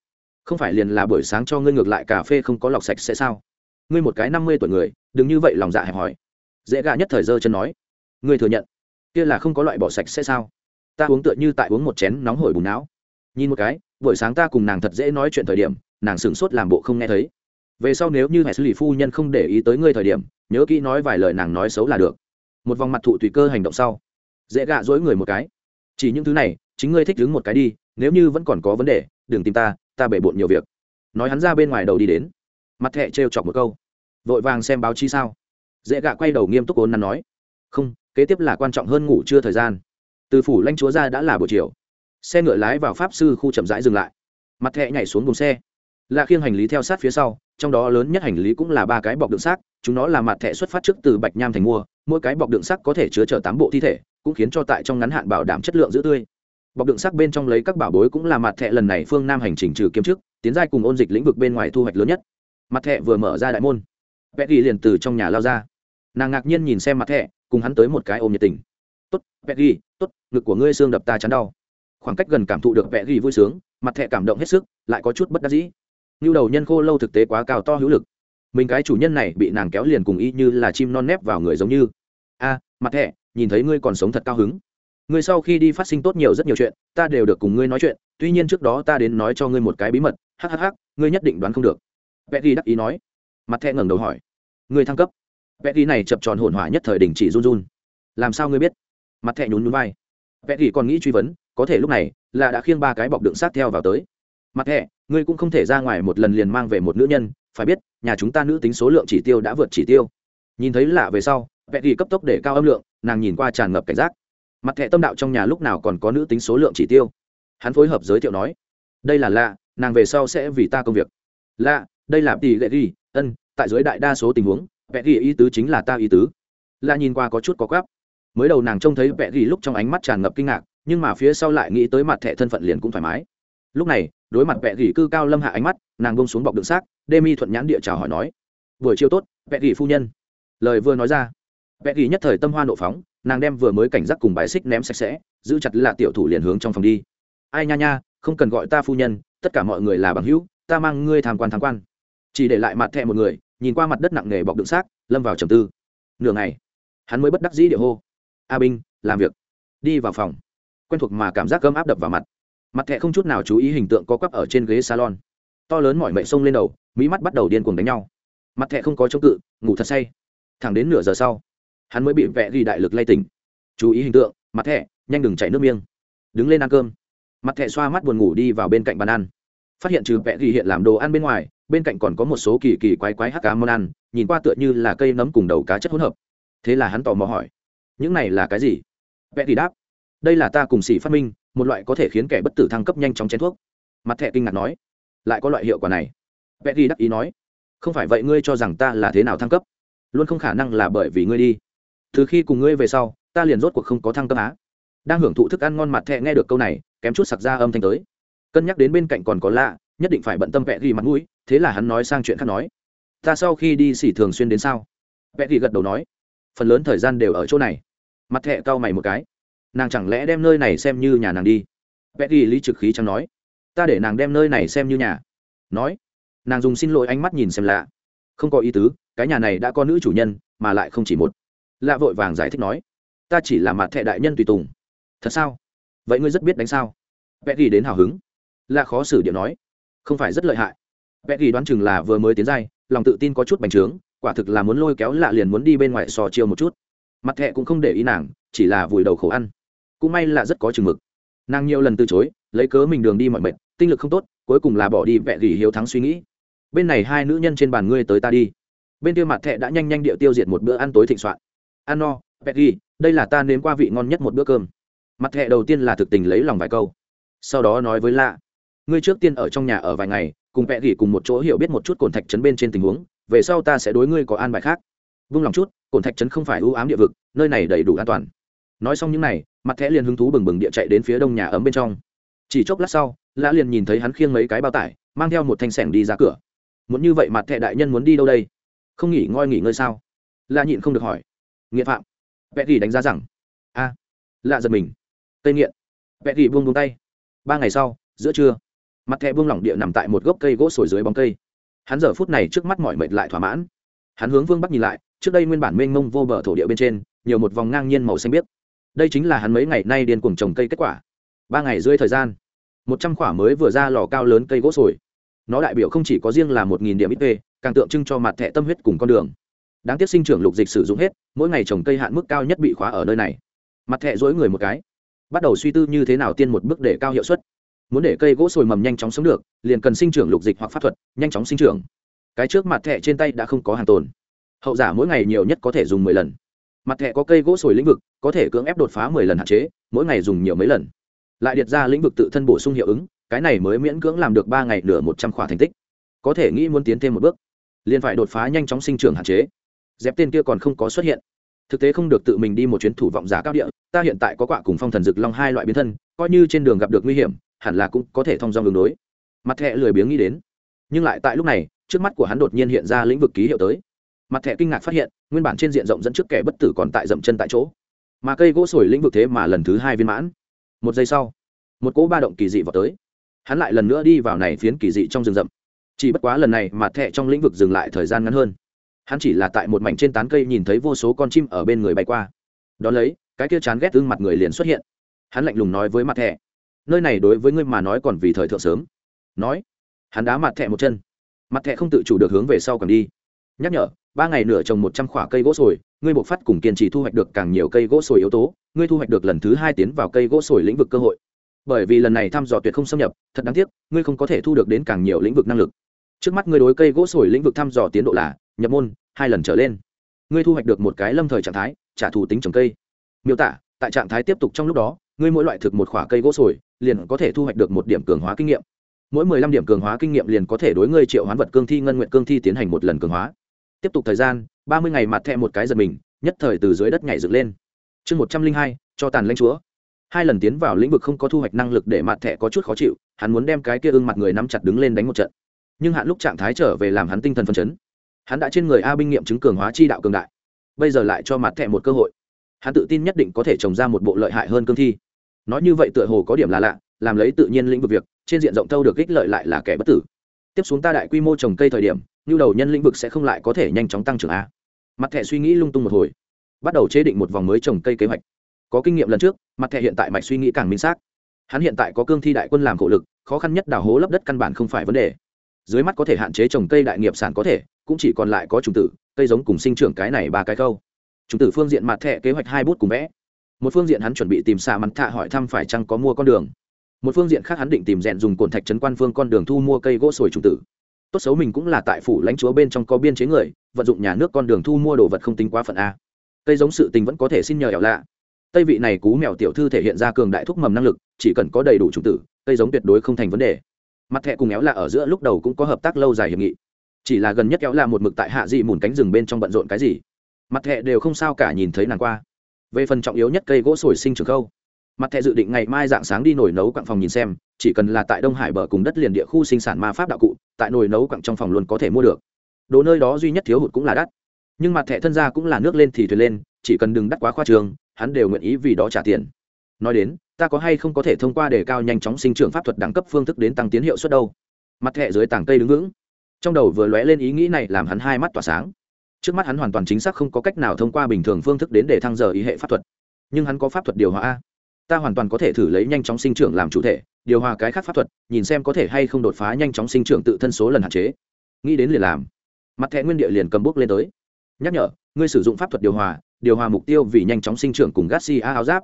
Speaker 1: Không phải liền là buổi sáng cho ngươi ngược lại cà phê không có lọc sạch sẽ sao? Ngươi một cái năm mươi tuổi người, đừng như vậy lòng dạ hẹp hòi. Dễ gà nhất thời dơ chân nói. Ngươi thừa nhận kia là không có loại bỏ sạch sẽ sao? Ta uống tựa như tại uống một chén nóng hổi bùn não. Nhìn một cái, buổi sáng ta cùng nàng thật dễ nói chuyện thời điểm, nàng sửng sốt làm bộ không nghe thấy. Về sau nếu như hệ xử lý phu nhân không để ý tới ngươi thời điểm, nhớ kỹ nói vài lời nàng nói xấu là được. Một vòng mặt thụ tùy cơ hành động sau, dễ gạ dỗi người một cái. Chỉ những thứ này, chính ngươi thích đứng một cái đi, nếu như vẫn còn có vấn đề, đừng tìm ta ta bể bộn nhiều việc. Nói hắn ra bên ngoài đầu đi đến. Mặt thẹ trêu chọc một câu. Vội vàng xem báo chí sao. Dễ gạ quay đầu nghiêm túc ốn nắn nói. Không kế tiếp là quan trọng hơn ngủ trưa thời gian. Từ phủ lanh chúa ra đã là buổi chiều. Xe ngựa lái vào pháp sư khu chậm rãi dừng lại. Mặt thẹ nhảy xuống buồng xe. Là khiêng hành lý theo sát phía sau, trong đó lớn nhất hành lý cũng là ba cái bọc đựng xác, chúng nó là mặt thẻ xuất phát trước từ bạch nham thành mua, mỗi cái bọc đựng xác có thể chứa chở tám bộ thi thể, cũng khiến cho tại trong ngắn hạn bảo đảm chất lượng giữ tươi. Bọc đựng xác bên trong lấy các bảo bối cũng là mặt thẻ lần này phương nam hành trình trừ kiếm trước, tiến giai cùng ôn dịch lĩnh vực bên ngoài thu hoạch lớn nhất. Mặt thẻ vừa mở ra đại môn. Vẽ ghi liền từ trong nhà lao ra. Nàng ngạc nhiên nhìn xem mặt thẻ cùng hắn tới một cái ôm nhiệt tình. Tốt, vẹ ghi, tốt, ngực của ngươi xương đập ta chắn đau. Khoảng cách gần cảm thụ được vẹ ghi vui sướng, mặt thẻ cảm động hết sức, lại có chút bất đắc dĩ. Như đầu nhân khô lâu thực tế quá cao to hữu lực. Mình cái chủ nhân này bị nàng kéo liền cùng y như là chim non nép vào người giống như. A, mặt thẻ, nhìn thấy ngươi còn sống thật cao hứng. Ngươi sau khi đi phát sinh tốt nhiều rất nhiều chuyện, ta đều được cùng ngươi nói chuyện, tuy nhiên trước đó ta đến nói cho ngươi một cái bí mật hhh ngươi nhất định đoán không được. Vẽ ghi đắc ý nói. Mặt thẹ ngẩng đầu hỏi. Ngươi thăng cấp? Vẽ ghi này chập tròn hồn hỏa nhất thời đình chỉ run run. Làm sao ngươi biết? Mặt thẹ nhún nhún vai. Vẽ ghi còn nghĩ truy vấn, có thể lúc này là đã khiêng ba cái bọc đựng sát theo vào tới. Mặt thẹ ngươi cũng không thể ra ngoài một lần liền mang về một nữ nhân, phải biết, nhà chúng ta nữ tính số lượng chỉ tiêu đã vượt chỉ tiêu. Nhìn thấy lạ về sau, vẽ ghi cấp tốc để cao âm lượng, nàng nhìn qua tràn ngập cảnh giác. Mặt Thẹ tâm đạo trong nhà lúc nào còn có nữ tính số lượng chỉ tiêu? Hắn phối hợp giới thiệu nói. Đây là lạ, nàng về sau sẽ vì ta công việc. Lạ, đây là tỷ lệ ghi, ân, tại dưới đại đa số tình huống vẽ ghi ý tứ chính là ta ý tứ. Là nhìn qua có chút có quáp. Mới đầu nàng trông thấy vẽ ghi lúc trong ánh mắt tràn ngập kinh ngạc, nhưng mà phía sau lại nghĩ tới mặt thẻ thân phận liền cũng thoải mái. Lúc này, đối mặt vẽ gỉ cư cao lâm hạ ánh mắt, nàng bông xuống bọc đựng xác, đê mi thuận nhãn địa chào hỏi nói, buổi chiều tốt, vẽ gỉ phu nhân. Lời vừa nói ra, vẽ gỉ nhất thời tâm hoa nộ phóng, nàng đem vừa mới cảnh giác cùng bài xích ném sạch sẽ, giữ chặt là tiểu thủ liền hướng trong phòng đi. Ai nha nha, không cần gọi ta phu nhân, tất cả mọi người là bằng hữu, ta mang ngươi tham quan tham quan. Chỉ để lại mặt thẹ một người nhìn qua mặt đất nặng nề bọc đựng xác, lâm vào trầm tư. Nửa ngày, hắn mới bất đắc dĩ địa hô, a binh làm việc. Đi vào phòng. Quen thuộc mà cảm giác gấm áp đập vào mặt. Mặt thẹ không chút nào chú ý hình tượng có quắp ở trên ghế salon. To lớn mọi mệnh sông lên đầu, mỹ mắt bắt đầu điên cuồng đánh nhau. Mặt thẹ không có chống cự, ngủ thật say. Thẳng đến nửa giờ sau, hắn mới bị vẽ ghi đại lực lay tỉnh. Chú ý hình tượng, mặt thẹ nhanh đừng chảy nước miêng đứng lên ăn cơm. Mặt thẹ xoa mắt buồn ngủ đi vào bên cạnh bàn ăn. Phát hiện trừ vẽ ghi hiện làm đồ ăn bên ngoài bên cạnh còn có một số kỳ kỳ quái quái hắc cá món ăn, nhìn qua tựa như là cây nấm cùng đầu cá chất hỗn hợp. Thế là hắn tò mò hỏi, những này là cái gì? Vẽ thì đáp, đây là ta cùng xỉ phát minh, một loại có thể khiến kẻ bất tử thăng cấp nhanh chóng chén thuốc. Mặt thẹ kinh ngạc nói, lại có loại hiệu quả này. Vẽ thì đắc ý nói, không phải vậy ngươi cho rằng ta là thế nào thăng cấp? Luôn không khả năng là bởi vì ngươi đi. Từ khi cùng ngươi về sau, ta liền rốt cuộc không có thăng cấp á. Đang hưởng thụ thức ăn ngon mặt thẹ nghe được câu này, kém chút sặc ra âm thanh tới. Cân nhắc đến bên cạnh còn có lạ nhất định phải bận tâm vẽ ghi mặt mũi, thế là hắn nói sang chuyện khác nói. Ta sau khi đi xỉ thường xuyên đến sao? Vẽ ghi gật đầu nói. Phần lớn thời gian đều ở chỗ này. Mặt thẹ cau mày một cái. Nàng chẳng lẽ đem nơi này xem như nhà nàng đi? Vẽ ghi lý trực khí chẳng nói. Ta để nàng đem nơi này xem như nhà. Nói. Nàng dùng xin lỗi ánh mắt nhìn xem lạ. Không có ý tứ, cái nhà này đã có nữ chủ nhân, mà lại không chỉ một. Lạ vội vàng giải thích nói. Ta chỉ là mặt thẹ đại nhân tùy tùng. Thật sao? Vậy ngươi rất biết đánh sao? Vẽ ghi đến hào hứng. Lạ khó xử điện nói không phải rất lợi hại. Vẽ ghi đoán chừng là vừa mới tiến giai, lòng tự tin có chút bành trướng, quả thực là muốn lôi kéo lạ liền muốn đi bên ngoài sò chiêu một chút. Mặt thẹ cũng không để ý nàng, chỉ là vùi đầu khổ ăn. Cũng may là rất có chừng mực. Nàng nhiều lần từ chối, lấy cớ mình đường đi mọi mệt tinh lực không tốt, cuối cùng là bỏ đi vẹ gỉ hiếu thắng suy nghĩ. Bên này hai nữ nhân trên bàn ngươi tới ta đi. Bên kia mặt thẹ đã nhanh nhanh điệu tiêu diệt một bữa ăn tối thịnh soạn. Ăn no vẹ gỉ đây là ta nếm qua vị ngon nhất một bữa cơm. Mặt thẹ đầu tiên là thực tình lấy lòng vài câu. Sau đó nói với lạ ngươi trước tiên ở trong nhà ở vài ngày, cùng vẹ gỉ cùng một chỗ hiểu biết một chút cồn thạch trấn bên trên tình huống, về sau ta sẽ đối ngươi có an bài khác. Vung lòng chút, cồn thạch trấn không phải ưu ám địa vực, nơi này đầy đủ an toàn. Nói xong những n à y mặt thẻ liền hứng thú bừng bừng địa chạy đến phía đông nhà ấm bên trong. Chỉ chốc lát sau, lã liền nhìn thấy hắn khiêng mấy cái bao tải, mang theo một thanh sẻng đi ra cửa. Muốn như vậy mặt thẻ đại nhân muốn đi đâu đây? Không nghỉ ngơi nghỉ ngơi sao? Lạ nhịn không được hỏi. Nghiện phạm. Vẽ ghi đánh giá rằng, a lạ giật mình. Tây nghiện. Vẽ ghi buông buông tay. Ba ngày sau, giữa trưa mặt thẹ buông lỏng địa nằm tại một gốc cây gỗ sồi dưới bóng cây. Hắn giờ phút này trước mắt mọi mệt lại thỏa mãn. Hắn hướng vương bắc nhìn lại, trước đây nguyên bản mênh mông vô bờ thổ địa bên trên, nhiều một vòng ngang nhiên màu xanh biếc. Đây chính là hắn mấy ngày nay điên cuồng trồng cây kết quả. Ba ngày rưỡi thời gian, một trăm quả mới vừa ra lò cao lớn cây gỗ sồi. Nó đại biểu không chỉ có riêng là một nghìn điểm ít p càng tượng trưng cho mặt thẹ tâm huyết cùng con đường. Đáng tiếc sinh trưởng lục dịch sử dụng hết, mỗi ngày trồng cây hạn mức cao nhất bị khóa ở nơi này. Mặt thẹ dối người một cái, bắt đầu suy tư như thế nào tiên một bước để cao hiệu suất muốn để cây gỗ sồi mầm nhanh chóng sống được, liền cần sinh trưởng lục dịch hoặc pháp thuật, nhanh chóng sinh trưởng. Cái trước mặt thẻ trên tay đã không có hàng tồn. Hậu giả mỗi ngày nhiều nhất có thể dùng mười lần. Mặt thẻ có cây gỗ sồi lĩnh vực, có thể cưỡng ép đột phá mười lần hạn chế, mỗi ngày dùng nhiều mấy lần. Lại điệt ra lĩnh vực tự thân bổ sung hiệu ứng, cái này mới miễn cưỡng làm được ba ngày nửa một trăm khỏa thành tích. Có thể nghĩ muốn tiến thêm một bước, liền phải đột phá nhanh chóng sinh trưởng hạn chế. Dép tên kia còn không có xuất hiện. Thực tế không được tự mình đi một chuyến thủ vọng giả cao địa, ta hiện tại có quạ cùng phong thần dực long hai loại biến thân, coi như trên đường gặp được nguy hiểm hẳn là cũng có thể thông dong đường đối. Mặt thẹ lười biếng nghĩ đến. Nhưng lại tại lúc này, trước mắt của hắn đột nhiên hiện ra lĩnh vực ký hiệu tới. Mặt thẹ kinh ngạc phát hiện, nguyên bản trên diện rộng dẫn trước kẻ bất tử còn tại dậm chân tại chỗ. Mà cây gỗ sồi lĩnh vực thế mà lần thứ hai viên mãn. Một giây sau, một cỗ ba động kỳ dị vào tới. Hắn lại lần nữa đi vào này phiến kỳ dị trong rừng rậm. Chỉ bất quá lần này, mặt thẹ trong lĩnh vực dừng lại thời gian ngắn hơn. Hắn chỉ là tại một mảnh trên tán cây nhìn thấy vô số con chim ở bên người bay qua. Đón lấy, cái kia chán ghét gương mặt người liền xuất hiện. Hắn lạnh lùng nói với mặt thẹ nơi này đối với ngươi mà nói còn vì thời thượng sớm. Nói, hắn đá mặt thẹ một chân. Mặt thẹ không tự chủ được hướng về sau còn đi. Nhắc nhở, ba ngày nửa trồng một trăm khoả cây gỗ sồi, ngươi buộc phát cùng kiên trì thu hoạch được càng nhiều cây gỗ sồi yếu tố, ngươi thu hoạch được lần thứ hai tiến vào cây gỗ sồi lĩnh vực cơ hội. Bởi vì lần này thăm dò tuyệt không xâm nhập, thật đáng tiếc, ngươi không có thể thu được đến càng nhiều lĩnh vực năng lực. Trước mắt ngươi đối cây gỗ sồi lĩnh vực thăm dò tiến độ là, nhập môn, hai lần trở lên. Ngươi thu hoạch được một cái lâm thời trạng thái, trả thù tính trồng cây. Miêu tả, tại trạng thái tiếp tục trong lúc đó, ngươi mỗi loại thực một khoả cây gỗ sồi liền có thể thu hoạch được một điểm cường hóa kinh nghiệm. Mỗi mười lăm điểm cường hóa kinh nghiệm liền có thể đối ngươi triệu hoán vật cương thi, ngân nguyện cương thi tiến hành một lần cường hóa. Tiếp tục thời gian, ba mươi ngày mặt thẹ một cái giật mình, nhất thời từ dưới đất nhảy dựng lên. Chương một trăm linh hai, cho tàn lãnh chúa. Hai lần tiến vào lĩnh vực không có thu hoạch năng lực để mặt thẹ có chút khó chịu, hắn muốn đem cái kia ưng mặt người nắm chặt đứng lên đánh một trận. Nhưng hạn lúc trạng thái trở về làm hắn tinh thần phân chấn. Hắn đã trên người a binh nghiệm chứng cường hóa chi đạo cường đại. Bây giờ lại cho mặt thẹ một cơ hội. Hắn tự tin nhất định có thể trồng ra một bộ lợi hại hơn cương thi nói như vậy tựa hồ có điểm là lạ, làm lấy tự nhiên lĩnh vực việc, trên diện rộng thâu được ích lợi lại là kẻ bất tử. Tiếp xuống ta đại quy mô trồng cây thời điểm, nhu đầu nhân lĩnh vực sẽ không lại có thể nhanh chóng tăng trưởng a. Mặt thẻ suy nghĩ lung tung một hồi. Bắt đầu chế định một vòng mới trồng cây kế hoạch. Có kinh nghiệm lần trước, mặt thẻ hiện tại mạch suy nghĩ càng minh xác. Hắn hiện tại có cương thi đại quân làm khổ lực, khó khăn nhất đào hố lấp đất căn bản không phải vấn đề. Dưới mắt có thể hạn chế trồng cây đại nghiệp sản có thể, cũng chỉ còn lại có trùng tử, cây giống cùng sinh trưởng cái này ba cái câu. Trùng tử phương diện mặt thẻ kế hoạch hai bút cùng vẽ một phương diện hắn chuẩn bị tìm xạ mặt thạ hỏi thăm phải chăng có mua con đường. Một phương diện khác hắn định tìm rèn dùng cồn thạch trấn quan phương con đường thu mua cây gỗ sồi trùng tử. Tốt xấu mình cũng là tại phủ lãnh chúa bên trong có biên chế người, vận dụng nhà nước con đường thu mua đồ vật không tính quá phận a. Cây giống sự tình vẫn có thể xin nhờ ẻo lạ. Tây vị này cú mèo tiểu thư thể hiện ra cường đại thúc mầm năng lực, chỉ cần có đầy đủ trùng tử, cây giống tuyệt đối không thành vấn đề. Mặt thẹ cùng éo lạ ở giữa lúc đầu cũng có hợp tác lâu dài hiệp nghị. Chỉ là gần nhất éo lạ một mực tại hạ dị mùn cánh rừng bên trong bận rộn cái gì. Mặt thẹ đều không sao cả nhìn thấy nàng qua về phần trọng yếu nhất cây gỗ sồi sinh trường khâu. Mặt thẹ dự định ngày mai dạng sáng đi nổi nấu quặng phòng nhìn xem, chỉ cần là tại đông hải bờ cùng đất liền địa khu sinh sản ma pháp đạo cụ, tại nồi nấu quặng trong phòng luôn có thể mua được. Đồ nơi đó duy nhất thiếu hụt cũng là đắt. Nhưng mặt thẻ thân ra cũng là nước lên thì thuyền lên, chỉ cần đừng đắt quá khoa trường, hắn đều nguyện ý vì đó trả tiền. Nói đến, ta có hay không có thể thông qua đề cao nhanh chóng sinh trưởng pháp thuật đẳng cấp phương thức đến tăng tiến hiệu suất đâu? Mặt thẻ dưới tảng cây đứng vững. Trong đầu vừa lóe lên ý nghĩ này làm hắn hai mắt tỏa sáng trước mắt hắn hoàn toàn chính xác không có cách nào thông qua bình thường phương thức đến để thăng giờ ý hệ pháp thuật. Nhưng hắn có pháp thuật điều hòa a. Ta hoàn toàn có thể thử lấy nhanh chóng sinh trưởng làm chủ thể, điều hòa cái khác pháp thuật, nhìn xem có thể hay không đột phá nhanh chóng sinh trưởng tự thân số lần hạn chế. Nghĩ đến liền làm. Mặt thẻ nguyên địa liền cầm bút lên tới. Nhắc nhở, ngươi sử dụng pháp thuật điều hòa điều hòa mục tiêu vì nhanh chóng sinh trưởng cùng gassi áo giáp.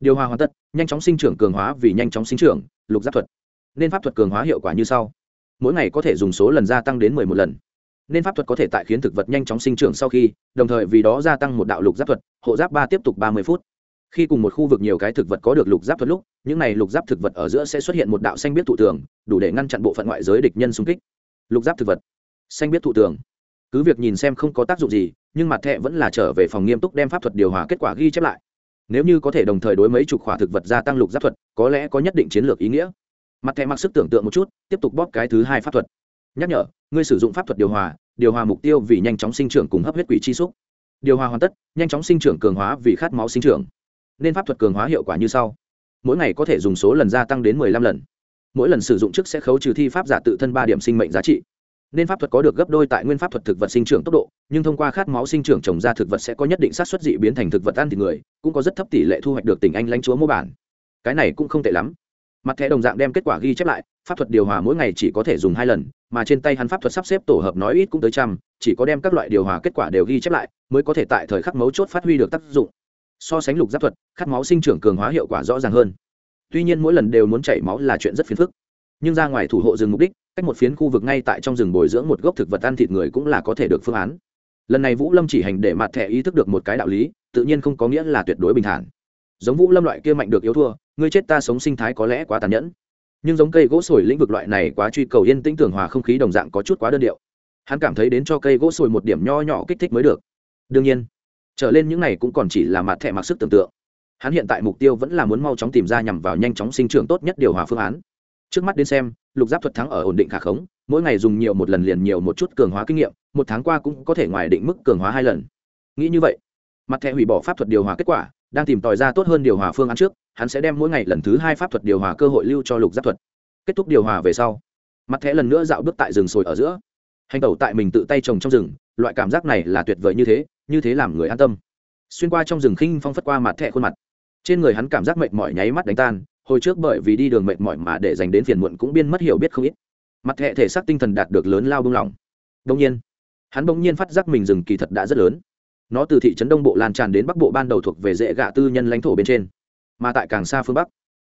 Speaker 1: Điều hòa hoàn tất, nhanh chóng sinh trưởng cường hóa vì nhanh chóng sinh trưởng, lục giáp thuật. Nên pháp thuật cường hóa hiệu quả như sau. Mỗi ngày có thể dùng số lần gia tăng đến mười một lần nên pháp thuật có thể tại khiến thực vật nhanh chóng sinh trưởng sau khi, đồng thời vì đó gia tăng một đạo lục giáp thuật, hộ giáp ba tiếp tục ba mươi phút. Khi cùng một khu vực nhiều cái thực vật có được lục giáp thuật lúc, những này lục giáp thực vật ở giữa sẽ xuất hiện một đạo xanh biết thụ tường, đủ để ngăn chặn bộ phận ngoại giới địch nhân xung kích. Lục giáp thực vật. Xanh biết thụ tường. Cứ việc nhìn xem không có tác dụng gì, nhưng mặt thẹ vẫn là trở về phòng nghiêm túc đem pháp thuật điều hòa kết quả ghi chép lại. Nếu như có thể đồng thời đối mấy chục khỏa thực vật gia tăng lục giáp thuật, có lẽ có nhất định chiến lược ý nghĩa. Mặt thẹ mặc sức tưởng tượng một chút, tiếp tục bóp cái thứ hai pháp thuật. Nhắc nhở ngươi sử dụng pháp thuật điều hòa điều hòa mục tiêu vì nhanh chóng sinh trưởng cùng hấp huyết quỷ chi xúc. Điều hòa hoàn tất, nhanh chóng sinh trưởng cường hóa vì khát máu sinh trưởng. Nên pháp thuật cường hóa hiệu quả như sau. Mỗi ngày có thể dùng số lần gia tăng đến mười lăm lần. Mỗi lần sử dụng trước sẽ khấu trừ thi pháp giả tự thân ba điểm sinh mệnh giá trị. Nên pháp thuật có được gấp đôi tại nguyên pháp thuật thực vật sinh trưởng tốc độ, nhưng thông qua khát máu sinh trưởng trồng ra thực vật sẽ có nhất định sát xuất dị biến thành thực vật ăn thịt người, cũng có rất thấp tỷ lệ thu hoạch được tình anh lãnh chúa mô bản. Cái này cũng không tệ lắm mặt thẻ đồng dạng đem kết quả ghi chép lại, pháp thuật điều hòa mỗi ngày chỉ có thể dùng hai lần, mà trên tay hắn pháp thuật sắp xếp tổ hợp nói ít cũng tới trăm, chỉ có đem các loại điều hòa kết quả đều ghi chép lại, mới có thể tại thời khắc mấu chốt phát huy được tác dụng. So sánh lục giáp thuật, khát máu sinh trưởng cường hóa hiệu quả rõ ràng hơn. Tuy nhiên mỗi lần đều muốn chảy máu là chuyện rất phiền phức. Nhưng ra ngoài thủ hộ rừng mục đích, cách một phiến khu vực ngay tại trong rừng bồi dưỡng một gốc thực vật ăn thịt người cũng là có thể được phương án. Lần này vũ lâm chỉ hành để mặt thẻ ý thức được một cái đạo lý, tự nhiên không có nghĩa là tuyệt đối bình thản. Giống vũ lâm loại kia mạnh được yếu thua ngươi chết ta sống sinh thái có lẽ quá tàn nhẫn. Nhưng giống cây gỗ sồi lĩnh vực loại này quá truy cầu yên tĩnh tưởng hòa không khí đồng dạng có chút quá đơn điệu. Hắn cảm thấy đến cho cây gỗ sồi một điểm nho nhỏ kích thích mới được. Đương nhiên, trở lên những này cũng còn chỉ là mặt thẻ mặc sức tưởng tượng. Hắn hiện tại mục tiêu vẫn là muốn mau chóng tìm ra nhằm vào nhanh chóng sinh trưởng tốt nhất điều hòa phương án. Trước mắt đến xem, lục giáp thuật thắng ở ổn định khả khống, mỗi ngày dùng nhiều một lần liền nhiều một chút cường hóa kinh nghiệm, một tháng qua cũng có thể ngoài định mức cường hóa hai lần. Nghĩ như vậy, mặt thẻ hủy bỏ pháp thuật điều hòa kết quả đang tìm tòi ra tốt hơn điều hòa phương án trước, hắn sẽ đem mỗi ngày lần thứ hai pháp thuật điều hòa cơ hội lưu cho lục giáp thuật. Kết thúc điều hòa về sau, mặt thẻ lần nữa dạo bước tại rừng sồi ở giữa. Hành tẩu tại mình tự tay trồng trong rừng, loại cảm giác này là tuyệt vời như thế như thế làm người an tâm. Xuyên qua trong rừng khinh phong phất qua mặt thẻ khuôn mặt. Trên người hắn cảm giác mệt mỏi nháy mắt đánh tan, hồi trước bởi vì đi đường mệt mỏi mà để dành đến phiền muộn cũng biên mất hiểu biết không ít. Mặt thẻ thể xác tinh thần đạt được lớn lao bông lỏng đông nhiên, hắn bỗng nhiên phát giác mình rừng kỳ thật đã rất lớn nó từ thị trấn đông bộ lan tràn đến bắc bộ ban đầu thuộc về dễ gạ tư nhân lãnh thổ bên trên. Mà tại càng xa phương bắc,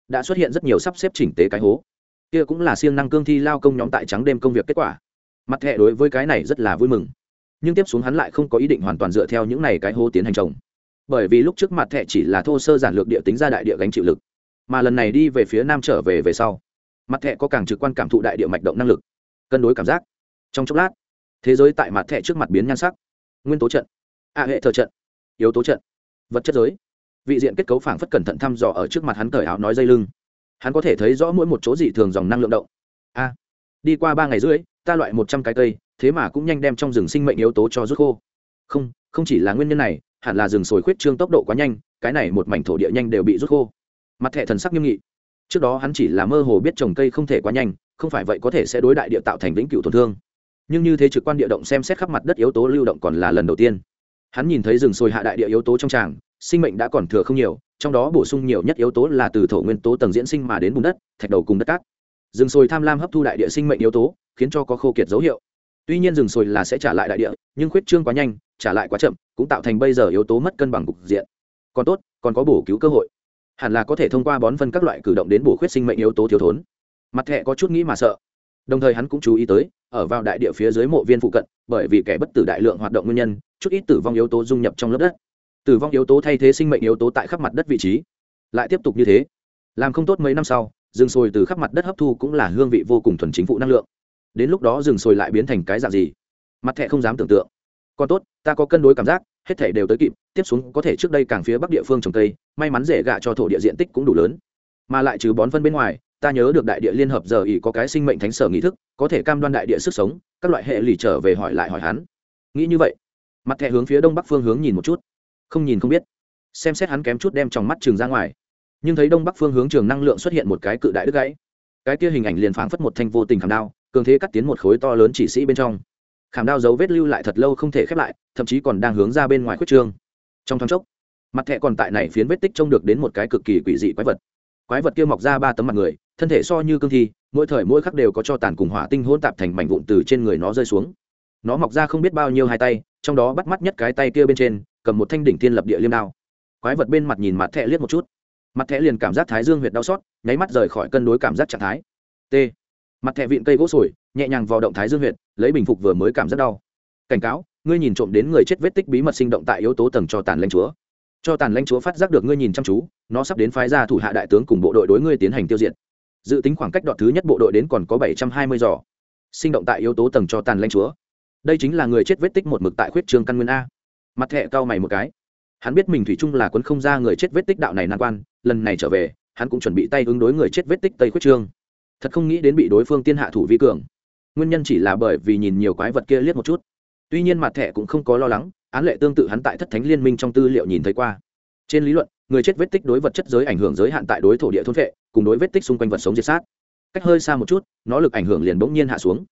Speaker 1: đã xuất hiện rất nhiều sắp xếp chỉnh tế cái hố. Kia cũng là siêng năng cương thi lao công nhóm tại trắng đêm công việc kết quả. Mặt thẹ đối với cái này rất là vui mừng. Nhưng tiếp xuống hắn lại không có ý định hoàn toàn dựa theo những này cái hố tiến hành trồng. Bởi vì lúc trước mặt thẹ chỉ là thô sơ giản lược địa tính ra đại địa gánh chịu lực. Mà lần này đi về phía nam trở về về sau, mặt thẹ có càng trực quan cảm thụ đại địa mạch động năng lực, cân đối cảm giác. Trong chốc lát, thế giới tại mặt thẹ trước mặt biến nhan sắc. Nguyên tố trận a hệ thờ trận. Yếu tố trận. Vật chất giới. Vị diện kết cấu phảng phất cẩn thận thăm dò ở trước mặt hắn cởi áo nói dây lưng. Hắn có thể thấy rõ mỗi một chỗ dị thường dòng năng lượng động. A. Đi qua ba ngày rưỡi, ta loại một trăm cái cây, thế mà cũng nhanh đem trong rừng sinh mệnh yếu tố cho rút khô. Không không chỉ là nguyên nhân này, hẳn là rừng sồi khuyết trương tốc độ quá nhanh, cái này một mảnh thổ địa nhanh đều bị rút khô. Mặt thẻ thần sắc nghiêm nghị. Trước đó hắn chỉ là mơ hồ biết trồng cây không thể quá nhanh, không phải vậy có thể sẽ đối đại địa tạo thành vĩnh cửu tổn thương. Nhưng như thế trực quan địa động xem xét khắp mặt đất yếu tố lưu động còn là lần đầu tiên hắn nhìn thấy rừng sồi hạ đại địa yếu tố trong tràng, sinh mệnh đã còn thừa không nhiều, trong đó bổ sung nhiều nhất yếu tố là từ thổ nguyên tố tầng diễn sinh mà đến bùn đất, thạch đầu cùng đất cát. Rừng sồi tham lam hấp thu đại địa sinh mệnh yếu tố, khiến cho có khô kiệt dấu hiệu. Tuy nhiên rừng sồi là sẽ trả lại đại địa, nhưng khuyết trương quá nhanh, trả lại quá chậm, cũng tạo thành bây giờ yếu tố mất cân bằng cục diện. Còn tốt, còn có bổ cứu cơ hội. Hẳn là có thể thông qua bón phân các loại cử động đến bổ khuyết sinh mệnh yếu tố thiếu thốn. Mặt thẹ có chút nghĩ mà sợ. Đồng thời hắn cũng chú ý tới ở vào đại địa phía dưới mộ viên phụ cận, bởi vì kẻ bất tử đại lượng hoạt động nguyên nhân, chút ít tử vong yếu tố dung nhập trong lớp đất. Tử vong yếu tố thay thế sinh mệnh yếu tố tại khắp mặt đất vị trí. Lại tiếp tục như thế, làm không tốt mấy năm sau, rừng sồi từ khắp mặt đất hấp thu cũng là hương vị vô cùng thuần chính phụ năng lượng. Đến lúc đó rừng sồi lại biến thành cái dạng gì? Mặt thẹ không dám tưởng tượng. Còn tốt, ta có cân đối cảm giác, hết thể đều tới kịp, tiếp xuống có thể trước đây càng phía bắc địa phương trồng cây, may mắn rễ gạ cho thổ địa diện tích cũng đủ lớn. Mà lại trừ bón phân bên ngoài ta nhớ được đại địa liên hợp giờ ỉ có cái sinh mệnh thánh sở nghị thức, có thể cam đoan đại địa sức sống, các loại hệ lì trở về hỏi lại hỏi hắn. Nghĩ như vậy, mặt thẻ hướng phía đông bắc phương hướng nhìn một chút, không nhìn không biết. Xem xét hắn kém chút đem trong mắt trường ra ngoài. Nhưng thấy đông bắc phương hướng trường năng lượng xuất hiện một cái cự đại đứt gãy. Cái kia hình ảnh liền phảng phất một thanh vô tình khảm đao, cường thế cắt tiến một khối to lớn chỉ sĩ bên trong. Khảm đao dấu vết lưu lại thật lâu không thể khép lại, thậm chí còn đang hướng ra bên ngoài khuất trương. Trong thoáng chốc, mặt thẹ còn tại này phiến vết tích trông được đến một cái cực kỳ quỷ dị quái vật. Quái vật kia mọc ra ba tấm mặt người thân thể so như cương thi, mỗi thời mỗi khắc đều có cho tàn cùng hỏa tinh hỗn tạp thành mảnh vụn từ trên người nó rơi xuống. Nó mọc ra không biết bao nhiêu hai tay, trong đó bắt mắt nhất cái tay kia bên trên, cầm một thanh đỉnh thiên lập địa liêm đao. Quái vật bên mặt nhìn mặt thẹ liếc một chút. Mặt thẹ liền cảm giác thái dương huyệt đau xót, nháy mắt rời khỏi cân đối cảm giác trạng thái. T. Mặt thẹ vịn cây gỗ sồi, nhẹ nhàng vào động thái dương huyệt, lấy bình phục vừa mới cảm giác đau. Cảnh cáo, ngươi nhìn trộm đến người chết vết tích bí mật sinh động tại yếu tố tầng cho tàn lãnh chúa. Cho tàn lãnh chúa phát giác được ngươi nhìn chăm chú, nó sắp đến phái ra thủ hạ đại tướng cùng bộ đội đối ngươi tiến hành tiêu diệt dự tính khoảng cách đoạn thứ nhất bộ đội đến còn có bảy trăm hai mươi giỏ. Sinh động tại yếu tố tầng cho tàn lãnh chúa. Đây chính là người chết vết tích một mực tại khuyết trường căn nguyên a. Mặt thẹ cao mày một cái. Hắn biết mình thủy chung là quấn không ra người chết vết tích đạo này nan quan, lần này trở về, hắn cũng chuẩn bị tay ứng đối người chết vết tích tây khuyết trương. Thật không nghĩ đến bị đối phương tiên hạ thủ vi cường. Nguyên nhân chỉ là bởi vì nhìn nhiều quái vật kia liếc một chút. Tuy nhiên mặt thẻ cũng không có lo lắng, án lệ tương tự hắn tại thất thánh liên minh trong tư liệu nhìn thấy qua. Trên lý luận, người chết vết tích đối vật chất giới ảnh hưởng giới hạn tại đối thổ địa thôn vệ cùng đối vết tích xung quanh vật sống diệt sát. Cách hơi xa một chút, nó lực ảnh hưởng liền bỗng nhiên hạ xuống.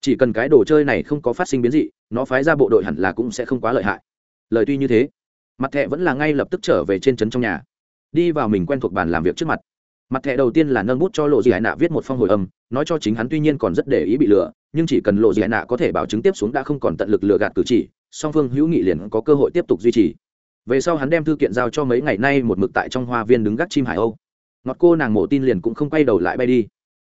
Speaker 1: Chỉ cần cái đồ chơi này không có phát sinh biến dị, nó phái ra bộ đội hẳn là cũng sẽ không quá lợi hại. Lời tuy như thế, mặt thẹ vẫn là ngay lập tức trở về trên trấn trong nhà. Đi vào mình quen thuộc bàn làm việc trước mặt. Mặt thẻ đầu tiên là nâng bút cho lộ dị hải nạ viết một phong hồi âm, nói cho chính hắn tuy nhiên còn rất để ý bị lừa, nhưng chỉ cần lộ dị hải nạ có thể bảo chứng tiếp xuống đã không còn tận lực lừa gạt cử chỉ, song phương hữu nghị liền có cơ hội tiếp tục duy trì. Về sau hắn đem thư kiện giao cho mấy ngày nay một mực tại trong hoa viên đứng gác chim hải âu ngọt cô nàng mổ tin liền cũng không quay đầu lại bay đi.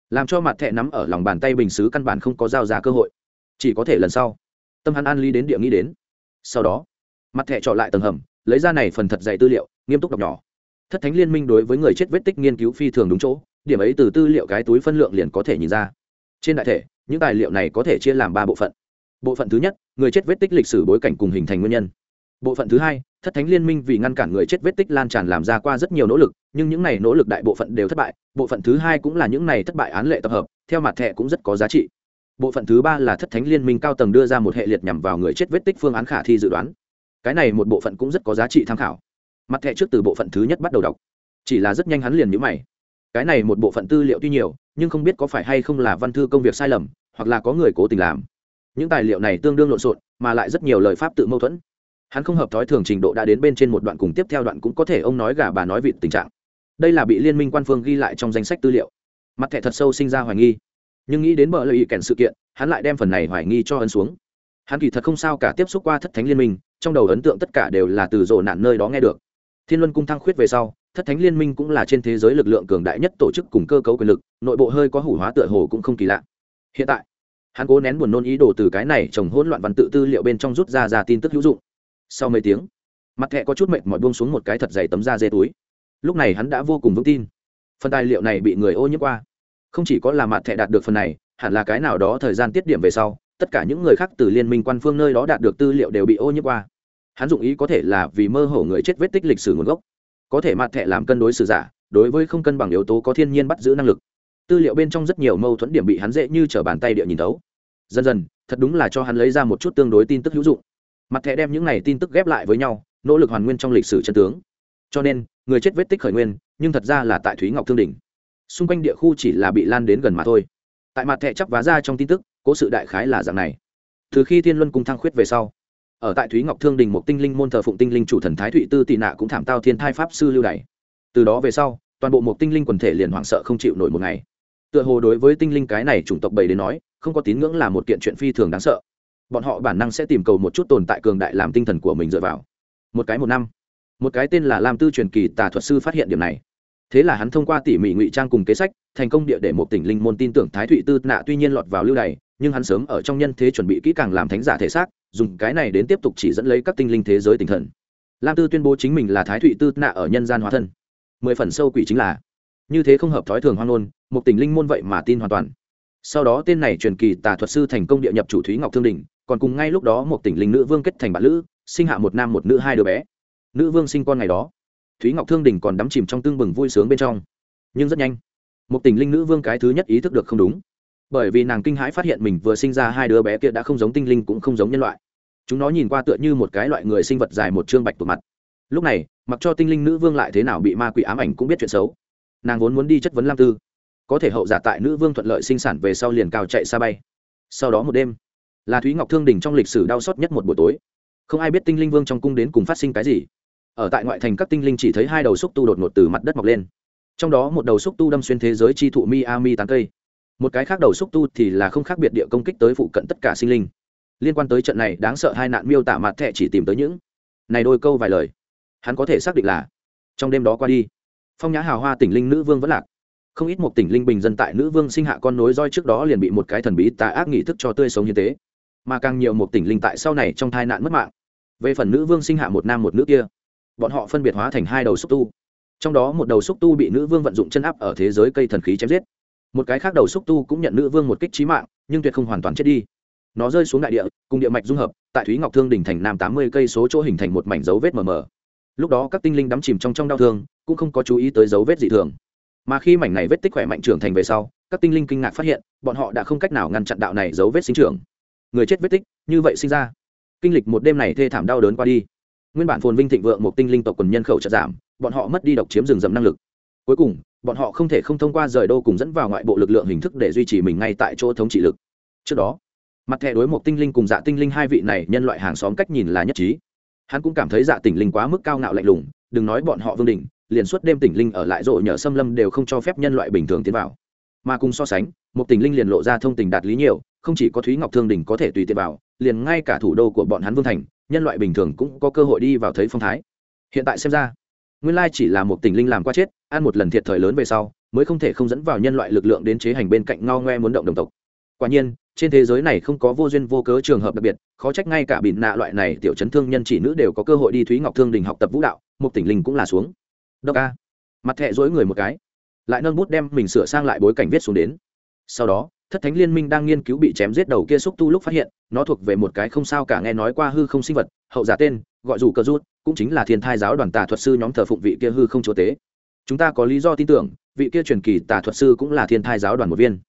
Speaker 1: Làm cho mặt thẹ nắm ở lòng bàn tay bình xứ căn bản không có giao ra cơ hội. Chỉ có thể lần sau. Tâm hắn an ly đến địa nghĩ đến. Sau đó, mặt thẹ trọ lại tầng hầm, lấy ra này phần thật dạy tư liệu, nghiêm túc đọc nhỏ. Thất thánh liên minh đối với người chết vết tích nghiên cứu phi thường đúng chỗ, điểm ấy từ tư liệu cái túi phân lượng liền có thể nhìn ra. Trên đại thể, những tài liệu này có thể chia làm ba bộ phận. Bộ phận thứ nhất, người chết vết tích lịch sử bối cảnh cùng hình thành nguyên nhân. Bộ phận thứ hai thất thánh liên minh vì ngăn cản người chết vết tích lan tràn làm ra qua rất nhiều nỗ lực, nhưng những này nỗ lực đại bộ phận đều thất bại, bộ phận thứ hai cũng là những này thất bại án lệ tập hợp, theo mặt thẻ cũng rất có giá trị. Bộ phận thứ ba là thất thánh liên minh cao tầng đưa ra một hệ liệt nhằm vào người chết vết tích phương án khả thi dự đoán. Cái này một bộ phận cũng rất có giá trị tham khảo. Mặt thẻ trước từ bộ phận thứ nhất bắt đầu đọc. Chỉ là rất nhanh hắn liền nhữ mày. Cái này một bộ phận tư liệu tuy nhiều, nhưng không biết có phải hay không là văn thư công việc sai lầm, hoặc là có người cố tình làm. Những tài liệu này tương đương lộn xộn, mà lại rất nhiều lời pháp tự mâu thuẫn hắn không hợp thói thường trình độ đã đến bên trên một đoạn cùng tiếp theo đoạn cũng có thể ông nói gà bà nói vịt tình trạng. Đây là bị liên minh quan phương ghi lại trong danh sách tư liệu. Mặt thẻ thật sâu sinh ra hoài nghi. Nhưng nghĩ đến bờ lợi ý kèn sự kiện, hắn lại đem phần này hoài nghi cho ấn xuống. Hắn kỳ thật không sao cả tiếp xúc qua thất thánh liên minh, trong đầu ấn tượng tất cả đều là từ rộ nạn nơi đó nghe được. Thiên luân cung thăng khuyết về sau, thất thánh liên minh cũng là trên thế giới lực lượng cường đại nhất tổ chức cùng cơ cấu quyền lực, nội bộ hơi có hủ hóa tựa hồ cũng không kỳ lạ. Hiện tại, hắn cố nén buồn nôn ý đồ từ cái này trồng hỗn loạn văn tự tư liệu bên trong rút ra ra tin tức hữu dụng sau mấy tiếng, mặt thẹ có chút mệt mỏi buông xuống một cái thật dày tấm da dê túi. Lúc này hắn đã vô cùng vững tin. Phần tài liệu này bị người ô nhiễm qua. Không chỉ có là mặt thẹ đạt được phần này, hẳn là cái nào đó thời gian tiết điểm về sau, tất cả những người khác từ liên minh quan phương nơi đó đạt được tư liệu đều bị ô nhiễm qua. Hắn dụng ý có thể là vì mơ hồ người chết vết tích lịch sử nguồn gốc. Có thể mặt thẹ làm cân đối sử giả, đối với không cân bằng yếu tố có thiên nhiên bắt giữ năng lực. Tư liệu bên trong rất nhiều mâu thuẫn điểm bị hắn dễ như t bàn tay địa nhìn tấu. dần dần, thật đúng là cho hắn lấy ra một chút tương đối tin tức hữu dụng mặt thẻ đem những này tin tức ghép lại với nhau, nỗ lực hoàn nguyên trong lịch sử chân tướng. Cho nên, người chết vết tích khởi nguyên, nhưng thật ra là tại thúy ngọc thương đình xung quanh địa khu chỉ là bị lan đến gần mà thôi. Tại mặt thẻ chắp vá ra trong tin tức, cố sự đại khái là dạng này. Từ khi thiên luân cung thăng khuyết về sau, ở tại thúy ngọc thương đình một tinh linh môn thờ phụng tinh linh chủ thần thái thụy tư tị nạ cũng thảm tao thiên thai pháp sư lưu đày. Từ đó về sau, toàn bộ một tinh linh quần thể liền hoảng sợ không chịu nổi một ngày. Tựa hồ đối với tinh linh cái này chủng tộc bầy đến nói, không có tín ngưỡng là một kiện chuyện phi thường đáng sợ bọn họ bản năng sẽ tìm cầu một chút tồn tại cường đại làm tinh thần của mình dựa vào. Một cái một năm. Một cái tên là lam tư truyền kỳ tà thuật sư phát hiện điểm này. Thế là hắn thông qua tỉ mỉ ngụy trang cùng kế sách, thành công địa để một tỉnh linh môn tin tưởng thái thụy tư nạ tuy nhiên lọt vào lưu đày, nhưng hắn sớm ở trong nhân thế chuẩn bị kỹ càng làm thánh giả thể xác, dùng cái này đến tiếp tục chỉ dẫn lấy các tinh linh thế giới tinh thần. Lam tư tuyên bố chính mình là thái thụy tư nạ ở nhân gian hóa thân. Mười phần sâu quỷ chính là, như thế không hợp thói thường hoang ngôn, một tỉnh linh môn vậy mà tin hoàn toàn. Sau đó tên này truyền kỳ tà thuật sư thành công địa nhập chủ thúy ngọc thương đình còn cùng ngay lúc đó một tỉnh linh nữ vương kết thành bạn lữ, sinh hạ một nam một nữ hai đứa bé. Nữ vương sinh con ngày đó. Thúy ngọc thương đình còn đắm chìm trong tương bừng vui sướng bên trong. Nhưng rất nhanh, một tỉnh linh nữ vương cái thứ nhất ý thức được không đúng. Bởi vì nàng kinh hãi phát hiện mình vừa sinh ra hai đứa bé kia đã không giống tinh linh cũng không giống nhân loại. Chúng nó nhìn qua tựa như một cái loại người sinh vật dài một chương bạch tụ mặt. Lúc này, mặc cho tinh linh nữ vương lại thế nào bị ma quỷ ám ảnh cũng biết chuyện xấu. Nàng vốn muốn đi chất vấn lam tư. Có thể hậu giả tại nữ vương thuận lợi sinh sản về sau liền cao chạy xa bay. Sau đó một đêm là thúy ngọc thương đình trong lịch sử đau xót nhất một buổi tối. Không ai biết tinh linh vương trong cung đến cùng phát sinh cái gì. Ở tại ngoại thành các tinh linh chỉ thấy hai đầu xúc tu đột ngột từ mặt đất mọc lên. Trong đó một đầu xúc tu đâm xuyên thế giới chi thụ mi tán cây. Một cái khác đầu xúc tu thì là không khác biệt địa công kích tới phụ cận tất cả sinh linh. Liên quan tới trận này, đáng sợ hai nạn miêu tả mặt thẹ chỉ tìm tới những. Này đôi câu vài lời. Hắn có thể xác định là, trong đêm đó qua đi, phong nhã hào hoa tỉnh linh nữ vương vẫn lạc. Không ít một tỉnh linh bình dân tại nữ vương sinh hạ con nối roi trước đó liền bị một cái thần bí tà ác nghị thức cho tươi sống như thế mà càng nhiều một tỉnh linh tại sau này trong tai nạn mất mạng. Về phần nữ vương sinh hạ một nam một nữ kia, bọn họ phân biệt hóa thành hai đầu xúc tu. Trong đó một đầu xúc tu bị nữ vương vận dụng chân áp ở thế giới cây thần khí chém giết. Một cái khác đầu xúc tu cũng nhận nữ vương một kích trí mạng, nhưng tuyệt không hoàn toàn chết đi. Nó rơi xuống đại địa, cùng địa mạch dung hợp, tại thúy ngọc thương đỉnh thành nam tám mươi cây số chỗ hình thành một mảnh dấu vết mờ mờ. Lúc đó các tinh linh đắm chìm trong trong đau thương, cũng không có chú ý tới dấu vết dị thường. Mà khi mảnh này vết tích khỏe mạnh trưởng thành về sau, các tinh linh kinh ngạc phát hiện, bọn họ đã không cách nào ngăn chặn đạo này dấu vết sinh trưởng người chết vết tích, như vậy sinh ra. Kinh lịch một đêm này thê thảm đau đớn qua đi. Nguyên bản phồn vinh thịnh vượng một tinh linh tộc quần nhân khẩu chật giảm, bọn họ mất đi độc chiếm rừng rậm năng lực. Cuối cùng, bọn họ không thể không thông qua rời đô cùng dẫn vào ngoại bộ lực lượng hình thức để duy trì mình ngay tại chỗ thống trị lực. Trước đó, mặt thẻ đối một tinh linh cùng dạ tinh linh hai vị này nhân loại hàng xóm cách nhìn là nhất trí. Hắn cũng cảm thấy dạ tỉnh linh quá mức cao ngạo lạnh lùng, đừng nói bọn họ vương đỉnh, liền suốt đêm tỉnh linh ở lại rộ nhờ xâm lâm đều không cho phép nhân loại bình thường tiến vào mà cùng so sánh, một tình linh liền lộ ra thông tình đạt lý nhiều, không chỉ có thúy ngọc thương đình có thể tùy tiện vào, liền ngay cả thủ đô của bọn hắn vương thành, nhân loại bình thường cũng có cơ hội đi vào thấy phong thái. Hiện tại xem ra, nguyên lai chỉ là một tình linh làm qua chết, ăn một lần thiệt thời lớn về sau, mới không thể không dẫn vào nhân loại lực lượng đến chế hành bên cạnh ngao ngoe muốn động đồng tộc. Quả nhiên, trên thế giới này không có vô duyên vô cớ trường hợp đặc biệt, khó trách ngay cả bịn nạ loại này tiểu chấn thương nhân chỉ nữ đều có cơ hội đi thúy ngọc thương đình học tập vũ đạo, một tỉnh linh cũng là xuống. Đốc a. Mặt thẹ dối người một cái lại nâng bút đem mình sửa sang lại bối cảnh viết xuống đến. Sau đó, thất thánh liên minh đang nghiên cứu bị chém giết đầu kia xúc tu lúc phát hiện, nó thuộc về một cái không sao cả nghe nói qua hư không sinh vật, hậu giả tên, gọi dù cơ rút, cũng chính là thiên thai giáo đoàn tà thuật sư nhóm thờ phụng vị kia hư không chúa tế. Chúng ta có lý do tin tưởng, vị kia truyền kỳ tà thuật sư cũng là thiên thai giáo đoàn một viên.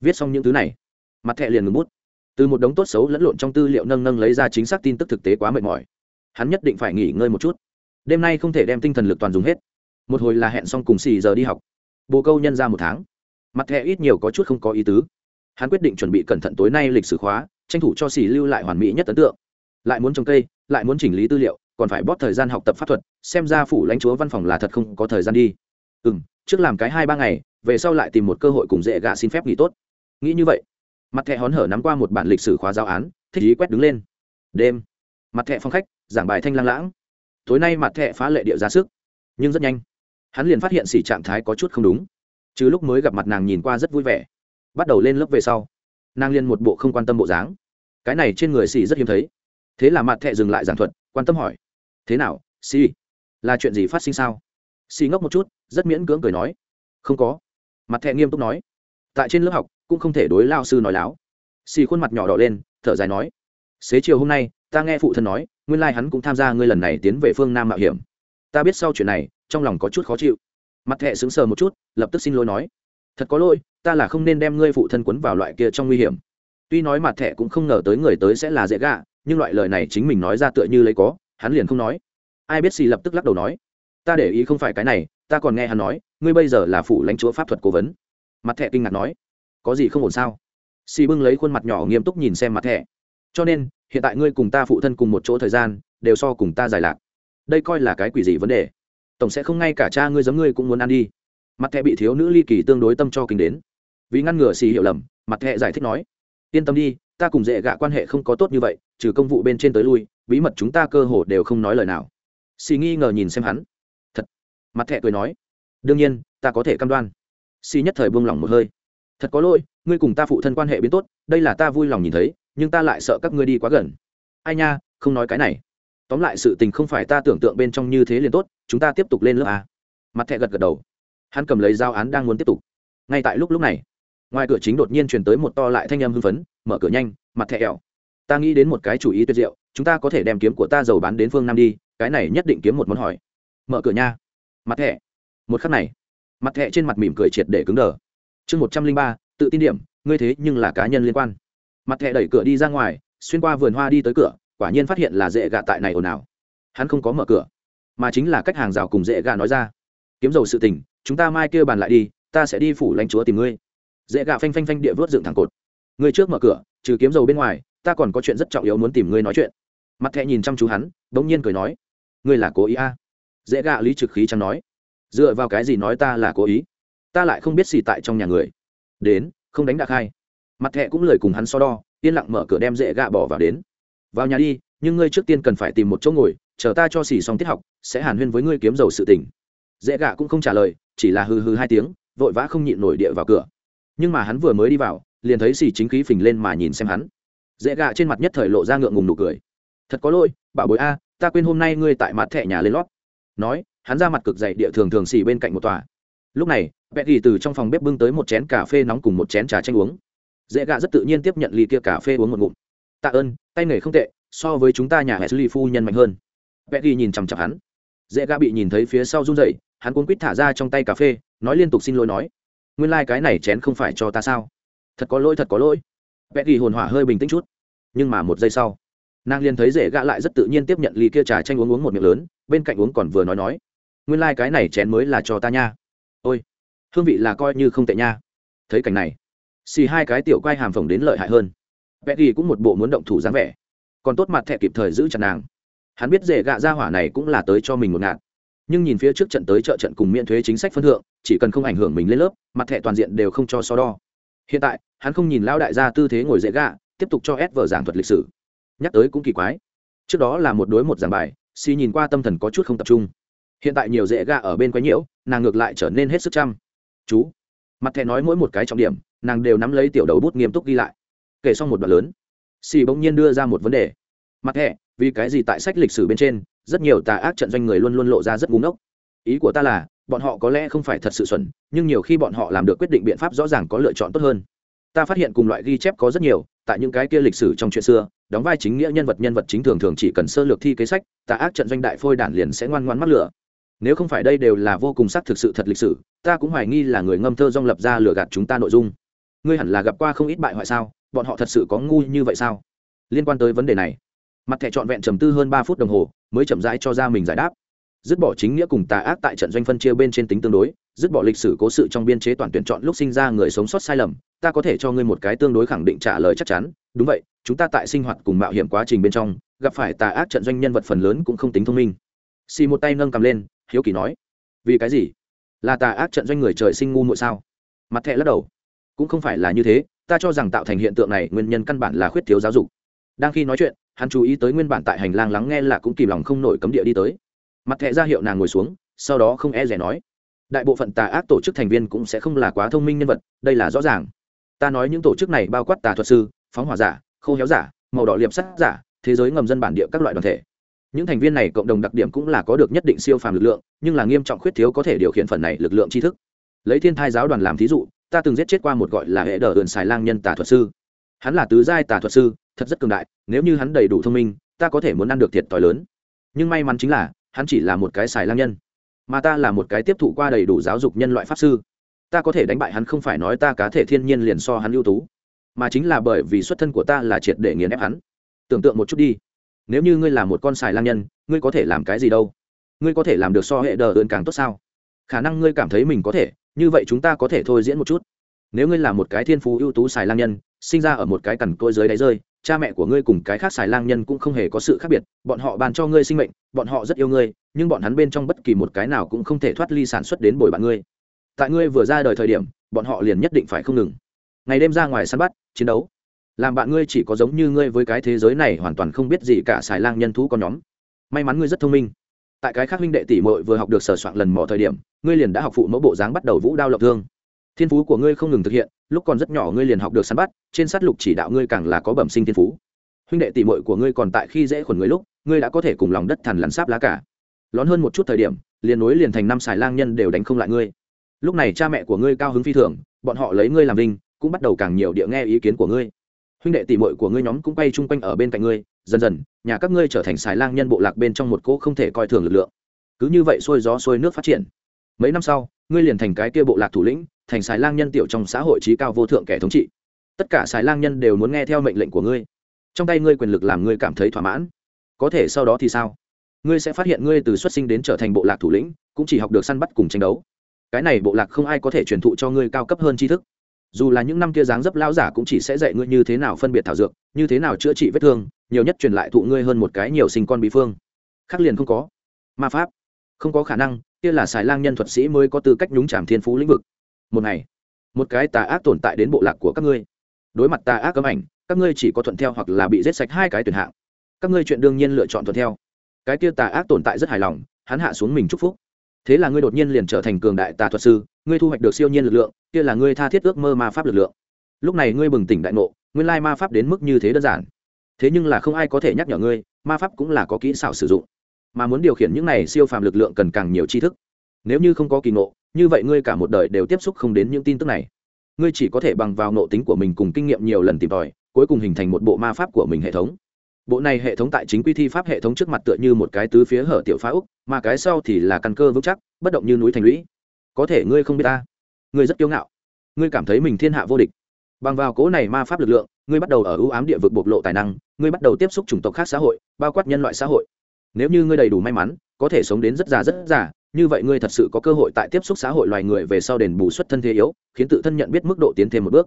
Speaker 1: Viết xong những thứ này, mặt thẹ liền ngừng bút. Từ một đống tốt xấu lẫn lộn trong tư liệu nâng nâng lấy ra chính xác tin tức thực tế quá mệt mỏi. Hắn nhất định phải nghỉ ngơi một chút. Đêm nay không thể đem tinh thần lực toàn dùng hết. Một hồi là hẹn xong cùng xì giờ đi học bồ câu nhân ra một tháng. Mặt thẹ ít nhiều có chút không có ý tứ. Hắn quyết định chuẩn bị cẩn thận tối nay lịch sử khóa, tranh thủ cho xì lưu lại hoàn mỹ nhất ấn tượng. Lại muốn trồng cây, lại muốn chỉnh lý tư liệu, còn phải bóp thời gian học tập pháp thuật, xem ra phủ lãnh chúa văn phòng là thật không có thời gian đi. Ừ m trước làm cái hai ba ngày, về sau lại tìm một cơ hội cùng dễ gạ xin phép nghỉ tốt. Nghĩ như vậy, mặt thẹ hón hở nắm qua một bản lịch sử khóa giáo án, thích ý quét đứng lên. Đêm, mặt thẹ phong khách, giảng bài thanh lang lãng. Tối nay mặt thẹ phá lệ địa ra sức, nhưng rất nhanh hắn liền phát hiện xỉ trạng thái có chút không đúng. Chứ lúc mới gặp mặt nàng nhìn qua rất vui vẻ. Bắt đầu lên lớp về sau, nàng liền một bộ không quan tâm bộ dáng. Cái này trên người xỉ rất hiếm thấy. Thế là mặt thẹ dừng lại giảng thuật, quan tâm hỏi, thế nào, xỉ? Là chuyện gì phát sinh sao? Xỉ ngốc một chút, rất miễn cưỡng cười nói, không có. Mặt thẹ nghiêm túc nói, tại trên lớp học, cũng không thể đối lao sư nói láo. Xì khuôn mặt nhỏ đỏ lên, thở dài nói, xế chiều hôm nay, ta nghe phụ thân nói, nguyên lai、like、hắn cũng tham gia ngươi lần này tiến về phương nam mạo hiểm. Ta biết sau chuyện này trong lòng có chút khó chịu. Mặt thẹ sững sờ một chút, lập tức xin lỗi nói, thật có lỗi, ta là không nên đem ngươi phụ thân quấn vào loại kia trong nguy hiểm. Tuy nói mặt thẹ cũng không ngờ tới người tới sẽ là dễ gạ, nhưng loại lời này chính mình nói ra tựa như lấy có, hắn liền không nói. Ai biết xì lập tức lắc đầu nói, ta để ý không phải cái này, ta còn nghe hắn nói, ngươi bây giờ là phủ lãnh chúa pháp thuật cố vấn. Mặt thẹ kinh ngạc nói, có gì không ổn sao? Xì bưng lấy khuôn mặt nhỏ nghiêm túc nhìn xem mặt thẹ cho nên, hiện tại ngươi cùng ta phụ thân cùng một chỗ thời gian, đều so cùng ta giải lạc. Đây coi là cái quỷ gì vấn đề? Tổng sẽ không ngay cả cha ngươi giống ngươi cũng muốn ăn đi. Mặt thẹ bị thiếu nữ ly kỳ tương đối tâm cho kinh đến. Vì ngăn ngừa xì hiểu lầm, mặt thẹ giải thích nói, yên tâm đi, ta cùng dễ gạ quan hệ không có tốt như vậy, trừ công vụ bên trên tới lui, bí mật chúng ta cơ hồ đều không nói lời nào. Xì nghi ngờ nhìn xem hắn. Thật. Mặt thẹ cười nói, đương nhiên, ta có thể cam đoan. Xì nhất thời buông lỏng một hơi. Thật có lỗi, ngươi cùng ta phụ thân quan hệ biến tốt, đây là ta vui lòng nhìn thấy, nhưng ta lại sợ các ngươi đi quá gần. Ai nha, không nói cái này tóm lại sự tình không phải ta tưởng tượng bên trong như thế liền tốt, chúng ta tiếp tục lên lớp a. Mặt thẹ gật gật đầu. Hắn cầm lấy giao án đang muốn tiếp tục. Ngay tại lúc lúc này, ngoài cửa chính đột nhiên truyền tới một to lại thanh âm hưng phấn, mở cửa nhanh, mặt thẹ ẻo. Ta nghĩ đến một cái chủ ý tuyệt diệu, chúng ta có thể đem kiếm của ta giàu bán đến phương nam đi, cái này nhất định kiếm một món hỏi. Mở cửa nha. Mặt thẹ một khắc này, mặt thẹ trên mặt mỉm cười triệt để cứng đờ. Chương một trăm linh ba, tự tin điểm, ngươi thế nhưng là cá nhân liên quan. Mặt thẹ đẩy cửa đi ra ngoài, xuyên qua vườn hoa đi tới cửa quả nhiên phát hiện là dễ gạ tại này ồn ào. Hắn không có mở cửa, mà chính là cách hàng rào cùng dễ gạ nói ra. Kiếm dầu sự tình, chúng ta mai kia bàn lại đi, ta sẽ đi phủ lãnh chúa tìm ngươi. Dễ gạ phanh phanh phanh địa vớt dựng thẳng cột. Ngươi trước mở cửa, trừ kiếm dầu bên ngoài, ta còn có chuyện rất trọng yếu muốn tìm ngươi nói chuyện. Mặt thẹ nhìn chăm chú hắn, bỗng nhiên cười nói, ngươi là cố ý a? À? dễ gạ lý trực khí chẳng nói, dựa vào cái gì nói ta là cố ý? Ta lại không biết gì tại trong nhà người. Đến, không đánh đạc hai mặt thẹ cũng lời cùng hắn so đo, yên lặng mở cửa đem dễ gạ bỏ vào đến vào nhà đi, nhưng ngươi trước tiên cần phải tìm một chỗ ngồi, chờ ta cho xỉ xong tiết học, sẽ hàn huyên với ngươi kiếm dầu sự tình. Dễ gạ cũng không trả lời, chỉ là hừ hừ hai tiếng, vội vã không nhịn nổi địa vào cửa. Nhưng mà hắn vừa mới đi vào, liền thấy xỉ chính khí phình lên mà nhìn xem hắn. Dễ gạ trên mặt nhất thời lộ ra ngượng ngùng nụ cười. Thật có lỗi, bảo bối a, ta quên hôm nay ngươi tại mặt thẻ nhà lên lót. Nói, hắn ra mặt cực dày địa thường thường xỉ bên cạnh một tòa. Lúc này vẹn ghi từ trong phòng bếp bưng tới một chén cà phê nóng cùng một chén trà chanh uống. Dễ gạ rất tự nhiên tiếp nhận ly kia cà phê uống một ngụm tạ ơn, tay nghề không tệ, so với chúng ta nhà hệ ly phu nhân mạnh hơn. Vẽ ghi nhìn chằm chặp hắn. Dễ gạ bị nhìn thấy phía sau run dậy hắn cuốn quýt thả ra trong tay cà phê, nói liên tục xin lỗi nói. Nguyên lai、like、cái này chén không phải cho ta sao? Thật có lỗi, thật có lỗi. Vẽ ghi hồn hỏa hơi bình tĩnh chút. Nhưng mà một giây sau, nàng liền thấy dễ gã lại rất tự nhiên tiếp nhận ly kia trà chanh uống uống một miệng lớn, bên cạnh uống còn vừa nói nói. Nguyên lai、like、cái này chén mới là cho ta nha. Ôi, hương vị là coi như không tệ nha. Thấy cảnh này, xì hai cái tiểu quai hàm phồng đến lợi hại hơn vẽ ghi cũng một bộ muốn động thủ dáng vẻ. Còn tốt mặt thẹ kịp thời giữ chặt nàng. Hắn biết rể gạ ra hỏa này cũng là tới cho mình một ngạt. Nhưng nhìn phía trước trận tới chợ trận cùng miễn thuế chính sách phân thượng, chỉ cần không ảnh hưởng mình lên lớp, mặt thẻ toàn diện đều không cho so đo. Hiện tại, hắn không nhìn lao đại gia tư thế ngồi dễ gạ, tiếp tục cho ép vở giảng thuật lịch sử. Nhắc tới cũng kỳ quái. Trước đó là một đối một giảng bài si nhìn qua tâm thần có chút không tập trung. Hiện tại nhiều dễ gạ ở bên quái nhiễu, nàng ngược lại trở nên hết sức chăm chú. Mặt thẻ nói mỗi một cái trọng điểm, nàng đều nắm lấy tiểu đầu bút nghiêm túc ghi lại kể xong một đoạn lớn xì bỗng nhiên đưa ra một vấn đề. Mặt hẹ, vì cái gì tại sách lịch sử bên trên rất nhiều tà ác trận doanh người luôn luôn lộ ra rất ngu ốc ý của ta là bọn họ có lẽ không phải thật sự xuẩn nhưng nhiều khi bọn họ làm được quyết định biện pháp rõ ràng có lựa chọn tốt hơn. Ta phát hiện cùng loại ghi chép có rất nhiều tại những cái kia lịch sử trong chuyện xưa đóng vai chính nghĩa nhân vật nhân vật chính thường thường chỉ cần sơ lược thi kế sách tà ác trận doanh đại phôi đản liền sẽ ngoan ngoan mắc lửa. Nếu không phải đây đều là vô cùng xác thực sự thật lịch sử ta cũng hoài nghi là người ngâm thơ dong lập ra lừa gạt chúng ta nội dung. Ngươi hẳn là gặp qua không ít bại hoại sao? Bọn họ thật sự có ngu như vậy sao? Liên quan tới vấn đề này, mặt thẻ trọn vẹn trầm tư hơn ba phút đồng hồ, mới chậm rãi cho ra mình giải đáp. Dứt bỏ chính nghĩa cùng tà ác tại trận doanh phân chia bên trên tính tương đối, dứt bỏ lịch sử cố sự trong biên chế toàn tuyển chọn lúc sinh ra người sống sót sai lầm, ta có thể cho ngươi một cái tương đối khẳng định trả lời chắc chắn. Đúng vậy, chúng ta tại sinh hoạt cùng mạo hiểm quá trình bên trong, gặp phải tà ác trận doanh nhân vật phần lớn cũng không tính thông minh. Xì một tay nâng cầm lên, hiếu kỳ nói, vì cái gì? Là tà ác trận doanh người trời sinh ngu muội sao? Mặt thẹ lắc đầu, cũng không phải là như thế ta cho rằng tạo thành hiện tượng này nguyên nhân căn bản là khuyết thiếu giáo dục. Đang khi nói chuyện, hắn chú ý tới nguyên bản tại hành lang lắng nghe là cũng kìm lòng không nổi cấm địa đi tới. Mặt thẹ ra hiệu nàng ngồi xuống, sau đó không e rẻ nói, đại bộ phận tà ác tổ chức thành viên cũng sẽ không là quá thông minh nhân vật, đây là rõ ràng. Ta nói những tổ chức này bao quát tà thuật sư, phóng hỏa giả, khô héo giả, màu đỏ liệp sắt giả, thế giới ngầm dân bản địa các loại đoàn thể. Những thành viên này cộng đồng đặc điểm cũng là có được nhất định siêu phàm lực lượng, nhưng là nghiêm trọng khuyết thiếu có thể điều khiển phần này lực lượng tri thức. Lấy thiên thai giáo đoàn làm thí dụ ta từng giết chết qua một gọi là hệ đờ ườn xài lang nhân tà thuật sư. Hắn là tứ giai tà thuật sư, thật rất cường đại, nếu như hắn đầy đủ thông minh, ta có thể muốn ăn được thiệt t h i lớn. Nhưng may mắn chính là, hắn chỉ là một cái xài lang nhân, mà ta là một cái tiếp thụ qua đầy đủ giáo dục nhân loại pháp sư. Ta có thể đánh bại hắn không phải nói ta cá thể thiên nhiên liền so hắn ưu tú, mà chính là bởi vì xuất thân của ta là triệt để nghiền ép hắn. Tưởng tượng một chút đi, nếu như ngươi là một con xài lang nhân, ngươi có thể làm cái gì đâu? Ngươi có thể làm được so hệ đờ ơn càng tốt sao? Khả năng ngươi cảm thấy mình có thể như vậy chúng ta có thể thôi diễn một chút. Nếu ngươi là một cái thiên phú ưu tú xài lang nhân, sinh ra ở một cái cằn côi dưới đáy rơi, cha mẹ của ngươi cùng cái khác xài lang nhân cũng không hề có sự khác biệt, bọn họ bàn cho ngươi sinh mệnh, bọn họ rất yêu ngươi, nhưng bọn hắn bên trong bất kỳ một cái nào cũng không thể thoát ly sản xuất đến bồi bạn ngươi. Tại ngươi vừa ra đời thời điểm, bọn họ liền nhất định phải không ngừng. Ngày đêm ra ngoài săn bắt, chiến đấu. Làm bạn ngươi chỉ có giống như ngươi với cái thế giới này hoàn toàn không biết gì cả xài lang nhân thú con nhóm. May mắn ngươi rất thông minh tại cái khác huynh đệ tỷ muội vừa học được sở soạn lần mỏ thời điểm, ngươi liền đã học phụ mẫu bộ dáng bắt đầu vũ đao lộc thương. Thiên phú của ngươi không ngừng thực hiện, lúc còn rất nhỏ ngươi liền học được săn bắt, trên sát lục chỉ đạo ngươi càng là có bẩm sinh thiên phú. Huynh đệ tỷ muội của ngươi còn tại khi dễ khuẩn ngươi lúc, ngươi đã có thể cùng lòng đất thằn lằn sáp lá cả. Lón hơn một chút thời điểm, liền núi liền thành năm xài lang nhân đều đánh không lại ngươi. Lúc này cha mẹ của ngươi cao hứng phi thường, bọn họ lấy ngươi làm linh, cũng bắt đầu càng nhiều địa nghe ý kiến của ngươi. Huynh đệ tỷ muội của ngươi nhóm cũng quay chung quanh ở bên cạnh ngươi dần dần, nhà các ngươi trở thành xài lang nhân bộ lạc bên trong một cỗ không thể coi thường lực lượng. Cứ như vậy xuôi gió xuôi nước phát triển. Mấy năm sau, ngươi liền thành cái kia bộ lạc thủ lĩnh, thành xài lang nhân tiểu trong xã hội trí cao vô thượng kẻ thống trị. Tất cả xài lang nhân đều muốn nghe theo mệnh lệnh của ngươi. Trong tay ngươi quyền lực làm ngươi cảm thấy thỏa mãn. Có thể sau đó thì sao? Ngươi sẽ phát hiện ngươi từ xuất sinh đến trở thành bộ lạc thủ lĩnh, cũng chỉ học được săn bắt cùng tranh đấu. Cái này bộ lạc không ai có thể truyền thụ cho ngươi cao cấp hơn tri thức dù là những năm kia dáng dấp lão giả cũng chỉ sẽ dạy ngươi như thế nào phân biệt thảo dược, như thế nào chữa trị vết thương, nhiều nhất truyền lại thụ ngươi hơn một cái nhiều sinh con bí phương. Khắc liền không có. Ma pháp. Không có khả năng, kia là xài lang nhân thuật sĩ mới có tư cách nhúng tràm thiên phú lĩnh vực. Một ngày, một cái tà ác tồn tại đến bộ lạc của các ngươi. Đối mặt tà ác cấm ảnh, các ngươi chỉ có thuận theo hoặc là bị giết sạch hai cái tuyển hạng. Các ngươi chuyện đương nhiên lựa chọn thuận theo. Cái kia tà ác tồn tại rất hài lòng, hắn hạ xuống mình chúc phúc thế là ngươi đột nhiên liền trở thành cường đại tà thuật sư, ngươi thu hoạch được siêu nhiên lực lượng, kia là ngươi tha thiết ước mơ ma pháp lực lượng. Lúc này ngươi bừng tỉnh đại ngộ, nguyên lai ma pháp đến mức như thế đơn giản. Thế nhưng là không ai có thể nhắc nhở ngươi, ma pháp cũng là có kỹ xảo sử dụng. Mà muốn điều khiển những này siêu phàm lực lượng cần càng nhiều tri thức. Nếu như không có kỳ ngộ, như vậy ngươi cả một đời đều tiếp xúc không đến những tin tức này. Ngươi chỉ có thể bằng vào nộ tính của mình cùng kinh nghiệm nhiều lần tìm tòi, cuối cùng hình thành một bộ ma pháp của mình hệ thống bộ này hệ thống tại chính quy thi pháp hệ thống trước mặt tựa như một cái tứ phía hở tiểu phá úc, mà cái sau thì là căn cơ vững chắc, bất động như núi thành lũy. Có thể ngươi không biết ta. Ngươi rất kiêu ngạo. Ngươi cảm thấy mình thiên hạ vô địch. Bằng vào cố này ma pháp lực lượng, ngươi bắt đầu ở ưu ám địa vực bộc lộ tài năng, ngươi bắt đầu tiếp xúc chủng tộc khác xã hội, bao quát nhân loại xã hội. Nếu như ngươi đầy đủ may mắn, có thể sống đến rất già rất già, như vậy ngươi thật sự có cơ hội tại tiếp xúc xã hội loài người về sau đền bù xuất thân thế yếu, khiến tự thân nhận biết mức độ tiến thêm một bước.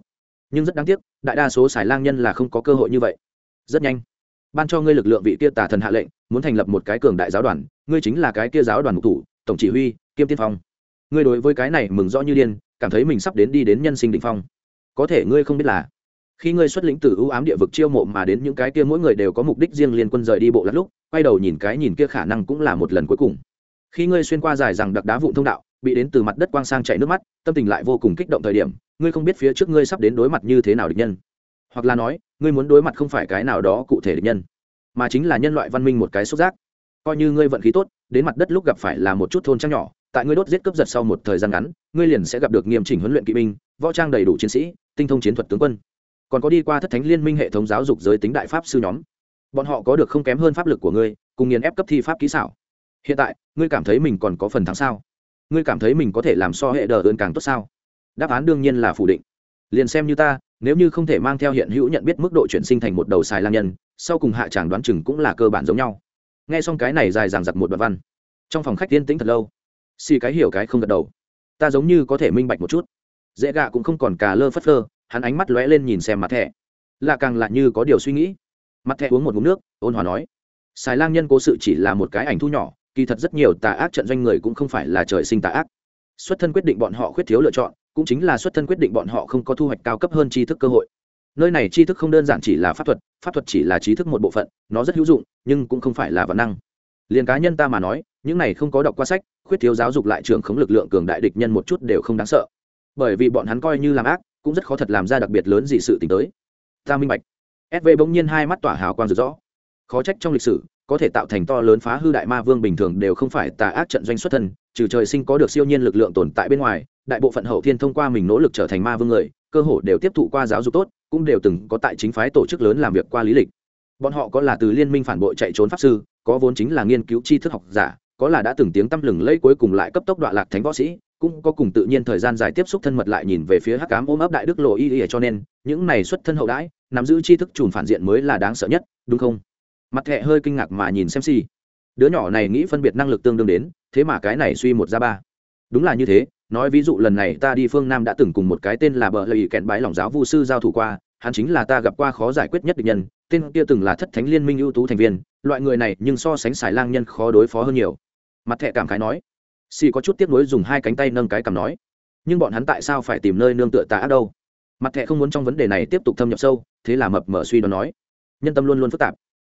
Speaker 1: Nhưng rất đáng tiếc, đại đa số xài lang nhân là không có cơ hội như vậy. Rất nhanh ban cho ngươi lực lượng vị kia tà thần hạ lệnh, muốn thành lập một cái cường đại giáo đoàn, ngươi chính là cái kia giáo đoàn mục thủ, tổng chỉ huy, kiêm tiên phong. Ngươi đối với cái này mừng rõ như điên, cảm thấy mình sắp đến đi đến nhân sinh định phong. Có thể ngươi không biết là, khi ngươi xuất lĩnh từ ưu ám địa vực chiêu mộ mà đến những cái kia mỗi người đều có mục đích riêng liên quân rời đi bộ lát lúc, quay đầu nhìn cái nhìn kia khả năng cũng là một lần cuối cùng. Khi ngươi xuyên qua dài rằng đặc đá vụn thông đạo, bị đến từ mặt đất quang sang chảy nước mắt, tâm tình lại vô cùng kích động thời điểm, ngươi không biết phía trước ngươi sắp đến đối mặt như thế nào địch nhân hoặc là nói, ngươi muốn đối mặt không phải cái nào đó cụ thể định nhân, mà chính là nhân loại văn minh một cái xúc giác. Coi như ngươi vận khí tốt, đến mặt đất lúc gặp phải là một chút thôn trang nhỏ, tại ngươi đốt giết cướp giật sau một thời gian ngắn, ngươi liền sẽ gặp được nghiêm chỉnh huấn luyện kỵ binh, võ trang đầy đủ chiến sĩ, tinh thông chiến thuật tướng quân. Còn có đi qua thất thánh liên minh hệ thống giáo dục giới tính đại pháp sư nhóm. Bọn họ có được không kém hơn pháp lực của ngươi, cùng nghiền ép cấp thi pháp kỹ xảo. Hiện tại, ngươi cảm thấy mình còn có phần thắng sao? Ngươi cảm thấy mình có thể làm so hệ đờ ơn càng tốt sao? Đáp án đương nhiên là phủ định liền xem như ta, nếu như không thể mang theo hiện hữu nhận biết mức độ chuyển sinh thành một đầu xài lang nhân, sau cùng hạ tràng đoán chừng cũng là cơ bản giống nhau. Nghe xong cái này dài dàng giặc một đoạn văn, trong phòng khách tiên tĩnh thật lâu. Xì cái hiểu cái không gật đầu. Ta giống như có thể minh bạch một chút. Dễ gạ cũng không còn cà lơ phất lơ hắn ánh mắt lóe lên nhìn xem mặt thẻ. Là càng lạ như có điều suy nghĩ. Mặt thẻ uống một ngụm nước, ôn hòa nói. Xài lang nhân cố sự chỉ là một cái ảnh thu nhỏ, kỳ thật rất nhiều tà ác trận doanh người cũng không phải là trời sinh tà ác. Xuất thân quyết định bọn họ khuyết thiếu lựa chọn cũng chính là xuất thân quyết định bọn họ không có thu hoạch cao cấp hơn tri thức cơ hội. Nơi này tri thức không đơn giản chỉ là pháp thuật pháp thuật chỉ là trí thức một bộ phận, nó rất hữu dụng, nhưng cũng không phải là văn năng. Liền cá nhân ta mà nói, những này không có đọc qua sách, khuyết thiếu giáo dục lại trường khống lực lượng cường đại địch nhân một chút đều không đáng sợ. Bởi vì bọn hắn coi như làm ác, cũng rất khó thật làm ra đặc biệt lớn gì sự t tới. Ta minh bạch. Sv bỗng nhiên hai mắt tỏa hào quang rực rõ khó trách trong lịch sử, có thể tạo thành to lớn phá hư đại ma vương bình thường đều không phải tà ác trận doanh xuất thân, trừ trời sinh có được siêu nhiên lực lượng tồn tại bên ngoài đại bộ phận hậu thiên thông qua mình nỗ lực trở thành ma vương người, cơ hội đều tiếp thụ qua giáo dục tốt, cũng đều từng có tại chính phái tổ chức lớn làm việc qua lý lịch. Bọn họ có là từ liên minh phản bội chạy trốn pháp sư, có vốn chính là nghiên cứu tri thức học giả, có là đã từng tiếng tăm lừng lẫy cuối cùng lại cấp tốc đoạn lạc thánh võ sĩ, cũng có cùng tự nhiên thời gian dài tiếp xúc thân mật lại nhìn về phía hắc cám ôm ấp đại đức lộ y y cho nên, những này xuất thân hậu đãi, nắm giữ tri thức trùn phản diện mới là đáng sợ nhất, đúng không? Mặt thẹ hơi kinh ngạc mà nhìn xem si. Đứa nhỏ này nghĩ phân biệt năng lực tương đương đến, thế mà cái này suy một ra ba đúng là như thế, nói ví dụ lần này ta đi phương nam đã từng cùng một cái tên là bờ lầy kẹn bái lòng giáo vu sư giao thủ qua, hắn chính là ta gặp qua khó giải quyết nhất định nhân, tên kia từng là thất thánh liên minh ưu tú thành viên, loại người này nhưng so sánh xài lang nhân khó đối phó hơn nhiều. Mặt thẹ cảm khái nói, xì có chút tiếc nuối dùng hai cánh tay nâng cái cằm nói, nhưng bọn hắn tại sao phải tìm nơi nương tựa tà ác đâu? Mặt thẹ không muốn trong vấn đề này tiếp tục thâm nhập sâu, thế là mập mở suy đoán nói, nhân tâm luôn luôn phức tạp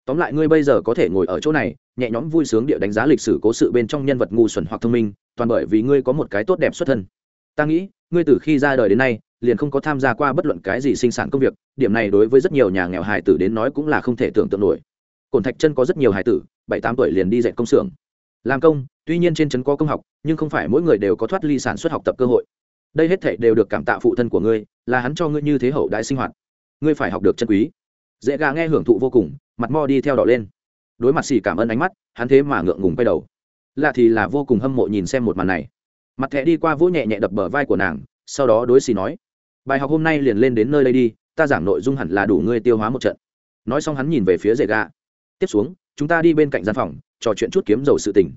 Speaker 1: tóm lại ngươi bây giờ có thể ngồi ở chỗ này, nhẹ nhõm vui sướng địa đánh giá lịch sử cố sự bên trong nhân vật ngu xuẩn hoặc thông minh, toàn bởi vì ngươi có một cái tốt đẹp xuất thân. Ta nghĩ, ngươi từ khi ra đời đến nay, liền không có tham gia qua bất luận cái gì sinh sản công việc, điểm này đối với rất nhiều nhà nghèo hài tử đến nói cũng là không thể tưởng tượng nổi. Cổn thạch chân có rất nhiều hài tử, bảy tám tuổi liền đi dạy công xưởng. Làm công, tuy nhiên trên trấn có công học, nhưng không phải mỗi người đều có thoát ly sản xuất học tập cơ hội. Đây hết thể đều được cảm tạ phụ thân của ngươi, là hắn cho ngươi như thế hậu đại sinh hoạt. Ngươi phải học được chân quý. Dễ gà nghe hưởng thụ vô cùng mặt mo đi theo đỏ lên. Đối mặt xì cảm ơn ánh mắt, hắn thế mà ngượng ngùng quay đầu. Lạ thì là vô cùng hâm mộ nhìn xem một màn này. Mặt thẻ đi qua vỗ nhẹ nhẹ đập bờ vai của nàng, sau đó đối xì nói, bài học hôm nay liền lên đến nơi đây đi, ta giảng nội dung hẳn là đủ ngươi tiêu hóa một trận. Nói xong hắn nhìn về phía dễ gà. Tiếp xuống, chúng ta đi bên cạnh gian phòng, trò chuyện chút kiếm dầu sự tình.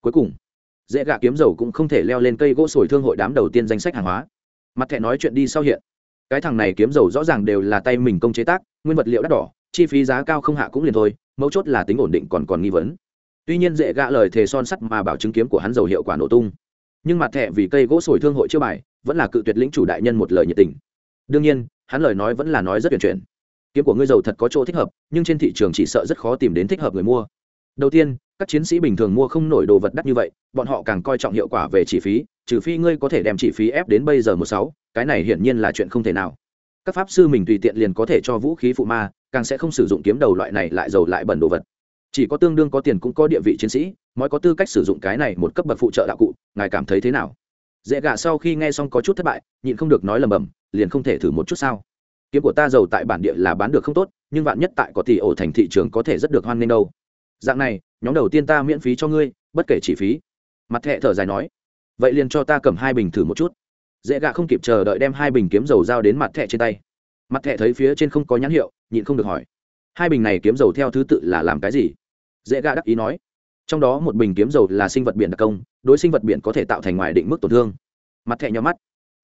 Speaker 1: Cuối cùng dễ gạ kiếm dầu cũng không thể leo lên cây gỗ sồi thương hội đám đầu tiên danh sách hàng hóa. Mặt thẻ nói chuyện đi sau hiện. Cái thằng này kiếm dầu rõ ràng đều là tay mình công chế tác, nguyên vật liệu đắt đỏ chi phí giá cao không hạ cũng liền thôi, mấu chốt là tính ổn định còn còn nghi vấn. Tuy nhiên dễ gạ lời thề son sắt mà bảo chứng kiếm của hắn giàu hiệu quả nổ tung. Nhưng mặt thẻ vì cây gỗ sồi thương hội chưa bài, vẫn là cự tuyệt lĩnh chủ đại nhân một lời nhiệt tình. Đương nhiên, hắn lời nói vẫn là nói rất tuyển chuyển. Kiếm của ngươi giàu thật có chỗ thích hợp, nhưng trên thị trường chỉ sợ rất khó tìm đến thích hợp người mua. Đầu tiên, các chiến sĩ bình thường mua không nổi đồ vật đắt như vậy, bọn họ càng coi trọng hiệu quả về chi phí, trừ phi ngươi có thể đem chi phí ép đến bây giờ một sáu, cái này hiển nhiên là chuyện không thể nào. Các pháp sư mình tùy tiện liền có thể cho vũ khí phụ ma càng sẽ không sử dụng kiếm đầu loại này lại giàu lại bẩn đồ vật. Chỉ có tương đương có tiền cũng có địa vị chiến sĩ, mới có tư cách sử dụng cái này một cấp bậc phụ trợ đạo cụ, ngài cảm thấy thế nào? Dễ gạ sau khi nghe xong có chút thất bại, nhịn không được nói lầm bầm, liền không thể thử một chút sao? Kiếm của ta giàu tại bản địa là bán được không tốt, nhưng vạn nhất tại có tỷ ổ thành thị trường có thể rất được hoan nghênh đâu. Dạng này, nhóm đầu tiên ta miễn phí cho ngươi, bất kể chi phí. Mặt thẹ thở dài nói. Vậy liền cho ta cầm hai bình thử một chút. Dễ gạ không kịp chờ đợi đem hai bình kiếm dầu giao đến mặt thẹ trên tay mặt thẹ thấy phía trên không có nhãn hiệu, nhịn không được hỏi. Hai bình này kiếm dầu theo thứ tự là làm cái gì? Dễ gạ đắc ý nói. Trong đó một bình kiếm dầu là sinh vật biển đặc công, đối sinh vật biển có thể tạo thành ngoài định mức tổn thương. Mặt thẹ nhau mắt.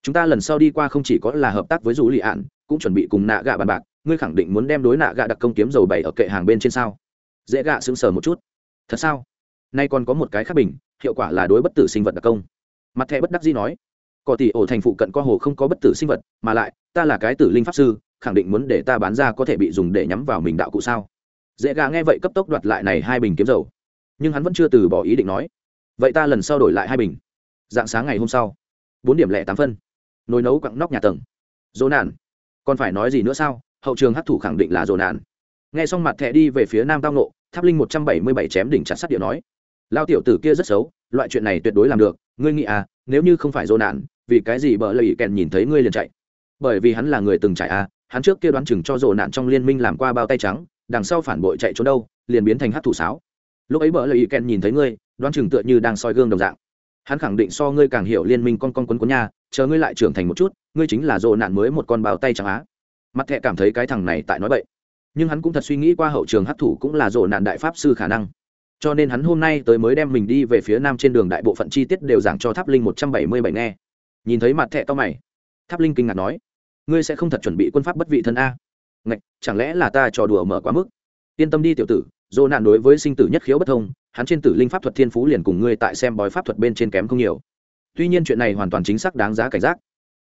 Speaker 1: Chúng ta lần sau đi qua không chỉ có là hợp tác với dù lì ạn, cũng chuẩn bị cùng nạ gạ bàn bạc, ngươi khẳng định muốn đem đối nạ gạ đặc công kiếm dầu bày ở kệ hàng bên trên sao? Dễ gạ sững sờ một chút. Thật sao? Nay còn có một cái khác bình, hiệu quả là đối bất tử sinh vật đặc công. Mặt thẻ bất đắc dĩ nói. Cỏ tỷ ổ thành phụ cận co hồ không có bất tử sinh vật, mà lại ta là cái tử linh pháp sư, khẳng định muốn để ta bán ra có thể bị dùng để nhắm vào mình đạo cụ sao? Dễ gà nghe vậy cấp tốc đoạt lại này hai bình kiếm dầu. Nhưng hắn vẫn chưa từ bỏ ý định nói. Vậy ta lần sau đổi lại hai bình. Dạng sáng ngày hôm sau, bốn điểm lẻ tám phân. Nồi nấu quặng nóc nhà tầng. Dỗ nạn. Còn phải nói gì nữa sao? Hậu trường hấp thủ khẳng định là dỗ nạn. Nghe xong mặt thẻ đi về phía nam tao nộ tháp linh một trăm bảy mươi bảy chém đỉnh chặt sắt điện nói. Lao tiểu tử kia rất xấu, loại chuyện này tuyệt đối làm được. Ngươi nghĩ à nếu như không phải dỗ nạn, vì cái gì bờ lầy kèn nhìn thấy ngươi liền chạy? Bởi vì hắn là người từng trải a, hắn trước kia đoán chừng cho rộ nạn trong liên minh làm qua bao tay trắng, đằng sau phản bội chạy trốn đâu, liền biến thành hát thủ sáo. Lúc ấy bỡ lời ý ken nhìn thấy ngươi, đoán chừng tựa như đang soi gương đồng dạng. Hắn khẳng định so ngươi càng hiểu liên minh con con quấn quấn nha, chờ ngươi lại trưởng thành một chút, ngươi chính là rộ nạn mới một con bao tay trắng á. Mặt thẹ cảm thấy cái thằng này tại nói vậy nhưng hắn cũng thật suy nghĩ qua hậu trường hấp thủ cũng là rộ nạn đại pháp sư khả năng. Cho nên hắn hôm nay tới mới đem mình đi về phía nam trên đường đại bộ phận chi tiết đều giảng cho tháp linh một trăm bảy mươi bảy nghe. Nhìn thấy mặt thẹ to mày, tháp linh kinh ngạc nói ngươi sẽ không thật chuẩn bị quân pháp bất vị thân a. Ngạch, chẳng lẽ là ta trò đùa mở quá mức? Yên tâm đi tiểu tử dô nạn đối với sinh tử nhất khiếu bất thông, hắn trên tử linh pháp thuật thiên phú liền cùng ngươi tại xem bói pháp thuật bên trên kém không nhiều. Tuy nhiên chuyện này hoàn toàn chính xác đáng giá cảnh giác.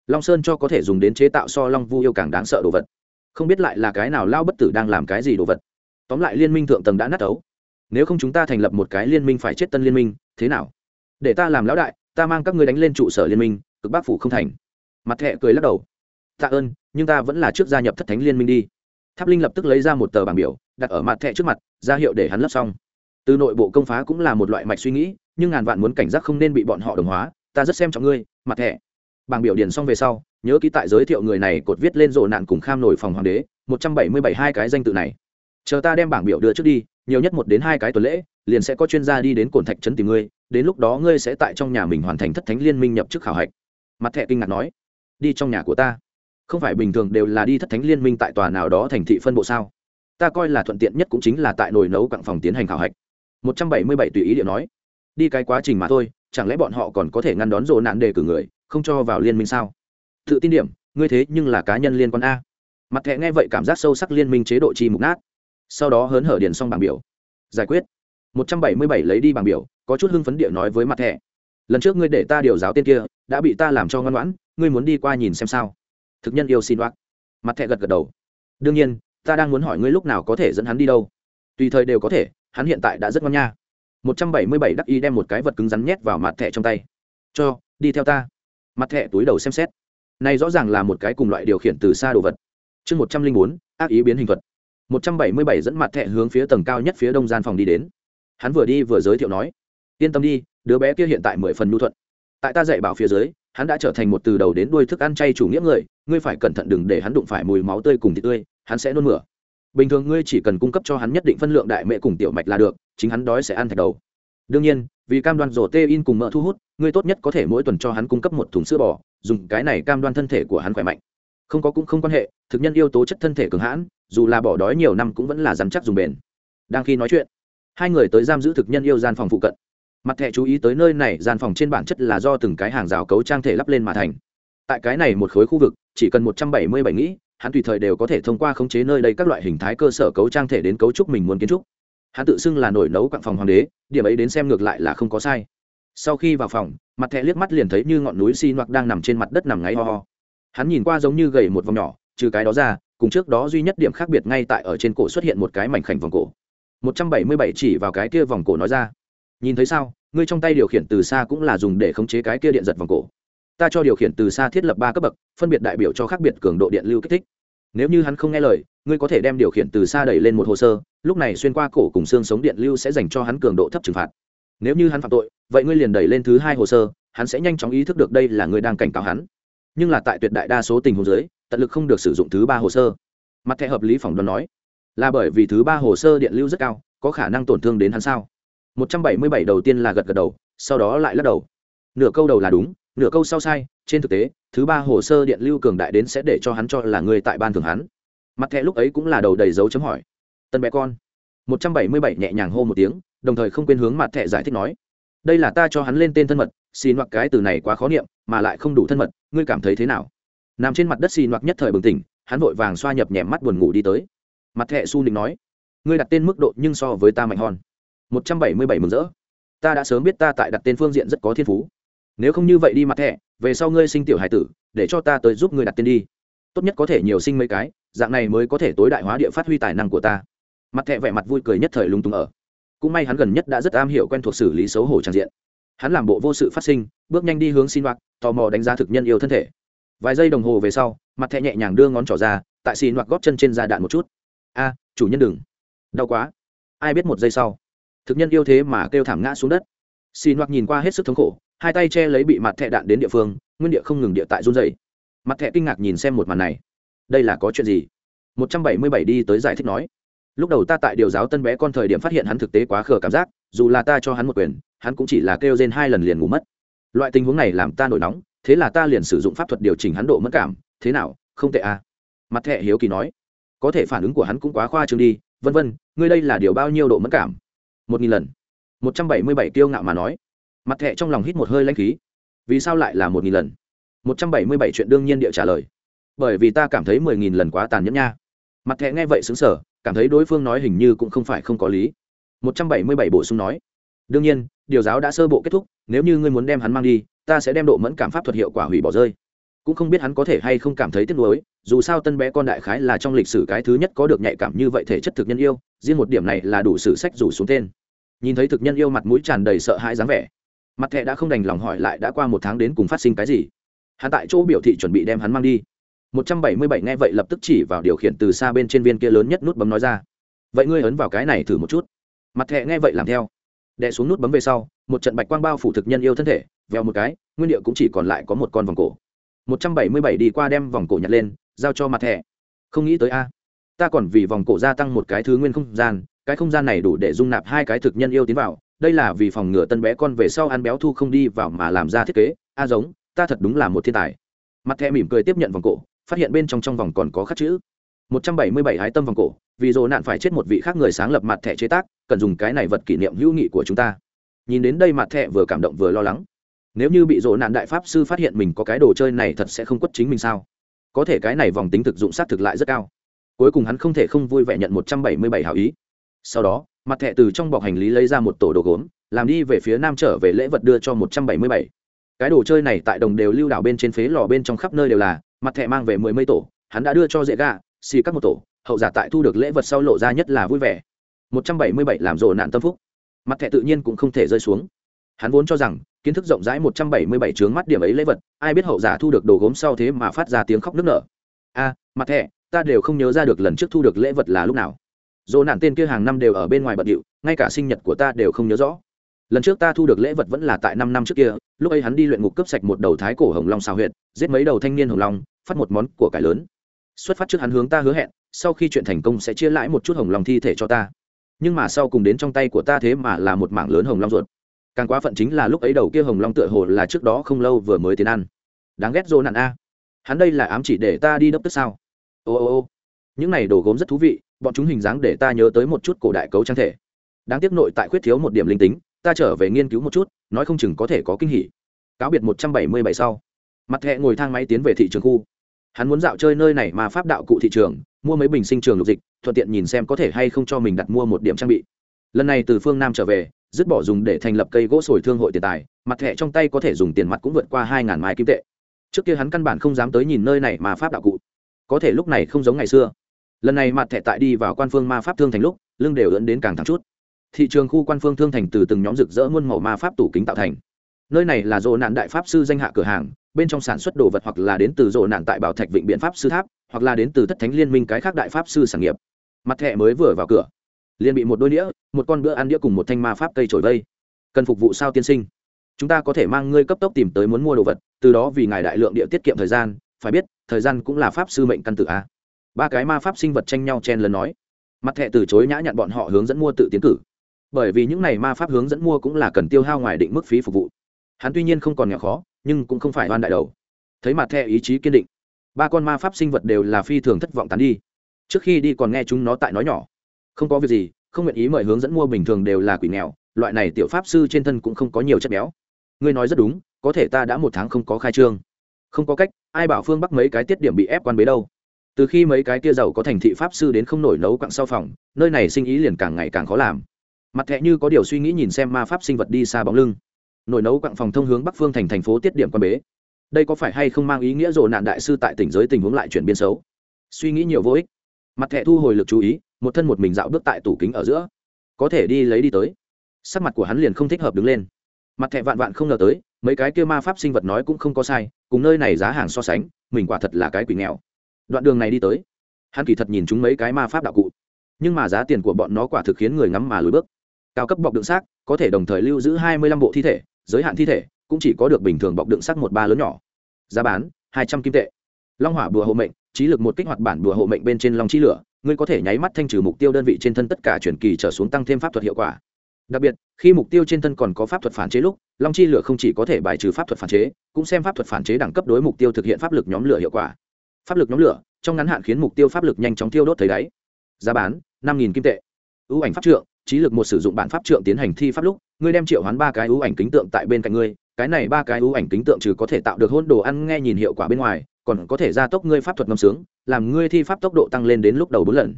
Speaker 1: Long sơn cho có thể dùng đến chế tạo so long vu yêu càng đáng sợ đồ vật. Không biết lại là cái nào lao bất tử đang làm cái gì đồ vật. Tóm lại liên minh thượng tầng đã nát ấu. Nếu không chúng ta thành lập một cái liên minh phải chết tân liên minh, thế nào? Để ta làm lão đại, ta mang các ngươi đánh lên trụ sở liên minh, cực bác phủ không thành. Mặt thẹ cười lắc đầu tạ ơn, nhưng ta vẫn là trước gia nhập thất thánh liên minh đi. Tháp linh lập tức lấy ra một tờ bảng biểu, đặt ở mặt thẻ trước mặt, ra hiệu để hắn lấp xong. Từ nội bộ công phá cũng là một loại mạch suy nghĩ, nhưng ngàn vạn muốn cảnh giác không nên bị bọn họ đồng hóa, ta rất xem trọng ngươi, mặt thẻ. Bảng biểu điền xong về sau, nhớ ký tại giới thiệu người này cột viết lên rộ nạn cùng kham nổi phòng hoàng đế, một trăm bảy mươi bảy hai cái danh tự này. Chờ ta đem bảng biểu đưa trước đi, nhiều nhất một đến hai cái tuần lễ, liền sẽ có chuyên gia đi đến cồn thạch trấn tìm ngươi, đến lúc đó ngươi sẽ tại trong nhà mình hoàn thành thất thánh liên minh nhập chức khảo hạch. Mặt thẻ kinh ngạc nói, đi trong nhà của ta không phải bình thường đều là đi thất thánh liên minh tại tòa nào đó thành thị phân bộ sao? Ta coi là thuận tiện nhất cũng chính là tại nồi nấu cặng phòng tiến hành khảo hạch. Một trăm bảy mươi bảy tùy ý điện nói. Đi cái quá trình mà thôi, chẳng lẽ bọn họ còn có thể ngăn đón rộ nạn đề cử người, không cho vào liên minh sao? Tự tin điểm, ngươi thế nhưng là cá nhân liên quan a. Mặt thẹ nghe vậy cảm giác sâu sắc liên minh chế độ chi mục nát. Sau đó hớn hở điền xong bảng biểu. Giải quyết. Một trăm bảy mươi bảy lấy đi bảng biểu, có chút hưng phấn địa nói với mặt thẹ lần trước ngươi để ta điều giáo tên kia, đã bị ta làm cho ngoan ngoãn, ngươi muốn đi qua nhìn xem sao? Thực nhân yêu xin oác. Mặt thẹ gật gật đầu. Đương nhiên, ta đang muốn hỏi ngươi lúc nào có thể dẫn hắn đi đâu. Tùy thời đều có thể, hắn hiện tại đã rất ngon nha. Một trăm bảy mươi bảy đắc y đem một cái vật cứng rắn nhét vào mặt thẹ trong tay. Cho, đi theo ta. Mặt thẹ túi đầu xem xét. Này rõ ràng là một cái cùng loại điều khiển từ xa đồ vật. Chương một trăm linh bốn, ác ý biến hình thuật. Một trăm bảy mươi bảy dẫn mặt thẹ hướng phía tầng cao nhất phía đông gian phòng đi đến. Hắn vừa đi vừa giới thiệu nói, yên tâm đi, đứa bé kia hiện tại mười phần nhu thuận. Tại ta dạy bảo phía dưới hắn đã trở thành một từ đầu đến đuôi thức ăn chay chủ nghĩa người, ngươi phải cẩn thận đừng để hắn đụng phải mùi máu tươi cùng thịt tươi, hắn sẽ nôn mửa. Bình thường ngươi chỉ cần cung cấp cho hắn nhất định phân lượng đại mẹ cùng tiểu mạch là được, chính hắn đói sẽ ăn thạch đầu. Đương nhiên, vì cam đoan rổ tê in cùng mỡ thu hút, ngươi tốt nhất có thể mỗi tuần cho hắn cung cấp một thùng sữa bò, dùng cái này cam đoan thân thể của hắn khỏe mạnh. Không có cũng không quan hệ, thực nhân yêu tố chất thân thể cường hãn, dù là bỏ đói nhiều năm cũng vẫn là dám chắc dùng bền. Đang khi nói chuyện, hai người tới giam giữ thực nhân yêu gian phòng phụ cận mặt thẻ chú ý tới nơi này, gian phòng trên bản chất là do từng cái hàng rào cấu trang thể lắp lên mà thành. Tại cái này một khối khu vực, chỉ cần một trăm bảy mươi bảy nghĩ, hắn tùy thời đều có thể thông qua khống chế nơi đây các loại hình thái cơ sở cấu trang thể đến cấu trúc mình muốn kiến trúc. Hắn tự xưng là nổi nấu quặng phòng hoàng đế, điểm ấy đến xem ngược lại là không có sai. Sau khi vào phòng, mặt thẻ liếc mắt liền thấy như ngọn núi xi si đang nằm trên mặt đất nằm ngáy ho ho. Hắn nhìn qua giống như gầy một vòng nhỏ, trừ cái đó ra, cùng trước đó duy nhất điểm khác biệt ngay tại ở trên cổ xuất hiện một cái mảnh khảnh vòng cổ. Một trăm bảy mươi bảy chỉ vào cái kia vòng cổ nói ra. Nhìn thấy sao? Ngươi trong tay điều khiển từ xa cũng là dùng để khống chế cái kia điện giật vòng cổ. Ta cho điều khiển từ xa thiết lập ba cấp bậc, phân biệt đại biểu cho khác biệt cường độ điện lưu kích thích. Nếu như hắn không nghe lời, ngươi có thể đem điều khiển từ xa đẩy lên một hồ sơ, lúc này xuyên qua cổ cùng xương sống điện lưu sẽ dành cho hắn cường độ thấp trừng phạt. Nếu như hắn phạm tội, vậy ngươi liền đẩy lên thứ hai hồ sơ, hắn sẽ nhanh chóng ý thức được đây là ngươi đang cảnh cáo hắn. Nhưng là tại tuyệt đại đa số tình huống dưới, tận lực không được sử dụng thứ ba hồ sơ. Mặt thẻ hợp lý phỏng đoán nói, là bởi vì thứ ba hồ sơ điện lưu rất cao, có khả năng tổn thương đến hắn sao? Một trăm bảy mươi bảy đầu tiên là gật gật đầu, sau đó lại lắc đầu. Nửa câu đầu là đúng, nửa câu sau sai, trên thực tế, thứ ba hồ sơ điện lưu cường đại đến sẽ để cho hắn cho là người tại ban thường hắn. Mặt thẻ lúc ấy cũng là đầu đầy dấu chấm hỏi. Tân bé con. một trăm bảy mươi bảy nhẹ nhàng hô một tiếng, đồng thời không quên hướng mặt thẻ giải thích nói. Đây là ta cho hắn lên tên thân mật xin hoặc cái từ này quá khó niệm, mà lại không đủ thân mật, ngươi cảm thấy thế nào? Nằm trên mặt đất xin hoặc nhất thời bừng tỉnh, hắn vội vàng xoa nhập nhèm mắt buồn ngủ đi tới. Mặt thẻ su định nói. Ngươi đặt tên mức độ nhưng so với ta mạnh hòn một trăm bảy mươi bảy mừng rỡ. Ta đã sớm biết ta tại đặt tên phương diện rất có thiên phú. Nếu không như vậy đi mặt thẻ, về sau ngươi sinh tiểu hải tử, để cho ta tới giúp ngươi đặt tên đi. Tốt nhất có thể nhiều sinh mấy cái, dạng này mới có thể tối đại hóa địa phát huy tài năng của ta. Mặt thẹ vẻ mặt vui cười nhất thời lúng túng ở. Cũng may hắn gần nhất đã rất am hiểu quen thuộc xử lý xấu hổ trang diện. Hắn làm bộ vô sự phát sinh, bước nhanh đi hướng xin hoặc, tò mò đánh giá thực nhân yêu thân thể. Vài giây đồng hồ về sau, mặt thẹ nhẹ nhàng đưa ngón trỏ ra, tại xin hoặc góp chân trên da đạn một chút. A, chủ nhân đừng. Đau quá. Ai biết một giây sau thực nhân yêu thế mà kêu thảm ngã xuống đất. Xin hoặc nhìn qua hết sức thống khổ, hai tay che lấy bị mặt thẹ đạn đến địa phương, nguyên địa không ngừng địa tại run dày mặt thẹ kinh ngạc nhìn xem một màn này. Đây là có chuyện gì? Một trăm bảy mươi bảy đi tới giải thích nói. Lúc đầu ta tại điều giáo tân bé con thời điểm phát hiện hắn thực tế quá khờ cảm giác, dù là ta cho hắn một quyền, hắn cũng chỉ là kêu rên hai lần liền ngủ mất. Loại tình huống này làm ta nổi nóng, thế là ta liền sử dụng pháp thuật điều chỉnh hắn độ mất cảm. Thế nào? Không tệ à? Mặt thẹ hiếu kỳ nói. Có thể phản ứng của hắn cũng quá khoa trương đi. Vân vân, ngươi đây là điều bao nhiêu độ mất cảm? Một nghìn lần. Một trăm bảy mươi bảy kiêu ngạo mà nói. Mặt thẹ trong lòng hít một hơi lanh khí. Vì sao lại là một nghìn lần? Một trăm bảy mươi bảy chuyện đương nhiên địa trả lời. Bởi vì ta cảm thấy mười nghìn lần quá tàn nhẫn nha. Mặt thẹ nghe vậy xứng sở cảm thấy đối phương nói hình như cũng không phải không có lý. Một trăm bảy mươi bảy bổ sung nói. Đương nhiên, điều giáo đã sơ bộ kết thúc, nếu như ngươi muốn đem hắn mang đi, ta sẽ đem độ mẫn cảm pháp thuật hiệu quả hủy bỏ rơi. Cũng không biết hắn có thể hay không cảm thấy tiếc nuối, dù sao tân bé con đại khái là trong lịch sử cái thứ nhất có được nhạy cảm như vậy thể chất thực nhân yêu, riêng một điểm này là đủ sử sách rủ xuống tên nhìn thấy thực nhân yêu mặt mũi tràn đầy sợ hãi dáng vẻ, mặt thẹ đã không đành lòng hỏi lại đã qua một tháng đến cùng phát sinh cái gì. Hắn tại chỗ biểu thị chuẩn bị đem hắn mang đi. Một trăm bảy mươi bảy nghe vậy lập tức chỉ vào điều khiển từ xa bên trên viên kia lớn nhất nút bấm nói ra. Vậy ngươi ấn vào cái này thử một chút. Mặt thẹ nghe vậy làm theo. Đè xuống nút bấm về sau, một trận bạch quang bao phủ thực nhân yêu thân thể, vèo một cái, nguyên địa cũng chỉ còn lại có một con vòng cổ. Một trăm bảy mươi bảy đi qua đem vòng cổ nhặt lên, giao cho mặt thẻ. Không nghĩ tới a, ta còn vì vòng cổ gia tăng một cái thứ nguyên không gian cái không gian này đủ để dung nạp hai cái thực nhân yêu tiến vào, đây là vì phòng ngừa tân bé con về sau ăn béo thu không đi vào mà làm ra thiết kế. A giống, ta thật đúng là một thiên tài. Mặt thẹ mỉm cười tiếp nhận vòng cổ, phát hiện bên trong trong vòng còn có khắc chữ. Một trăm bảy mươi bảy hái tâm vòng cổ, vì dồ nạn phải chết một vị khác người sáng lập mặt thẻ chế tác, cần dùng cái này vật kỷ niệm hữu nghị của chúng ta. Nhìn đến đây mặt thẻ vừa cảm động vừa lo lắng. Nếu như bị dồ nạn đại pháp sư phát hiện mình có cái đồ chơi này thật sẽ không quất chính mình sao? Có thể cái này vòng tính thực dụng sát thực lại rất cao. Cuối cùng hắn không thể không vui vẻ nhận một trăm bảy mươi bảy hảo ý sau đó, mặt thẻ từ trong bọc hành lý lấy ra một tổ đồ gốm, làm đi về phía nam trở về lễ vật đưa cho một trăm bảy mươi bảy. Cái đồ chơi này tại đồng đều lưu đảo bên trên phế lò bên trong khắp nơi đều là, mặt thẻ mang về mười mấy tổ, hắn đã đưa cho dễ gà xì các một tổ, hậu giả tại thu được lễ vật sau lộ ra nhất là vui vẻ. một trăm bảy mươi bảy làm rộ nạn tâm phúc. Mặt thẻ tự nhiên cũng không thể rơi xuống. Hắn vốn cho rằng, kiến thức rộng rãi một trăm bảy mươi bảy chướng mắt điểm ấy lễ vật, ai biết hậu giả thu được đồ gốm sau thế mà phát ra tiếng khóc nức nở. A, mặt thẻ, ta đều không nhớ ra được lần trước thu được lễ vật là lúc nào dỗ nạn tên kia hàng năm đều ở bên ngoài bận điệu, ngay cả sinh nhật của ta đều không nhớ rõ. Lần trước ta thu được lễ vật vẫn là tại năm năm trước kia, lúc ấy hắn đi luyện ngục cướp sạch một đầu thái cổ hồng long xào huyệt, giết mấy đầu thanh niên hồng long, phát một món của cải lớn. Xuất phát trước hắn hướng ta hứa hẹn, sau khi chuyện thành công sẽ chia lãi một chút hồng long thi thể cho ta. Nhưng mà sau cùng đến trong tay của ta thế mà là một mảng lớn hồng long ruột. Càng quá phận chính là lúc ấy đầu kia hồng long tựa hồ là trước đó không lâu vừa mới tiến ăn. Đáng ghét dô nạn a. Hắn đây là ám chỉ để ta đi đốc tức sao? Ô ô ô. Những này đồ gốm rất thú vị bọn chúng hình dáng để ta nhớ tới một chút cổ đại cấu trang thể. Đáng tiếc nội tại khuyết thiếu một điểm linh tính, ta trở về nghiên cứu một chút, nói không chừng có thể có kinh hỉ. Cáo biệt một trăm bảy mươi bảy sau. Mặt hẹ ngồi thang máy tiến về thị trường khu. Hắn muốn dạo chơi nơi này mà pháp đạo cụ thị trường, mua mấy bình sinh trường lục dịch, thuận tiện nhìn xem có thể hay không cho mình đặt mua một điểm trang bị. Lần này từ phương nam trở về, dứt bỏ dùng để thành lập cây gỗ sồi thương hội tiền tài, mặt thẻ trong tay có thể dùng tiền mặt cũng vượt qua hai ngàn mai kim tệ. Trước kia hắn căn bản không dám tới nhìn nơi này mà pháp đạo cụ. Có thể lúc này không giống ngày xưa lần này mặt thẻ tại đi vào quan phương ma pháp thương thành lúc, lưng đều dẫn đến càng thẳng chút. Thị trường khu quan phương thương thành từ từng nhóm rực rỡ muôn màu ma pháp tủ kính tạo thành. Nơi này là dỗ nạn đại pháp sư danh hạ cửa hàng, bên trong sản xuất đồ vật hoặc là đến từ dỗ nạn tại bảo thạch vịnh biện pháp sư tháp, hoặc là đến từ thất thánh liên minh cái khác đại pháp sư sản nghiệp. Mặt thẻ mới vừa vào cửa, liền bị một đôi đĩa, một con bữa ăn đĩa cùng một thanh ma pháp cây trổi vây. Cần phục vụ sao tiên sinh. Chúng ta có thể mang ngươi cấp tốc tìm tới muốn mua đồ vật, từ đó vì ngài đại lượng địa tiết kiệm thời gian, phải biết, thời gian cũng là pháp sư mệnh căn tử a ba cái ma pháp sinh vật tranh nhau chen lần nói. Mặt thẹ từ chối nhã nhặn bọn họ hướng dẫn mua tự tiến cử. Bởi vì những này ma pháp hướng dẫn mua cũng là cần tiêu hao ngoài định mức phí phục vụ. Hắn tuy nhiên không còn nghèo khó, nhưng cũng không phải oan đại đầu. Thấy mặt thẹ ý chí kiên định, ba con ma pháp sinh vật đều là phi thường thất vọng tán đi. Trước khi đi còn nghe chúng nó tại nói nhỏ. Không có việc gì, không nguyện ý mời hướng dẫn mua bình thường đều là quỷ nghèo, loại này tiểu pháp sư trên thân cũng không có nhiều chất béo. Ngươi nói rất đúng, có thể ta đã một tháng không có khai trương. Không có cách, ai bảo phương bắc mấy cái tiết điểm bị ép quan bế đâu từ khi mấy cái tia giàu có thành thị pháp sư đến không nổi nấu quặng sau phòng, nơi này sinh ý liền càng ngày càng khó làm. Mặt thẹ như có điều suy nghĩ nhìn xem ma pháp sinh vật đi xa bóng lưng. Nổi nấu quặng phòng thông hướng bắc phương thành thành phố tiết điểm quan bế. Đây có phải hay không mang ý nghĩa rộ nạn đại sư tại tỉnh giới tình huống lại chuyển biến xấu? Suy nghĩ nhiều vô ích. Mặt thẹ thu hồi lực chú ý, một thân một mình dạo bước tại tủ kính ở giữa. Có thể đi lấy đi tới. Sắc mặt của hắn liền không thích hợp đứng lên. Mặt thẹ vạn vạn không ngờ tới, mấy cái kia ma pháp sinh vật nói cũng không có sai, cùng nơi này giá hàng so sánh, mình quả thật là cái quỷ nghèo đoạn đường này đi tới, hắn kỳ thật nhìn chúng mấy cái ma pháp đạo cụ, nhưng mà giá tiền của bọn nó quả thực khiến người ngắm mà lùi bước. Cao cấp bọc đựng xác, có thể đồng thời lưu giữ hai mươi lăm bộ thi thể, giới hạn thi thể, cũng chỉ có được bình thường bọc đựng xác một ba lớn nhỏ. Giá bán, hai trăm kim tệ. Long hỏa bùa hộ mệnh, trí lực một kích hoạt bản bùa hộ mệnh bên trên long chi lửa, ngươi có thể nháy mắt thanh trừ mục tiêu đơn vị trên thân tất cả chuyển kỳ trở xuống tăng thêm pháp thuật hiệu quả. Đặc biệt, khi mục tiêu trên thân còn có pháp thuật phản chế lúc, long chi lửa không chỉ có thể bài trừ pháp thuật phản chế, cũng xem pháp thuật phản chế đẳng cấp đối mục tiêu thực hiện pháp lực nhóm lửa hiệu quả pháp lực nhóm lửa, trong ngắn hạn khiến mục tiêu pháp lực nhanh chóng tiêu đốt thấy đáy. Giá bán, năm kim tệ. Ưu ảnh pháp trượng, trí lực một sử dụng bản pháp trượng tiến hành thi pháp lúc, ngươi đem triệu hoán ba cái ưu ảnh kính tượng tại bên cạnh ngươi, cái này ba cái ưu ảnh kính tượng trừ có thể tạo được hôn đồ ăn nghe nhìn hiệu quả bên ngoài, còn có thể gia tốc ngươi pháp thuật ngâm sướng, làm ngươi thi pháp tốc độ tăng lên đến lúc đầu bốn lần.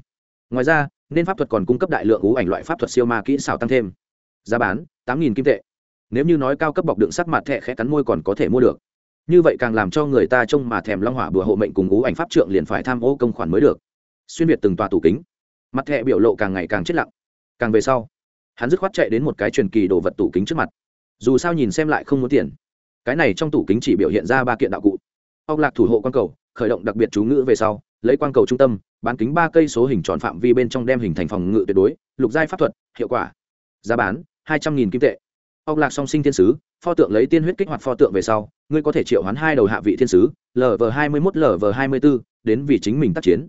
Speaker 1: Ngoài ra, nên pháp thuật còn cung cấp đại lượng ưu ảnh loại pháp thuật siêu ma kỹ xảo tăng thêm. Giá bán, tám nghìn kim tệ. Nếu như nói cao cấp bọc đựng sắc mặt thẹ khẽ cắn môi còn có thể mua được như vậy càng làm cho người ta trông mà thèm long hỏa bừa hộ mệnh cùng ú ảnh pháp trượng liền phải tham ô công khoản mới được. Xuyên việt từng tòa tủ kính. Mặt thẹ biểu lộ càng ngày càng chết lặng. Càng về sau, hắn dứt khoát chạy đến một cái truyền kỳ đồ vật tủ kính trước mặt. Dù sao nhìn xem lại không muốn tiền. Cái này trong tủ kính chỉ biểu hiện ra ba kiện đạo cụ. Ốc lạc thủ hộ quan cầu, khởi động đặc biệt chú ngữ về sau, lấy quang cầu trung tâm, bán kính ba cây số hình tròn phạm vi bên trong đem hình thành phòng ngự tuyệt đối, lục giai pháp thuật, hiệu quả. Giá bán, hai trăm nghìn kim tệ ốc lạc song sinh thiên sứ, pho tượng lấy tiên huyết kích hoạt pho tượng về sau, ngươi có thể triệu hoán hai đầu hạ vị thiên sứ lv hai mươi mốt lv hai mươi b ố đến vì chính mình tác chiến.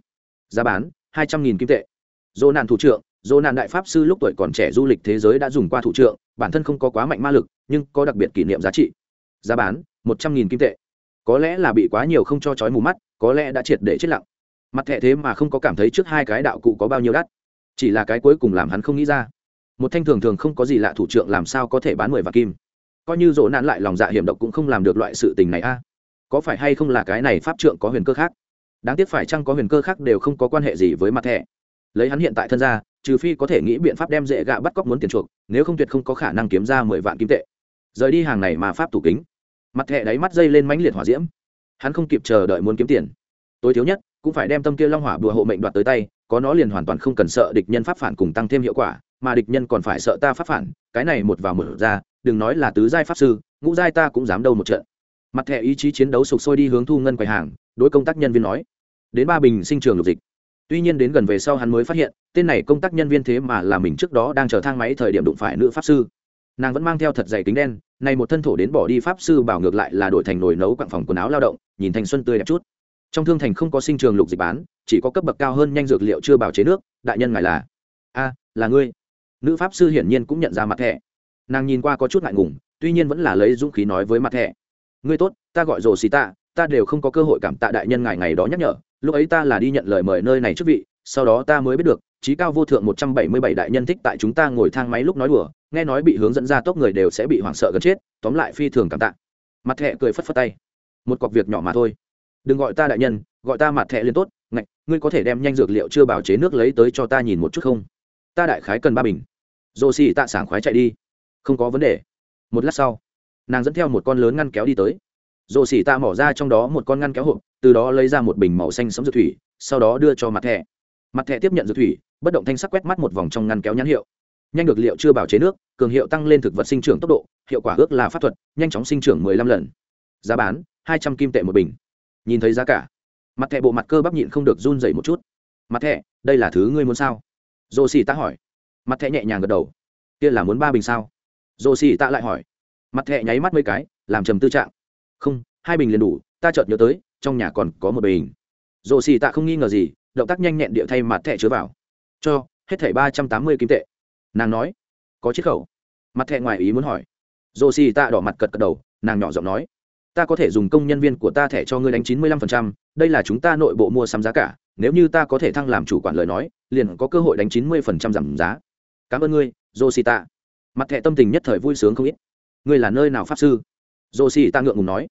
Speaker 1: Giá bán, hai trăm nghìn kim tệ. Dỗ nạn thủ trưởng dỗ nạn đại pháp sư lúc tuổi còn trẻ du lịch thế giới đã dùng qua thủ trưởng, bản thân không có quá mạnh ma lực, nhưng có đặc biệt kỷ niệm giá trị. Giá bán, một trăm nghìn kim tệ. Có lẽ là bị quá nhiều không cho chói mù mắt, có lẽ đã triệt để chết lặng. Mặt thẹ thế mà không có cảm thấy trước hai cái đạo cụ có bao nhiêu đắt. Chỉ là cái cuối cùng làm hắn không nghĩ ra một thanh thường thường không có gì lạ thủ trưởng làm sao có thể bán mười vạn kim. Coi như dỗ nạn lại lòng dạ hiểm độc cũng không làm được loại sự tình này a. Có phải hay không là cái này pháp trượng có huyền cơ khác? Đáng tiếc phải chăng có huyền cơ khác đều không có quan hệ gì với mặt thẻ. Lấy hắn hiện tại thân ra, trừ phi có thể nghĩ biện pháp đem dễ gạ bắt cóc muốn tiền chuộc, nếu không tuyệt không có khả năng kiếm ra mười vạn kim tệ. Rời đi hàng này mà pháp tủ kính. Mặt thẻ đáy mắt dây lên mãnh liệt hỏa diễm. Hắn không kịp chờ đợi muốn kiếm tiền. Tối thiếu nhất cũng phải đem tâm kia long hỏa bùa hộ mệnh đoạt tới tay, có nó liền hoàn toàn không cần sợ địch nhân pháp phản cùng tăng thêm hiệu quả, mà địch nhân còn phải sợ ta pháp phản, cái này một vào một ra, đừng nói là tứ giai pháp sư, ngũ giai ta cũng dám đâu một trận. Mặt thẻ ý chí chiến đấu sục sôi đi hướng thu ngân quầy hàng, đối công tác nhân viên nói. Đến ba bình sinh trường lục dịch. Tuy nhiên đến gần về sau hắn mới phát hiện, tên này công tác nhân viên thế mà là mình trước đó đang chờ thang máy thời điểm đụng phải nữ pháp sư. Nàng vẫn mang theo thật dày kính đen, này một thân thổ đến bỏ đi pháp sư bảo ngược lại là đổi thành nồi nấu quặng phòng quần áo lao động, nhìn thành xuân tươi đẹp chút trong thương thành không có sinh trường lục dịch bán, chỉ có cấp bậc cao hơn nhanh dược liệu chưa bào chế nước, đại nhân ngài là. A, là ngươi. Nữ pháp sư hiển nhiên cũng nhận ra mặt thẻ. Nàng nhìn qua có chút ngại ngùng, tuy nhiên vẫn là lấy dũng khí nói với mặt thẻ. Ngươi tốt, ta gọi rồ xì tạ, ta đều không có cơ hội cảm tạ đại nhân ngài ngày đó nhắc nhở, lúc ấy ta là đi nhận lời mời nơi này trước vị, sau đó ta mới biết được trí cao vô thượng một trăm bảy mươi bảy đại nhân thích tại chúng ta ngồi thang máy lúc nói đùa, nghe nói bị hướng dẫn ra tốc người đều sẽ bị hoảng sợ gần chết, tóm lại phi thường cảm tạ. Mặt thẹ cười phất phất tay. Một cọc việc nhỏ mà thôi đừng gọi ta đại nhân, gọi ta mặt thẹ liền tốt, ngạch, ngươi có thể đem nhanh dược liệu chưa bào chế nước lấy tới cho ta nhìn một chút không? Ta đại khái cần ba bình. Dồ xì tạ sảng khoái chạy đi. Không có vấn đề. Một lát sau, nàng dẫn theo một con lớn ngăn kéo đi tới. Dô xỉ tạ mỏ ra trong đó một con ngăn kéo hộp, từ đó lấy ra một bình màu xanh sống dược thủy, sau đó đưa cho mặt thẹ mặt thẹ tiếp nhận dược thủy, bất động thanh sắc quét mắt một vòng trong ngăn kéo nhãn hiệu. Nhanh được liệu chưa bảo chế nước, cường hiệu tăng lên thực vật sinh trưởng tốc độ, hiệu quả ước là pháp thuật, nhanh chóng sinh trưởng mười lăm lần. Giá bán, hai trăm kim tệ một bình nhìn thấy giá cả. Mặt thẻ bộ mặt cơ bắp nhịn không được run dày một chút. Mặt thẻ, đây là thứ ngươi muốn sao? Dô xì tạ hỏi. Mặt thẻ nhẹ nhàng gật đầu. Kia là muốn ba bình sao? Dô xì tạ lại hỏi. Mặt thẻ nháy mắt mấy cái, làm trầm tư trạng. Không, hai bình liền đủ, ta chợt nhớ tới, trong nhà còn có một bình. Dô xì tạ không nghi ngờ gì, động tác nhanh nhẹn địa thay mặt thẻ chứa vào. Cho, hết thẻ ba trăm tám mươi kim tệ. Nàng nói. Có chiếc khẩu. Mặt thẻ ngoài ý muốn hỏi. Dô xì tạ đỏ mặt cật cật đầu, nàng nhỏ giọng nói ta có thể dùng công nhân viên của ta thẻ cho ngươi đánh chín mươi lăm phần trăm, đây là chúng ta nội bộ mua sắm giá cả, nếu như ta có thể thăng làm chủ quản lời nói, liền có cơ hội đánh chín mươi phần trăm giảm giá. Cảm ơn ngươi, Josita. mặt thẻ tâm tình nhất thời vui sướng không ít. Ngươi là nơi nào pháp sư? Josita ngượng ngùng nói.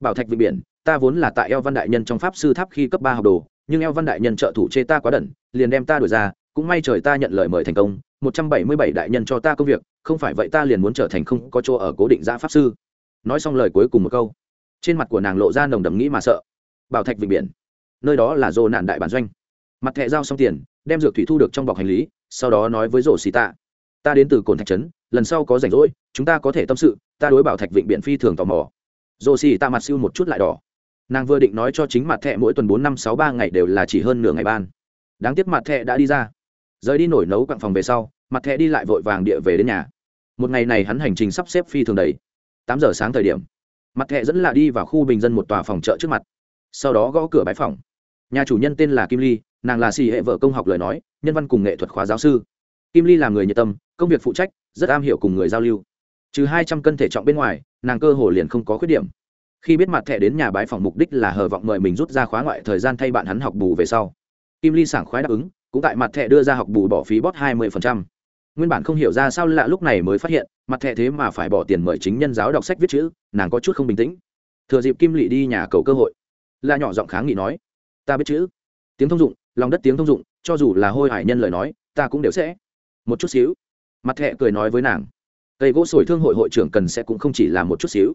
Speaker 1: Bảo thạch vịnh biển, ta vốn là tại eo văn đại nhân trong pháp sư tháp khi cấp ba học đồ, nhưng eo văn đại nhân trợ thủ chê ta quá đẩn liền đem ta đuổi ra, cũng may trời ta nhận lời mời thành công, một trăm bảy mươi bảy đại nhân cho ta công việc, không phải vậy ta liền muốn trở thành không có chỗ ở cố định giã pháp sư. Nói xong lời cuối cùng một câu trên mặt của nàng lộ ra nồng đầm nghĩ mà sợ. Bảo thạch vịnh biển, nơi đó là dồ nạn đại bản doanh. Mặt thẹ giao xong tiền, đem dược thủy thu được trong bọc hành lý, sau đó nói với rổ xì tạ, ta đến từ cồn thạch trấn, lần sau có rảnh rỗi, chúng ta có thể tâm sự, ta đối bảo thạch vịnh biện phi thường tò mò. Rồ xì ta mặt siêu một chút lại đỏ. Nàng vừa định nói cho chính mặt thẹ mỗi tuần bốn năm sáu ba ngày đều là chỉ hơn nửa ngày ban. Đáng tiếc mặt thẹ đã đi ra. Rời đi nổi nấu quặng phòng về sau, mặt thẹ đi lại vội vàng địa về đến nhà. Một ngày này hắn hành trình sắp xếp phi thường đầy. Tám giờ sáng thời điểm mặt thẹ dẫn là đi vào khu bình dân một tòa phòng chợ trước mặt. Sau đó gõ cửa bãi phòng. Nhà chủ nhân tên là kim ly, nàng là xì hệ vợ công học lời nói, nhân văn cùng nghệ thuật khóa giáo sư. Kim ly là người nhiệt tâm, công việc phụ trách, rất am hiểu cùng người giao lưu. Trừ hai trăm cân thể trọng bên ngoài, nàng cơ hồ liền không có khuyết điểm. Khi biết mặt thẻ đến nhà bái phòng mục đích là hờ vọng mời mình rút ra khóa ngoại thời gian thay bạn hắn học bù về sau. Kim ly sảng khoái đáp ứng, cũng tại mặt thẻ đưa ra học bù bỏ phí bót hai mươi nguyên bản không hiểu ra sao lạ lúc này mới phát hiện, mặt thẻ thế mà phải bỏ tiền mời chính nhân giáo đọc sách viết chữ, nàng có chút không bình tĩnh. Thừa dịp kim lỵ đi nhà cầu cơ hội la nhỏ giọng kháng nghị nói, ta biết chữ. Tiếng thông dụng, lòng đất tiếng thông dụng, cho dù là hôi hải nhân lời nói, ta cũng đều sẽ. Một chút xíu. Mặt thẹ cười nói với nàng, cây gỗ sồi thương hội hội trưởng cần sẽ cũng không chỉ là một chút xíu.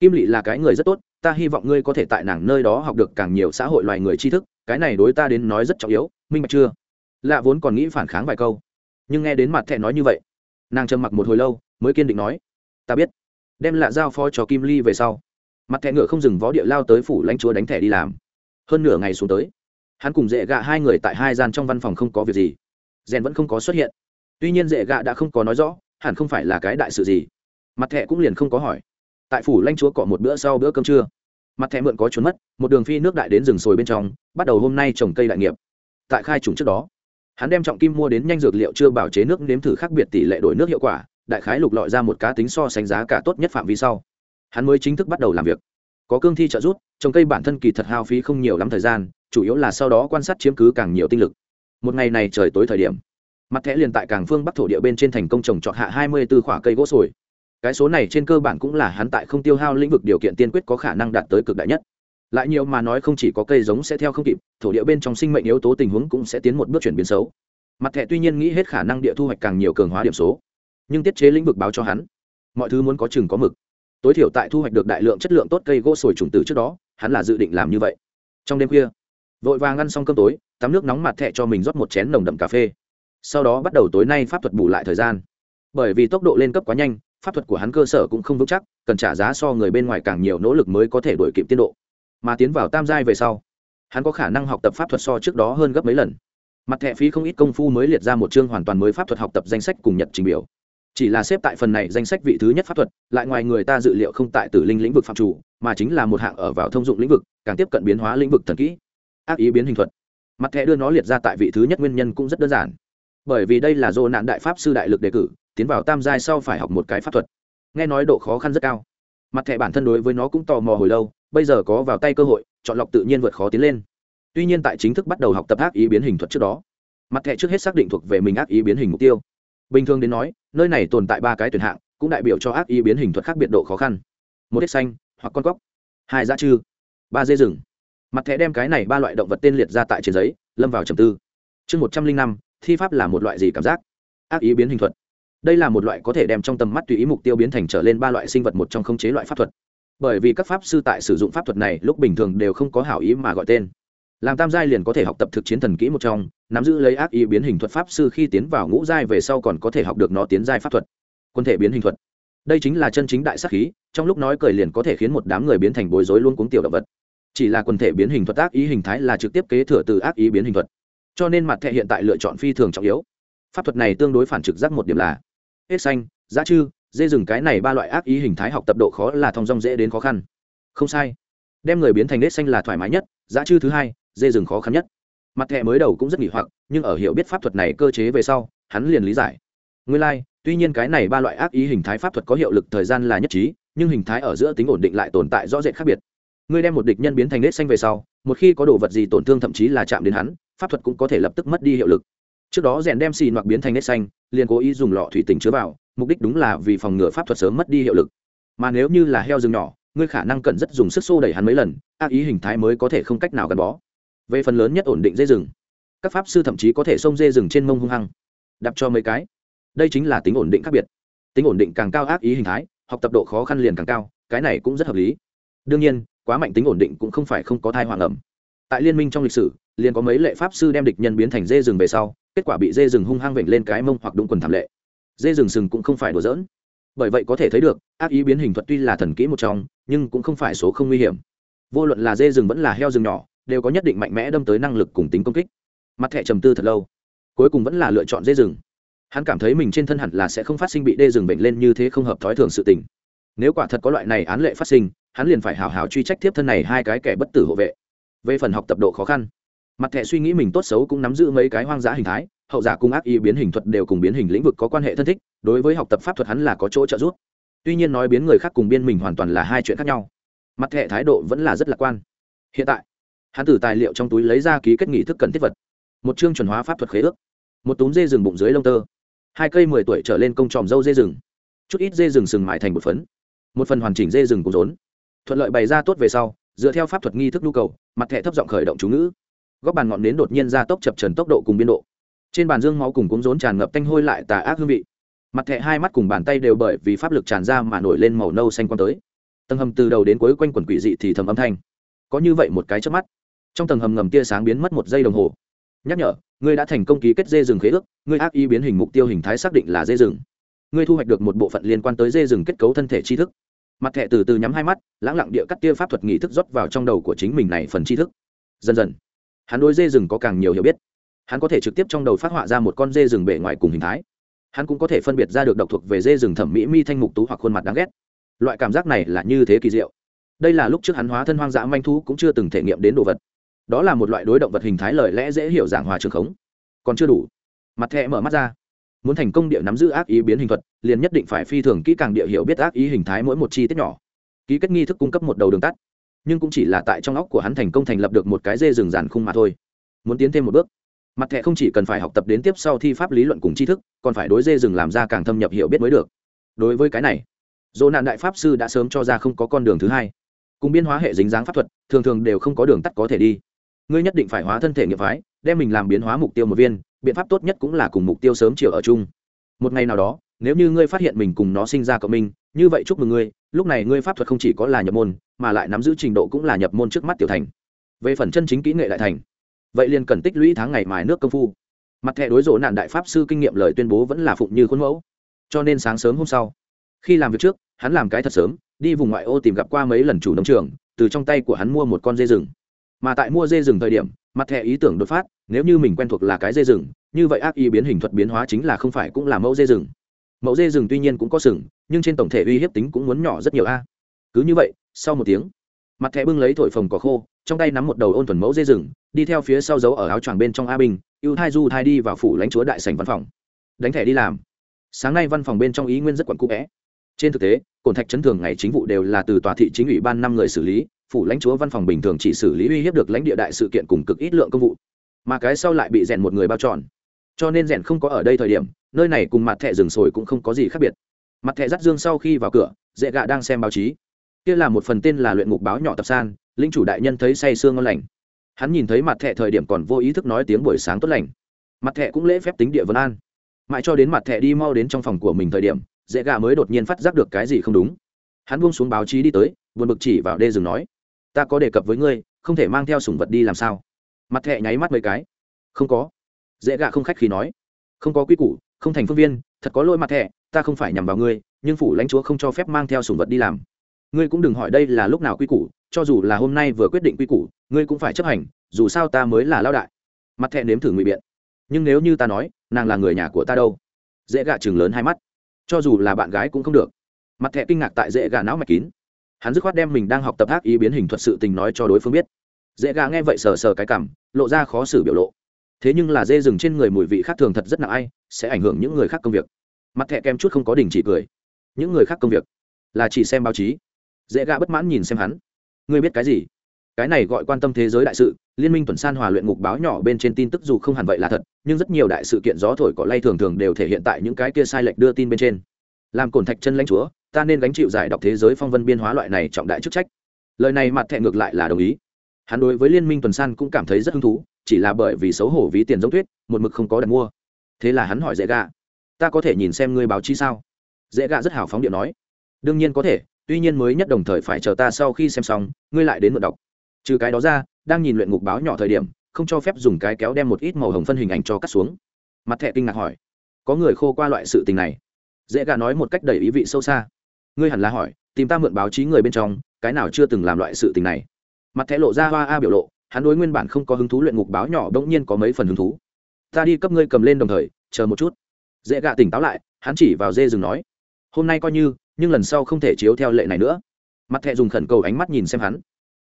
Speaker 1: Kim lỵ là cái người rất tốt, ta hy vọng ngươi có thể tại nàng nơi đó học được càng nhiều xã hội loài người tri thức, cái này đối ta đến nói rất trọng yếu, minh bạch chưa? Lạ vốn còn nghĩ phản kháng vài câu nhưng nghe đến mặt thẹ nói như vậy, nàng trầm mặc một hồi lâu, mới kiên định nói, ta biết, đem lạ giao phó cho kim ly về sau. Mặt thẹ ngựa không dừng vó địa lao tới phủ lãnh chúa đánh thẻ đi làm. Hơn nửa ngày xuống tới, hắn cùng dễ gạ hai người tại hai gian trong văn phòng không có việc gì. Rèn vẫn không có xuất hiện. Tuy nhiên dễ gạ đã không có nói rõ, hẳn không phải là cái đại sự gì. Mặt thẹ cũng liền không có hỏi, tại phủ lãnh chúa cọ một bữa sau bữa cơm trưa? Mặt thẹ mượn có trốn mất, một đường phi nước đại đến rừng sồi bên trong, bắt đầu hôm nay trồng cây đại nghiệp. Tại khai trùng trước đó hắn đem trọng kim mua đến nhanh dược liệu chưa bảo chế nước nếm thử khác biệt tỷ lệ đổi nước hiệu quả, đại khái lục lọi ra một cá tính so sánh giá cả tốt nhất phạm vi sau. Hắn mới chính thức bắt đầu làm việc. Có cương thi trợ giúp, trồng cây bản thân kỳ thật hao phí không nhiều lắm thời gian, chủ yếu là sau đó quan sát chiếm cứ càng nhiều tinh lực. Một ngày này trời tối thời điểm, mặt thẻ liền tại càng phương bắc thổ địa bên trên thành công trồng trọt hạ hai mươi b ố khoả cây gỗ sồi. Cái số này trên cơ bản cũng là hắn tại không tiêu hao lĩnh vực điều kiện tiên quyết có khả năng đạt tới cực đại nhất lại nhiều mà nói không chỉ có cây giống sẽ theo không kịp, thổ địa bên trong sinh mệnh yếu tố tình huống cũng sẽ tiến một bước chuyển biến xấu. Mặt thẻ tuy nhiên nghĩ hết khả năng địa thu hoạch càng nhiều cường hóa điểm số, nhưng tiết chế lĩnh vực báo cho hắn, mọi thứ muốn có chừng có mực. Tối thiểu tại thu hoạch được đại lượng chất lượng tốt cây gỗ sồi trùng tử trước đó, hắn là dự định làm như vậy. Trong đêm khuya, vội vàng ngăn xong cơm tối, tắm nước nóng mặt thẹ cho mình rót một chén nồng đậm cà phê. Sau đó bắt đầu tối nay pháp thuật bù lại thời gian. Bởi vì tốc độ lên cấp quá nhanh, pháp thuật của hắn cơ sở cũng không vững chắc, cần trả giá so người bên ngoài càng nhiều nỗ lực mới có thể đổi kịp tiến độ mà tiến vào tam giai về sau, hắn có khả năng học tập pháp thuật so trước đó hơn gấp mấy lần. Mặt thẻ phí không ít công phu mới liệt ra một chương hoàn toàn mới pháp thuật học tập danh sách cùng nhật trình biểu. Chỉ là xếp tại phần này danh sách vị thứ nhất pháp thuật, lại ngoài người ta dự liệu không tại tử linh lĩnh vực phạm chủ, mà chính là một hạng ở vào thông dụng lĩnh vực, càng tiếp cận biến hóa lĩnh vực thần kỹ. Ác ý biến hình thuật. Mặt thẻ đưa nó liệt ra tại vị thứ nhất nguyên nhân cũng rất đơn giản. Bởi vì đây là dô nạn đại pháp sư đại lực đề cử, tiến vào tam giai sau phải học một cái pháp thuật. Nghe nói độ khó khăn rất cao. Mặt thẻ bản thân đối với nó cũng tò mò hồi lâu bây giờ có vào tay cơ hội, chọn lọc tự nhiên vượt khó tiến lên. Tuy nhiên tại chính thức bắt đầu học tập ác ý biến hình thuật trước đó, mặt thẻ trước hết xác định thuộc về mình ác ý biến hình mục tiêu. Bình thường đến nói, nơi này tồn tại ba cái tuyển hạng, cũng đại biểu cho ác ý biến hình thuật khác biệt độ khó khăn. Một hết xanh, hoặc con cóc. Hai dã chư ba dê rừng. Mặt thẻ đem cái này ba loại động vật tên liệt ra tại trên giấy, lâm vào trầm tư. Chương một trăm linh năm, thi pháp là một loại gì cảm giác? Ác ý biến hình thuật. Đây là một loại có thể đem trong tầm mắt tùy ý mục tiêu biến thành trở lên ba loại sinh vật một trong khống chế loại pháp thuật bởi vì các pháp sư tại sử dụng pháp thuật này lúc bình thường đều không có hảo ý mà gọi tên. Làm tam giai liền có thể học tập thực chiến thần kỹ một trong, nắm giữ lấy ác ý biến hình thuật pháp sư khi tiến vào ngũ giai về sau còn có thể học được nó tiến giai pháp thuật. Quân thể biến hình thuật. Đây chính là chân chính đại sắc khí, trong lúc nói cười liền có thể khiến một đám người biến thành bối rối luôn cuống tiểu động vật. Chỉ là quần thể biến hình thuật ác ý hình thái là trực tiếp kế thừa từ ác ý biến hình thuật. Cho nên mặt thẻ hiện tại lựa chọn phi thường trọng yếu. Pháp thuật này tương đối phản trực giác một điểm là, hết xanh, giá chư dê rừng cái này ba loại ác ý hình thái học tập độ khó là thong dong dễ đến khó khăn. Không sai. Đem người biến thành nết xanh là thoải mái nhất giá chư thứ hai dê rừng khó khăn nhất. Mặt thẻ mới đầu cũng rất nghỉ hoặc nhưng ở hiểu biết pháp thuật này cơ chế về sau hắn liền lý giải. Nguyên lai、like, tuy nhiên cái này ba loại ác ý hình thái pháp thuật có hiệu lực thời gian là nhất trí nhưng hình thái ở giữa tính ổn định lại tồn tại rõ rệt khác biệt. Ngươi đem một địch nhân biến thành nết xanh về sau một khi có đồ vật gì tổn thương thậm chí là chạm đến hắn pháp thuật cũng có thể lập tức mất đi hiệu lực trước đó rèn đem xì hoặc biến thành nết xanh, liền cố ý dùng lọ thủy tinh chứa vào, mục đích đúng là vì phòng ngừa pháp thuật sớm mất đi hiệu lực. Mà nếu như là heo rừng nhỏ, ngươi khả năng cần rất dùng sức xô đẩy hắn mấy lần, ác ý hình thái mới có thể không cách nào gắn bó. Về phần lớn nhất ổn định dây rừng, các pháp sư thậm chí có thể xông dê rừng trên mông hung hăng. Đập cho mấy cái. Đây chính là tính ổn định khác biệt. Tính ổn định càng cao ác ý hình thái, học tập độ khó khăn liền càng cao, cái này cũng rất hợp lý. Đương nhiên, quá mạnh tính ổn định cũng không phải không có thai hoàng ẩm tại liên minh trong lịch sử, liền có mấy lệ pháp sư đem địch nhân biến thành dê rừng về sau kết quả bị dê rừng hung hăng vểnh lên cái mông hoặc đúng quần thảm lệ. Dê rừng sừng cũng không phải đùa giỡn. Bởi vậy có thể thấy được, ác ý biến hình thuật tuy là thần kỹ một trong, nhưng cũng không phải số không nguy hiểm. Vô luận là dê rừng vẫn là heo rừng nhỏ, đều có nhất định mạnh mẽ đâm tới năng lực cùng tính công kích. Mặt thẻ trầm tư thật lâu. Cuối cùng vẫn là lựa chọn dê rừng. Hắn cảm thấy mình trên thân hẳn là sẽ không phát sinh bị đê rừng bệnh lên như thế không hợp thói thường sự tình. Nếu quả thật có loại này án lệ phát sinh, hắn liền phải hào hào truy trách tiếp thân này hai cái kẻ bất tử hộ vệ. Về phần học tập độ khó khăn mặt thẻ suy nghĩ mình tốt xấu cũng nắm giữ mấy cái hoang dã hình thái, hậu giả cung ác y biến hình thuật đều cùng biến hình lĩnh vực có quan hệ thân thích, đối với học tập pháp thuật hắn là có chỗ trợ giúp. Tuy nhiên nói biến người khác cùng biên mình hoàn toàn là hai chuyện khác nhau. Mặt thẻ thái độ vẫn là rất lạc quan. Hiện tại, hắn từ tài liệu trong túi lấy ra ký kết nghị thức cần thiết vật. Một chương chuẩn hóa pháp thuật khế ước. Một túm dê rừng bụng dưới lông tơ. Hai cây mười tuổi trở lên công tròm dâu dê rừng. Chút ít dê rừng sừng mại thành một phấn. Một phần hoàn chỉnh dê rừng cùng rốn. Thuận lợi bày ra tốt về sau, dựa theo pháp thuật nghi thức nhu cầu, mặt thẻ thấp giọng khởi động chú ngữ góc bàn ngọn nến đột nhiên ra tốc chập trần tốc độ cùng biên độ. Trên bàn dương máu cùng cuống rốn tràn ngập tanh hôi lại tà ác hương vị. Mặt thẹ hai mắt cùng bàn tay đều bởi vì pháp lực tràn ra mà nổi lên màu nâu xanh quang tới. Tầng hầm từ đầu đến cuối quanh quần quỷ dị thì thầm âm thanh. Có như vậy một cái trước mắt, trong tầng hầm ngầm tia sáng biến mất một giây đồng hồ. Nhắc nhở, ngươi đã thành công ký kết dê rừng khế ước, ngươi ác y biến hình mục tiêu hình thái xác định là dê rừng. Ngươi thu hoạch được một bộ phận liên quan tới dê rừng kết cấu thân thể tri thức. Mặt thẹ từ từ nhắm hai mắt lãng lặng địa cắt tia pháp thuật nghị thức rót vào trong đầu của chính mình này phần tri thức. Dần dần hắn đối dê rừng có càng nhiều hiểu biết. Hắn có thể trực tiếp trong đầu phát họa ra một con dê rừng bể ngoài cùng hình thái. Hắn cũng có thể phân biệt ra được độc thuộc về dê rừng thẩm mỹ mi thanh mục tú hoặc khuôn mặt đáng ghét. Loại cảm giác này là như thế kỳ diệu. Đây là lúc trước hắn hóa thân hoang dã manh thú cũng chưa từng thể nghiệm đến đồ vật. Đó là một loại đối động vật hình thái lời lẽ dễ hiểu giảng hòa trường khống. Còn chưa đủ. Mặt thẹ mở mắt ra. Muốn thành công địa nắm giữ ác ý biến hình thuật, liền nhất định phải phi thường kỹ càng địa hiểu biết ác ý hình thái mỗi một chi tiết nhỏ. Ký kết nghi thức cung cấp một đầu đường tắt nhưng cũng chỉ là tại trong óc của hắn thành công thành lập được một cái dê rừng giàn khung mà thôi. Muốn tiến thêm một bước, mặt thẻ không chỉ cần phải học tập đến tiếp sau thi pháp lý luận cùng tri thức, còn phải đối dê rừng làm ra càng thâm nhập hiểu biết mới được. Đối với cái này, dỗ nạn đại pháp sư đã sớm cho ra không có con đường thứ hai. Cùng biên hóa hệ dính dáng pháp thuật, thường thường đều không có đường tắt có thể đi. Ngươi nhất định phải hóa thân thể nghiệp phái, đem mình làm biến hóa mục tiêu một viên, biện pháp tốt nhất cũng là cùng mục tiêu sớm chiều ở chung. Một ngày nào đó, nếu như ngươi phát hiện mình cùng nó sinh ra cộng minh, như vậy chúc mừng ngươi lúc này ngươi pháp thuật không chỉ có là nhập môn, mà lại nắm giữ trình độ cũng là nhập môn trước mắt tiểu thành. Về phần chân chính kỹ nghệ đại thành, vậy liền cần tích lũy tháng ngày mài nước công phu. Mặt thẻ đối rộ nạn đại pháp sư kinh nghiệm lời tuyên bố vẫn là phụng như khuôn mẫu. Cho nên sáng sớm hôm sau, khi làm việc trước, hắn làm cái thật sớm, đi vùng ngoại ô tìm gặp qua mấy lần chủ nông trường, từ trong tay của hắn mua một con dê rừng. Mà tại mua dê rừng thời điểm, mặt thẻ ý tưởng đột phát, nếu như mình quen thuộc là cái dê rừng, như vậy ác y biến hình thuật biến hóa chính là không phải cũng là mẫu dê rừng mẫu dê rừng tuy nhiên cũng có sừng, nhưng trên tổng thể uy hiếp tính cũng muốn nhỏ rất nhiều a. Cứ như vậy, sau một tiếng, mặt thẻ bưng lấy thổi phồng cỏ khô, trong tay nắm một đầu ôn thuần mẫu dê rừng, đi theo phía sau dấu ở áo choàng bên trong a bình, ưu thai du thai đi vào phủ lãnh chúa đại sành văn phòng. Đánh thẻ đi làm. Sáng nay văn phòng bên trong ý nguyên rất quặn cũ vẽ. Trên thực tế cồn thạch chấn thường ngày chính vụ đều là từ tòa thị chính ủy ban năm người xử lý, phủ lãnh chúa văn phòng bình thường chỉ xử lý uy hiếp được lãnh địa đại sự kiện cùng cực ít lượng công vụ. Mà cái sau lại bị rèn một người bao tròn cho nên rèn không có ở đây thời điểm nơi này cùng mặt thẻ rừng sồi cũng không có gì khác biệt. Mặt thẻ dắt dương sau khi vào cửa, dễ gạ đang xem báo chí. Kia là một phần tên là luyện ngục báo nhỏ tập san, linh chủ đại nhân thấy say sương ngon lành. Hắn nhìn thấy mặt thẻ thời điểm còn vô ý thức nói tiếng buổi sáng tốt lành. Mặt thẻ cũng lễ phép tính địa vân an. Mãi cho đến mặt thẻ đi mau đến trong phòng của mình thời điểm, dễ gà mới đột nhiên phát giác được cái gì không đúng. Hắn buông xuống báo chí đi tới, buồn bực chỉ vào đê rừng nói, ta có đề cập với ngươi, không thể mang theo sủng vật đi làm sao? Mặt thẹ nháy mắt mấy cái, không có. Dễ gạ không khách khi nói, không có quy củ không thành phương viên, thật có lỗi mặt thẹ ta không phải nhằm vào ngươi, nhưng phủ lãnh chúa không cho phép mang theo sủng vật đi làm. Ngươi cũng đừng hỏi đây là lúc nào quy củ, cho dù là hôm nay vừa quyết định quy củ, ngươi cũng phải chấp hành, dù sao ta mới là lao đại. Mặt thẹ nếm thử ngụy biện. Nhưng nếu như ta nói, nàng là người nhà của ta đâu? Dễ gạ chừng lớn hai mắt. Cho dù là bạn gái cũng không được. Mặt thẹ kinh ngạc tại dễ gạ não mạch kín. Hắn dứt khoát đem mình đang học tập ác ý biến hình thuật sự tình nói cho đối phương biết. Dễ gà nghe vậy sờ sờ cái cảm lộ ra khó xử biểu lộ thế nhưng là dê rừng trên người mùi vị khác thường thật rất nặng ai, sẽ ảnh hưởng những người khác công việc. Mặt thẹ kem chút không có đình chỉ cười. Những người khác công việc là chỉ xem báo chí. Dễ gạ bất mãn nhìn xem hắn. Ngươi biết cái gì? Cái này gọi quan tâm thế giới đại sự, liên minh tuần san hòa luyện ngục báo nhỏ bên trên tin tức dù không hẳn vậy là thật, nhưng rất nhiều đại sự kiện gió thổi cỏ lay thường thường đều thể hiện tại những cái kia sai lệch đưa tin bên trên. Làm cổn thạch chân lãnh chúa, ta nên gánh chịu giải đọc thế giới phong vân biên hóa loại này trọng đại chức trách. Lời này mặt thẹ ngược lại là đồng ý. Hắn đối với liên minh tuần san cũng cảm thấy rất hứng thú chỉ là bởi vì xấu hổ ví tiền giống tuyết một mực không có đặt mua. Thế là hắn hỏi dễ gạ, ta có thể nhìn xem ngươi báo chí sao? Dễ gạ rất hào phóng điện nói, đương nhiên có thể, tuy nhiên mới nhất đồng thời phải chờ ta sau khi xem xong, ngươi lại đến mượn đọc. Trừ cái đó ra, đang nhìn luyện ngục báo nhỏ thời điểm, không cho phép dùng cái kéo đem một ít màu hồng phân hình ảnh cho cắt xuống. Mặt thẹ kinh ngạc hỏi, có người khô qua loại sự tình này? Dễ gà nói một cách đầy ý vị sâu xa, ngươi hẳn là hỏi, tìm ta mượn báo chí người bên trong, cái nào chưa từng làm loại sự tình này? Mặt thẹ lộ ra hoa a biểu lộ hắn đối nguyên bản không có hứng thú luyện ngục báo nhỏ bỗng nhiên có mấy phần hứng thú. Ta đi cấp ngươi cầm lên đồng thời, chờ một chút. Dễ gạ tỉnh táo lại, hắn chỉ vào dê rừng nói. Hôm nay coi như, nhưng lần sau không thể chiếu theo lệ này nữa. Mặt thẹ dùng khẩn cầu ánh mắt nhìn xem hắn.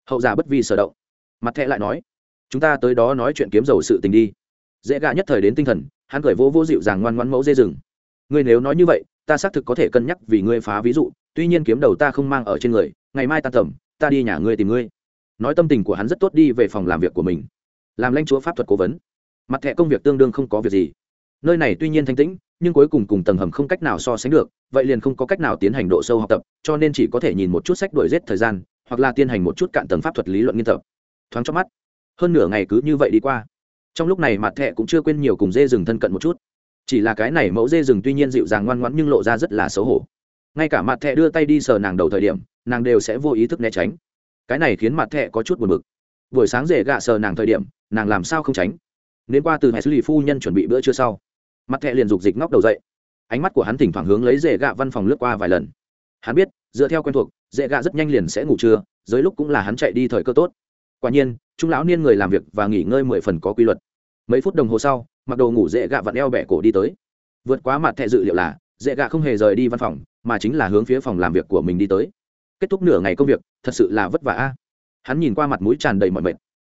Speaker 1: Hậu giả bất vi sở động. Mặt thẹ lại nói, chúng ta tới đó nói chuyện kiếm dầu sự tình đi. Dễ gạ nhất thời đến tinh thần, hắn cười vỗ vỗ dịu dàng ngoan ngoãn mẫu dê rừng. Ngươi nếu nói như vậy, ta xác thực có thể cân nhắc vì ngươi phá ví dụ, tuy nhiên kiếm đầu ta không mang ở trên người, ngày mai ta thẩm ta đi nhà ngươi tìm ngươi nói tâm tình của hắn rất tốt đi về phòng làm việc của mình. Làm lãnh chúa pháp thuật cố vấn. Mặt thẻ công việc tương đương không có việc gì. Nơi này tuy nhiên thanh tĩnh, nhưng cuối cùng cùng tầng hầm không cách nào so sánh được, vậy liền không có cách nào tiến hành độ sâu học tập, cho nên chỉ có thể nhìn một chút sách đổi rết thời gian, hoặc là tiến hành một chút cạn tầng pháp thuật lý luận nghiên tập. Thoáng trong mắt, hơn nửa ngày cứ như vậy đi qua. Trong lúc này mặt thẻ cũng chưa quên nhiều cùng dê rừng thân cận một chút. Chỉ là cái này mẫu dê rừng tuy nhiên dịu dàng ngoan ngoãn nhưng lộ ra rất là xấu hổ. Ngay cả mặt thẹ đưa tay đi sờ nàng đầu thời điểm, nàng đều sẽ vô ý thức né tránh cái này khiến mặt thẹ có chút buồn bực. Buổi sáng rể gạ sờ nàng thời điểm, nàng làm sao không tránh? Nên qua từ hệ xử lý phu nhân chuẩn bị bữa trưa sau. Mặt thẹ liền dục dịch ngóc đầu dậy. Ánh mắt của hắn thỉnh thoảng hướng lấy rể gạ văn phòng lướt qua vài lần. Hắn biết, dựa theo quen thuộc, rể gạ rất nhanh liền sẽ ngủ trưa, dưới lúc cũng là hắn chạy đi thời cơ tốt. Quả nhiên trung lão niên người làm việc và nghỉ ngơi mười phần có quy luật. Mấy phút đồng hồ sau, mặc đồ ngủ dễ gạ vặn eo bẻ cổ đi tới. Vượt quá mặt thẹ dự liệu là dễ gạ không hề rời đi văn phòng, mà chính là hướng phía phòng làm việc của mình đi tới. Kết thúc nửa ngày công việc thật sự là vất vả a. Hắn nhìn qua mặt mũi tràn đầy mọi mệt.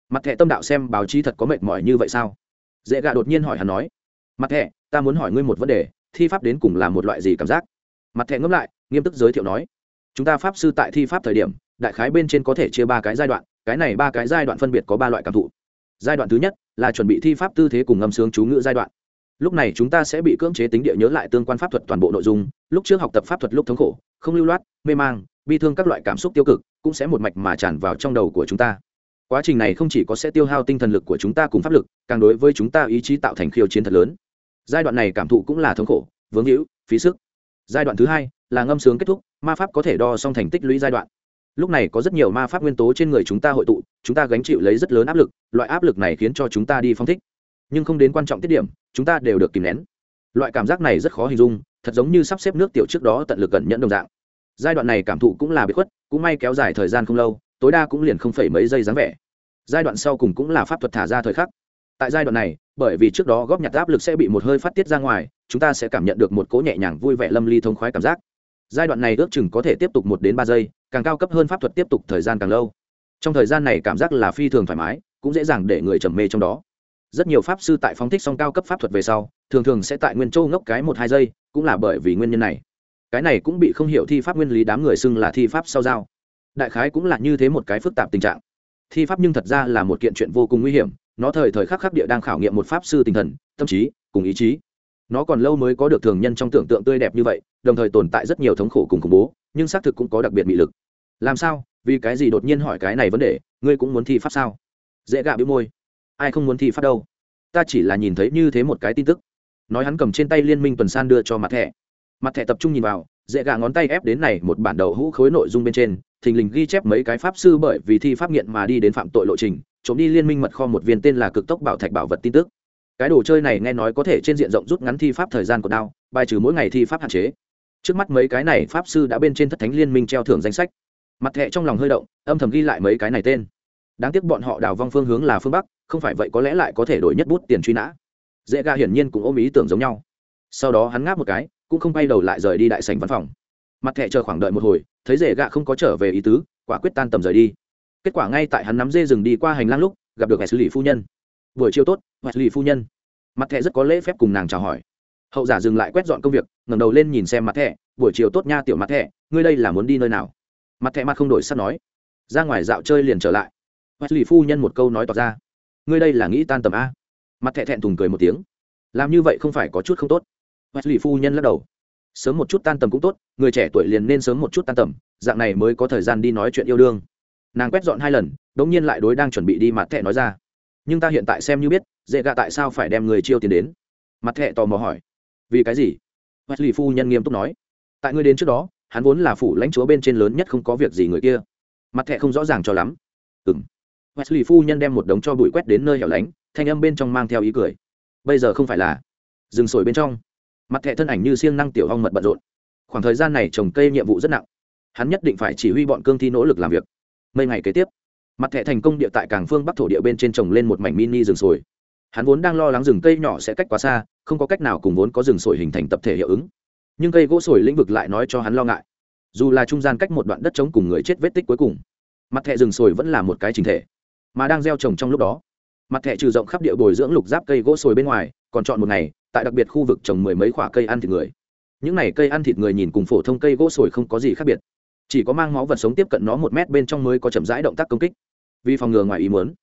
Speaker 1: Mặt thẹ tâm đạo xem báo chí thật có mệt mỏi như vậy sao? Dễ gạ đột nhiên hỏi hắn nói. Mặt thẹ ta muốn hỏi ngươi một vấn đề, thi pháp đến cùng là một loại gì cảm giác? Mặt thẹ ngẫm lại, nghiêm túc giới thiệu nói. Chúng ta pháp sư tại thi pháp thời điểm, đại khái bên trên có thể chia ba cái giai đoạn, cái này ba cái giai đoạn phân biệt có ba loại cảm thụ. Giai đoạn thứ nhất là chuẩn bị thi pháp tư thế cùng ngâm sướng chú ngữ giai đoạn. Lúc này chúng ta sẽ bị cưỡng chế tính địa nhớ lại tương quan pháp thuật toàn bộ nội dung, lúc trước học tập pháp thuật lúc thống khổ, không lưu loát, mê mang bi thương các loại cảm xúc tiêu cực cũng sẽ một mạch mà tràn vào trong đầu của chúng ta. Quá trình này không chỉ có sẽ tiêu hao tinh thần lực của chúng ta cùng pháp lực, càng đối với chúng ta ý chí tạo thành khiêu chiến thật lớn. Giai đoạn này cảm thụ cũng là thống khổ, vướng hữu phí sức. Giai đoạn thứ hai là ngâm sướng kết thúc, ma pháp có thể đo xong thành tích lũy giai đoạn. Lúc này có rất nhiều ma pháp nguyên tố trên người chúng ta hội tụ, chúng ta gánh chịu lấy rất lớn áp lực, loại áp lực này khiến cho chúng ta đi phong thích. Nhưng không đến quan trọng tiết điểm, chúng ta đều được kìm nén. Loại cảm giác này rất khó hình dung, thật giống như sắp xếp nước tiểu trước đó tận lực cẩn nhẫn đồng dạng giai đoạn này cảm thụ cũng là bị khuất, cũng may kéo dài thời gian không lâu, tối đa cũng liền không phải mấy giây dáng vẻ. Giai đoạn sau cùng cũng là pháp thuật thả ra thời khắc. Tại giai đoạn này, bởi vì trước đó góp nhặt áp lực sẽ bị một hơi phát tiết ra ngoài, chúng ta sẽ cảm nhận được một cố nhẹ nhàng vui vẻ lâm ly thông khoái cảm giác. Giai đoạn này ước chừng có thể tiếp tục một đến ba giây, càng cao cấp hơn pháp thuật tiếp tục thời gian càng lâu. Trong thời gian này cảm giác là phi thường thoải mái, cũng dễ dàng để người trầm mê trong đó. Rất nhiều pháp sư tại phóng thích song cao cấp pháp thuật về sau, thường thường sẽ tại nguyên châu ngốc cái một hai giây, cũng là bởi vì nguyên nhân này cái này cũng bị không hiểu thi pháp nguyên lý đám người xưng là thi pháp sau giao. Đại khái cũng là như thế một cái phức tạp tình trạng. Thi pháp nhưng thật ra là một kiện chuyện vô cùng nguy hiểm, nó thời thời khắc khắc địa đang khảo nghiệm một pháp sư tinh thần, tâm trí, cùng ý chí. Nó còn lâu mới có được thường nhân trong tưởng tượng tươi đẹp như vậy, đồng thời tồn tại rất nhiều thống khổ cùng khủng bố, nhưng xác thực cũng có đặc biệt bị lực. Làm sao? Vì cái gì đột nhiên hỏi cái này vấn đề? Ngươi cũng muốn thi pháp sao? Dễ gạ bĩu môi. Ai không muốn thi pháp đâu? Ta chỉ là nhìn thấy như thế một cái tin tức. Nói hắn cầm trên tay liên minh tuần san đưa cho mặt thẻ mặt thẻ tập trung nhìn vào, dễ gà ngón tay ép đến này một bản đầu hũ khối nội dung bên trên, thình lình ghi chép mấy cái pháp sư bởi vì thi pháp nghiện mà đi đến phạm tội lộ trình, trộm đi liên minh mật kho một viên tên là cực tốc bảo thạch bảo vật tin tức. Cái đồ chơi này nghe nói có thể trên diện rộng rút ngắn thi pháp thời gian của đao, bài trừ mỗi ngày thi pháp hạn chế. Trước mắt mấy cái này pháp sư đã bên trên thất thánh liên minh treo thưởng danh sách. Mặt thẹ trong lòng hơi động, âm thầm ghi lại mấy cái này tên. Đáng tiếc bọn họ đào vong phương hướng là phương bắc, không phải vậy có lẽ lại có thể đổi nhất bút tiền truy nã. Dễ ga hiển nhiên cũng ôm ý tưởng giống nhau. Sau đó hắn ngáp một cái cũng không bay đầu lại rời đi đại sành văn phòng. Mặt thẹ chờ khoảng đợi một hồi, thấy rể gạ không có trở về ý tứ, quả quyết tan tầm rời đi. Kết quả ngay tại hắn nắm dê rừng đi qua hành lang lúc, gặp được hệ xử lý phu nhân. Buổi chiều tốt hệ xử lý phu nhân. Mặt thẹ rất có lễ phép cùng nàng chào hỏi. Hậu giả dừng lại quét dọn công việc, ngẩng đầu lên nhìn xem mặt thẹ buổi chiều tốt nha, tiểu mặt thẹ ngươi đây là muốn đi nơi nào? Mặt thẹ mặt không đổi sắp nói, ra ngoài dạo chơi liền trở lại. Hệ xử lý phu nhân một câu nói tỏ ra, ngươi đây là nghĩ tan tầm a. Mặt thẹ thẹn thùng cười một tiếng, làm như vậy không phải có chút không tốt hệ phu nhân lắc đầu. Sớm một chút tan tầm cũng tốt, người trẻ tuổi liền nên sớm một chút tan tầm, dạng này mới có thời gian đi nói chuyện yêu đương. Nàng quét dọn hai lần đ ỗ n g nhiên lại đối đang chuẩn bị đi mặt thẹ nói ra. Nhưng ta hiện tại xem như biết, dễ gạ tại sao phải đem người chiêu tiền đến? Mặt thẹ tò mò hỏi. Vì cái gì? Wesley phu nhân nghiêm túc nói. Tại ngươi đến trước đó, hắn vốn là phủ lãnh chúa bên trên lớn nhất không có việc gì người kia. Mặt thẹ không rõ ràng cho lắm. Ừ m wesley phu nhân đem một đống cho bụi quét đến nơi hẻo lánh, thanh âm bên trong mang theo ý cười. Bây giờ không phải là rừng sồi bên trong mặt thẻ thân ảnh như siêng năng tiểu hong mật bận rộn. Khoảng thời gian này trồng cây nhiệm vụ rất nặng. Hắn nhất định phải chỉ huy bọn cương thi nỗ lực làm việc. Mấy ngày kế tiếp, mặt thẻ thành công địa tại cảng phương bắc thổ địa bên trên trồng lên một mảnh mini rừng sồi. Hắn vốn đang lo lắng rừng cây nhỏ sẽ cách quá xa, không có cách nào cùng vốn có rừng sồi hình thành tập thể hiệu ứng. Nhưng cây gỗ sồi lĩnh vực lại nói cho hắn lo ngại. Dù là trung gian cách một đoạn đất trống cùng người chết vết tích cuối cùng, mặt thẻ rừng sồi vẫn là một cái trình thể. Mà đang gieo trồng trong lúc đó, mặt thẻ trừ rộng khắp địa bồi dưỡng lục giáp cây gỗ sồi bên ngoài, còn chọn một ngày tại đặc biệt khu vực trồng mười mấy khoả cây ăn thịt người. Những này cây ăn thịt người nhìn cùng phổ thông cây gỗ sồi không có gì khác biệt. Chỉ có mang máu vật sống tiếp cận nó một mét bên trong mới có chậm rãi động tác công kích. Vì phòng ngừa ngoài ý muốn,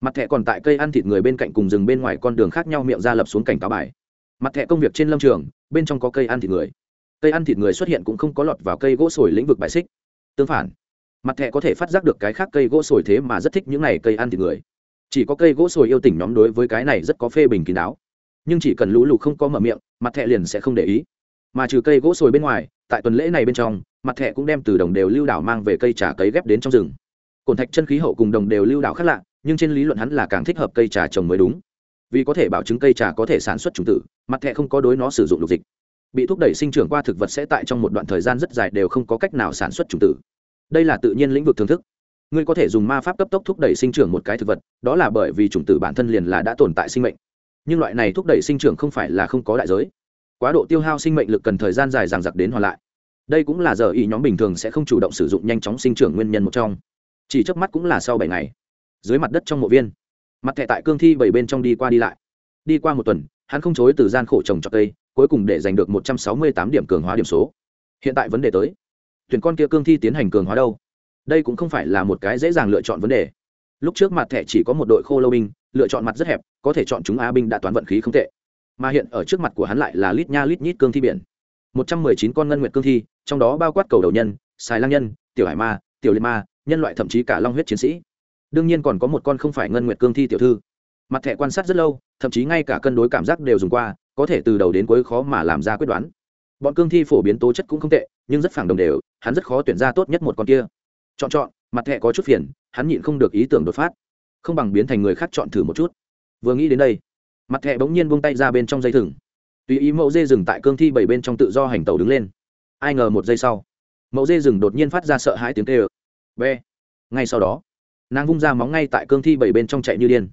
Speaker 1: mặt thẻ còn tại cây ăn thịt người bên cạnh cùng rừng bên ngoài con đường khác nhau miệng ra lập xuống cảnh cáo bài. Mặt thẻ công việc trên lâm trường, bên trong có cây ăn thịt người. Cây ăn thịt người xuất hiện cũng không có lọt vào cây gỗ sồi lĩnh vực bài xích. Tương phản, mặt thẻ có thể phát giác được cái khác cây gỗ sồi thế mà rất thích những này cây ăn thịt người. Chỉ có cây gỗ sồi yêu tỉnh nhóm đối với cái này rất có phê bình kín đáo nhưng chỉ cần lũ lụt không có mở miệng, mặt thẹ liền sẽ không để ý. Mà trừ cây gỗ sồi bên ngoài, tại tuần lễ này bên trong, mặt thẹ cũng đem từ đồng đều lưu đảo mang về cây trà cấy ghép đến trong rừng. Cồn thạch chân khí hậu cùng đồng đều lưu đảo khác lạ, nhưng trên lý luận hắn là càng thích hợp cây trà trồng mới đúng. Vì có thể bảo chứng cây trà có thể sản xuất chủng tử, mặt thẹ không có đối nó sử dụng lục dịch. Bị thúc đẩy sinh trưởng qua thực vật sẽ tại trong một đoạn thời gian rất dài đều không có cách nào sản xuất chủng tử. Đây là tự nhiên lĩnh vực thưởng thức. Ngươi có thể dùng ma pháp cấp tốc thúc đẩy sinh trưởng một cái thực vật, đó là bởi vì chủng tử bản thân liền là đã tồn tại sinh mệnh nhưng loại này thúc đẩy sinh trưởng không phải là không có đại giới. Quá độ tiêu hao sinh mệnh lực cần thời gian dài dằng dặc đến hoàn lại. Đây cũng là giờ ý nhóm bình thường sẽ không chủ động sử dụng nhanh chóng sinh trưởng nguyên nhân một trong. Chỉ trước mắt cũng là sau bảy ngày. Dưới mặt đất trong mộ viên, mặt thẻ tại cương thi bảy bên trong đi qua đi lại. Đi qua một tuần, hắn không chối từ gian khổ trồng trọt cây, cuối cùng để giành được một trăm sáu mươi tám điểm cường hóa điểm số. Hiện tại vấn đề tới, tuyển con kia cương thi tiến hành cường hóa đâu? Đây cũng không phải là một cái dễ dàng lựa chọn vấn đề. Lúc trước mặt thẻ chỉ có một đội khô lâu binh lựa chọn mặt rất hẹp, có thể chọn chúng a binh đã toán vận khí không tệ. Mà hiện ở trước mặt của hắn lại là lít nha lít nhít cương thi biển. Một trăm mười chín con ngân nguyệt cương thi, trong đó bao quát cầu đầu nhân, xài lang nhân, tiểu hải ma, tiểu liệt ma, nhân loại thậm chí cả long huyết chiến sĩ. Đương nhiên còn có một con không phải ngân nguyệt cương thi tiểu thư. Mặt thẻ quan sát rất lâu, thậm chí ngay cả cân đối cảm giác đều dùng qua, có thể từ đầu đến cuối khó mà làm ra quyết đoán. Bọn cương thi phổ biến tố chất cũng không tệ, nhưng rất phản đồng đều, hắn rất khó tuyển ra tốt nhất một con kia. Chọn chọn, mặt thẻ có chút phiền, hắn nhịn không được ý tưởng đột phát không bằng biến thành người khác chọn thử một chút. Vừa nghĩ đến đây, mặt thẹ bỗng nhiên buông tay ra bên trong dây thừng. Tùy ý mẫu dê rừng tại cương thi bảy bên trong tự do hành tàu đứng lên. Ai ngờ một giây sau, mẫu dê rừng đột nhiên phát ra sợ hãi tiếng tê ờ be ngay sau đó, nàng vung ra móng ngay tại cương thi bảy bên trong chạy như điên.